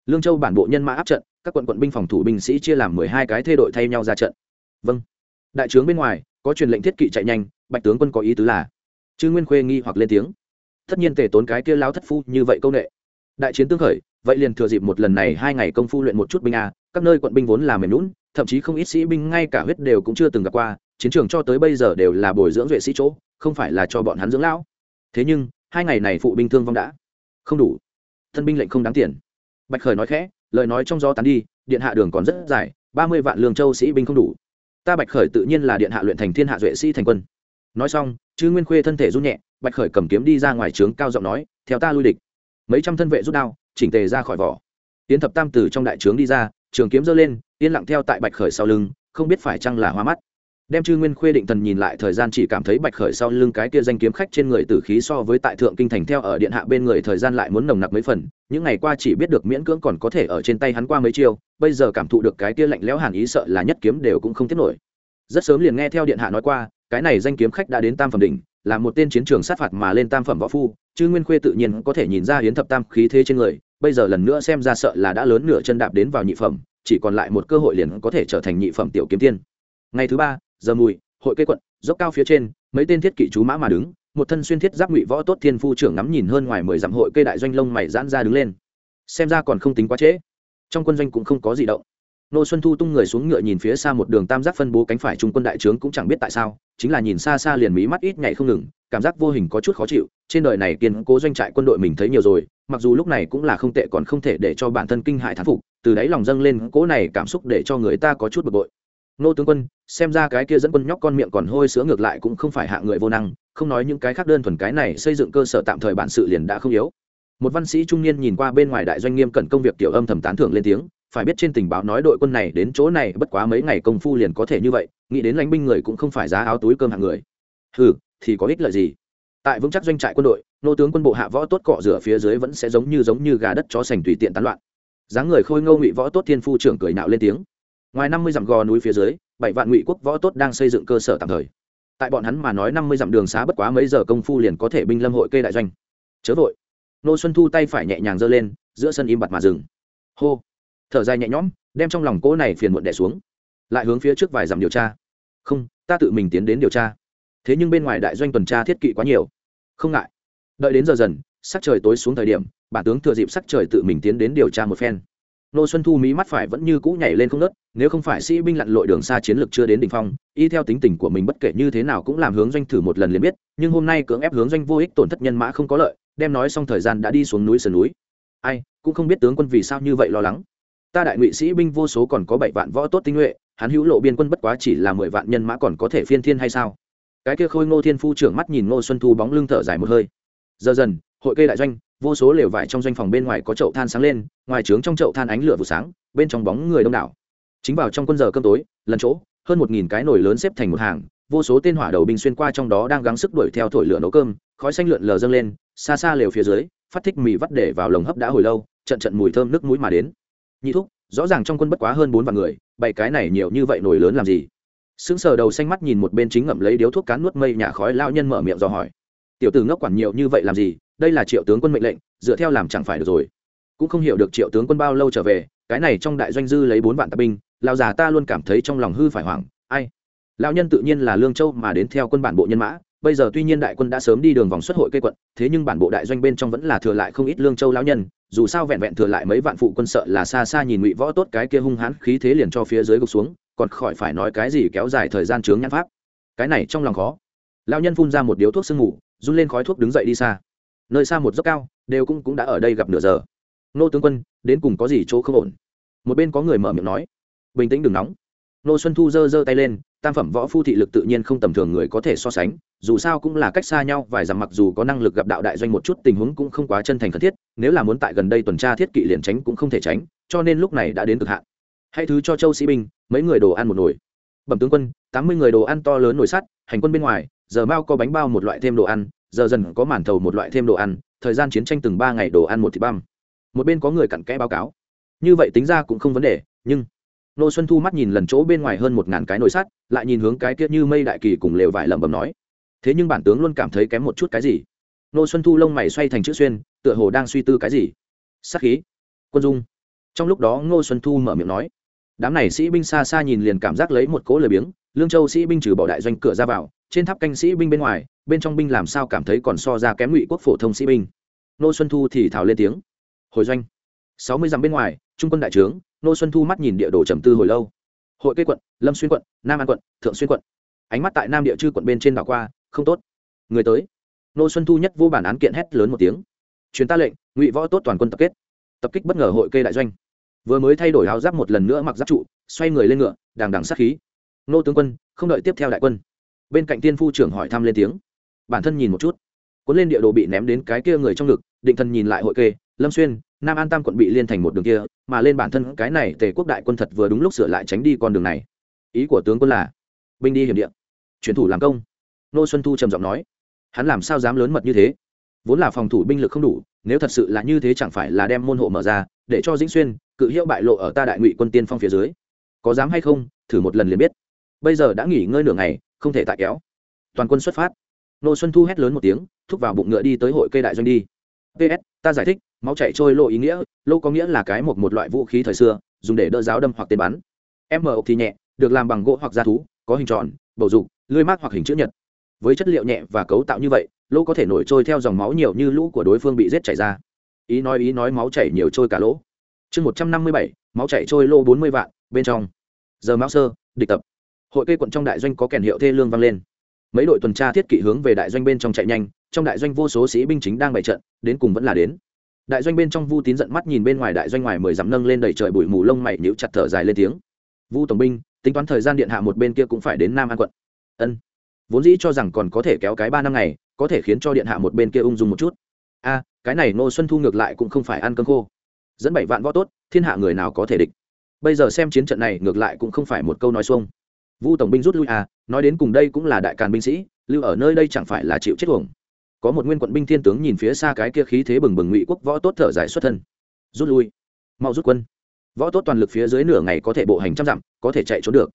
Lương châu bản bộ nhân mã áp trận, các quận quận binh phòng thủ binh sĩ chia làm mười hai cái thê đội thay nhau ra trận. Vâng. Đại trướng bên ngoài, có truyền lệnh thiết kỵ chạy nhanh, bạch tướng quân có ý tứ là. Chư nguyên khuê nghi hoặc lên tiếng. Tất nhiên tề tốn cái kia lao thất phu như vậy công nghệ đại chiến tương khởi, vậy liền thừa dịp một lần này hai ngày công phu luyện một chút binh a, các nơi quận binh vốn là mềm lún thậm chí không ít sĩ binh ngay cả huyết đều cũng chưa từng gặp qua, chiến trường cho tới bây giờ đều là bồi dưỡng duệ sĩ chỗ, không phải là cho bọn hắn dưỡng lão. Thế nhưng, hai ngày này phụ binh thương vong đã không đủ. Thân binh lệnh không đáng tiền. Bạch khởi nói khẽ, lời nói trong gió tán đi, điện hạ đường còn rất dài, ba mươi vạn lương châu sĩ binh không đủ. Ta bạch khởi tự nhiên là điện hạ luyện thành thiên hạ duệ sĩ thành quân. Nói xong, chư nguyên khuê thân thể run nhẹ, bạch khởi cầm kiếm đi ra ngoài trướng cao giọng nói, theo ta lui địch. Mấy trăm thân vệ rút đao, chỉnh tề ra khỏi vỏ. Tiến thập tam từ trong đại trướng đi ra trường kiếm giơ lên, yên lặng theo tại bạch khởi sau lưng, không biết phải chăng là hoa mắt. Đem chư nguyên khuê định thần nhìn lại thời gian chỉ cảm thấy bạch khởi sau lưng cái kia danh kiếm khách trên người tử khí so với tại thượng kinh thành theo ở điện hạ bên người thời gian lại muốn nồng nặc mấy phần, những ngày qua chỉ biết được miễn cưỡng còn có thể ở trên tay hắn qua mấy chiêu, bây giờ cảm thụ được cái kia lạnh lẽo hàn ý sợ là nhất kiếm đều cũng không tiếp nổi. Rất sớm liền nghe theo điện hạ nói qua, cái này danh kiếm khách đã đến tam phẩm đỉnh, là một tên chiến trường sát phạt mà lên tam phẩm võ phu chư nguyên khuê tự nhiên có thể nhìn ra hiến thập tam khí thế trên người bây giờ lần nữa xem ra sợ là đã lớn nửa chân đạp đến vào nhị phẩm, chỉ còn lại một cơ hội liền có thể trở thành nhị phẩm tiểu kiếm tiên. Ngày thứ ba, giờ mùi, hội cây quận, dốc cao phía trên, mấy tên thiết kỵ chú mã mà đứng, một thân xuyên thiết giáp ngụy võ tốt thiên phu trưởng ngắm nhìn hơn ngoài mười dặm hội cây đại doanh lông mày giãn ra đứng lên. Xem ra còn không tính quá trễ. Trong quân doanh cũng không có gì động. Nô xuân thu tung người xuống ngựa nhìn phía xa một đường tam giác phân bố cánh phải trung quân đại trướng cũng chẳng biết tại sao, chính là nhìn xa xa liền mí mắt ít nhảy không ngừng cảm giác vô hình có chút khó chịu, trên đời này kiên cố doanh trại quân đội mình thấy nhiều rồi, mặc dù lúc này cũng là không tệ còn không thể để cho bản thân kinh hại thán phục, từ đáy lòng dâng lên cố này cảm xúc để cho người ta có chút bực bội. Nô tướng quân, xem ra cái kia dẫn quân nhóc con miệng còn hôi sữa ngược lại cũng không phải hạ người vô năng, không nói những cái khác đơn thuần cái này xây dựng cơ sở tạm thời bản sự liền đã không yếu. Một văn sĩ trung niên nhìn qua bên ngoài đại doanh nghiêm cẩn công việc tiểu âm thầm tán thưởng lên tiếng, phải biết trên tình báo nói đội quân này đến chỗ này bất quá mấy ngày công phu liền có thể như vậy, nghĩ đến lãnh binh người cũng không phải giá áo túi cơm hạng người. Ừ thì có ích lợi gì? Tại vững chắc doanh trại quân đội, nô tướng quân bộ hạ võ tốt cọ rửa phía dưới vẫn sẽ giống như giống như gà đất chó sành tùy tiện tán loạn. Dáng người khôi ngô ngụy võ tốt thiên phu trưởng cười nạo lên tiếng. Ngoài năm mươi dặm gò núi phía dưới, bảy vạn ngụy quốc võ tốt đang xây dựng cơ sở tạm thời. Tại bọn hắn mà nói năm mươi dặm đường xá bất quá mấy giờ công phu liền có thể binh lâm hội kê đại doanh. Chớ vội. Nô xuân thu tay phải nhẹ nhàng giơ lên, giữa sân im bặt mà dừng. Hô. Thở dài nhẹ nhõm, đem trong lòng cỗ này phiền muộn đẻ xuống. Lại hướng phía trước vài dặm điều tra. Không, ta tự mình tiến đến điều tra thế nhưng bên ngoài đại doanh tuần tra thiết kỵ quá nhiều. Không ngại. Đợi đến giờ dần, sắc trời tối xuống thời điểm, bản tướng thừa dịp sắc trời tự mình tiến đến điều tra một phen. Nô xuân thu mí mắt phải vẫn như cũ nhảy lên không nớt nếu không phải sĩ binh lặn lội đường xa chiến lược chưa đến đ ỉ n h phong, y theo tính tình của mình bất kể như thế nào cũng làm hướng doanh thử một lần liền biết, nhưng hôm nay cưỡng ép hướng doanh vô ích tổn thất nhân mã không có lợi, đem nói xong thời gian đã đi xuống núi sườn núi. Ai, cũng không biết tướng quân vì sao như vậy lo lắng. Ta đại ngụy sĩ binh vô số còn có bảy vạn võ tốt tinh nhuệ, hắn hữu lộ biên quân bất quá chỉ là mười vạn nhân mã còn có thể phiên thiên hay sao? Cái kia khôi ngô thiên phu trưởng mắt nhìn ngô xuân thu bóng lưng thở dài một hơi. Giờ dần, hội cây đại doanh, vô số lều vải trong doanh phòng bên ngoài có chậu than sáng lên, ngoài trướng trong chậu than ánh lửa vụ sáng, bên trong bóng người đông đảo. Chính vào trong quân giờ cơm tối, lần chỗ, hơn một nghìn cái nồi lớn xếp thành một hàng, vô số tên hỏa đầu binh xuyên qua trong đó đang gắng sức đuổi theo thổi lửa nấu cơm, khói xanh lượn lờ dâng lên, xa xa lều phía dưới, phát thích mì vắt để vào lồng hấp đã hồi lâu, trận trận mùi thơm nước mũi mà đến. Nhị thúc, rõ ràng trong quân bất quá hơn bốn vạn người, bảy cái này nhiều như vậy nồi lớn làm gì? Sững sờ đầu xanh mắt nhìn một bên chính ngậm lấy điếu thuốc cán nuốt mây nhà khói lao nhân mở miệng dò hỏi. Tiểu tử ngốc quản nhiều như vậy làm gì? Đây là triệu tướng quân mệnh lệnh, dựa theo làm chẳng phải được rồi. Cũng không hiểu được triệu tướng quân bao lâu trở về, cái này trong đại doanh dư lấy bốn vạn tạp binh lao già ta luôn cảm thấy trong lòng hư phải hoảng, ai? Lao nhân tự nhiên là lương châu mà đến theo quân bản bộ nhân mã, bây giờ tuy nhiên đại quân đã sớm đi đường vòng xuất hội cây quận, thế nhưng bản bộ đại doanh bên trong vẫn là thừa lại không ít lương châu lao nhân, dù sao vẹn vẹn thừa lại mấy vạn phụ quân sợ là xa xa nhìn ngụy võ tốt cái kia hung hãn khí thế liền cho phía dưới gục xuống còn khỏi phải nói cái gì kéo dài thời gian chướng nhãn pháp. Cái này trong lòng khó. Lao nhân phun ra một điếu thuốc sương mù, run lên khói thuốc đứng dậy đi xa. Nơi xa một dốc cao, đều cũng cũng đã ở đây gặp nửa giờ. Nô tướng quân, đến cùng có gì chỗ không ổn? Một bên có người mở miệng nói. Bình tĩnh đừng nóng. Nô xuân thu giơ giơ tay lên, tam phẩm võ phu thị lực tự nhiên không tầm thường người có thể so sánh, dù sao cũng là cách xa nhau vài dặm mặc dù có năng lực gặp đạo đại doanh một chút tình huống cũng không quá chân thành cần thiết, nếu là muốn tại gần đây tuần tra thiết kỵ liền tránh cũng không thể tránh, cho nên lúc này đã đến cực hạn. Hãy thứ cho châu sĩ binh mấy người đồ ăn một nồi. Bẩm tướng quân, tám mươi người đồ ăn to lớn nồi sắt, hành quân bên ngoài, giờ mao có bánh bao một loại thêm đồ ăn, giờ dần có màn thầu một loại thêm đồ ăn, thời gian chiến tranh từng ba ngày đồ ăn một thịt băm. Một bên có người cặn kẽ báo cáo. Như vậy tính ra cũng không vấn đề, nhưng nô xuân thu mắt nhìn lần chỗ bên ngoài hơn một ngàn cái nồi sắt, lại nhìn hướng cái kia như mây đại kỳ cùng lều vải lẩm bẩm nói, thế nhưng bản tướng luôn cảm thấy kém một chút cái gì? Nô xuân thu lông mày xoay thành chữ xuyên, tựa hồ đang suy tư cái gì. Sắc khí. Quân dung. Trong lúc đó ngô xuân thu mở miệng nói đám này sĩ binh xa xa nhìn liền cảm giác lấy một cỗ lời biếng, lương châu sĩ binh trừ bỏ đại doanh cửa ra vào, trên tháp canh sĩ binh bên ngoài, bên trong binh làm sao cảm thấy còn so ra kém ngụy quốc phổ thông sĩ binh. Nô xuân thu thì thào lên tiếng. Hồi doanh. Sáu mươi dặm bên ngoài, trung quân đại trướng, nô xuân thu mắt nhìn địa đồ trầm tư hồi lâu. Hội cây quận, lâm xuyên quận, nam an quận, thượng xuyên quận. Ánh mắt tại nam địa chư quận bên trên đảo qua, không tốt. Người tới. Nô xuân thu nhất vô bản án kiện hét lớn một tiếng. Chuyến ta lệnh, ngụy võ tốt toàn quân tập kết. Tập kích bất ngờ hội cây đại doanh vừa mới thay đổi áo giáp một lần nữa mặc giáp trụ, xoay người lên ngựa đàng đằng sát khí. Nô tướng quân, không đợi tiếp theo đại quân. Bên cạnh tiên phu trưởng hỏi thăm lên tiếng. Bản thân nhìn một chút. Cuốn lên địa đồ bị ném đến cái kia người trong ngực, định thần nhìn lại hội kê, lâm xuyên, nam an tam quận bị liên thành một đường kia, mà lên bản thân cái này tề quốc đại quân thật vừa đúng lúc sửa lại tránh đi con đường này. Ý của tướng quân là, binh đi hiểm địa. Chuyển thủ làm công. Nô xuân thu trầm giọng nói, hắn làm sao dám lớn mật như thế? Vốn là phòng thủ binh lực không đủ, nếu thật sự là như thế chẳng phải là đem môn hộ mở ra để cho dĩnh xuyên cự hiệu bại lộ ở ta đại ngụy quân tiên phong phía dưới. Có dám hay không, thử một lần liền biết. Bây giờ đã nghỉ ngơi nửa ngày, không thể tại kéo. Toàn quân xuất phát. Nô xuân thu hét lớn một tiếng, thúc vào bụng ngựa đi tới hội cây đại doanh đi. Ps ta giải thích, máu chạy trôi lộ ý nghĩa lô có nghĩa là cái một một loại vũ khí thời xưa, dùng để đỡ giáo đâm hoặc tên bắn. M ộc thì nhẹ, được làm bằng gỗ hoặc da thú, có hình tròn, bầu dục, lưới mát hoặc hình chữ nhật. Với chất liệu nhẹ và cấu tạo như vậy lô có thể nổi trôi theo dòng máu nhiều như lũ của đối phương bị giết chảy ra ý nói ý nói máu chảy nhiều trôi cả lỗ. Chương một trăm năm mươi bảy, máu chảy trôi lô bốn mươi vạn, bên trong. Giờ mão sơ, địch tập. Hội cây quận trong đại doanh có kèn hiệu thê lương vang lên. Mấy đội tuần tra thiết kỵ hướng về đại doanh bên trong chạy nhanh, trong đại doanh vô số sĩ binh chính đang bày trận, đến cùng vẫn là đến. Đại doanh bên trong vu tín giận mắt nhìn bên ngoài đại doanh ngoài mười dặm nâng lên đầy trời bụi mù lông mày níu chặt thở dài lên tiếng. Vu tổng binh, tính toán thời gian điện hạ một bên kia cũng phải đến nam an quận. Ân. Vốn dĩ cho rằng còn có thể kéo cái ba năm ngày, có thể khiến cho điện hạ một bên kia ung dung một chút a cái này nô xuân thu ngược lại cũng không phải ăn cơm khô. Dẫn bảy vạn võ tốt, thiên hạ người nào có thể địch? Bây giờ xem chiến trận này ngược lại cũng không phải một câu nói xuông. Vu tổng binh rút lui à nói đến cùng đây cũng là đại càn binh sĩ, lưu ở nơi đây chẳng phải là chịu chết uổng. Có một nguyên quận binh thiên tướng nhìn phía xa cái kia khí thế bừng bừng ngụy quốc võ tốt thở dài xuất thân. Rút lui. Mau rút quân. Võ tốt toàn lực phía dưới nửa ngày có thể bộ hành trăm dặm, có thể chạy trốn được.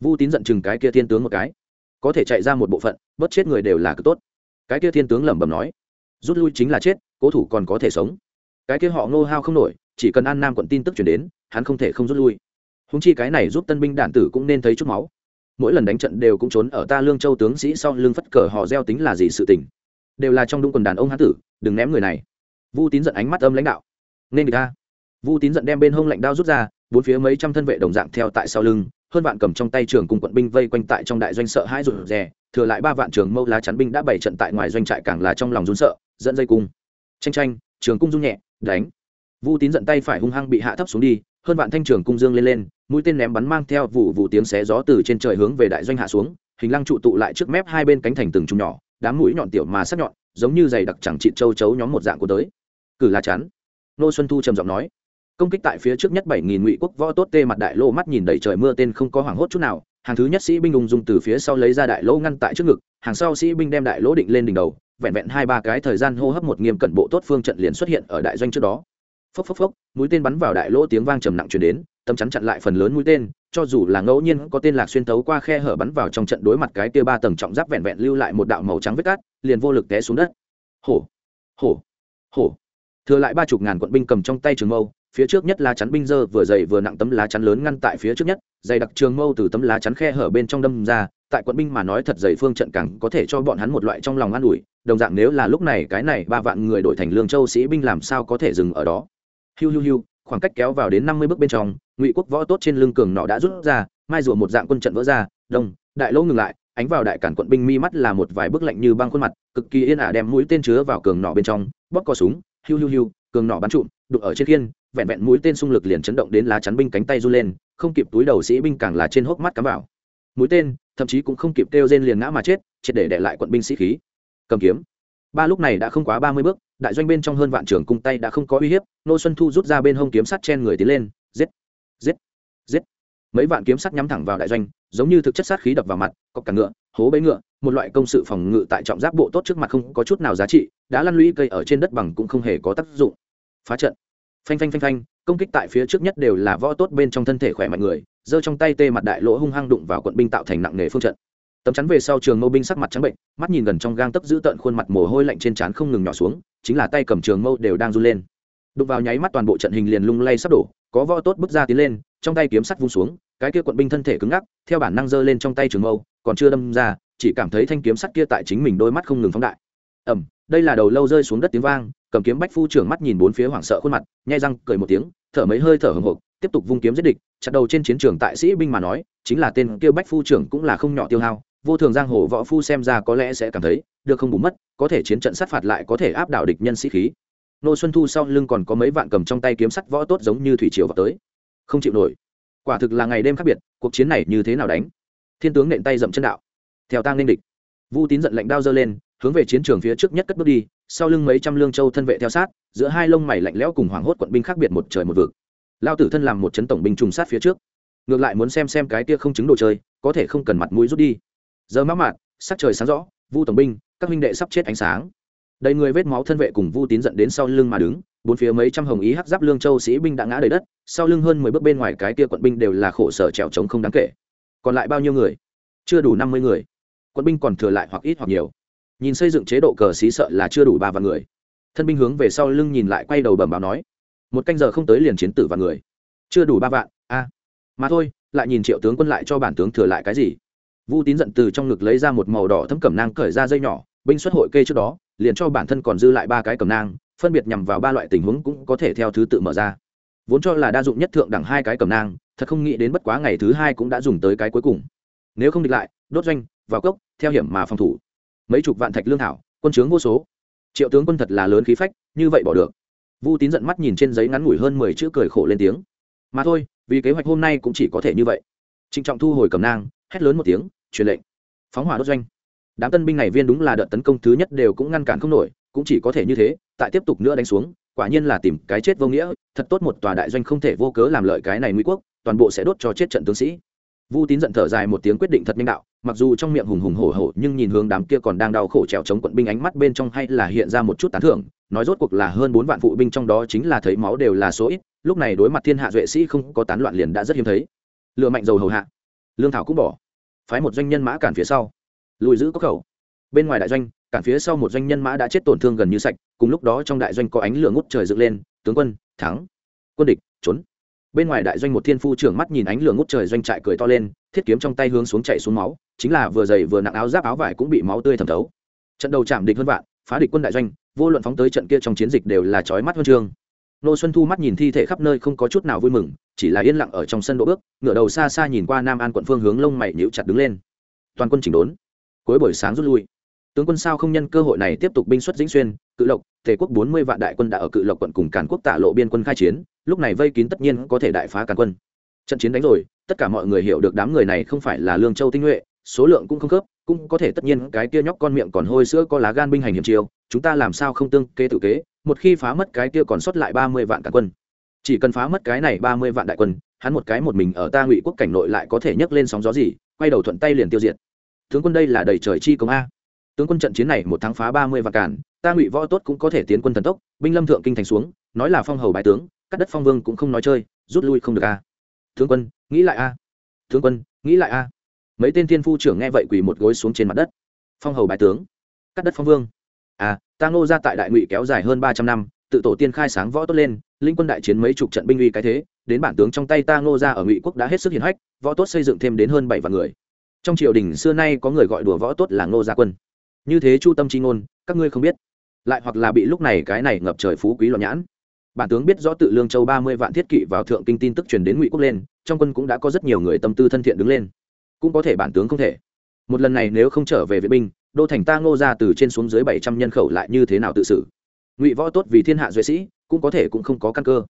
Vu tín giận chừng cái kia thiên tướng một cái. Có thể chạy ra một bộ phận bất chết người đều là cực tốt. Cái kia thiên tướng lẩm bẩm nói rút lui chính là chết, cố thủ còn có thể sống. Cái kia họ ngô hao không nổi, chỉ cần an nam quận tin tức chuyển đến, hắn không thể không rút lui. Húng chi cái này giúp tân binh đản tử cũng nên thấy chút máu. Mỗi lần đánh trận đều cũng trốn ở ta lương châu tướng sĩ sau lưng phất cờ họ gieo tính là gì sự tình. Đều là trong đúng quần đàn ông hán tử, đừng ném người này. Vu tín giận ánh mắt âm lãnh đạo. Nên ta vu tín giận đem bên hông lạnh đao rút ra, bốn phía mấy trăm thân vệ đồng dạng theo tại sau lưng, hơn vạn cầm trong tay trường cùng quận binh vây quanh tại trong đại doanh sợ hãi rụt rè, thừa lại ba vạn trường mâu lá chắn binh đã bày trận tại ngoài doanh trại càng là trong lòng run sợ dẫn dây cung. Tranh tranh trường cung dung nhẹ, đánh. Vu tín giận tay phải hung hăng bị hạ thấp xuống đi, hơn vạn thanh trường cung dương lên lên, mũi tên ném bắn mang theo vụ vụ tiếng xé gió từ trên trời hướng về đại doanh hạ xuống, hình lăng trụ tụ lại trước mép hai bên cánh thành từng chung nhỏ, đám mũi nhọn tiểu mà sắc nhọn, giống như giày đặc chẳng trị châu chấu nhóm một dạng của tới. Cử là chắn nô xuân thu trầm giọng nói. Công kích tại phía trước nhất bảy nghìn ngụy quốc võ tốt tê mặt đại lô mắt nhìn đầy trời mưa tên không có hoảng hốt chút nào, hàng thứ nhất sĩ binh ung dung từ phía sau lấy ra đại lỗ ngăn tại trước ngực, hàng sau sĩ binh đem đại lỗ định lên đỉnh đầu vẹn vẹn hai ba cái thời gian hô hấp một nghiêm cẩn bộ tốt phương trận liền xuất hiện ở đại doanh trước đó. Phốc phốc phốc, mũi tên bắn vào đại lỗ tiếng vang trầm nặng truyền đến, tấm chắn chặn lại phần lớn mũi tên, cho dù là ngẫu nhiên có tên lạc xuyên tấu qua khe hở bắn vào trong trận đối mặt cái kia ba tầng trọng giáp vẹn vẹn lưu lại một đạo màu trắng vết cát, liền vô lực té xuống đất. Hổ hổ hổ. Thừa lại ba chục ngàn quận binh cầm trong tay trường mâu, phía trước nhất lá chắn binh dơ vừa dày vừa nặng tấm lá chắn lớn ngăn tại phía trước nhất, dày đặc trường mâu từ tấm lá chắn khe hở bên trong đâm ra tại quận binh mà nói thật dày phương trận càng có thể cho bọn hắn một loại trong lòng an ủi, đồng dạng nếu là lúc này cái này ba vạn người đổi thành lương châu sĩ binh làm sao có thể dừng ở đó. Hiu hiu hiu, khoảng cách kéo vào đến năm mươi bước bên trong, ngụy quốc võ tốt trên lưng cường nọ đã rút ra, mai rùa một dạng quân trận vỡ ra, đông, đại lỗ ngừng lại, ánh vào đại cản quận binh mi mắt là một vài bức lạnh như băng khuôn mặt, cực kỳ yên ả đem mũi tên chứa vào cường nọ bên trong, bóp co súng, hiu hiu hiu, cường nọ bắn trụm đục ở trên thiên vẹn vẹn mũi tên xung lực liền chấn động đến lá chắn binh cánh tay du lên, không kịp túi đầu sĩ binh càng là trên hốc mắt cắm vào. Mũi tên thậm chí cũng không kịp kêu rên liền ngã mà chết, triệt để để lại quận binh sĩ khí. Cầm kiếm. Ba lúc này đã không quá ba mươi bước, đại doanh bên trong hơn vạn trưởng cung tay đã không có uy hiếp, nô xuân thu rút ra bên hông kiếm sắt chen người tiến lên, giết giết giết. Mấy vạn kiếm sắt nhắm thẳng vào đại doanh, giống như thực chất sát khí đập vào mặt, có cả ngựa, hố bấy ngựa, một loại công sự phòng ngự tại trọng giáp bộ tốt trước mặt không có chút nào giá trị đã lăn lũy cây ở trên đất bằng cũng không hề có tác dụng. Phá trận. Phanh phanh phanh phanh, công kích tại phía trước nhất đều là võ tốt bên trong thân thể khỏe mạnh người giơ trong tay tê mặt đại lỗ hung hăng đụng vào quận binh tạo thành nặng nề phương trận. Tấm chắn về sau trường mâu binh sắc mặt trắng bệnh, mắt nhìn gần trong gang tấc giữ tợn khuôn mặt mồ hôi lạnh trên trán không ngừng nhỏ xuống, chính là tay cầm trường mâu đều đang run lên. Đụng vào nháy mắt toàn bộ trận hình liền lung lay sắp đổ, có võ tốt bước ra tiến lên, trong tay kiếm sắt vung xuống, cái kia quận binh thân thể cứng ngắc, theo bản năng giơ lên trong tay trường mâu, còn chưa đâm ra, chỉ cảm thấy thanh kiếm sắt kia tại chính mình đôi mắt không ngừng phóng đại. Ẩm đây là đầu lâu rơi xuống đất tiếng vang, cầm kiếm bách phu trưởng mắt nhìn bốn phía hoảng sợ khuôn mặt, nhai răng cười một tiếng, thở mấy hơi thở hồng hộc tiếp tục vung kiếm giết địch, chặt đầu trên chiến trường tại sĩ binh mà nói, chính là tên kia bách phu trưởng cũng là không nhỏ tiêu hao, vô thường giang hồ võ phu xem ra có lẽ sẽ cảm thấy, được không bù mất, có thể chiến trận sát phạt lại có thể áp đảo địch nhân sĩ khí. Nô xuân thu sau lưng còn có mấy vạn cầm trong tay kiếm sắt võ tốt giống như thủy triều vào tới. Không chịu nổi. Quả thực là ngày đêm khác biệt, cuộc chiến này như thế nào đánh? Thiên tướng nện tay dậm chân đạo. Theo tang ninh địch. Vu tín giận lệnh đao dơ lên, hướng về chiến trường phía trước nhất cất bước đi, sau lưng mấy trăm lương châu thân vệ theo sát, giữa hai lông mày lạnh lẽo cùng hoảng hốt quận binh khác biệt một trời một vực lao tử thân làm một chấn tổng binh trùng sát phía trước. Ngược lại muốn xem xem cái kia không chứng đồ chơi, có thể không cần mặt mũi rút đi. Giờ mắc mạn sắc trời sáng rõ, vu tổng binh, các minh đệ sắp chết ánh sáng. Đầy người vết máu thân vệ cùng vu tín dẫn đến sau lưng mà đứng, bốn phía mấy trăm hồng ý hắc giáp lương châu sĩ binh đã ngã đầy đất, sau lưng hơn mười bước bên ngoài cái kia quận binh đều là khổ sở trèo trống không đáng kể. Còn lại bao nhiêu người? Chưa đủ năm mươi người. Quận binh còn thừa lại hoặc ít hoặc nhiều. Nhìn xây dựng chế độ cờ xí sợ là chưa đủ ba vạn người. Thân binh hướng về sau lưng nhìn lại quay đầu bẩm báo nói một canh giờ không tới liền chiến tử vạn người. Chưa đủ ba vạn, a. Mà thôi, lại nhìn triệu tướng quân lại cho bản tướng thừa lại cái gì? Vu tín giận từ trong ngực lấy ra một màu đỏ thấm cẩm nang cởi ra dây nhỏ, binh xuất hội kê trước đó, liền cho bản thân còn dư lại ba cái cẩm nang, phân biệt nhằm vào ba loại tình huống cũng có thể theo thứ tự mở ra. Vốn cho là đa dụng nhất thượng đẳng hai cái cẩm nang, thật không nghĩ đến bất quá ngày thứ hai cũng đã dùng tới cái cuối cùng. Nếu không địch lại, đốt doanh, vào cốc, theo hiểm mà phòng thủ. Mấy chục vạn thạch lương thảo, quân chướng vô số. Triệu tướng quân thật là lớn khí phách, như vậy bỏ được vu tín giận mắt nhìn trên giấy ngắn ngủi hơn mười chữ cười khổ lên tiếng. Mà thôi, vì kế hoạch hôm nay cũng chỉ có thể như vậy. Trịnh trọng thu hồi cầm nang, hét lớn một tiếng, truyền lệnh. Phóng hỏa đốt doanh. Đám tân binh này viên đúng là đợt tấn công thứ nhất đều cũng ngăn cản không nổi, cũng chỉ có thể như thế, tại tiếp tục nữa đánh xuống, quả nhiên là tìm cái chết vô nghĩa, thật tốt một tòa đại doanh không thể vô cớ làm lợi cái này nguy quốc, toàn bộ sẽ đốt cho chết trận tướng sĩ. Vu tín giận thở dài một tiếng quyết định thật nhanh đạo mặc dù trong miệng hùng hùng hổ hổ nhưng nhìn hướng đám kia còn đang đau khổ trèo chống quận binh ánh mắt bên trong hay là hiện ra một chút tán thưởng, nói rốt cuộc là hơn bốn vạn phụ binh trong đó chính là thấy máu đều là số ít, lúc này đối mặt thiên hạ duệ sĩ không có tán loạn liền đã rất hiếm thấy. Lựa mạnh dầu hầu hạ. Lương thảo cũng bỏ. Phái một doanh nhân mã cản phía sau. Lùi giữ có khẩu. Bên ngoài đại doanh, cản phía sau một doanh nhân mã đã chết tổn thương gần như sạch, cùng lúc đó trong đại doanh có ánh lửa ngút trời dựng lên, tướng quân, thắng. Quân địch, trốn bên ngoài đại doanh một thiên phu trưởng mắt nhìn ánh lửa ngút trời doanh trại cười to lên, thiết kiếm trong tay hướng xuống chạy xuống máu, chính là vừa dày vừa nặng áo giáp áo vải cũng bị máu tươi thẩm thấu. Trận đầu chạm địch hơn vạn, phá địch quân đại doanh, vô luận phóng tới trận kia trong chiến dịch đều là chói mắt huân chương. Nô xuân thu mắt nhìn thi thể khắp nơi không có chút nào vui mừng, chỉ là yên lặng ở trong sân đỗ bước, ngửa đầu xa xa nhìn qua nam an quận phương hướng lông mày nhíu chặt đứng lên. Toàn quân chỉnh đốn. Cuối buổi sáng rút lui. Tướng quân sao không nhân cơ hội này tiếp tục binh xuất dĩnh xuyên, cự lộc, tề quốc bốn mươi vạn đại quân đã ở cự lộc quận cùng càn quốc tả lộ biên quân khai chiến lúc này vây kín tất nhiên có thể đại phá càn quân. Trận chiến đánh rồi, tất cả mọi người hiểu được đám người này không phải là lương châu tinh nhuệ, số lượng cũng không khớp, cũng có thể tất nhiên cái kia nhóc con miệng còn hôi sữa có lá gan binh hành hiểm chiêu, chúng ta làm sao không tương kê tự kế, một khi phá mất cái kia còn sót lại ba mươi vạn càn quân. Chỉ cần phá mất cái này ba mươi vạn đại quân, hắn một cái một mình ở ta ngụy quốc cảnh nội lại có thể nhấc lên sóng gió gì, quay đầu thuận tay liền tiêu diệt. Tướng quân đây là đầy trời chi công a. Tướng quân trận chiến này một tháng phá ba mươi vạn cản ta ngụy võ tốt cũng có thể tiến quân thần tốc, binh lâm thượng kinh thành xuống, nói là phong hầu bài tướng cắt đất phong vương cũng không nói chơi, rút lui không được a. Tướng quân, nghĩ lại a. Tướng quân, nghĩ lại a. Mấy tên thiên phu trưởng nghe vậy quỳ một gối xuống trên mặt đất. Phong hầu bài tướng. Cắt đất phong vương. À ta ngô ra tại đại ngụy kéo dài hơn ba trăm năm, tự tổ tiên khai sáng võ tốt lên, linh quân đại chiến mấy chục trận binh uy cái thế, đến bản tướng trong tay ta ngô ra ở ngụy quốc đã hết sức hiển hách, võ tốt xây dựng thêm đến hơn bảy vạn người. Trong triều đình xưa nay có người gọi đùa võ tốt là ngô gia quân. Như thế chu tâm chi ngôn, các ngươi không biết. Lại hoặc là bị lúc này cái này ngập trời phú quý loạn nhãn bản tướng biết rõ tự lương châu ba mươi vạn thiết kỵ vào thượng kinh tin tức truyền đến ngụy quốc lên, trong quân cũng đã có rất nhiều người tâm tư thân thiện đứng lên. Cũng có thể bản tướng không thể. Một lần này nếu không trở về vệ binh, đô thành ta ngô ra từ trên xuống dưới bảy trăm nhân khẩu lại như thế nào tự xử? Ngụy võ tốt vì thiên hạ duệ sĩ, cũng có thể cũng không có căn cơ.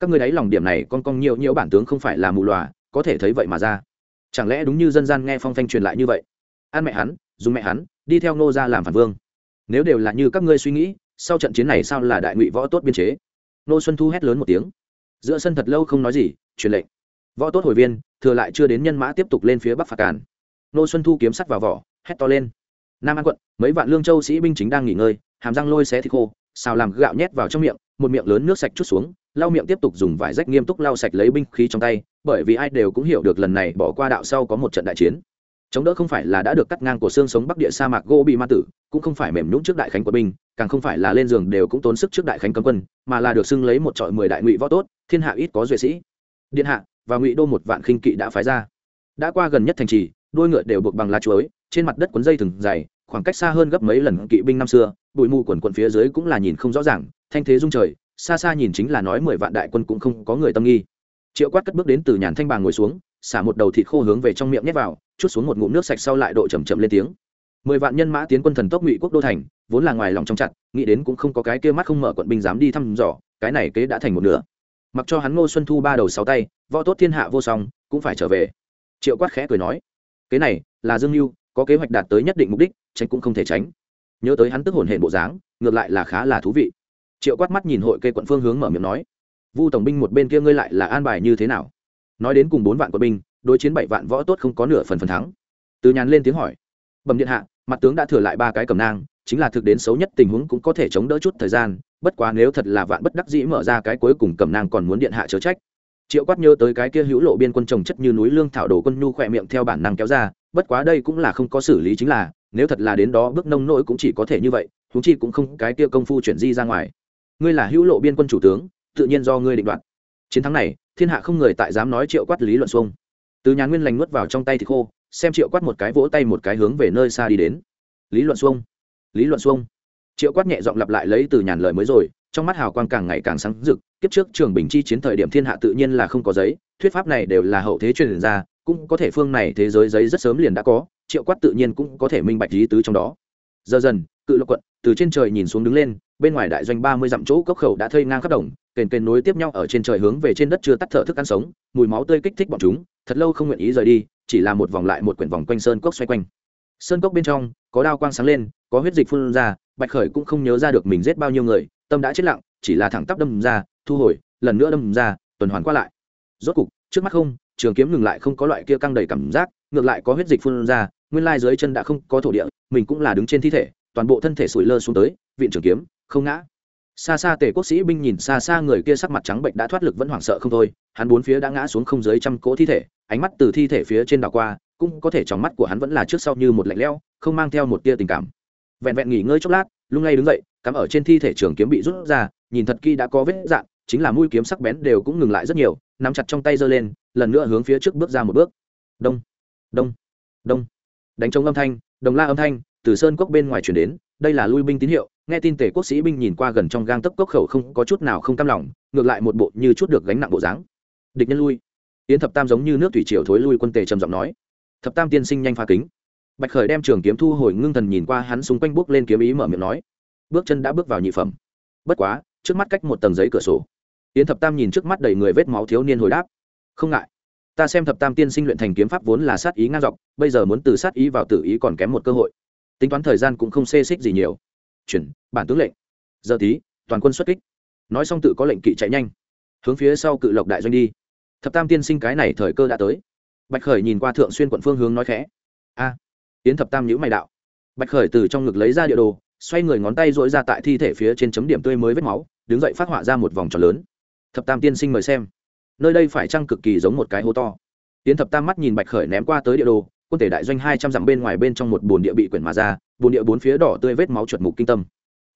Các ngươi đáy lòng điểm này con con nhiều nhiều bản tướng không phải là mù lòa có thể thấy vậy mà ra. Chẳng lẽ đúng như dân gian nghe phong phanh truyền lại như vậy? Ăn mẹ hắn, dùng mẹ hắn, đi theo ngô ra làm phản vương. Nếu đều là như các ngươi suy nghĩ, sau trận chiến này sao là đại ngụy võ tốt biên chế? Nô xuân thu hét lớn một tiếng. Giữa sân thật lâu không nói gì, truyền lệnh. Võ tốt hồi viên, thừa lại chưa đến nhân mã tiếp tục lên phía bắc phạt cản nô xuân thu kiếm sắt vào vỏ, hét to lên. Nam an quận, mấy vạn lương châu sĩ binh chính đang nghỉ ngơi, hàm răng lôi xé thịt khô, xào làm gạo nhét vào trong miệng, một miệng lớn nước sạch chút xuống, lau miệng tiếp tục dùng vải rách nghiêm túc lau sạch lấy binh khí trong tay, bởi vì ai đều cũng hiểu được lần này bỏ qua đạo sau có một trận đại chiến chống đỡ không phải là đã được cắt ngang của xương sống bắc địa sa mạc gỗ bị ma tử, cũng không phải mềm nhũng trước đại khánh quân binh, càng không phải là lên giường đều cũng tốn sức trước đại khánh cấm quân, mà là được xưng lấy một trọi mười đại ngụy võ tốt, thiên hạ ít có duệ sĩ. Điện hạ, và ngụy đô một vạn khinh kỵ đã phái ra. Đã qua gần nhất thành trì, đôi ngựa đều buộc bằng lá chuối, trên mặt đất cuốn dây thừng dày, khoảng cách xa hơn gấp mấy lần kỵ binh năm xưa, bụi mù quần quần phía dưới cũng là nhìn không rõ ràng, thanh thế dung trời, xa xa nhìn chính là nói mười vạn đại quân cũng không có người tâm nghi. Triệu quát cất bước đến từ nhàn thanh bàng ngồi xuống, xả một đầu thịt khô hướng về trong miệng nhét vào chút xuống một ngụm nước sạch sau lại độ chầm chậm lên tiếng. Mười vạn nhân mã tiến quân thần tốc ngụy quốc đô thành, vốn là ngoài lòng trong chặt, nghĩ đến cũng không có cái kia mắt không mở quận binh dám đi thăm dò, cái này kế đã thành một nửa. Mặc cho hắn ngô xuân thu ba đầu sáu tay, võ tốt thiên hạ vô song, cũng phải trở về. Triệu quát khẽ cười nói kế này là dương mưu có kế hoạch đạt tới nhất định mục đích, tránh cũng không thể tránh. Nhớ tới hắn tức hồn hển bộ dáng, ngược lại là khá là thú vị. Triệu quát mắt nhìn hội cây quận phương hướng mở miệng nói, vu tổng binh một bên kia ngươi lại là an bài như thế nào? Nói đến cùng bốn vạn quân binh đối chiến bảy vạn võ tốt không có nửa phần phần thắng. Từ nhàn lên tiếng hỏi, bẩm điện hạ, mặt tướng đã thừa lại ba cái cầm nang, chính là thực đến xấu nhất tình huống cũng có thể chống đỡ chút thời gian, bất quá nếu thật là vạn bất đắc dĩ mở ra cái cuối cùng cầm nang còn muốn điện hạ chớ trách. Triệu quát nhớ tới cái kia hữu lộ biên quân trồng chất như núi lương thảo đồ quân nhu khỏe miệng theo bản năng kéo ra, bất quá đây cũng là không có xử lý chính là, nếu thật là đến đó bước nông nỗi cũng chỉ có thể như vậy thú chi cũng không cái kia công phu chuyển di ra ngoài. Ngươi là hữu lộ biên quân chủ tướng, tự nhiên do ngươi định đoạt. Chiến thắng này, thiên hạ không người tại dám nói triệu quát lý luận xuông từ nhà nguyên lành nuốt vào trong tay thì khô, xem triệu quát một cái vỗ tay một cái hướng về nơi xa đi đến. Lý luận xuông, lý luận xuông. Triệu quát nhẹ giọng lặp lại lấy từ nhàn lời mới rồi, trong mắt hào quang càng ngày càng sáng rực, kiếp trước trường bình chi chiến thời điểm thiên hạ tự nhiên là không có giấy, thuyết pháp này đều là hậu thế truyền ra, cũng có thể phương này thế giới giấy rất sớm liền đã có, triệu quát tự nhiên cũng có thể minh bạch lý tứ trong đó. Giờ dần, cự lộc quận từ trên trời nhìn xuống đứng lên bên ngoài đại doanh ba mươi dặm chỗ cốc khẩu đã thây ngang khắp đồng, kền kền nối tiếp nhau ở trên trời hướng về trên đất chưa tắt thở thức ăn sống, mùi máu tươi kích thích bọn chúng, thật lâu không nguyện ý rời đi, chỉ là một vòng lại một quyển vòng quanh sơn cốc xoay quanh. Sơn cốc bên trong, có đao quang sáng lên, có huyết dịch phun ra, bạch khởi cũng không nhớ ra được mình giết bao nhiêu người, tâm đã chết lặng, chỉ là thẳng tắp đâm ra, thu hồi, lần nữa đâm ra, tuần hoàn qua lại. Rốt cục, trước mắt không, trường kiếm ngừng lại không có loại kia căng đầy cảm giác, ngược lại có huyết dịch phun ra, nguyên lai dưới chân đã không có thổ địa, mình cũng là đứng trên thi thể, toàn bộ thân thể sủi lơ xuống tới viện trường kiếm không ngã. Xa xa tề quốc sĩ binh nhìn xa xa người kia sắc mặt trắng bệnh đã thoát lực vẫn hoảng sợ không thôi, hắn bốn phía đã ngã xuống không dưới trăm cỗ thi thể, ánh mắt từ thi thể phía trên đảo qua, cũng có thể trong mắt của hắn vẫn là trước sau như một lạnh lẽo, không mang theo một tia tình cảm. Vẹn vẹn nghỉ ngơi chốc lát, lung lay đứng dậy, cắm ở trên thi thể trường kiếm bị rút ra, nhìn thật kỹ đã có vết dạn chính là mũi kiếm sắc bén đều cũng ngừng lại rất nhiều, nắm chặt trong tay giơ lên, lần nữa hướng phía trước bước ra một bước. Đông đông đông. Đánh trống âm thanh, đồng la âm thanh, từ sơn cốc bên ngoài chuyển đến đây là lui binh tín hiệu, nghe tin tể quốc sĩ binh nhìn qua gần trong gang tấc cốc khẩu không có chút nào không cam lòng, ngược lại một bộ như chút được gánh nặng bộ dáng. Địch nhân lui. Yến thập tam giống như nước thủy triều thối lui quân tề trầm giọng nói. Thập tam tiên sinh nhanh pha kính. Bạch khởi đem trường kiếm thu hồi ngưng thần nhìn qua hắn xung quanh bước lên kiếm ý mở miệng nói. Bước chân đã bước vào nhị phẩm. Bất quá, trước mắt cách một tầng giấy cửa sổ. Yến thập tam nhìn trước mắt đầy người vết máu thiếu niên hồi đáp. Không ngại. Ta xem thập tam tiên sinh luyện thành kiếm pháp vốn là sát ý ngang dọc, bây giờ muốn từ sát ý vào tử ý còn kém một cơ hội tính toán thời gian cũng không xê xích gì nhiều. Chuyển, bản tướng lệnh. Giờ tí, toàn quân xuất kích. Nói xong tự có lệnh kỵ chạy nhanh. Hướng phía sau cự lộc đại doanh đi. Thập tam tiên sinh cái này thời cơ đã tới. Bạch khởi nhìn qua thượng xuyên quận phương hướng nói khẽ. A tiến thập tam nhữ mày đạo. Bạch khởi từ trong ngực lấy ra địa đồ, xoay người ngón tay dỗi ra tại thi thể phía trên chấm điểm tươi mới vết máu, đứng dậy phát họa ra một vòng tròn lớn. Thập tam tiên sinh mời xem. Nơi đây phải chăng cực kỳ giống một cái hố to? Tiến thập tam mắt nhìn bạch khởi ném qua tới địa đồ quân thể đại doanh hai trăm dặm bên ngoài bên trong một bồn địa bị quyển mà ra, bồn địa bốn phía đỏ tươi vết máu chuột mục kinh tâm.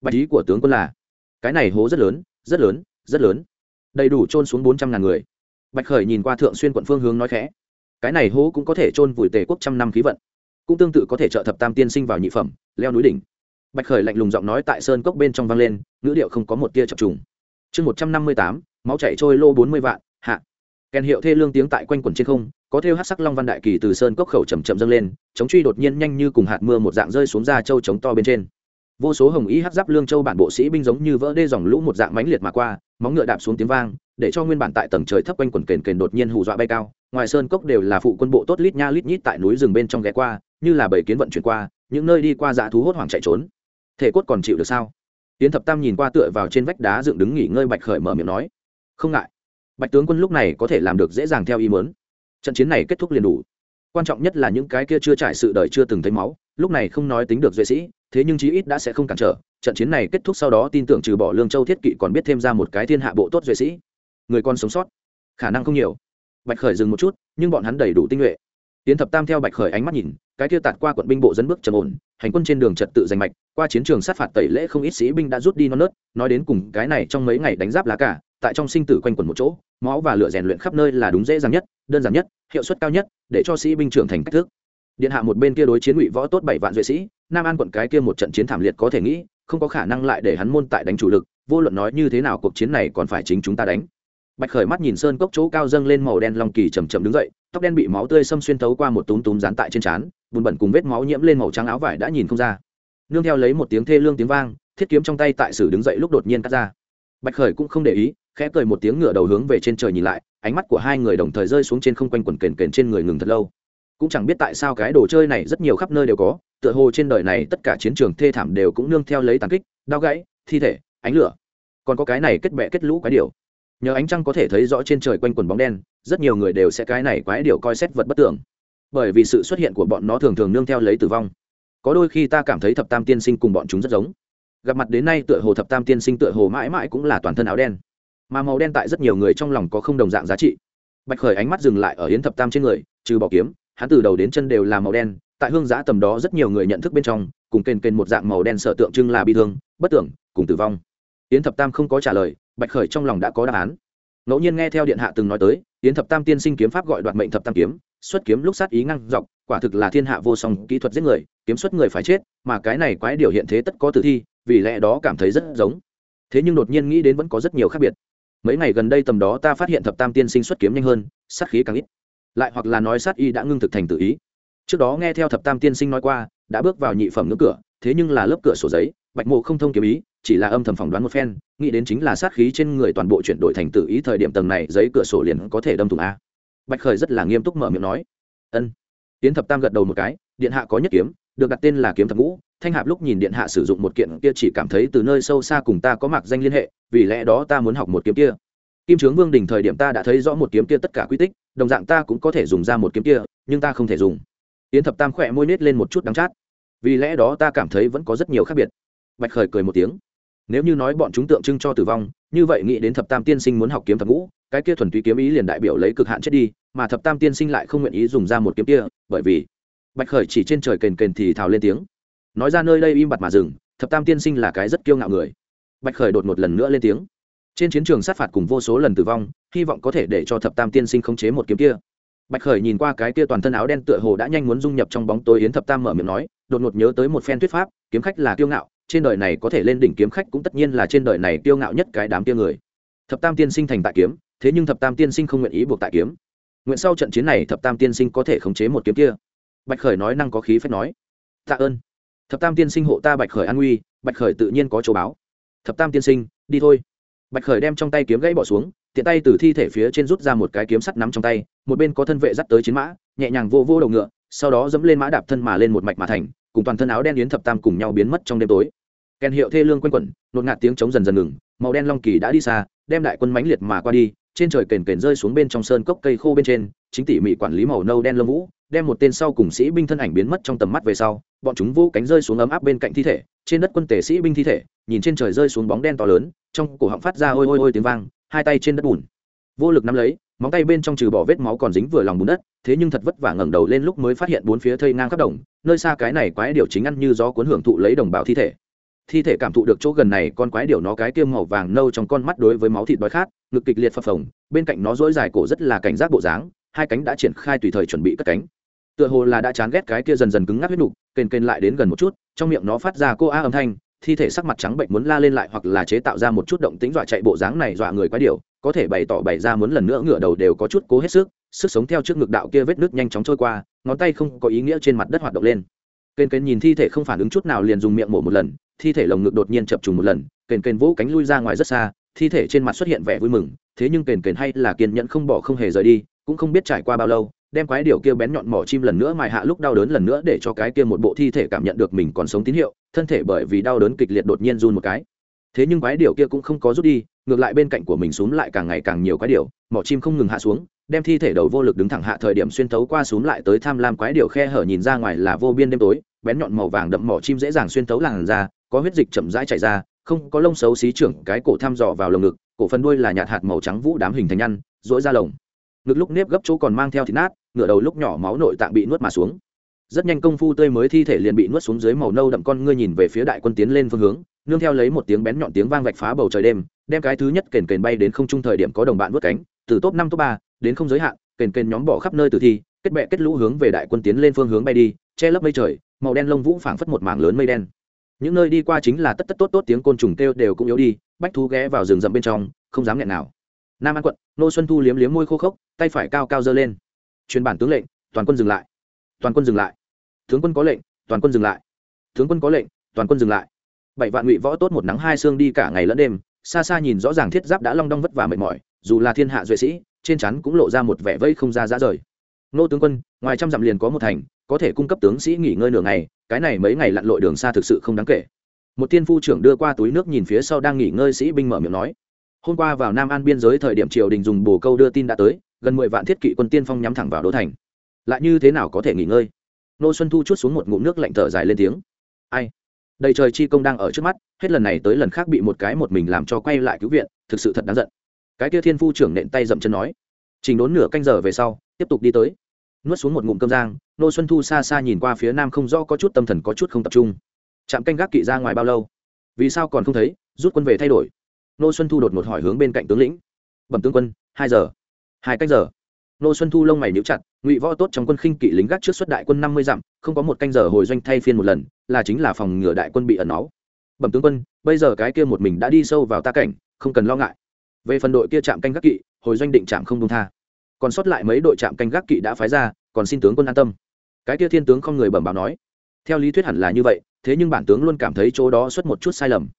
Bạch ý của tướng quân là, cái này hố rất lớn rất lớn rất lớn, đầy đủ trôn xuống bốn trăm ngàn người. Bạch khởi nhìn qua thượng xuyên quận phương hướng nói khẽ, cái này hố cũng có thể trôn vùi tề quốc trăm năm khí vận, cũng tương tự có thể trợ thập tam tiên sinh vào nhị phẩm, leo núi đỉnh. Bạch khởi lạnh lùng giọng nói tại sơn cốc bên trong vang lên, ngữ điệu không có một tia chập trùng. Chương một trăm năm mươi tám, máu chảy trôi lô bốn mươi vạn, hạ. Kèn hiệu thê lương tiếng tại quanh quần trên không có theo hát sắc long văn đại kỳ từ sơn cốc khẩu chầm chậm dâng lên, chống truy đột nhiên nhanh như cùng hạt mưa một dạng rơi xuống ra châu chống to bên trên. Vô số hồng ý hát giáp lương châu bản bộ sĩ binh giống như vỡ đê dòng lũ một dạng mãnh liệt mà qua, móng ngựa đạp xuống tiếng vang, để cho nguyên bản tại tầng trời thấp quanh quần kền kền đột nhiên hù dọa bay cao, ngoài sơn cốc đều là phụ quân bộ tốt lít nha lít nhít tại núi rừng bên trong ghé qua, như là bầy kiến vận chuyển qua, những nơi đi qua dã thú hốt hoảng chạy trốn. Thể cốt còn chịu được sao? Tiến thập tam nhìn qua tựa vào trên vách đá dựng đứng nghỉ ngơi bạch khởi mở miệng nói. Không ngại. Bạch tướng quân lúc này có thể làm được dễ dàng theo ý muốn trận chiến này kết thúc liền đủ. Quan trọng nhất là những cái kia chưa trải sự đời chưa từng thấy máu, lúc này không nói tính được duệ sĩ, thế nhưng chí ít đã sẽ không cản trở. Trận chiến này kết thúc sau đó tin tưởng trừ bỏ lương châu thiết kỵ còn biết thêm ra một cái thiên hạ bộ tốt duệ sĩ. Người con sống sót. Khả năng không nhiều. Bạch khởi dừng một chút, nhưng bọn hắn đầy đủ tinh nhuệ. Tiến thập tam theo bạch khởi ánh mắt nhìn, cái kia tạt qua quận binh bộ dẫn bước trầm ổn, hành quân trên đường trật tự giành mạch, qua chiến trường sát phạt tẩy lễ không ít sĩ binh đã rút đi non nớt, nói đến cùng cái này trong mấy ngày đánh giáp lá cả, tại trong sinh tử quanh quẩn một chỗ máu và lửa rèn luyện khắp nơi là đúng dễ dàng nhất, đơn giản nhất, hiệu suất cao nhất, để cho sĩ binh trưởng thành cách thức. Điện hạ một bên kia đối chiến ngụy võ tốt bảy vạn duệ sĩ, nam an quận cái kia một trận chiến thảm liệt có thể nghĩ, không có khả năng lại để hắn môn tại đánh chủ lực, vô luận nói như thế nào cuộc chiến này còn phải chính chúng ta đánh. Bạch khởi mắt nhìn sơn cốc chỗ cao dâng lên màu đen long kỳ chầm chậm đứng dậy, tóc đen bị máu tươi xâm xuyên thấu qua một túm túm dán tại trên trán, bùn bẩn cùng vết máu nhiễm lên màu trắng áo vải đã nhìn không ra. Nương theo lấy một tiếng thê lương tiếng vang, thiết kiếm trong tay tại sử đứng dậy lúc đột nhiên cắt ra. Bạch khởi cũng không để ý khẽ cười một tiếng ngựa đầu hướng về trên trời nhìn lại, ánh mắt của hai người đồng thời rơi xuống trên không quanh quần kền kền trên người ngừng thật lâu. Cũng chẳng biết tại sao cái đồ chơi này rất nhiều khắp nơi đều có, tựa hồ trên đời này tất cả chiến trường thê thảm đều cũng nương theo lấy tàn kích đao gãy, thi thể, ánh lửa. Còn có cái này kết bẹ kết lũ quái điều nhờ ánh trăng có thể thấy rõ trên trời quanh quần bóng đen, rất nhiều người đều sẽ cái này quái điều coi xét vật bất tưởng. Bởi vì sự xuất hiện của bọn nó thường thường nương theo lấy tử vong. Có đôi khi ta cảm thấy thập tam tiên sinh cùng bọn chúng rất giống. Gặp mặt đến nay tựa hồ thập tam tiên sinh tựa hồ mãi mãi cũng là toàn thân áo đen mà màu đen tại rất nhiều người trong lòng có không đồng dạng giá trị. Bạch khởi ánh mắt dừng lại ở hiến thập tam trên người, trừ bỏ kiếm, hắn từ đầu đến chân đều là màu đen, tại hương giã tầm đó rất nhiều người nhận thức bên trong, cùng kênh kênh một dạng màu đen sợ tượng trưng là bi thương, bất tưởng, cùng tử vong. Yến thập tam không có trả lời, bạch khởi trong lòng đã có đáp án. Ngẫu nhiên nghe theo điện hạ từng nói tới, yến thập tam tiên sinh kiếm pháp gọi đoạt mệnh thập tam kiếm, xuất kiếm lúc sát ý ngăn dọc, quả thực là thiên hạ vô song kỹ thuật giết người, kiếm xuất người phải chết, mà cái này quái điều hiện thế tất có tử thi, vì lẽ đó cảm thấy rất giống. Thế nhưng đột nhiên nghĩ đến vẫn có rất nhiều khác biệt mấy ngày gần đây tầm đó ta phát hiện thập tam tiên sinh xuất kiếm nhanh hơn, sát khí càng ít. Lại hoặc là nói sát y đã ngưng thực thành tự ý. Trước đó nghe theo thập tam tiên sinh nói qua, đã bước vào nhị phẩm ngưỡng cửa, thế nhưng là lớp cửa sổ giấy, bạch mộ không thông kiếm ý, chỉ là âm thầm phỏng đoán một phen, nghĩ đến chính là sát khí trên người toàn bộ chuyển đổi thành tự ý thời điểm tầng này, giấy cửa sổ liền có thể đâm thủng a. Bạch khởi rất là nghiêm túc mở miệng nói. Ân yến thập tam gật đầu một cái, điện hạ có nhất kiếm, được đặt tên là kiếm thập ngũ. Thanh hạp lúc nhìn điện hạ sử dụng một kiện kia chỉ cảm thấy từ nơi sâu xa cùng ta có mặc danh liên hệ, vì lẽ đó ta muốn học một kiếm kia. Kim trướng vương đình thời điểm ta đã thấy rõ một kiếm kia tất cả quy tích, đồng dạng ta cũng có thể dùng ra một kiếm kia, nhưng ta không thể dùng. Yến thập tam khỏe môi nết lên một chút đắng chát. Vì lẽ đó ta cảm thấy vẫn có rất nhiều khác biệt. Bạch khởi cười một tiếng. Nếu như nói bọn chúng tượng trưng cho tử vong, như vậy nghĩ đến thập tam tiên sinh muốn học kiếm thập ngũ, cái kia thuần túy kiếm ý liền đại biểu lấy cực hạn chết đi mà thập tam tiên sinh lại không nguyện ý dùng ra một kiếm kia, bởi vì bạch khởi chỉ trên trời kền kền thì thào lên tiếng. Nói ra nơi đây im bặt mà dừng, thập tam tiên sinh là cái rất kiêu ngạo người. Bạch khởi đột một lần nữa lên tiếng. Trên chiến trường sát phạt cùng vô số lần tử vong, hy vọng có thể để cho thập tam tiên sinh khống chế một kiếm kia. Bạch khởi nhìn qua cái kia toàn thân áo đen tựa hồ đã nhanh muốn dung nhập trong bóng tối yến thập tam mở miệng nói, đột ngột nhớ tới một phen thuyết pháp, kiếm khách là kiêu ngạo, trên đời này có thể lên đỉnh kiếm khách cũng tất nhiên là trên đời này kiêu ngạo nhất cái đám kia người. Thập tam tiên sinh thành tại kiếm, thế nhưng thập tam tiên sinh không nguyện ý buộc tại kiếm nguyện sau trận chiến này thập tam tiên sinh có thể khống chế một kiếm kia. Bạch khởi nói năng có khí phép nói. Tạ ơn. Thập tam tiên sinh hộ ta bạch khởi an nguy, bạch khởi tự nhiên có chỗ báo. Thập tam tiên sinh, đi thôi. Bạch khởi đem trong tay kiếm gãy bỏ xuống, tiện tay từ thi thể phía trên rút ra một cái kiếm sắt nắm trong tay, một bên có thân vệ dắt tới chiến mã, nhẹ nhàng vô vô đầu ngựa, sau đó dẫm lên mã đạp thân mà lên một mạch mà thành, cùng toàn thân áo đen yến thập tam cùng nhau biến mất trong đêm tối. Kèn hiệu thê lương q u a n quẩn, nột ngạt tiếng trống dần dần ngừng, màu đen long kỳ đã đi xa, đem đại quân mãnh liệt mà qua đi trên trời kền kền rơi xuống bên trong sơn cốc cây khô bên trên, chính tỉ mỉ quản lý màu nâu đen lông vũ, đem một tên sau cùng sĩ binh thân ảnh biến mất trong tầm mắt về sau, bọn chúng vô cánh rơi xuống ấm áp bên cạnh thi thể, trên đất quân tể sĩ binh thi thể, nhìn trên trời rơi xuống bóng đen to lớn, trong cổ họng phát ra ôi ôi ôi tiếng vang, hai tay trên đất bùn. Vô lực nắm lấy, móng tay bên trong trừ bỏ vết máu còn dính vừa lòng bùn đất, thế nhưng thật vất vả ngẩng đầu lên lúc mới phát hiện bốn phía thây ngang khắp đồng, nơi xa cái này quái điều chính ăn như gió cuốn hưởng thụ lấy đồng bào thi thể thi thể cảm thụ được chỗ gần này con quái điểu nó cái kiêm màu vàng nâu trong con mắt đối với máu thịt đói khát, ngực kịch liệt phập phồng, bên cạnh nó dỗi dài cổ rất là cảnh giác bộ dáng, hai cánh đã triển khai tùy thời chuẩn bị cất cánh. Tựa hồ là đã chán ghét cái kia dần dần cứng ngắc huyết nục kênh kênh lại đến gần một chút, trong miệng nó phát ra cô a âm thanh, thi thể sắc mặt trắng bệnh muốn la lên lại hoặc là chế tạo ra một chút động tính dọa chạy bộ dáng này dọa người quái điểu, có thể bày tỏ bày ra muốn lần nữa ngửa đầu đều có chút cố hết sức sức sống theo trước ngực đạo kia vết nước nhanh chóng trôi qua, ngón tay không có ý nghĩa trên mặt đất hoạt động lên. Kênh kênh nhìn thi thể không phản ứng chút nào liền dùng miệng mổ một lần thi thể lồng ngực đột nhiên chập trùng một lần, kền kền vỗ cánh lui ra ngoài rất xa, thi thể trên mặt xuất hiện vẻ vui mừng, thế nhưng kền kền hay là kiên nhẫn không bỏ không hề rời đi, cũng không biết trải qua bao lâu, đem quái điều kia bén nhọn mỏ chim lần nữa mài hạ lúc đau đớn lần nữa để cho cái kia một bộ thi thể cảm nhận được mình còn sống tín hiệu, thân thể bởi vì đau đớn kịch liệt đột nhiên run một cái. Thế nhưng quái điều kia cũng không có rút đi, ngược lại bên cạnh của mình xuống lại càng ngày càng nhiều quái điều mỏ chim không ngừng hạ xuống đem thi thể đầu vô lực đứng thẳng hạ thời điểm xuyên tấu qua xuống lại tới tham lam quái điều khe hở nhìn ra ngoài là vô biên đêm tối, bén nhọn màu vàng đậm mỏ chim dễ dàng xuyên tấu làn ra có huyết dịch chậm rãi chảy ra, không có lông xấu xí trưởng, cái cổ thăm dò vào lồng ngực, cổ phần đuôi là nhạt hạt màu trắng vũ đám hình thành nhăn rỗi ra lồng. Ngực lúc nếp gấp chỗ còn mang theo thịt nát, ngửa đầu lúc nhỏ máu nội tạng bị nuốt mà xuống. Rất nhanh công phu tươi mới thi thể liền bị nuốt xuống dưới màu nâu đậm con ngươi nhìn về phía đại quân tiến lên phương hướng, nương theo lấy một tiếng bén nhọn tiếng vang vạch phá bầu trời đêm, đem cái thứ nhất kền kền bay đến không trung thời điểm có đồng bạn vớt cánh, từ top năm top ba đến không giới hạn, kền kền nhóm bỏ khắp nơi tử thi, kết bệ kết lũ hướng về đại quân tiến lên phương hướng bay đi, che lấp mây trời, màu đen lông vũ phảng phất một mảng lớn mây đen. Những nơi đi qua chính là tất tất tốt tốt tiếng côn trùng kêu đều cũng yếu đi, bách thú ghé vào rừng rậm bên trong, không dám nghẹn nào. Nam an quận, nô xuân thu liếm liếm môi khô khốc, tay phải cao cao giơ lên. Truyền bản tướng lệnh, toàn quân dừng lại. Toàn quân dừng lại. Tướng quân có lệnh, toàn quân dừng lại. Tướng quân có lệnh, toàn quân dừng lại. Bảy vạn ngụy võ tốt một nắng hai xương đi cả ngày lẫn đêm, xa xa nhìn rõ ràng thiết giáp đã long đong vất vả mệt mỏi dù là thiên hạ duệ sĩ, trên chắn cũng lộ ra một vẻ vây không ra ra rời. Nô tướng quân, ngoài trăm dặm liền có một thành, có thể cung cấp tướng sĩ nghỉ ngơi nửa ngày, cái này mấy ngày lặn lội đường xa thực sự không đáng kể. Một tiên phu trưởng đưa qua túi nước nhìn phía sau đang nghỉ ngơi sĩ binh mở miệng nói, hôm qua vào nam an biên giới thời điểm triều đình dùng bồ câu đưa tin đã tới, gần mười vạn thiết kỵ quân tiên phong nhắm thẳng vào đô thành. Lại như thế nào có thể nghỉ ngơi? Nô xuân thu chút xuống một ngụm nước lạnh thở dài lên tiếng, ai? Đầy trời chi công đang ở trước mắt, hết lần này tới lần khác bị một cái một mình làm cho quay lại cứu viện, thực sự thật đáng giận cái kia thiên phu trưởng nện tay dậm chân nói, trình đốn nửa canh giờ về sau, tiếp tục đi tới. Nuốt xuống một ngụm cơm giang nô xuân thu xa xa nhìn qua phía nam không rõ có chút tâm thần có chút không tập trung. Chạm canh gác kỵ ra ngoài bao lâu? Vì sao còn không thấy, rút quân về thay đổi? Nô xuân thu đột một hỏi hướng bên cạnh tướng lĩnh. Bẩm tướng quân, hai giờ. Hai cách giờ. Nô xuân thu lông mày níu chặt, ngụy võ tốt trong quân khinh kỵ lính gác trước xuất đại quân năm mươi dặm, không có một canh giờ hồi doanh thay phiên một lần, là chính là phòng ngừa đại quân bị ẩn náu. Bẩm tướng quân, bây giờ cái kia một mình đã đi sâu vào ta cảnh, không cần lo ngại về phần đội kia chạm canh gác kỵ, hồi doanh định chạm không đông tha. Còn sót lại mấy đội chạm canh gác kỵ đã phái ra, còn xin tướng quân an tâm. Cái kia thiên tướng không người bẩm báo nói. Theo lý thuyết hẳn là như vậy, thế nhưng bản tướng luôn cảm thấy chỗ đó xuất một chút sai lầm.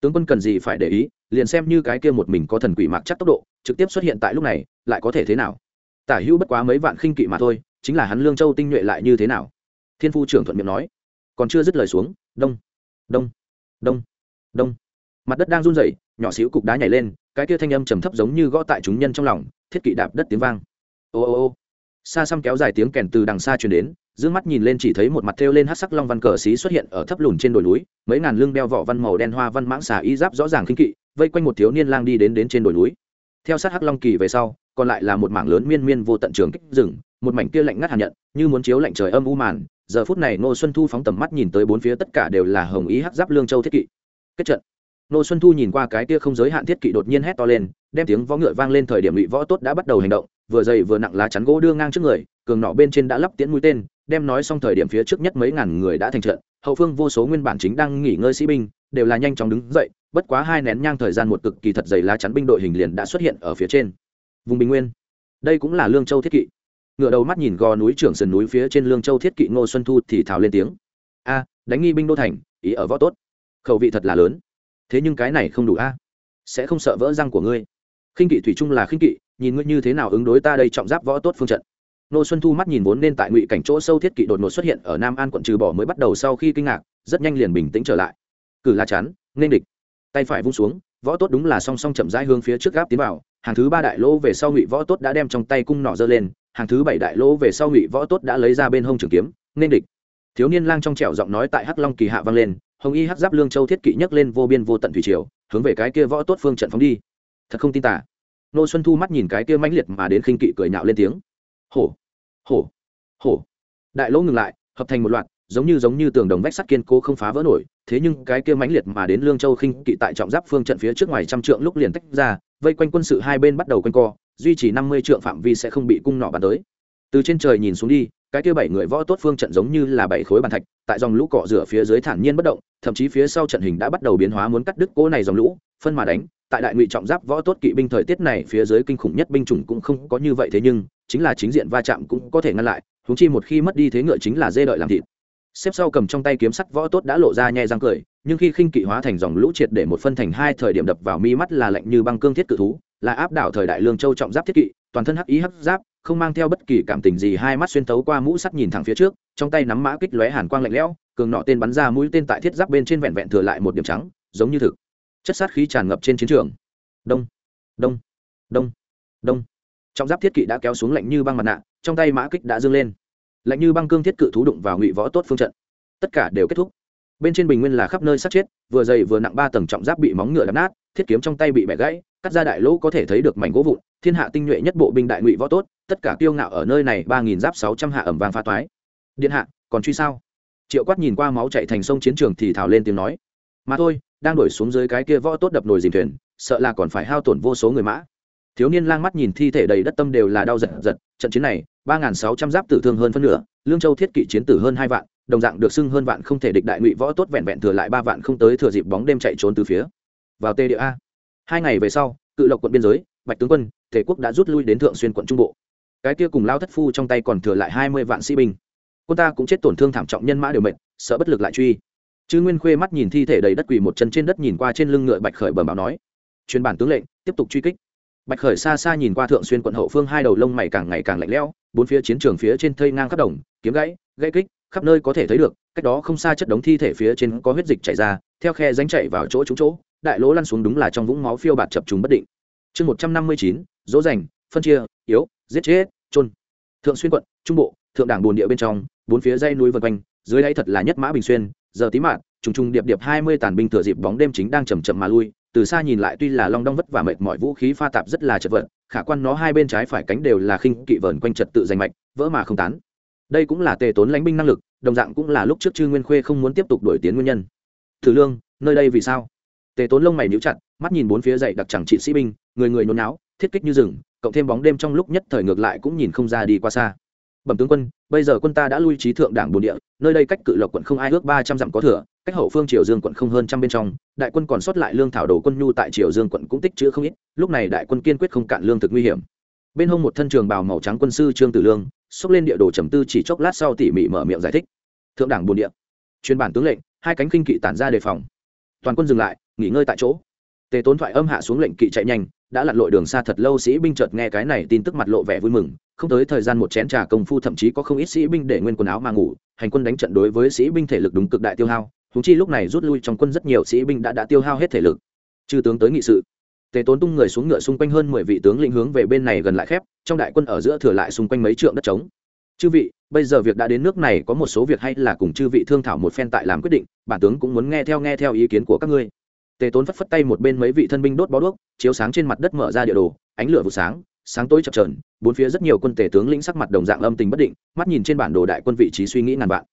Tướng quân cần gì phải để ý, liền xem như cái kia một mình có thần quỷ mạc chắc tốc độ, trực tiếp xuất hiện tại lúc này, lại có thể thế nào? Tả hữu bất quá mấy vạn khinh kỵ mà thôi, chính là hắn lương châu tinh nhuệ lại như thế nào? Thiên phu trưởng thuận miệng nói. Còn chưa dứt lời xuống, đông đông đông đông. Mặt đất đang run rẩy, nhỏ xíu cục đá nhảy lên cái kia thanh âm trầm thấp giống như gõ tại chúng nhân trong lòng, thiết kỵ đạp đất tiếng vang. Ô ô ô. Xa xăm kéo dài tiếng kèn từ đằng xa truyền đến d mắt nhìn lên chỉ thấy một mặt thêu lên hát sắc long văn cờ xí xuất hiện ở thấp lùn trên đồi núi, mấy ngàn lưng đeo vỏ văn màu đen hoa văn mãng xà y giáp rõ ràng khinh kỵ, vây quanh một thiếu niên lang đi đến đến trên đồi núi. Theo sát hắc long kỳ về sau, còn lại là một mảng lớn miên miên vô tận trường kích rừng, một mảnh kia lạnh ngắt hàn nhận, như muốn chiếu lạnh trời âm u màn. Giờ phút này ngô xuân thu phóng tầm mắt nhìn tới bốn phía tất cả đều là hồng ý hắc giáp lương châu thiết kỵ. Kết trận. Nô xuân thu nhìn qua cái kia không giới hạn thiết kỵ đột nhiên hét to lên, đem tiếng võ ngựa vang lên thời điểm bị võ tốt đã bắt đầu hành động, vừa dày vừa nặng lá chắn gỗ đưa ngang trước người, cường nọ bên trên đã lắp tiễn mũi tên, đem nói xong thời điểm phía trước nhất mấy ngàn người đã thành trận, hậu phương vô số nguyên bản chính đang nghỉ ngơi sĩ binh, đều là nhanh chóng đứng dậy, bất quá hai nén nhang thời gian một cực kỳ thật dày lá chắn binh đội hình liền đã xuất hiện ở phía trên. Vùng bình nguyên, đây cũng là lương châu thiết kỵ. Ngựa đầu mắt nhìn gò núi trưởng sườn núi phía trên lương châu thiết kỵ ngô xuân thu thì thào lên tiếng. A, đánh nghi binh đô thành, ý ở võ tốt. Khẩu vị thật là lớn thế nhưng cái này không đủ a. Sẽ không sợ vỡ răng của ngươi. Khinh kỵ thủy chung là khinh kỵ, nhìn ngươi như thế nào ứng đối ta đây trọng giáp võ tốt phương trận. Nô xuân thu mắt nhìn vốn nên tại ngụy cảnh chỗ sâu thiết kỵ đột ngột xuất hiện ở nam an quận trừ bỏ mới bắt đầu sau khi kinh ngạc, rất nhanh liền bình tĩnh trở lại. Cử la chắn, nên địch. Tay phải vung xuống, võ tốt đúng là song song chậm rãi hướng phía trước gáp tiến vào, hàng thứ ba đại lỗ về sau ngụy võ tốt đã đem trong tay cung nỏ giơ lên, hàng thứ bảy đại lỗ về sau ngụy võ tốt đã lấy ra bên hông trường kiếm, nên địch. Thiếu niên lang trong trẻo giọng nói tại hắc long kỳ hạ vang lên hồng y hắc giáp lương châu thiết kỵ nhấc lên vô biên vô tận thủy triều, hướng về cái kia võ tốt phương trận phóng đi. Thật không tin tả. Nô xuân thu mắt nhìn cái kia mãnh liệt mà đến khinh kỵ cười nhạo lên tiếng. Hổ hổ hổ. Đại lỗ ngừng lại, hợp thành một loạt, giống như giống như tường đồng vách sắt kiên cố không phá vỡ nổi, thế nhưng cái kia mãnh liệt mà đến lương châu khinh kỵ tại trọng giáp phương trận phía trước ngoài trăm trượng lúc liền tách ra, vây quanh quân sự hai bên bắt đầu quanh co, duy trì năm mươi trượng phạm vi sẽ không bị cung nỏ bắn tới. Từ trên trời nhìn xuống đi cái kia bảy người võ tốt phương trận giống như là bảy khối bàn thạch, tại dòng lũ cọ rửa phía dưới thản nhiên bất động, thậm chí phía sau trận hình đã bắt đầu biến hóa muốn cắt đứt cỗ này dòng lũ, phân mà đánh. Tại đại ngụy trọng giáp võ tốt kỵ binh thời tiết này, phía dưới kinh khủng nhất binh chủng cũng không có như vậy thế nhưng, chính là chính diện va chạm cũng có thể ngăn lại húng chi một khi mất đi thế ngựa chính là dê đợi làm thịt. Xếp sau cầm trong tay kiếm sắt võ tốt đã lộ ra nhai răng cười, nhưng khi khinh kỵ hóa thành dòng lũ triệt để một phân thành hai thời điểm đập vào mi mắt là lạnh như băng cương thiết cự thú, là áp đảo thời đại lương châu trọng giáp thiết kỵ, toàn thân hắc ý hắc giáp không mang theo bất kỳ cảm tình gì, hai mắt xuyên tấu qua mũ sắt nhìn thẳng phía trước, trong tay nắm mã kích lóe hàn quang lạnh lẽo, cường nọ tên bắn ra mũi tên tại thiết giáp bên trên vẹn vẹn thừa lại một điểm trắng, giống như thực. Chất sát khí tràn ngập trên chiến trường. Đông đông đông đông. Trọng giáp thiết kỵ đã kéo xuống lạnh như băng mặt nạ, trong tay mã kích đã dâng lên. Lạnh như băng cương thiết cự thú đụng vào ngụy võ tốt phương trận. Tất cả đều kết thúc. Bên trên bình nguyên là khắp nơi sát chết, vừa dày vừa nặng ba tầng trọng giáp bị móng ngựa đập nát, thiết kiếm trong tay bị bẻ gãy, cắt ra đại lỗ có thể thấy được mảnh gỗ vụn thiên hạ tinh nhuệ nhất bộ binh đại ngụy võ tốt, tất cả kiêu ngạo ở nơi này ba nghìn giáp sáu trăm hạ ẩm vàng pha toái. Điện hạ, còn truy sao? Triệu quát nhìn qua máu chạy thành sông chiến trường thì thảo lên tiếng nói. Mà thôi, đang đổi xuống dưới cái kia võ tốt đập nồi dìm thuyền, sợ là còn phải hao tổn vô số người mã. Thiếu niên lang mắt nhìn thi thể đầy đất tâm đều là đau giật giật, trận chiến này, ba nghìn sáu trăm giáp tử thương hơn phân nửa, lương châu thiết kỵ chiến tử hơn hai vạn, đồng dạng được xưng hơn vạn không thể địch đại ngụy võ tốt vẹn vẹn thừa lại ba vạn không tới thừa dịp bóng đêm chạy trốn từ phía. Vào tây địa a. Hai ngày về sau, cự lộc quận biên giới bạch tướng quân, thể quốc đã rút lui đến thượng xuyên quận trung bộ. Cái kia cùng lao thất phu trong tay còn thừa lại hai mươi vạn sĩ binh. Quân ta cũng chết tổn thương thảm trọng nhân mã đều mệt, sợ bất lực lại truy. Chư nguyên khuê mắt nhìn thi thể đầy đất quỳ một chân trên đất nhìn qua trên lưng ngựa bạch khởi bẩm báo nói. Truyền bản tướng lệnh, tiếp tục truy kích. Bạch khởi xa xa nhìn qua thượng xuyên quận hậu phương hai đầu lông mày càng ngày càng lạnh lẽo, bốn phía chiến trường phía trên thây ngang khắp đồng, kiếm gãy gãy kích, khắp nơi có thể thấy được, cách đó không xa chất đống thi thể phía trên có huyết dịch chảy ra, theo khe danh chạy vào chỗ trúng chỗ, đại lỗ lăn xuống đúng là trong vũng máu phiêu bạt chập trùng bất định chương một trăm năm mươi chín dỗ dành phân chia yếu giết chết trôn thượng xuyên quận trung bộ thượng đảng bồn địa bên trong bốn phía dây núi vân quanh dưới đây thật là nhất mã bình xuyên giờ tí mạng, trùng trùng điệp điệp hai mươi tàn binh thừa dịp bóng đêm chính đang chầm chậm mà lui từ xa nhìn lại tuy là long đong vất và mệt mọi vũ khí pha tạp rất là chật vật khả quan nó hai bên trái phải cánh đều là khinh kỵ vờn quanh trật tự giành mạch vỡ mà không tán. Đây cũng là tề tốn lãnh binh năng lực đồng dạng cũng là lúc trước chư nguyên khuê không muốn tiếp tục đổi tiến nguyên nhân. Thử lương nơi đây vì sao? Tề tốn lông mày níu chặt mắt nhìn bốn phía dậy đặc chẳng trị sĩ binh, người người nôn náo thiết kích như rừng, cộng thêm bóng đêm trong lúc nhất thời ngược lại cũng nhìn không ra đi qua xa. Bẩm tướng quân, bây giờ quân ta đã lui trí thượng đảng bồn địa, nơi đây cách cự lộc quận không ai ước ba trăm dặm có thừa, cách hậu phương triều dương quận không hơn trăm bên trong, đại quân còn sót lại lương thảo đồ quân nhu tại triều dương quận cũng tích chữ không ít, lúc này đại quân kiên quyết không cạn lương thực nguy hiểm. Bên hông một thân trường bào màu trắng quân sư trương tử lương, xốc lên địa đồ trầm tư chỉ chốc lát sau tỉ mỉ mở miệng giải thích. Thượng đảng bồn địa. Chuyên bản tướng lệnh, hai cánh kinh kỵ tản ra đề phòng. Toàn quân dừng lại, nghỉ ngơi tại chỗ tề tốn thoại âm hạ xuống lệnh kỵ chạy nhanh, đã lặn lội đường xa thật lâu, sĩ binh chợt nghe cái này tin tức mặt lộ vẻ vui mừng, không tới thời gian một chén trà công phu thậm chí có không ít sĩ binh để nguyên quần áo mà ngủ, hành quân đánh trận đối với sĩ binh thể lực đúng cực đại tiêu hao húng chi lúc này rút lui trong quân rất nhiều sĩ binh đã đã tiêu hao hết thể lực. Chư tướng tới nghị sự. Tề tốn tung người xuống ngựa xung quanh hơn mười vị tướng lĩnh hướng về bên này gần lại khép, trong đại quân ở giữa thừa lại xung quanh mấy trượng đất trống. Chư vị, bây giờ việc đã đến nước này, có một số việc hay là cùng chư vị thương thảo một phen tại làm quyết định, bản tướng cũng muốn nghe theo nghe theo ý kiến của các ngươi tề tốn phất phất tay một bên mấy vị thân binh đốt bó đuốc, chiếu sáng trên mặt đất mở ra địa đồ, ánh lửa vụ sáng sáng tối chập trờn bốn phía rất nhiều quân tề tướng lĩnh sắc mặt đồng dạng âm tình bất định, mắt nhìn trên bản đồ đại quân vị trí suy nghĩ ngàn vạn.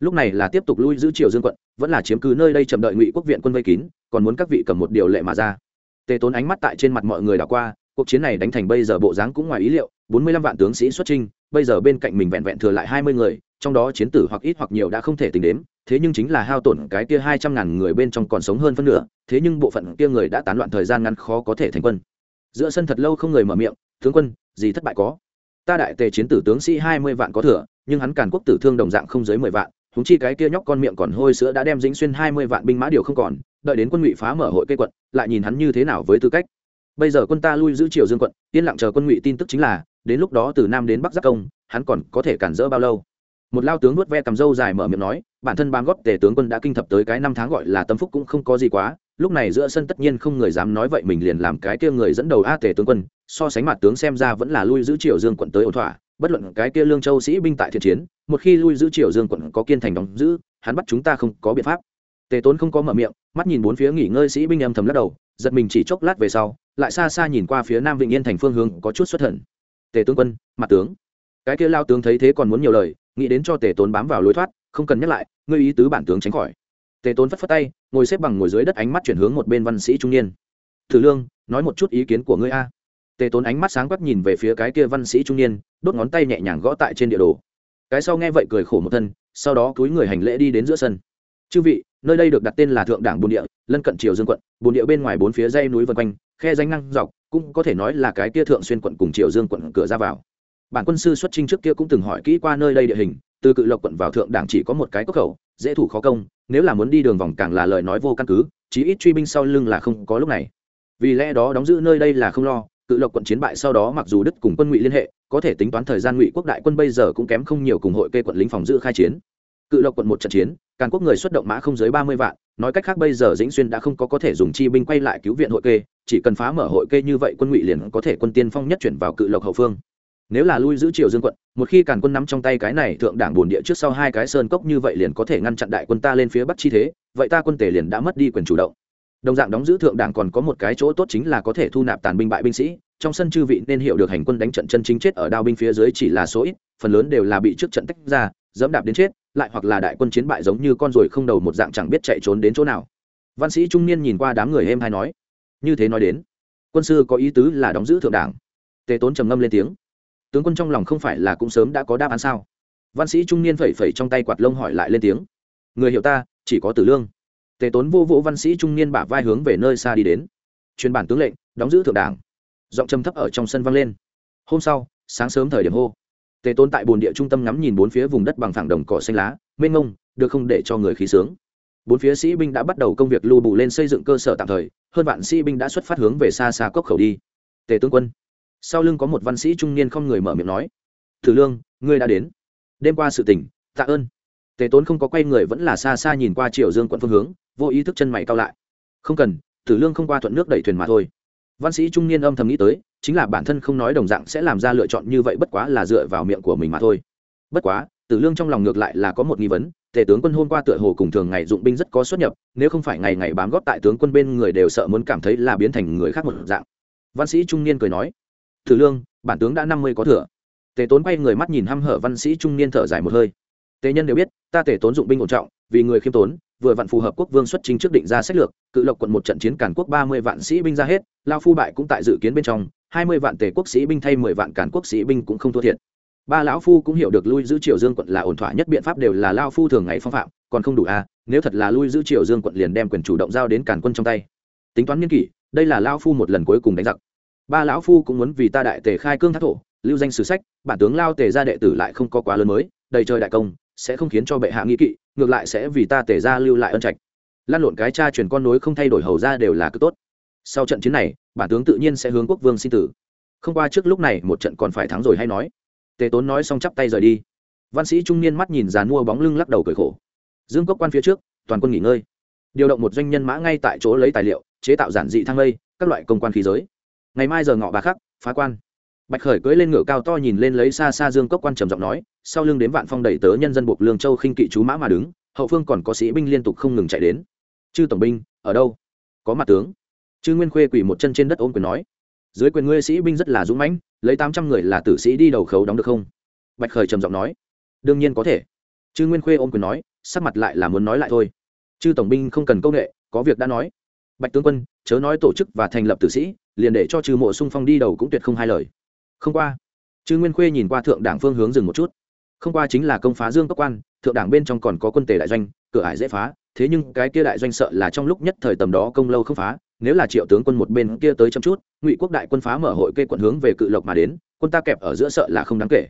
Lúc này là tiếp tục lui giữ triều dương quận, vẫn là chiếm cứ nơi đây chậm đợi ngụy quốc viện quân vây kín, còn muốn các vị cầm một điều lệ mà ra. Tề tốn ánh mắt tại trên mặt mọi người đảo qua, cuộc chiến này đánh thành bây giờ bộ dáng cũng ngoài ý liệu, bốn mươi lăm vạn tướng sĩ xuất trinh bây giờ bên cạnh mình vẹn vẹn thừa lại hai mươi người trong đó chiến tử hoặc ít hoặc nhiều đã không thể tính đếm, thế nhưng chính là hao tổn cái kia hai trăm ngàn người bên trong còn sống hơn phân nửa thế nhưng bộ phận kia người đã tán loạn thời gian ngắn khó có thể thành quân. Giữa sân thật lâu không người mở miệng tướng quân gì thất bại có? Ta đại tề chiến tử tướng sĩ hai mươi vạn có thừa nhưng hắn càn quốc tử thương đồng dạng không dưới mười vạn húng chi cái kia nhóc con miệng còn hôi sữa đã đem dính xuyên hai mươi vạn binh mã điều không còn đợi đến quân ngụy phá mở hội cây quận lại nhìn hắn như thế nào với tư cách. Bây giờ quân ta lui giữ triều dương quận yên lặng chờ quân ngụy tin tức chính là đến lúc đó từ nam đến bắc giác công hắn còn có thể cản rỡ bao lâu? Một lao tướng nuốt ve cầm râu dài mở miệng nói, bản thân bám góp tề tướng quân đã kinh thập tới cái năm tháng gọi là tâm phúc cũng không có gì quá, lúc này giữa sân tất nhiên không người dám nói vậy mình liền làm cái kia người dẫn đầu a tề tướng quân, so sánh mặt tướng xem ra vẫn là lui giữ triều dương quận tới ổn thỏa, bất luận cái kia lương châu sĩ binh tại thiện chiến, một khi lui giữ triều dương quận có kiên thành đóng giữ, hắn bắt chúng ta không có biện pháp. Tề tốn không có mở miệng, mắt nhìn bốn phía nghỉ ngơi sĩ binh âm thầm lắc đầu, giật mình chỉ chốc lát về sau, lại xa xa nhìn qua phía nam vịnh yên thành phương hướng có chút xuất thần. Tề tướng quân, mặt tướng. Cái kia lao tướng thấy thế còn muốn nhiều lời nghĩ đến cho tề tốn bám vào lối thoát, không cần nhắc lại, ngươi ý tứ bản tướng tránh khỏi. Tề tốn phất phất tay, ngồi xếp bằng ngồi dưới đất ánh mắt chuyển hướng một bên văn sĩ trung niên. Thử lương, nói một chút ý kiến của ngươi a. Tề tốn ánh mắt sáng quắc nhìn về phía cái kia văn sĩ trung niên, đốt ngón tay nhẹ nhàng gõ tại trên địa đồ. Cái sau nghe vậy cười khổ một thân, sau đó cúi người hành lễ đi đến giữa sân. Chư vị, nơi đây được đặt tên là thượng đảng bồn địa, lân cận triều dương quận, bồn địa bên ngoài bốn phía dây núi vân quanh, khe danh ngăn dọc, cũng có thể nói là cái kia thượng xuyên quận cùng triều dương quận cửa ra vào bản quân sư xuất trinh trước kia cũng từng hỏi kỹ qua nơi đây địa hình, từ cự lộc quận vào thượng đảng chỉ có một cái cốc khẩu, dễ thủ khó công, nếu là muốn đi đường vòng càng là lời nói vô căn cứ, chí ít truy binh sau lưng là không có lúc này. Vì lẽ đó đóng giữ nơi đây là không lo, cự lộc quận chiến bại sau đó mặc dù đức cùng quân ngụy liên hệ, có thể tính toán thời gian ngụy quốc đại quân bây giờ cũng kém không nhiều cùng hội kê quận lính phòng giữ khai chiến. Cự lộc quận một trận chiến, càn quốc người xuất động mã không dưới ba mươi vạn, nói cách khác bây giờ dĩnh xuyên đã không có có thể dùng chi binh quay lại cứu viện hội kê, chỉ cần phá mở hội kê như vậy quân ngụy liền có thể quân tiên phong nhất chuyển vào cự lộc hậu phương nếu là lui giữ triều dương quận, một khi càn quân nắm trong tay cái này thượng đảng bồn địa trước sau hai cái sơn cốc như vậy liền có thể ngăn chặn đại quân ta lên phía bắc chi thế, vậy ta quân tề liền đã mất đi quyền chủ động. Đồng dạng đóng giữ thượng đảng còn có một cái chỗ tốt chính là có thể thu nạp tàn binh bại binh sĩ, trong sân chư vị nên hiểu được hành quân đánh trận chân chính chết ở đao binh phía dưới chỉ là số ít, phần lớn đều là bị trước trận tách ra, dẫm đạp đến chết, lại hoặc là đại quân chiến bại giống như con ruồi không đầu một dạng chẳng biết chạy trốn đến chỗ nào. Văn sĩ trung niên nhìn qua đám người êm hay nói, như thế nói đến, quân sư có ý tứ là đóng giữ thượng đảng. Tề tốn trầm ngâm lên tiếng tướng quân trong lòng không phải là cũng sớm đã có đáp án sao? Văn sĩ trung niên phẩy phẩy trong tay quạt lông hỏi lại lên tiếng. Người hiểu ta, chỉ có tử lương. Tề tốn vô vũ văn sĩ trung niên bả vai hướng về nơi xa đi đến. Truyền bản tướng lệnh, đóng giữ thượng đảng. Giọng trầm thấp ở trong sân vang lên. Hôm sau, sáng sớm thời điểm hô. Tề tốn tại bồn địa trung tâm ngắm nhìn bốn phía vùng đất bằng phẳng đồng cỏ xanh lá, mênh mông, được không để cho người khí sướng. Bốn phía sĩ binh đã bắt đầu công việc lưu bù lên xây dựng cơ sở tạm thời, hơn vạn sĩ binh đã xuất phát hướng về xa xa cốc khẩu đi. Tề tướng quân sau lưng có một văn sĩ trung niên không người mở miệng nói, thử lương, ngươi đã đến. Đêm qua sự tỉnh tạ ơn. Tề tốn không có quay người vẫn là xa xa nhìn qua triều dương quận phương hướng, vô ý thức chân mày cao lại. Không cần tử lương không qua thuận nước đẩy thuyền mà thôi. Văn sĩ trung niên âm thầm nghĩ tới, chính là bản thân không nói đồng dạng sẽ làm ra lựa chọn như vậy bất quá là dựa vào miệng của mình mà thôi. Bất quá, tử lương trong lòng ngược lại là có một nghi vấn, tề tướng quân hôm qua tựa hồ cùng thường ngày dụng binh rất có xuất nhập, nếu không phải ngày ngày bám góp tại tướng quân bên người đều sợ muốn cảm thấy là biến thành người khác một dạng. Văn sĩ trung niên cười nói thử lương, bản tướng đã năm mươi có thừa. Tề tốn quay người mắt nhìn hăm hở văn sĩ trung niên thở dài một hơi. Tề nhân đều biết, ta tề tốn dụng binh ổn trọng, vì người khiêm tốn, vừa vặn phù hợp quốc vương xuất chính trước định ra sách lược, cự lộc quận một trận chiến cản quốc ba mươi vạn sĩ binh ra hết, lao phu bại cũng tại dự kiến bên trong, hai mươi vạn tề quốc sĩ binh thay mười vạn cản quốc sĩ binh cũng không thua thiệt. Ba lão phu cũng hiểu được lui giữ triều dương quận là ổn thỏa nhất biện pháp đều là lao phu thường ngày phong phạm, còn không đủ à nếu thật là lui giữ triều dương quận liền đem quyền chủ động giao đến cản quân trong tay. Tính toán nghiên kỷ, đây là lao phu một lần cuối cùng đánh giặc ba lão phu cũng muốn vì ta đại tề khai cương thác thổ, lưu danh sử sách, bản tướng lao tề ra đệ tử lại không có quá lớn mới, đầy trời đại công, sẽ không khiến cho bệ hạ nghi kỵ, ngược lại sẽ vì ta tề ra lưu lại ân trạch. Lan lộn cái cha truyền con nối không thay đổi hầu ra đều là cứ tốt. Sau trận chiến này, bản tướng tự nhiên sẽ hướng quốc vương sinh tử. Không qua trước lúc này, một trận còn phải thắng rồi hay nói. Tề tốn nói xong chắp tay rời đi. Văn sĩ trung niên mắt nhìn dàn mua bóng lưng lắc đầu cởi khổ. Dương cốc quan phía trước, toàn quân nghỉ ngơi. Điều động một doanh nhân mã ngay tại chỗ lấy tài liệu, chế tạo giản dị thang lây, các loại công quan khí giới ngày mai giờ ngọ bà khắc, phá quan. Bạch khởi cưỡi lên ngựa cao to nhìn lên lấy xa xa dương cốc quan trầm giọng nói, sau lưng đến vạn phong đẩy tớ nhân dân buộc lương châu khinh kỵ chú mã mà đứng, hậu phương còn có sĩ binh liên tục không ngừng chạy đến. Chư tổng binh, ở đâu? Có mặt tướng. Chư nguyên khuê quỳ một chân trên đất ôm quyền nói, dưới quyền ngươi sĩ binh rất là dũng mãnh, lấy tám trăm người là tử sĩ đi đầu khấu đóng được không? Bạch khởi trầm giọng nói, đương nhiên có thể. Chư nguyên khuê ôm quyền nói, sắc mặt lại là muốn nói lại thôi. Chư tổng binh không cần công nghệ, có việc đã nói. Bạch tướng quân, chớ nói tổ chức và thành lập tử sĩ liền để cho trừ mộ sung phong đi đầu cũng tuyệt không hai lời. Không qua chư nguyên khuê nhìn qua thượng đảng phương hướng dừng một chút. Không qua chính là công phá dương cốc quan, thượng đảng bên trong còn có quân tề đại doanh, cửa ải dễ phá, thế nhưng cái kia đại doanh sợ là trong lúc nhất thời tầm đó công lâu không phá, nếu là triệu tướng quân một bên kia tới chăm chút, ngụy quốc đại quân phá mở hội kê quận hướng về cự lộc mà đến, quân ta kẹp ở giữa sợ là không đáng kể.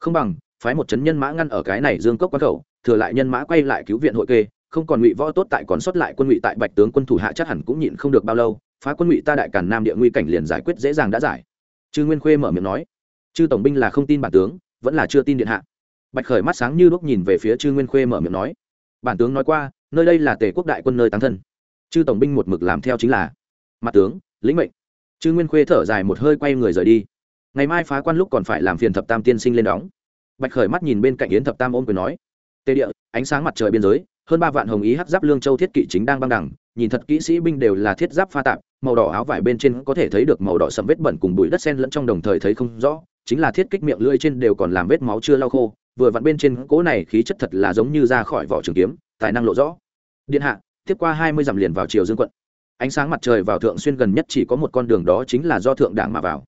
Không bằng, phái một chấn nhân mã ngăn ở cái này dương cốc quan khẩu, thừa lại nhân mã quay lại cứu viện hội kê, không còn ngụy võ tốt tại còn sót lại quân ngụy tại bạch tướng quân thủ hạ chắc hẳn cũng nhịn không được bao lâu phá quân ngụy ta đại cản nam địa nguy cảnh liền giải quyết dễ dàng đã giải. Chư nguyên khuê mở miệng nói. Chư tổng binh là không tin bản tướng, vẫn là chưa tin điện hạ. Bạch khởi mắt sáng như lúc nhìn về phía chư nguyên khuê mở miệng nói. Bản tướng nói qua, nơi đây là tề quốc đại quân nơi tăng thân. Chư tổng binh một mực làm theo chính là. Mặt tướng, lĩnh mệnh. Chư nguyên khuê thở dài một hơi quay người rời đi. Ngày mai phá quan lúc còn phải làm phiền thập tam tiên sinh lên đóng. Bạch khởi mắt nhìn bên cạnh yến thập tam ôm quyền nói. Tề địa, ánh sáng mặt trời biên giới, hơn ba vạn hồng ý hắc giáp lương châu thiết kỵ chính đang băng đẳng, nhìn thật kỹ sĩ binh đều là thiết giáp pha tạp màu đỏ áo vải bên trên có thể thấy được màu đỏ sầm vết bẩn cùng bụi đất sen lẫn trong đồng thời thấy không rõ, chính là thiết kích miệng lưỡi trên đều còn làm vết máu chưa lau khô, vừa vặn bên trên cỗ này khí chất thật là giống như ra khỏi vỏ trường kiếm, tài năng lộ rõ. Điện hạ, tiếp qua hai mươi dặm liền vào chiều dương quận. Ánh sáng mặt trời vào thượng xuyên gần nhất chỉ có một con đường đó chính là do thượng đảng mà vào.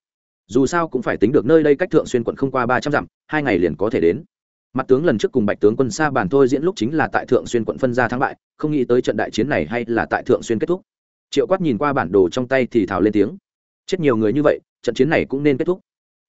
Dù sao cũng phải tính được nơi đây cách thượng xuyên quận không qua ba trăm dặm, hai ngày liền có thể đến. Mặt tướng lần trước cùng bạch tướng quân xa bàn thôi diễn lúc chính là tại thượng xuyên quận phân ra thắng bại, không nghĩ tới trận đại chiến này hay là tại thượng xuyên kết thúc triệu quát nhìn qua bản đồ trong tay thì thào lên tiếng. Chết nhiều người như vậy, trận chiến này cũng nên kết thúc.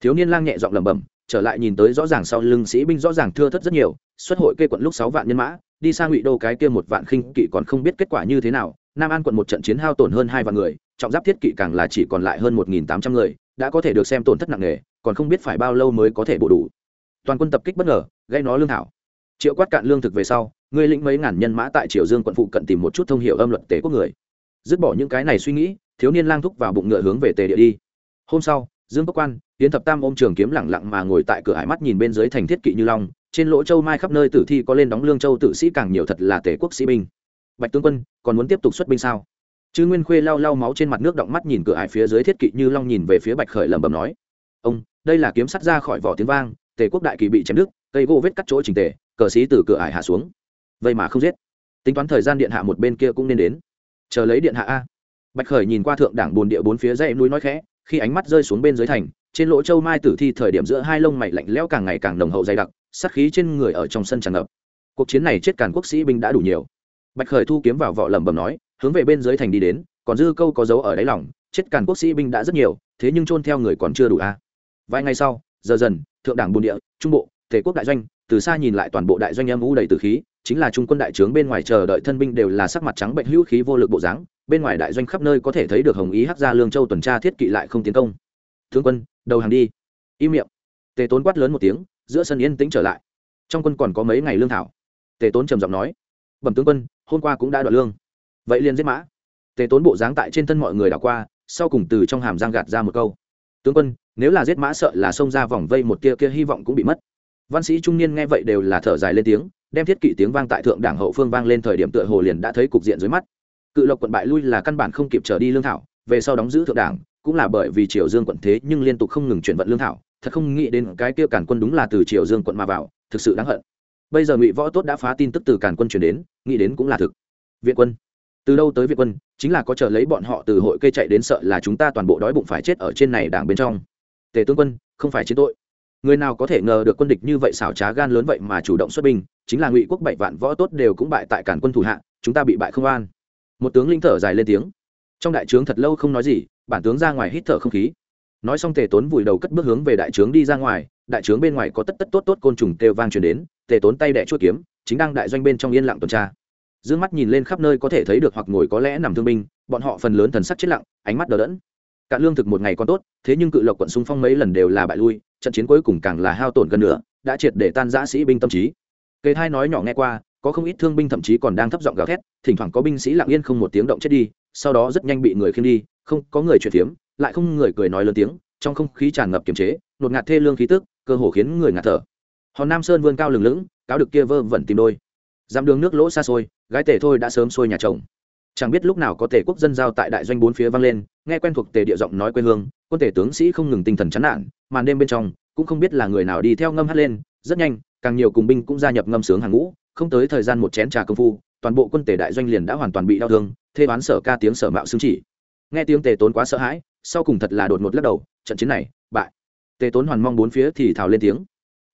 Thiếu niên lang nhẹ giọng lẩm bẩm, trở lại nhìn tới rõ ràng sau lưng sĩ binh rõ ràng thưa thất rất nhiều, xuất hội kê quận lúc sáu vạn nhân mã, đi sang ngụy đô cái kia một vạn khinh kỵ còn không biết kết quả như thế nào, nam an quận một trận chiến hao tổn hơn hai vạn người, trọng giáp thiết kỵ càng là chỉ còn lại hơn một nghìn tám trăm người, đã có thể được xem tổn thất nặng nề, còn không biết phải bao lâu mới có thể bổ đủ. Toàn quân tập kích bất ngờ gây nó lương thảo. Triệu quát cạn lương thực về sau, ngươi lĩnh mấy ngàn nhân mã tại triều dương quận phụ cận tìm một chút thông hiệu âm luật tế quốc người dứt bỏ những cái này suy nghĩ, thiếu niên lang thúc vào bụng ngựa hướng về tề địa đi. Hôm sau, dương cốc quan tiến thập tam ôm trường kiếm lẳng lặng mà ngồi tại cửa hải mắt nhìn bên dưới thành thiết kỵ như long, trên lỗ châu mai khắp nơi tử thi có lên đóng lương châu tử sĩ càng nhiều thật là tề quốc sĩ binh. Bạch tướng quân, còn muốn tiếp tục xuất binh sao? Chứ nguyên khuê lau lau máu trên mặt nước động mắt nhìn cửa hải phía dưới thiết kỵ như long nhìn về phía bạch khởi lẩm bẩm nói, ông, đây là kiếm sắt ra khỏi vỏ tiếng vang, tề quốc đại kỳ bị chém đứt, cây gỗ vết cắt chỗ trình tề, cờ sĩ từ cửa hải hạ xuống. Vậy mà không giết. Tính toán thời gian điện hạ một bên kia cũng nên đến chờ lấy điện hạ a. Bạch khởi nhìn qua thượng đảng bồn địa bốn phía dãy núi nói khẽ, khi ánh mắt rơi xuống bên dưới thành, trên lỗ châu mai tử thi thời điểm giữa hai lông mày lạnh lẽo càng ngày càng nồng hậu dày đặc, sát khí trên người ở trong sân tràn ngập. Cuộc chiến này chết càn quốc sĩ binh đã đủ nhiều. Bạch khởi thu kiếm vào vỏ lẩm bẩm nói, hướng về bên dưới thành đi đến, còn dư câu có dấu ở đáy lòng, chết càn quốc sĩ binh đã rất nhiều, thế nhưng chôn theo người còn chưa đủ a. Vài ngày sau, giờ dần, thượng đảng bồn địa, trung bộ, tề quốc đại doanh, từ xa nhìn lại toàn bộ đại doanh âm u đầy từ khí chính là trung quân đại trướng bên ngoài chờ đợi thân binh đều là sắc mặt trắng bệnh, hữu khí vô lực bộ dáng, bên ngoài đại doanh khắp nơi có thể thấy được hồng ý hắc gia lương châu tuần tra thiết kỵ lại không tiến công. Thương quân, đầu hàng đi. Im miệng. Tề tốn quát lớn một tiếng, giữa sân yên tĩnh trở lại. Trong quân còn có mấy ngày lương thảo. Tề tốn trầm giọng nói, bẩm tướng quân, hôm qua cũng đã đoạn lương. Vậy liền giết mã. Tề tốn bộ dáng tại trên thân mọi người đảo qua, sau cùng từ trong hàm giang gạt ra một câu, tướng quân, nếu là giết mã sợ là xông ra vòng vây một tia kia hy vọng cũng bị mất. Văn sĩ trung niên nghe vậy đều là thở dài lên tiếng đem thiết kỵ tiếng vang tại thượng đảng hậu phương vang lên thời điểm tựa hồ liền đã thấy cục diện dưới mắt. Cự lộc quận bại lui là căn bản không kịp trở đi lương thảo, về sau đóng giữ thượng đảng, cũng là bởi vì triều dương quận thế nhưng liên tục không ngừng chuyển vận lương thảo, thật không nghĩ đến cái kia cản quân đúng là từ triều dương quận mà vào, thực sự đáng hận. Bây giờ ngụy võ tốt đã phá tin tức từ cản quân chuyển đến, nghĩ đến cũng là thực. Viện quân, từ đâu tới viện quân, chính là có chờ lấy bọn họ từ hội cây chạy đến sợ là chúng ta toàn bộ đói bụng phải chết ở trên này đảng bên trong. Tề tướng quân, không phải chiến tội. Người nào có thể ngờ được quân địch như vậy xảo trá gan lớn vậy mà chủ động xuất binh chính là ngụy quốc bảy vạn võ tốt đều cũng bại tại cản quân thủ hạ, chúng ta bị bại không an một tướng linh thở dài lên tiếng. Trong đại trướng thật lâu không nói gì, bản tướng ra ngoài hít thở không khí. Nói xong tề tốn vùi đầu cất bước hướng về đại trướng đi ra ngoài, đại trướng bên ngoài có tất tất tốt tốt côn trùng kêu vang truyền đến, tề tốn tay đẻ chuốt kiếm, chính đang đại doanh bên trong yên lặng tuần tra. D ư ơ n g mắt nhìn lên khắp nơi có thể thấy được hoặc ngồi có lẽ nằm thương binh, bọn họ phần lớn thần sắc chết lặng, ánh mắt đờ đẫn. Cả lương thực một ngày còn tốt, thế nhưng cự lộc quận xung phong mấy lần đều là bại lui, trận chiến cuối cùng càng là hao tổn gần nữa đã triệt để tan giã sĩ binh tâm trí kề thai nói nhỏ nghe qua có không ít thương binh thậm chí còn đang thấp giọng gào thét thỉnh thoảng có binh sĩ lặng yên không một tiếng động chết đi sau đó rất nhanh bị người khiêng đi không có người chuyển tiếng, lại không người cười nói lớn tiếng trong không khí tràn ngập kiềm chế nột ngạt thê lương khí tức cơ hồ khiến người ngạt thở. Hòn nam sơn vươn cao lừng lững cáo được kia vơ vẩn tìm đôi. Dám đường nước lỗ xa xôi gái tể thôi đã sớm xuôi nhà chồng. Chẳng biết lúc nào có tể quốc dân giao tại đại doanh bốn phía vang lên nghe quen thuộc tề địa giọng nói quê hương quân tể tướng sĩ không ngừng tinh thần chán nản màn đêm bên trong cũng không biết là người nào đi theo ngâm hát lên rất nhanh càng nhiều cùng binh cũng gia nhập ngâm sướng hàng ngũ, không tới thời gian một chén trà công phu, toàn bộ quân tể đại doanh liền đã hoàn toàn bị đau thương, thê bán sở ca tiếng sở mạo xương chỉ. Nghe tiếng tề tốn quá sợ hãi, sau cùng thật là đột ngột lắc đầu, trận chiến này, bại. Tề tốn hoàn mong bốn phía thì thào lên tiếng.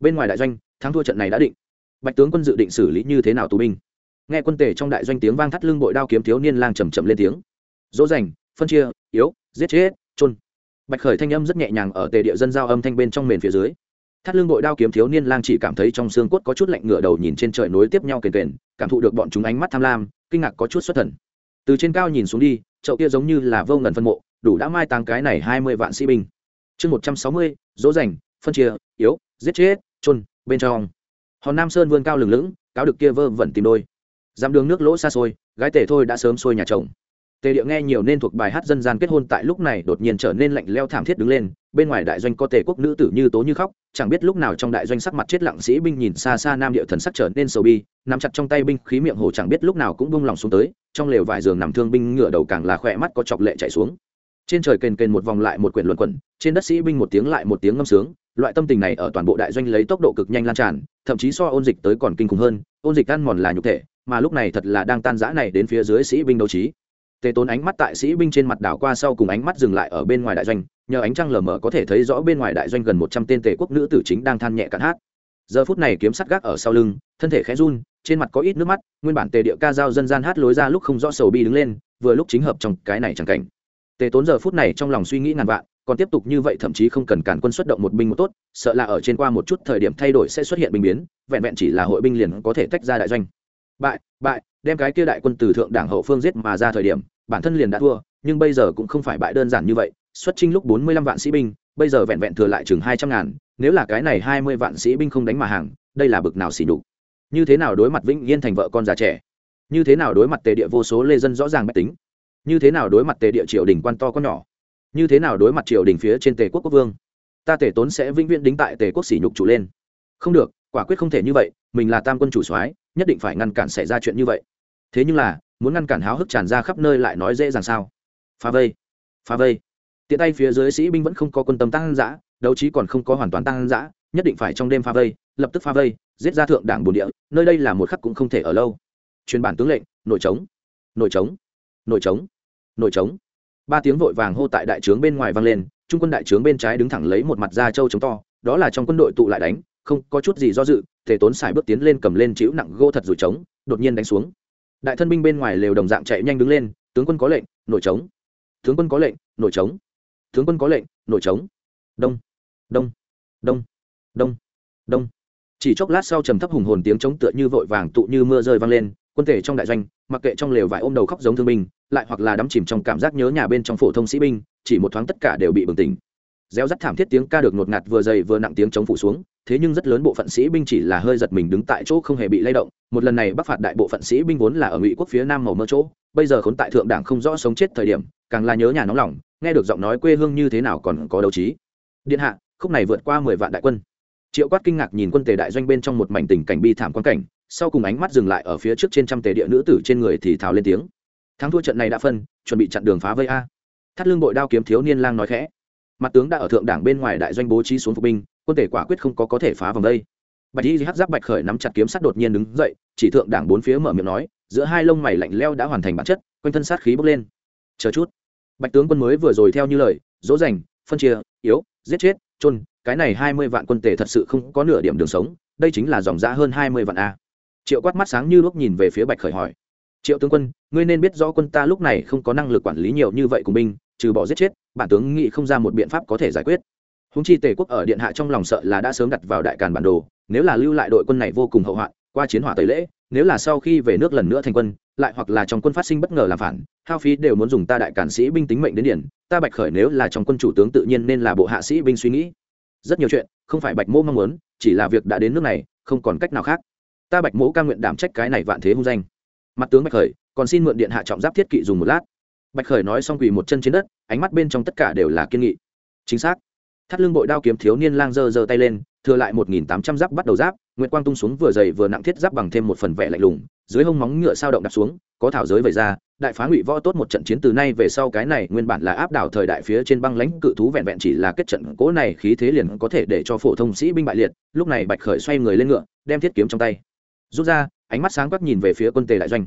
Bên ngoài đại doanh, thắng thua trận này đã định. Bạch tướng quân dự định xử lý như thế nào tù binh? Nghe quân tể trong đại doanh tiếng vang thắt lưng bội đao kiếm thiếu niên lang chầm chậm lên tiếng. Dỗ dành, phân chia, yếu, giết chết trôn bạch khởi thanh âm rất nhẹ nhàng ở tề địa dân giao âm thanh bên trong mền phía dưới thắt lưng bội đao kiếm thiếu niên lang chỉ cảm thấy trong xương cốt có chút lạnh ngựa đầu nhìn trên trời nối tiếp nhau kền kền, cảm thụ được bọn chúng ánh mắt tham lam, kinh ngạc có chút xuất thần. Từ trên cao nhìn xuống đi, chậu kia giống như là vô ngần phân mộ, đủ đã mai táng cái này hai mươi vạn sĩ binh. Chương một trăm sáu mươi, dỗ dành, phân chia, yếu, giết chết trôn bên trong. Hòn nam sơn vươn cao lừng lững cáo được kia vơ vẩn tìm đôi. Dám đường nước lỗ xa xôi, gái tể thôi đã sớm xuôi nhà chồng tề địa nghe nhiều nên thuộc bài hát dân gian kết hôn tại lúc này đột nhiên trở nên lạnh leo thảm thiết đứng lên, bên ngoài đại doanh có tề quốc nữ tử như tố như khóc, chẳng biết lúc nào trong đại doanh sắc mặt chết lặng sĩ binh nhìn xa xa nam địa thần sắc trở nên sầu bi, nắm chặt trong tay binh khí miệng hồ chẳng biết lúc nào cũng bung lòng xuống tới, trong lều vải giường nằm thương binh ngựa đầu càng là khỏe mắt có chọc lệ chạy xuống. Trên trời kền kền một vòng lại một quyển luận quẩn, trên đất sĩ binh một tiếng lại một tiếng ngâm sướng, loại tâm tình này ở toàn bộ đại doanh lấy tốc độ cực nhanh lan tràn, thậm chí so ôn dịch tới còn kinh khủng hơn, ôn dịch ăn mòn là nhục thể, mà lúc này thật là đang tan rã này đến phía dưới sĩ binh đấu trí tề tốn ánh mắt tại sĩ binh trên mặt đảo qua sau cùng ánh mắt dừng lại ở bên ngoài đại doanh, nhờ ánh trăng lờ mờ có thể thấy rõ bên ngoài đại doanh gần một trăm tên tề quốc nữ tử chính đang than nhẹ cạn hát. Giờ phút này kiếm sắt gác ở sau lưng, thân thể khẽ run, trên mặt có ít nước mắt, nguyên bản tề địa ca dao dân gian hát lối ra lúc không rõ sầu bi đứng lên, vừa lúc chính hợp trong cái này chẳng cảnh. Tề tốn giờ phút này trong lòng suy nghĩ ngàn vạn, còn tiếp tục như vậy thậm chí không cần cản quân xuất động một binh một tốt, sợ là ở trên qua một chút thời điểm thay đổi sẽ xuất hiện bình biến, vẹn vẹn chỉ là hội binh liền có thể tách ra đại doanh. Bại bại, đem cái kia đại quân từ thượng đảng hậu phương giết mà ra thời điểm bản thân liền đã thua, nhưng bây giờ cũng không phải bại đơn giản như vậy, xuất trinh lúc bốn mươi lăm vạn sĩ binh, bây giờ vẹn vẹn thừa lại chừng hai trăm ngàn, nếu là cái này hai mươi vạn sĩ binh không đánh mà hàng, đây là bực nào xỉ đục như thế nào đối mặt vĩnh yên thành vợ con già trẻ? Như thế nào đối mặt tề địa vô số lê dân rõ ràng mách tính? Như thế nào đối mặt tề địa triều đình quan to con nhỏ? Như thế nào đối mặt triều đình phía trên tề quốc quốc vương? Ta tề tốn sẽ vĩnh viễn đính tại tề quốc sỉ nhục chủ lên. Không được, quả quyết không thể như vậy, mình là tam quân chủ soái, nhất định phải ngăn cản xảy ra chuyện như vậy. Thế nhưng là muốn ngăn cản háo hức tràn ra khắp nơi lại nói dễ dàng sao? Phá vây phá vây. Tiện tay phía dưới sĩ binh vẫn không có quân tâm tăng giã đấu trí còn không có hoàn toàn tăng giã nhất định phải trong đêm phá vây, lập tức phá vây, giết ra thượng đảng bồn địa, nơi đây là một khắc cũng không thể ở lâu. Truyền bản tướng lệnh, nội trống nội trống nội trống nội trống. Ba tiếng vội vàng hô tại đại trướng bên ngoài vang lên, trung quân đại trướng bên trái đứng thẳng lấy một mặt da trâu trống to, đó là trong quân đội tụ lại đánh, không có chút gì do dự thể tốn xài bước tiến lên cầm lên chịu nặng gô thật rồi trống đột nhiên đánh xuống đại thân binh bên ngoài lều đồng dạng chạy nhanh đứng lên, tướng quân có lệnh, nổi trống. Tướng quân có lệnh, nổi trống. Tướng quân có lệnh, nổi trống. Đông đông đông đông đông. Chỉ chốc lát sau trầm thấp hùng hồn tiếng trống tựa như vội vàng tụ như mưa rơi vang lên, quân thể trong đại doanh, mặc kệ trong lều vải ôm đầu khóc giống thương binh, lại hoặc là đắm chìm trong cảm giác nhớ nhà bên trong phổ thông sĩ binh, chỉ một thoáng tất cả đều bị bừng tỉnh réo rắt thảm thiết tiếng ca được ngột ngạt vừa dày vừa nặng tiếng chống phủ xuống, thế nhưng rất lớn bộ phận sĩ binh chỉ là hơi giật mình đứng tại chỗ không hề bị lay động. Một lần này bắc phạt đại bộ phận sĩ binh vốn là ở ngụy quốc phía nam màu mơ chỗ, bây giờ khốn tại thượng đảng không rõ sống chết thời điểm, càng là nhớ nhà nóng lòng, nghe được giọng nói quê hương như thế nào còn có đấu trí. Điện hạ, khúc này vượt qua mười vạn đại quân. Triệu quát kinh ngạc nhìn quân tề đại doanh bên trong một mảnh tình cảnh bi thảm quan cảnh, sau cùng ánh mắt dừng lại ở phía trước trên trăm tề địa nữ tử trên người thì thào lên tiếng. Thắng thua trận này đã phân, chuẩn bị chặn đường phá vây a. Thắt lưng bội đao kiếm thiếu niên lang nói khẽ mặt tướng đã ở thượng đảng bên ngoài đại doanh bố trí xuống phục binh, quân thể quả quyết không có có thể phá vòng đây. Bạch y hắc giáp bạch khởi nắm chặt kiếm sắt đột nhiên đứng dậy, chỉ thượng đảng bốn phía mở miệng nói, giữa hai lông mày lạnh leo đã hoàn thành bản chất, quanh thân sát khí bốc lên. Chờ chút. Bạch tướng quân mới vừa rồi theo như lời, dỗ dành, phân chia, yếu, giết chết, chôn, cái này hai mươi vạn quân tể thật sự không có nửa điểm đường sống, đây chính là dòng giã hơn hai mươi vạn a. Triệu quát mắt sáng như lúc nhìn về phía bạch khởi hỏi. Triệu tướng quân, ngươi nên biết rõ quân ta lúc này không có năng lực quản lý nhiều như vậy của binh trừ bỏ giết chết, bản tướng nghĩ không ra một biện pháp có thể giải quyết. Húng chi tề quốc ở điện hạ trong lòng sợ là đã sớm đặt vào đại càn bản đồ, nếu là lưu lại đội quân này vô cùng hậu hoạn, qua chiến hỏa tẩy lễ, nếu là sau khi về nước lần nữa thành quân, lại hoặc là trong quân phát sinh bất ngờ làm phản, hao phí đều muốn dùng ta đại cản sĩ binh tính mệnh đến điển, ta bạch khởi nếu là trong quân chủ tướng tự nhiên nên là bộ hạ sĩ binh suy nghĩ. Rất nhiều chuyện, không phải bạch mô mong muốn, chỉ là việc đã đến nước này, không còn cách nào khác. Ta bạch mỗ ca nguyện đảm trách cái này vạn thế hung danh. Mặt tướng bạch khởi, còn xin mượn điện hạ trọng giáp thiết kỵ dùng một lát bạch khởi nói xong quỳ một chân trên đất, ánh mắt bên trong tất cả đều là kiên nghị. Chính xác. Thắt lưng bội đao kiếm thiếu niên lang giơ giơ tay lên, thừa lại một nghìn tám trăm giáp bắt đầu giáp nguyễn quang tung xuống vừa dày vừa nặng thiết giáp bằng thêm một phần vẻ lạnh lùng, dưới hông móng ngựa sao động đạp xuống, có thảo giới vẩy ra, đại phá ngụy võ tốt một trận chiến từ nay về sau cái này nguyên bản là áp đảo thời đại phía trên băng lãnh cự thú vẹn vẹn chỉ là kết trận, cố này khí thế liền có thể để cho phổ thông sĩ binh bại liệt, lúc này bạch khởi xoay người lên ngựa, đem thiết kiếm trong tay. Rút ra, ánh mắt sáng quắc nhìn về phía quân tề đại doanh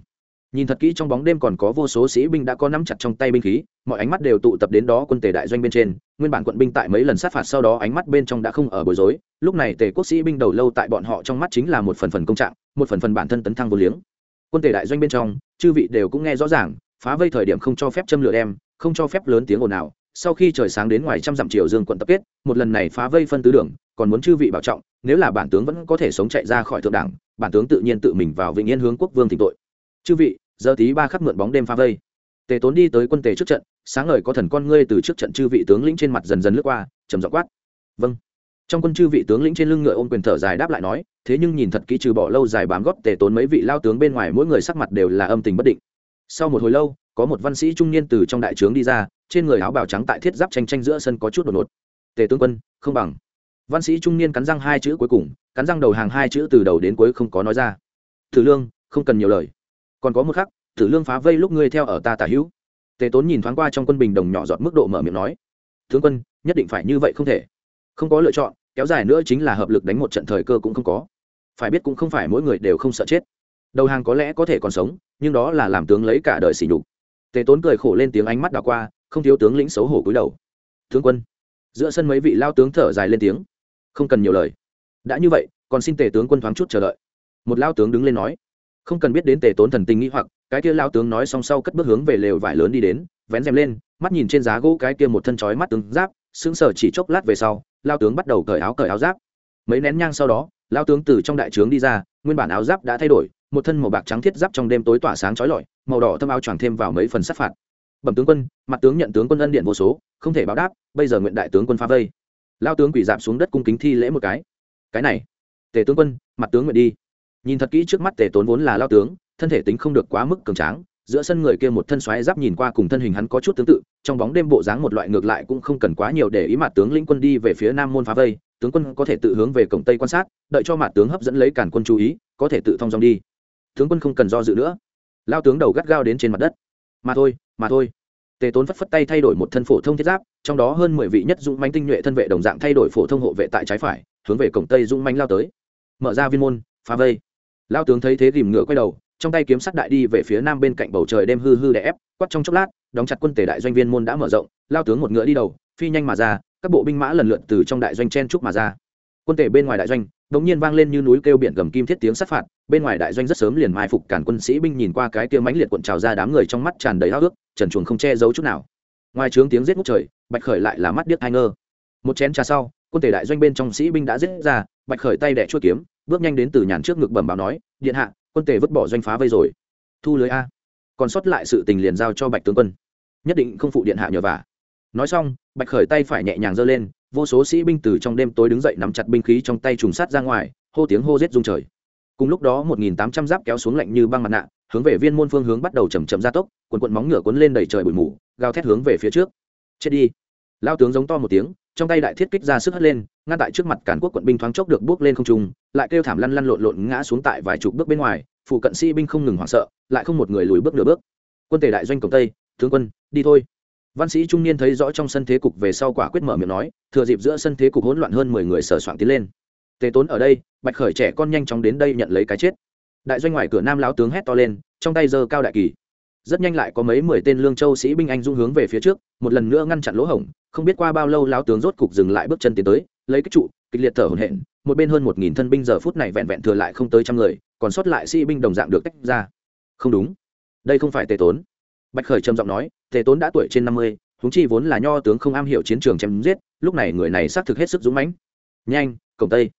nhìn thật kỹ trong bóng đêm còn có vô số sĩ binh đã có nắm chặt trong tay binh khí, mọi ánh mắt đều tụ tập đến đó quân tề đại doanh bên trên. Nguyên bản quận binh tại mấy lần sát phạt sau đó ánh mắt bên trong đã không ở bối rối. Lúc này tề quốc sĩ binh đầu lâu tại bọn họ trong mắt chính là một phần phần công trạng, một phần phần bản thân tấn thăng vô liếng. Quân tề đại doanh bên trong, chư vị đều cũng nghe rõ ràng, phá vây thời điểm không cho phép châm lửa đem, không cho phép lớn tiếng ồn ào. Sau khi trời sáng đến ngoài trăm dặm triều dương quận tập kết, một lần này phá vây phân tứ đường, còn muốn chư vị bảo trọng, nếu là bản tướng vẫn có thể sống chạy ra khỏi thượng đảng, bản tướng tự nhiên tự mình vào vĩnh yên hướng quốc vương thỉnh tội. Chư vị giờ tí ba khắc mượn bóng đêm pha vây. Tề tốn đi tới quân tề trước trận, sáng ngời có thần con ngươi từ trước trận chư vị tướng lĩnh trên mặt dần dần lướt qua, trầm dọ quát. Vâng. Trong quân chư vị tướng lĩnh trên lưng ngựa ôm quyền thở dài đáp lại nói, thế nhưng nhìn thật kỹ trừ bỏ lâu dài bám góp tề tốn mấy vị lao tướng bên ngoài mỗi người sắc mặt đều là âm tình bất định. Sau một hồi lâu, có một văn sĩ trung niên từ trong đại trướng đi ra, trên người áo bào trắng tại thiết giáp tranh tranh giữa sân có chút đột ngột. Tề tướng quân, không bằng. Văn sĩ trung niên cắn răng hai chữ cuối cùng, cắn răng đầu hàng hai chữ từ đầu đến cuối không có nói ra. Thử lương, không cần nhiều lời còn có một khắc, tử lương phá vây lúc ngươi theo ở ta tả hữu. Tề tốn nhìn thoáng qua trong quân bình đồng nhỏ giọt mức độ mở miệng nói, tướng quân, nhất định phải như vậy không thể. Không có lựa chọn, kéo dài nữa chính là hợp lực đánh một trận thời cơ cũng không có. Phải biết cũng không phải mỗi người đều không sợ chết. Đầu hàng có lẽ có thể còn sống, nhưng đó là làm tướng lấy cả đời xỉ nhục. Tề tốn cười khổ lên tiếng ánh mắt đảo qua, không thiếu tướng lĩnh xấu hổ cúi đầu. Tướng quân. Giữa sân mấy vị lao tướng thở dài lên tiếng. Không cần nhiều lời. Đã như vậy, còn xin tề tướng quân thoáng chút chờ đợi. Một lao tướng đứng lên nói không cần biết đến tề tốn thần tình nghĩ hoặc, cái kia lao tướng nói song sau cất bước hướng về lều vải lớn đi đến, vén rèm lên, mắt nhìn trên giá gỗ cái kia một thân chói mắt tướng giáp, sững sờ chỉ chốc lát về sau lao tướng bắt đầu cởi áo cởi áo giáp. Mấy nén nhang sau đó lao tướng từ trong đại trướng đi ra, nguyên bản áo giáp đã thay đổi, một thân màu bạc trắng thiết giáp trong đêm tối tỏa sáng chói lọi, màu đỏ thâm áo choàng thêm vào mấy phần sát phạt. Bẩm tướng quân, mặt tướng nhận tướng quân ân điện vô số, không thể báo đáp, bây giờ nguyện đại tướng quân phá vây. Lao tướng quỳ dạp xuống đất cung kính thi lễ một cái. Cái này, tề tướng quân, mặt tướng nguyện đi nhìn thật kỹ trước mắt tề tốn vốn là lao tướng, thân thể tính không được quá mức cường tráng, giữa sân người kia một thân xoáy giáp nhìn qua cùng thân hình hắn có chút tương tự, trong bóng đêm bộ dáng một loại ngược lại cũng không cần quá nhiều để ý mặt tướng lĩnh quân đi về phía nam môn phá vây, tướng quân có thể tự hướng về cổng tây quan sát, đợi cho mặt tướng hấp dẫn lấy cản quân chú ý, có thể tự thong dong đi. Tướng quân không cần do dự nữa. Lao tướng đầu gắt gao đến trên mặt đất. Mà thôi mà thôi. Tề tốn phất phất tay thay đổi một thân phổ thông thiết giáp, trong đó hơn mười vị nhất dũng mánh tinh nhuệ thân vệ đồng dạng thay đổi phổ thông hộ vệ tại trái phải, hướng về cổng tây dũng mánh lao tới. Mở ra viên môn, phá vây lao tướng thấy thế tìm ngựa quay đầu, trong tay kiếm sắt đại đi về phía nam bên cạnh bầu trời đêm hư hư đè ép quắt trong chốc lát, đóng chặt quân tể đại doanh viên môn đã mở rộng, lao tướng một ngựa đi đầu, phi nhanh mà ra, các bộ binh mã lần lượt từ trong đại doanh chen trúc mà ra. Quân tể bên ngoài đại doanh, đống nhiên vang lên như núi kêu biển gầm kim thiết tiếng sát phạt, bên ngoài đại doanh rất sớm liền mai phục cản quân sĩ binh nhìn qua cái kia mãnh liệt cuộn trào ra đám người trong mắt tràn đầy háo ước trần chuồng không che giấu chút nào. Ngoài trướng tiếng giết ngút trời, bạch khởi lại là mắt điếc hai ngơ. Một chén trà sau, quân tể đại doanh bên trong sĩ binh đã giết ra, bạch khởi tay đẻ chuôi kiếm bước nhanh đến từ nhàn trước ngực bẩm báo nói, điện hạ, quân tề vứt bỏ doanh phá vây rồi. Thu lưới a. Còn sót lại sự tình liền giao cho bạch tướng quân. Nhất định không phụ điện hạ nhờ vả. Nói xong, bạch khởi tay phải nhẹ nhàng giơ lên, vô số sĩ binh từ trong đêm tối đứng dậy nắm chặt binh khí trong tay trùng sát ra ngoài, hô tiếng hô rết rung trời. Cùng lúc đó một nghìn tám trăm giáp kéo xuống lạnh như băng mặt nạ, hướng về viên môn phương hướng bắt đầu chầm chậm gia tốc, quần quận móng ngựa cuốn lên đầy trời bụi mù, gào thét hướng về phía trước. Chết đi! Lao tướng giống to một tiếng, trong tay đại thiết kích ra sức hất lên, ngăn tại trước mặt cản quốc quận binh thoáng chốc được bước lên không trung, lại kêu thảm lăn lăn lộn lộn ngã xuống tại vài chục bước bên ngoài, phụ cận sĩ binh không ngừng hoảng sợ, lại không một người lùi bước nửa bước. Quân tề đại doanh cổng tây, tướng quân, đi thôi. Văn sĩ trung niên thấy rõ trong sân thế cục về sau quả quyết mở miệng nói, thừa dịp giữa sân thế cục hỗn loạn hơn mười người sở soạn tiến lên. Tề tốn ở đây, bạch khởi trẻ con nhanh chóng đến đây nhận lấy cái chết. Đại doanh ngoài cửa nam lão tướng hét to lên, trong tay giơ cao đại kỳ. Rất nhanh lại có mấy mười tên lương châu sĩ binh anh dung hướng về phía trước, một lần nữa ngăn chặn lỗ hổng không biết qua bao lâu lão tướng rốt cục dừng lại bước chân tiến tới, lấy cái trụ, kịch liệt thở hổn hển, một bên hơn một nghìn thân binh giờ phút này vẹn vẹn thừa lại không tới trăm người, còn sót lại sĩ binh đồng dạng được tách ra. Không đúng. Đây không phải tề tốn. Bạch khởi trầm giọng nói, tề tốn đã tuổi trên năm mươi húng chi vốn là nho tướng không am hiểu chiến trường chém giết, lúc này người này xác thực hết sức dũng mãnh. Nhanh, cổng tây.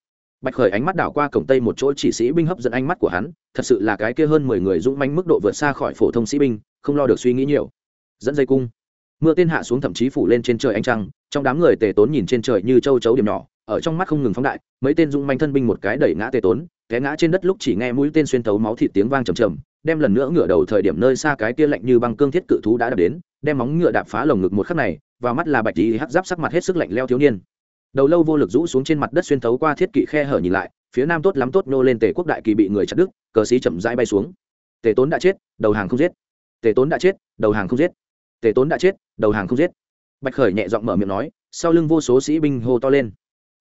Bạch khởi ánh mắt đảo qua cổng tây một chỗ chỉ sĩ binh hấp dẫn ánh mắt của hắn, thật sự là cái kia hơn mười người dũng mãnh mức độ vượt xa khỏi phổ thông sĩ binh, không lo được suy nghĩ nhiều. Dẫn dây cung mưa tên hạ xuống thậm chí phủ lên trên trời ánh trăng, trong đám người tề tốn nhìn trên trời như châu chấu điểm nhỏ, ở trong mắt không ngừng phóng đại, mấy tên dũng manh thân binh một cái đẩy ngã tề tốn, té ngã trên đất lúc chỉ nghe mũi tên xuyên thấu máu thịt tiếng vang trầm trầm, đem lần nữa ngửa đầu thời điểm nơi xa cái kia lạnh như băng cương thiết cự thú đã đạp đến, đem móng ngựa đạp phá lồng ngực một khắc này, và mắt là bạch tí hắc giáp sắc mặt hết sức lạnh leo thiếu niên. Đầu lâu vô lực rũ xuống trên mặt đất xuyên thấu qua thiết kỵ khe hở nhìn lại, phía nam tốt lắm tốt nô lên tề quốc đại kỳ bị người chặt đứt, cờ sĩ chậm rãi bay xuống. Tề tốn đã chết, đầu hàng không giết. Tề tốn đã chết, đầu hàng không giết tề tốn đã chết, đầu hàng không giết. Bạch khởi nhẹ giọng mở miệng nói, sau lưng vô số sĩ binh hô to lên.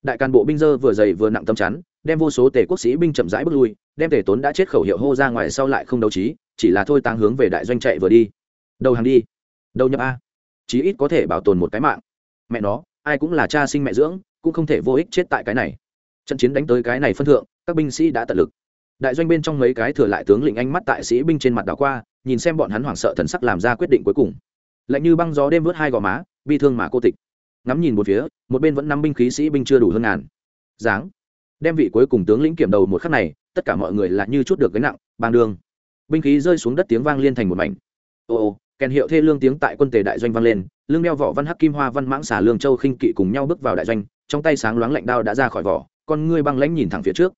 Đại cán bộ binh dơ vừa dày vừa nặng tâm chắn, đem vô số tề quốc sĩ binh chậm rãi bước lui, đem tề tốn đã chết khẩu hiệu hô ra ngoài sau lại không đấu trí, chỉ là thôi tăng hướng về đại doanh chạy vừa đi. Đầu hàng đi. Đầu nhập a. Chí ít có thể bảo tồn một cái mạng. Mẹ nó, ai cũng là cha sinh mẹ dưỡng, cũng không thể vô ích chết tại cái này. Trận chiến đánh tới cái này phân thượng, các binh sĩ đã tận lực. Đại doanh bên trong mấy cái thừa lại tướng lĩnh ánh mắt tại sĩ binh trên mặt đảo qua, nhìn xem bọn hắn hoảng sợ thần sắc làm ra quyết định cuối cùng lạnh như băng gió đêm vớt hai gò má bi thương mà cô tịch. Ngắm nhìn một phía một bên vẫn năm binh khí sĩ binh chưa đủ hơn ngàn. Dáng đem vị cuối cùng tướng lĩnh kiểm đầu một khắc này tất cả mọi người là như chút được gánh nặng bang đường. Binh khí rơi xuống đất tiếng vang liên thành một mảnh. Ồ ô, kèn hiệu thê lương tiếng tại quân tề đại doanh vang lên lương đeo vỏ văn hắc kim hoa văn mãng Xả lương châu khinh kỵ cùng nhau bước vào đại doanh trong tay sáng loáng lạnh đao đã ra khỏi vỏ con ngươi băng lãnh nhìn thẳng phía trước.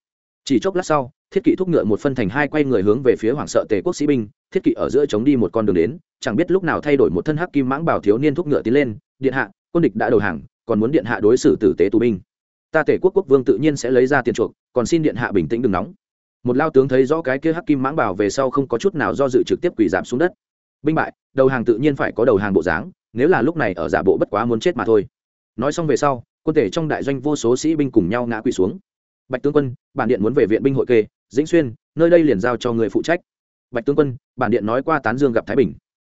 Chỉ chốc lát sau thiết kỵ thúc ngựa một phân thành hai quay người hướng về phía hoảng sợ tề quốc sĩ binh thiết kỵ ở giữa chống đi một con đường đến, chẳng biết lúc nào thay đổi một thân hắc kim mãng bảo thiếu niên thúc ngựa tiến lên, điện hạ, quân địch đã đầu hàng, còn muốn điện hạ đối xử tử tế tù binh. Ta tể quốc quốc vương tự nhiên sẽ lấy ra tiền chuộc, còn xin điện hạ bình tĩnh đừng nóng. Một lao tướng thấy rõ cái kia hắc kim mãng bảo về sau không có chút nào do dự trực tiếp quỳ giảm xuống đất. Binh bại, đầu hàng tự nhiên phải có đầu hàng bộ dáng, nếu là lúc này ở giả bộ bất quá muốn chết mà thôi. Nói xong về sau, quân thể trong đại doanh vô số sĩ binh cùng nhau ngã quỳ xuống. Bạch tướng quân, bản điện muốn về viện binh hội kê, dĩnh xuyên, nơi đây liền giao cho người phụ trách bạch tướng quân, bản điện nói qua tán dương gặp thái bình.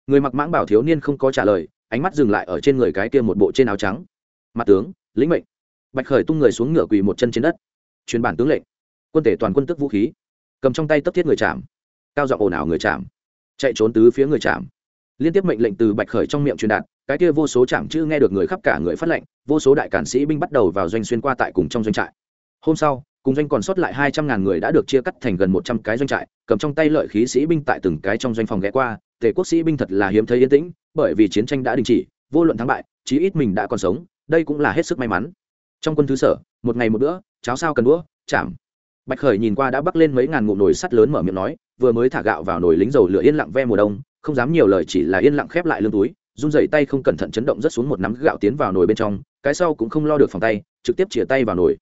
Người mặc mãng bảo thiếu niên không có trả lời, ánh mắt dừng lại ở trên người cái kia một bộ trên áo trắng. Mặt tướng, lĩnh mệnh. Bạch khởi tung người xuống ngựa quỳ một chân trên đất. Truyền bản tướng lệnh. Quân thể toàn quân tức vũ khí. Cầm trong tay tấp thiết người chạm. Cao giọng ồn ào người chạm. Chạy trốn tứ phía người chạm. Liên tiếp mệnh lệnh từ bạch khởi trong miệng truyền đạt, cái kia vô số chạm chữ nghe được người khắp cả người phát lệnh, vô số đại cản sĩ binh bắt đầu vào doanh xuyên qua tại cùng trong doanh trại. Hôm sau cùng doanh còn sót lại hai trăm ngàn người đã được chia cắt thành gần một trăm cái doanh trại, cầm trong tay lợi khí sĩ binh tại từng cái trong doanh phòng ghé qua, tề quốc sĩ binh thật là hiếm thấy yên tĩnh, bởi vì chiến tranh đã đình chỉ, vô luận thắng bại, chí ít mình đã còn sống, đây cũng là hết sức may mắn. Trong quân thứ sở, một ngày một bữa, cháo sao cần đũa chạm bạch khởi nhìn qua đã bắc lên mấy ngàn ngụm nồi sắt lớn mở miệng nói, vừa mới thả gạo vào nồi lính dầu lửa yên lặng ve mùa đông, không dám nhiều lời chỉ là yên lặng khép lại lưng túi, run dậy tay không cẩn thận chấn động rất xuống một nắm gạo tiến vào nồi bên trong, cái sau cũng không lo được phòng tay, trực tiếp chĩa tay vào nồi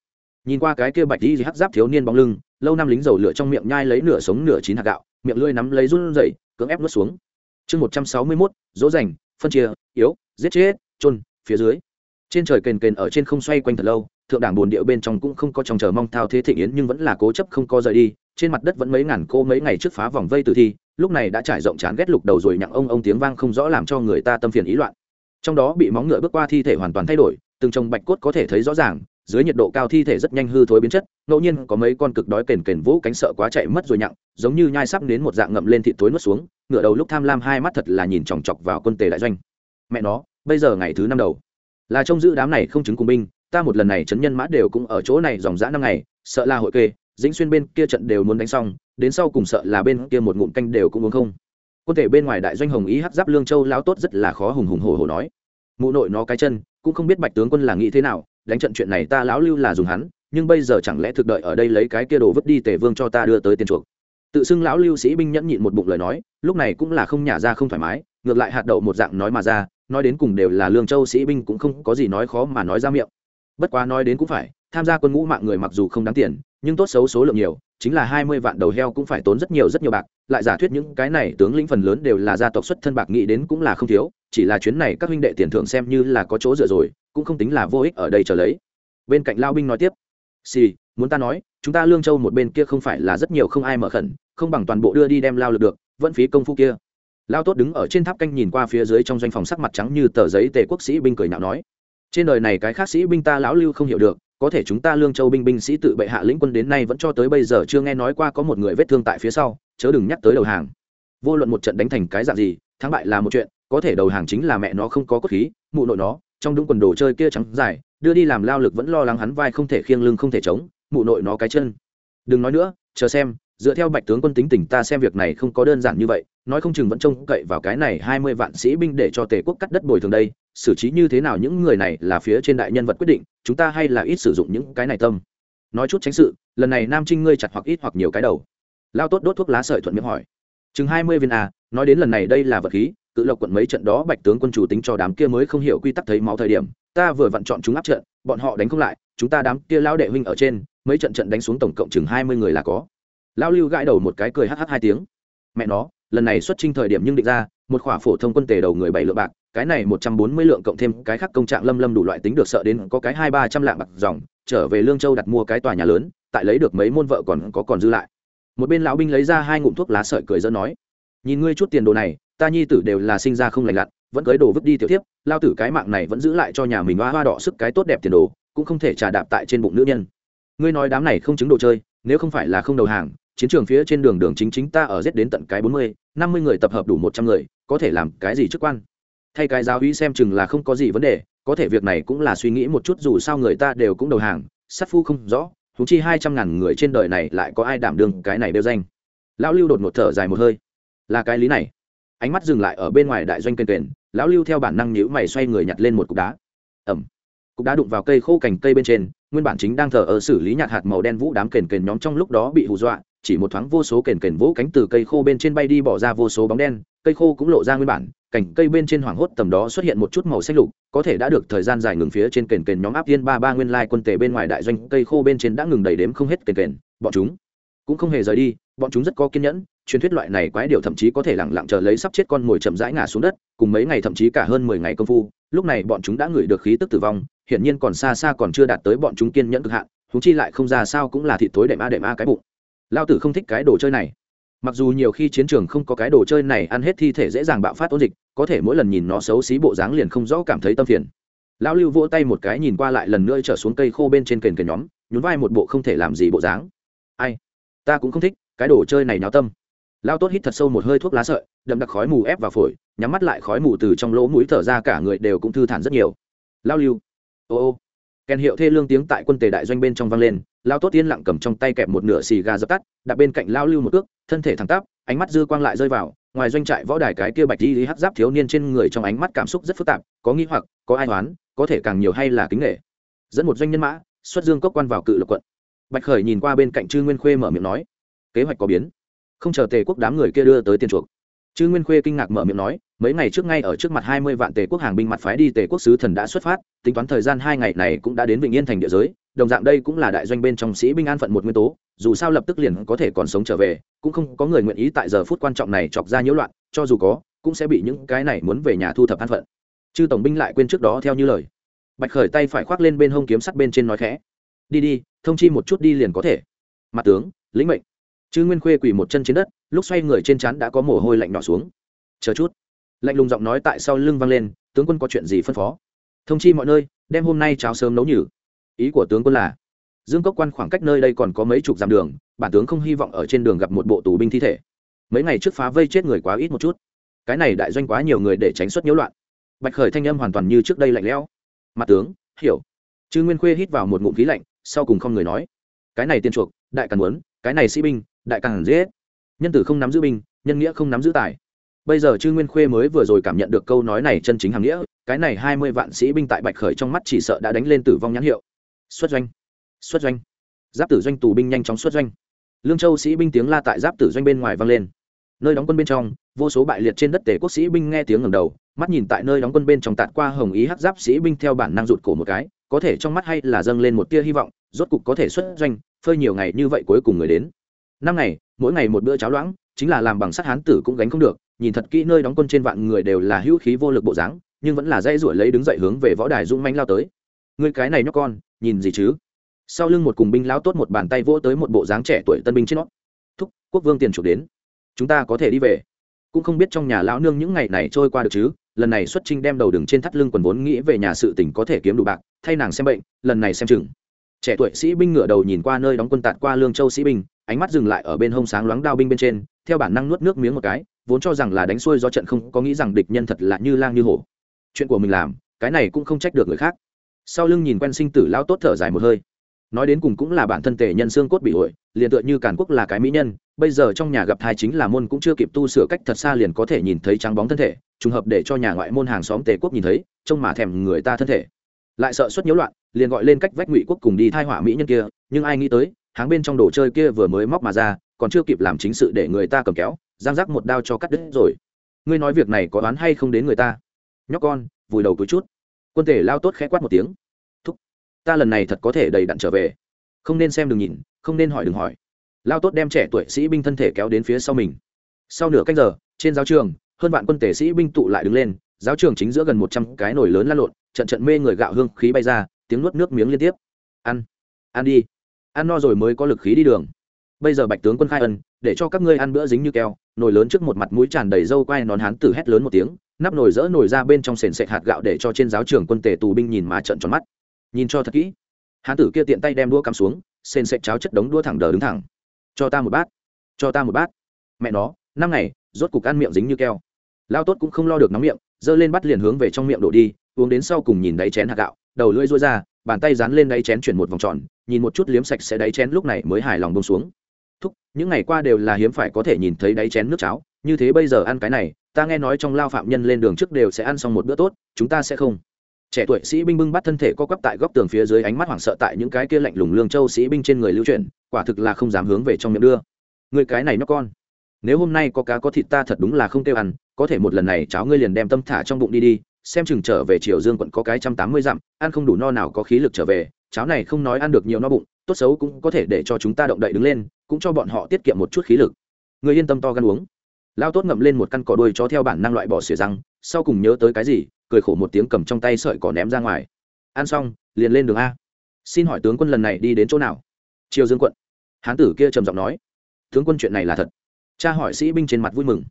nhìn qua cái kia bạch đi hắc giáp thiếu niên bóng lưng lâu năm lính dầu lửa trong miệng nhai lấy nửa sống nửa chín hạt gạo miệng lưỡi nắm lấy run rẩy, cưỡng ép nuốt xuống. Chương một trăm sáu mươi mốt dỗ dành phân chia yếu giết chết trôn phía dưới. Trên trời kền kền ở trên không xoay quanh thật lâu thượng đảng buồn điệu bên trong cũng không có tròng chờ mong thao thế thịnh yến nhưng vẫn là cố chấp không có rời đi trên mặt đất vẫn mấy ngàn cô mấy ngày trước phá vòng vây tử thi lúc này đã trải rộng chán ghét lục đầu rồi nhặng ông ông tiếng vang không rõ làm cho người ta tâm phiền ý loạn. Trong đó bị móng ngựa bước qua thi thể hoàn toàn thay đổi từng trồng bạch cốt có thể thấy rõ ràng dưới nhiệt độ cao thi thể rất nhanh hư thối biến chất, ngẫu nhiên có mấy con cực đói kền kền vũ cánh sợ quá chạy mất rồi nhặng, giống như nhai sắp đến một dạng ngậm lên thịt thối nuốt xuống ngựa đầu lúc tham lam hai mắt thật là nhìn chòng chọc vào quân tề đại doanh. Mẹ nó, bây giờ ngày thứ năm đầu, là trông giữ đám này không chứng cùng binh, ta một lần này chấn nhân mã đều cũng ở chỗ này dòng dã năm ngày, sợ là hội kê, dĩnh xuyên bên kia trận đều muốn đánh xong, đến sau cùng sợ là bên kia một ngụm canh đều cũng uống không. Quân thể bên ngoài đại doanh hồng ý hắc giáp lương châu lao tốt rất là khó hùng hùng hổ hổ nói. Mụ nội nó cái chân, cũng không biết bạch tướng quân là nghĩ thế nào đánh trận chuyện này ta lão lưu là dùng hắn, nhưng bây giờ chẳng lẽ thực đợi ở đây lấy cái kia đồ vứt đi tề vương cho ta đưa tới tiền chuộc? Tự xưng lão lưu sĩ binh nhẫn nhịn một bụng lời nói, lúc này cũng là không nhả ra không thoải mái, ngược lại hạt đậu một dạng nói mà ra, nói đến cùng đều là lương châu sĩ binh cũng không có gì nói khó mà nói ra miệng. Bất quá nói đến cũng phải, tham gia quân ngũ mạng người mặc dù không đáng tiền, nhưng tốt xấu số lượng nhiều chính là hai mươi vạn đầu heo cũng phải tốn rất nhiều rất nhiều bạc. Lại giả thuyết những cái này tướng lĩnh phần lớn đều là gia tộc xuất thân bạc, nghĩ đến cũng là không thiếu. Chỉ là chuyến này các huynh đệ tiền thưởng xem như là có chỗ dựa rồi, cũng không tính là vô ích ở đây chờ lấy. Bên cạnh lao binh nói tiếp, xì, muốn ta nói, chúng ta lương châu một bên kia không phải là rất nhiều không ai mở khẩn, không bằng toàn bộ đưa đi đem lao lực được, vẫn phí công phu kia. Lao tốt đứng ở trên tháp canh nhìn qua phía dưới trong doanh phòng sắc mặt trắng như tờ giấy tề quốc sĩ binh cười nhạo nói, trên đời này cái khác sĩ binh ta lão lưu không hiểu được có thể chúng ta lương châu binh binh sĩ tự bệ hạ lĩnh quân đến nay vẫn cho tới bây giờ chưa nghe nói qua có một người vết thương tại phía sau, chớ đừng nhắc tới đầu hàng. Vô luận một trận đánh thành cái dạng gì, thắng bại là một chuyện, có thể đầu hàng chính là mẹ nó không có cốt khí, mụ nội nó, trong đúng quần đồ chơi kia trắng dài, đưa đi làm lao lực vẫn lo lắng hắn vai không thể khiêng lưng không thể chống, mụ nội nó cái chân. Đừng nói nữa, chờ xem, dựa theo bạch tướng quân tính tình ta xem việc này không có đơn giản như vậy nói không chừng vẫn trông cậy vào cái này hai mươi vạn sĩ binh để cho tề quốc cắt đất bồi thường đây, xử trí như thế nào những người này là phía trên đại nhân vật quyết định, chúng ta hay là ít sử dụng những cái này tâm. Nói chút tránh sự, lần này nam trinh ngươi chặt hoặc ít hoặc nhiều cái đầu. Lao tốt đốt thuốc lá sợi thuận miệng hỏi. Chừng hai mươi viên à nói đến lần này đây là vật khí, cự lộc quận mấy trận đó bạch tướng quân chủ tính cho đám kia mới không hiểu quy tắc thấy máu thời điểm, ta vừa vặn chọn chúng áp trận, bọn họ đánh không lại, chúng ta đám kia lao đệ huynh ở trên, mấy trận trận đánh xuống tổng cộng chừng hai mươi người là có. Lao lưu gãi đầu một cái cười hh hai tiếng. Mẹ nó lần này xuất trình thời điểm nhưng định ra, một khỏa phổ thông quân tề đầu người bảy lượng bạc, cái này một trăm bốn mươi lượng cộng thêm cái khác công trạng lâm lâm đủ loại tính được sợ đến có cái hai ba trăm lạng bạc dòng, trở về lương châu đặt mua cái tòa nhà lớn, tại lấy được mấy môn vợ còn có còn dư lại. Một bên lão binh lấy ra hai ngụm thuốc lá sợi cười dẫn nói, nhìn ngươi chút tiền đồ này, ta nhi tử đều là sinh ra không lành lặn, vẫn cưới đồ vứt đi tiểu tiếp lao tử cái mạng này vẫn giữ lại cho nhà mình hoa hoa đỏ sức cái tốt đẹp tiền đồ, cũng không thể trà đạp tại trên bụng nữ nhân. Ngươi nói đám này không chứng đồ chơi, nếu không phải là không đầu hàng chiến trường phía trên đường đường chính chính ta ở giết đến tận cái bốn mươi, năm mươi người tập hợp đủ một trăm người, có thể làm cái gì chức quan? Thay cái giáo uy xem chừng là không có gì vấn đề, có thể việc này cũng là suy nghĩ một chút dù sao người ta đều cũng đầu hàng, sát phu không rõ thú chi hai trăm ngàn người trên đời này lại có ai đảm đương cái này đeo danh. Lão lưu đột một thở dài một hơi. Là cái lý này. Ánh mắt dừng lại ở bên ngoài đại doanh kênh kền, lão lưu theo bản năng nhữ mày xoay người nhặt lên một cục đá. Ẩm. Cục đá đụng vào cây khô cành cây bên trên, nguyên bản chính đang thờ ở xử lý nhạt hạt màu đen vũ đám kền kền nhóm trong lúc đó bị hù dọa chỉ một thoáng vô số kền kền vỗ cánh từ cây khô bên trên bay đi bỏ ra vô số bóng đen, cây khô cũng lộ ra nguyên bản, cành cây bên trên hoảng hốt tầm đó xuất hiện một chút màu xanh lục, có thể đã được thời gian dài ngừng phía trên kền kền nhóm áp tiên ba ba nguyên lai quân tề bên ngoài đại doanh, cây khô bên trên đã ngừng đầy đếm không hết kền kền, bọn chúng cũng không hề rời đi, bọn chúng rất có kiên nhẫn, truyền thuyết loại này quái điều thậm chí có thể lẳng lặng chờ lấy sắp chết con mồi chậm rãi ngả xuống đất, cùng mấy ngày thậm chí cả hơn mười ngày công phu, lúc này bọn chúng đã ngửi được khí tức tử vong, hiển nhiên còn xa xa còn chưa đạt tới bọn chúng kiên nhẫn cực hạn thú chi lại không ra sao cũng là thịt thối đệm a đệm a cái bụng lao tử không thích cái đồ chơi này. Mặc dù nhiều khi chiến trường không có cái đồ chơi này ăn hết thi thể dễ dàng bạo phát ôn dịch, có thể mỗi lần nhìn nó xấu xí bộ dáng liền không rõ cảm thấy tâm phiền. Lão lưu vỗ tay một cái nhìn qua lại lần nữa trở xuống cây khô bên trên kền kền nhóm, nhún vai một bộ không thể làm gì bộ dáng. Ai? Ta cũng không thích, cái đồ chơi này náo tâm. Lao tốt hít thật sâu một hơi thuốc lá sợi, đậm đặc khói mù ép vào phổi, nhắm mắt lại khói mù từ trong lỗ mũi thở ra cả người đều cũng thư thản rất nhiều. Lao lưu. Ô ô. Kèn hiệu thê lương tiếng tại quân tề đại doanh bên trong vang lên lao tốt tiên lặng cầm trong tay kẹp một nửa xì gà dập tắt, đặt bên cạnh lao lưu một ước thân thể thẳng tắp, ánh mắt dư quang lại rơi vào, ngoài doanh trại võ đài cái kia bạch đi hắc giáp thiếu niên trên người trong ánh mắt cảm xúc rất phức tạp, có nghi hoặc, có ai toán có thể càng nhiều hay là kính nghệ dẫn một doanh nhân mã, xuất dương cốc quan vào cự lộc quận. Bạch khởi nhìn qua bên cạnh chư nguyên khuê mở miệng nói, kế hoạch có biến. Không chờ tề quốc đám người kia đưa tới tiền chuộc chư nguyên khuê kinh ngạc mở miệng nói, mấy ngày trước ngay ở trước mặt hai mươi vạn tề quốc hàng binh mặt phái đi tề quốc sứ thần đã xuất phát, tính toán thời gian hai ngày này cũng đã đến vịnh yên thành địa giới, đồng dạng đây cũng là đại doanh bên trong sĩ binh an phận một nguyên tố, dù sao lập tức liền có thể còn sống trở về, cũng không có người nguyện ý tại giờ phút quan trọng này chọc ra nhiễu loạn, cho dù có, cũng sẽ bị những cái này muốn về nhà thu thập an phận. Chư tổng binh lại quên trước đó theo như lời. Bạch khởi tay phải khoác lên bên hông kiếm sắt bên trên nói khẽ, đi đi, thông chi một chút đi liền có thể. Mặt tướng, lĩnh mệnh chứ nguyên khuê quỳ một chân trên đất, lúc xoay người trên chắn đã có mồ hôi lạnh nhỏ xuống. Chờ chút. Lạnh lùng giọng nói tại sau lưng vang lên, tướng quân có chuyện gì phân phó? Thông chi mọi nơi, đem hôm nay cháo sớm nấu nhử. Ý của tướng quân là, dương cốc quan khoảng cách nơi đây còn có mấy chục dặm đường, bản tướng không hy vọng ở trên đường gặp một bộ tù binh thi thể. Mấy ngày trước phá vây chết người quá ít một chút. Cái này đại doanh quá nhiều người để tránh xuất nhiễu loạn. Bạch khởi thanh âm hoàn toàn như trước đây lạnh lẽo. Mặt tướng, hiểu. Chư nguyên khuê hít vào một ngụm khí lạnh, sau cùng không người nói. Cái này tiên chuộc, đại càn muốn, cái này sĩ binh đại càng dễ nhân tử không nắm giữ binh, nhân nghĩa không nắm giữ tài. Bây giờ chư nguyên khuê mới vừa rồi cảm nhận được câu nói này chân chính hàng nghĩa, cái này hai mươi vạn sĩ binh tại bạch khởi trong mắt chỉ sợ đã đánh lên tử vong nhãn hiệu. Xuất doanh xuất doanh. Giáp tử doanh tù binh nhanh chóng xuất doanh. Lương châu sĩ binh tiếng la tại giáp tử doanh bên ngoài vang lên. Nơi đóng quân bên trong, vô số bại liệt trên đất tể quốc sĩ binh nghe tiếng ngầm đầu, mắt nhìn tại nơi đóng quân bên trong tạt qua hồng ý hắc giáp sĩ binh theo bản năng rụt cổ một cái, có thể trong mắt hay là dâng lên một tia hy vọng, rốt cục có thể xuất doanh, phơi nhiều ngày như vậy cuối cùng người đến năm ngày, mỗi ngày một bữa cháo loãng, chính là làm bằng sắt hán tử cũng gánh không được, nhìn thật kỹ nơi đóng quân trên vạn người đều là hữu khí vô lực bộ dáng, nhưng vẫn là dây ruổi lấy đứng dậy hướng về võ đài dung manh lao tới. Người cái này nhóc con, nhìn gì chứ? Sau lưng một cùng binh lao tốt một bàn tay vỗ tới một bộ dáng trẻ tuổi tân binh trên nó. Thúc, quốc vương tiền chuộc đến. Chúng ta có thể đi về. Cũng không biết trong nhà lão nương những ngày này trôi qua được chứ, lần này xuất trinh đem đầu đường trên thắt lưng quần vốn nghĩ về nhà sự tỉnh có thể kiếm đủ bạc, thay nàng xem bệnh, lần này xem chừng. Trẻ tuổi sĩ binh ngửa đầu nhìn qua nơi đóng quân tạt qua lương châu sĩ binh ánh mắt dừng lại ở bên hông sáng loáng đao binh bên trên, theo bản năng nuốt nước miếng một cái, vốn cho rằng là đánh xuôi do trận không có nghĩ rằng địch nhân thật là như lang như hổ. Chuyện của mình làm, cái này cũng không trách được người khác. Sau lưng nhìn quen sinh tử lao tốt thở dài một hơi. Nói đến cùng cũng là bản thân tề nhân xương cốt bị ổi, liền tựa như càn quốc là cái mỹ nhân, bây giờ trong nhà gặp thai chính là môn cũng chưa kịp tu sửa cách thật xa liền có thể nhìn thấy trắng bóng thân thể, trùng hợp để cho nhà ngoại môn hàng xóm tề quốc nhìn thấy, trông mà thèm người ta thân thể. Lại sợ xuất nhiễu loạn, liền gọi lên cách vách ngụy quốc cùng đi thai họa mỹ nhân kia, nhưng ai nghĩ tới háng bên trong đồ chơi kia vừa mới móc mà ra, còn chưa kịp làm chính sự để người ta cầm kéo, giang rắc một đao cho cắt đứt rồi. Ngươi nói việc này có đoán hay không đến người ta? Nhóc con, vùi đầu túi chút. Quân thể lao tốt khẽ quát một tiếng. Thúc, ta lần này thật có thể đầy đặn trở về. Không nên xem đừng nhìn, không nên hỏi đừng hỏi. Lao tốt đem trẻ tuổi sĩ binh thân thể kéo đến phía sau mình. Sau nửa cách giờ, trên giáo trường, hơn vạn quân tể sĩ binh tụ lại đứng lên, giáo trường chính giữa gần một trăm cái nồi lớn lăn lộn, trận trận mê người gạo hương khí bay ra, tiếng nuốt nước miếng liên tiếp. Ăn ăn đi ăn no rồi mới có lực khí đi đường. Bây giờ bạch tướng quân khai ân, để cho các ngươi ăn bữa dính như keo, nồi lớn trước một mặt mũi tràn đầy râu quai nón hán tử hét lớn một tiếng, nắp nồi dỡ nồi ra bên trong sền sệt hạt gạo để cho trên giáo trường quân tề tù binh nhìn má trận tròn mắt. Nhìn cho thật kỹ. Hán tử kia tiện tay đem đũa cắm xuống, sền sệt cháo chất đống đũa thẳng đờ đứng thẳng. Cho ta một bát. Cho ta một bát. Mẹ nó, năm ngày, rốt cục ăn miệng dính như keo. Lao tốt cũng không lo được nóng miệng, giơ lên bắt liền hướng về trong miệng đổ đi, uống đến sau cùng nhìn đáy chén hạt gạo, đầu lưỡi rối ra bàn tay dán lên đáy chén chuyển một vòng tròn, nhìn một chút liếm sạch sẽ đáy chén lúc này mới hài lòng bông xuống. Thúc, những ngày qua đều là hiếm phải có thể nhìn thấy đáy chén nước cháo, như thế bây giờ ăn cái này, ta nghe nói trong lao phạm nhân lên đường trước đều sẽ ăn xong một bữa tốt, chúng ta sẽ không. Trẻ tuổi sĩ binh bưng bắt thân thể co quắp tại góc tường phía dưới ánh mắt hoảng sợ tại những cái kia lạnh lùng lương châu sĩ binh trên người lưu chuyển, quả thực là không dám hướng về trong miệng đưa. Người cái này nó con, nếu hôm nay có cá có thịt ta thật đúng là không tiêu ăn, có thể một lần này cháu ngươi liền đem tâm thả trong bụng đi đi xem chừng trở về triều dương quận có cái trăm tám mươi dặm, ăn không đủ no nào có khí lực trở về, cháo này không nói ăn được nhiều no bụng, tốt xấu cũng có thể để cho chúng ta động đậy đứng lên, cũng cho bọn họ tiết kiệm một chút khí lực. Người yên tâm to gan uống. Lao tốt ngậm lên một căn cỏ đuôi cho theo bản năng loại bỏ xỉa răng, sau cùng nhớ tới cái gì, cười khổ một tiếng cầm trong tay sợi cỏ ném ra ngoài. Ăn xong, liền lên đường a. Xin hỏi tướng quân lần này đi đến chỗ nào? Triều dương quận. Hán tử kia trầm giọng nói. Tướng quân chuyện này là thật. Cha hỏi sĩ binh trên mặt vui mừng.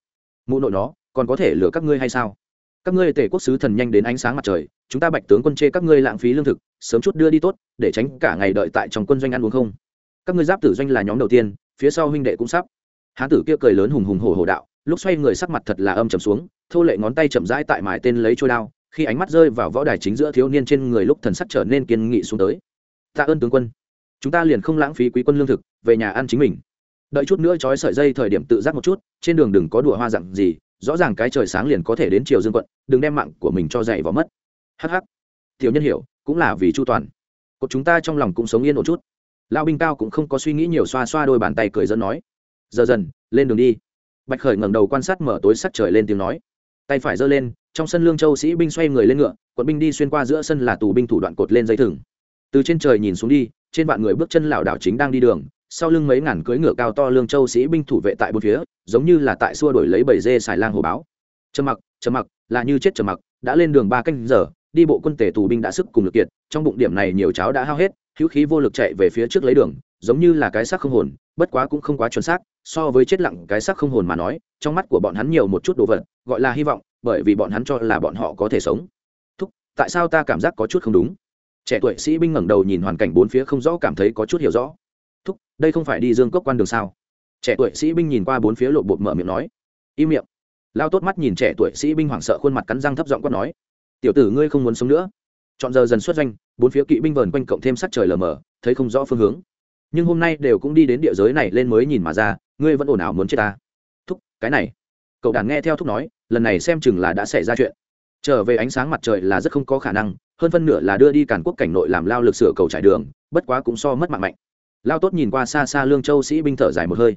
Mụ nội nó, còn có thể lừa các ngươi hay sao? Các ngươi tể quốc sứ thần nhanh đến ánh sáng mặt trời, chúng ta bạch tướng quân chê các ngươi lãng phí lương thực, sớm chút đưa đi tốt, để tránh cả ngày đợi tại trong quân doanh ăn uống không. Các ngươi giáp tử doanh là nhóm đầu tiên, phía sau huynh đệ cũng sắp. Hán tử kia cười lớn hùng hùng hổ hổ đạo, lúc xoay người sắc mặt thật là âm trầm xuống, thô lệ ngón tay chậm rãi tại mài tên lấy trôi đao, khi ánh mắt rơi vào võ đài chính giữa thiếu niên trên người lúc thần sắc trở nên kiên nghị xuống tới. Tạ ơn tướng quân. Chúng ta liền không lãng phí quý quân lương thực, về nhà ăn chính mình. Đợi chút nữa trói sợi dây thời điểm tự giác một chút, trên đường đừng có đùa hoa dặn gì rõ ràng cái trời sáng liền có thể đến triều dương quận, đừng đem mạng của mình cho dậy vào mất. Hh tiểu nhân hiểu, cũng là vì chu toàn. Cột chúng ta trong lòng cũng sống yên ổn chút. Lao binh cao cũng không có suy nghĩ nhiều xoa xoa đôi bàn tay cười dẫn nói. Giờ dần, lên đường đi. Bạch khởi ngẩng đầu quan sát mở tối sắc trời lên tiếng nói. Tay phải giơ lên, trong sân lương châu sĩ binh xoay người lên ngựa, quận binh đi xuyên qua giữa sân là tù binh thủ đoạn cột lên dây thừng. Từ trên trời nhìn xuống đi, trên vạn người bước chân lảo đảo chính đang đi đường sau lưng mấy ngàn cưỡi ngựa cao to lương châu sĩ binh thủ vệ tại bốn phía, giống như là tại xua đổi lấy bầy dê xài lang hồ báo. Trầm mặc trầm mặc, là như chết trầm mặc, đã lên đường ba canh giờ, đi bộ quân tể tù binh đã sức cùng lực kiệt, trong bụng điểm này nhiều cháo đã hao hết, hữu khí vô lực chạy về phía trước lấy đường, giống như là cái xác không hồn, bất quá cũng không quá chuẩn xác, so với chết lặng cái xác không hồn mà nói, trong mắt của bọn hắn nhiều một chút đồ vật, gọi là hy vọng, bởi vì bọn hắn cho là bọn họ có thể sống. Thúc, tại sao ta cảm giác có chút không đúng? Trẻ tuổi sĩ binh ngẩng đầu nhìn hoàn cảnh bốn phía không rõ cảm thấy có chút hiểu rõ thúc, đây không phải đi dương cốc quan đường sao? Trẻ tuổi sĩ binh nhìn qua bốn phía lộ bột mở miệng nói. Im miệng. Lao tốt mắt nhìn trẻ tuổi sĩ binh hoảng sợ khuôn mặt cắn răng thấp giọng quát nói. Tiểu tử ngươi không muốn sống nữa. Chọn giờ dần xuất doanh, bốn phía kỵ binh vờn quanh cộng thêm sắc trời lờ mờ, thấy không rõ phương hướng. Nhưng hôm nay đều cũng đi đến địa giới này lên mới nhìn mà ra, ngươi vẫn ồn ào muốn chết ta. Thúc, cái này. Cậu đàn nghe theo thúc nói, lần này xem chừng là đã xảy ra chuyện. Trở về ánh sáng mặt trời là rất không có khả năng, hơn phân nửa là đưa đi càn quốc cảnh nội làm lao lực sửa cầu trải đường, bất quá cũng so mất mạng mạnh lao tốt nhìn qua xa xa lương châu sĩ binh thở dài một hơi.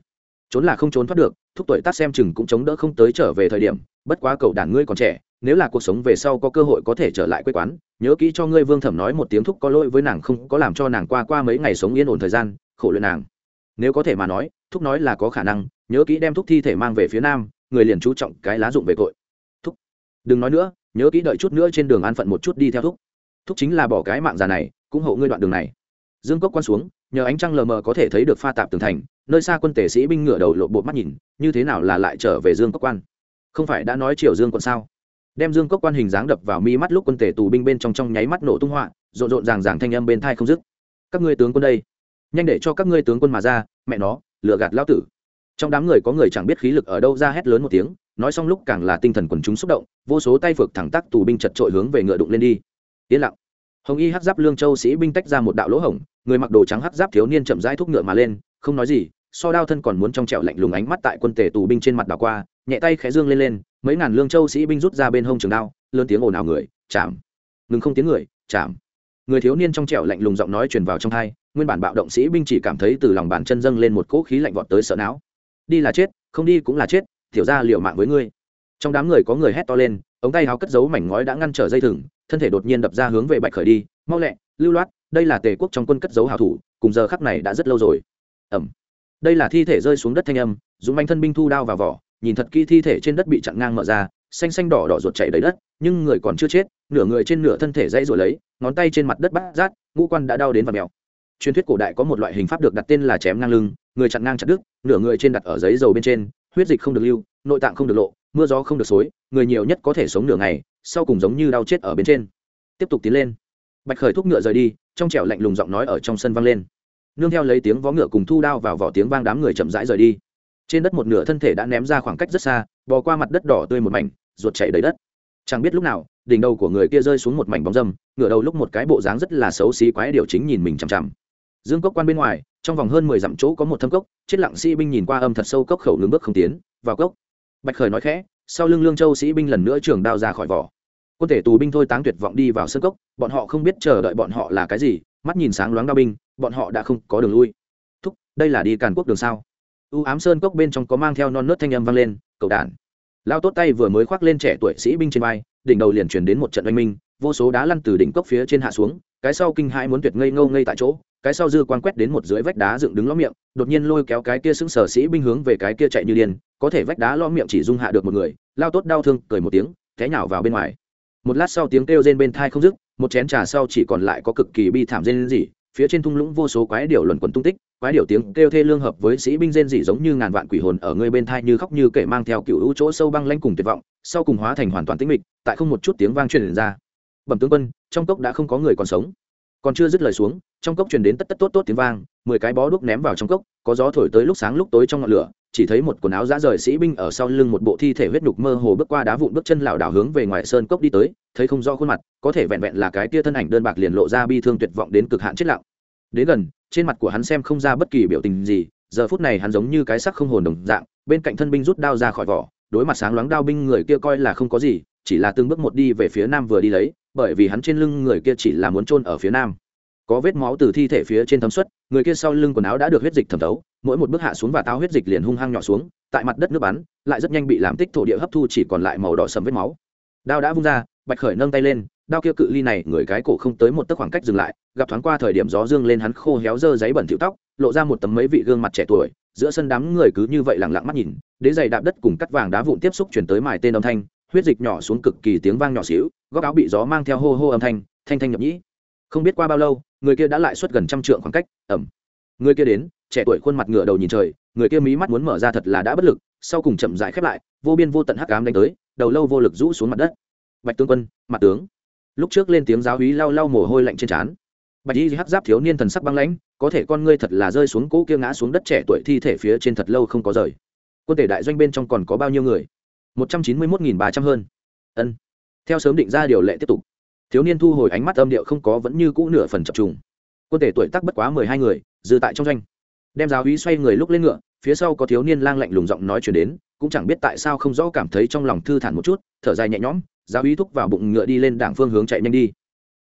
Trốn là không trốn thoát được, thúc tuổi tác xem chừng cũng chống đỡ không tới trở về thời điểm, bất quá cậu đàn ngươi còn trẻ, nếu là cuộc sống về sau có cơ hội có thể trở lại quê quán, nhớ kỹ cho ngươi vương thẩm nói một tiếng thúc có lỗi với nàng không có làm cho nàng qua qua mấy ngày sống yên ổn thời gian, khổ luyện nàng. Nếu có thể mà nói, thúc nói là có khả năng, nhớ kỹ đem thúc thi thể mang về phía nam, người liền chú trọng cái lá dụng về tội thúc, đừng nói nữa, nhớ kỹ đợi chút nữa trên đường an phận một chút đi theo thúc. Thúc chính là bỏ cái mạng già này, cũng hộ ngươi đoạn đường này. Dương cốc quan xuống nhờ ánh trăng lờ mờ có thể thấy được pha tạp tường thành, nơi xa quân tể sĩ binh ngựa đầu lộ bột mắt nhìn, như thế nào là lại trở về dương cốc quan? Không phải đã nói triều dương quận sao? Đem dương cốc quan hình dáng đập vào mi mắt lúc quân tể tù binh bên trong trong nháy mắt nổ tung họa, rộn rộn ràng ràng thanh âm bên thai không dứt. Các ngươi tướng quân đây, nhanh để cho các ngươi tướng quân mà ra, mẹ nó, lừa gạt lao tử. Trong đám người có người chẳng biết khí lực ở đâu ra hét lớn một tiếng, nói xong lúc càng là tinh thần quần chúng xúc động, vô số tay phược thẳng tắc tù binh chật trội hướng về ngựa đụng lên đi. Yên lặng hồng y hát giáp lương châu sĩ binh tách ra một đạo lỗ hổng, người mặc đồ trắng hát giáp thiếu niên chậm rãi thúc ngựa mà lên, không nói gì, so đao thân còn muốn trong trẹo lạnh lùng ánh mắt tại quân tể tù binh trên mặt đảo qua, nhẹ tay khẽ dương lên lên, mấy ngàn lương châu sĩ binh rút ra bên hông trường đao, lớn tiếng ồn ào người chạm ngừng không tiếng người chạm người thiếu niên trong trẹo lạnh lùng giọng nói truyền vào trong thai nguyên bản bạo động sĩ binh chỉ cảm thấy từ lòng bàn chân dâng lên một cỗ khí lạnh vọt tới sợ não. Đi là chết, không đi cũng là chết, tiểu ra liệu mạng với ngươi. Trong đám người có người hét to lên, ống tay háo cất giấu mảnh ngói đã ngăn trở dây thừng thân thể đột nhiên đập ra hướng về bạch khởi đi, mau lẹ, lưu loát, đây là tề quốc trong quân cất giấu hào thủ, cùng giờ khắc này đã rất lâu rồi. Ẩm. Đây là thi thể rơi xuống đất thanh âm, dũng manh thân binh thu đao vào vỏ, nhìn thật kỹ thi thể trên đất bị chặn ngang mở ra, xanh xanh đỏ đỏ ruột chảy đầy đất, nhưng người còn chưa chết, nửa người trên nửa thân thể dãy rồi lấy, ngón tay trên mặt đất bắt rát, ngũ quan đã đau đến và mèo. Truyền thuyết cổ đại có một loại hình pháp được đặt tên là chém ngang lưng, người chặn ngang chặt đứt, nửa người trên đặt ở giấy dầu bên trên, huyết dịch không được lưu, nội tạng không được lộ mưa gió không được xối, người nhiều nhất có thể sống nửa ngày, sau cùng giống như đau chết ở bên trên. Tiếp tục tiến lên. Bạch khởi thúc ngựa rời đi, trong trẻo lạnh lùng giọng nói ở trong sân vang lên. Nương theo lấy tiếng vó ngựa cùng thu đao vào vỏ tiếng vang đám người chậm rãi rời đi. Trên đất một nửa thân thể đã ném ra khoảng cách rất xa, bò qua mặt đất đỏ tươi một mảnh, ruột chảy đầy đất. Chẳng biết lúc nào, đỉnh đầu của người kia rơi xuống một mảnh bóng dâm ngửa đầu lúc một cái bộ dáng rất là xấu xí quái điều chính nhìn mình chằm chằm. Dương cốc quan bên ngoài, trong vòng hơn mười dặm chỗ có một thâm cốc, chết lặng sĩ binh nhìn qua âm thật sâu cốc khẩu ngưng bước không tiến, vào cốc bạch khởi nói khẽ, sau lưng lương châu sĩ binh lần nữa trường đao ra khỏi vỏ. Quân thể tù binh thôi táng tuyệt vọng đi vào sân cốc, bọn họ không biết chờ đợi bọn họ là cái gì, mắt nhìn sáng loáng đao binh, bọn họ đã không có đường lui. Thúc, đây là đi càn quốc đường sao? U ám sơn cốc bên trong có mang theo non nớt thanh âm vang lên, cầu đản lao tốt tay vừa mới khoác lên trẻ tuổi sĩ binh trên vai, đỉnh đầu liền chuyển đến một trận oanh minh, vô số đá lăn từ đỉnh cốc phía trên hạ xuống, cái sau kinh hãi muốn tuyệt ngây ngâu ngây tại chỗ cái sau dư quan quét đến một dưới vách đá dựng đứng lõm miệng, đột nhiên lôi kéo cái kia xứng sở sĩ binh hướng về cái kia chạy như điên, có thể vách đá lõm miệng chỉ dung hạ được một người, lao tốt đau thương, cười một tiếng, té nhào vào bên ngoài. Một lát sau tiếng kêu rên bên thai không dứt, một chén trà sau chỉ còn lại có cực kỳ bi thảm rên gì phía trên thung lũng vô số quái điểu luẩn quẩn tung tích, quái điểu tiếng kêu thê lương hợp với sĩ binh rên rỉ giống như ngàn vạn quỷ hồn ở người bên thai như khóc như kể mang theo cựu hữu chỗ sâu băng lanh cùng tuyệt vọng, sau cùng hóa thành hoàn toàn tĩnh mịch, tại không một chút tiếng vang truyền ra. Bẩm tướng quân, trong cốc đã không có người còn sống còn chưa dứt lời xuống, trong cốc truyền đến tất tất tốt tốt tiếng vang, mười cái bó đuốc ném vào trong cốc, có gió thổi tới lúc sáng lúc tối trong ngọn lửa, chỉ thấy một quần áo dã rời sĩ binh ở sau lưng một bộ thi thể huyết nhục mơ hồ bước qua đá vụn bước chân lảo đảo hướng về ngoài sơn cốc đi tới, thấy không rõ khuôn mặt, có thể vẹn vẹn là cái tia thân ảnh đơn bạc liền lộ ra bi thương tuyệt vọng đến cực hạn chết lặng. Đến gần, trên mặt của hắn xem không ra bất kỳ biểu tình gì, giờ phút này hắn giống như cái sắc không hồn đồng dạng, bên cạnh thân binh rút đao ra khỏi vỏ, đối mặt sáng loáng đao binh người kia coi là không có gì, chỉ là từng bước một đi về phía nam vừa đi lấy bởi vì hắn trên lưng người kia chỉ là muốn chôn ở phía nam. Có vết máu từ thi thể phía trên thấm xuất, người kia sau lưng quần áo đã được huyết dịch thẩm thấu, mỗi một bước hạ xuống và táo huyết dịch liền hung hăng nhỏ xuống, tại mặt đất nước bắn, lại rất nhanh bị làm tích thổ địa hấp thu chỉ còn lại màu đỏ sầm vết máu. Đao đã vung ra, bạch khởi nâng tay lên, đao kia cự ly này, người cái cổ không tới một tấc khoảng cách dừng lại, gặp thoáng qua thời điểm gió dương lên hắn khô héo dơ giấy bẩn tiểu tóc, lộ ra một tấm mấy vị gương mặt trẻ tuổi, giữa sân đám người cứ như vậy lặng lặng mắt nhìn, đế giày đạp đất cùng cắt vàng đá vụn tiếp xúc chuyển tới mài tên âm thanh, huyết dịch nhỏ xuống cực kỳ tiếng vang nhỏ xíu góc áo bị gió mang theo hô hô âm thanh thanh thanh nhập nhĩ. Không biết qua bao lâu, người kia đã lại suốt gần trăm trượng khoảng cách ẩm người kia đến, trẻ tuổi khuôn mặt ngựa đầu nhìn trời, người kia mí mắt muốn mở ra thật là đã bất lực, sau cùng chậm dại khép lại, vô biên vô tận hắc cám đánh tới, đầu lâu vô lực rũ xuống mặt đất. Bạch tướng quân, mặt tướng. Lúc trước lên tiếng giáo hí lau lau mồ hôi lạnh trên trán. Bạch y hắc giáp thiếu niên thần sắc băng lãnh, có thể con ngươi thật là rơi xuống cỗ kia ngã xuống đất trẻ tuổi thi thể phía trên thật lâu không có rời. Quân thể đại doanh bên trong còn có bao nhiêu người? Một trăm chín mươi một nghìn ba trăm hơn. Ân theo sớm định ra điều lệ tiếp tục. Thiếu niên thu hồi ánh mắt âm điệu không có vẫn như cũ nửa phần chập trùng. Quân thể tuổi tác bất quá mười hai người, dư tại trong doanh. Đem giáo hí xoay người lúc lên ngựa, phía sau có thiếu niên lang lạnh lùng giọng nói chuyển đến, cũng chẳng biết tại sao không rõ cảm thấy trong lòng thư thản một chút, thở dài nhẹ nhõm, giáo hí thúc vào bụng ngựa đi lên đảng phương hướng chạy nhanh đi.